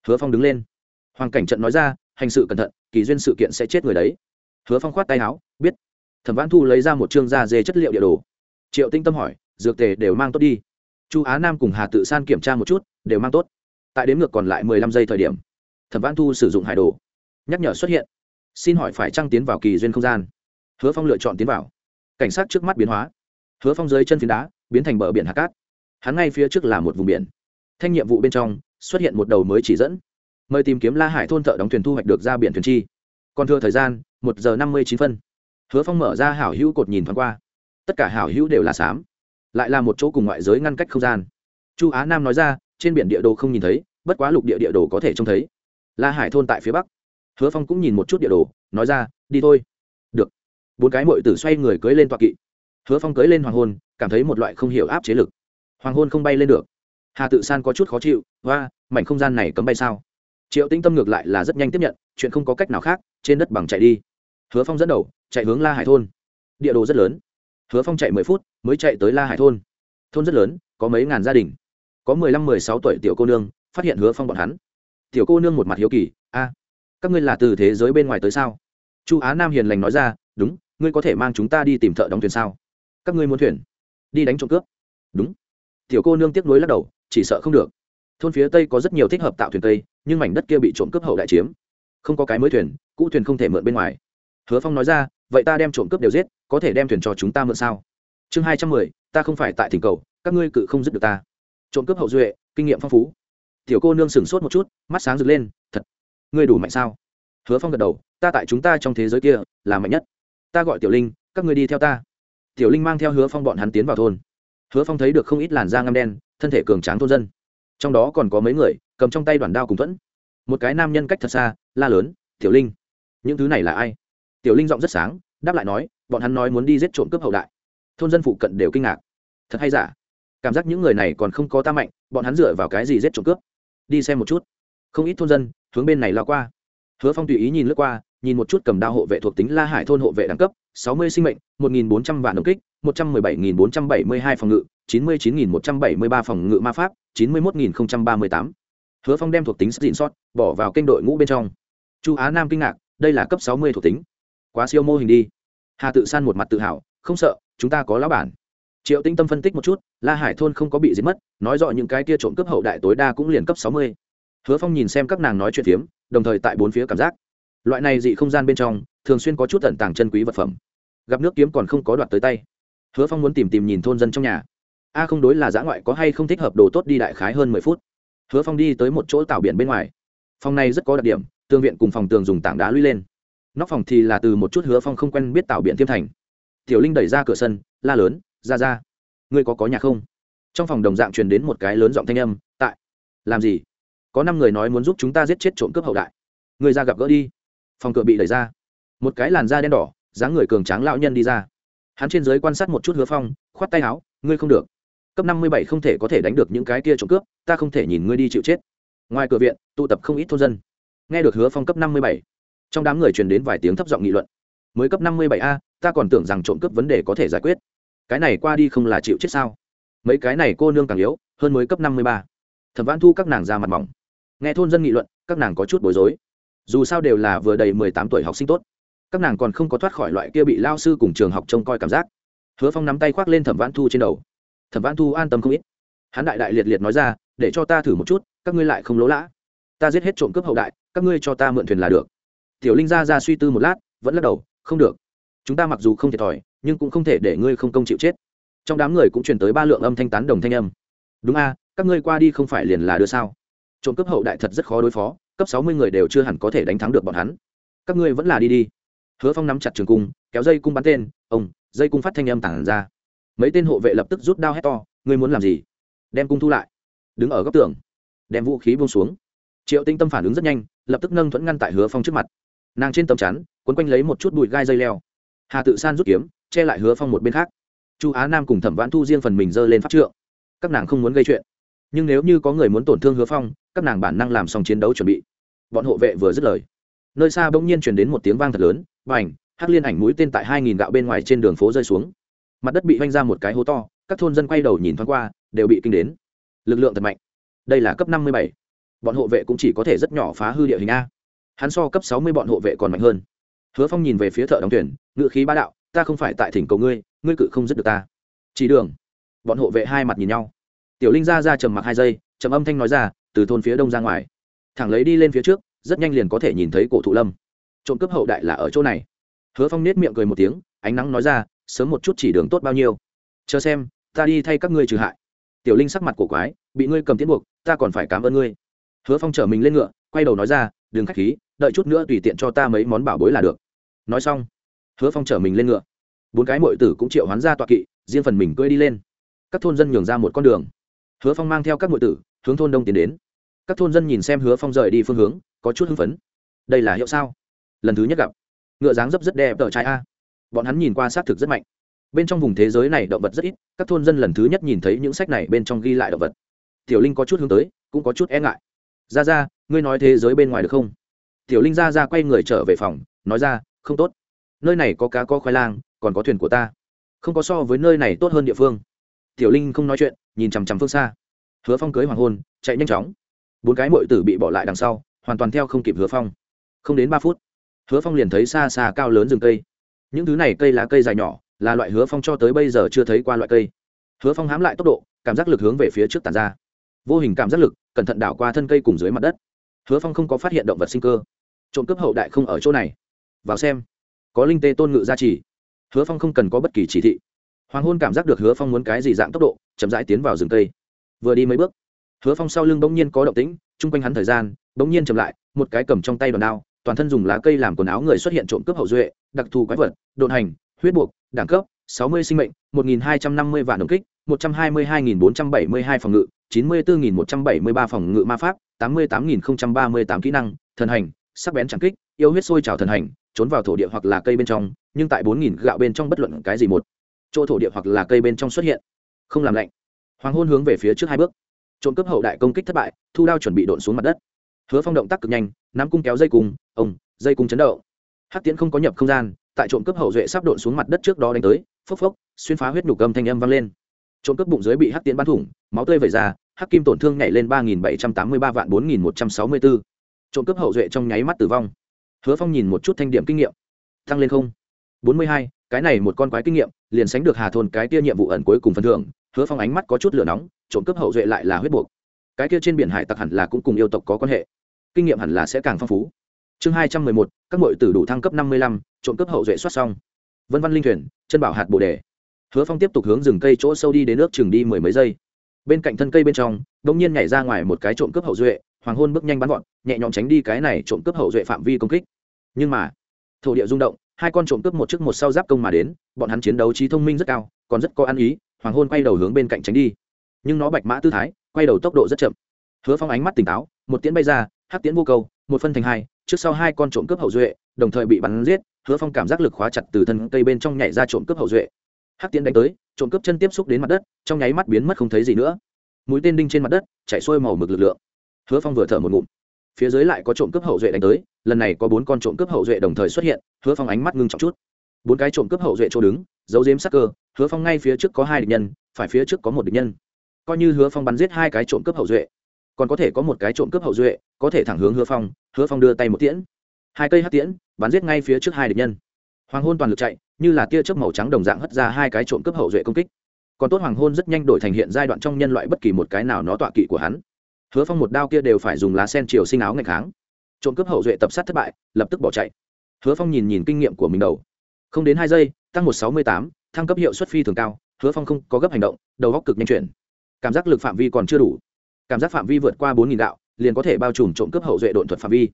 Hứa phong đứng lên. Hoàng cảnh trận nói ra, hành sự cẩn thận, kỳ duyên sự kiện sẽ chết người đấy. Hứa phong khoát tay áo, biết thẩm văn thu lấy ra một chương da dê chất liệu địa đồ. Triệu tinh tâm hỏi, dược tề đều mang tốt đi. Chu á nam cùng hà tự san kiểm tra một chút, đều mang tốt. Tại đếm ngược còn lại mười lăm giây thời điểm. Thẩm văn thu sử dụng hải đồ. Nhắc nhở xuất hiện. Xin hỏi phải trăng tiến vào kỳ duyên không gian. Hứa phong lựa chọn tiến vào. Cảnh sát trước mắt biến hóa. Hứa phong dưới chân phiến đá, biến thành bờ biển hạ cát. Hắn ngay phía trước là một vùng biển. Thanh nhiệm vụ bên trong, xuất hiện một đầu mới chỉ dẫn. Mời tìm kiếm la hải thôn thợ đóng thuyền thu hoạch được ra biển thuyền chi. Còn thừa thời gian, một giờ năm mươi chín phân hứa phong mở ra hảo hữu cột nhìn thoáng qua. Tất cả hảo hữu đều là xám. Lại là một chỗ cùng ngoại giới ngăn cách không gian. Chu á nam nói ra, trên biển địa đồ không nhìn thấy, bất quá lục địa địa đồ có thể trông thấy. La hải thôn tại phía bắc. Hứa phong cũng nhìn một chút địa đồ, nói ra, đi thôi. Được. Bốn cái mội tử xoay người cưới lên toa kỵ. Hứa phong cưới lên hoàng hôn, cảm thấy một loại không hiểu áp chế lực. Hoàng hôn không bay lên được. Hà tự san có chút khó chịu và mảnh không gian này cấm bay sao? Triệu tĩnh tâm ngược lại là rất nhanh tiếp nhận, chuyện không có cách nào khác, trên đất bằng chạy đi hứa phong dẫn đầu, chạy hướng la hải thôn. Địa đồ rất lớn. Hứa phong chạy mười phút, mới chạy tới la hải thôn. Thôn rất lớn, có mấy ngàn gia đình. Có mười lăm, mười sáu tuổi tiểu cô nương, phát hiện hứa phong bọn hắn. Tiểu cô nương một mặt hiếu kỳ, a, các ngươi là từ thế giới bên ngoài tới sao? Chu á nam hiền lành nói ra, đúng, ngươi có thể mang chúng ta đi tìm thợ đóng thuyền sao? Các ngươi muốn thuyền, đi đánh trộm cướp. Đúng. Tiểu cô nương tiếc nuối lắc đầu, chỉ sợ không được. Thôn phía tây có rất nhiều thích hợp tạo thuyền tây, nhưng mảnh đất kia bị trộm cướp hậu đại chiếm. Không có cái mới thuyền, cũ thuyền không thể mượn bên ngoài hứa phong nói ra, vậy ta đem trộm cướp đều giết, có thể đem thuyền cho chúng ta mượn sao? Chương hai trăm mười, ta không phải tại thỉnh cầu, các ngươi cự không dứt được ta. Trộm cướp hậu duệ, kinh nghiệm phong phú. Tiểu cô nương sửng sốt một chút, mắt sáng rực lên, thật, ngươi đủ mạnh sao? Hứa phong gật đầu, ta tại chúng ta trong thế giới kia, là mạnh nhất. Ta gọi tiểu linh, các ngươi đi theo ta. Tiểu linh mang theo hứa phong bọn hắn tiến vào thôn. Hứa phong thấy được không ít làn da ngâm đen, thân thể cường tráng thôn dân. Trong đó còn có mấy người, cầm trong tay đoàn đao cùng thuẫn. Một cái nam nhân cách thật xa, la lớn, tiểu linh, những thứ này là ai? Tiểu linh giọng rất sáng, đáp lại nói, bọn hắn nói muốn đi giết trộm cướp hậu đại. Thôn dân phụ cận đều kinh ngạc. Thật hay giả? Cảm giác những người này còn không có ta mạnh, bọn hắn dựa vào cái gì giết trộm cướp? Đi xem một chút. Không ít thôn dân hướng bên này lao qua. Hứa phong tùy ý nhìn lướt qua, nhìn một chút cầm đao hộ vệ thuộc tính la hải thôn hộ vệ đẳng cấp, sáu mươi sinh mệnh, một nghìn bốn trăm vạn đồng kích, một trăm mười bảy nghìn bốn trăm bảy mươi hai phòng ngự, chín mươi chín nghìn một trăm bảy mươi ba phòng ngự ma pháp, chín mươi một nghìn ba mươi tám. Hứa phong đem thuộc tính xịn sót, bỏ vào kênh đội ngũ bên trong. Chu á nam kinh ngạc, đây là cấp sáu mươi thuộc tính quá siêu mô hình đi. Hà tự san một mặt tự hào, không sợ, chúng ta có lão bản. Triệu tinh tâm phân tích một chút, la hải thôn không có bị giết mất, nói rõ những cái tia trộm cấp hậu đại tối đa cũng liền cấp sáu mươi. Hứa phong nhìn xem các nàng nói chuyện phiếm, đồng thời tại bốn phía cảm giác. Loại này dị không gian bên trong, thường xuyên có chút tận tàng chân quý vật phẩm. Gặp nước kiếm còn không có đoạt tới tay. Hứa phong muốn tìm tìm nhìn thôn dân trong nhà. A không đối là giã ngoại có hay không thích hợp đồ tốt đi đại khái hơn mười phút. Hứa phong đi tới một chỗ tảo biển bên ngoài. Phòng này rất có đặc điểm tương viện cùng phòng tường dùng tảng đá lũy lên nóc phòng thì là từ một chút hứa phong không quen biết tảo biển thiêm thành. Tiểu linh đẩy ra cửa sân, la lớn, ra ra, ngươi có có nhà không? Trong phòng đồng dạng truyền đến một cái lớn giọng thanh âm, tại. Làm gì? Có năm người nói muốn giúp chúng ta giết chết trộm cướp hậu đại. Người ra gặp gỡ đi. Phòng cửa bị đẩy ra. Một cái làn da đen đỏ, dáng người cường tráng lão nhân đi ra. Hắn trên giới quan sát một chút hứa phong, khoát tay áo, ngươi không được. Cấp năm mươi bảy không thể có thể đánh được những cái kia trộm cướp, ta không thể nhìn ngươi đi chịu chết. Ngoài cửa viện, tụ tập không ít thôn dân. Nghe được hứa phong cấp năm mươi bảy trong đám người truyền đến vài tiếng thấp giọng nghị luận. Mới cấp năm mươi bảy a, ta còn tưởng rằng trộm cướp vấn đề có thể giải quyết. Cái này qua đi không là chịu chết sao? Mấy cái này cô nương càng yếu, hơn mới cấp năm mươi ba. Thẩm văn thu các nàng ra mặt mỏng. Nghe thôn dân nghị luận, các nàng có chút bối rối. Dù sao đều là vừa đầy mười tám tuổi học sinh tốt. Các nàng còn không có thoát khỏi loại kia bị lao sư cùng trường học trông coi cảm giác. Hứa phong nắm tay khoác lên thẩm văn thu trên đầu. Thẩm văn thu an tâm không ít. Hắn đại đại liệt liệt nói ra, để cho ta thử một chút, các ngươi lại không lỗ lã. Ta giết hết trộm cướp hậu đại, các ngươi cho ta mượn thuyền là được tiểu linh ra ra suy tư một lát, vẫn lắc đầu, không được. Chúng ta mặc dù không thiệt thòi, nhưng cũng không thể để ngươi không công chịu chết. Trong đám người cũng truyền tới ba lượng âm thanh tán đồng thanh âm. Đúng a, các ngươi qua đi không phải liền là đưa sao? Trộm cướp hậu đại thật rất khó đối phó, cấp sáu mươi người đều chưa hẳn có thể đánh thắng được bọn hắn. Các ngươi vẫn là đi đi. Hứa phong nắm chặt trường cung, kéo dây cung bắn tên, ông, dây cung phát thanh âm tản ra. Mấy tên hộ vệ lập tức rút đao hét to, ngươi muốn làm gì? Đem cung thu lại. Đứng ở góc tường. Đem vũ khí buông xuống. Triệu tinh tâm phản ứng rất nhanh, lập tức nâng thuẫn ngăn tại hứa phong trước mặt nàng trên tấm chắn, quấn quanh lấy một chút bụi gai dây leo. Hà tự san rút kiếm, che lại hứa phong một bên khác. Chu á nam cùng thẩm vãn thu riêng phần mình giơ lên pháp trượng. Các nàng không muốn gây chuyện. Nhưng nếu như có người muốn tổn thương hứa phong, các nàng bản năng làm xong chiến đấu chuẩn bị. Bọn hộ vệ vừa dứt lời, nơi xa bỗng nhiên chuyển đến một tiếng vang thật lớn và ảnh hắc liên ảnh mũi tên tại hai nghìn gạo bên ngoài trên đường phố rơi xuống. Mặt đất bị vanh ra một cái hố to, các thôn dân quay đầu nhìn thoáng qua, đều bị kinh đến. Lực lượng thật mạnh. Đây là cấp năm mươi bảy. Bọn hộ vệ cũng chỉ có thể rất nhỏ phá hư địa hình a hắn so cấp sáu mươi bọn hộ vệ còn mạnh hơn. Hứa phong nhìn về phía thợ đóng tuyển ngự khí ba đạo, ta không phải tại thỉnh cầu ngươi ngươi cự không dứt được ta. Chỉ đường. Bọn hộ vệ hai mặt nhìn nhau. Tiểu linh ra ra trầm mặc hai giây, trầm âm thanh nói ra, từ thôn phía đông ra ngoài. Thẳng lấy đi lên phía trước, rất nhanh liền có thể nhìn thấy cổ thụ lâm. Trộm cướp hậu đại là ở chỗ này. Hứa phong nết miệng cười một tiếng, ánh nắng nói ra, sớm một chút chỉ đường tốt bao nhiêu? Chờ xem, ta đi thay các ngươi trừ hại. Tiểu linh sắc mặt cổ quái, bị ngươi cầm tiến buộc, ta còn phải cảm ơn ngươi. Hứa phong chở mình lên ngựa, quay đầu nói ra đừng khách khí, đợi chút nữa tùy tiện cho ta mấy món bảo bối là được. Nói xong, hứa phong chở mình lên ngựa. Bốn cái mội tử cũng triệu hoán ra tọa kỵ, riêng phần mình cưỡi đi lên. Các thôn dân nhường ra một con đường. Hứa phong mang theo các mội tử, hướng thôn đông tiến đến. Các thôn dân nhìn xem hứa phong rời đi phương hướng, có chút hưng phấn. Đây là hiệu sao? Lần thứ nhất gặp. Ngựa dáng dấp rất đẹp, tờ trai a. Bọn hắn nhìn qua xác thực rất mạnh. Bên trong vùng thế giới này động vật rất ít, các thôn dân lần thứ nhất nhìn thấy những sách này bên trong ghi lại động vật. Tiểu linh có chút hướng tới, cũng có chút e ngại. Ra ra ngươi nói thế giới bên ngoài được không? Tiểu linh ra ra quay người trở về phòng, nói ra, không tốt. Nơi này có cá có khoai lang, còn có thuyền của ta. Không có so với nơi này tốt hơn địa phương. Tiểu linh không nói chuyện, nhìn chằm chằm phương xa. Hứa phong cưới hoàng hôn, chạy nhanh chóng. Bốn cái mội tử bị bỏ lại đằng sau, hoàn toàn theo không kịp hứa phong. Không đến ba phút, hứa phong liền thấy xa xa cao lớn rừng cây. Những thứ này cây lá cây dài nhỏ, là loại hứa phong cho tới bây giờ chưa thấy qua loại cây. Hứa phong hám lại tốc độ, cảm giác lực hướng về phía trước tàn ra. Vô hình cảm giác lực, cẩn thận đảo qua thân cây cùng dưới mặt đất hứa phong không có phát hiện động vật sinh cơ. Trộm cướp hậu đại không ở chỗ này. Vào xem. Có linh tê tôn ngự gia trì. Hứa phong không cần có bất kỳ chỉ thị. Hoàng hôn cảm giác được hứa phong muốn cái gì dạng tốc độ, chậm rãi tiến vào rừng cây. Vừa đi mấy bước, hứa phong sau lưng bỗng nhiên có động tĩnh, chung quanh hắn thời gian, bỗng nhiên chậm lại, một cái cầm trong tay đòn đao, toàn thân dùng lá cây làm quần áo người xuất hiện trộm cướp hậu duệ, đặc thù quái vật đồn hành, huyết buộc, đẳng cấp sáu mươi sinh mệnh, một nghìn hai trăm năm mươi vạn đồng kích, một trăm hai mươi hai nghìn bốn trăm bảy mươi hai phòng ngự, chín mươi bốn nghìn một trăm bảy mươi ba phòng ngự ma pháp, tám mươi tám nghìn ba mươi tám kỹ năng, thần hành, sắc bén chẳng kích, yêu huyết sôi trào thần hành, trốn vào thổ địa hoặc là cây bên trong, nhưng tại bốn nghìn gạo bên trong bất luận cái gì một chỗ thổ địa hoặc là cây bên trong xuất hiện, không làm lạnh. Hoàng hôn hướng về phía trước hai bước. Trộm cướp hậu đại công kích thất bại, thu đao chuẩn bị độn xuống mặt đất. Hứa phong động tác cực nhanh, nắm cung kéo dây cung ông dây cung chấn động. Hắc tiễn không có nhập không gian, tại trộm cướp hậu duệ sắp độn xuống mặt đất trước đó đánh tới phốc phốc, xuyên phá huyết nhục âm thanh âm vang lên. Trộm cướp bụng dưới bị hắc tiễn bắn thủng, máu tươi vẩy ra, hắc kim tổn thương nhảy lên ba nghìn bảy trăm tám mươi ba vạn bốn nghìn một trăm sáu mươi bốn trộm cướp hậu duệ trong nháy mắt tử vong. Hứa phong nhìn một chút thanh điểm kinh nghiệm. Tăng lên không? bốn mươi hai, cái này một con quái kinh nghiệm, liền sánh được hà thôn cái tia nhiệm vụ ẩn cuối cùng phần thưởng. Hứa phong ánh mắt có chút lửa nóng, trộm cướp hậu duệ lại là huyết buộc. Cái kia trên biển hải tặc hẳn là cũng cùng yêu tộc có quan hệ. Kinh nghiệm hẳn là sẽ càng phong phú. Chương hai trăm mười một, các m tử đủ thăng cấp năm mươi lăm, trộm cướp hậu duệ soát xong vân văn linh thuyền, chân bảo hạt bồ đề. Hứa phong tiếp tục hướng rừng cây chỗ sâu đi đến nước chừng đi mười mấy giây. Bên cạnh thân cây bên trong đ ỗ n g nhiên nhảy ra ngoài một cái trộm cướp hậu duệ, hoàng hôn bước nhanh bắn gọn, nhẹ nhõm tránh đi cái này trộm cướp hậu duệ phạm vi công kích. Nhưng mà, thổ địa rung động, hai con trộm cướp một trước một sau giáp công mà đến, bọn hắn chiến đấu trí thông minh rất cao, còn rất có ăn ý, hoàng hôn quay đầu hướng bên cạnh tránh đi. Nhưng nó bạch mã tư thái, quay đầu tốc độ rất chậm. Hứa phong ánh mắt tỉnh táo, một tiễn bay ra hát tiễn vô cầu một phân thành hai, trước sau hai con trộm cướp hậu duệ, đồng thời bị bắn giết hứa phong cảm giác lực khóa chặt từ thân cây bên trong nhảy ra trộm cướp hậu duệ. Hắc tiến đánh tới, trộm cướp chân tiếp xúc đến mặt đất, trong nháy mắt biến mất không thấy gì nữa. Mũi tên đinh trên mặt đất chạy xuôi màu mực lực lượng. Hứa phong vừa thở một ngụm. Phía dưới lại có trộm cướp hậu duệ đánh tới, lần này có bốn con trộm cướp hậu duệ đồng thời xuất hiện, hứa phong ánh mắt ngưng trọng chút. Bốn cái trộm cướp hậu duệ chỗ đứng, giấu giếm sắc cơ, hứa phong ngay phía trước có hai địch nhân, phải phía trước có một địch nhân. Coi như hứa phong bắn giết hai cái trộm cướp hậu duệ, còn có thể có một cái trộm cướp hậu duệ, có thể thẳng hướng hứa phong hứa phong đưa tay một tiễn hai cây hắc tiễn bắn giết ngay phía trước hai địch nhân. Hoàng hôn toàn lực chạy, như là tia chớp màu trắng đồng dạng hất ra hai cái trộm cướp hậu duệ công kích. Còn tốt hoàng hôn rất nhanh đổi thành hiện giai đoạn trong nhân loại bất kỳ một cái nào nó tọa kỵ của hắn. Hứa phong một đao kia đều phải dùng lá sen chiều sinh áo ngày kháng. Trộm cướp hậu duệ tập sát thất bại, lập tức bỏ chạy. Hứa phong nhìn nhìn kinh nghiệm của mình đầu. Không đến hai giây, tăng một sáu mươi tám, thăng cấp hiệu suất phi thường cao, hứa phong không có gấp hành động, đầu góc cực nhanh chuyển. Cảm giác lực phạm vi còn chưa đủ. Cảm giác phạm vi vượt qua bốn nghìn đạo, liền có thể bao trùm trộm cướp hậu duệ độn thuật phạm vi.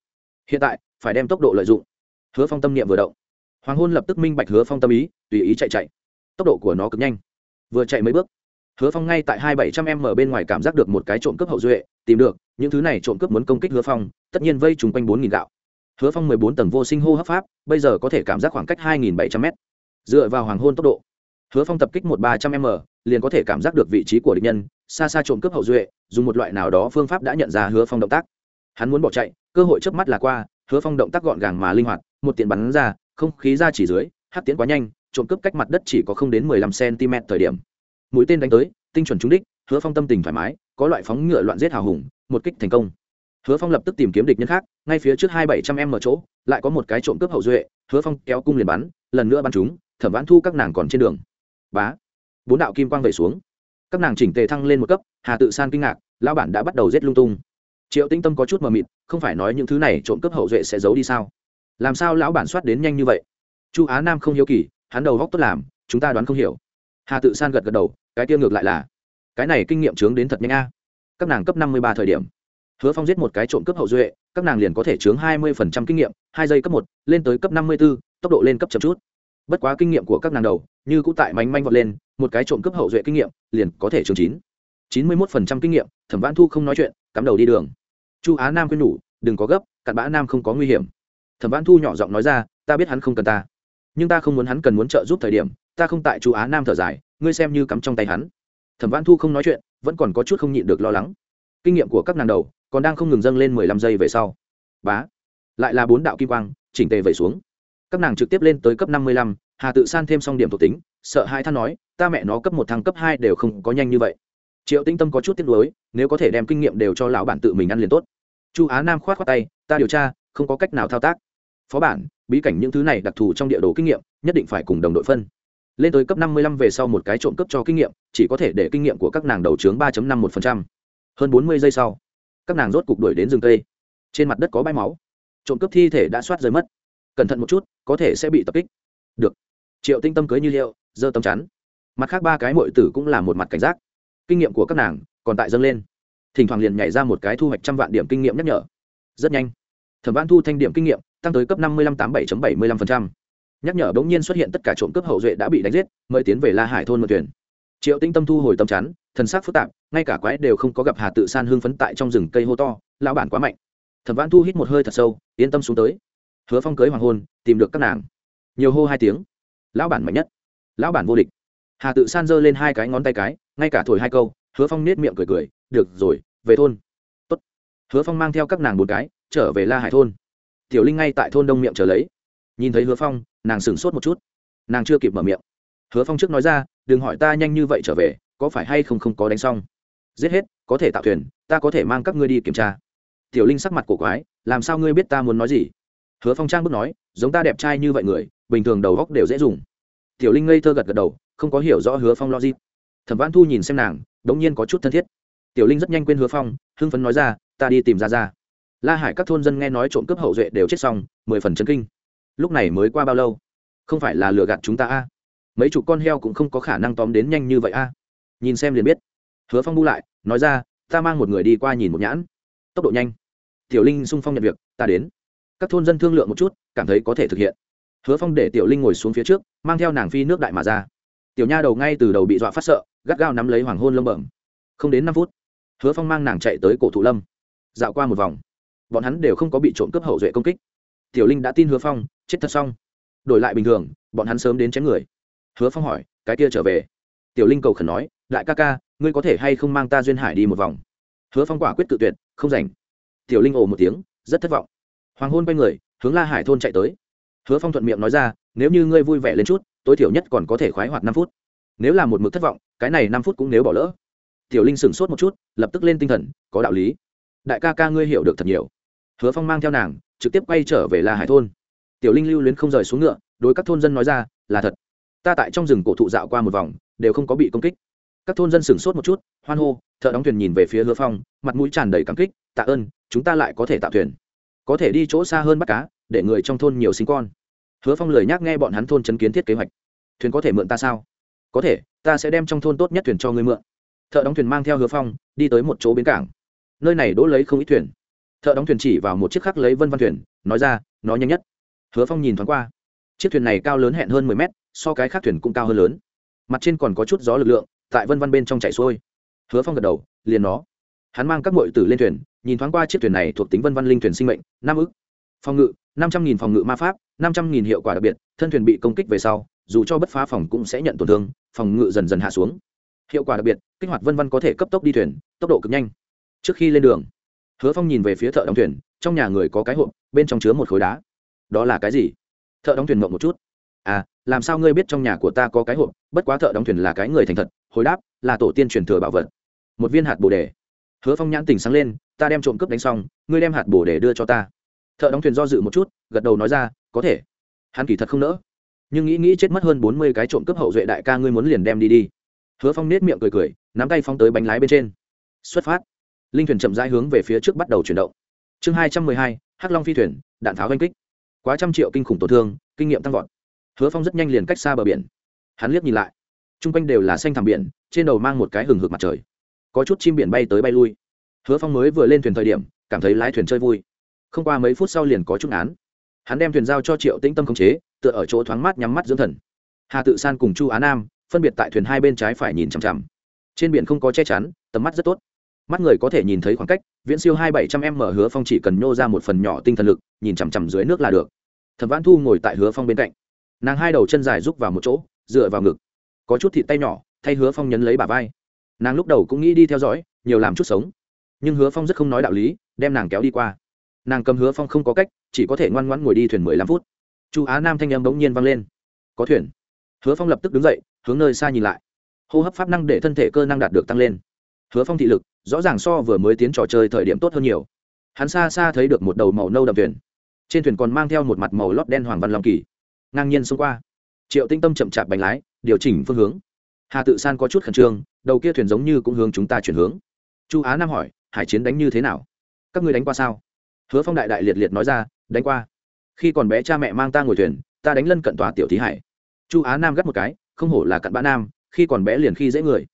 Hiện tại phải đem tốc độ lợi dụng. Hứa phong tâm niệm vừa động. Hoàng hôn lập tức minh bạch hứa phong tâm ý, tùy ý chạy chạy. Tốc độ của nó cực nhanh. Vừa chạy mấy bước, hứa phong ngay tại hai bảy trăm em ở bên ngoài cảm giác được một cái trộm cướp hậu duệ, tìm được, những thứ này trộm cướp muốn công kích hứa phong, tất nhiên vây chung quanh bốn nghìn gạo. Hứa phong mười bốn tầng vô sinh hô hấp pháp, bây giờ có thể cảm giác khoảng cách hai nghìn bảy trăm m. Dựa vào hoàng hôn tốc độ, hứa phong tập kích một ba trăm m, liền có thể cảm giác được vị trí của địch nhân, xa xa trộm cướp hậu duệ, dùng một loại nào đó phương pháp đã nhận ra hứa phong động tác. Hắn muốn bỏ chạy, cơ hội trước mắt là qua hứa phong động tác gọn gàng mà linh hoạt, một tiện bắn ra, không khí ra chỉ dưới hát tiến quá nhanh, trộm cướp cách mặt đất chỉ có không đến mười lăm cm thời điểm. Mũi tên đánh tới, tinh chuẩn trúng đích, hứa phong tâm tình thoải mái, có loại phóng ngựa loạn giết hào hùng, một kích thành công. Hứa phong lập tức tìm kiếm địch nhân khác, ngay phía trước hai bảy trăm em ở chỗ, lại có một cái trộm cướp hậu duệ, hứa phong kéo cung liền bắn, lần nữa bắn chúng thẩm vãn thu các nàng còn trên đường. Bá! Bốn đạo kim quang về xuống. Các nàng chỉnh tề thăng lên một cấp, hà tự san kinh ngạc, lão bản đã bắt đầu rét lung tung triệu tinh tâm có chút mờ mịt, không phải nói những thứ này trộm cướp hậu duệ sẽ giấu đi sao? Làm sao lão bản soát đến nhanh như vậy? Chu á nam không hiếu kỳ, hắn đầu góc tốt làm, chúng ta đoán không hiểu. Hà tự san gật gật đầu, cái tiêu ngược lại là, cái này kinh nghiệm chướng đến thật nhanh a. Các nàng cấp năm mươi ba thời điểm. Hứa phong giết một cái trộm cướp hậu duệ, các nàng liền có thể chướng hai mươi phần trăm kinh nghiệm, hai giây cấp một, lên tới cấp năm mươi b ố tốc độ lên cấp chậm chút. Bất quá kinh nghiệm của các nàng đầu, như cũ tại mánh manh vọt lên, một cái trộm cướp hậu duệ kinh nghiệm, liền có thể chướng chín. chín mươi một phần trăm kinh nghiệm thẩm vãn thu không nói chuyện, cắm đầu đi đường. Chu á nam khuyên nhủ, đừng có gấp, cặn bã nam không có nguy hiểm. Thẩm vãn thu nhỏ giọng nói ra, ta biết hắn không cần ta, nhưng ta không muốn hắn cần muốn trợ giúp thời điểm, ta không tại chu á nam thở dài, ngươi xem như cắm trong tay hắn. Thẩm vãn thu không nói chuyện, vẫn còn có chút không nhịn được lo lắng. Kinh nghiệm của các nàng đầu còn đang không ngừng dâng lên mười lăm giây về sau. Bá, lại là bốn đạo kim quang chỉnh tề vẩy xuống. Các nàng trực tiếp lên tới cấp năm mươi lăm, hà tự san thêm xong điểm thuộc tính, sợ hai than nói, ta mẹ nó cấp một thăng cấp hai đều không có nhanh như vậy triệu tinh tâm có chút tiếc nuối, nếu có thể đem kinh nghiệm đều cho lão bản tự mình ăn liền tốt. Chu á nam khoát khoát tay, ta điều tra, không có cách nào thao tác. Phó bản, bí cảnh những thứ này đặc thù trong địa đồ kinh nghiệm, nhất định phải cùng đồng đội phân. Lên tới cấp năm mươi lăm về sau một cái trộm cấp cho kinh nghiệm, chỉ có thể để kinh nghiệm của các nàng đầu trướng ba năm một hơn bốn mươi giây sau, các nàng rốt cục đuổi đến rừng cây. Trên mặt đất có bãi máu. Trộm cướp thi thể đã soát rơi mất. Cẩn thận một chút, có thể sẽ bị tập kích. Được. Triệu tinh tâm cưới như liệu, giơ tâm chắn. Mặt khác ba cái mội tử cũng là một mặt cảnh giác kinh nghiệm của các nàng còn tại dâng lên. Thỉnh thoảng liền nhảy ra một cái thu hoạch trăm vạn điểm kinh nghiệm nhắc nhở. Rất nhanh, thẩm văn thu thanh điểm kinh nghiệm tăng tới cấp năm mươi năm tám bảy bảy mươi năm nhắc nhở bỗng nhiên xuất hiện tất cả trộm cướp hậu duệ đã bị đánh giết, mời tiến về la hải thôn mượn tuyển triệu tinh tâm thu hồi tâm chắn, thần sắc phức tạp, ngay cả quái đều không có gặp hà tự san hương phấn tại trong rừng cây hô to, lão bản quá mạnh. Thẩm văn thu hít một hơi thật sâu, yên tâm xuống tới. Hứa phong cưới hoàng hôn, tìm được các nàng. Nhiều hô hai tiếng, lão bản mạnh nhất, lão bản vô địch hà tự san giơ lên hai cái ngón tay cái ngay cả thổi hai câu hứa phong nết miệng cười cười được rồi về thôn Tốt. hứa phong mang theo các nàng một cái trở về la hải thôn tiểu linh ngay tại thôn đông miệng trở lấy nhìn thấy hứa phong nàng sửng sốt một chút nàng chưa kịp mở miệng hứa phong trước nói ra đừng hỏi ta nhanh như vậy trở về có phải hay không không có đánh xong giết hết có thể tạo thuyền ta có thể mang các ngươi đi kiểm tra tiểu linh sắc mặt cổ quái làm sao ngươi biết ta muốn nói gì hứa phong trang bước nói giống ta đẹp trai như vậy người bình thường đầu góc đều dễ dùng tiểu linh ngây thơ gật gật đầu không có hiểu rõ hứa phong logic. Thẩm văn thu nhìn xem nàng đ ỗ n g nhiên có chút thân thiết. Tiểu linh rất nhanh quên hứa phong, hưng phấn nói ra, ta đi tìm ra ra la hải các thôn dân nghe nói trộm cướp hậu duệ đều chết xong, mười phần chân kinh. Lúc này mới qua bao lâu? Không phải là lừa gạt chúng ta a? Mấy chục con heo cũng không có khả năng tóm đến nhanh như vậy a. Nhìn xem liền biết. Hứa phong bu lại, nói ra, ta mang một người đi qua nhìn một nhãn. Tốc độ nhanh. Tiểu linh sung phong nhận việc, ta đến. Các thôn dân thương lượng một chút, cảm thấy có thể thực hiện. Hứa phong để tiểu linh ngồi xuống phía trước, mang theo nàng phi nước đại mà ra tiểu nha đầu ngay từ đầu bị dọa phát sợ, gắt gao nắm lấy hoàng hôn lâm bẩm. Không đến năm phút, hứa phong mang nàng chạy tới cổ thụ lâm. Dạo qua một vòng, bọn hắn đều không có bị trộm cướp hậu duệ công kích. Tiểu linh đã tin hứa phong, chết thật xong. Đổi lại bình thường, bọn hắn sớm đến chém người. Hứa phong hỏi, cái kia trở về? Tiểu linh cầu khẩn nói, đại ca ca, ngươi có thể hay không mang ta duyên hải đi một vòng? Hứa phong quả quyết tự tuyệt, không rảnh. Tiểu linh ồ một tiếng, rất thất vọng. Hoàng hôn quay người, hướng la hải thôn chạy tới. Hứa phong thuận miệng nói ra, nếu như ngươi vui vẻ lên chút tối thiểu nhất còn có thể khoái hoạt năm phút. Nếu là một mực thất vọng, cái này năm phút cũng nếu bỏ lỡ. Tiểu linh sửng sốt một chút, lập tức lên tinh thần, có đạo lý. Đại ca ca ngươi hiểu được thật nhiều. Hứa phong mang theo nàng, trực tiếp quay trở về la hải thôn. Tiểu linh lưu luyến không rời xuống ngựa, đối các thôn dân nói ra, là thật. Ta tại trong rừng cổ thụ dạo qua một vòng, đều không có bị công kích. Các thôn dân sửng sốt một chút, hoan hô, thợ đóng thuyền nhìn về phía hứa phong, mặt mũi tràn đầy cảm kích, tạ ơn, chúng ta lại có thể tạo thuyền. Có thể đi chỗ xa hơn bắt cá, để người trong thôn nhiều sinh con. Hứa phong lời nhắc nghe bọn hắn thôn chấn kiến thiết kế hoạch thuyền có thể mượn ta sao? Có thể, ta sẽ đem trong thôn tốt nhất thuyền cho ngươi mượn. Thợ đóng thuyền mang theo hứa phong, đi tới một chỗ bến cảng. Nơi này đỗ lấy không ít thuyền. Thợ đóng thuyền chỉ vào một chiếc khắc lấy vân văn thuyền, nói ra, nó nhanh nhất. Hứa phong nhìn thoáng qua. Chiếc thuyền này cao lớn hẹn hơn mười mét, so cái khác thuyền cũng cao hơn lớn. Mặt trên còn có chút gió lực lượng, tại vân văn bên trong chạy xuôi. Hứa phong gật đầu, liền nó. Hắn mang các mội tử lên thuyền, nhìn thoáng qua chiếc thuyền này thuộc tính vân văn linh thuyền sinh mệnh, năm ức. Phòng ngự, năm trăm nghìn phòng ngự ma pháp, năm trăm nghìn hiệu quả đặc biệt, thân thuyền bị công kích về sau dù cho bất phá phòng cũng sẽ nhận tổn thương, phòng ngự dần dần hạ xuống. Hiệu quả đặc biệt, kích hoạt vân văn có thể cấp tốc đi thuyền, tốc độ cực nhanh. Trước khi lên đường, hứa phong nhìn về phía thợ đóng thuyền, trong nhà người có cái hộp, bên trong chứa một khối đá. Đó là cái gì? Thợ đóng thuyền mộng một chút. À làm sao ngươi biết trong nhà của ta có cái hộp? Bất quá thợ đóng thuyền là cái người thành thật, hồi đáp, là tổ tiên truyền thừa bảo vật. Một viên hạt bồ đề. Hứa phong nhãn tình sáng lên, ta đem trộm cướp đánh xong, ngươi đem hạt bồ đề đưa cho ta. Thợ đóng thuyền do dự một chút, gật đầu nói ra, có thể. Hắn kỳ thật không nỡ nhưng nghĩ nghĩ chết mất hơn bốn mươi cái trộm cướp hậu duệ đại ca ngươi muốn liền đem đi đi. Hứa phong nết miệng cười cười, nắm tay phong tới bánh lái bên trên. Xuất phát. Linh thuyền chậm rãi hướng về phía trước bắt đầu chuyển động. Chương hai trăm mười hai, hắc long phi thuyền, đạn pháo oanh kích. Quá trăm triệu kinh khủng tổn thương, kinh nghiệm tăng vọt. Hứa phong rất nhanh liền cách xa bờ biển. Hắn liếc nhìn lại. T r u n g quanh đều là xanh thảm biển, trên đầu mang một cái hừng hực mặt trời. Có chút chim biển bay tới bay lui. Hứa phong mới vừa lên thuyền thời điểm, cảm thấy lái thuyền chơi vui. Không qua mấy phút sau liền có chút án hắn đem thuyền giao cho triệu tĩnh tâm khống chế, tựa ở chỗ thoáng mát nhắm mắt dưỡng thần. Hà tự san cùng chu á nam phân biệt tại thuyền hai bên trái phải nhìn chằm chằm. Trên biển không có che chắn, tầm mắt rất tốt. Mắt người có thể nhìn thấy khoảng cách, viễn siêu hai bảy trăm m hứa phong chỉ cần nhô ra một phần nhỏ tinh thần lực, nhìn chằm chằm dưới nước là được. Thẩm vãn thu ngồi tại hứa phong bên cạnh. Nàng hai đầu chân dài rúc vào một chỗ, dựa vào ngực. Có chút thịt tay nhỏ, thay hứa phong nhấn lấy bà vai. Nàng lúc đầu cũng nghĩ đi theo dõi, nhiều làm chút sống. Nhưng hứa phong rất không nói đạo lý, đem nàng kéo đi qua. Nàng cầm hứa phong không có cách chỉ có thể ngoan ngoãn ngồi đi thuyền mười lăm phút. Chu á nam thanh âm bỗng nhiên vang lên. Có thuyền. Hứa phong lập tức đứng dậy, hướng nơi xa nhìn lại. Hô hấp pháp năng để thân thể cơ năng đạt được tăng lên. Hứa phong thị lực, rõ ràng so vừa mới tiến trò chơi thời điểm tốt hơn nhiều. Hắn xa xa thấy được một đầu màu nâu đậm thuyền. Trên thuyền còn mang theo một mặt màu lót đen hoàng văn long kỳ. Ngang nhiên xông qua. Triệu tinh tâm chậm chạp bánh lái, điều chỉnh phương hướng. Hà tự san có chút khẩn trương, đầu kia thuyền giống như cũng hướng chúng ta chuyển hướng. Chu á nam hỏi, hải chiến đánh như thế nào? Các ngươi đánh qua sao? Hứa phong đại đại liệt liệt nói ra đánh qua. Khi còn bé cha mẹ mang ta ngồi thuyền, ta đánh lân cận tòa tiểu thí hải. Chu á nam gắt một cái, không hổ là cặn bã nam, khi còn bé liền khi dễ người.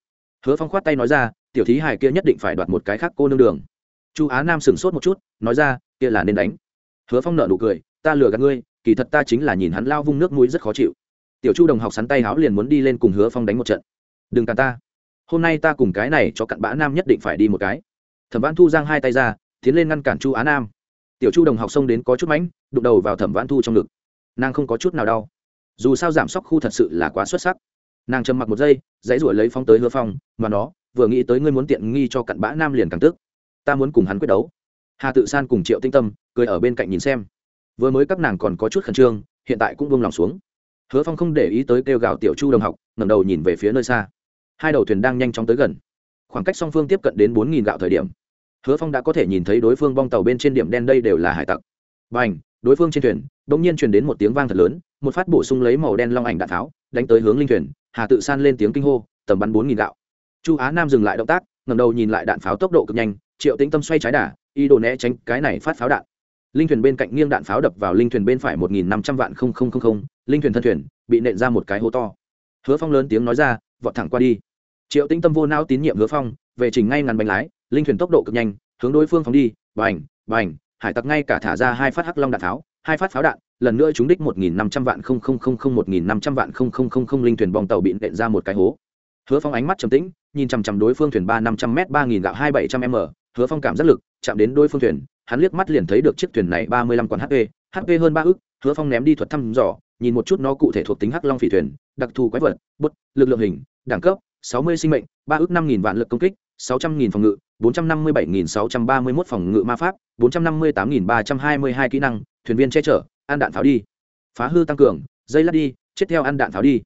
Hứa phong khoát tay nói ra, tiểu thí hải kia nhất định phải đoạt một cái khác cô nương đường. Chu á nam sửng sốt một chút, nói ra, kia là nên đánh. Hứa phong nợ nụ cười, ta lừa gạt ngươi, kỳ thật ta chính là nhìn hắn lao vung nước mũi rất khó chịu. Tiểu chu đồng học sắn tay háo liền muốn đi lên cùng hứa phong đánh một trận. Đừng cản ta. Hôm nay ta cùng cái này cho cặn bã nam nhất định phải đi một cái. Thẩm văn thu giang hai tay ra, tiến lên ngăn cản chu á nam tiểu chu đồng học xông đến có chút mánh đụng đầu vào thẩm vãn thu trong ngực. Nàng không có chút nào đau. Dù sao giảm sóc khu thật sự là quá xuất sắc. Nàng trầm mặc một giây, dãy ruổi lấy phong tới hứa phong, mà nó, vừa nghĩ tới ngươi muốn tiện nghi cho cặn bã nam liền càng tức. Ta muốn cùng hắn quyết đấu. Hà tự san cùng triệu tinh tâm, cười ở bên cạnh nhìn xem. Vừa mới các nàng còn có chút khẩn trương, hiện tại cũng buông lòng xuống. Hứa phong không để ý tới kêu gào tiểu chu đồng học, ngẩng đầu nhìn về phía nơi xa. Hai đầu thuyền đang nhanh chóng tới gần. Khoảng cách song phương tiếp cận đến bốn nghìn gạo thời điểm hứa phong đã có thể nhìn thấy đối phương bong tàu bên trên điểm đen đây đều là hải tặc. B à n h đối phương trên thuyền đ ỗ n g nhiên truyền đến một tiếng vang thật lớn, một phát bổ sung lấy màu đen long ảnh đạn tháo, đánh tới hướng linh thuyền, hà tự san lên tiếng kinh hô, tầm bắn bốn nghìn gạo. Chu á nam dừng lại động tác ngầm đầu nhìn lại đạn pháo tốc độ cực nhanh, triệu tĩnh tâm xoay trái đà y đồ né tránh cái này phát pháo đạn. Linh thuyền bên cạnh nghiêng đạn pháo đập vào linh thuyền bên phải một nghìn năm trăm vạn không không không không, linh thuyền thân thuyền, bị nện ra một cái hố to. Hứa phong lớn tiếng nói ra, vọt thẳng qua đi. Triệu tĩnh tâm vô não tín nhiệm hứa phong về trình ngay ngắn bánh lái linh thuyền tốc độ cực nhanh hướng đối phương phóng đi bành bành hải tặc ngay cả thả ra hai phát hắc long đạn tháo, hai phát pháo đạn lần nữa chúng đích một nghìn năm trăm vạn không không không không một nghìn năm trăm vạn không không không không linh thuyền bong tàu bị nện ra một cái hố. Hứa phong ánh mắt trầm tĩnh nhìn chằm chằm đối phương thuyền ba năm trăm m ba nghìn gạo hai bảy trăm m. Hứa phong cảm giác lực chạm đến đôi phương thuyền hắn liếc mắt liền thấy được chiếc thuyền này ba mươi lăm con hp hp hơn ba ức hứa phong ném đi thuật thăm dò nhìn một chút nó cụ thể thuộc tính hắc long phỉ thuyền đặc thù quái vật bút lực lượng hình đẳng cấp sáu mươi sinh mệnh ba ước năm nghìn vạn lực công kích sáu trăm nghìn phòng ngự, bốn trăm năm mươi bảy nghìn sáu trăm ba mươi mốt phòng ngự ma pháp, bốn trăm năm mươi tám nghìn ba trăm hai mươi hai kỹ năng, thuyền viên che chở, ăn đạn pháo đi. Phá hư tăng cường, dây lát đi, chết theo ăn đạn pháo đi.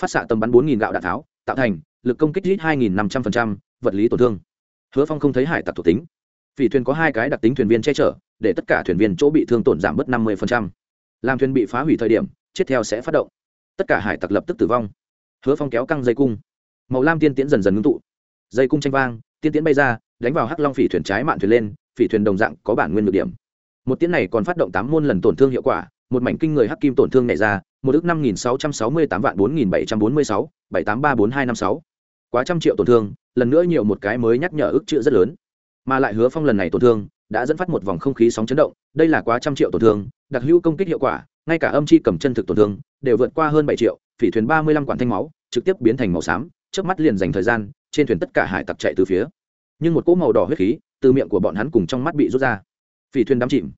Phát xạ tầm bắn bốn nghìn gạo đạn pháo, tạo thành, lực công kích ít hai nghìn năm trăm linh vật lý tổn thương. Hứa phong không thấy hải tặc thuộc tính. Vì thuyền có hai cái đặc tính thuyền viên che chở, để tất cả thuyền viên chỗ bị thương tổn giảm bớt năm mươi làm thuyền bị phá hủy thời điểm, chết theo sẽ phát động. Tất cả hải tặc lập tức tử vong. Hứa phong kéo căng dây cung. Màu lam tiên tiễn dần dần ngưng tụ dây cung tranh vang, tiên tiến bay ra, đánh vào hắc long phỉ thuyền trái mạn thuyền lên, phỉ thuyền đồng dạng có bản nguyên được điểm. Một tiến này còn phát động tám môn lần tổn thương hiệu quả, một mảnh kinh người hắc kim tổn thương nhảy ra, một ước năm nghìn sáu trăm sáu mươi tám vạn bốn nghìn bảy trăm bốn mươi sáu, bảy tám ba bốn hai năm sáu. Quá trăm triệu tổn thương, lần nữa nhiều một cái mới nhắc nhở ước chữ rất lớn. Mà lại hứa phong lần này tổn thương, đã dẫn phát một vòng không khí sóng chấn động, đây là quá trăm triệu tổn thương, đặc hữu công kích hiệu quả, ngay cả âm chi cầm chân thực tổn thương, đều vượt qua hơn bảy triệu, phỉ thuyền ba mươi lăm quản thanh máu, trực tiếp biến thành màu xám trước mắt liền dành thời gian, trên thuyền tất cả hải tặc chạy từ phía. Nhưng một cỗ màu đỏ huyết khí từ miệng của bọn hắn cùng trong mắt bị rút ra. Phỉ thuyền đắm chìm.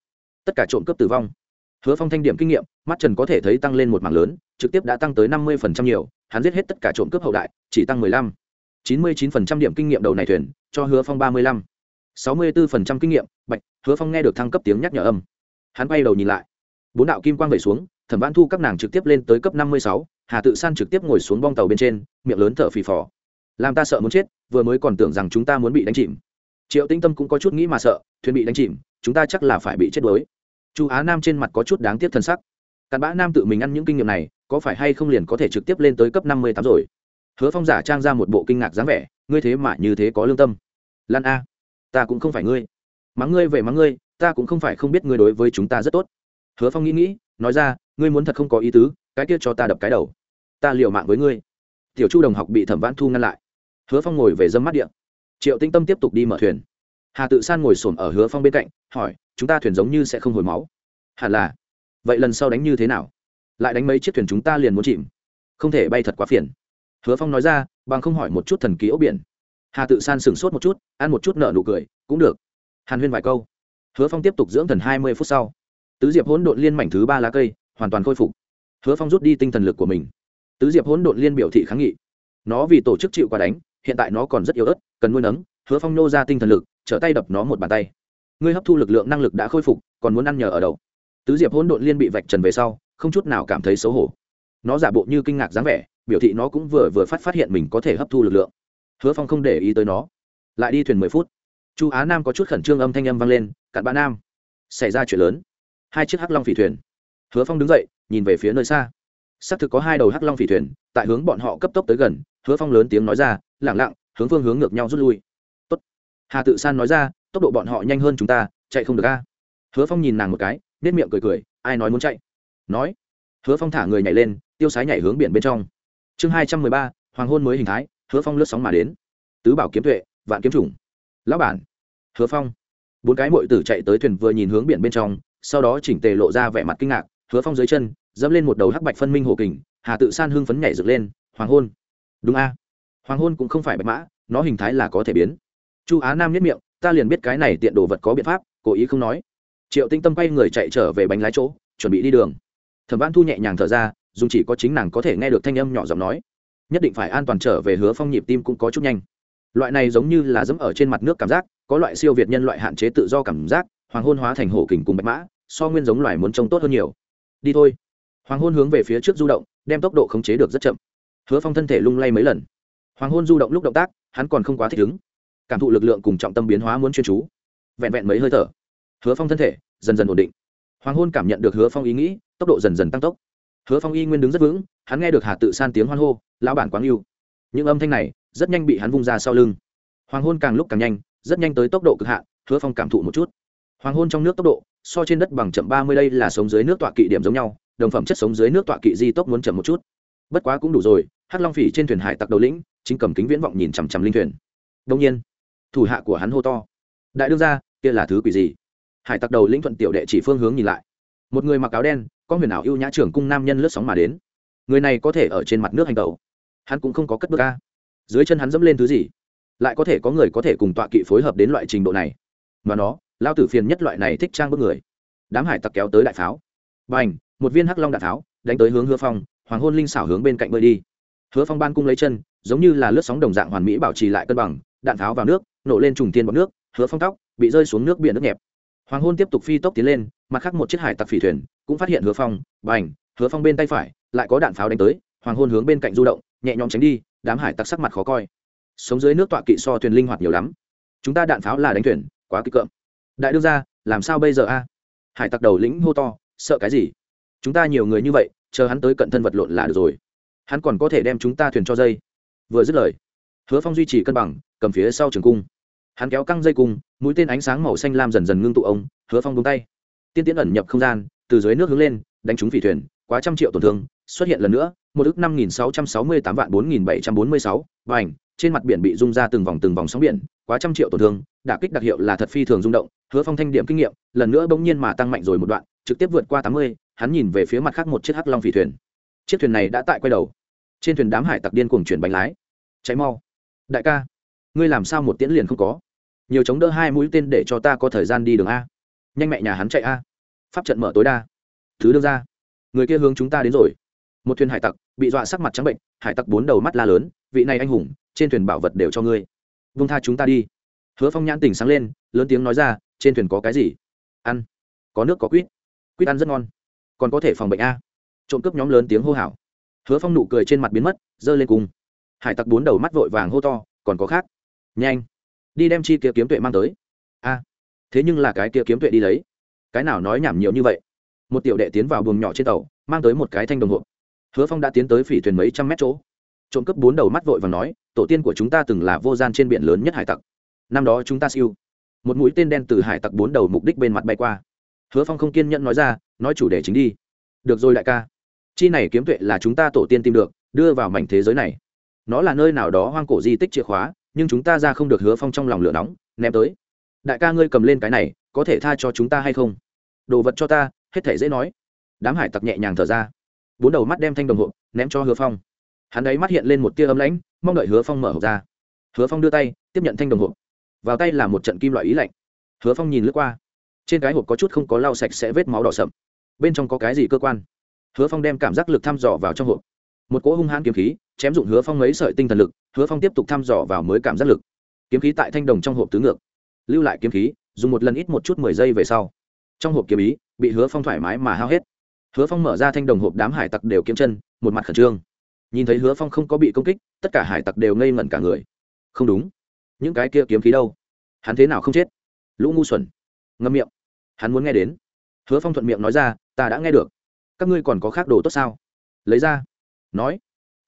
Tất cả trộm cướp tử vong. Hứa phong thanh điểm kinh nghiệm, mắt trần có thể thấy tăng lên một mảng lớn, trực tiếp đã tăng tới năm mươi phần trăm nhiều, hắn giết hết tất cả trộm cướp hậu đại, chỉ tăng mười lăm. chín mươi chín phần trăm điểm kinh nghiệm đầu này thuyền, cho hứa phong ba mươi lăm. sáu mươi bốn phần trăm kinh nghiệm, bạch, hứa phong nghe được thăng cấp tiếng nhắc nhở âm. Hắn bay đầu nhìn lại. Bốn đạo kim quang vẩy xuống, thẩm văn thu các nàng trực tiếp lên tới cấp năm mươi sáu hà tự san trực tiếp ngồi xuống bong tàu bên trên, miệng lớn thở phì phò. Làm ta sợ muốn chết, vừa mới còn tưởng rằng chúng ta muốn bị đánh chìm. Triệu tĩnh tâm cũng có chút nghĩ mà sợ, thuyền bị đánh chìm, chúng ta chắc là phải bị chết đuối. Chu á nam trên mặt có chút đáng tiếc thân sắc. Cặn bã nam tự mình ăn những kinh nghiệm này, có phải hay không liền có thể trực tiếp lên tới cấp năm mươi tám rồi? Hứa phong giả trang ra một bộ kinh ngạc dáng vẻ, ngươi thế mà như thế có lương tâm. Lan a, ta cũng không phải ngươi. Mắng ngươi về mắng ngươi, ta cũng không phải không biết ngươi đối với chúng ta rất tốt. Hứa phong nghĩ nghĩ, nói ra, ngươi muốn thật không có ý tứ, cái kia cho ta đập cái đầu ta liều mạng với ngươi. Tiểu chu đồng học bị thẩm vãn thu ngăn lại. Hứa phong ngồi về dâm mắt điện triệu tinh tâm tiếp tục đi mở thuyền. Hà tự san ngồi s ổ m ở hứa phong bên cạnh, hỏi, chúng ta thuyền giống như sẽ không hồi máu? Hẳn là. Vậy lần sau đánh như thế nào? Lại đánh mấy chiếc thuyền chúng ta liền muốn chìm. Không thể bay thật quá phiền. Hứa phong nói ra, bằng không hỏi một chút thần ký ốc biển. Hà tự san sửng sốt một chút, ăn một chút nợ nụ cười, cũng được. Hàn huyên vài câu. Hứa phong tiếp tục dưỡng thần hai mươi phút sau. Tứ diệp hỗn độn liên mảnh thứ ba lá cây, hoàn toàn khôi phục. Hứa phong rút đi tinh thần lực của mình tứ diệp hỗn độn liên biểu thị kháng nghị. Nó vì tổ chức chịu quả đánh, hiện tại nó còn rất yếu ớt, cần nuôi nấng, hứa phong nô ra tinh thần lực, trở tay đập nó một bàn tay. Ngươi hấp thu lực lượng năng lực đã khôi phục, còn muốn ăn nhờ ở đâu? Tứ diệp hỗn độn liên bị vạch trần về sau, không chút nào cảm thấy xấu hổ. Nó giả bộ như kinh ngạc dáng vẻ, biểu thị nó cũng vừa vừa phát phát hiện mình có thể hấp thu lực lượng. Hứa phong không để ý tới nó. Lại đi thuyền mười phút. Chu á nam có chút khẩn trương âm thanh âm vang lên, cặn bã nam, xảy ra chuyện lớn. Hai chiếc hắc long phỉ thuyền. Hứa phong đứng dậy, nhìn về phía nơi xa xác thực có hai đầu hắc long phỉ thuyền, tại hướng bọn họ cấp tốc tới gần, hứa phong lớn tiếng nói ra lẳng lặng, hướng phương hướng ngược nhau rút lui. Tốt. hà tự san nói ra, tốc độ bọn họ nhanh hơn chúng ta, chạy không được a. Hứa phong nhìn nàng một cái nết miệng cười cười, ai nói muốn chạy? Nói. Hứa phong thả người nhảy lên, tiêu sái nhảy hướng biển bên trong. Chương hai trăm mười ba, hoàng hôn mới hình thái, hứa phong lướt sóng mà đến. Tứ bảo kiếm tuệ, vạn kiếm chủng. Lão bản. Hứa phong. Bốn cái mội tử chạy tới thuyền vừa nhìn hướng biển bên trong, sau đó chỉnh tề lộ ra vẻ mặt kinh ngạc, hứa phong dưới chân dẫm lên một đầu hắc bạch phân minh hồ kình, hà tự san hưng phấn nhảy dựng lên, hoàng hôn. Đúng a. Hoàng hôn cũng không phải bạch mã, nó hình thái là có thể biến. Chu á nam nhất miệng, ta liền biết cái này tiện đồ vật có biện pháp, cố ý không nói. Triệu tinh tâm quay người chạy trở về bánh lái chỗ, chuẩn bị đi đường. Thẩm văn thu nhẹ nhàng thở ra, dùng chỉ có chính nàng có thể nghe được thanh âm nhỏ giọng nói, nhất định phải an toàn trở về hứa phong nhịp tim cũng có chút nhanh. Loại này giống như là dẫm ở trên mặt nước cảm giác, có loại siêu việt nhân loại hạn chế tự do cảm giác, hoàng hôn hóa thành hổ kình cùng bạch mã, so nguyên giống loài muốn trông tốt hơn nhiều. Đi thôi hoàng hôn hướng về phía trước du động, đem tốc độ khống chế được rất chậm. Hứa phong thân thể lung lay mấy lần. Hoàng hôn du động lúc động tác, hắn còn không quá thích ứng. Cảm thụ lực lượng cùng trọng tâm biến hóa muốn chuyên chú. Vẹn vẹn mấy hơi thở, hứa phong thân thể dần dần ổn định. Hoàng hôn cảm nhận được hứa phong ý nghĩ, tốc độ dần dần tăng tốc. Hứa phong y nguyên đứng rất vững, hắn nghe được hà tự san tiếng hoan hô, lão bản quáng yêu. Những âm thanh này rất nhanh bị hắn vung ra sau lưng. Hoàng hôn càng lúc càng nhanh, rất nhanh tới tốc độ cực hạn, hứa phong cảm thụ một chút. Hoàng hôn trong nước tốc độ, so trên đất bằng chậm ba mươi đây là sống dưới nước tọa kỵ điểm giống nhau đồng phẩm chất sống dưới nước tọa kỵ di tốc muốn chậm một chút. Bất quá cũng đủ rồi, hắc long phỉ trên thuyền hải tặc đầu lĩnh, chính cầm kính viễn vọng nhìn chằm chằm linh thuyền. Đông nhiên, thủ hạ của hắn hô to. Đại đương ra kia là thứ quỷ gì? Hải tặc đầu lĩnh thuận tiểu đệ chỉ phương hướng nhìn lại. Một người mặc áo đen, có huyền ảo ưu nhã trưởng cung nam nhân lướt sóng mà đến. Người này có thể ở trên mặt nước hành tẩu. Hắn cũng không có cất bước ca dưới chân hắn dẫm lên thứ gì? Lại có thể có người có thể cùng tọa kỵ phối hợp đến loại trình độ này. Mà nó lao tử phiền nhất loại này thích trang bước người. Đám hải tặc kéo tới đại pháo. Bành, n một viên hắc long đạn tháo đánh tới hướng hứa phong hoàng hôn linh xảo hướng bên cạnh bơi đi. Hứa phong ban cung lấy chân giống như là lướt sóng đồng dạng hoàn mỹ bảo trì lại cân bằng đạn tháo vào nước nổ lên trùng tiên bọc nước hứa phong tóc bị rơi xuống nước biển nước nhẹp. Hoàng hôn tiếp tục phi tốc tiến lên mặt khác một chiếc hải tặc phỉ thuyền cũng phát hiện hứa phong Bành. n hứa phong bên tay phải lại có đạn pháo đánh tới hoàng hôn hướng bên cạnh du động nhẹ nhõm tránh đi đám hải tặc sắc mặt khó coi. Sống dưới nước tọa kỵ so thuyền linh hoạt nhiều lắm. Chúng ta đạn pháo là đánh thuyền quá kích cợm. Đại đương ra làm sao bây giờ a? Hải tặc đầu lĩnh hô to sợ cái gì? Chúng ta nhiều người như vậy, chờ hắn tới cận thân vật lộn là được rồi. Hắn còn có thể đem chúng ta thuyền cho dây. Vừa dứt lời, hứa phong duy trì cân bằng, cầm phía sau trường cung. Hắn kéo căng dây cung, mũi tên ánh sáng màu xanh lam dần dần ngưng tụ ông, hứa phong bông tay. Tiên tiến ẩn nhập không gian, từ dưới nước hướng lên, đánh trúng phỉ thuyền, quá trăm triệu tổn thương, xuất hiện lần nữa, một ước năm nghìn sáu trăm sáu mươi tám vạn bốn nghìn bảy trăm bốn mươi sáu và ảnh trên mặt biển bị rung ra từng vòng từng vòng sóng biển, quá trăm triệu tổn thương, đả kích đặc hiệu là thật phi thường rung động, hứa phong thanh điểm kinh nghiệm, lần nữa bỗng nhiên mà tăng mạnh rồi một đoạn, trực tiếp vượt qua tám mươi, hắn nhìn về phía mặt khác một chiếc hắc long phỉ thuyền. Chiếc thuyền này đã tại quay đầu. Trên thuyền đám hải tặc điên cuồng chuyển bánh lái. Cháy mau. Đại ca, ngươi làm sao một tiễn liền không có? Nhiều chống đỡ hai mũi tên để cho ta có thời gian đi đường a. Nhanh mẹ nhà hắn chạy a. Pháp trận mở tối đa. Thứ đưa ra. Người kia hướng chúng ta đến rồi một thuyền hải tặc bị dọa sắc mặt trắng bệnh, hải tặc bốn đầu mắt la lớn, vị này anh hùng, trên thuyền bảo vật đều cho ngươi. Vung tha chúng ta đi. Hứa phong nhãn tỉnh sáng lên, lớn tiếng nói ra, trên thuyền có cái gì? Ăn. Có nước, có quýt. Quýt ăn rất ngon. Còn có thể phòng bệnh a. Trộm cướp nhóm lớn tiếng hô hào. Hứa phong nụ cười trên mặt biến mất, giơ lên cùng. Hải tặc bốn đầu mắt vội vàng hô to, còn có khác. Nhanh. Đi đem chi kia kiếm tuệ mang tới. A. Thế nhưng là cái kia kiếm tuệ đi lấy. Cái nào nói nhảm nhiều như vậy? Một tiểu đệ tiến vào buồng nhỏ trên tàu, mang tới một cái thanh đồng hộp hứa phong đã tiến tới phỉ thuyền mấy trăm mét chỗ. Trộm cướp bốn đầu mắt vội và nói, tổ tiên của chúng ta từng là vô gian trên biển lớn nhất hải tặc. Năm đó chúng ta siêu. Một mũi tên đen từ hải tặc bốn đầu mục đích bên mặt bay qua. Hứa phong không kiên nhẫn nói ra, nói chủ đề chính đi. Được rồi đại ca. Chi này kiếm tuệ là chúng ta tổ tiên tìm được, đưa vào mảnh thế giới này. Nó là nơi nào đó hoang cổ di tích chìa khóa, nhưng chúng ta ra không được hứa phong trong lòng lửa nóng, ném tới. Đại ca ngươi cầm lên cái này, có thể tha cho chúng ta hay không? Đồ vật cho ta, hết thể dễ nói. Đám hải tặc nhẹ nhàng thở ra bốn đầu mắt đem thanh đồng hộp ném cho hứa phong hắn ấy mắt hiện lên một tia ấm lãnh mong đợi hứa phong mở hộp ra hứa phong đưa tay tiếp nhận thanh đồng hộp vào tay là một trận kim loại ý lạnh hứa phong nhìn lướt qua trên cái hộp có chút không có lau sạch sẽ vết máu đỏ sậm bên trong có cái gì cơ quan hứa phong đem cảm giác lực thăm dò vào trong hộp một cỗ hung hãn kiếm khí chém dụng hứa phong mấy sợi tinh thần lực hứa phong tiếp tục thăm dò vào mới cảm giác lực kiếm khí tại thanh đồng trong hộp tứ ngược lưu lại kiếm khí dùng một lần ít một chút mười giây về sau trong hộp kiếm ý bị hứa phong thoải mái mà hao hết hứa phong mở ra thanh đồng hộp đám hải tặc đều kiếm chân, một mặt khẩn trương. Nhìn thấy hứa phong không có bị công kích, tất cả hải tặc đều ngây ngẩn cả người. Không đúng. Những cái kia kiếm khí đâu? Hắn thế nào không chết? Lũ ngu xuẩn. Ngâm miệng. Hắn muốn nghe đến. Hứa phong thuận miệng nói ra, ta đã nghe được. Các ngươi còn có khác đồ tốt sao? Lấy ra. Nói.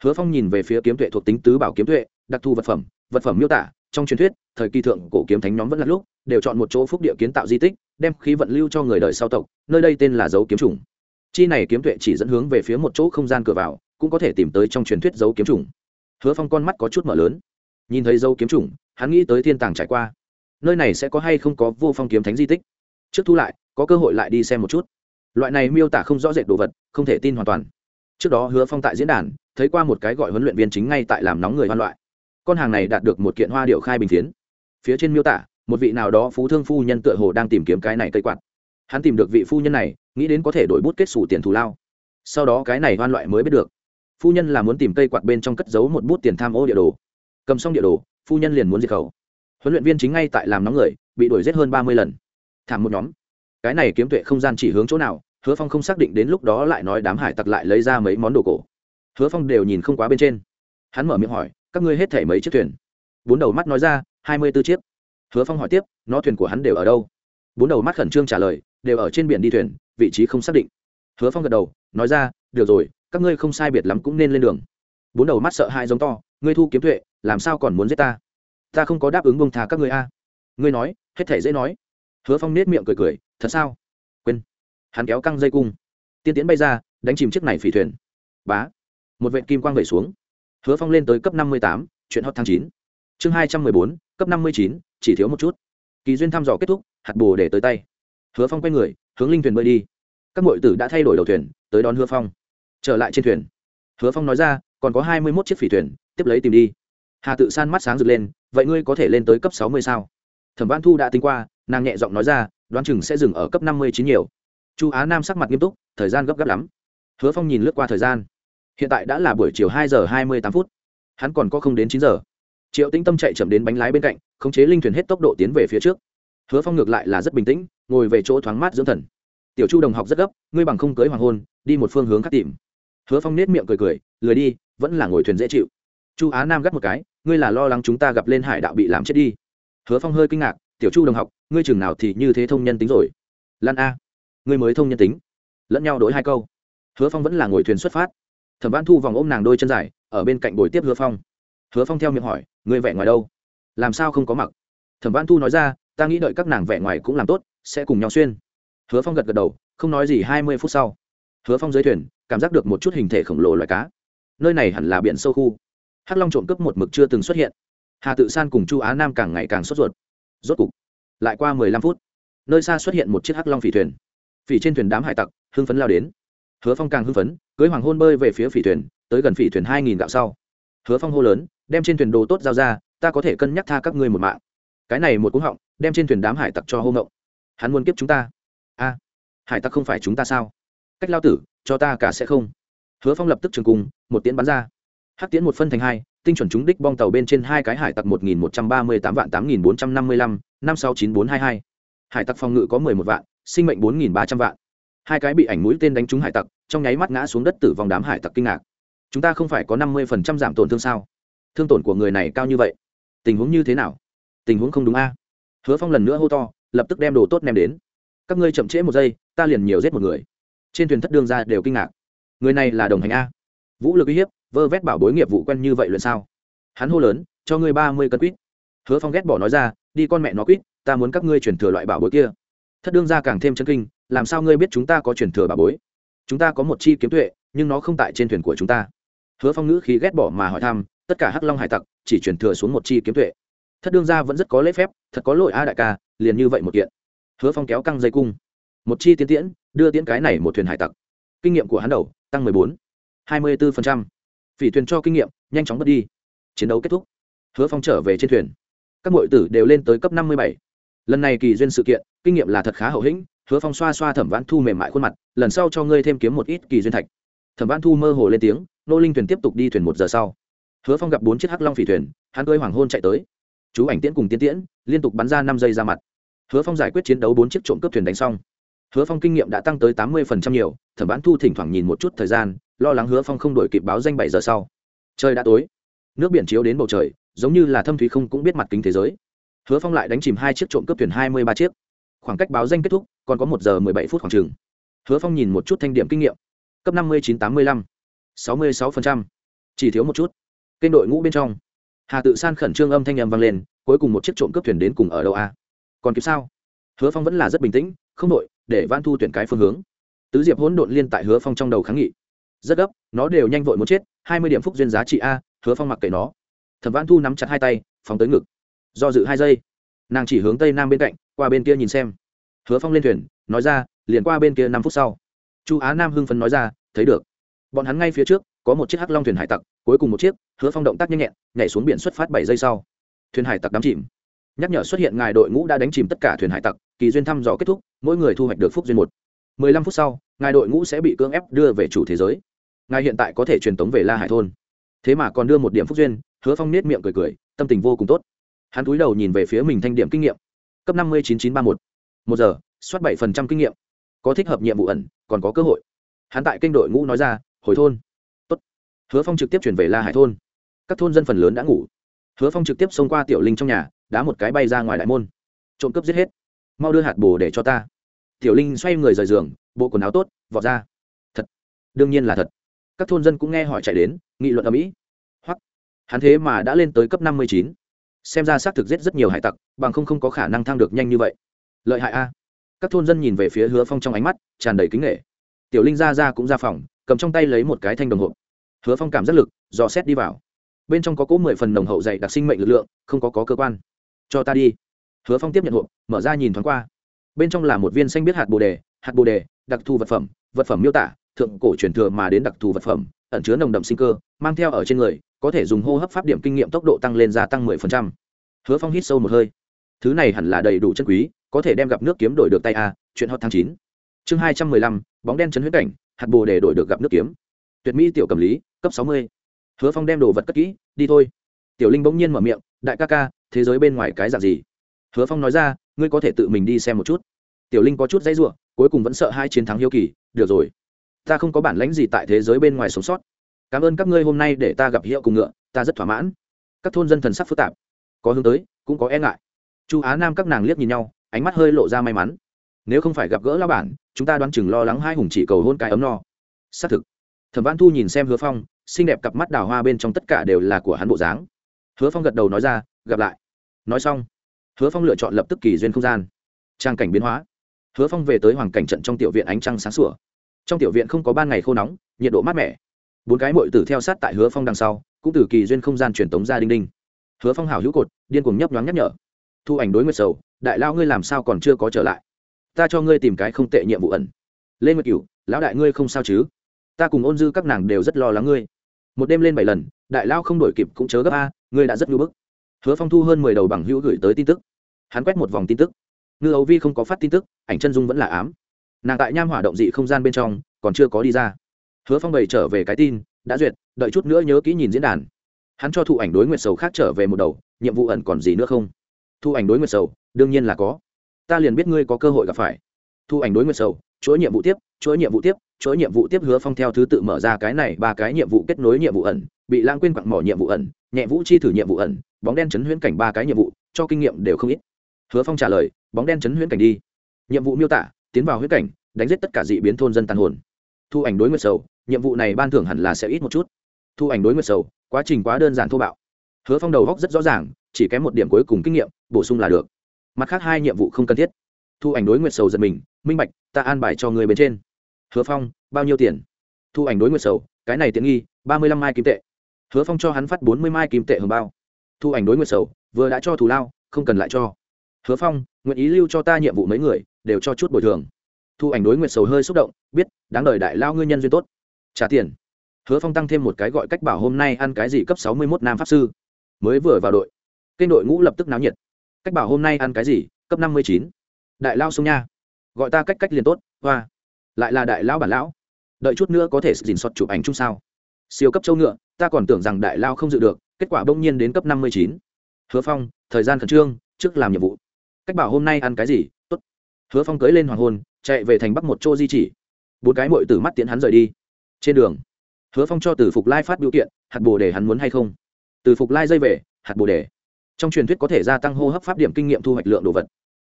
Hứa phong nhìn về phía kiếm tuệ thuộc tính tứ bảo kiếm tuệ, đặc thù vật phẩm vật phẩm miêu tả, trong truyền thuyết, thời kỳ thượng cổ kiếm thánh nhóm vẫn là lúc, đều chọn một chỗ phúc địa kiến tạo di tích, đem khí vận lưu cho người đời sau tộc, nơi đây tên là dấu kiếm trùng chi này kiếm tuệ chỉ dẫn hướng về phía một chỗ không gian cửa vào, cũng có thể tìm tới trong truyền thuyết dấu kiếm trùng hứa phong con mắt có chút mở lớn. Nhìn thấy dấu kiếm trùng hắn nghĩ tới thiên tàng trải qua. Nơi này sẽ có hay không có vô phong kiếm thánh di tích? Trước thu lại, có cơ hội lại đi xem một chút. Loại này miêu tả không rõ rệt đồ vật, không thể tin hoàn toàn. Trước đó hứa phong tại diễn đàn, thấy qua một cái gọi huấn luyện viên chính ngay tại làm nóng người hoan loại. Con hàng này đạt được một kiện hoa điệu khai bình tiến phía trên miêu tả, một vị nào đó phú thương phu nhân tựa hồ đang tìm kiếm cái này cây quạt. Hắn tìm được vị phu nhân này nghĩ đến có thể đổi bút kết xù tiền thù lao. Sau đó cái này hoan loại mới biết được. Phu nhân là muốn tìm cây quạt bên trong cất giấu một bút tiền tham ô địa đồ. Cầm xong địa đồ, phu nhân liền muốn diệt khẩu. Huấn luyện viên chính ngay tại làm nóng người, bị đuổi giết hơn ba mươi lần. Thảm một nhóm. Cái này kiếm tuệ không gian chỉ hướng chỗ nào, hứa phong không xác định đến lúc đó lại nói đám hải tặc lại lấy ra mấy món đồ cổ. Hứa phong đều nhìn không quá bên trên. Hắn mở miệng hỏi, các ngươi hết thể mấy chiếc thuyền? Bốn đầu mắt nói ra, hai mươi b ố chiếc. Hứa phong hỏi tiếp, nó thuyền của hắn đều ở đâu? Bốn đầu mắt khẩn trương trả lời, đều ở trên biển đi thuyền vị trí không xác định. Hứa phong gật đầu, nói ra, được rồi, các ngươi không sai biệt lắm cũng nên lên đường. Bốn đầu mắt sợ hai giống to, ngươi thu kiếm tuệ, làm sao còn muốn giết ta? Ta không có đáp ứng bông thà các ngươi a. Ngươi nói, hết thể dễ nói. Hứa phong nết miệng cười cười, thật sao? Quên. Hắn kéo căng dây cung. Tiên tiến bay ra, đánh chìm chiếc này phỉ thuyền. Bá. Một vệ kim quang vẩy xuống. Hứa phong lên tới cấp năm mươi tám, chuyện hot tháng chín. Chương hai trăm mười bốn, cấp năm mươi chín, chỉ thiếu một chút. Kỳ duyên thăm dò kết thúc, hạt bồ để tới tay. Hứa phong quay người hướng linh thuyền bơi đi. Các m tử đã thay đổi đầu thuyền, tới đón hứa phong. Trở lại trên thuyền. Hứa phong nói ra, còn có hai mươi mốt chiếc phỉ thuyền, tiếp lấy tìm đi. Hà tự san mắt sáng rực lên, vậy ngươi có thể lên tới cấp sáu mươi sao? Thẩm văn thu đã tính qua, nàng nhẹ giọng nói ra, đoán chừng sẽ dừng ở cấp năm mươi chín nhiều. Chu á nam sắc mặt nghiêm túc, thời gian gấp gáp lắm. Hứa phong nhìn lướt qua thời gian. Hiện tại đã là buổi chiều hai giờ hai mươi tám phút. Hắn còn có không đến chín giờ. Triệu tĩnh tâm chạy chậm đến bánh lái bên cạnh, khống chế linh thuyền hết tốc độ tiến về phía trước hứa phong ngược lại là rất bình tĩnh, ngồi về chỗ thoáng mát dưỡng thần. Tiểu chu đồng học rất gấp, ngươi bằng không cưới hoàng hôn, đi một phương hướng khác tìm. Hứa phong nết miệng cười cười, lười đi, vẫn là ngồi thuyền dễ chịu. Chu á nam gắt một cái, ngươi là lo lắng chúng ta gặp lên hải đạo bị làm chết đi. Hứa phong hơi kinh ngạc, tiểu chu đồng học, ngươi chừng nào thì như thế thông nhân tính rồi? Lan a, ngươi mới thông nhân tính. Lẫn nhau đổi hai câu. Hứa phong vẫn là ngồi thuyền xuất phát. Thẩm văn thu vòng ôm nàng đôi chân dài, ở bên cạnh bồi tiếp hứa phong. Hứa phong theo miệng hỏi, ngươi vẽ ngoài đâu? Làm sao không có mặc? Thẩm văn thu nói ra ta nghĩ đợi các nàng vẻ ngoài cũng làm tốt, sẽ cùng nhau xuyên. Hứa phong gật gật đầu, không nói gì hai mươi phút sau. Hứa phong dưới thuyền, cảm giác được một chút hình thể khổng lồ loài cá. Nơi này hẳn là biển sâu khu. Hắc long trộm cướp một mực chưa từng xuất hiện. Hà tự san cùng chu á nam càng ngày càng sốt ruột. Rốt cục, lại qua mười lăm phút, nơi xa xuất hiện một chiếc hắc long phỉ thuyền. Phỉ trên thuyền đám hải tặc, hưng phấn lao đến. Hứa phong càng hưng phấn, cưới hoàng hôn bơi về phía phỉ thuyền, tới gần phỉ thuyền hai nghìn gạo sau. Hứa phong hô lớn, đem trên thuyền đồ tốt giao ra, ta có thể cân nhắc tha các ngươi một mạng. Cái này một cú họng đem trên thuyền đám hải tặc cho hô ngộng. Hắn muốn kiếp chúng ta. A hải tặc không phải chúng ta sao? Cách lao tử cho ta cả sẽ không. Hứa phong lập tức trường cùng, một tiễn bắn ra. Hắc tiễn một phân thành hai tinh chuẩn trúng đích bong tàu bên trên hai cái hải tặc một nghìn một trăm ba mươi tám vạn tám nghìn bốn trăm năm mươi lăm năm sáu chín bốn hai hai. Hải tặc phòng ngự có mười một vạn sinh mệnh bốn nghìn ba trăm vạn. Hai cái bị ảnh mũi tên đánh trúng hải tặc trong nháy mắt ngã xuống đất tử vong đám hải tặc kinh ngạc. Chúng ta không phải có năm mươi phần trăm giảm tổn thương sao? Thương tổn của người này cao như vậy? Tình huống như thế nào? Tình huống không đúng a hứa phong lần nữa hô to, lập tức đem đồ tốt nem đến. Các ngươi chậm trễ một giây, ta liền nhiều giết một người. Trên thuyền thất đương ra đều kinh ngạc. Người này là đồng hành a. Vũ lực uy hiếp, vơ vét bảo bối nghiệp vụ quen như vậy luyện sao? Hắn hô lớn, cho ngươi ba mươi cân quýt. Hứa phong ghét bỏ nói ra, đi con mẹ nó quýt, ta muốn các ngươi chuyển thừa loại bảo bối kia. Thất đương ra càng thêm chân kinh, làm sao ngươi biết chúng ta có chuyển thừa bảo bối? Chúng ta có một chi kiếm tuệ, nhưng nó không tại trên thuyền của chúng ta. Hứa phong ngữ khí ghét bỏ mà hỏi thăm, tất cả hắc long hải tặc chỉ chuyển thừa xuống một chi kiếm tuệ thất đương gia vẫn rất có lễ phép, thật có lỗi a đại ca, liền như vậy một kiện. Hứa phong kéo căng dây cung. Một chi tiến tiễn, đưa tiễn cái này một thuyền hải tặc. Kinh nghiệm của hắn đầu, tăng mười bốn, hai mươi bốn phỉ thuyền cho kinh nghiệm, nhanh chóng mất đi. Chiến đấu kết thúc. Hứa phong trở về trên thuyền. Các m tử đều lên tới cấp năm mươi bảy. Lần này kỳ duyên sự kiện, kinh nghiệm là thật khá hậu hĩnh. Hứa phong xoa xoa thẩm vãn thu mềm mại khuôn mặt, lần sau cho ngươi thêm kiếm một ít kỳ duyên thạch. Thẩm vãn thu mơ hồ lên tiếng, nô linh thuyền tiếp tục đi thuyền một giờ sau. Hứa phong gặp bốn chiếc hắc long phỉ thuyền, hắn cưới hoàng hôn chạy tới chú ảnh tiễn cùng tiến tiễn, liên tục bắn ra năm giây ra mặt. Hứa phong giải quyết chiến đấu bốn chiếc trộm cướp thuyền đánh xong. Hứa phong kinh nghiệm đã tăng tới tám mươi nhiều, thẩm bán thu thỉnh thoảng nhìn một chút thời gian, lo lắng hứa phong không đổi kịp báo danh bảy giờ sau. Trời đã tối, nước biển chiếu đến bầu trời, giống như là thâm thúy không cũng biết mặt kính thế giới. Hứa phong lại đánh chìm hai chiếc trộm cướp thuyền hai mươi ba chiếc. Khoảng cách báo danh kết thúc, còn có một giờ mười bảy phút khoảng chừng. Hứa phong nhìn một chút thanh điểm kinh nghiệm. Cấp năm mươi chín tám mươi lăm, sáu mươi sáu phần trăm. Chỉ thiếu một chút. Kênh đội ngũ bên trong hà tự san khẩn trương âm thanh â vang lên, cuối cùng một chiếc trộm cướp thuyền đến cùng ở đâu a? Còn kịp sao? Hứa phong vẫn là rất bình tĩnh, không đội để van thu tuyển cái phương hướng. Tứ diệp hỗn độn liên tại hứa phong trong đầu kháng nghị. Rất gấp, nó đều nhanh vội muốn chết, hai mươi điểm phúc duyên giá trị a, hứa phong mặc kệ nó. Thẩm Van thu nắm chặt hai tay, phóng tới ngực. Do dự hai giây, nàng chỉ hướng tây nam bên cạnh, qua bên kia nhìn xem. Hứa phong lên thuyền, nói ra, liền qua bên kia năm phút sau. Chu á nam hưng phấn nói ra, thấy được. Bọn hắn ngay phía trước có một chiếc hắc long thuyền hải tặc, cuối cùng một chiếc, hứa phong động tác nhanh nhẹn, nhảy xuống biển xuất phát bảy giây sau. Thuyền hải tặc đắm chìm. Nhắc nhở xuất hiện ngài đội ngũ đã đánh chìm tất cả thuyền hải tặc, kỳ duyên thăm dò kết thúc, mỗi người thu hoạch được phúc duyên một. Mười lăm phút sau, ngài đội ngũ sẽ bị cưỡng ép đưa về chủ thế giới. Ngài hiện tại có thể truyền tống về la hải thôn. Thế mà còn đưa một điểm phúc duyên, hứa phong nết miệng cười cười, tâm tình vô cùng tốt. Hắn cúi đầu nhìn về phía mình thanh điểm kinh nghiệm. Cấp năm mươi chín chín ba một. Một giờ, soát bảy phần trăm kinh nghiệm. Có thích hợp nhiệm vụ ẩn, còn có cơ hội. Hắn tại kênh đội ngũ nói ra, hồi thôn hứa phong trực tiếp chuyển về la hải thôn. Các thôn dân phần lớn đã ngủ. Hứa phong trực tiếp xông qua tiểu linh trong nhà, đá một cái bay ra ngoài đại môn. Trộm cướp giết hết. Mau đưa hạt bồ để cho ta. Tiểu linh xoay người rời giường, bộ quần áo tốt, vọt ra. Thật. Đương nhiên là thật. Các thôn dân cũng nghe hỏi chạy đến, nghị luận ở mỹ hoặc hắn thế mà đã lên tới cấp năm mươi chín. Xem ra xác thực giết rất nhiều hải tặc, bằng không không có khả năng thăng được nhanh như vậy. Lợi hại a. Các thôn dân nhìn về phía hứa phong trong ánh mắt, tràn đầy kính nghệ. Tiểu linh ra ra cũng ra phòng, cầm trong tay lấy một cái thanh đồng hộp hứa phong cảm giác lực dò xét đi vào. Bên trong có cỗ mười phần nồng hậu dạy đặc sinh mệnh lực lượng không có, có cơ quan. Cho ta đi. Hứa phong tiếp nhận hộp mở ra nhìn thoáng qua. Bên trong là một viên xanh biết hạt bồ đề hạt bồ đề đặc thù vật phẩm vật phẩm miêu tả thượng cổ truyền thừa mà đến đặc thù vật phẩm ẩn chứa nồng đậm sinh cơ mang theo ở trên người có thể dùng hô hấp pháp điểm kinh nghiệm tốc độ tăng lên gia tăng mười phần trăm. Hứa phong hít sâu một hơi. Thứ này hẳn là đầy đủ chân quý có thể đem gặp nước kiếm đổi được tay a chuyện hot tháng chín. Chương hai trăm mười lăm bóng đen chấn huyết cảnh hạt bồ để đổi được gặp nước kiếm tuyệt mỹ tiểu cầm lý, cấp sáu mươi. Hứa phong đem đồ vật cất kỹ, đi thôi. Tiểu linh bỗng nhiên mở miệng, đại ca ca, thế giới bên ngoài cái dạng gì? Hứa phong nói ra, ngươi có thể tự mình đi xem một chút. Tiểu linh có chút dãy r u ộ cuối cùng vẫn sợ hai chiến thắng hiếu kỳ, được rồi, ta không có bản lãnh gì tại thế giới bên ngoài sống sót. Cảm ơn các ngươi hôm nay để ta gặp hiệu cùng ngựa, ta rất thỏa mãn. Các thôn dân thần sắc phức tạp. Có hướng tới, cũng có e ngại. Chu á nam các nàng liếc nhìn nhau, ánh mắt hơi lộ ra may mắn. Nếu không phải gặp gỡ lao bản, chúng ta đoán chừng lo lắng hai hùng chỉ cầu hôn cái ấm no. Xác thực thẩm văn thu nhìn xem hứa phong, xinh đẹp cặp mắt đào hoa bên trong tất cả đều là của hắn bộ dáng. Hứa phong gật đầu nói ra, gặp lại. Nói xong, hứa phong lựa chọn lập tức kỳ duyên không gian. Trang cảnh biến hóa. Hứa phong về tới hoàng cảnh trận trong tiểu viện ánh trăng sáng sủa. Trong tiểu viện không có ban ngày khô nóng, nhiệt độ mát mẻ. Bốn cái mội tử theo sát tại hứa phong đằng sau, cũng từ kỳ duyên không gian truyền tống ra đinh đinh. Hứa phong hào hữu cột, điên cuồng nhấp nhoáng nhắc nhở. Thu ảnh đối nguyệt sầu, đại lao ngươi làm sao còn chưa có trở lại? Ta cho ngươi tìm cái không tệ nhiệm vụ ẩn. Lê nguyệt cửu, lão đại ngươi không sao chứ? Ta cùng ôn dư các nàng đều rất lo lắng ngươi. Một đêm lên bảy lần, đại lao không đổi kịp cũng chớ gấp a, ngươi đã rất nhu bức. Hứa phong thu hơn mười đầu bằng hữu gửi tới tin tức. Hắn quét một vòng tin tức. Ngư ấu vi không có phát tin tức, ảnh chân dung vẫn là ám. Nàng tại nham hỏa động dị không gian bên trong, còn chưa có đi ra. Hứa phong bày trở về cái tin, đã duyệt, đợi chút nữa nhớ kỹ nhìn diễn đàn. Hắn cho thụ ảnh đối nguyệt sầu khác trở về một đầu, nhiệm vụ ẩn còn gì nữa không? Thu ảnh đối nguyệt sầu, đương nhiên là có. Ta liền biết ngươi có cơ hội gặp phải. Thu ảnh đối nguyệt sầu chuỗi nhiệm vụ tiếp, chuỗi nhiệm vụ tiếp, chuỗi nhiệm vụ tiếp hứa phong theo thứ tự mở ra cái này ba cái nhiệm vụ kết nối nhiệm vụ ẩn, bị lãng quên quặng mỏ nhiệm vụ ẩn, nhẹ vũ chi thử nhiệm vụ ẩn, bóng đen chấn huyễn cảnh ba cái nhiệm vụ, cho kinh nghiệm đều không ít. Hứa phong trả lời, bóng đen chấn huyễn cảnh đi. Nhiệm vụ miêu tả, tiến vào huyễn cảnh, đánh giết tất cả dị biến thôn dân tàn hồn. Thu ảnh đối nguyệt sầu, nhiệm vụ này ban thưởng hẳn là sẽ ít một chút. Thu ảnh đối nguyệt sầu, quá trình quá đơn giản thô bạo. Hứa phong đầu góc rất rõ ràng, chỉ kém một điểm cuối cùng kinh nghiệm, bổ sung là được. Mặt khác hai nhiệm vụ không cần thiết. Thu ảnh đối nguyệt sầu giật mình minh bạch, ta an bài cho người bên trên. Hứa phong, bao nhiêu tiền? Thu ảnh đối nguyệt sầu, cái này tiện nghi, ba mươi lăm mai kim tệ. Hứa phong cho hắn phát bốn mươi mai kim tệ hưởng bao. Thu ảnh đối nguyệt sầu, vừa đã cho thù lao, không cần lại cho. Hứa phong, nguyện ý lưu cho ta nhiệm vụ mấy người, đều cho chút bồi thường. Thu ảnh đối nguyệt sầu hơi xúc động, biết, đáng đời đại lao ngư nhân duyên tốt. Trả tiền. Hứa phong tăng thêm một cái gọi cách bảo hôm nay ăn cái gì cấp sáu mươi mốt nam pháp sư. Mới vừa vào đội, kênh đội ngũ lập tức náo nhiệt. Cách bảo hôm nay ăn cái gì, cấp năm mươi chín. Đại lao sông nha gọi ta cách cách liền tốt, hoa. Lại là đại lão bản lão. Đợi chút nữa có thể dình xót chụp ảnh chung sao? Siêu cấp châu ngựa, ta còn tưởng rằng đại lao không dự được, kết quả bỗng nhiên đến cấp năm mươi chín. Hứa phong, thời gian khẩn trương, trước làm nhiệm vụ. Cách bảo hôm nay ăn cái gì? Tốt. Hứa phong cưới lên hoàng hôn, chạy về thành bắc một chỗ di chỉ. Bốn cái mội từ mắt tiễn hắn rời đi. Trên đường, hứa phong cho từ phục lai phát biểu kiện, hạt bồ để hắn muốn hay không? Từ phục lai dây về, hạt bồ đề. Trong truyền thuyết có thể gia tăng hô hấp pháp điểm kinh nghiệm thu hoạch lượng đồ vật.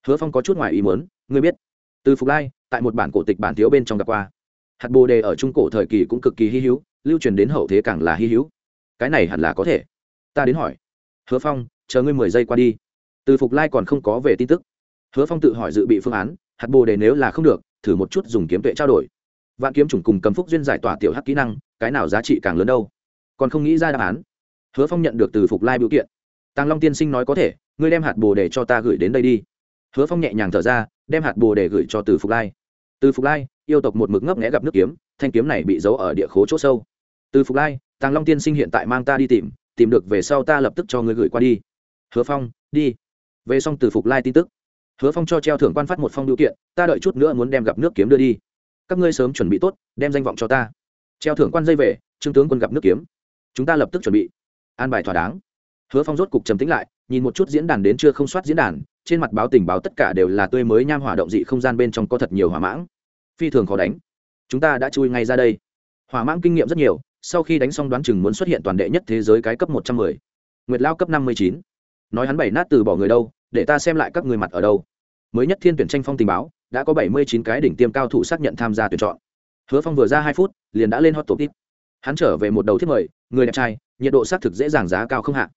Hứa phong có chút ngoài ý muốn, ngươi biết từ phục lai, tại một bản cổ tịch bản thiếu bên trong gặp qua. Hạt bồ đề ở trung cổ thời kỳ cũng cực kỳ hy hữu, lưu truyền đến hậu thế càng là hy hữu. Cái này hẳn là có thể. Ta đến hỏi. Hứa phong, chờ ngươi mười giây qua đi. Từ phục lai còn không có về tin tức. Hứa phong tự hỏi dự bị phương án, hạt bồ đề nếu là không được, thử một chút dùng kiếm tuệ trao đổi. Vạn kiếm chủng cùng cầm phúc duyên giải tỏa tiểu hắc kỹ năng, cái nào giá trị càng lớn đâu? Còn không nghĩ ra đáp án. Hứa phong nhận được từ phục lai biểu kiện. Tàng long tiên sinh nói có thể, ngươi đem hạt bồ đề cho ta gửi đến đây đi. Hứa phong nhẹ nhàng thở ra đem hạt bồ đề gửi cho từ phục lai. Từ phục lai, yêu tộc một mực ngấp nghẽ gặp nước kiếm, thanh kiếm này bị giấu ở địa khố chỗ sâu. Từ phục lai, tàng long tiên sinh hiện tại mang ta đi tìm tìm được về sau ta lập tức cho người gửi qua đi. Hứa phong, đi. Về xong từ phục lai tin tức. Hứa phong cho treo thưởng quan phát một phong điều kiện, ta đợi chút nữa muốn đem gặp nước kiếm đưa đi. Các ngươi sớm chuẩn bị tốt, đem danh vọng cho ta. Treo thưởng quan dây về, trương tướng quân gặp nước kiếm. Chúng ta lập tức chuẩn bị. An bài thỏa đáng hứa phong rốt cục trầm tĩnh lại, nhìn một chút diễn đàn đến chưa không soát diễn đàn, trên mặt báo tình báo tất cả đều là tươi mới nham hỏa động dị không gian bên trong có thật nhiều hỏa mãng. Phi thường khó đánh. Chúng ta đã chui ngay ra đây. Hỏa mãng kinh nghiệm rất nhiều, sau khi đánh xong đoán chừng muốn xuất hiện toàn đệ nhất thế giới cái cấp một trăm mười. Nguyệt lao cấp năm mươi chín. Nói hắn bảy nát từ bỏ người đâu, để ta xem lại các người mặt ở đâu. Mới nhất thiên tuyển tranh phong tình báo, đã có bảy mươi chín cái đỉnh tiêm cao thủ xác nhận tham gia tuyển chọn. Hứa phong vừa ra hai phút, liền đã lên hot top tip. Hắn trở về một đầu thiết mời, người đẹp trai, nhiệt độ xác thực dễ dàng giá cao không hạ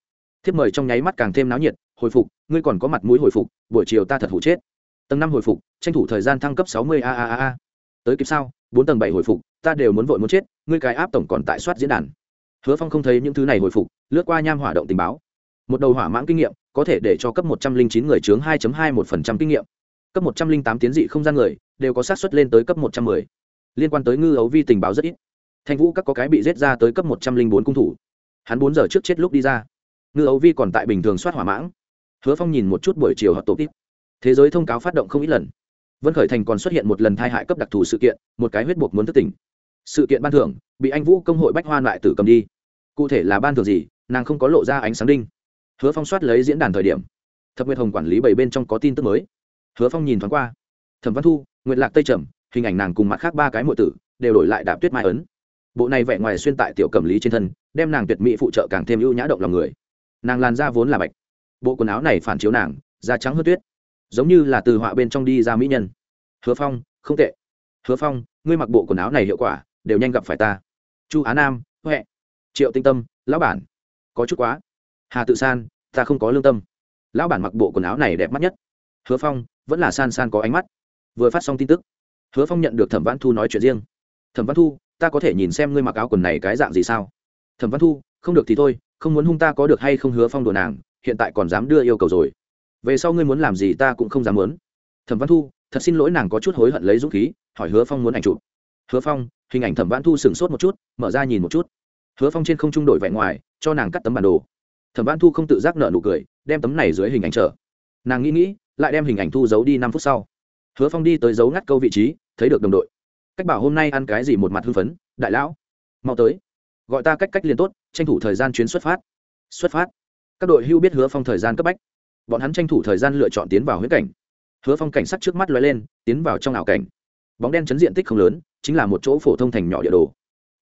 thiếp mời trong nháy mắt càng thêm náo nhiệt, hồi phục, ngươi còn có mặt mũi hồi phục, buổi chiều ta thật hủ chết. Tầng năm hồi phục, tranh thủ thời gian thăng cấp sáu mươi a a a a. Tới kịp sao bốn tầng bảy hồi phục, ta đều muốn vội muốn chết, ngươi cái áp tổng còn tại soát diễn đàn. Hứa phong không thấy những thứ này hồi phục, lướt qua nham hỏa động tình báo. Một đầu hỏa mãng kinh nghiệm, có thể để cho cấp một trăm linh chín người chướng hai hai một phần trăm kinh nghiệm. Cấp một trăm linh tám tiến dị không gian người, đều có xác suất lên tới cấp một trăm mười. Liên quan tới ngư ấu vi tình báo rất ít. Thanh vũ các có cái bị giết ra tới cấp một trăm linh bốn cung thủ. Hắn bốn giờ trước chết lúc đi ra ngư ấu vi còn tại bình thường soát hỏa mãng. Hứa phong nhìn một chút buổi chiều họp tổ tiếp thế giới thông cáo phát động không ít lần. Vân khởi thành còn xuất hiện một lần thai hại cấp đặc thù sự kiện, một cái huyết buộc muốn thất tỉnh. Sự kiện ban thưởng, bị anh vũ công hội bách hoan lại tử cầm đi. Cụ thể là ban thưởng gì, nàng không có lộ ra ánh sáng đinh. Hứa phong soát lấy diễn đàn thời điểm. Thập nguyệt hồng quản lý bảy bên trong có tin tức mới. Hứa phong nhìn thoáng qua. Thẩm văn thu, nguyệt lạc tây trầm, hình ảnh nàng cùng mặt khác ba cái mọi tử, đều đổi lại đạp tuyết mai ấn. Bộ này vẻ ngoài xuyên tại tiểu cầm lý trên thân, đem nàng tuyệt mỹ phụ trợ càng thêm ưu nhã động lòng người nàng làn da vốn là bạch, bộ quần áo này phản chiếu nàng, da trắng hơn tuyết, giống như là từ họa bên trong đi ra mỹ nhân. Hứa phong, không tệ. Hứa phong, ngươi mặc bộ quần áo này hiệu quả, đều nhanh gặp phải ta. Chu á nam, huệ. Triệu tinh tâm, lão bản. Có chút quá. Hà tự san, ta không có lương tâm. Lão bản mặc bộ quần áo này đẹp mắt nhất. Hứa phong, vẫn là san san có ánh mắt. Vừa phát xong tin tức, hứa phong nhận được thẩm văn thu nói chuyện riêng. Thẩm văn thu, ta có thể nhìn xem ngươi mặc áo quần này cái dạng gì sao? Thẩm văn thu, không được thì thôi không muốn hung ta có được hay không hứa phong đồ nàng, hiện tại còn dám đưa yêu cầu rồi. Về sau ngươi muốn làm gì ta cũng không dám muốn. Thẩm văn thu, thật xin lỗi nàng có chút hối hận lấy dũng khí, hỏi hứa phong muốn ảnh chụp. Hứa phong, hình ảnh thẩm văn thu sửng sốt một chút, mở ra nhìn một chút. Hứa phong trên không trung đổi vẻ ngoài, cho nàng cắt tấm bản đồ. Thẩm văn thu không tự giác nợ nụ cười, đem tấm này dưới hình ảnh trở. Nàng nghĩ nghĩ, lại đem hình ảnh thu giấu đi năm phút sau. Hứa phong đi tới giấu ngắt câu vị trí, thấy được đồng đội. Cách bảo hôm nay ăn cái gì một mặt hưng phấn, đại lão, mau tới gọi ta cách cách liền tốt, tranh thủ thời gian chuyến xuất phát. Xuất phát. Các đội hưu biết hứa phong thời gian cấp bách. Bọn hắn tranh thủ thời gian lựa chọn tiến vào huyết cảnh. Hứa phong cảnh sắc trước mắt lóe lên, tiến vào trong ảo cảnh. Bóng đen chấn diện tích không lớn, chính là một chỗ phổ thông thành nhỏ địa đồ.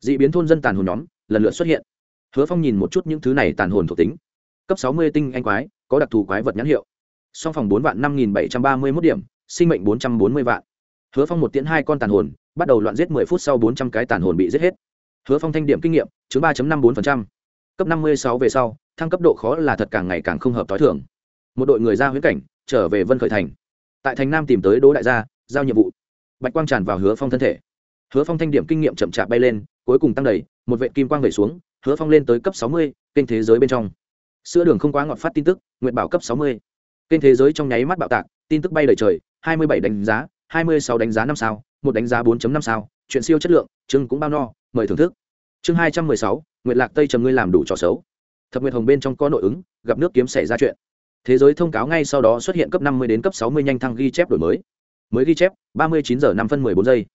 D ị biến thôn dân tàn hồn nhóm, lần lượt xuất hiện. Hứa phong nhìn một chút những thứ này tàn hồn thuộc tính. Cấp sáu mươi tinh anh quái, có đặc thù quái vật nhãn hiệu. Song phòng bốn vạn năm nghìn bảy trăm ba mươi mốt điểm, sinh mệnh bốn trăm bốn mươi vạn. Hứa phong một tiễn hai con tàn hồn, bắt đầu loạn giết mười phút sau bốn trăm cái tàn hồn bị giết hết hứa phong thanh điểm kinh nghiệm chứa ba năm bốn cấp năm mươi sáu về sau, thăng cấp độ khó là thật càng ngày càng không hợp t h o i thưởng một đội người ra huyễn cảnh, trở về vân khởi thành. Tại thành nam tìm tới đỗ đại gia, giao nhiệm vụ. Bạch quang tràn vào hứa phong thân thể. Hứa phong thanh điểm kinh nghiệm chậm chạp bay lên, cuối cùng tăng đầy, một vệ kim quang về xuống, hứa phong lên tới cấp sáu mươi, kênh thế giới bên trong. Sữa đường không quá ngọt phát tin tức nguyện bảo cấp sáu mươi. Kênh thế giới trong nháy mắt bạo tạc, tin tức bay đầy trời, hai mươi bảy đánh giá, hai mươi sáu đánh giá năm sao, một đánh giá 4 năm sao chuyện siêu chất lượng, chương cũng bao no, mời thưởng thức. Chương hai trăm mười sáu, nguyệt lạc tây trầm ngươi làm đủ trò xấu. Thập nguyệt hồng bên trong có nội ứng, gặp nước kiếm xảy ra chuyện. Thế giới thông cáo ngay sau đó xuất hiện cấp năm mươi đến cấp sáu mươi nhanh thăng ghi chép đổi mới. Mới ghi chép, ba mươi chín giờ năm phân mười bốn giây.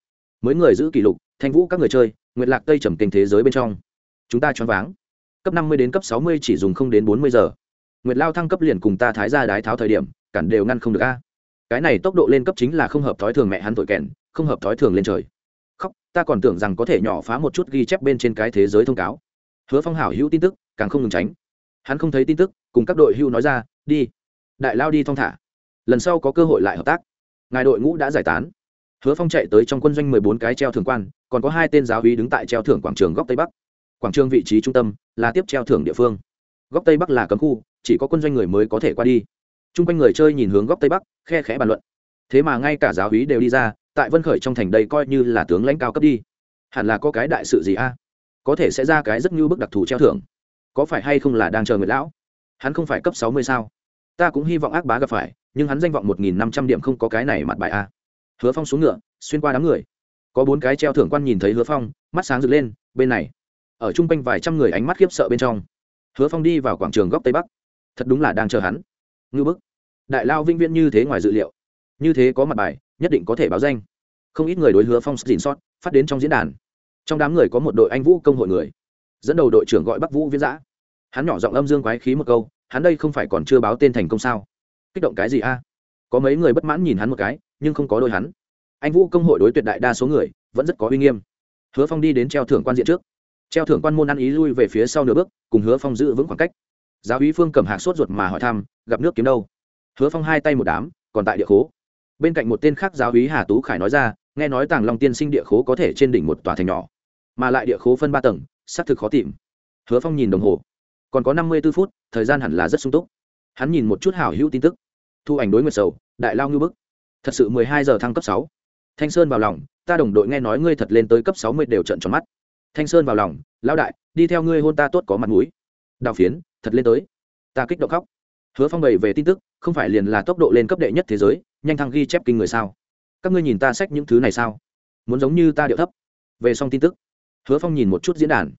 Mới người giữ kỷ lục, thanh vũ các người chơi, nguyệt lạc tây trầm kênh thế giới bên trong. Chúng ta choáng váng. Cấp năm mươi đến cấp sáu mươi chỉ dùng không đến bốn mươi giờ. Nguyệt lao thăng cấp liền cùng ta thái ra đái tháo thời điểm, cản đều ngăn không được a. Cái này tốc độ lên cấp chính là không hợp thói thường mẹ hắn tội kèn, không hợp thói thường lên trời ta còn tưởng rằng có thể nhỏ phá một chút ghi chép bên trên cái thế giới thông cáo. Hứa phong hảo hữu tin tức, càng không ngừng tránh. Hắn không thấy tin tức, cùng các đội hưu nói ra, đi, đại lao đi thong thả. Lần sau có cơ hội lại hợp tác. Ngài đội ngũ đã giải tán. Hứa phong chạy tới trong quân doanh mười bốn cái treo thường quan, còn có hai tên giáo hí đứng tại treo thưởng quảng trường góc tây bắc. Quảng trường vị trí trung tâm là tiếp treo thưởng địa phương. Góc tây bắc là cấm khu, chỉ có quân doanh người mới có thể qua đi. T r u n g quanh người chơi nhìn hướng góc tây bắc, khe khẽ bàn luận. Thế mà ngay cả giáo hí đều đi ra tại vân khởi trong thành đây coi như là tướng lãnh cao cấp đi. Hẳn là có cái đại sự gì a? Có thể sẽ ra cái rất như bức đặc thù treo thưởng. Có phải hay không là đang chờ người lão? Hắn không phải cấp sáu mươi sao? Ta cũng hy vọng ác bá gặp phải, nhưng hắn danh vọng một nghìn năm trăm điểm không có cái này mặt bài a. Hứa phong xuống ngựa, xuyên qua đám người. Có bốn cái treo thưởng quan nhìn thấy hứa phong, mắt sáng rực lên, bên này. Ở chung quanh vài trăm người ánh mắt khiếp sợ bên trong. Hứa phong đi vào quảng trường góc tây bắc. Thật đúng là đang chờ hắn. Ngư bức. Đại lao vĩnh viễn như thế ngoài dự liệu. Như thế có mặt bài nhất định có thể báo danh. Không ít người đối hứa phong dình sót phát đến trong diễn đàn. Trong đám người có một đội anh vũ công hội người. Dẫn đầu đội trưởng gọi bắc vũ viễn giã. Hắn nhỏ giọng âm dương quái khí một câu, hắn đây không phải còn chưa báo tên thành công sao? Kích động cái gì a? Có mấy người bất mãn nhìn hắn một cái, nhưng không có đôi hắn. Anh vũ công hội đối tuyệt đại đa số người, vẫn rất có uy nghiêm. Hứa phong đi đến treo thưởng quan diện trước. Treo thưởng quan môn ăn ý lui về phía sau nửa bước, cùng hứa phong giữ vững khoảng cách. Giáo úy phương cầm hạc sốt ruột mà hỏi thăm, gặp nước kiếm đâu? Hứa phong hai tay một đám, còn tại địa khố bên cạnh một tên khác giáo úy hà tú khải nói ra, nghe nói tàng long tiên sinh địa khố có thể trên đỉnh một tòa thành nhỏ, mà lại địa khố phân ba tầng, xác thực khó tìm. Hứa phong nhìn đồng hồ, còn có năm mươi b ố phút, thời gian hẳn là rất sung túc. Hắn nhìn một chút hảo hữu tin tức. Thu ảnh đối nguyệt sầu, đại lao ngư bức. Thật sự mười hai giờ thăng cấp sáu. Thanh sơn vào lòng, ta đồng đội nghe nói ngươi thật lên tới cấp sáu mươi đều trận tròn mắt. Thanh sơn vào lòng lao đại, đi theo ngươi hôn ta tốt có mặt mũi. Đào phiến, thật lên tới. Ta kích động khóc. Hứa phong bày về tin tức, không phải liền là tốc độ lên cấp đệ nhất thế giới nhanh thăng ghi chép kinh người sao? Các ngươi nhìn ta sách những thứ này sao? Muốn giống như ta điệu thấp. Về xong tin tức, hứa phong nhìn một chút diễn đàn.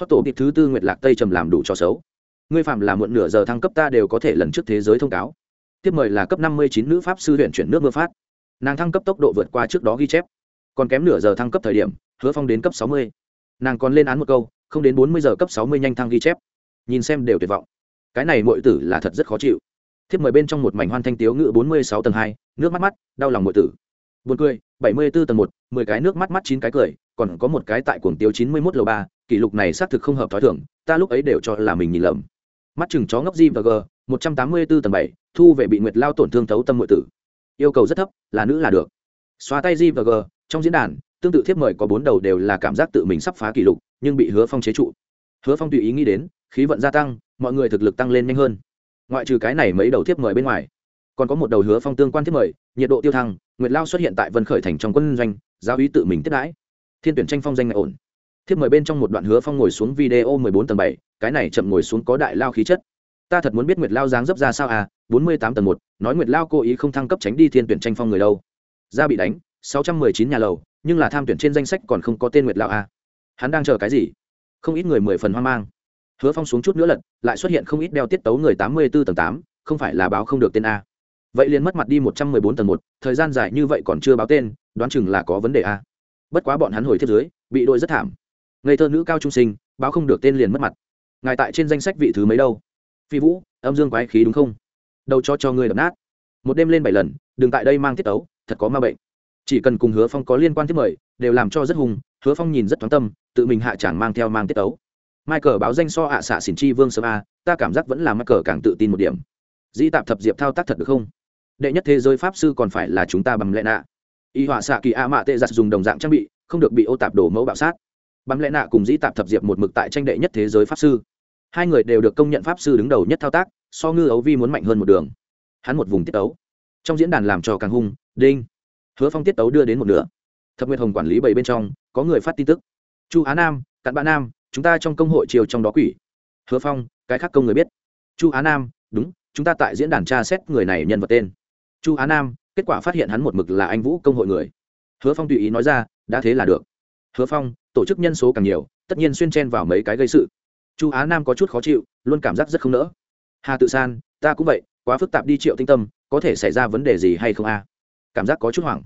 Hót tổ kịp thứ tư nguyệt lạc tây trầm làm đủ cho xấu. Ngươi phạm là muộn nửa giờ thăng cấp ta đều có thể lần trước thế giới thông cáo. Tiếp mời là cấp năm mươi chín nữ pháp sư huyện chuyển nước mưa phát. Nàng thăng cấp tốc độ vượt qua trước đó ghi chép. Còn kém nửa giờ thăng cấp thời điểm, hứa phong đến cấp sáu mươi. Nàng còn lên án một câu, không đến bốn mươi giờ cấp sáu mươi nhanh thăng ghi chép. Nhìn xem đều tuyệt vọng. Cái này mọi tử là thật rất khó chịu thiếp mời bên trong một mảnh hoan thanh tiếu ngự bốn mươi sáu tầng hai, nước mắt mắt, đau lòng mọi tử. Buồn cười, bảy mươi b ố tầng một, mười cái nước mắt mắt chín cái cười, còn có một cái tại cuồng tiếu chín mươi mốt lầu ba, kỷ lục này xác thực không hợp t h ó i thưởng ta lúc ấy đều cho là mình nhìn lầm. Mắt chừng chó ngốc Jim và g, một trăm tám mươi b ố tầng bảy, thu về bị nguyệt lao tổn thương thấu tâm muội tử. Yêu cầu rất thấp, là nữ là được. Xóa tay Jim và g, trong diễn đàn, tương tự thiếp mời có bốn đầu đều là cảm giác tự mình sắp phá kỷ lục, nhưng bị hứa phong chế trụ. Hứa phong tùy ý nghĩ đến, khí vận gia tăng, mọi người thực lực tăng lên nhanh hơn ngoại trừ cái này mấy đầu thiếp mời bên ngoài, còn có một đầu hứa phong tương quan thiếp mời, nhiệt độ tiêu thăng, nguyệt lao xuất hiện tại vân khởi thành trong quân doanh, giáo ý tự mình tiếp đãi. Thiên tuyển tranh phong danh ổn. Thiếp mời bên trong một đoạn hứa phong ngồi xuống video mười bốn tầng bảy, cái này chậm ngồi xuống có đại lao khí chất. Ta thật muốn biết nguyệt lao dáng dấp ra sao à bốn mươi tám tầng một, nói nguyệt lao cố ý không thăng cấp tránh đi thiên tuyển tranh phong người đâu. Ra bị đánh, sáu trăm mười chín nhà lầu, nhưng là tham tuyển trên danh sách còn không có tên nguyệt lao à. hắn đang chờ cái gì? Không ít người mười phần hoang mang hứa phong xuống chút nữa lật, lại xuất hiện không ít đeo tiết tấu người tám mươi b ố tầng tám, không phải là báo không được tên a. Vậy liền mất mặt đi một trăm mười bốn tầng một, thời gian dài như vậy còn chưa báo tên, đoán chừng là có vấn đề a. Bất quá bọn hắn hồi thiết dưới, bị đội rất thảm. Ngây thơ nữ cao trung sinh, báo không được tên liền mất mặt. Ngài tại trên danh sách vị thứ mấy đâu? Phi vũ, âm dương quái khí đúng không? Đâu cho cho ngươi đập nát. Một đêm lên bảy lần, đừng tại đây mang tiết tấu, thật có ma bệnh. Chỉ cần cùng hứa phong có liên quan thiết mời, đều làm cho rất hùng, hứa phong nhìn rất thoáng tâm, tự mình hạ chẳng mang theo mang tiết tấu. Michael báo danh so ạ xạ xỉn chi vương sớm a, ta cảm giác vẫn là Michael càng tự tin một điểm. Dĩ tạp thập diệp thao tác thật được không? Đệ nhất thế giới pháp sư còn phải là chúng ta bằng lẽ nạ. y họa xạ kỳ a mạ tệ giặt dùng đồng dạng trang bị không được bị ô tạp đổ mẫu bạo sát. Bằng lẽ nạ cùng dĩ tạp thập diệp một mực tại tranh đệ nhất thế giới pháp sư. Hai người đều được công nhận pháp sư đứng đầu nhất thao tác so ngư ấu vi muốn mạnh hơn một đường. Hắn một vùng tiết tấu. Trong diễn đàn làm trò càng hung đinh. Hứa phong tiết tấu đưa đến một nửa. Thập nguyệt hồng quản lý bảy bên trong có người phát tin tức. Chu á nam cặn bã nam chúng ta trong công hội chiều trong đó quỷ. Hứa phong, cái khác công người biết. Chu á nam, đúng, chúng ta tại diễn đàn tra xét người này nhân vật tên. Chu á nam, kết quả phát hiện hắn một mực là anh vũ công hội người. Hứa phong tùy ý nói ra, đã thế là được. Hứa phong, tổ chức nhân số càng nhiều, tất nhiên xuyên chen vào mấy cái gây sự. Chu á nam có chút khó chịu, luôn cảm giác rất không nỡ. Hà tự san, ta cũng vậy, quá phức tạp đi triệu tinh tâm, có thể xảy ra vấn đề gì hay không a? Cảm giác có chút hoảng.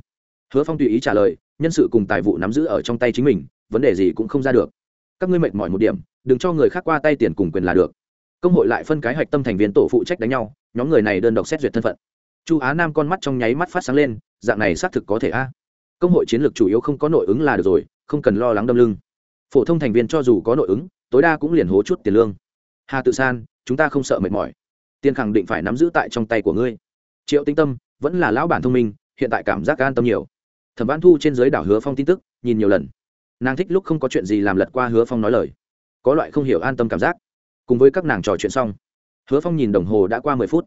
Hứa phong tùy ý trả lời, nhân sự cùng tài vụ nắm giữ ở trong tay chính mình, vấn đề gì cũng không ra được các ngươi mệt mỏi một điểm, đừng cho người khác qua tay tiền cùng quyền là được. Công hội lại phân cái hạch tâm thành viên tổ phụ trách đánh nhau, nhóm người này đơn độc xét duyệt thân phận. Chu á nam con mắt trong nháy mắt phát sáng lên, dạng này xác thực có thể a. À. Công hội chiến lược chủ yếu không có nội ứng là được rồi, không cần lo lắng đâm lưng. Phổ thông thành viên cho dù có nội ứng, tối đa cũng liền hố chút tiền lương. Hà tự san, chúng ta không sợ mệt mỏi. Tiền khẳng định phải nắm giữ tại trong tay của ngươi. Triệu tinh tâm, vẫn là lão bản thông minh, hiện tại cảm giác an tâm nhiều. Thẩm văn thu trên giới đảo hứa phong tin tức, nhìn nhiều lần nàng thích lúc không có chuyện gì làm lật qua hứa phong nói lời có loại không hiểu an tâm cảm giác cùng với các nàng trò chuyện xong hứa phong nhìn đồng hồ đã qua mười phút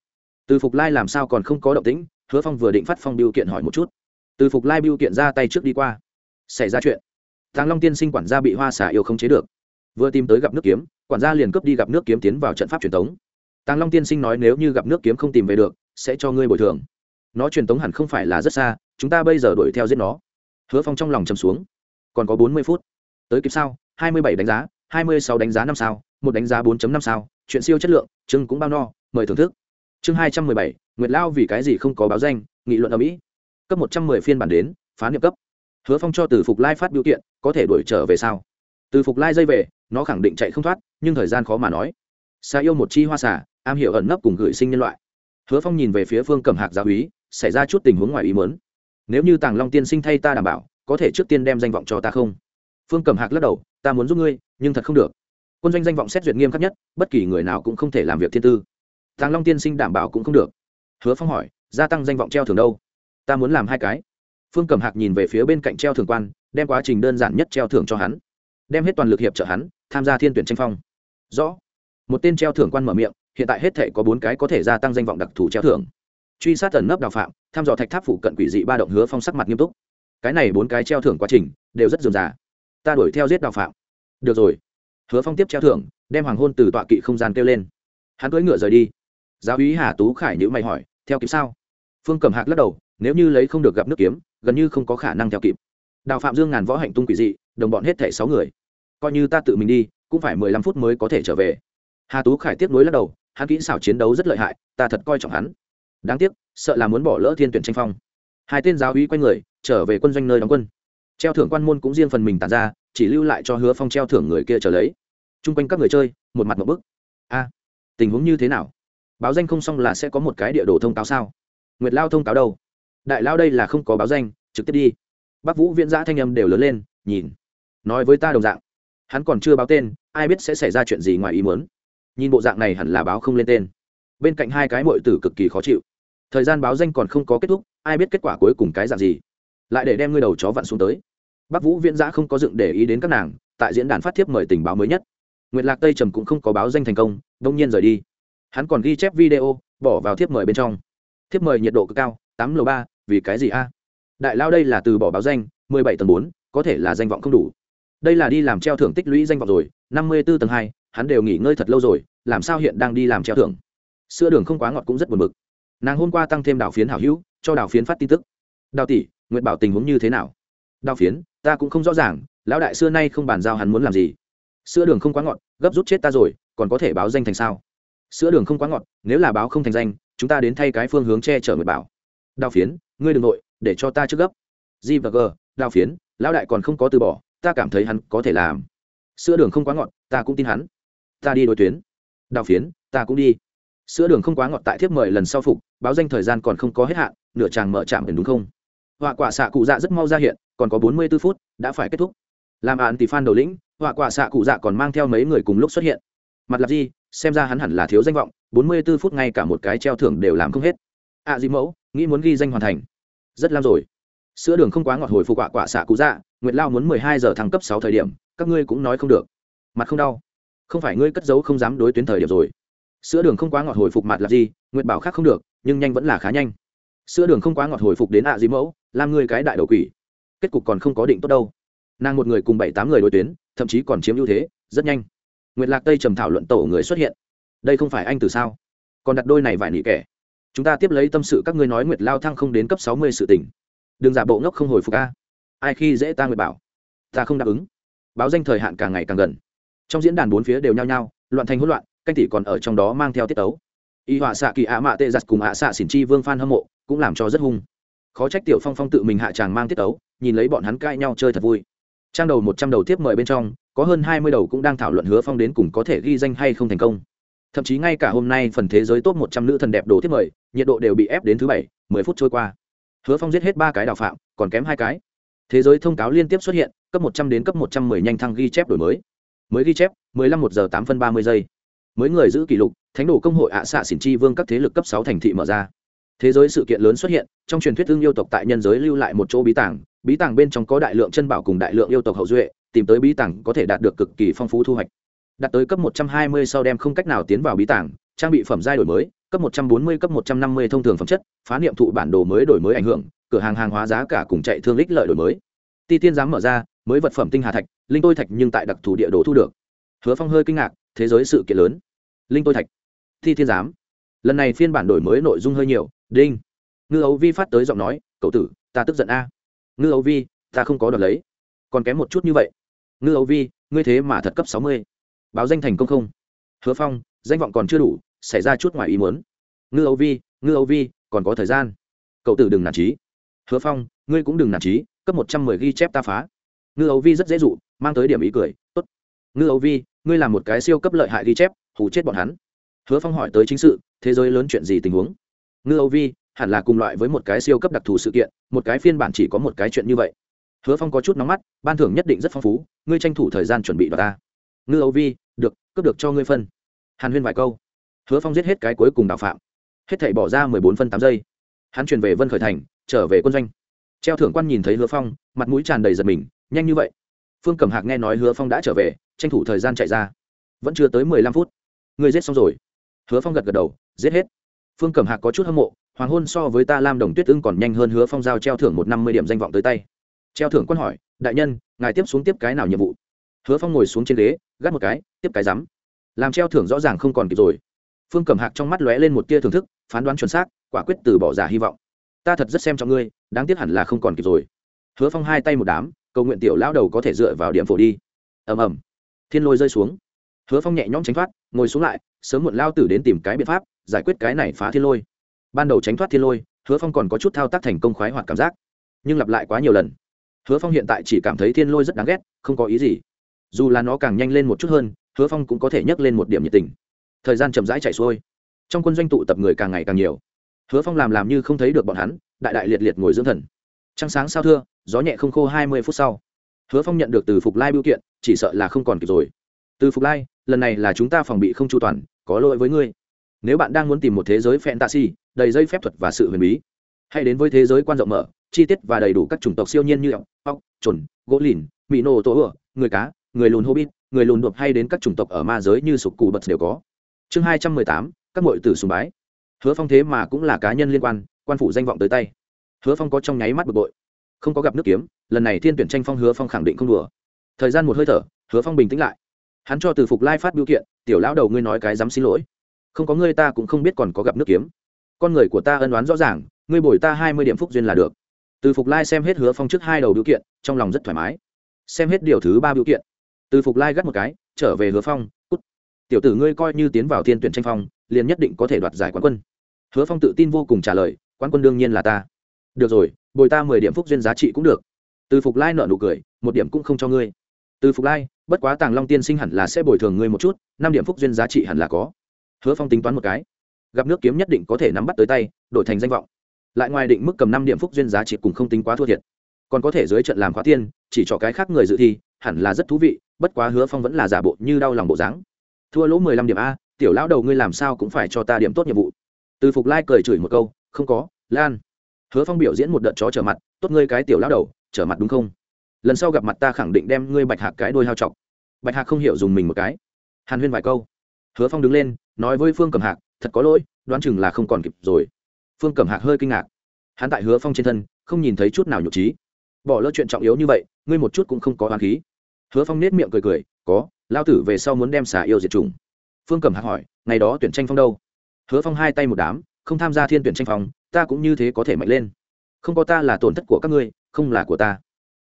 từ phục lai làm sao còn không có động tĩnh hứa phong vừa định phát phong biêu kiện hỏi một chút từ phục lai biêu kiện ra tay trước đi qua xảy ra chuyện tàng long tiên sinh quản gia bị hoa xả yêu không chế được vừa tìm tới gặp nước kiếm quản gia liền cướp đi gặp nước kiếm tiến vào trận pháp truyền thống tàng long tiên sinh nói nếu như gặp nước kiếm không tìm về được sẽ cho ngươi bồi thường nó truyền thống hẳn không phải là rất xa chúng ta bây giờ đuổi theo giết nó hứa phong trong lòng chầm xuống còn có bốn mươi phút. Tới kịp sao? hai mươi bảy đánh giá, hai mươi sáu đánh giá năm sao, một đánh giá bốn năm sao, chuyện siêu chất lượng chưng cũng bao no, mời thưởng thức. Chương hai trăm mười bảy, nguyệt lao vì cái gì không có báo danh, nghị luận ở mỹ. Cấp một trăm mười phiên bản đến, phá niệm cấp. Hứa phong cho từ phục lai phát biểu kiện, có thể đuổi trở về sao? Từ phục lai dây về, nó khẳng định chạy không thoát, nhưng thời gian khó mà nói. Xa yêu một chi hoa xả am hiểu ẩn nấp cùng gửi sinh nhân loại. Hứa phong nhìn về phía phương cầm hạc giáo úy, xảy ra chút tình huống ngoài ý mớn nếu như tàng long tiên sinh thay ta đảm bảo có thể trước tiên đem danh vọng cho ta không? Phương cầm hạc lắc đầu, ta muốn giúp ngươi, nhưng thật không được. Quân doanh danh vọng xét duyệt nghiêm khắc nhất, bất kỳ người nào cũng không thể làm việc thiên tư. Tàng long tiên sinh đảm bảo cũng không được. Hứa phong hỏi, gia tăng danh vọng treo thường đâu? Ta muốn làm hai cái. Phương cẩm hạc nhìn về phía bên cạnh treo thường quan, đem quá trình đơn giản nhất treo thưởng cho hắn. Đem hết toàn lực hiệp trợ hắn, tham gia thiên tuyển tranh phong. Rõ. Một tên treo thưởng quan mở miệng, hiện tại hết thể có bốn cái có thể gia tăng danh vọng đặc thù treo thưởng. Truy sát tần nấp đào phạm, thăm dò thạch tháp phụ cận quỷ dị ba động hứa phong sắc mặt nghiêm túc cái này bốn cái treo thưởng quá trình đều rất dườm già. Ta đuổi theo giết đào phạm. Được rồi. Hứa phong tiếp treo thưởng, đem hoàng hôn từ tọa kỵ không gian kêu lên. Hắn cưỡi ngựa rời đi. Giáo úy hà tú khải nhữ mày hỏi, theo kịp sao? Phương cầm hạc lắc đầu, nếu như lấy không được gặp nước kiếm, gần như không có khả năng theo kịp. Đào phạm dương ngàn võ hạnh tung quỷ dị, đồng bọn hết thẻ sáu người. Coi như ta tự mình đi, cũng phải mười lăm phút mới có thể trở về. Hà tú khải tiếp nối lắc đầu, hắn kỹ xảo chiến đấu rất lợi hại, ta thật coi trọng hắn. Đáng tiếc, sợ là muốn bỏ lỡ thiên tuyển tranh phong hai tên giáo uy quay người, trở về quân doanh nơi đóng quân. Treo thưởng quan môn cũng riêng phần mình tàn ra, chỉ lưu lại cho hứa phong treo thưởng người kia trở lấy. T r u n g quanh các người chơi, một mặt một bức. A, tình huống như thế nào? Báo danh không xong là sẽ có một cái địa đồ thông cáo sao? Nguyệt lao thông cáo đâu? Đại lao đây là không có báo danh, trực tiếp đi. Bác vũ viễn giã thanh âm đều lớn lên, nhìn. Nói với ta đồng dạng. Hắn còn chưa báo tên, ai biết sẽ xảy ra chuyện gì ngoài ý muốn. Nhìn bộ dạng này hẳn là báo không lên tên. Bên cạnh hai cái mội tử cực kỳ khó chịu thời gian báo danh còn không có kết thúc, ai biết kết quả cuối cùng cái dạng gì. Lại để đem ngươi đầu chó vặn xuống tới. Bắc vũ viễn giã không có dựng để ý đến các nàng, tại diễn đàn phát thiếp mời tình báo mới nhất. Nguyệt lạc tây trầm cũng không có báo danh thành công, đông nhiên rời đi. Hắn còn ghi chép video, bỏ vào thiếp mời bên trong. Thiếp mời nhiệt độ cực cao, tám lầu ba, vì cái gì a? Đại lao đây là từ bỏ báo danh, mười bảy tầng bốn, có thể là danh vọng không đủ. Đây là đi làm treo thưởng tích lũy danh vọng rồi, năm mươi b ố tầng hai, hắn đều nghỉ ngơi thật lâu rồi, làm sao hiện đang đi làm treo thưởng? Sữa đường không quá ngọt cũng rất buồn bực nàng hôm qua tăng thêm đào phiến hảo hữu, cho đào phiến phát tin tức. Đào tỷ nguyện bảo tình huống như thế nào? Đào phiến, ta cũng không rõ ràng, lão đại xưa nay không bàn giao hắn muốn làm gì. Sữa đường không quá ngọt, gấp rút chết ta rồi, còn có thể báo danh thành sao? Sữa đường không quá ngọt, nếu là báo không thành danh, chúng ta đến thay cái phương hướng che chở nguyệt bảo. Đào phiến, ngươi đ ừ n g nội, để cho ta trước gấp. G và g, đào phiến, lão đại còn không có từ bỏ, ta cảm thấy hắn có thể làm. Sữa đường không quá ngọt, ta cũng tin hắn. Ta đi đội tuyến. Đào phiến, ta cũng đi sữa đường không quá ngọt tại thiếp mời lần sau phục báo danh thời gian còn không có hết hạn nửa chàng mở trạm đúng không? Họa quả xạ cụ dạ rất mau ra hiện còn có bốn mươi 44 phút đã phải kết thúc. Làm án tỷ phan đầu lĩnh họa quả xạ cụ dạ còn mang theo mấy người cùng lúc xuất hiện. Mặt lập gì xem ra hắn hẳn là thiếu danh vọng bốn mươi 44 phút ngay cả một cái treo thưởng đều làm không hết. Ạ à, di mẫu nghĩ muốn ghi danh hoàn thành. Rất lam rồi. Sữa đường không quá ngọt hồi phục quả quả xạ cụ dạ nguyệt lao muốn mười hai giờ thăng cấp sáu thời điểm các ngươi cũng nói không được. Mặt không đau. Không phải ngươi cất giấu không dám đối tuyến thời điểm rồi sữa đường không quá ngọt hồi phục mặt là gì, nguyệt bảo khác không được, nhưng nhanh vẫn là khá nhanh. Sữa đường không quá ngọt hồi phục đến ạ à gì mẫu, làm ngươi cái đại đầu quỷ. Kết cục còn không có định tốt đâu. Nàng một người cùng bảy tám người đối tuyến, thậm chí còn chiếm ưu thế, rất nhanh. Nguyệt lạc tây trầm thảo luận tổ người xuất hiện. Đây không phải anh từ sao? Còn đặt đôi này vải nị kẻ. Chúng ta tiếp lấy tâm sự các ngươi nói nguyệt lao thăng không đến cấp sáu mươi sự tỉnh đừng giả bộ ngốc không hồi phục a. Ai khi dễ ta nguyệt bảo? Ta không đáp ứng. Báo danh thời hạn càng ngày càng gần. Trong diễn đàn bốn phía đều nhao nhao, loạn thành hỗn loạn canh tỷ còn ở trong đó mang theo tiết tấu. Y họa xạ kỳ ạ mạ tệ giặt cùng ạ xạ xỉn chi vương phan hâm mộ cũng làm cho rất hung. Khó trách tiểu phong phong tự mình hạ tràng mang tiết tấu, nhìn lấy bọn hắn cãi nhau chơi thật vui. Trang đầu một trăm đầu tiếp mời bên trong, có hơn hai mươi đầu cũng đang thảo luận hứa phong đến cùng có thể ghi danh hay không thành công. Thậm chí ngay cả hôm nay phần thế giới top một trăm nữ thần đẹp đồ tiếp mời, nhiệt độ đều bị ép đến thứ bảy, mười phút trôi qua. Hứa phong giết hết ba cái đào phạm, còn kém hai cái. Thế giới thông cáo liên tiếp xuất hiện, cấp một trăm đến cấp một trăm mười nhanh thăng ghi chép đổi mới. Mới ghi chép, mười lăm một giờ tám phân ba mươi giây mới người giữ kỷ lục, thánh đồ công hội ạ xạ xỉn chi vương các thế lực cấp sáu thành thị mở ra. Thế giới sự kiện lớn xuất hiện, trong truyền thuyết thương yêu tộc tại nhân giới lưu lại một chỗ bí tàng bí tàng bên trong có đại lượng chân bảo cùng đại lượng yêu tộc hậu duệ, tìm tới bí tàng có thể đạt được cực kỳ phong phú thu hoạch. Đạt tới cấp 120 sau đem không cách nào tiến vào bí tàng, trang bị phẩm giai đổi mới, cấp 140 cấp 150 thông thường phẩm chất, phá niệm thụ bản đồ mới đổi mới ảnh hưởng, cửa hàng hàng hóa giá cả cùng chạy thương lích lợi đổi mới. Ti tiên dám mở ra, mới vật phẩm tinh hà thạch, linh tôi thạch nhưng tại đặc thù địa đồ thu được. Hứa phong hơi kinh ngạc thế giới sự kiện lớn. Linh tôi thạch, thi thiên giám. Lần này phiên bản đổi mới nội dung hơi nhiều. Đinh. Ngư ấu vi phát tới giọng nói, cậu tử, ta tức giận a. Ngư ấu vi, ta không có đợt lấy. Còn kém một chút như vậy. Ngư ấu vi, ngươi thế mà thật cấp sáu mươi. Báo danh thành công không? Hứa phong, danh vọng còn chưa đủ, xảy ra chút ngoài ý muốn. Ngư ấu vi, ngư ấu vi, còn có thời gian. Cậu tử đừng nản trí hứa phong, ngươi cũng đừng nản trí cấp một trăm mười ghi chép ta phá. Ngư ấu vi rất dễ dụ, mang tới điểm ý cười, tốt. Ngư ấu vi ngươi làm một cái siêu cấp lợi hại ghi chép, hù chết bọn hắn. Hứa phong hỏi tới chính sự, thế giới lớn chuyện gì tình huống? Ngư âu vi, hẳn là cùng loại với một cái siêu cấp đặc thù sự kiện, một cái phiên bản chỉ có một cái chuyện như vậy. Hứa phong có chút nóng mắt, ban thưởng nhất định rất phong phú, ngươi tranh thủ thời gian chuẩn bị vào ta. Ngư âu vi, được, cướp được cho ngươi phân. Hàn huyên vài câu. Hứa phong giết hết cái cuối cùng đào phạm. Hết thảy bỏ ra mười bốn phân tám giây. Hắn chuyển về vân khởi thành, trở về quân doanh. Treo thưởng quan nhìn thấy hứa phong, mặt mũi tràn đầy giật mình, nhanh như vậy. Phương cẩm hạc nghe nói hứa phong đã trở về tranh thủ thời gian chạy ra. Vẫn chưa tới mười lăm phút. Ngươi giết xong rồi. Hứa phong gật gật đầu, giết hết. Phương cẩm hạc có chút hâm mộ, hoàng hôn so với ta lam đồng tuyết ưng còn nhanh hơn hứa phong giao treo thưởng một năm mươi điểm danh vọng tới tay. Treo thưởng quân hỏi, đại nhân, ngài tiếp xuống tiếp cái nào nhiệm vụ? Hứa phong ngồi xuống trên ghế, gắt một cái, tiếp cái rắm. Làm treo thưởng rõ ràng không còn kịp rồi. Phương cẩm hạc trong mắt lóe lên một tia thưởng thức, phán đoán chuẩn xác, quả quyết từ bỏ giả hy vọng. Ta thật rất xem trọng ngươi, đáng tiếc hẳn là không còn kịp rồi. Hứa phong hai tay một đám, cầu nguyện tiểu lão đầu có thể dựa vào điểm phổ đi. Ầm ầm thiên lôi rơi xuống. Hứa phong nhẹ nhõm tránh thoát, ngồi xuống lại, sớm muộn lao tử đến tìm cái biện pháp, giải quyết cái này phá thiên lôi. Ban đầu tránh thoát thiên lôi, hứa phong còn có chút thao tác thành công khoái hoạt cảm giác, nhưng lặp lại quá nhiều lần. Hứa phong hiện tại chỉ cảm thấy thiên lôi rất đáng ghét, không có ý gì. Dù là nó càng nhanh lên một chút hơn, hứa phong cũng có thể nhấc lên một điểm nhiệt tình. Thời gian chậm rãi chạy xuôi. Trong quân doanh tụ tập người càng ngày càng nhiều. Hứa phong làm làm như không thấy được bọn hắn, đại đại liệt liệt ngồi dưỡng thần. Trăng sáng sao thưa, gió nhẹ không khô hai mươi phút sau hứa phong nhận được từ phục lai biểu kiện, chỉ sợ là không còn kịp rồi. Từ phục lai, lần này là chúng ta phòng bị không chu toàn, có lỗi với ngươi. Nếu bạn đang muốn tìm một thế giới fantasy, đầy dây phép thuật và sự huyền bí, hãy đến với thế giới quan rộng mở, chi tiết và đầy đủ các chủng tộc siêu nhiên như ốc ốc trồn gỗ lìn mỹ nô tổ ửa người cá, người lùn hobbit, người lùn đột hay đến các chủng tộc ở ma giới như sục cù bật đều có. Chương hai trăm mười tám, các mội tử sùng bái. Hứa phong thế mà cũng là cá nhân liên quan quan phủ danh vọng tới tay. Hứa phong có trong nháy mắt bực bội không có gặp nước kiếm, lần này thiên tuyển tranh phong hứa phong khẳng định không đùa. Thời gian một hơi thở, hứa phong bình tĩnh lại. Hắn cho từ phục lai phát biểu kiện, tiểu lão đầu ngươi nói cái dám xin lỗi. Không có ngươi ta cũng không biết còn có gặp nước kiếm. Con người của ta ân oán rõ ràng, ngươi bồi ta hai mươi điểm phúc duyên là được. Từ phục lai xem hết hứa phong trước hai đầu biểu kiện, trong lòng rất thoải mái. Xem hết điều thứ ba biểu kiện. Từ phục lai gắt một cái, trở về hứa phong, cút. Tiểu tử ngươi coi như tiến vào thiên tuyển tranh phong, liền nhất định có thể đoạt giải quán quân. Hứa phong tự tin vô cùng trả lời, quán quân đương nhiên là ta. Được rồi bồi ta mười điểm phúc duyên giá trị cũng được. Từ phục lai nợ nụ cười, một điểm cũng không cho ngươi. Từ phục lai, bất quá tàng long tiên sinh hẳn là sẽ bồi thường ngươi một chút, năm điểm phúc duyên giá trị hẳn là có. Hứa phong tính toán một cái. Gặp nước kiếm nhất định có thể nắm bắt tới tay, đổi thành danh vọng. Lại ngoài định mức cầm năm điểm phúc duyên giá trị cùng không tính quá thua thiệt. Còn có thể dưới trận làm khóa tiên, chỉ cho cái khác người dự thi, hẳn là rất thú vị, bất quá hứa phong vẫn là giả bộ như đau lòng bộ dáng. Thua lỗ mười lăm điểm a, tiểu lão đầu ngươi làm sao cũng phải cho ta điểm tốt nhiệm vụ. Từ phục lai cười chửi một câu, không có, lan hứa phong biểu diễn một đợt chó trở mặt, tốt ngươi cái tiểu lão đầu, trở mặt đúng không? Lần sau gặp mặt ta khẳng định đem ngươi bạch hạc cái đôi hao chọc bạch hạc không hiểu dùng mình một cái. Hàn huyên vài câu. Hứa phong đứng lên, nói với phương cẩm hạc, thật có lỗi, đoán chừng là không còn kịp rồi. Phương cẩm hạc hơi kinh ngạc. Hắn tại hứa phong trên thân, không nhìn thấy chút nào nhục trí. Bỏ lỡ chuyện trọng yếu như vậy, ngươi một chút cũng không có hoàn khí. Hứa phong nết miệng cười cười, có lao tử về sau muốn đem xả yêu diệt chủng. Phương cẩm hạc hỏi, ngày đó tuyển tranh phong đâu? Hứa phong hai tay một đám không tham gia thiên tuyển tranh phong, ta cũng như thế có thể mạnh lên. Không có ta là tổn thất của các ngươi, không là của ta.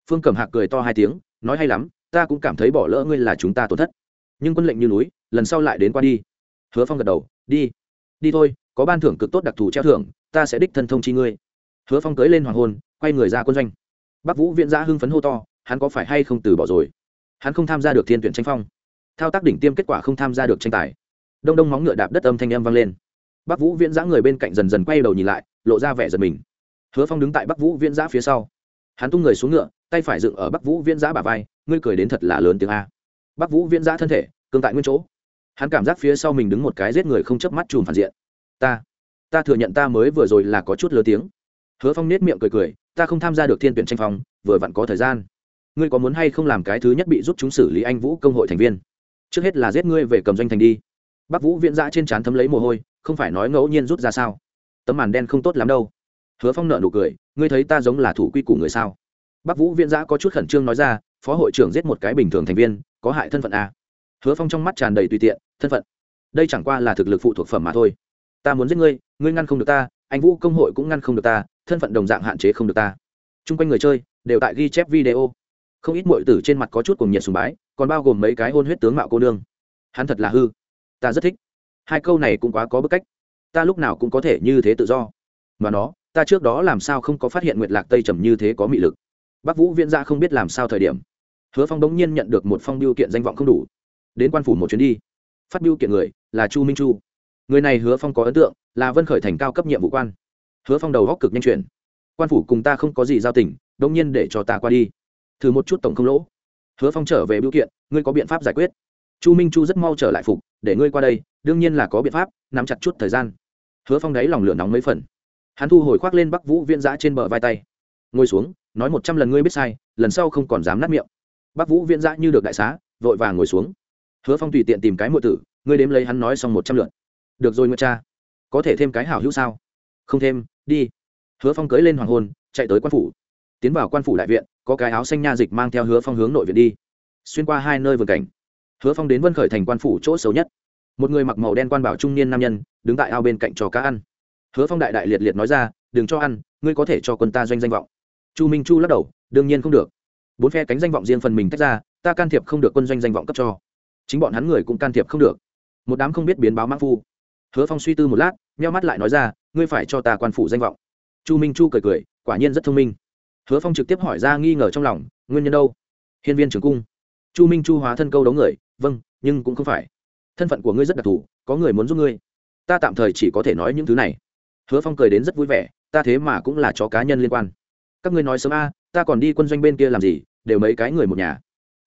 Phương cẩm hạc cười to hai tiếng, nói hay lắm, ta cũng cảm thấy bỏ lỡ ngươi là chúng ta tổn thất. Nhưng quân lệnh như núi, lần sau lại đến qua đi. Hứa phong gật đầu, đi. Đi thôi, có ban thưởng cực tốt đặc thù treo thưởng, ta sẽ đích thân thông chi ngươi. Hứa phong cưỡi lên hoàng hôn, quay người ra quân doanh. Bắc vũ viễn giã hưng phấn hô to, hắn có phải hay không từ bỏ rồi? Hắn không tham gia được thiên tuyển tranh phong. Thao tác đỉnh tiêm kết quả không tham gia được tranh tài. Đông đông móng ngựa đạp đất âm thanh em vang lên bắc vũ viễn giã người bên cạnh dần dần quay đầu nhìn lại, lộ ra vẻ giật mình. Hứa phong đứng tại bắc vũ viễn giã phía sau. Hắn tung người xuống ngựa, tay phải dựng ở bắc vũ viễn giã bà vai, ngươi cười đến thật là lớn tiếng a. Bắc vũ viễn giã thân thể, cương tại nguyên chỗ. Hắn cảm giác phía sau mình đứng một cái giết người không chớp mắt chùm phản diện. Ta ta thừa nhận ta mới vừa rồi là có chút lớn tiếng. Hứa phong nết miệng cười cười, ta không tham gia được thiên tuyển tranh phong, vừa vặn có thời gian. Ngươi có muốn hay không làm cái thứ nhất bị giúp chúng xử lý anh vũ công hội thành viên? Trước hết là giết ngươi về cầm doanh thành đi. Bắc vũ viễn giã trên trán thấm lấy mồ hôi không phải nói ngẫu nhiên rút ra sao? Tấm màn đen không tốt lắm đâu. Hứa phong nợ nụ cười, ngươi thấy ta giống là thủ quy củ người sao? Bắc vũ viễn giã có chút khẩn trương nói ra, phó hội trưởng giết một cái bình thường thành viên, có hại thân phận à? hứa phong trong mắt tràn đầy tùy tiện, thân phận. Đây chẳng qua là thực lực phụ thuộc phẩm mà thôi. Ta muốn giết ngươi ngươi ngăn không được ta, anh vũ công hội cũng ngăn không được ta, thân phận đồng dạng hạn chế không được ta. T r u n g quanh người chơi, đều tại ghi chép video. Không ít mọi tử trên mặt có chút cùng nhiệt sùng bái, còn bao gồm mấy cái hôn huyết tướng mạo cô nương. Hắn thật là hư. Ta rất thích hai câu này cũng quá có bức cách. Ta lúc nào cũng có thể như thế tự do. Mà nó, ta trước đó làm sao không có phát hiện nguyệt lạc tây trầm như thế có mị lực? Bác vũ viễn gia không biết làm sao thời điểm, hứa phong bỗng nhiên nhận được một phong biêu kiện danh vọng không đủ. Đến quan phủ một chuyến đi. Phát biêu kiện người là chu minh chu. Người này hứa phong có ấn tượng, là vân khởi thành cao cấp nhiệm vụ quan. Hứa phong đầu góc cực nhanh chuyển. Quan phủ cùng ta không có gì giao tình đông nhiên để cho ta qua đi. Thử một chút tổng không lỗ. Hứa phong trở về biểu kiện, ngươi có biện pháp giải quyết. Chu minh chu rất mau trở lại phục, để ngươi qua đây đương nhiên là có biện pháp, nắm chặt chút thời gian. Hứa phong đáy lòng lửa nóng mấy phần. Hắn thu hồi khoác lên bắc vũ viễn giã trên bờ vai tay. Ngồi xuống, nói một trăm lần ngươi biết sai, lần sau không còn dám nát miệng. Bắc vũ viễn giã như được đại xá, vội vàng ngồi xuống. Hứa phong tùy tiện tìm cái mượn tử, ngươi đếm lấy hắn nói xong một trăm lượt. Được rồi nguyệt cha. Có thể thêm cái hảo hữu sao? Không thêm, đi. Hứa phong cưới lên hoàng hôn, chạy tới quan phủ. Tiến vào quan phủ đại viện, có cái áo xanh nha dịch mang theo hứa phong hướng nội viện đi. Xuyên qua hai nơi vườn cảnh, hứa phong đến vân khởi thành quan phủ chỗ xấu nhất một người mặc màu đen quan bảo trung niên nam nhân, đứng tại ao bên cạnh cho cá ăn. Hứa phong đại đại liệt liệt nói ra, đừng cho ăn, ngươi có thể cho quân ta doanh danh vọng. Chu minh chu lắc đầu, đương nhiên không được. Bốn phe cánh danh vọng riêng phần mình tách ra, ta can thiệp không được quân doanh danh vọng cấp cho. Chính bọn hắn người cũng can thiệp không được. Một đám không biết biến báo mãn phu. Hứa phong suy tư một lát meo mắt lại nói ra, ngươi phải cho ta quan phủ danh vọng. Chu minh chu cười cười, quả nhiên rất thông minh. Hứa phong trực tiếp hỏi ra nghi ngờ trong lòng, nguyên nhân đâu? Hiên viên trường cung. Chu minh chu hóa thân câu đấu người vâng nhưng cũng không phải thân phận của ngươi rất đặc thù, có người muốn giúp ngươi. Ta tạm thời chỉ có thể nói những thứ này. Hứa phong cười đến rất vui vẻ, ta thế mà cũng là chó cá nhân liên quan. Các ngươi nói sớm a, ta còn đi quân doanh bên kia làm gì, đều mấy cái người một nhà.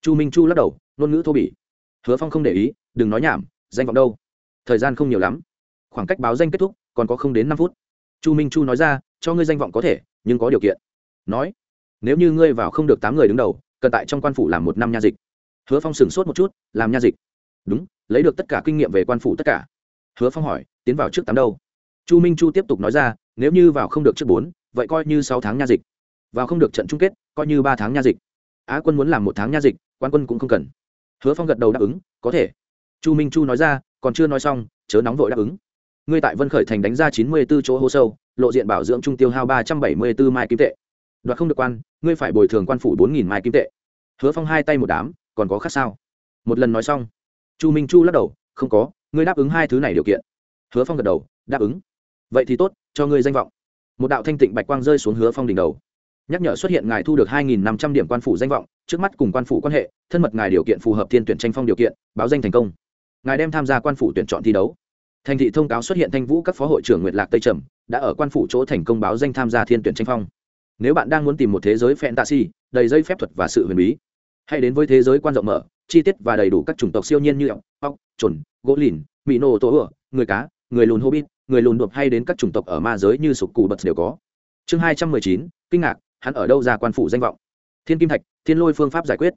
Chu minh chu lắc đầu, ngôn ngữ thô bỉ. Hứa phong không để ý, đừng nói nhảm, danh vọng đâu. Thời gian không nhiều lắm. Khoảng cách báo danh kết thúc, còn có không đến năm phút. Chu minh chu nói ra, cho ngươi danh vọng có thể, nhưng có điều kiện. Nói, nếu như ngươi vào không được tám người đứng đầu, cần tại trong quan phủ làm một năm nha dịch. Hứa phong sửng sốt một chút, làm nha dịch? Đúng lấy được tất cả kinh nghiệm về quan phủ tất cả. Hứa phong hỏi, tiến vào trước tám đâu? Chu minh chu tiếp tục nói ra, nếu như vào không được trước bốn, vậy coi như sáu tháng nha dịch. Vào không được trận chung kết, coi như ba tháng nha dịch. Á quân muốn làm một tháng nha dịch, quan quân cũng không cần. Hứa phong gật đầu đáp ứng, có thể. Chu minh chu nói ra, còn chưa nói xong, chớ nóng vội đáp ứng. Ngươi tại vân khởi thành đánh ra chín mươi b ố chỗ hô sâu, lộ diện bảo dưỡng trung tiêu hao ba trăm bảy mươi b ố mai kim tệ. Đoạt không được quan, ngươi phải bồi thường quan phủ bốn nghìn mai kim tệ. Hứa phong hai tay một đám, còn có khác sao? Một lần nói xong chu minh chu lắc đầu, không có, ngươi đáp ứng hai thứ này điều kiện. Hứa phong gật đầu, đáp ứng. Vậy thì tốt, cho ngươi danh vọng. Một đạo thanh tịnh bạch quang rơi xuống hứa phong đỉnh đầu. Nhắc nhở xuất hiện ngài thu được hai nghìn năm trăm điểm quan phủ danh vọng, trước mắt cùng quan phủ quan hệ, thân mật ngài điều kiện phù hợp thiên tuyển tranh phong điều kiện, báo danh thành công. Ngài đem tham gia quan phủ tuyển chọn thi đấu. Thành thị thông cáo xuất hiện thanh vũ các phó hội trưởng nguyệt lạc tây trầm, đã ở quan phủ chỗ thành công báo danh tham gia thiên tuyển tranh phong. Nếu bạn đang muốn tìm một thế giới fantasy, đầy dây phép thuật và sự huyền bí, hãy đến với thế giới quan rộng mở chi tiết và đầy đủ các chủng tộc siêu nhiên như ốc ốc chuẩn gỗ lìn mỹ nô tổ ửa, người cá, người lùn hobbit, người lùn đột hay đến các chủng tộc ở ma giới như sục cù bật đều có. Chương hai trăm mười chín, kinh ngạc, hắn ở đâu ra quan phủ danh vọng? Thiên kim thạch, thiên lôi phương pháp giải quyết.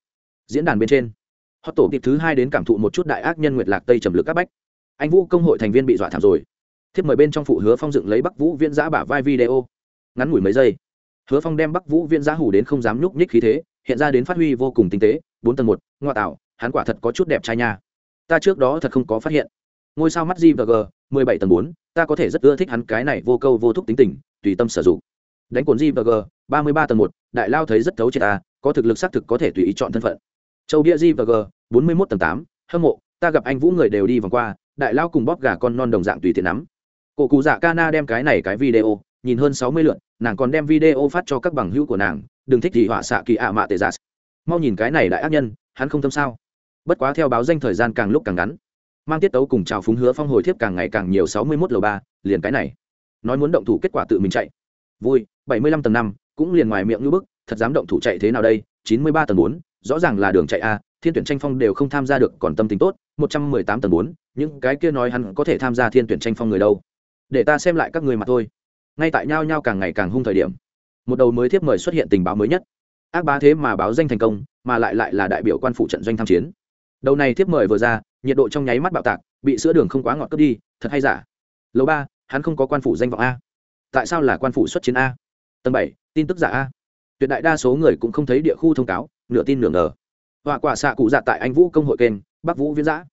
Diễn đàn bên trên. Họ tổ kịp thứ hai đến cảm thụ một chút đại ác nhân nguyệt lạc tây trầm lực các bách. Anh vũ công hội thành viên bị dọa thảm rồi. Thiếp mời bên trong phụ hứa phong dựng lấy bắc vũ viễn giã bả vai video. Ngắn ngủi mấy giây. Hứa phong đem bắc vũ viễn giã hủ đến không dám nhúc nhích khí thế, hiện ra đến phát huy vô cùng tinh tế bốn tầng một, ngoa tạo, hắn quả thật có chút đẹp trai nha. Ta trước đó thật không có phát hiện. Ngôi sao mắt gvg mười bảy tầng bốn, ta có thể rất ưa thích hắn cái này vô câu vô thúc tính tình, tùy tâm sử dụng. Đánh cồn gvg ba mươi ba tầng một, đại lao thấy rất thấu chết ta, có thực lực xác thực có thể tùy ý chọn thân phận. Châu bia gvg bốn mươi mốt tầng tám, hâm mộ, ta gặp anh vũ người đều đi vòng qua, đại lao cùng bóp gà con non đồng dạng tùy tiện nắm. Cổ cụ dạ kana đem cái này cái video, nhìn hơn sáu mươi lượt, nàng còn đem video phát cho các bằng hữu của nàng, đừng thích thì họa xạ kỳ ạ mạ tệ giả mau nhìn cái này đại ác nhân, hắn không tâm sao? Bất quá theo báo danh thời gian càng lúc càng ngắn, mang tiết tấu cùng chào phúng hứa phong hồi thiếp càng ngày càng nhiều, sáu mươi mốt lầu ba, liền cái này. Nói muốn động thủ kết quả tự mình chạy. Vui, bảy mươi lăm tầng năm, cũng liền ngoài miệng như bức, thật dám động thủ chạy thế nào đây? chín mươi ba tầng bốn, rõ ràng là đường chạy a, thiên tuyển tranh phong đều không tham gia được, còn tâm tính tốt, một trăm mười tám tầng bốn, những cái kia nói hắn có thể tham gia thiên tuyển tranh phong người đâu? Để ta xem lại các người mà thôi. Ngay tại nhau nhau càng ngày càng hung thời điểm, một đầu mới thiếp mời xuất hiện tình báo mới nhất ác bá thế mà báo danh thành công, mà lại lại là đại biểu quan phụ trận doanh tham chiến. Đầu này thiếp mời vừa ra, nhiệt độ trong nháy mắt bạo tạc, bị sữa đường không quá ngọt cướp đi, thật hay giả? Lầu ba, hắn không có quan phủ danh vọng a. Tại sao là quan phủ xuất chiến a? Tầng bảy, tin tức giả a. Tuyệt đại đa số người cũng không thấy địa khu thông cáo, nửa tin nửa ngờ. Họa quả xạ cụ dạ tại anh vũ công hội kênh, bắc vũ viễn giã.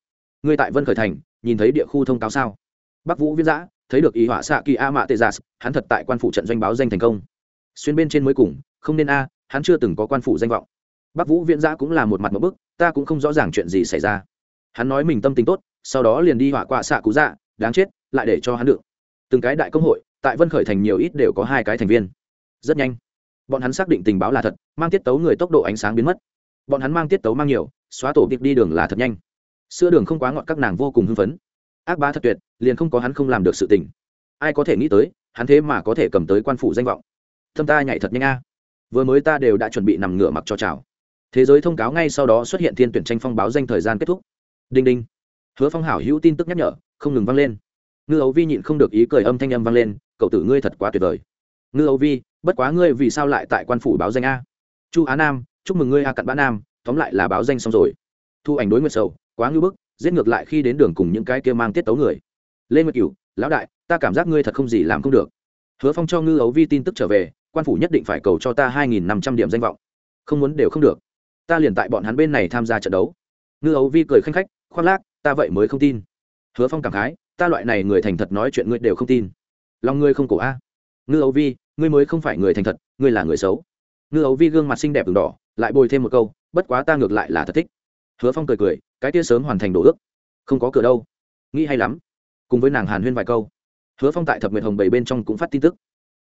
Người tại vân khởi thành, nhìn thấy địa khu thông cáo sao? Bắc vũ viễn giã, thấy được ý họa xạ kỳ a mạ tê gia hắn thật tại quan phủ trận doanh báo danh thành công. Xuyên bên trên mới cùng, không nên a hắn chưa từng có quan phủ danh vọng. Bắc vũ viễn giã cũng là một mặt một bức, ta cũng không rõ ràng chuyện gì xảy ra. Hắn nói mình tâm tình tốt, sau đó liền đi họa quạ xạ cú dạ đáng chết, lại để cho hắn được. Từng cái đại công hội, tại vân khởi thành nhiều ít đều có hai cái thành viên. Rất nhanh, bọn hắn xác định tình báo là thật, mang tiết tấu người tốc độ ánh sáng biến mất. Bọn hắn mang tiết tấu mang nhiều, xóa tổ việc đi đường là thật nhanh. Sữa đường không quá ngọt các nàng vô cùng hưng phấn. Ác bá thật tuyệt, liền không có hắn không làm được sự tình. Ai có thể nghĩ tới, hắn thế mà có thể cầm tới quan phủ danh vọng. Thâm ta nhảy thật nhanh a vừa mới ta đều đã chuẩn bị nằm ngửa mặc cho chào. Thế giới thông cáo ngay sau đó xuất hiện thiên tuyển tranh phong báo danh thời gian kết thúc. Đinh đinh. Hứa phong hảo hữu tin tức nhắc nhở, không ngừng vang lên. Ngư ấu vi nhịn không được ý cười âm thanh âm vang lên, cậu tử ngươi thật quá tuyệt vời. Ngư ấu vi, bất quá ngươi vì sao lại tại quan phủ báo danh a? Chu á nam, chúc mừng ngươi a cặn bã nam, tóm lại là báo danh xong rồi. Thu ảnh đối nguyệt sầu, quá ngư bức, giết ngược lại khi đến đường cùng những cái kia mang tiết tấu người. Lê nguyệt cửu, lão đại, ta cảm giác ngươi thật không gì làm không được. Hứa phong cho ngư ấu vi tin tức trở về quan phủ nhất định phải cầu cho ta hai nghìn năm trăm điểm danh vọng. Không muốn đều không được. Ta liền tại bọn hắn bên này tham gia trận đấu. Ngư ấu vi cười khanh khách, khoác lác, ta vậy mới không tin. Hứa phong cảm khái, ta loại này người thành thật nói chuyện ngươi đều không tin. Lòng ngươi không cổ a. Ngư ấu vi, ngươi mới không phải người thành thật, ngươi là người xấu. Ngư ấu vi gương mặt xinh đẹp ửng đỏ, lại bồi thêm một câu, bất quá ta ngược lại là thật thích. Hứa phong cười cười, cái tia sớm hoàn thành đồ ước. Không có cửa đâu. Nghĩ hay lắm. Cùng với nàng hàn huyên vài câu. Hứa phong tại thập nguyệt hồng bảy bên trong cũng phát tin tức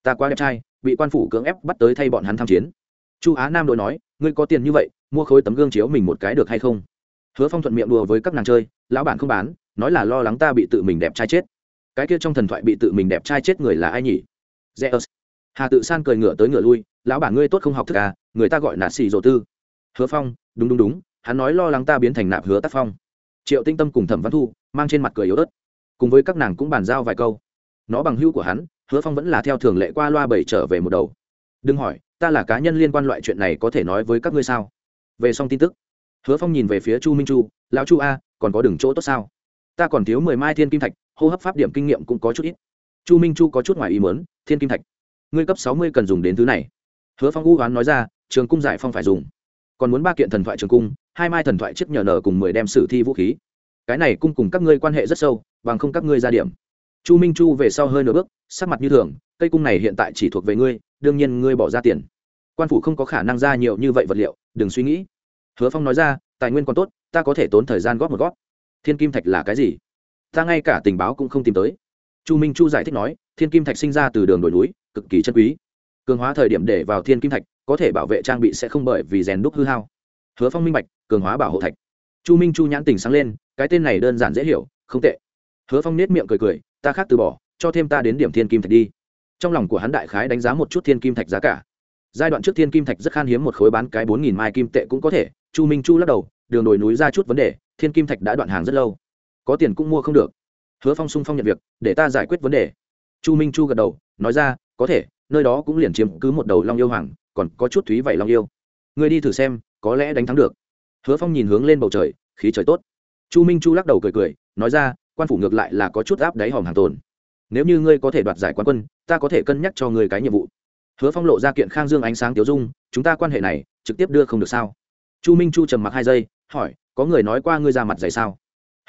ta quá đẹp trai, bị quan phủ cưỡng ép bắt tới thay bọn hắn tham chiến. Chu á nam đội nói, ngươi có tiền như vậy, mua khối tấm gương chiếu mình một cái được hay không? Hứa phong thuận miệng đùa với các nàng chơi, lão bản không bán, nói là lo lắng ta bị tự mình đẹp trai chết. Cái kia trong thần thoại bị tự mình đẹp trai chết người là ai nhỉ? Zeus. Hà tự san cười ngựa tới ngựa lui, lão bản ngươi tốt không học thức à người ta gọi là xì dỗ tư. Hứa phong, đúng đúng đúng, hắn nói lo lắng ta biến thành nạp hứa tác phong. Triệu tinh tâm cùng thẩm văn thu, mang trên mặt cười yếu ớt. Cùng với các nàng cũng bàn giao vài câu. Nó bằng hữu của hắn hứa phong vẫn là theo thường lệ qua loa bảy trở về một đầu. Đừng hỏi, ta là cá nhân liên quan loại chuyện này có thể nói với các ngươi sao? Về xong tin tức, hứa phong nhìn về phía chu minh chu, lão chu a, còn có đường chỗ tốt sao? Ta còn thiếu mười mai thiên kim thạch, hô hấp pháp điểm kinh nghiệm cũng có chút ít. Chu minh chu có chút ngoài ý mớn thiên kim thạch? Ngươi cấp sáu mươi cần dùng đến thứ này. Hứa phong u oán nói ra, trường cung giải phong phải dùng. Còn muốn ba kiện thần thoại trường cung, hai mai thần thoại chiếc nhờ nở cùng mười đem sử thi vũ khí. Cái này cung cùng các ngươi quan hệ rất sâu, bằng không các ngươi ra điểm chu minh chu về sau hơi nửa bước, sắc mặt như thường, cây cung này hiện tại chỉ thuộc về ngươi, đương nhiên ngươi bỏ ra tiền. Quan phủ không có khả năng ra nhiều như vậy vật liệu, đừng suy nghĩ. Hứa phong nói ra, tài nguyên còn tốt, ta có thể tốn thời gian góp một góp. Thiên kim thạch là cái gì? Ta ngay cả tình báo cũng không tìm tới. Chu minh chu giải thích nói, thiên kim thạch sinh ra từ đường đồi núi, cực kỳ chân quý. Cường hóa thời điểm để vào thiên kim thạch, có thể bảo vệ trang bị sẽ không bởi vì rèn đúc hư hao. Hứa phong minh bạch, cường hóa bảo hộ thạch. Chu minh chu nhãn tình sáng lên, cái tên này đơn giản dễ hiểu, không tệ. Hứa phong nết miệng cười cười ta khác từ bỏ, cho thêm ta đến điểm thiên kim thạch đi. Trong lòng của hắn đại khái đánh giá một chút thiên kim thạch giá cả. Giai đoạn trước thiên kim thạch rất khan hiếm một khối bán cái bốn nghìn mai kim tệ cũng có thể, chu minh chu lắc đầu, đường đồi núi ra chút vấn đề, thiên kim thạch đã đoạn hàng rất lâu. Có tiền cũng mua không được. Hứa phong sung phong nhận việc, để ta giải quyết vấn đề. Chu minh chu gật đầu, nói ra, có thể, nơi đó cũng liền chiếm cứ một đầu long yêu hoàng, còn có chút thúy vảy long yêu. Người đi thử xem, có lẽ đánh thắng được. Hứa phong nhìn hướng lên bầu trời, khí trời tốt. Chu minh chu lắc đầu cười cười, nói ra quan phủ ngược lại là có chút áp đáy hòm hàng tồn. Nếu như ngươi có thể đoạt giải quán quân, ta có thể cân nhắc cho ngươi cái nhiệm vụ. Hứa phong lộ ra kiện khang dương ánh sáng tiểu dung, chúng ta quan hệ này trực tiếp đưa không được sao? Chu minh chu trầm mặc hai giây, hỏi, có người nói qua ngươi ra mặt dày sao?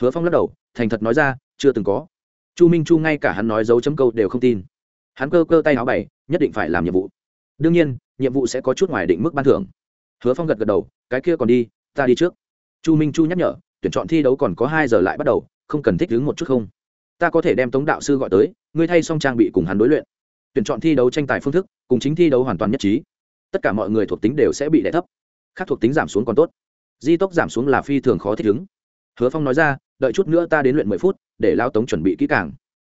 Hứa phong lắc đầu, thành thật nói ra, chưa từng có. Chu minh chu ngay cả hắn nói dấu chấm câu đều không tin. Hắn cơ cơ tay áo bảy nhất định phải làm nhiệm vụ. Đương nhiên, nhiệm vụ sẽ có chút ngoài định mức ban thưởng. Hứa phong gật gật đầu, cái kia còn đi, ta đi trước. Chu minh chu nhắc nhở, tuyển chọn thi đấu còn có hai giờ lại bắt đầu không cần thích đứng một chút không? Ta có thể đem tống đạo sư gọi tới, ngươi thay xong trang bị cùng hắn đối luyện. Tuyển chọn thi đấu tranh tài phương thức, cùng chính thi đấu hoàn toàn nhất trí. Tất cả mọi người thuộc tính đều sẽ bị đẻ thấp. Khác thuộc tính giảm xuống còn tốt. Di tốc giảm xuống là phi thường khó thích ứng. Hứa phong nói ra, đợi chút nữa ta đến luyện mười phút, để lao tống chuẩn bị kỹ càng.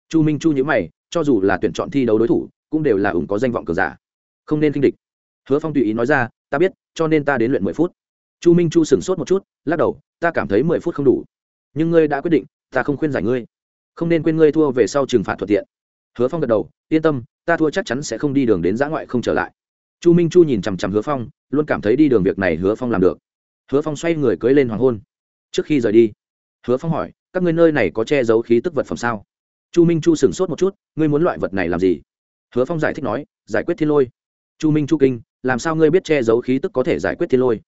Chu minh chu nhữ mày, cho dù là tuyển chọn thi đấu đối thủ, cũng đều là ủng có danh vọng cờ giả. Không nên kinh địch. Hứa phong tùy ý nói ra, ta biết, cho nên ta đến luyện mười phút. Chu minh chu sửng sốt một chút, lắc đầu, ta cảm thấy mười phút không đủ. Nhưng ngươi đã quyết định ta không khuyên giải ngươi. Không nên quên ngươi thua về sau trừng phạt thuận tiện. Hứa phong gật đầu, yên tâm, ta thua chắc chắn sẽ không đi đường đến giã ngoại không trở lại. Chu minh chu nhìn chằm chằm hứa phong, luôn cảm thấy đi đường việc này hứa phong làm được. Hứa phong xoay người cưới lên hoàng hôn. Trước khi rời đi, hứa phong hỏi, các ngươi nơi này có che giấu khí tức vật phẩm sao? Chu minh chu sửng sốt một chút, ngươi muốn loại vật này làm gì? Hứa phong giải thích nói, giải quyết thiên lôi. Chu minh chu kinh, làm sao ngươi biết che giấu khí tức có thể giải quyết thiên lôi?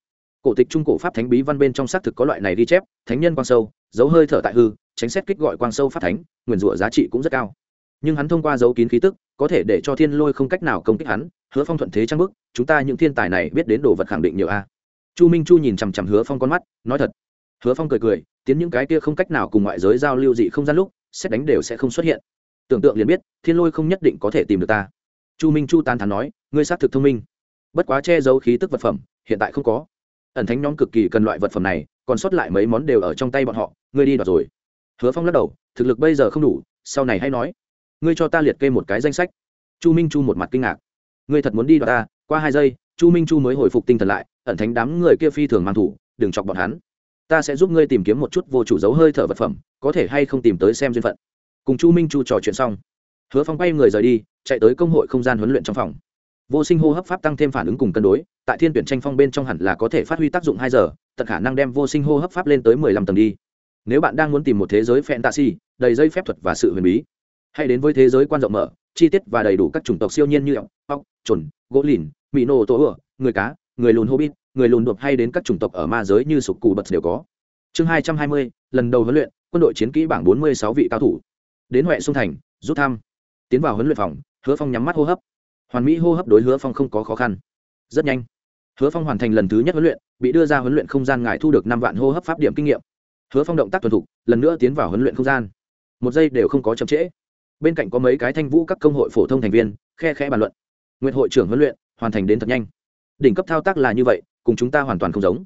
Cổ tịch trung cổ pháp thánh bí văn bên trong xác thực có loại này ghi chép, thánh nhân quang sâu giấu hơi thở tại hư tránh xét kích gọi quang sâu phát thánh nguyền rủa giá trị cũng rất cao. Nhưng hắn thông qua dấu kín khí tức, có thể để cho thiên lôi không cách nào công kích hắn, hứa phong thuận thế trang bức chúng ta những thiên tài này biết đến đồ vật khẳng định nhiều a. Chu minh chu nhìn chằm chằm hứa phong con mắt, nói thật. Hứa phong cười cười, tiến những cái kia không cách nào cùng ngoại giới giao lưu dị không gian lúc, xét đánh đều sẽ không xuất hiện. Tưởng tượng liền biết, thiên lôi không nhất định có thể tìm được ta. Chu minh chu tan thắn nói, ngươi xác thực thông minh. Bất quá che giấu khí tức vật phẩm, hiện tại không có. Ẩn thánh nhóm cực kỳ cần loại vật phẩm này, còn sót lại mấy món đều ở trong tay bọn họ, ngươi đi đoạt rồi hứa phong lắc đầu, thực lực bây giờ không đủ, sau này hay nói. Ngươi cho ta liệt kê một cái danh sách. Chu minh chu một mặt kinh ngạc. Ngươi thật muốn đi đoạt ta? Qua hai giây, chu minh chu mới hồi phục tinh thần lại, ẩn thánh đám người kia phi thường mang thủ, đừng chọc bọn hắn. Ta sẽ giúp ngươi tìm kiếm một chút vô chủ dấu hơi thở vật phẩm, có thể hay không tìm tới xem duyên phận. Cùng chu minh chu trò chuyện xong, hứa phong bay người rời đi, chạy tới công hội không gian huấn luyện trong phòng. Vô sinh hô hấp pháp tăng thêm phản ứng cùng cân đối, tại thiên tuyển tranh phong bên trong hẳn là có thể phát huy tác dụng hai giờ, tận khả năng đem vô sinh hô hấp pháp lên tới mười lăm tầng đi nếu bạn đang muốn tìm một thế giới fantasy, đầy dây phép thuật và sự huyền bí, hãy đến với thế giới quan rộng mở, chi tiết và đầy đủ các chủng tộc siêu nhiên như ốc ốc trồn gỗ lìn mỹ nô tô ửa người cá, người lùn hobbit, người lùn đột hay đến các chủng tộc ở ma giới như sục cù bật đều có. Chương hai trăm hai mươi, lần đầu huấn luyện, quân đội chiến kỹ bảng bốn mươi sáu vị cao thủ. Đến huệ sông thành, rút thăm. Tiến vào huấn luyện phòng, hứa phong nhắm mắt hô hấp. Hoàn mỹ hô hấp đối hứa phong không có khó khăn. Rất nhanh, hứa phong hoàn thành lần thứ nhất huấn luyện, bị đưa ra huấn luyện không gian ngài thu được năm vạn hô hấp pháp điểm kinh nghiệm hứa phong động tác thuần thục, lần nữa tiến vào huấn luyện không gian. Một giây đều không có chậm trễ. Bên cạnh có mấy cái thanh vũ các công hội phổ thông thành viên, khe khẽ bàn luận. Nguyện hội trưởng huấn luyện, hoàn thành đến thật nhanh. Đỉnh cấp thao tác là như vậy, cùng chúng ta hoàn toàn không giống.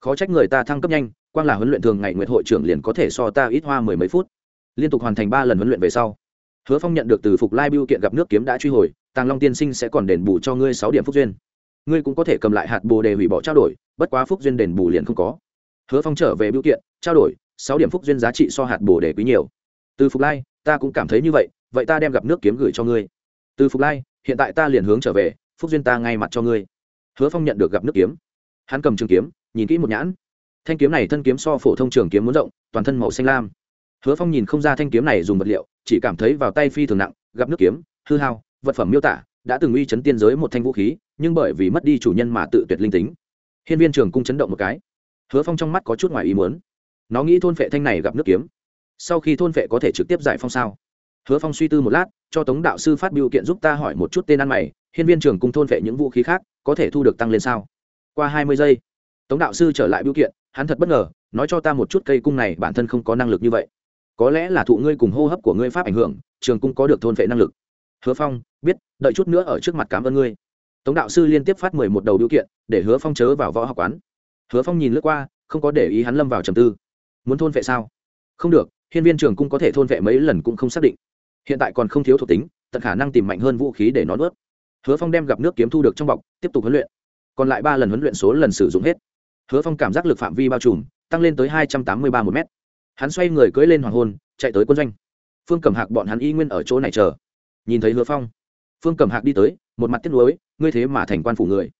Khó trách người ta thăng cấp nhanh, quang là huấn luyện thường ngày nguyện hội trưởng liền có thể so ta ít hoa mười mấy phút. Liên tục hoàn thành ba lần huấn luyện về sau, hứa phong nhận được từ phục lai biêu kiện gặp nước kiếm đã truy hồi, tàng long tiên sinh sẽ còn đền bù cho ngươi sáu điểm phúc duyên. Ngươi cũng có thể cầm lại hạt bồ đề hủy bỏ trao đổi, bất quá phúc duyên đền bù liền không có hứa phong trở về biểu kiện, trao đổi, sáu điểm phúc duyên giá trị so hạt bồ đề quý nhiều. Từ phục lai, ta cũng cảm thấy như vậy vậy ta đem gặp nước kiếm gửi cho ngươi. Từ phục lai, hiện tại ta liền hướng trở về, phúc duyên ta ngay mặt cho ngươi. Hứa phong nhận được gặp nước kiếm. Hắn cầm trường kiếm, nhìn kỹ một nhãn. Thanh kiếm này thân kiếm so phổ thông trường kiếm muốn rộng, toàn thân màu xanh lam. Hứa phong nhìn không ra thanh kiếm này dùng vật liệu, chỉ cảm thấy vào tay phi thường nặng, gặp nước kiếm, hư hao, vật phẩm miêu tả, đã từng uy chấn tiên giới một thanh vũ khí, nhưng bởi vì mất đi chủ nhân mà tự tuyệt linh tính. Hiên viên trường cung chấn động một cái hứa phong trong mắt có chút ngoài ý muốn. Nó nghĩ thôn phệ thanh này gặp nước kiếm. Sau khi thôn phệ có thể trực tiếp giải phong sao? Hứa phong suy tư một lát, cho tống đạo sư phát biểu kiện giúp ta hỏi một chút tên ăn mày, hiên viên trường cung thôn phệ những vũ khí khác, có thể thu được tăng lên sao? Qua hai mươi giây, tống đạo sư trở lại biểu kiện, hắn thật bất ngờ, nói cho ta một chút cây cung này bản thân không có năng lực như vậy. Có lẽ là thụ ngươi cùng hô hấp của ngươi pháp ảnh hưởng, trường cung có được thôn vệ năng lực. Hứa phong, biết, đợi chút nữa ở trước mặt cảm ơn ngươi. Tống đạo sư liên tiếp phát mười một đầu điều kiện, để hứa phong chớ vào võ học quán hứa phong nhìn lướt qua, không có để ý hắn lâm vào trầm tư. Muốn thôn vệ sao? Không được, hiên viên trường cung có thể thôn vệ mấy lần cũng không xác định. Hiện tại còn không thiếu thuộc tính, tận khả năng tìm mạnh hơn vũ khí để nó nuốt. Hứa phong đem gặp nước kiếm thu được trong bọc, tiếp tục huấn luyện. Còn lại ba lần huấn luyện số lần sử dụng hết. Hứa phong cảm giác lực phạm vi bao trùm, tăng lên tới hai trăm tám mươi ba một m hắn xoay người cưỡi lên hoàng hôn, chạy tới quân doanh. Phương Cẩm hạc bọn hắn y nguyên ở chỗ này chờ. Nhìn thấy hứa phong, phương Cẩm hạc đi tới, một mặt tiếc nuối, ngươi thế mà thành quan phủ người.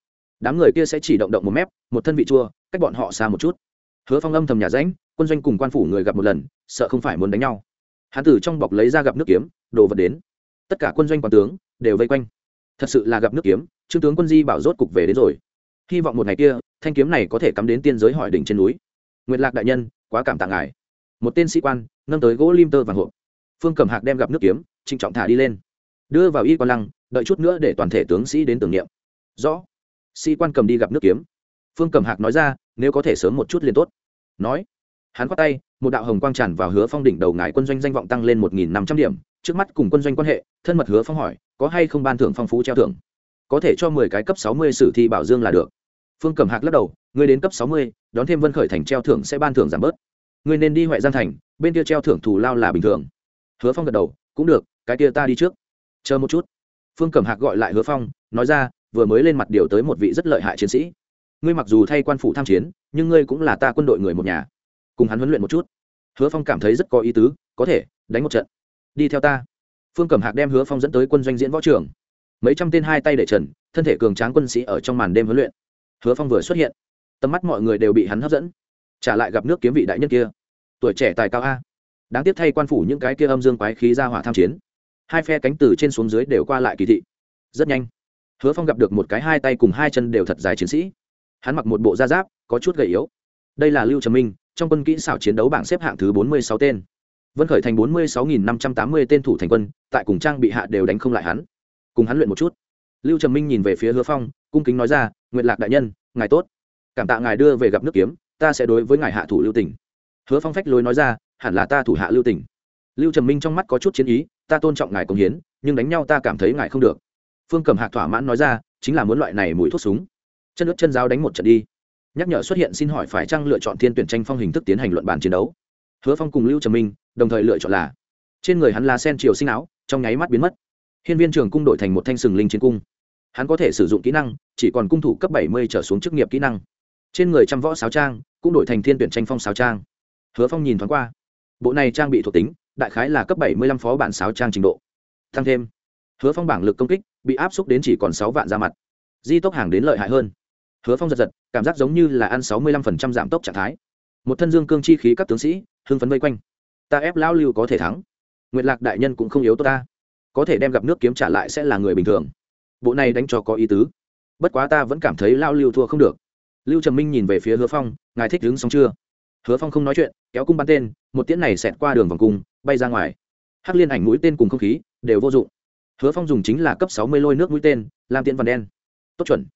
Đám người kia sẽ chỉ động động một mép, một thân vị chua cách bọn họ xa một chút. Hứa phong âm thầm nhà ránh quân doanh cùng quan phủ người gặp một lần, sợ không phải muốn đánh nhau. Hán tử trong bọc lấy ra gặp nước kiếm, đồ vật đến. Tất cả quân doanh quan tướng đều vây quanh. Thật sự là gặp nước kiếm, trương tướng quân di bảo rốt cục về đến rồi. Hy vọng một ngày kia, thanh kiếm này có thể cắm đến tiên giới hỏi đỉnh trên núi. Nguyệt lạc đại nhân, quá cảm tạ ngài. Một tên sĩ quan, nâng tới gỗ lim tơ vàng hộp. Phương cẩm hạc đem gặp nước kiếm, trịnh trọng thả đi lên. Đưa vào y quan lăng, đợi chút nữa để toàn thể tướng sĩ đến tưởng niệm. Rõ. Sĩ quan cầm đi gặp nước kiếm. Phương cẩm hạc nói ra nếu có thể sớm một chút liền tốt. Nói, hắn khoát tay, một đạo hồng quang tràn vào hứa phong đỉnh đầu ngài quân doanh danh vọng tăng lên một nghìn năm trăm điểm, trước mắt cùng quân doanh quan hệ, thân mật hứa phong hỏi, có hay không ban thưởng phong phú treo thưởng? Có thể cho mười cái cấp sáu mươi sử thi bảo dương là được. Phương cẩm hạc lắc đầu người đến cấp sáu mươi, đón thêm vân khởi thành treo thưởng sẽ ban thưởng giảm bớt. Người nên đi huệ giang thành, bên kia treo thưởng thù lao là bình thường. Hứa phong gật đầu, cũng được, cái kia ta đi trước. Chờ một chút. Phương cẩm hạc gọi lại hứa phong, nói ra, vừa mới lên mặt điều tới một vị rất lợi hại chiến sĩ ngươi mặc dù thay quan phủ tham chiến, nhưng ngươi cũng là ta quân đội người một nhà. Cùng hắn huấn luyện một chút. Hứa phong cảm thấy rất có ý tứ, có thể, đánh một trận. Đi theo ta. Phương cẩm hạc đem hứa phong dẫn tới quân doanh diễn võ trường. Mấy trăm tên hai tay để trần, thân thể cường tráng quân sĩ ở trong màn đêm huấn luyện. Hứa phong vừa xuất hiện, tầm mắt mọi người đều bị hắn hấp dẫn. Trả lại gặp nước kiếm vị đại nhân kia. Tuổi trẻ tài cao a. Đáng tiếc thay quan phủ những cái kia âm dương quái khí ra hỏa tham chiến. Hai phe cánh từ trên xuống dưới đều qua lại kỳ thị. Rất nhanh, hứa phong gặp được một cái hai tay cùng hai chân đều thật dài chiến sĩ hắn mặc một bộ da giáp, có chút gầy yếu. Đây là lưu trầm minh, trong quân kỹ xảo chiến đấu bảng xếp hạng thứ bốn mươi sáu tên. Vân khởi thành bốn mươi sáu nghìn năm trăm tám mươi tên thủ thành quân, tại cùng trang bị hạ đều đánh không lại hắn. Cùng hắn luyện một chút. Lưu trầm minh nhìn về phía hứa phong, cung kính nói ra nguyện lạc đại nhân, ngài tốt. Cảm tạ ngài đưa về gặp nước kiếm, ta sẽ đối với ngài hạ thủ lưu tỉnh. Hứa phong phách lối nói ra, hẳn là ta thủ hạ lưu tỉnh. Lưu trầm minh trong mắt có chút chiến ý, ta tôn trọng ngài công hiến, nhưng đánh nhau ta cảm thấy ngài không được. Phương cầm hạc thỏa mãn nói ra, chính là muốn loại này mùi thuốc súng chân ướt chân giáo đánh một trận đi. Nhắc nhở xuất hiện xin hỏi phải chăng lựa chọn thiên tuyển tranh phong hình thức tiến hành luận bàn chiến đấu? Hứa phong cùng lưu trầm minh, đồng thời lựa chọn là trên người hắn là sen chiều sinh áo, trong nháy mắt biến mất. Hiên viên trường cung đổi thành một thanh sừng linh chiến cung. Hắn có thể sử dụng kỹ năng, chỉ còn cung thủ cấp bảy mươi trở xuống chức nghiệp kỹ năng. Trên người trăm võ sáo trang, cũng đổi thành thiên tuyển tranh phong sáo trang. Hứa phong nhìn thoáng qua. Bộ này trang bị thuộc tính, đại khái là cấp bảy mươi lăm phó bản sáo trang trình độ. Tăng thêm, hứa phong bảng lực công kích, bị áp xúc đến chỉ còn sáu vạn ra mặt. Di tốc hàng đến lợi hại hơn hứa phong giật giật, cảm giác giống như là ăn sáu mươi lăm phần trăm giảm tốc trạng thái. Một thân dương cương chi khí các tướng sĩ, hưng phấn vây quanh. Ta ép lão lưu có thể thắng. Nguyệt lạc đại nhân cũng không yếu tốt ta. Có thể đem gặp nước kiếm trả lại sẽ là người bình thường. Bộ này đánh cho có ý tứ. Bất quá ta vẫn cảm thấy lao lưu thua không được. Lưu trầm minh nhìn về phía hứa phong, ngài thích đứng xong chưa? Hứa phong không nói chuyện, kéo cung bắn tên, một tiễn này xẹt qua đường vòng cung, bay ra ngoài. Hắc liên ảnh mũi tên cùng không khí đều vô dụng. Hứa phong dùng chính là cấp sáu mươi lôi nước mũi tên, làm tiễn vằn đen. Tốt chuẩn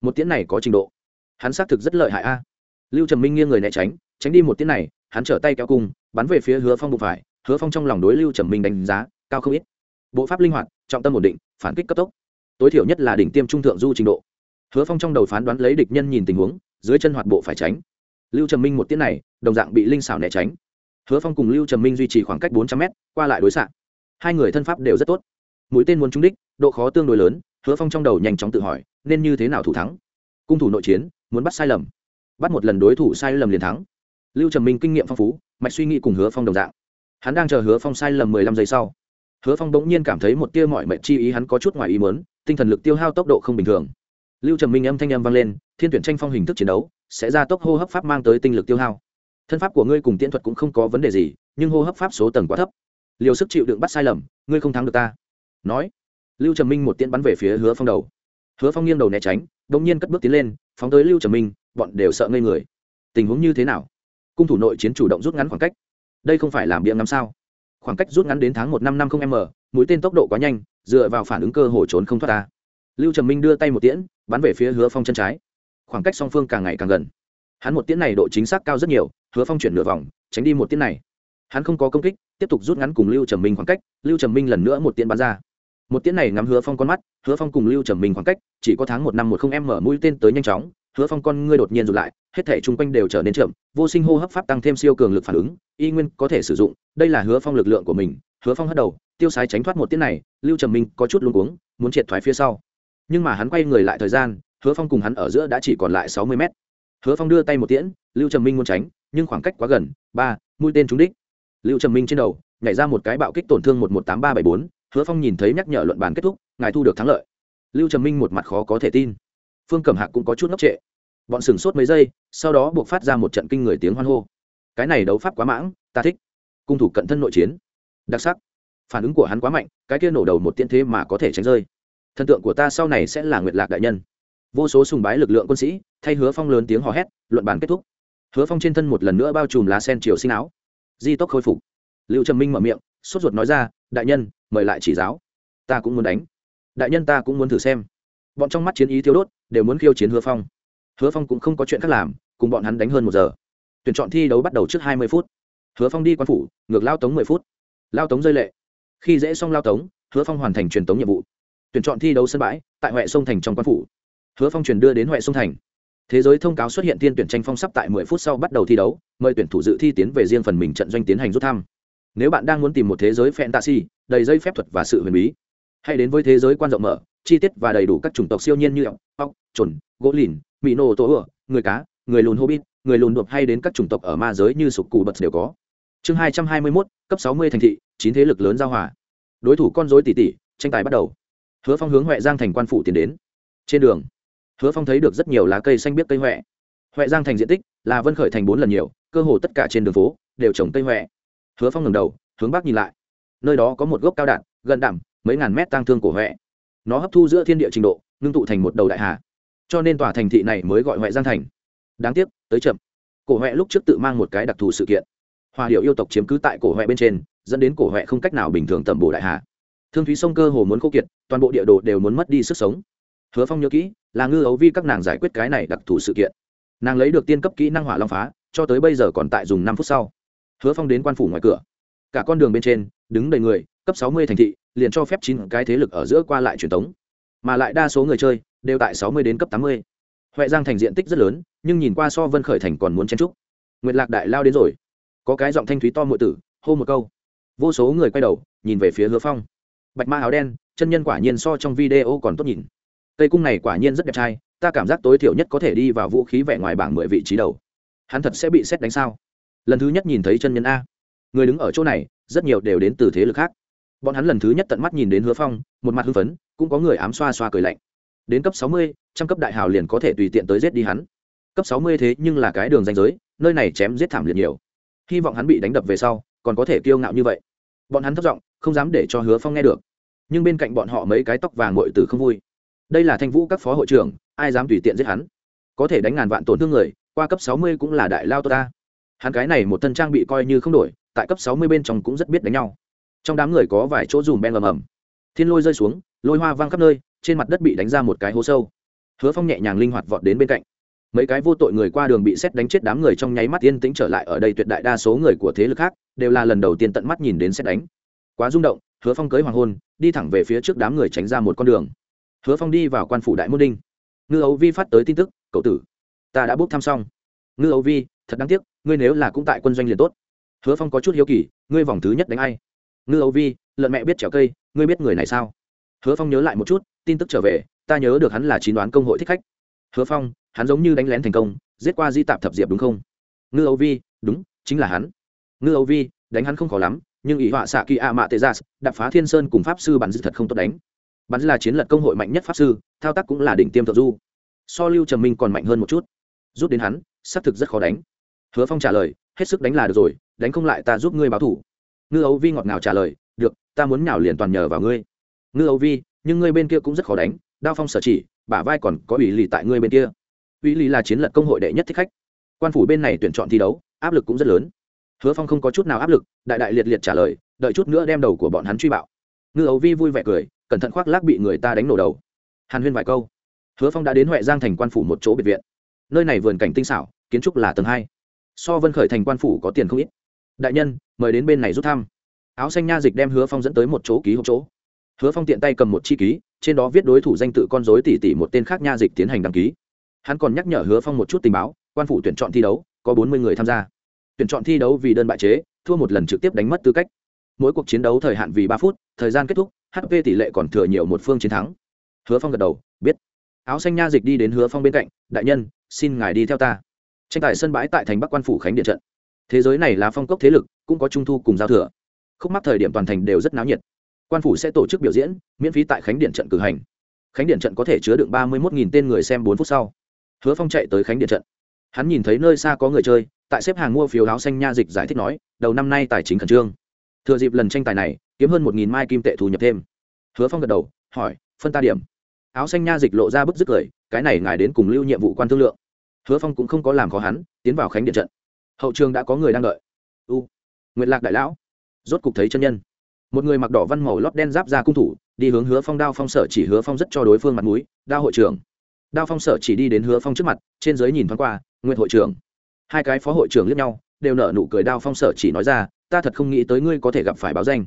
một tiễn này có trình độ. Hắn xác thực rất lợi hại a. Lưu trầm minh nghiêng người né tránh tránh đi một tiễn này, hắn trở tay kéo cung, bắn về phía hứa phong bụng phải, hứa phong trong lòng đối lưu trầm minh đánh giá cao không ít. Bộ pháp linh hoạt, trọng tâm ổn định, phản kích cấp tốc. Tối thiểu nhất là đỉnh tiêm trung thượng du trình độ. Hứa phong trong đầu phán đoán lấy địch nhân nhìn tình huống, dưới chân hoạt bộ phải tránh. Lưu trầm minh một tiết này, đồng dạng bị linh xảo né tránh. Hứa phong cùng lưu trầm minh duy trì khoảng cách bốn trăm m qua lại đối xạ. Hai người thân pháp đều rất tốt. Mũi tên muốn trúng đích, độ khó tương đối lớn, hứa phong trong đầu nhanh chóng tự hỏi nên như thế nào thủ thắng? Cung thủ nội chiến, muốn bắt sai lầm. Bắt một lần đối thủ sai lầm liền thắng. Lưu trầm minh kinh nghiệm phong phú, mạch suy nghĩ cùng hứa phong đồng dạng. Hắn đang chờ hứa phong sai lầm mười lăm giây sau. Hứa phong bỗng nhiên cảm thấy một tia mọi mệnh chi ý hắn có chút ngoài ý mớn tinh thần lực tiêu hao tốc độ không bình thường. Lưu trầm minh âm thanh âm vang lên, thiên tuyển tranh phong hình thức chiến đấu, sẽ ra tốc hô hấp pháp mang tới tinh lực tiêu hao. Thân pháp của ngươi cùng tiễn thuật cũng không có vấn đề gì, nhưng hô hấp pháp số tầng quá thấp. Liều sức chịu đựng bắt sai lầm, ngươi không thắng được ta. Nói, lưu trầm minh một tiễn bắn về phía hứa phong đầu hứa phong nghiêng đầu né tránh đ ỗ n g nhiên cất bước tiến lên, phóng tới lưu trầm minh, bọn đều sợ ngây người. Tình huống như thế nào? Cung thủ nội chiến chủ động rút ngắn khoảng cách. Đây không phải làm biếng ngắm sao? Khoảng cách rút ngắn đến tháng một năm năm không m mũi tên tốc độ quá nhanh, dựa vào phản ứng cơ hồ trốn không thoát ta lưu trầm minh đưa tay một tiễn, bắn về phía hứa phong chân trái. Khoảng cách song phương càng ngày càng gần. Hắn một tiễn này độ chính xác cao rất nhiều, hứa phong chuyển nửa vòng, tránh đi một tiễn này. Hắn không có công kích, tiếp tục rút ngắn cùng lưu trầm minh khoảng cách, lưu trầm minh lần nữa một tiễn bắn ra. Một tiễn này ngắm hứa phong con mắt hứa phong cùng lưu trầm minh khoảng cách, chỉ có tháng một năm một không em mở mũi tên tới nhanh chóng, hứa phong con ngươi đột nhiên rụt lại, hết thể chung quanh đều trở nên chậm, vô sinh hô hấp pháp tăng thêm siêu cường lực phản ứng, y nguyên có thể sử dụng, đây là hứa phong lực lượng của mình. Hứa phong hất đầu, tiêu sái tránh thoát một tiết này, lưu trầm minh có chút luống cuống, muốn triệt thoái phía sau. Nhưng mà hắn quay người lại thời gian, hứa phong cùng hắn ở giữa đã chỉ còn lại sáu mươi mét. Hứa phong đưa tay một tiễn, lưu trầm minh muốn tránh, nhưng khoảng cách quá gần, ba, mũi tên trúng đích. Lưu trầm minh trên đầu, nhảy ra một cái bạo kích tổn thương một một tám ba bảy bốn, hứa phong nhìn thấy nhắc nhở luận bàn kết thúc ngài thu được thắng lợi. Lưu trầm minh một mặt khó có thể tin. Phương cẩm hạc cũng có chút ngốc trệ. Bọn sửng sốt mấy giây, sau đó buộc phát ra một trận kinh người tiếng hoan hô. Cái này đấu pháp quá mãng, ta thích. Cung thủ cận thân nội chiến. Đặc sắc. Phản ứng của hắn quá mạnh, cái kia nổ đầu một tiện thế mà có thể tránh rơi. Thần tượng của ta sau này sẽ là nguyệt lạc đại nhân. Vô số sùng bái lực lượng quân sĩ, thay hứa phong lớn tiếng hò hét, luận bàn kết thúc. Hứa phong trên thân một lần nữa bao trùm lá sen chiều sinh áo. Di tốc khôi phục. Lưu trầm minh mở miệng, sốt ruột nói ra, đại nhân, mời lại chỉ giáo. Ta cũng muốn đánh đại nhân ta cũng muốn thử xem. Bọn trong mắt chiến ý thiếu đốt, đều muốn khiêu chiến hứa phong. Hứa phong cũng không có chuyện khác làm, cùng bọn hắn đánh hơn một giờ. Tuyển chọn thi đấu bắt đầu trước hai mươi phút. Hứa phong đi quan phủ, ngược lao tống mười phút. Lao tống rơi lệ. Khi dễ xong lao tống, hứa phong hoàn thành truyền tống nhiệm vụ. Tuyển chọn thi đấu sân bãi, tại huệ sông thành trong quan phủ. Hứa phong truyền đưa đến huệ sông thành. Thế giới thông cáo xuất hiện tiên tuyển tranh phong sắp tại mười phút sau bắt đầu thi đấu, mời tuyển thủ dự thi tiến về riêng phần mình trận doanh tiến hành rút thăm. Nếu bạn đang muốn tìm một thế giới fantasy, đầy dây phép thuật và sự huyền bí hãy đến với thế giới quan rộng mở, chi tiết và đầy đủ các chủng tộc siêu nhiên như ốc ốc gỗ lìn mỹ nô tổ ửa người cá, người lùn hobbit, người lùn đột hay đến các chủng tộc ở ma giới như sục cù bật đều có. Chương hai trăm hai mươi mốt, cấp sáu mươi thành thị, chín thế lực lớn giao hòa. Đối thủ con dối tỷ tỷ tranh tài bắt đầu. Hứa phong hướng huệ giang thành quan phủ tiến đến. Trên đường, hứa phong thấy được rất nhiều lá cây xanh biết cây huệ. Huệ giang thành diện tích là vân khởi thành bốn lần nhiều, cơ hồ tất cả trên đường phố đều trồng cây huệ. Hứa phong ngầm đầu, hướng bắc nhìn lại. Nơi đó có một gốc cao đạn, gần đẳng mấy ngàn mét tăng thương cổ huệ. Nó hấp thu giữa thiên địa trình độ, ngưng tụ thành một đầu đại hà. Cho nên tòa thành thị này mới gọi huệ giang thành. Đáng tiếc, tới chậm. Cổ huệ lúc trước tự mang một cái đặc thù sự kiện. Hòa điệu yêu tộc chiếm cứ tại cổ huệ bên trên, dẫn đến cổ huệ không cách nào bình thường tẩm bổ đại hà. Thương thúy sông cơ hồ muốn khô kiệt, toàn bộ địa đồ đều muốn mất đi sức sống. Hứa phong nhớ kỹ, là ngư ấu vi các nàng giải quyết cái này đặc thù sự kiện. Nàng lấy được tiên cấp kỹ năng hỏa long phá, cho tới bây giờ còn tại dùng năm phút sau. Hứa phong đến quan phủ ngoài cửa. Cả con đường bên trên, đứng đầy người cấp sáu mươi thành thị liền cho phép chín cái thế lực ở giữa qua lại truyền tống, mà lại đa số người chơi đều tại sáu mươi đến cấp tám mươi. Huệ giang thành diện tích rất lớn nhưng nhìn qua so vân khởi thành còn muốn chen chúc. nguyệt lạc đại lao đến rồi. Có cái giọng thanh thúy to muội tử hô một câu. Vô số người quay đầu nhìn về phía hứa phong. Bạch ma áo đen chân nhân quả nhiên so trong video còn tốt nhìn. Cây cung này quả nhiên rất đẹp trai ta cảm giác tối thiểu nhất có thể đi vào vũ khí vẻ ngoài bảng mười vị trí đầu. Hắn thật sẽ bị xét đánh sao? Lần thứ nhất nhìn thấy chân nhân a. Người đứng ở chỗ này rất nhiều đều đến từ thế lực khác bọn hắn lần thứ nhất tận mắt nhìn đến hứa phong, một mặt hưng phấn, cũng có người ám xoa xoa cười lạnh. Đến cấp sáu mươi, trăm cấp đại hào liền có thể tùy tiện tới giết đi hắn. Cấp sáu mươi thế nhưng là cái đường danh giới, nơi này chém giết thảm liệt nhiều. Hy vọng hắn bị đánh đập về sau, còn có thể kiêu ngạo như vậy. Bọn hắn thất giọng, không dám để cho hứa phong nghe được. Nhưng bên cạnh bọn họ mấy cái tóc vàng ngội từ không vui. Đây là thanh vũ các phó hội trưởng, ai dám tùy tiện giết hắn? Có thể đánh ngàn vạn tổn thương người, qua cấp sáu mươi cũng là đại lao tốt ta. Hắn cái này một thân trang bị coi như không đổi, tại cấp sáu mươi bên trong cũng rất biết đánh nhau trong đám người có vài chỗ dùm ben ầm ầm. Thiên lôi rơi xuống, lôi hoa văng khắp nơi, trên mặt đất bị đánh ra một cái hố sâu. Hứa phong nhẹ nhàng linh hoạt vọt đến bên cạnh. Mấy cái vô tội người qua đường bị xét đánh chết đám người trong nháy mắt yên tĩnh trở lại ở đây tuyệt đại đa số người của thế lực khác, đều là lần đầu tiên tận mắt nhìn đến xét đánh. Quá rung động, hứa phong cưới hoàng hôn, đi thẳng về phía trước đám người tránh ra một con đường. Hứa phong đi vào quan phủ đại môn đinh. Ngư ấu vi phát tới tin tức, cậu tử, ta đã bốc thăm xong. Ngư ấu vi, thật đáng tiếc, ngươi nếu là cũng tại quân doanh liền tốt. Hứa phong có chút hiếu kỳ, ngươi vòng thứ nhất đánh ai? Ngư Âu vi, lợn mẹ biết trèo cây, ngươi biết người này sao? Hứa phong nhớ lại một chút, tin tức trở về, ta nhớ được hắn là chín đoán công hội thích khách. Hứa phong, hắn giống như đánh lén thành công, giết qua di tạp thập diệp đúng không? Ngư âu vi, đúng, chính là hắn. Ngư âu vi, đánh hắn không khó lắm, nhưng ý họa xạ kỳ a mạ tê gia đập phá thiên sơn cùng pháp sư bắn dư thật không tốt đánh. Bắn là chiến lật công hội mạnh nhất pháp sư, thao tác cũng là đỉnh tiêm thợ du. So lưu trầm minh còn mạnh hơn một chút. Rút đến hắn, xác thực rất khó đánh. Hứa phong trả lời, hết sức đánh là được rồi, đánh không lại ta giúp ngươi báo thủ ngư ấu vi ngọt ngào trả lời, được, ta muốn nào liền toàn nhờ vào ngươi. Ngư ấu vi, nhưng ngươi bên kia cũng rất khó đánh, đao phong sở chỉ, bả vai còn có ủy lì tại ngươi bên kia. Ủy lì là chiến lược công hội đệ nhất thích khách. Quan phủ bên này tuyển chọn thi đấu, áp lực cũng rất lớn. Hứa phong không có chút nào áp lực, đại đại liệt liệt trả lời, đợi chút nữa đem đầu của bọn hắn truy bạo. Ngư ấu vi vui vẻ cười, cẩn thận khoác lác bị người ta đánh nổ đầu. Hàn huyên vài câu. Hứa phong đã đến huệ giang thành quan phủ một chỗ biệt viện. Nơi này vườn cảnh tinh xảo, kiến trúc là tầng hai. So vân khởi thành quan phủ có tiền không ít đại nhân, mời đến bên này rút thăm. Áo xanh nha dịch đem hứa phong dẫn tới một chỗ ký hộp chỗ. Hứa phong tiện tay cầm một chi ký, trên đó viết đối thủ danh tự con dối tỉ tỉ một tên khác nha dịch tiến hành đăng ký. Hắn còn nhắc nhở hứa phong một chút tình báo, quan phủ tuyển chọn thi đấu, có bốn mươi người tham gia. Tuyển chọn thi đấu vì đơn bại chế, thua một lần trực tiếp đánh mất tư cách. Mỗi cuộc chiến đấu thời hạn vì ba phút, thời gian kết thúc hp tỷ lệ còn thừa nhiều một phương chiến thắng. Hứa phong gật đầu, biết. Áo xanh nha dịch đi đến hứa phong bên cạnh, đại nhân, xin ngài đi theo ta. Tranh tài sân bãi tại thành bắc quan phủ khánh điện trận thế giới này là phong cốc thế lực, cũng có trung thu cùng giao thừa. Khúc mắc thời điểm toàn thành đều rất náo nhiệt. Quan phủ sẽ tổ chức biểu diễn, miễn phí tại khánh điện trận cử hành. Khánh điện trận có thể chứa đựng ba mươi một tên người xem bốn phút sau. Hứa phong chạy tới khánh điện trận. Hắn nhìn thấy nơi xa có người chơi, tại xếp hàng mua phiếu áo xanh nha dịch giải thích nói, đầu năm nay tài chính khẩn trương. Thừa dịp lần tranh tài này, kiếm hơn một nghìn mai kim tệ thu nhập thêm. Hứa phong gật đầu, hỏi, phân ta điểm. Áo xanh nha dịch lộ ra bức dứt cười, cái này ngài đến cùng lưu nhiệm vụ quan thương lượng. Hứa phong cũng không có làm khó hắn, tiến vào khánh điện trận hậu trường đã có người đang đợi. U nguyện lạc đại lão, rốt cục thấy chân nhân. Một người mặc đỏ văn màu lót đen giáp ra cung thủ, đi hướng hứa phong đao phong sở chỉ hứa phong rất cho đối phương mặt mũi, đao hội trưởng. Đao phong sở chỉ đi đến hứa phong trước mặt, trên giới nhìn thoáng qua nguyện hội trưởng. Hai cái phó hội trưởng liếc nhau, đều nở nụ cười đao phong sở chỉ nói ra, ta thật không nghĩ tới ngươi có thể gặp phải báo danh.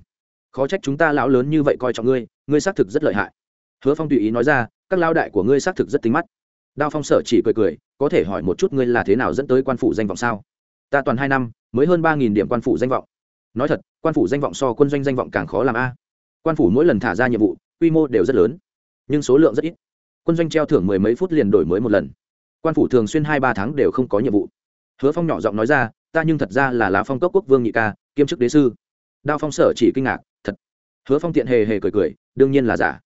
Khó trách chúng ta lão lớn như vậy coi trọng ngươi ngươi xác thực rất lợi hại. Hứa phong tùy ý nói ra, các lao đại của ngươi xác thực rất tính mắt. Đao phong sở chỉ cười cười, có thể hỏi một chút ngươi là thế nào dẫn tới quan phủ danh vọng sao? Ta toàn hai năm, mới hơn ba nghìn điểm quan phủ danh vọng. Nói thật, quan phủ danh vọng so quân doanh danh vọng càng khó làm a. Quan phủ mỗi lần thả ra nhiệm vụ, quy mô đều rất lớn, nhưng số lượng rất ít. Quân doanh treo thưởng mười mấy phút liền đổi mới một lần. Quan phủ thường xuyên hai ba tháng đều không có nhiệm vụ. Hứa phong nhỏ giọng nói ra, ta nhưng thật ra là lá phong cốc quốc vương nhị ca, kiêm chức đế sư. Đao phong sở chỉ kinh ngạc, thật? Hứa phong tiện hề hề cười cười, đương nhiên là giả.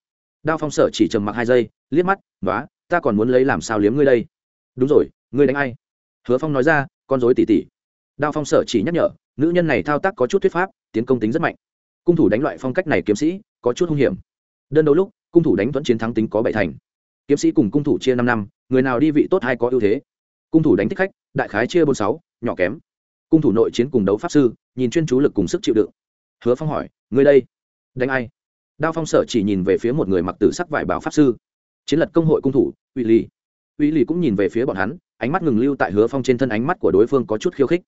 Đao phong sở chỉ trầm mặc hai giây, liếc mắt nói ta còn muốn lấy làm sao liếm ngươi đây? Đúng rồi, ngươi đánh ai? Hứa phong nói ra, con dối tỉ tỉ đao phong sở chỉ nhắc nhở, nữ nhân này thao tác có chút thuyết pháp, tiến công tính rất mạnh. Cung thủ đánh loại phong cách này kiếm sĩ, có chút hung hiểm. Đơn đấu lúc, cung thủ đánh thuẫn chiến thắng tính có bảy thành. Kiếm sĩ cùng cung thủ chia năm năm, người nào đi vị tốt hay có ưu thế. Cung thủ đánh thích khách, đại khái chia bốn sáu, nhỏ kém. Cung thủ nội chiến cùng đấu pháp sư, nhìn chuyên chú lực cùng sức chịu đựng. Hứa phong hỏi người đây, đánh ai? Đao phong sở chỉ nhìn về phía một người mặc tử sắc vải bảo pháp sư. Chiến lật công hội cung thủ, uy ly uy ly cũng nhìn về phía bọn hắn, ánh mắt ngừng lưu tại hứa phong trên thân ánh mắt của đối phương có chút khiêu khích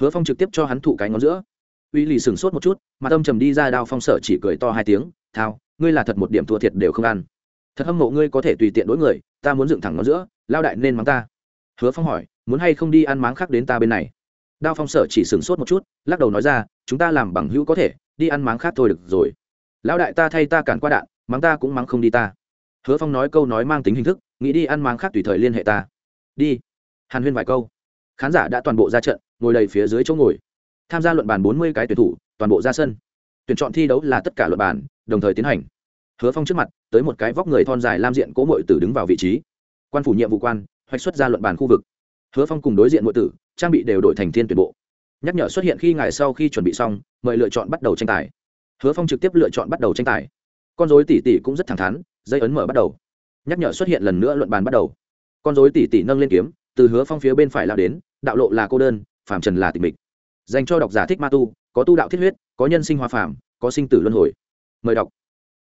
hứa phong trực tiếp cho hắn thụ cái ngón giữa. Uy lì sửng sốt một chút mà tâm trầm đi ra đao phong sở chỉ cười to hai tiếng, thao, ngươi là thật một điểm thua thiệt đều không ăn. Thật hâm mộ ngươi có thể tùy tiện đối người, ta muốn dựng thẳng ngón giữa, lao đại nên mắng ta. Hứa phong hỏi, muốn hay không đi ăn máng khác đến ta bên này? Đao phong sở chỉ sửng sốt một chút, lắc đầu nói ra, chúng ta làm bằng hữu có thể, đi ăn máng khác thôi được rồi. Lão đại ta thay ta cản qua đạn, mắng ta cũng mắng không đi ta. Hứa phong nói câu nói mang tính hình thức, nghĩ đi ăn máng khác tùy thời liên hệ ta. Đi. Hàn huyên vài câu. Khán giả đã toàn bộ ra trận ngồi đầy phía dưới chỗ ngồi. Tham gia luận bàn bốn mươi cái tuyển thủ, toàn bộ ra sân. Tuyển chọn thi đấu là tất cả luận bàn, đồng thời tiến hành. Hứa phong trước mặt, tới một cái vóc người thon dài lam diện cố mội tử đứng vào vị trí. Quan phủ nhiệm vụ quan, hoạch xuất ra luận bàn khu vực. Hứa phong cùng đối diện mội tử, trang bị đều đổi thành thiên tuyển bộ. Nhắc nhở xuất hiện khi ngài sau khi chuẩn bị xong, mời lựa chọn bắt đầu tranh tài. Hứa phong trực tiếp lựa chọn bắt đầu tranh tài. Con dối tỉ tỉ cũng rất thẳng thắn, dây ấn mở bắt đầu. Nhắc nhở xuất hiện lần nữa luận bàn bắt đầu. Con dối tỉ tỉ nâng lên kiếm, từ hứa phong phía bên phải lao đến, đạo lộ là cô đơn phàm trần là tịch mịch. Dành cho độc giả thích ma tu, có tu đạo thiết huyết, có nhân sinh hoa phàm, có sinh tử luân hồi. Mời đọc.